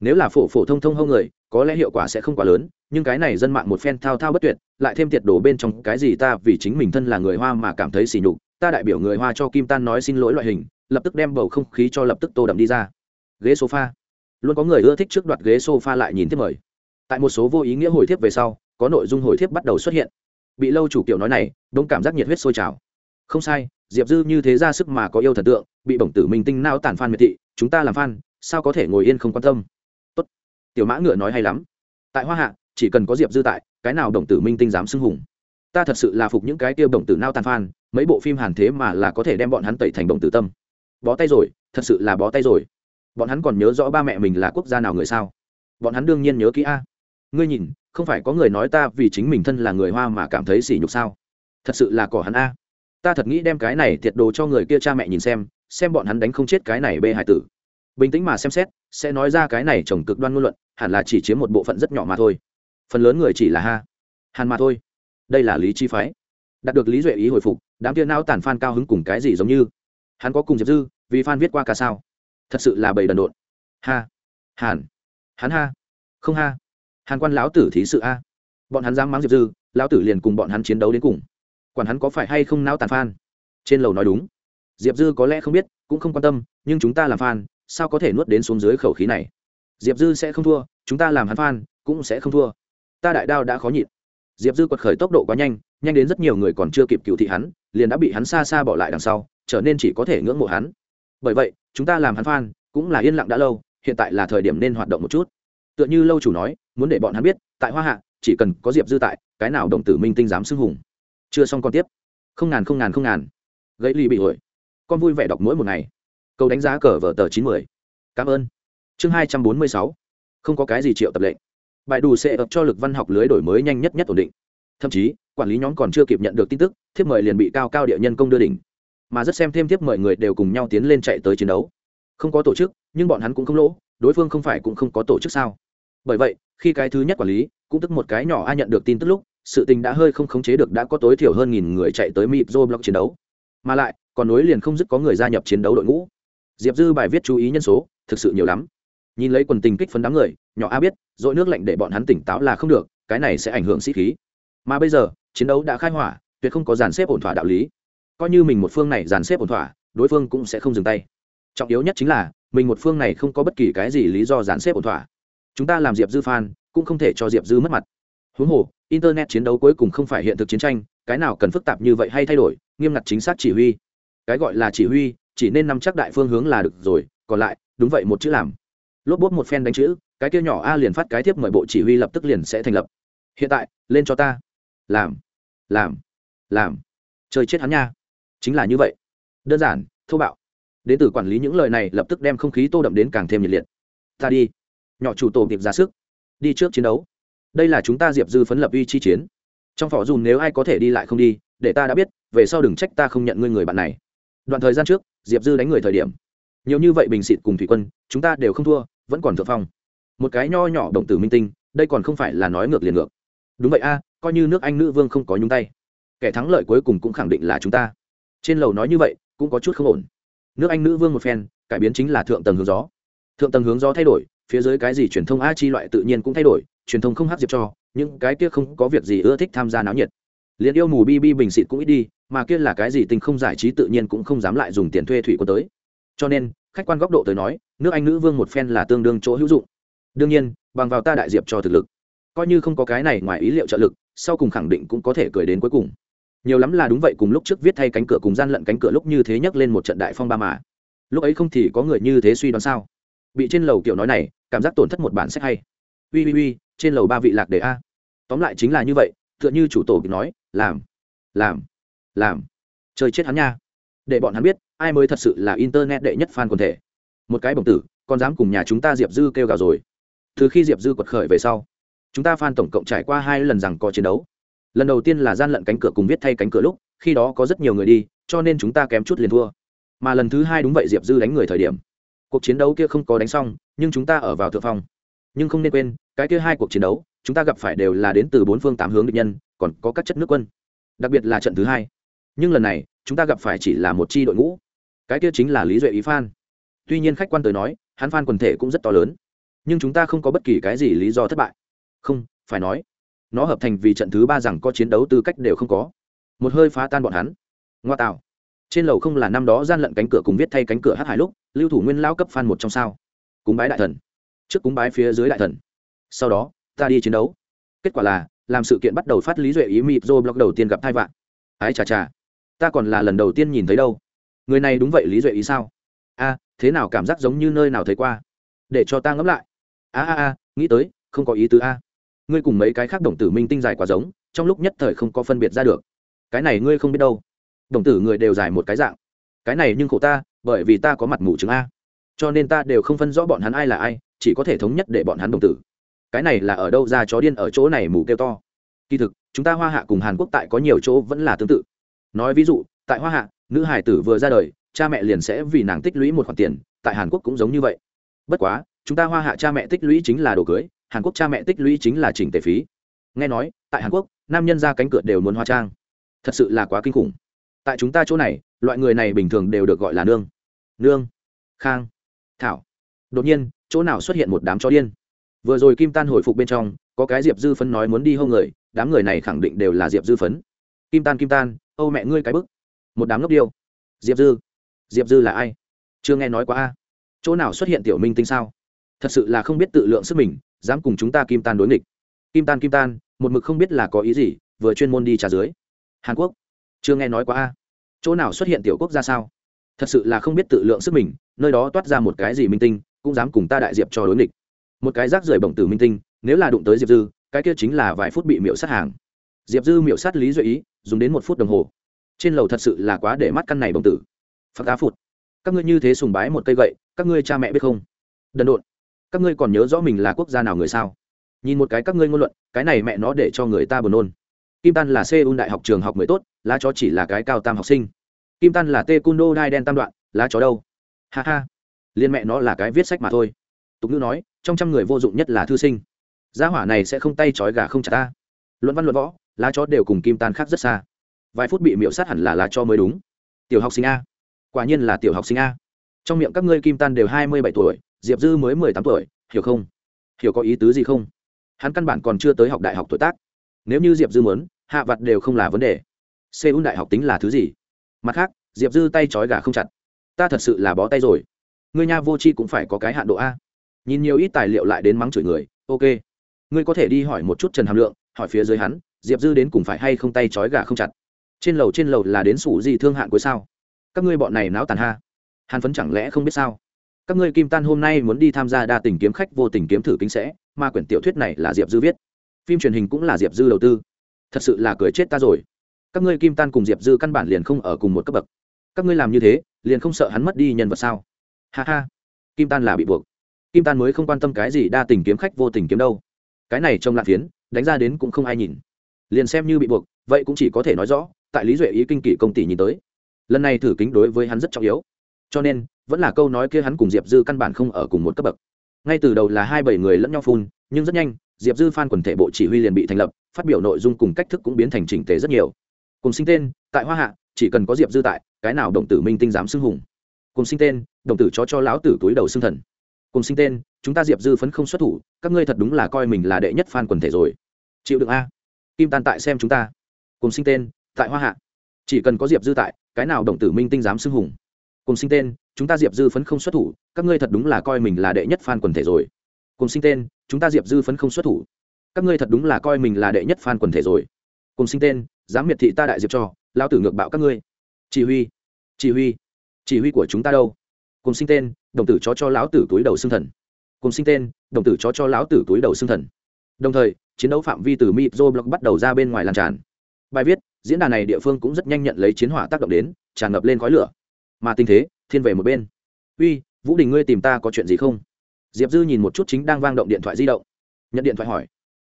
Nếu là phổ phổ thông thông hông người, có lẽ hiệu quả sẽ không quá lớn, nhưng cái này dân mạng một phen thao thao bất tuyệt, lại thêm tiệt đồ bên trong, cái gì ta vì chính mình thân là người hoa mà cảm thấy sỉ nhục, ta đại biểu người hoa cho kim tan nói xin lỗi loại hình, lập tức đem bầu không khí cho lập tức tô đậm đi ra. Ghế sofa luôn có người ưa thích trước đoạt ghế sofa lại nhìn tiếp mời. Tại một số vô ý nghĩa hồi thiếp về sau, có nội dung hồi thiếp bắt đầu xuất hiện. Bị lâu chủ kiểu nói này, đông cảm giác nhiệt huyết sôi trào. Không sai, diệp dư như thế ra sức mà có yêu thần tượng, bị bổng tử minh tinh nao tàn phan miệt thị, chúng ta làm phan, sao có thể ngồi yên không quan tâm? Tốt. tiểu mã ngựa nói hay lắm. Tại hoa hạ, chỉ cần có diệp dư tại, cái nào đồng tử minh tinh dám xưng hùng? Ta thật sự là phục những cái tiêu đồng tử nao tàn phan, mấy bộ phim hàn thế mà là có thể đem bọn hắn tẩy thành đồng tử tâm. Bó tay rồi, thật sự là bó tay rồi bọn hắn còn nhớ rõ ba mẹ mình là quốc gia nào người sao? Bọn hắn đương nhiên nhớ kỹ a. Ngươi nhìn, không phải có người nói ta vì chính mình thân là người hoa mà cảm thấy sỉ nhục sao? Thật sự là cỏ hắn a. Ta thật nghĩ đem cái này thiệt đồ cho người kia cha mẹ nhìn xem xem bọn hắn đánh không chết cái này bê hải tử. Bình tĩnh mà xem xét, sẽ nói ra cái này trồng cực đoan ngôn luận, hẳn là chỉ chiếm một bộ phận rất nhỏ mà thôi. Phần lớn người chỉ là ha. Hàn mà thôi. Đây là lý chi phái. Đạt được lý duệ ý hồi phục, đám tiên não tàn phan cao hứng cùng cái gì giống như? Hắn có cùng diệp dư, vì phan viết qua cả sao? Thật sự là bầy đần độn. Ha, hàn, hắn ha, không ha. Hàn quan lão tử thí sự a. Bọn hắn dám mắng diệp dư, lão tử liền cùng bọn hắn chiến đấu đến cùng. Quản hắn có phải hay không não tàn phan? Trên lầu nói đúng. Diệp dư có lẽ không biết, cũng không quan tâm, nhưng chúng ta làm phan, sao có thể nuốt đến xuống dưới khẩu khí này? Diệp dư sẽ không thua, chúng ta làm hắn phan, cũng sẽ không thua. Ta đại đao đã khó nhịn. Diệp dư quật khởi tốc độ quá nhanh nhanh đến rất nhiều người còn chưa kịp cựu thị hắn, liền đã bị hắn xa xa bỏ lại đằng sau, trở nên chỉ có thể ngưỡng mộ hắn bởi vậy, chúng ta làm hắn phan cũng là yên lặng đã lâu, hiện tại là thời điểm nên hoạt động một chút. Tựa như lâu chủ nói, muốn để bọn hắn biết, tại hoa hạ, chỉ cần có diệp dư tại, cái nào đồng tử minh tinh dám xưng hùng. Chưa xong còn tiếp. Không ngàn không ngàn không ngàn. Gãy ly bị hồi con vui vẻ đọc mỗi một ngày. Câu đánh giá cờ vở tờ chín mươi cảm ơn. Chương hai trăm bốn mươi sáu. Không có cái gì triệu tập lệnh. Bài đủ sẽ ập cho lực văn học lưới đổi mới nhanh nhất nhất ổn định. Thậm chí, quản lý nhóm còn chưa kịp nhận được tin tức, thiếp mời liền bị cao cao địa nhân công đưa đỉnh mà rất xem thêm tiếp mời người đều cùng nhau tiến lên chạy tới chiến đấu. Không có tổ chức, nhưng bọn hắn cũng không lỗ, đối phương không phải cũng không có tổ chức sao? Bởi vậy, khi cái thứ nhất quản lý, cũng tức một cái nhỏ ai nhận được tin tức lúc, sự tình đã hơi không khống chế được đã có tối thiểu hơn nghìn người chạy tới mịp dô block chiến đấu. Mà lại, còn nối liền không dứt có người gia nhập chiến đấu đội ngũ. Diệp dư bài viết chú ý nhân số, thực sự nhiều lắm. Nhìn lấy quần tình kích phấn đám người, nhỏ a biết, dội nước lạnh để bọn hắn tỉnh táo là không được, cái này sẽ ảnh hưởng sĩ khí. Mà bây giờ, chiến đấu đã khai hỏa, tuyệt không có dàn xếp ổn thỏa đạo lý coi như mình một phương này dàn xếp ổn thỏa, đối phương cũng sẽ không dừng tay. Trọng yếu nhất chính là, mình một phương này không có bất kỳ cái gì lý do dàn xếp ổn thỏa. Chúng ta làm diệp dư phan cũng không thể cho diệp dư mất mặt. Huống hồ, internet chiến đấu cuối cùng không phải hiện thực chiến tranh, cái nào cần phức tạp như vậy hay thay đổi, nghiêm ngặt chính xác chỉ huy. Cái gọi là chỉ huy, chỉ nên nắm chắc đại phương hướng là được rồi, còn lại, đúng vậy một chữ làm. Lốp bốt một phen đánh chữ, cái kia nhỏ a liền phát cái tiếp mời bộ chỉ huy lập tức liền sẽ thành lập. Hiện tại, lên cho ta. Làm làm làm. Chơi chết hắn nha chính là như vậy. Đơn giản, thô bạo. Đến từ quản lý những lời này lập tức đem không khí tô đậm đến càng thêm nhiệt liệt. Ta đi. Nhỏ chủ tổ kịp ra sức. Đi trước chiến đấu. Đây là chúng ta diệp dư phấn lập uy chi chiến. Trong phỏ dù nếu ai có thể đi lại không đi, để ta đã biết, về sau đừng trách ta không nhận ngươi người bạn này. Đoạn thời gian trước, diệp dư đánh người thời điểm. Nhiều như vậy bình xịt cùng thủy quân, chúng ta đều không thua, vẫn còn thượng phong. Một cái nho nhỏ động tử minh tinh, đây còn không phải là nói ngược liền ngược. Đúng vậy a, coi như nước anh nữ vương không có nhúng tay. Kẻ thắng lợi cuối cùng cũng khẳng định là chúng ta trên lầu nói như vậy, cũng có chút không ổn. Nước anh nữ vương một phen, cải biến chính là thượng tầng hướng gió. Thượng tầng hướng gió thay đổi, phía dưới cái gì truyền thông a chi loại tự nhiên cũng thay đổi, truyền thông không hấp diệp cho, những cái kia không có việc gì ưa thích tham gia náo nhiệt. Liền yêu mù bi bi bình xịt cũng ít đi, mà kia là cái gì tình không giải trí tự nhiên cũng không dám lại dùng tiền thuê thủy quân tới. Cho nên, khách quan góc độ tới nói, nước anh nữ vương một phen là tương đương chỗ hữu dụng. Đương nhiên, bằng vào ta đại diệp cho thực lực, coi như không có cái này ngoài ý liệu trợ lực, sau cùng khẳng định cũng có thể cười đến cuối cùng nhiều lắm là đúng vậy, cùng lúc trước viết thay cánh cửa cùng gian lận cánh cửa lúc như thế nhấc lên một trận đại phong ba mà. Lúc ấy không thì có người như thế suy đoán sao? Bị trên lầu kiểu nói này, cảm giác tổn thất một bản sách hay. Ui ui ui, trên lầu ba vị lạc đề a. Tóm lại chính là như vậy, tựa như chủ tổ nói, làm làm làm. Chơi chết hắn nha. Để bọn hắn biết, ai mới thật sự là internet đệ nhất fan quần thể. Một cái bổng tử, còn dám cùng nhà chúng ta diệp dư kêu gào rồi. Từ khi diệp dư quật khởi về sau, chúng ta fan tổng cộng trải qua hai lần rằng có chiến đấu lần đầu tiên là gian lận cánh cửa cùng viết thay cánh cửa lúc, khi đó có rất nhiều người đi, cho nên chúng ta kém chút liền thua. Mà lần thứ hai đúng vậy diệp dư đánh người thời điểm. Cuộc chiến đấu kia không có đánh xong, nhưng chúng ta ở vào thượng phong. Nhưng không nên quên, cái kia hai cuộc chiến đấu, chúng ta gặp phải đều là đến từ bốn phương tám hướng địch nhân, còn có các chất nước quân. Đặc biệt là trận thứ hai. Nhưng lần này, chúng ta gặp phải chỉ là một chi đội ngũ. Cái kia chính là lý duệ ý phan. Tuy nhiên khách quan tới nói, hắn phan quần thể cũng rất to lớn. Nhưng chúng ta không có bất kỳ cái gì lý do thất bại. Không, phải nói nó hợp thành vì trận thứ ba rằng có chiến đấu tư cách đều không có. Một hơi phá tan bọn hắn. Ngoa tạo. Trên lầu không là năm đó gian lận cánh cửa cùng viết thay cánh cửa hát hải lúc, lưu thủ nguyên lao cấp phan một trong sao. Cúng bái đại thần. Trước cúng bái phía dưới đại thần. Sau đó, ta đi chiến đấu. Kết quả là, làm sự kiện bắt đầu phát lý duệ ý mịp dô blog đầu tiên gặp thai vạn. Ái chà chà. Ta còn là lần đầu tiên nhìn thấy đâu. Người này đúng vậy lý duệ ý sao? A, thế nào cảm giác giống như nơi nào thấy qua? Để cho ta ngẫm lại. A a a, nghĩ tới, không có ý tứ a ngươi cùng mấy cái khác đồng tử minh tinh dài quá giống, trong lúc nhất thời không có phân biệt ra được. Cái này ngươi không biết đâu. Đồng tử người đều dài một cái dạng. Cái này nhưng khổ ta, bởi vì ta có mặt mù chứng a. Cho nên ta đều không phân rõ bọn hắn ai là ai, chỉ có thể thống nhất để bọn hắn đồng tử. Cái này là ở đâu ra chó điên ở chỗ này mù kêu to. Kỳ thực, chúng ta hoa hạ cùng hàn quốc tại có nhiều chỗ vẫn là tương tự. Nói ví dụ, tại hoa hạ, nữ hải tử vừa ra đời, cha mẹ liền sẽ vì nàng tích lũy một khoản tiền, tại hàn quốc cũng giống như vậy. Bất quá, chúng ta hoa hạ cha mẹ tích lũy chính là đồ cưới hàn quốc cha mẹ tích lũy chính là chỉnh tề phí. Nghe nói, tại hàn quốc, nam nhân ra cánh cửa đều muốn hóa trang. Thật sự là quá kinh khủng. Tại chúng ta chỗ này, loại người này bình thường đều được gọi là nương. Nương, khang, thảo. Đột nhiên, chỗ nào xuất hiện một đám chó điên. Vừa rồi kim tan hồi phục bên trong, có cái diệp dư phấn nói muốn đi hâu người, đám người này khẳng định đều là diệp dư phấn. Kim tan kim tan, âu mẹ ngươi cái bức. Một đám ngốc điêu. Diệp dư diệp dư là ai? Chưa nghe nói quá a. Chỗ nào xuất hiện tiểu minh tinh sao? Thật sự là không biết tự lượng sức mình dám cùng chúng ta kim tan đối nghịch. Kim tan kim tan, một mực không biết là có ý gì, vừa chuyên môn đi trà dưới. Hàn quốc, chưa nghe nói quá a. Chỗ nào xuất hiện tiểu quốc ra sao? Thật sự là không biết tự lượng sức mình, nơi đó toát ra một cái gì minh tinh, cũng dám cùng ta đại diệp cho đối nghịch. Một cái rác rưởi bổng tử minh tinh, nếu là đụng tới diệp dư, cái kia chính là vài phút bị miễu sát hàng. Diệp dư miễu sát lý duy ý, dùng đến một phút đồng hồ. Trên lầu thật sự là quá để mắt căn này bổng tử. Phật cá phụt, các ngươi như thế sùng bái một cây gậy, các ngươi cha mẹ biết không? Đần độn các ngươi còn nhớ rõ mình là quốc gia nào người sao? Nhìn một cái các ngươi ngôn luận, cái này mẹ nó để cho người ta buồn nôn. Kim tan là seoul đại học trường học người tốt, lá chó chỉ là cái cao tam học sinh. Kim tan là tê cung đai đen tam đoạn, lá chó đâu? Ha ha. Liên mẹ nó là cái viết sách mà thôi. Tục ngữ nói, trong trăm người vô dụng nhất là thư sinh. Gia hỏa này sẽ không tay trói gà không chặt ta. Luận văn luận võ, lá chó đều cùng kim tan khác rất xa. Vài phút bị miễu sát hẳn là lá chó mới đúng. Tiểu học sinh a. Quả nhiên là tiểu học sinh a. Trong miệng các ngươi kim tan đều hai mươi bảy tuổi diệp dư mới mười tám tuổi, hiểu không? Hiểu có ý tứ gì không? Hắn căn bản còn chưa tới học đại học tuổi tác. Nếu như diệp dư muốn, hạ vặt đều không là vấn đề. Seoul đại học tính là thứ gì? Mặt khác, diệp dư tay trói gà không chặt. Ta thật sự là bó tay rồi. Ngươi nha vô c h i cũng phải có cái hạn độ a. Nhìn nhiều ít tài liệu lại đến mắng chửi người, ok. Ngươi có thể đi hỏi một chút trần hàm lượng, hỏi phía dưới hắn, diệp dư đến cùng phải hay không tay trói gà không chặt? Trên lầu trên lầu là đến sủ gì thương hạn cuối sao? Các ngươi bọn này náo tàn ha. Hàn phấn chẳng lẽ không biết sao? Các ngươi kim tan hôm nay muốn đi tham gia đa tình kiếm khách vô tình kiếm thử kính sẽ, mà quyển tiểu thuyết này là diệp dư viết. Phim truyền hình cũng là diệp dư đầu tư. Thật sự là cười chết ta rồi. Các ngươi kim tan cùng diệp dư căn bản liền không ở cùng một cấp bậc. Các ngươi làm như thế, liền không sợ hắn mất đi nhân vật sao? Ha ha. Kim tan là bị buộc. Kim tan mới không quan tâm cái gì đa tình kiếm khách vô tình kiếm đâu. Cái này trong lạ phiến, đánh ra đến cũng không ai nhìn. Liền xem như bị buộc, vậy cũng chỉ có thể nói rõ, tại lý duệ ý kinh kỷ công tỷ nhìn tới. Lần này thử kính đối với hắn rất trọng yếu cho nên, vẫn là câu nói kia hắn cùng diệp dư căn bản không ở cùng một cấp bậc. Ngay từ đầu là hai bảy người lẫn nhau phun, nhưng rất nhanh, diệp dư phan quần thể bộ chỉ huy liền bị thành lập, phát biểu nội dung cùng cách thức cũng biến thành chỉnh tề rất nhiều. Cùng sinh tên, tại hoa hạ, chỉ cần có diệp dư tại, cái nào đồng tử minh tinh dám xưng hùng. Cùng sinh tên, đồng tử chó cho lão tử túi đầu xưng thần. Cùng sinh tên, chúng ta diệp dư phấn không xuất thủ, các ngươi thật đúng là coi mình là đệ nhất fan quần thể rồi. Chịu đựng a. Kim tan tại xem chúng ta. Cùng sinh tên, tại hoa hạ. Chỉ cần có diệp dư tại, cái nào đồng tử minh tinh dám xưng hùng cùng sinh tên, chúng ta diệp dư phấn không xuất thủ, các ngươi thật đúng là coi mình là đệ nhất fan quần thể rồi. Cùng sinh tên, chúng ta diệp dư phấn không xuất thủ. Các ngươi thật đúng là coi mình là đệ nhất fan quần thể rồi. Cùng sinh tên, dám miệt thị ta đại diệp cho lao tử ngược bạo các ngươi. Chỉ huy chỉ huy chỉ huy của chúng ta đâu? Cùng sinh tên, đồng tử chó cho lão tử túi đầu xương thần. Cùng sinh tên, đồng tử chó cho lão tử túi đầu xương thần. Đồng thời, chiến đấu phạm vi từ mịp blog bắt đầu ra bên ngoài lan tràn. Bài viết, diễn đàn này địa phương cũng rất nhanh nhận lấy chiến hỏa tác động đến, tràn ngập lên khói lửa mà tình thế, thiên về một bên. Uy, vũ đình ngươi tìm ta có chuyện gì không? Diệp dư nhìn một chút chính đang vang động điện thoại di động. Nhận điện thoại hỏi.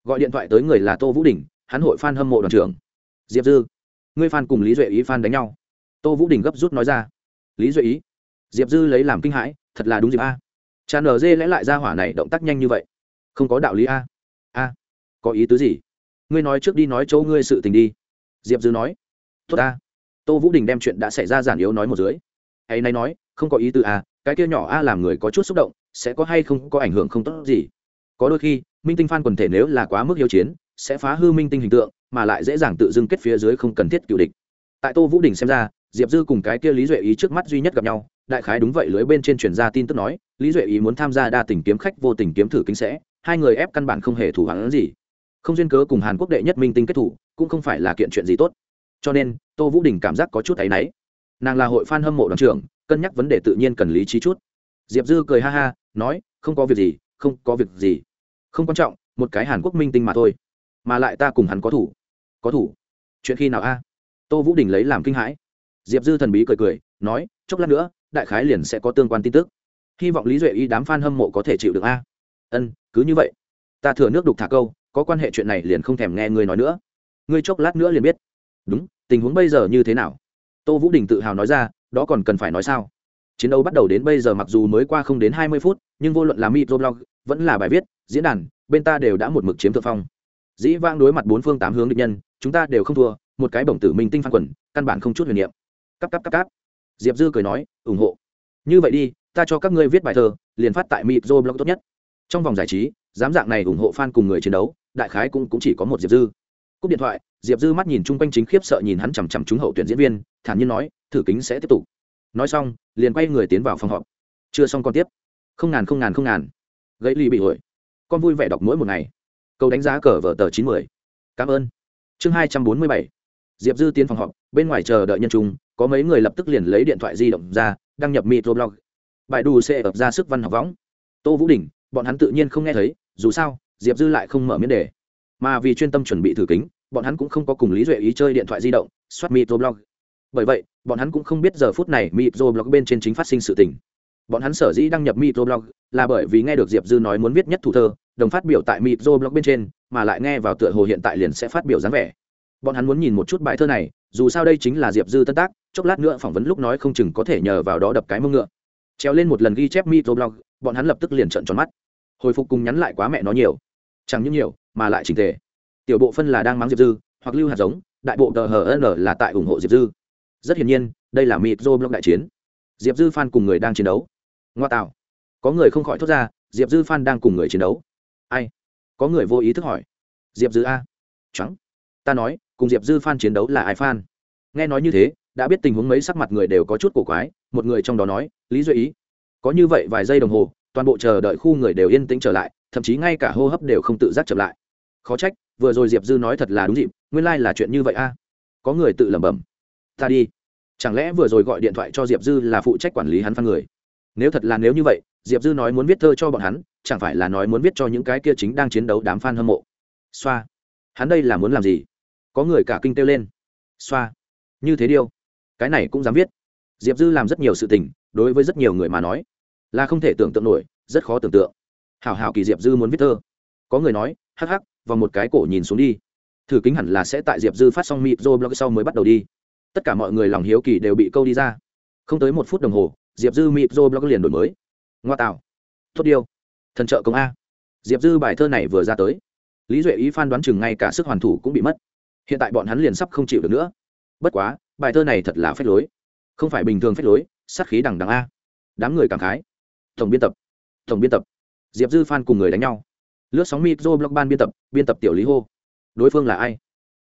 Gọi điện thoại tới người là tô vũ đình, hắn hội f a n hâm mộ đoàn trưởng. Diệp dư, ngươi f a n cùng lý duệ ý f a n đánh nhau. Tô vũ đình gấp rút nói ra. Lý duệ ý? Diệp dư lấy làm kinh hãi, thật là đúng dịp a. Tràn ở dê lẽ lại ra hỏa này động tác nhanh như vậy. Không có đạo lý a. A, có ý tứ gì? Ngươi nói trước đi nói chỗ ngươi sự tình đi. Diệp dư nói. Tốt a. Tô vũ đình đem chuyện đã xảy ra giản yếu nói một dưới ấy nay nói, không có ý tư a à, cái kia nhỏ a làm người có chút xúc động, sẽ có hay không có ảnh hưởng không tốt gì? Có đôi khi, minh tinh phan quần thể nếu là quá mức hiếu chiến, sẽ phá hư minh tinh hình tượng, mà lại dễ dàng tự dưng kết phía dưới không cần thiết cựu địch. Tại tô vũ đình xem ra, diệp dư cùng cái kia lý duệ ý trước mắt duy nhất gặp nhau, đại khái đúng vậy lưới bên trên truyền ra tin tức nói, lý duệ ý muốn tham gia đa tình kiếm khách, vô tình kiếm thử kính sẽ, hai người ép căn bản không hề thủ hắn gì. Không duyên cớ cùng hàn quốc đệ nhất minh tinh kết thủ, cũng không phải là kiện chuyện gì tốt. Cho nên, tô vũ đình cảm giác có chút áy náy nàng là hội phan hâm mộ đoàn trưởng, cân nhắc vấn đề tự nhiên cần lý trí chút. Diệp dư cười ha ha, nói, không có việc gì, không có việc gì. Không quan trọng, một cái hàn quốc minh tinh mà thôi. Mà lại ta cùng hắn có thủ. Có thủ? Chuyện khi nào a? Tô vũ đình lấy làm kinh hãi. Diệp dư thần bí cười cười, nói, chốc lát nữa, đại khái liền sẽ có tương quan tin tức. Hy vọng lý duệ y đám f a n hâm mộ có thể chịu được a. Ân, cứ như vậy. Ta thừa nước đục thả câu, có quan hệ chuyện này liền không thèm nghe ngươi nói nữa. Ngươi chốc lát nữa liền biết. Đúng, tình huống bây giờ như thế nào? Tô vũ đình tự hào nói ra đó còn cần phải nói sao? Chiến đấu bắt đầu đến bây giờ mặc dù mới qua không đến hai mươi phút nhưng vô luận là microblog vẫn là bài viết diễn đàn bên ta đều đã một mực chiếm thượng phong. Dĩ vang đối mặt bốn phương tám hướng địch nhân chúng ta đều không thua một cái bổng tử minh tinh phan quần căn bản không chút huyền niệm. Cắp cắp cắp cắp diệp dư cười nói ủng hộ. Như vậy đi ta cho các ngươi viết bài thơ liền phát tại microblog tốt nhất. Trong vòng giải trí dám dạng này ủng hộ fan cùng người chiến đấu đại khái cũng, cũng chỉ có một diệp dư cúp điện thoại, diệp dư mắt nhìn chung quanh chính khiếp sợ nhìn hắn chằm chằm trúng hậu tuyển diễn viên, thản nhiên nói, thử kính sẽ tiếp tục. Nói xong, liền quay người tiến vào phòng họp. Chưa xong còn tiếp. Không ngàn không ngàn không ngàn. Gãy ly bị hội con vui vẻ đọc mỗi một ngày. Câu đánh giá cờ vở tờ chín mươi cảm ơn. Chương hai trăm bốn mươi bảy. Diệp dư tiến phòng họp, bên ngoài chờ đợi nhân trung, có mấy người lập tức liền lấy điện thoại di động ra, đăng nhập microblog bài đù sẽ ập ra sức văn học võng. Tô vũ đình, bọn hắn tự nhiên không nghe thấy, dù sao, diệp dư lại không mở miễn đề mà vì chuyên tâm chuẩn bị thử kính, bọn hắn cũng không có cùng lý duệ ý chơi điện thoại di động, soát microblog. Bởi vậy, bọn hắn cũng không biết giờ phút này microblog bên trên chính phát sinh sự tình. Bọn hắn sở dĩ đăng nhập microblog là bởi vì nghe được diệp dư nói muốn viết nhất thủ thơ, đồng phát biểu tại microblog bên trên, mà lại nghe vào tựa hồ hiện tại liền sẽ phát biểu dáng vẻ. Bọn hắn muốn nhìn một chút bài thơ này, dù sao đây chính là diệp dư tân tác, chốc lát nữa phỏng vấn lúc nói không chừng có thể nhờ vào đó đập cái mông ngựa. Treo lên một lần ghi chép microblog, bọn hắn lập tức liền trận tròn mắt. Hồi phục cùng nhắn lại quá mẹ nó nhiều. Chẳng những nhiều mà lại trình tề. Tiểu bộ phân là đang mắng diệp dư, hoặc lưu hạt giống, đại bộ tờ hn là tại ủng hộ diệp dư. Rất hiển nhiên, đây là microblog đại chiến. Diệp dư fan cùng người đang chiến đấu. Ngoa tạo. Có người không khỏi thốt ra, diệp dư fan đang cùng người chiến đấu. Ai? Có người vô ý thức hỏi. Diệp dư a. Trắng ta nói, cùng diệp dư fan chiến đấu là ai fan? Nghe nói như thế, đã biết tình huống mấy sắc mặt người đều có chút cổ quái, một người trong đó nói, lý duy ý. Có như vậy vài giây đồng hồ, toàn bộ chờ đợi khu người đều yên tĩnh trở lại, thậm chí ngay cả hô hấp đều không tự giác chậm lại khó trách, vừa rồi diệp dư nói thật là đúng dịp, nguyên lai、like、là chuyện như vậy a. Có người tự lẩm bẩm, ta đi. Chẳng lẽ vừa rồi gọi điện thoại cho diệp dư là phụ trách quản lý hắn phan người? Nếu thật là nếu như vậy, diệp dư nói muốn viết thơ cho bọn hắn, chẳng phải là nói muốn viết cho những cái kia chính đang chiến đấu đám f a n hâm mộ? Xoa. Hắn đây là muốn làm gì? Có người cả kinh kêu lên. Xoa. Như thế điêu. Cái này cũng dám viết. Diệp dư làm rất nhiều sự tình, đối với rất nhiều người mà nói, là không thể tưởng tượng nổi, rất khó tưởng tượng. Hảo hảo kỳ diệp dư muốn viết thơ. Có người nói, hắc hắc vào một cái cổ nhìn xuống đi. Thử kính hẳn là sẽ tại diệp dư phát xong mịp dô blog sau mới bắt đầu đi. Tất cả mọi người lòng hiếu kỳ đều bị câu đi ra. Không tới một phút đồng hồ, diệp dư mịp dô blog liền đổi mới. Ngoa tạo. Tốt điêu. Thần trợ công a. Diệp dư bài thơ này vừa ra tới. Lý duệ ý phan đoán chừng ngay cả sức hoàn thủ cũng bị mất. Hiện tại bọn hắn liền sắp không chịu được nữa. Bất quá, bài thơ này thật là phép lối. Không phải bình thường phép lối, sát khí đằng đằng a. Đám người cảm khái. Tổng biên tập. Tổng biên tập. Diệp dư phan cùng người đánh nhau lướt sóng micro blog ban biên tập biên tập tiểu lý hô. Đối phương là ai?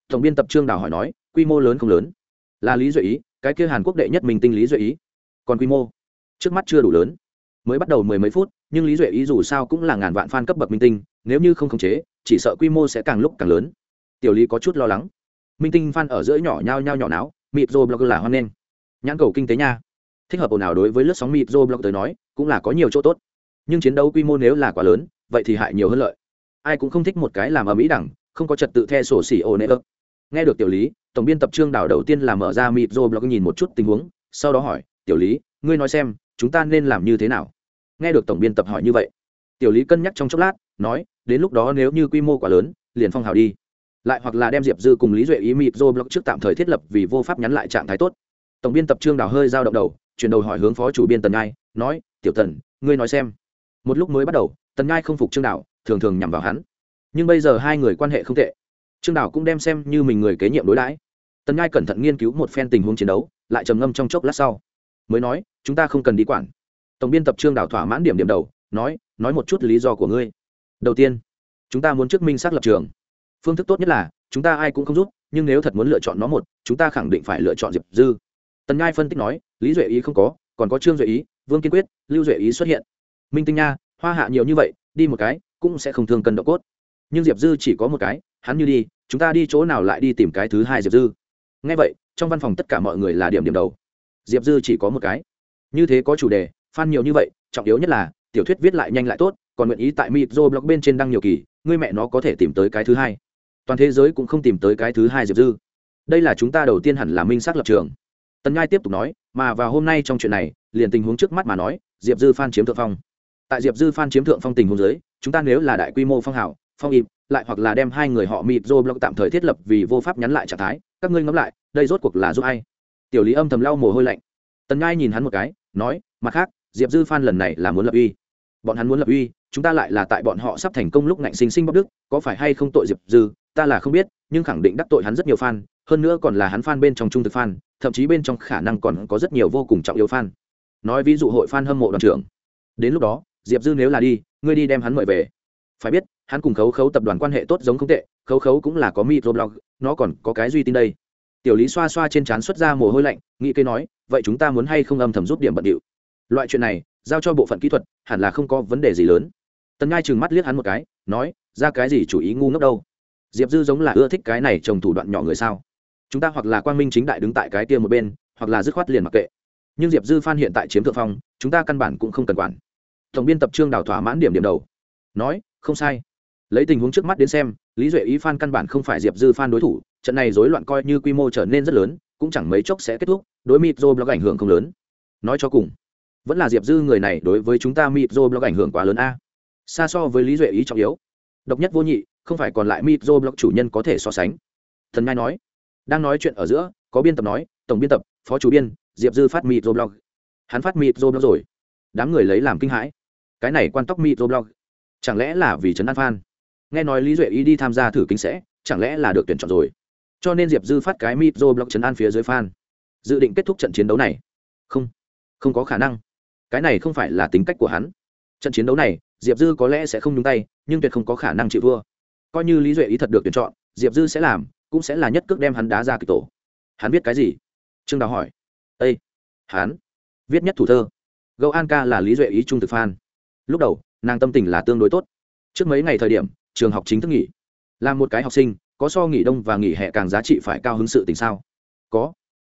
Tổng biên tập trương đào hỏi nói, quy mô lớn không lớn? Là lý duệ ý, cái kia hàn quốc đệ nhất mình tinh lý duệ ý. Còn quy mô? Trước mắt chưa đủ lớn. Mới bắt đầu mười mấy phút, nhưng lý duệ ý dù sao cũng là ngàn vạn f a n cấp bậc minh tinh, nếu như không khống chế, chỉ sợ quy mô sẽ càng lúc càng lớn. Tiểu lý có chút lo lắng. Minh tinh f a n ở giữa nhỏ nhao nhao nhỏ não mịp rô blog là hoan nghênh. Nhãn cầu kinh tế nha. Thích hợp ồn ào đối với lướt sóng mịp rô blog tới nói, cũng là có nhiều chỗ tốt. Nhưng chiến đấu quy mô nếu là quá lớn vậy thì hại nhiều hơn lợi. Ai cũng không thích một cái làm ở mỹ đẳng, không có trật tự the sổ xỉ ô nê ơ. Nghe được tiểu lý, tổng biên tập trương đảo đầu tiên là mở ra mịp rô blog nhìn một chút tình huống, sau đó hỏi, tiểu lý, ngươi nói xem, chúng ta nên làm như thế nào? Nghe được tổng biên tập hỏi như vậy, tiểu lý cân nhắc trong chốc lát, nói, đến lúc đó nếu như quy mô quá lớn, liền phong hào đi. Lại hoặc là đem diệp dư cùng lý duệ ý mịp dô blog trước tạm thời thiết lập vì vô pháp nhắn lại trạng thái tốt. Tổng biên tập trương đảo hơi giao động đầu, chuyển đầu hỏi hướng phó chủ biên tần ai, nói, tiểu tần, ngươi nói xem. Một lúc mới bắt đầu tần nhai không phục trương Đạo, thường thường nhằm vào hắn. Nhưng bây giờ hai người quan hệ không tệ. Trương Đạo cũng đem xem như mình người kế nhiệm đối đãi. Tần nhai cẩn thận nghiên cứu một phen tình huống chiến đấu lại trầm ngâm trong chốc lát sau. Mới nói chúng ta không cần đi quản. Tổng biên tập trương Đạo thỏa mãn điểm điểm đầu nói nói một chút lý do của ngươi. Đầu tiên chúng ta muốn trước minh xác lập trường. Phương thức tốt nhất là chúng ta ai cũng không giúp nhưng nếu thật muốn lựa chọn nó một chúng ta khẳng định phải lựa chọn diệp dư. Tần nhai phân tích nói lý duệ ý không có còn có trương duệ ý vương kiên quyết lưu duệ ý xuất hiện. Minh tinh nha hoa hạ nhiều như vậy, đi một cái, cũng sẽ không thương cần độ cốt. Nhưng diệp dư chỉ có một cái, hắn như đi, chúng ta đi chỗ nào lại đi tìm cái thứ hai diệp dư. Ngay vậy, trong văn phòng tất cả mọi người là điểm điểm đầu. Diệp dư chỉ có một cái. Như thế có chủ đề, fan nhiều như vậy, trọng yếu nhất là, tiểu thuyết viết lại nhanh lại tốt, còn nguyện ý tại micro blog bên trên đăng nhiều kỳ, người mẹ nó có thể tìm tới cái thứ hai. Toàn thế giới cũng không tìm tới cái thứ hai diệp dư. Đây là chúng ta đầu tiên hẳn là minh xác lập trường. Tần ngai tiếp tục nói, mà vào hôm nay trong chuyện này, liền tình huống trước mắt mà nói, diệp dư phan chiếm thượng phong tại diệp dư phan chiếm thượng phong tình hôn giới chúng ta nếu là đại quy mô phong hảo phong ịp, lại hoặc là đem hai người họ mịt dô blog tạm thời thiết lập vì vô pháp nhắn lại trạng thái, các ngươi ngẫm lại, đây rốt cuộc là giúp ai? Tiểu lý âm thầm lau mồ hôi lạnh. Tần Ngai nhìn hắn một cái, nói, mặt khác, diệp dư phan lần này là muốn lập uy. Bọn hắn muốn lập uy, chúng ta lại là tại bọn họ sắp thành công lúc ngạnh sinh sinh bóc đức có phải hay không tội diệp dư, ta là không biết, nhưng khẳng định đắc tội hắn rất nhiều fan, hơn nữa còn là hắn fan bên trong trung thực fan, thậm chí bên trong khả năng còn có rất nhiều vô cùng trọng yếu fan. Nói ví dụ hội fan hâm mộ đoàn trưởng. Đến lúc đó diệp dư nếu là đi, ngươi đi đem hắn mời về. Phải biết, hắn cùng khấu khấu tập đoàn quan hệ tốt giống không tệ, khấu khấu cũng là có microblog, nó còn có cái duy tin đây. Tiểu lý xoa xoa trên trán xuất ra mồ hôi lạnh, nghĩ cây nói, vậy chúng ta muốn hay không âm thầm giúp điểm bận điệu? Loại chuyện này, giao cho bộ phận kỹ thuật, hẳn là không có vấn đề gì lớn. Tần ngai chừng mắt liếc hắn một cái, nói, ra cái gì chủ ý ngu ngốc đâu? Diệp dư giống là ưa thích cái này trồng thủ đoạn nhỏ người sao? Chúng ta hoặc là quang minh chính đại đứng tại cái kia một bên, hoặc là dứt khoát liền mặc kệ. Nhưng diệp dư phan hiện tại chiếm thượng phong, chúng ta căn bản cũng không cần quản tổng biên tập trương đào thỏa mãn điểm điểm đầu. Nói, không sai. Lấy tình huống trước mắt đến xem, lý duệ ý phan căn bản không phải diệp dư phan đối thủ, trận này rối loạn coi như quy mô trở nên rất lớn, cũng chẳng mấy chốc sẽ kết thúc, đối mịp dô blog ảnh hưởng không lớn. Nói cho cùng, vẫn là diệp dư người này đối với chúng ta mịp dô blog ảnh hưởng quá lớn a. Xa so với lý duệ ý trọng yếu. Độc nhất vô nhị, không phải còn lại micro blog chủ nhân có thể so sánh. Thần ngai nói, đang nói chuyện ở giữa, có biên tập nói, tổng biên tập, phó chủ biên, diệp dư phát micro blog. Hắn phát micro blog rồi. Đám người lấy làm kinh hãi cái này quan tóc microblog, chẳng lẽ là vì trấn an phan nghe nói lý duệ ý đi tham gia thử kính sẽ, chẳng lẽ là được tuyển chọn rồi? Cho nên diệp dư phát cái microblog trấn an phía dưới phan dự định kết thúc trận chiến đấu này. Không không có khả năng. Cái này không phải là tính cách của hắn. Trận chiến đấu này, diệp dư có lẽ sẽ không nhúng tay, nhưng tuyệt không có khả năng chịu thua. Coi như lý duệ ý thật được tuyển chọn, diệp dư sẽ làm, cũng sẽ là nhất cước đem hắn đá ra kịch tổ. Hắn biết cái gì? Trương đào hỏi. Ây hắn viết nhất thủ thơ. Gâu an ca là lý duệ ý trung thực phan lúc đầu, nàng tâm tình là tương đối tốt. Trước mấy ngày thời điểm, trường học chính thức nghỉ. Là một cái học sinh, có so nghỉ đông và nghỉ hè càng giá trị phải cao hứng sự tình sao? Có.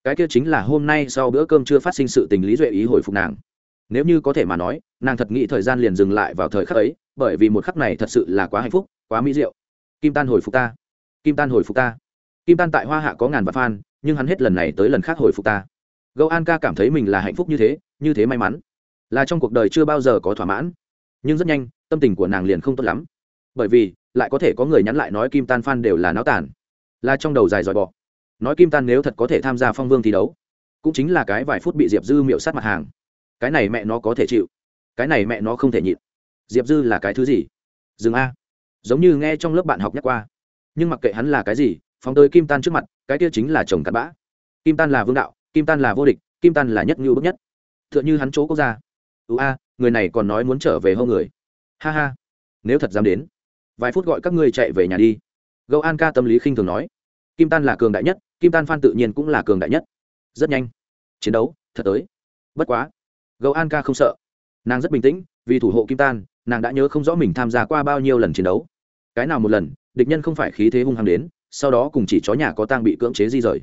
Cái kia chính là hôm nay sau bữa cơm chưa phát sinh sự tình lý duệ ý hồi phục nàng. Nếu như có thể mà nói, nàng thật nghĩ thời gian liền dừng lại vào thời khắc ấy, bởi vì một khắc này thật sự là quá hạnh phúc, quá mỹ diệu. Kim tan hồi phục ta. Kim tan hồi phục ta. Kim tan tại hoa hạ có ngàn vạn fan, nhưng hắn hết lần này tới lần khác hồi phục ta. Gâu an ca cảm thấy mình là hạnh phúc như thế như thế may mắn. Là trong cuộc đời chưa bao giờ có thỏa mãn nhưng rất nhanh, tâm tình của nàng liền không tốt lắm. Bởi vì, lại có thể có người nhắn lại nói kim tan fan đều là náo tàn. Là trong đầu dài dòi bọ. Nói kim tan nếu thật có thể tham gia phong vương thi đấu, cũng chính là cái vài phút bị diệp dư miệu sát mặt hàng. Cái này mẹ nó có thể chịu. Cái này mẹ nó không thể nhịn. Diệp dư là cái thứ gì? Dừng a. Giống như nghe trong lớp bạn học nhắc qua. Nhưng mặc kệ hắn là cái gì, phóng tới kim tan trước mặt, cái kia chính là chồng cặn bã. Kim tan là vương đạo, kim tan là vô địch, kim tan là nhất ngưu bức nhất. T h ư ợ n h ư hắn chỗ quốc gia. Ưu a người này còn nói muốn trở về hâu người. Ha ha, nếu thật dám đến, vài phút gọi các ngươi chạy về nhà đi. Gâu an ca tâm lý khinh thường nói. Kim tan là cường đại nhất, kim tan phan tự nhiên cũng là cường đại nhất. Rất nhanh, chiến đấu thật tới. Bất quá gâu an ca không sợ. Nàng rất bình tĩnh, vì thủ hộ kim tan, nàng đã nhớ không rõ mình tham gia qua bao nhiêu lần chiến đấu. Cái nào một lần, địch nhân không phải khí thế hung hăng đến, sau đó cùng chỉ chó nhà có tang bị cưỡng chế di rời.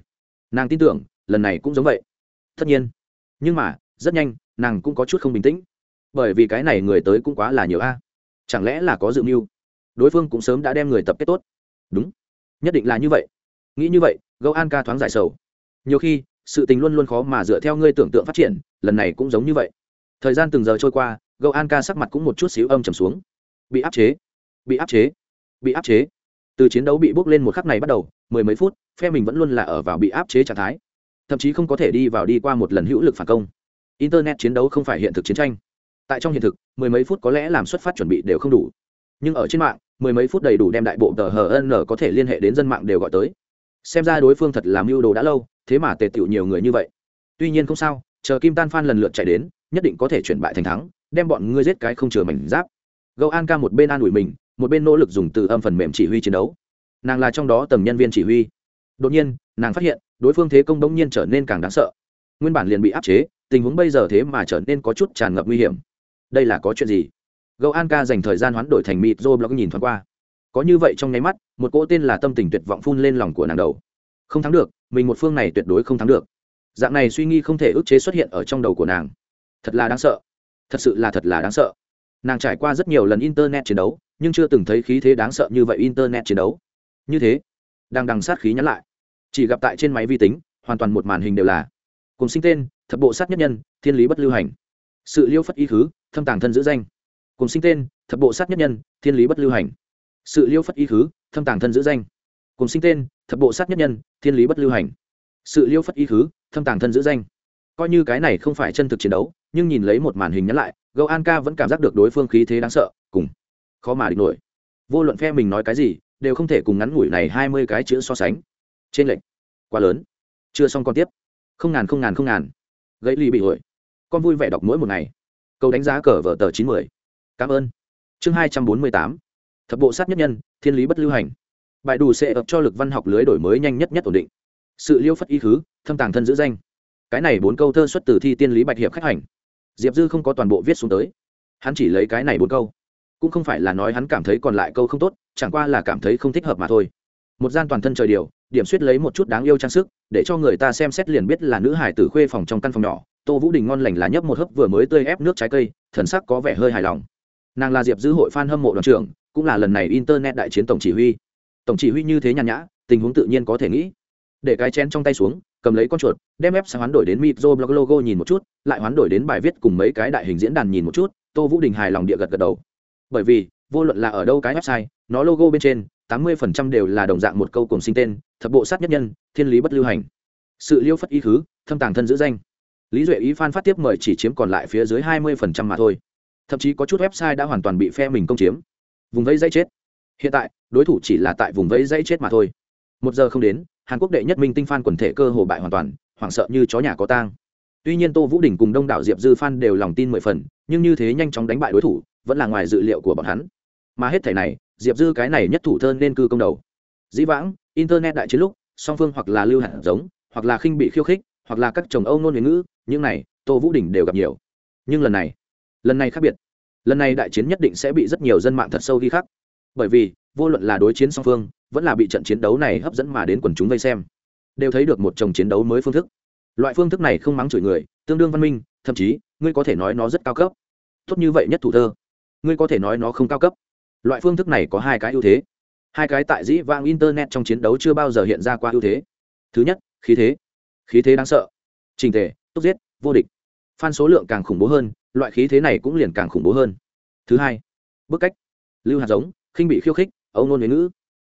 Nàng tin tưởng, lần này cũng giống vậy. Tất nhiên, nhưng mà, rất nhanh, nàng cũng có chút không bình tĩnh bởi vì cái này người tới cũng quá là nhiều a. Chẳng lẽ là có dự mưu? Đối phương cũng sớm đã đem người tập kết tốt. Đúng. Nhất định là như vậy. Nghĩ như vậy gâu an ca thoáng giải sầu. Nhiều khi, sự tình luôn luôn khó mà dựa theo ngươi tưởng tượng phát triển, lần này cũng giống như vậy. Thời gian từng giờ trôi qua gâu an ca sắc mặt cũng một chút xíu âm trầm xuống. Bị áp chế. Bị áp chế. Bị áp chế. Từ chiến đấu bị bốc lên một khắc này bắt đầu, mười mấy phút, phe mình vẫn luôn là ở vào bị áp chế trạng thái. Thậm chí không có thể đi vào đi qua một lần hữu lực phản công. Internet chiến đấu không phải hiện thực chiến tranh tại trong hiện thực, mười mấy phút có lẽ làm xuất phát chuẩn bị đều không đủ. Nhưng ở trên mạng, mười mấy phút đầy đủ đem đại bộ tờ hn có thể liên hệ đến dân mạng đều gọi tới. Xem ra đối phương thật làm mưu đồ đã lâu, thế mà tề tựu nhiều người như vậy. Tuy nhiên không sao, chờ kim tan phan lần lượt chạy đến, nhất định có thể chuyển bại thành thắng, đem bọn ngươi giết cái không chừa mảnh giáp. Gâu an ca một bên an ủi mình, một bên nỗ lực dùng từ âm phần mềm chỉ huy chiến đấu. Nàng là trong đó tầng nhân viên chỉ huy. Đột nhiên, nàng phát hiện, đối phương thế công bỗng nhiên trở nên càng đáng sợ. Nguyên bản liền bị áp chế, tình huống bây giờ thế mà trở nên có chút tràn ngập nguy hiểm đây là có chuyện gì? Gâu an ca dành thời gian hoán đổi thành mịt dô blog nhìn thoáng qua. Có như vậy trong nháy mắt, một cỗ tên là tâm tình tuyệt vọng phun lên lòng của nàng đầu. Không thắng được, mình một phương này tuyệt đối không thắng được. Dạng này suy nghĩ không thể ức chế xuất hiện ở trong đầu của nàng. Thật là đáng sợ. Thật sự là thật là đáng sợ. Nàng trải qua rất nhiều lần internet chiến đấu, nhưng chưa từng thấy khí thế đáng sợ như vậy internet chiến đấu. Như thế, đang đằng sát khí nhắn lại. Chỉ gặp tại trên máy vi tính, hoàn toàn một màn hình đều là. Cùng sinh tên, thập bộ sát nhất nhân, thiên lý bất lưu hành. Sự liêu phất ý khứ thâm tàng thân giữ danh. Cùng sinh tên, thập bộ sát nhất nhân, thiên lý bất lưu hành. Sự liêu phất y khứ, thâm tàng thân giữ danh. Cùng sinh tên, thập bộ sát nhất nhân, thiên lý bất lưu hành. Sự liêu phất y khứ, thâm tàng thân giữ danh. Coi như cái này không phải chân thực chiến đấu, nhưng nhìn lấy một màn hình nhắn lại, gâu an ca vẫn cảm giác được đối phương khí thế đáng sợ, cùng khó mà địch nổi. Vô luận phe mình nói cái gì, đều không thể cùng ngắn ngủi này hai mươi cái chữ so sánh. Trên lệnh quá lớn. Chưa xong còn tiếp. Không ngàn không ngàn không ngàn. Gãy ly bị hội con vui vẻ đọc mỗi một ngày câu đánh giá cờ vở tờ chín mươi cảm ơn. Chương hai trăm bốn mươi tám. Thập bộ sát nhất nhân, thiên lý bất lưu hành. Bài đủ sẽ ập cho lực văn học lưới đổi mới nhanh nhất nhất ổn định. Sự liêu phất ý khứ, thâm tàng thân giữ danh. Cái này bốn câu thơ xuất từ thi tiên lý bạch hiệp khách hành. Diệp dư không có toàn bộ viết xuống tới. Hắn chỉ lấy cái này bốn câu. Cũng không phải là nói hắn cảm thấy còn lại câu không tốt, chẳng qua là cảm thấy không thích hợp mà thôi. Một gian toàn thân trời điều, điểm suýt lấy một chút đáng yêu trang sức, để cho người ta xem xét liền biết là nữ hải tử khuê phòng trong căn phòng nhỏ tô vũ đình ngon lành là nhấp một hớp vừa mới tươi ép nước trái cây, thần sắc có vẻ hơi hài lòng. Nàng là diệp dư hội f a n hâm mộ đoàn trưởng, cũng là lần này internet đại chiến tổng chỉ huy. Tổng chỉ huy như thế nhàn nhã, tình huống tự nhiên có thể nghĩ. Để cái chén trong tay xuống, cầm lấy con chuột, đem ép sang hoán đổi đến micro blog logo nhìn một chút, lại hoán đổi đến bài viết cùng mấy cái đại hình diễn đàn nhìn một chút, tô vũ đình hài lòng địa gật gật đầu. Bởi vì, vô luận là ở đâu cái website, nó logo bên trên, tám mươi phần trăm đều là đồng dạng một câu cùng sinh tên, thập bộ sát nhất nhân, thiên lý bất lưu hành. Sự liêu phất ý khứ thâm tàng thân giữ danh lý duệ ý phan phát tiếp mời chỉ chiếm còn lại phía dưới hai mươi phần trăm mà thôi. Thậm chí có chút website đã hoàn toàn bị phe mình công chiếm. Vùng vẫy dây chết. Hiện tại, đối thủ chỉ là tại vùng vẫy dây chết mà thôi. Một giờ không đến, hàn quốc đệ nhất minh tinh phan quần thể cơ hồ bại hoàn toàn, hoảng sợ như chó nhà có tang. Tuy nhiên tô vũ đình cùng đông đảo diệp dư phan đều lòng tin mười phần, nhưng như thế nhanh chóng đánh bại đối thủ, vẫn là ngoài dự liệu của bọn hắn. Mà hết thể này, diệp dư cái này nhất thủ thơn nên cư công đầu. Dĩ vãng, internet đại chiến lúc, song phương hoặc là lưu hạt giống, hoặc là khinh bị khiêu khích hoặc là các chồng âu nôn huyền ngữ, những này, tô vũ đình đều gặp nhiều. Nhưng lần này lần này khác biệt. Lần này đại chiến nhất định sẽ bị rất nhiều dân mạng thật sâu ghi khắc. Bởi vì, vô luận là đối chiến song phương, vẫn là bị trận chiến đấu này hấp dẫn mà đến quần chúng vây xem, đều thấy được một chồng chiến đấu mới phương thức. Loại phương thức này không mắng chửi người, tương đương văn minh, thậm chí, ngươi có thể nói nó rất cao cấp. Tốt như vậy nhất thủ thơ, ngươi có thể nói nó không cao cấp. Loại phương thức này có hai cái ưu thế. Hai cái tại dĩ vang internet trong chiến đấu chưa bao giờ hiện ra qua ưu thế. Thứ nhất, khí thế khí thế đáng sợ. Trình thể túc giết, vô địch. Phan số lượng càng khủng bố hơn, loại khí thế này cũng liền càng khủng bố hơn. Thứ hai, bức cách. Lưu hạt giống, khinh bị khiêu khích âu nôn huế ngữ.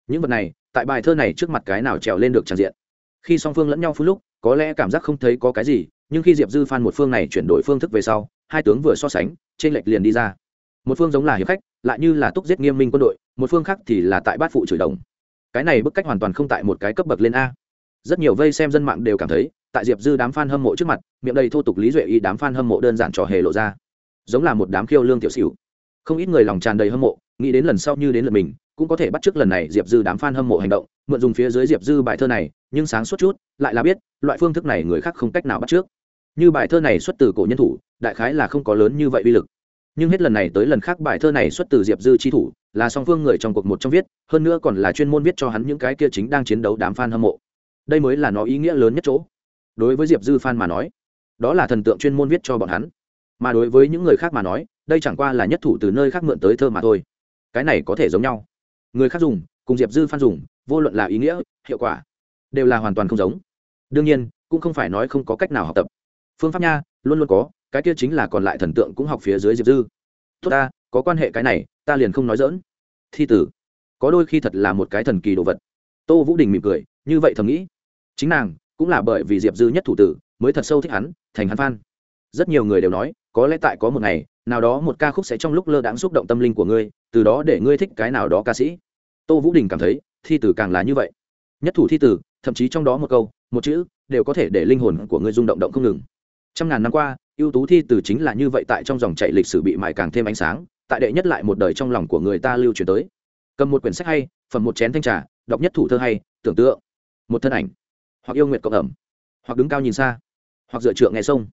Những vật này, tại bài thơ này trước mặt cái nào trèo lên được tràn diện? Khi song phương lẫn nhau phút lúc, có lẽ cảm giác không thấy có cái gì, nhưng khi diệp dư phan một phương này chuyển đổi phương thức về sau, hai tướng vừa so sánh trên lệch liền đi ra. Một phương giống là hiệp khách, lại như là túc giết nghiêm minh quân đội, một phương khác thì là tại bát phụ chửi đồng. Cái này bức cách hoàn toàn không tại một cái cấp bậc lên a rất nhiều vây xem dân mạng đều cảm thấy, tại diệp dư đám f a n hâm mộ trước mặt, miệng đầy thô tục lý duệ y đám f a n hâm mộ đơn giản trò hề lộ ra. Giống là một đám khiêu lương tiểu xỉu. Không ít người lòng tràn đầy hâm mộ, nghĩ đến lần sau như đến lượt mình, cũng có thể bắt t r ư ớ c lần này diệp dư đám f a n hâm mộ hành động, mượn dùng phía dưới diệp dư bài thơ này, nhưng sáng suốt chút, lại là biết, loại phương thức này người khác không cách nào bắt trước như bài thơ này xuất từ cổ nhân thủ, đại khái là không có lớn như vậy uy lực. Nhưng hết lần này tới lần khác bài thơ này xuất từ diệp dư chi thủ, là song phương người trong cuộc một trong viết, hơn nữa còn là chuyên môn viết cho hắn những cái kia chính đang chiến đấu đám f a n hâm mộ đây mới là nó ý nghĩa lớn nhất chỗ. Đối với diệp dư Phan mà nói, đó là thần tượng chuyên môn viết cho bọn hắn. Mà đối với những người khác mà nói, đây chẳng qua là nhất thủ từ nơi khác mượn tới thơ mà thôi. Cái này có thể giống nhau. Người khác dùng, cùng diệp dư phan dùng, vô luận là ý nghĩa, hiệu quả, đều là hoàn toàn không giống. Đương nhiên, cũng không phải nói không có cách nào học tập. Phương pháp nha, luôn luôn có, cái kia chính là còn lại thần tượng cũng học phía dưới diệp dư. Tốt ta, có quan hệ cái này, ta liền không nói dỡn thi tử, có đôi khi thật là một cái thần kỳ đồ vật. Tô vũ đình mỉm cười, như vậy thầm nghĩ chính nàng cũng là bởi vì diệp dư nhất thủ tử mới thật sâu thích hắn, thành hắn phan rất nhiều người đều nói, có lẽ tại có một ngày, nào đó một ca khúc sẽ trong lúc lơ đãng xúc động tâm linh của ngươi, từ đó để ngươi thích cái nào đó ca sĩ. Tô vũ đình cảm thấy, thi tử càng là như vậy. Nhất thủ thi tử thậm chí trong đó một câu, một chữ, đều có thể để linh hồn của ngươi rung động động không ngừng. Trăm ngàn năm qua, ưu tú thi tử chính là như vậy tại trong dòng chạy lịch sử bị mài càng thêm ánh sáng, tại đệ nhất lại một đời trong lòng của người ta lưu truyền tới. Cầm một quyển sách hay phần một chén thanh trà, đọc nhất thủ thơ hay, tưởng tượng một thân ảnh hoặc yêu nguyện cộng ẩm, hoặc đứng cao nhìn xa, hoặc dựa trượng nghe sông.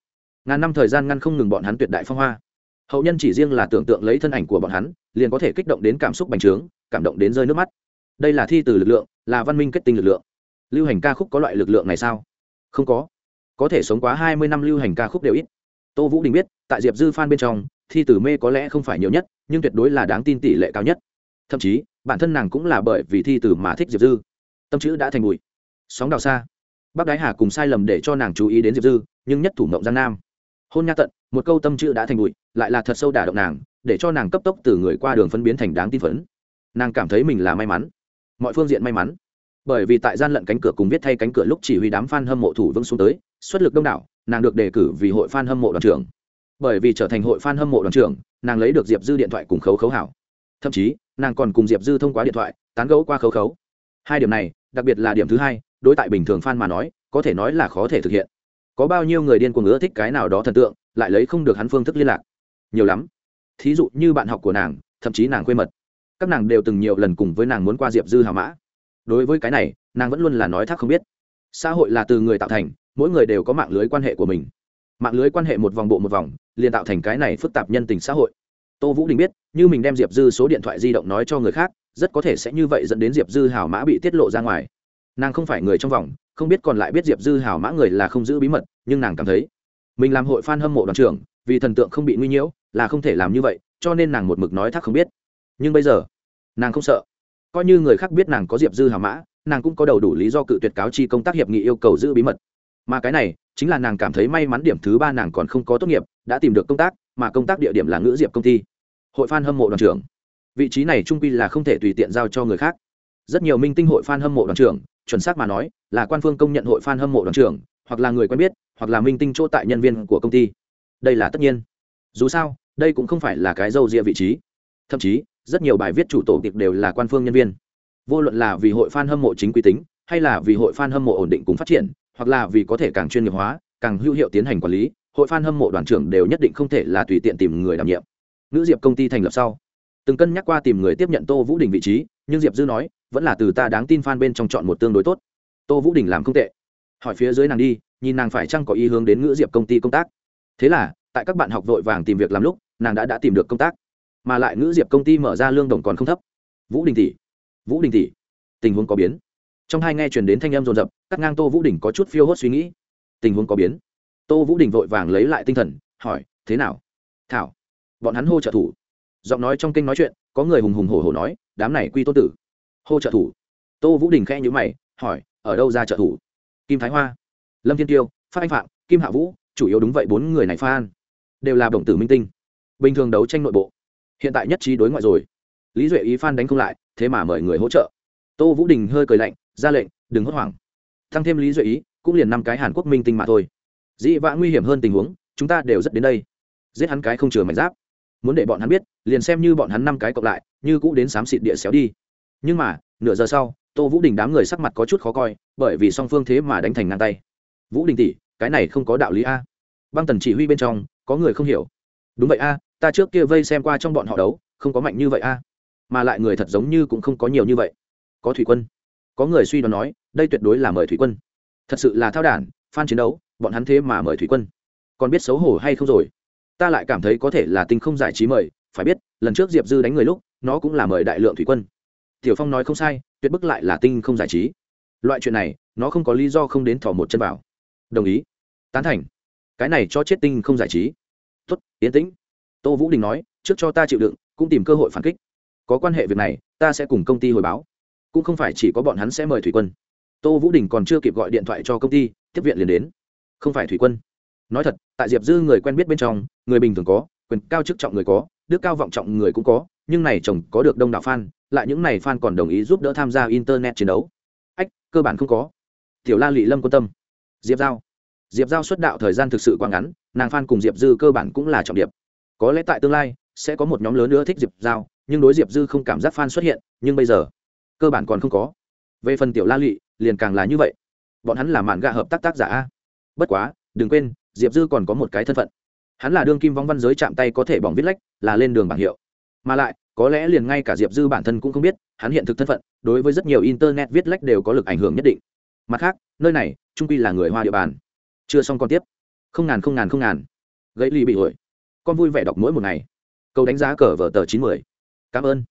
Ngàn năm thời gian ngăn không ngừng bọn hắn tuyệt đại phong hoa. Hậu nhân chỉ riêng là tưởng tượng lấy thân ảnh của bọn hắn, liền có thể kích động đến cảm xúc bành trướng, cảm động đến rơi nước mắt. Đây là thi từ lực lượng, là văn minh kết tinh lực lượng. Lưu hành ca khúc có loại lực lượng này sao? Không có. Có thể sống quá hai mươi năm lưu hành ca khúc đều ít. Tô vũ đình biết, tại diệp dư phan bên trong, thi tử mê có lẽ không phải nhiều nhất, nhưng tuyệt đối là đáng tin tỷ lệ cao nhất. Thậm chí, bản thân nàng cũng là bởi vì thi tử mà thích diệp dư. Tâm chữ đã thành bụi. Sóng đào xa bác đái hà cùng sai lầm để cho nàng chú ý đến diệp dư, nhưng nhất thủ mộng giang nam. Hôn nha tận, một câu tâm chữ đã thành bụi, lại là thật sâu đả động nàng, để cho nàng cấp tốc từ người qua đường phân biến thành đáng tin phấn. Nàng cảm thấy mình là may mắn. Mọi phương diện may mắn. Bởi vì tại gian lận cánh cửa cùng viết thay cánh cửa lúc chỉ huy đám f a n hâm mộ thủ vững xuống tới, xuất lực đông đảo, nàng được đề cử vì hội f a n hâm mộ đoàn trưởng. Bởi vì trở thành hội f a n hâm mộ đoàn trưởng, nàng lấy được diệp dư điện thoại cùng khấu khấu hảo. Thậm chí, nàng còn cùng diệp dư thông qua điện thoại, tán gẫu qua khấu khấu. Hai điểm này, đặc biệt là điểm thứ hai đối tại bình thường f a n mà nói, có thể nói là khó thể thực hiện. Có bao nhiêu người điên cuồng ưa thích cái nào đó thần tượng, lại lấy không được hắn phương thức liên lạc. Nhiều lắm. Thí dụ như bạn học của nàng, thậm chí nàng quê mật. Các nàng đều từng nhiều lần cùng với nàng muốn qua diệp dư hào mã. Đối với cái này, nàng vẫn luôn là nói thác không biết. Xã hội là từ người tạo thành, mỗi người đều có mạng lưới quan hệ của mình. Mạng lưới quan hệ một vòng bộ một vòng, liền tạo thành cái này phức tạp nhân tình xã hội. Tô vũ đình biết, như mình đem diệp dư số điện thoại di động nói cho người khác, rất có thể sẽ như vậy dẫn đến diệp dư hào mã bị tiết lộ ra ngoài nàng không phải người trong vòng, không biết còn lại biết diệp dư hào mã người là không giữ bí mật, nhưng nàng cảm thấy, mình làm hội f a n hâm mộ đoàn trưởng, vì thần tượng không bị nguy nhiễu, là không thể làm như vậy, cho nên nàng một mực nói thắc không biết. Nhưng bây giờ, nàng không sợ. Coi như người khác biết nàng có diệp dư hào mã, nàng cũng có đầu đủ lý do cự tuyệt cáo chi công tác hiệp nghị yêu cầu giữ bí mật. Mà cái này, chính là nàng cảm thấy may mắn điểm thứ ba nàng còn không có tốt nghiệp, đã tìm được công tác, mà công tác địa điểm là ngữ diệp công ty. Hội f a n hâm mộ đoàn trưởng. Vị trí này trung pi là không thể tùy tiện giao cho người khác. Rất nhiều minh tinh hội f a n hâm mộ đoàn trưởng chuẩn xác mà nói, là quan phương công nhận hội f a n hâm mộ đoàn trưởng, hoặc là người quen biết, hoặc là minh tinh chỗ tại nhân viên của công ty. Đây là tất nhiên. Dù sao, đây cũng không phải là cái dâu ria vị trí. Thậm chí, rất nhiều bài viết chủ tổ tiệc đều là quan phương nhân viên. Vô luận là vì hội f a n hâm mộ chính quy tính, hay là vì hội f a n hâm mộ ổn định cùng phát triển, hoặc là vì có thể càng chuyên nghiệp hóa, càng hữu hiệu tiến hành quản lý, hội f a n hâm mộ đoàn trưởng đều nhất định không thể là tùy tiện tìm người đảm nhiệm. Nữ diệp công ty thành lập sau, từng cân nhắc qua tìm người tiếp nhận tô vũ đình vị trí, nhưng diệp dư nói vẫn là từ ta đáng tin fan bên trong chọn một tương đối tốt. Tô vũ đình làm không tệ. Hỏi phía dưới nàng đi, nhìn nàng phải chăng có ý hướng đến ngữ diệp công ty công tác. Thế là, tại các bạn học vội vàng tìm việc làm lúc, nàng đã đã tìm được công tác. Mà lại ngữ diệp công ty mở ra lương đồng còn không thấp. Vũ đình tỷ. Vũ đình tỷ. Tình huống có biến. Trong hai nghe chuyển đến thanh âm rồn rập cắt ngang tô vũ đình có chút phiêu hốt suy nghĩ. Tình huống có biến. Tô vũ đình vội vàng lấy lại tinh thần, hỏi, thế nào? Thảo. Bọn hắn hô trợ thủ. Giọng nói trong kênh nói chuyện, có người hùng hùng hổ hổ nói, đám này quy tô tử hô trợ thủ. Tô vũ đình khẽ nhữ mày, hỏi, ở đâu ra trợ thủ? Kim thái hoa. Lâm thiên tiêu, phát anh phạm, kim hạ vũ, chủ yếu đúng vậy bốn người này phan đều là đồng tử minh tinh, bình thường đấu tranh nội bộ, hiện tại nhất trí đối ngoại rồi. Lý duệ ý phan đánh không lại, thế mà mời người hỗ trợ. Tô vũ đình hơi cười lạnh, ra lệnh, đừng hốt hoảng. Tăng thêm lý duệ ý, cũng liền năm cái hàn quốc minh tinh mà thôi. Dĩ vã nguy hiểm hơn tình huống, chúng ta đều rất đến đây. Giết hắn cái không chừa mảnh giáp. Muốn để bọn hắn biết, liền xem như bọn hắn năm cái cộng lại, như cũ đến xám xịt địa xéo đi nhưng mà, nửa giờ sau, tô vũ đình đám người sắc mặt có chút khó coi, bởi vì song phương thế mà đánh thành ngang tay. Vũ đình tỷ, cái này không có đạo lý a. Băng tần chỉ huy bên trong, có người không hiểu. Đúng vậy a, ta trước kia vây xem qua trong bọn họ đấu, không có mạnh như vậy a. Mà lại người thật giống như cũng không có nhiều như vậy. Có thủy quân. Có người suy đoán nói, đây tuyệt đối là mời thủy quân. Thật sự là thao đản, phan chiến đấu, bọn hắn thế mà mời thủy quân. Còn biết xấu hổ hay không rồi? Ta lại cảm thấy có thể là tinh không giải trí mời, phải biết, lần trước diệp dư đánh người lúc, nó cũng là mời đại lượng thủy quân tiểu phong nói không sai, tuyệt bức lại là tinh không giải trí. Loại chuyện này, nó không có lý do không đến thỏ một chân vào. Đồng ý. Tán thành. Cái này cho chết tinh không giải trí. Tuất yên tĩnh. Tô vũ đình nói, trước cho ta chịu đựng, cũng tìm cơ hội phản kích. Có quan hệ việc này, ta sẽ cùng công ty hồi báo. Cũng không phải chỉ có bọn hắn sẽ mời thủy quân. Tô vũ đình còn chưa kịp gọi điện thoại cho công ty, tiếp viện liền đến. Không phải thủy quân. Nói thật, tại diệp dư người quen biết bên trong, người bình thường có, quyền cao chức trọng người có, đức cao vọng trọng người cũng có, nhưng này chồng có được đông đạo f a n lại những này fan còn đồng ý giúp đỡ tham gia internet chiến đấu. Ách cơ bản không có. Tiểu la Lệ lâm quan tâm. Diệp giao. Diệp giao xuất đạo thời gian thực sự quá ngắn nàng fan cùng diệp dư cơ bản cũng là trọng điểm. có lẽ tại tương lai sẽ có một nhóm lớn nữa thích diệp giao nhưng đối diệp dư không cảm giác fan xuất hiện nhưng bây giờ cơ bản còn không có. Về phần tiểu la Lệ, liền càng là như vậy. Bọn hắn là mạn gạ hợp tác tác giả a. Bất quá đừng quên diệp dư còn có một cái thân phận. Hắn là đương kim vong văn giới chạm tay có thể bỏng viết lách là lên đường bảng hiệu. Mà lại có lẽ liền ngay cả diệp dư bản thân cũng không biết, hắn hiện thực thân phận, đối với rất nhiều internet viết lách đều có lực ảnh hưởng nhất định. Mặt khác, nơi này, trung quy là người hoa địa bàn. Chưa xong còn tiếp. Không ngàn không ngàn không ngàn. Gãy ly bị hồi con vui vẻ đọc mỗi một ngày. Câu đánh giá cờ vở tờ chín mươi cảm ơn.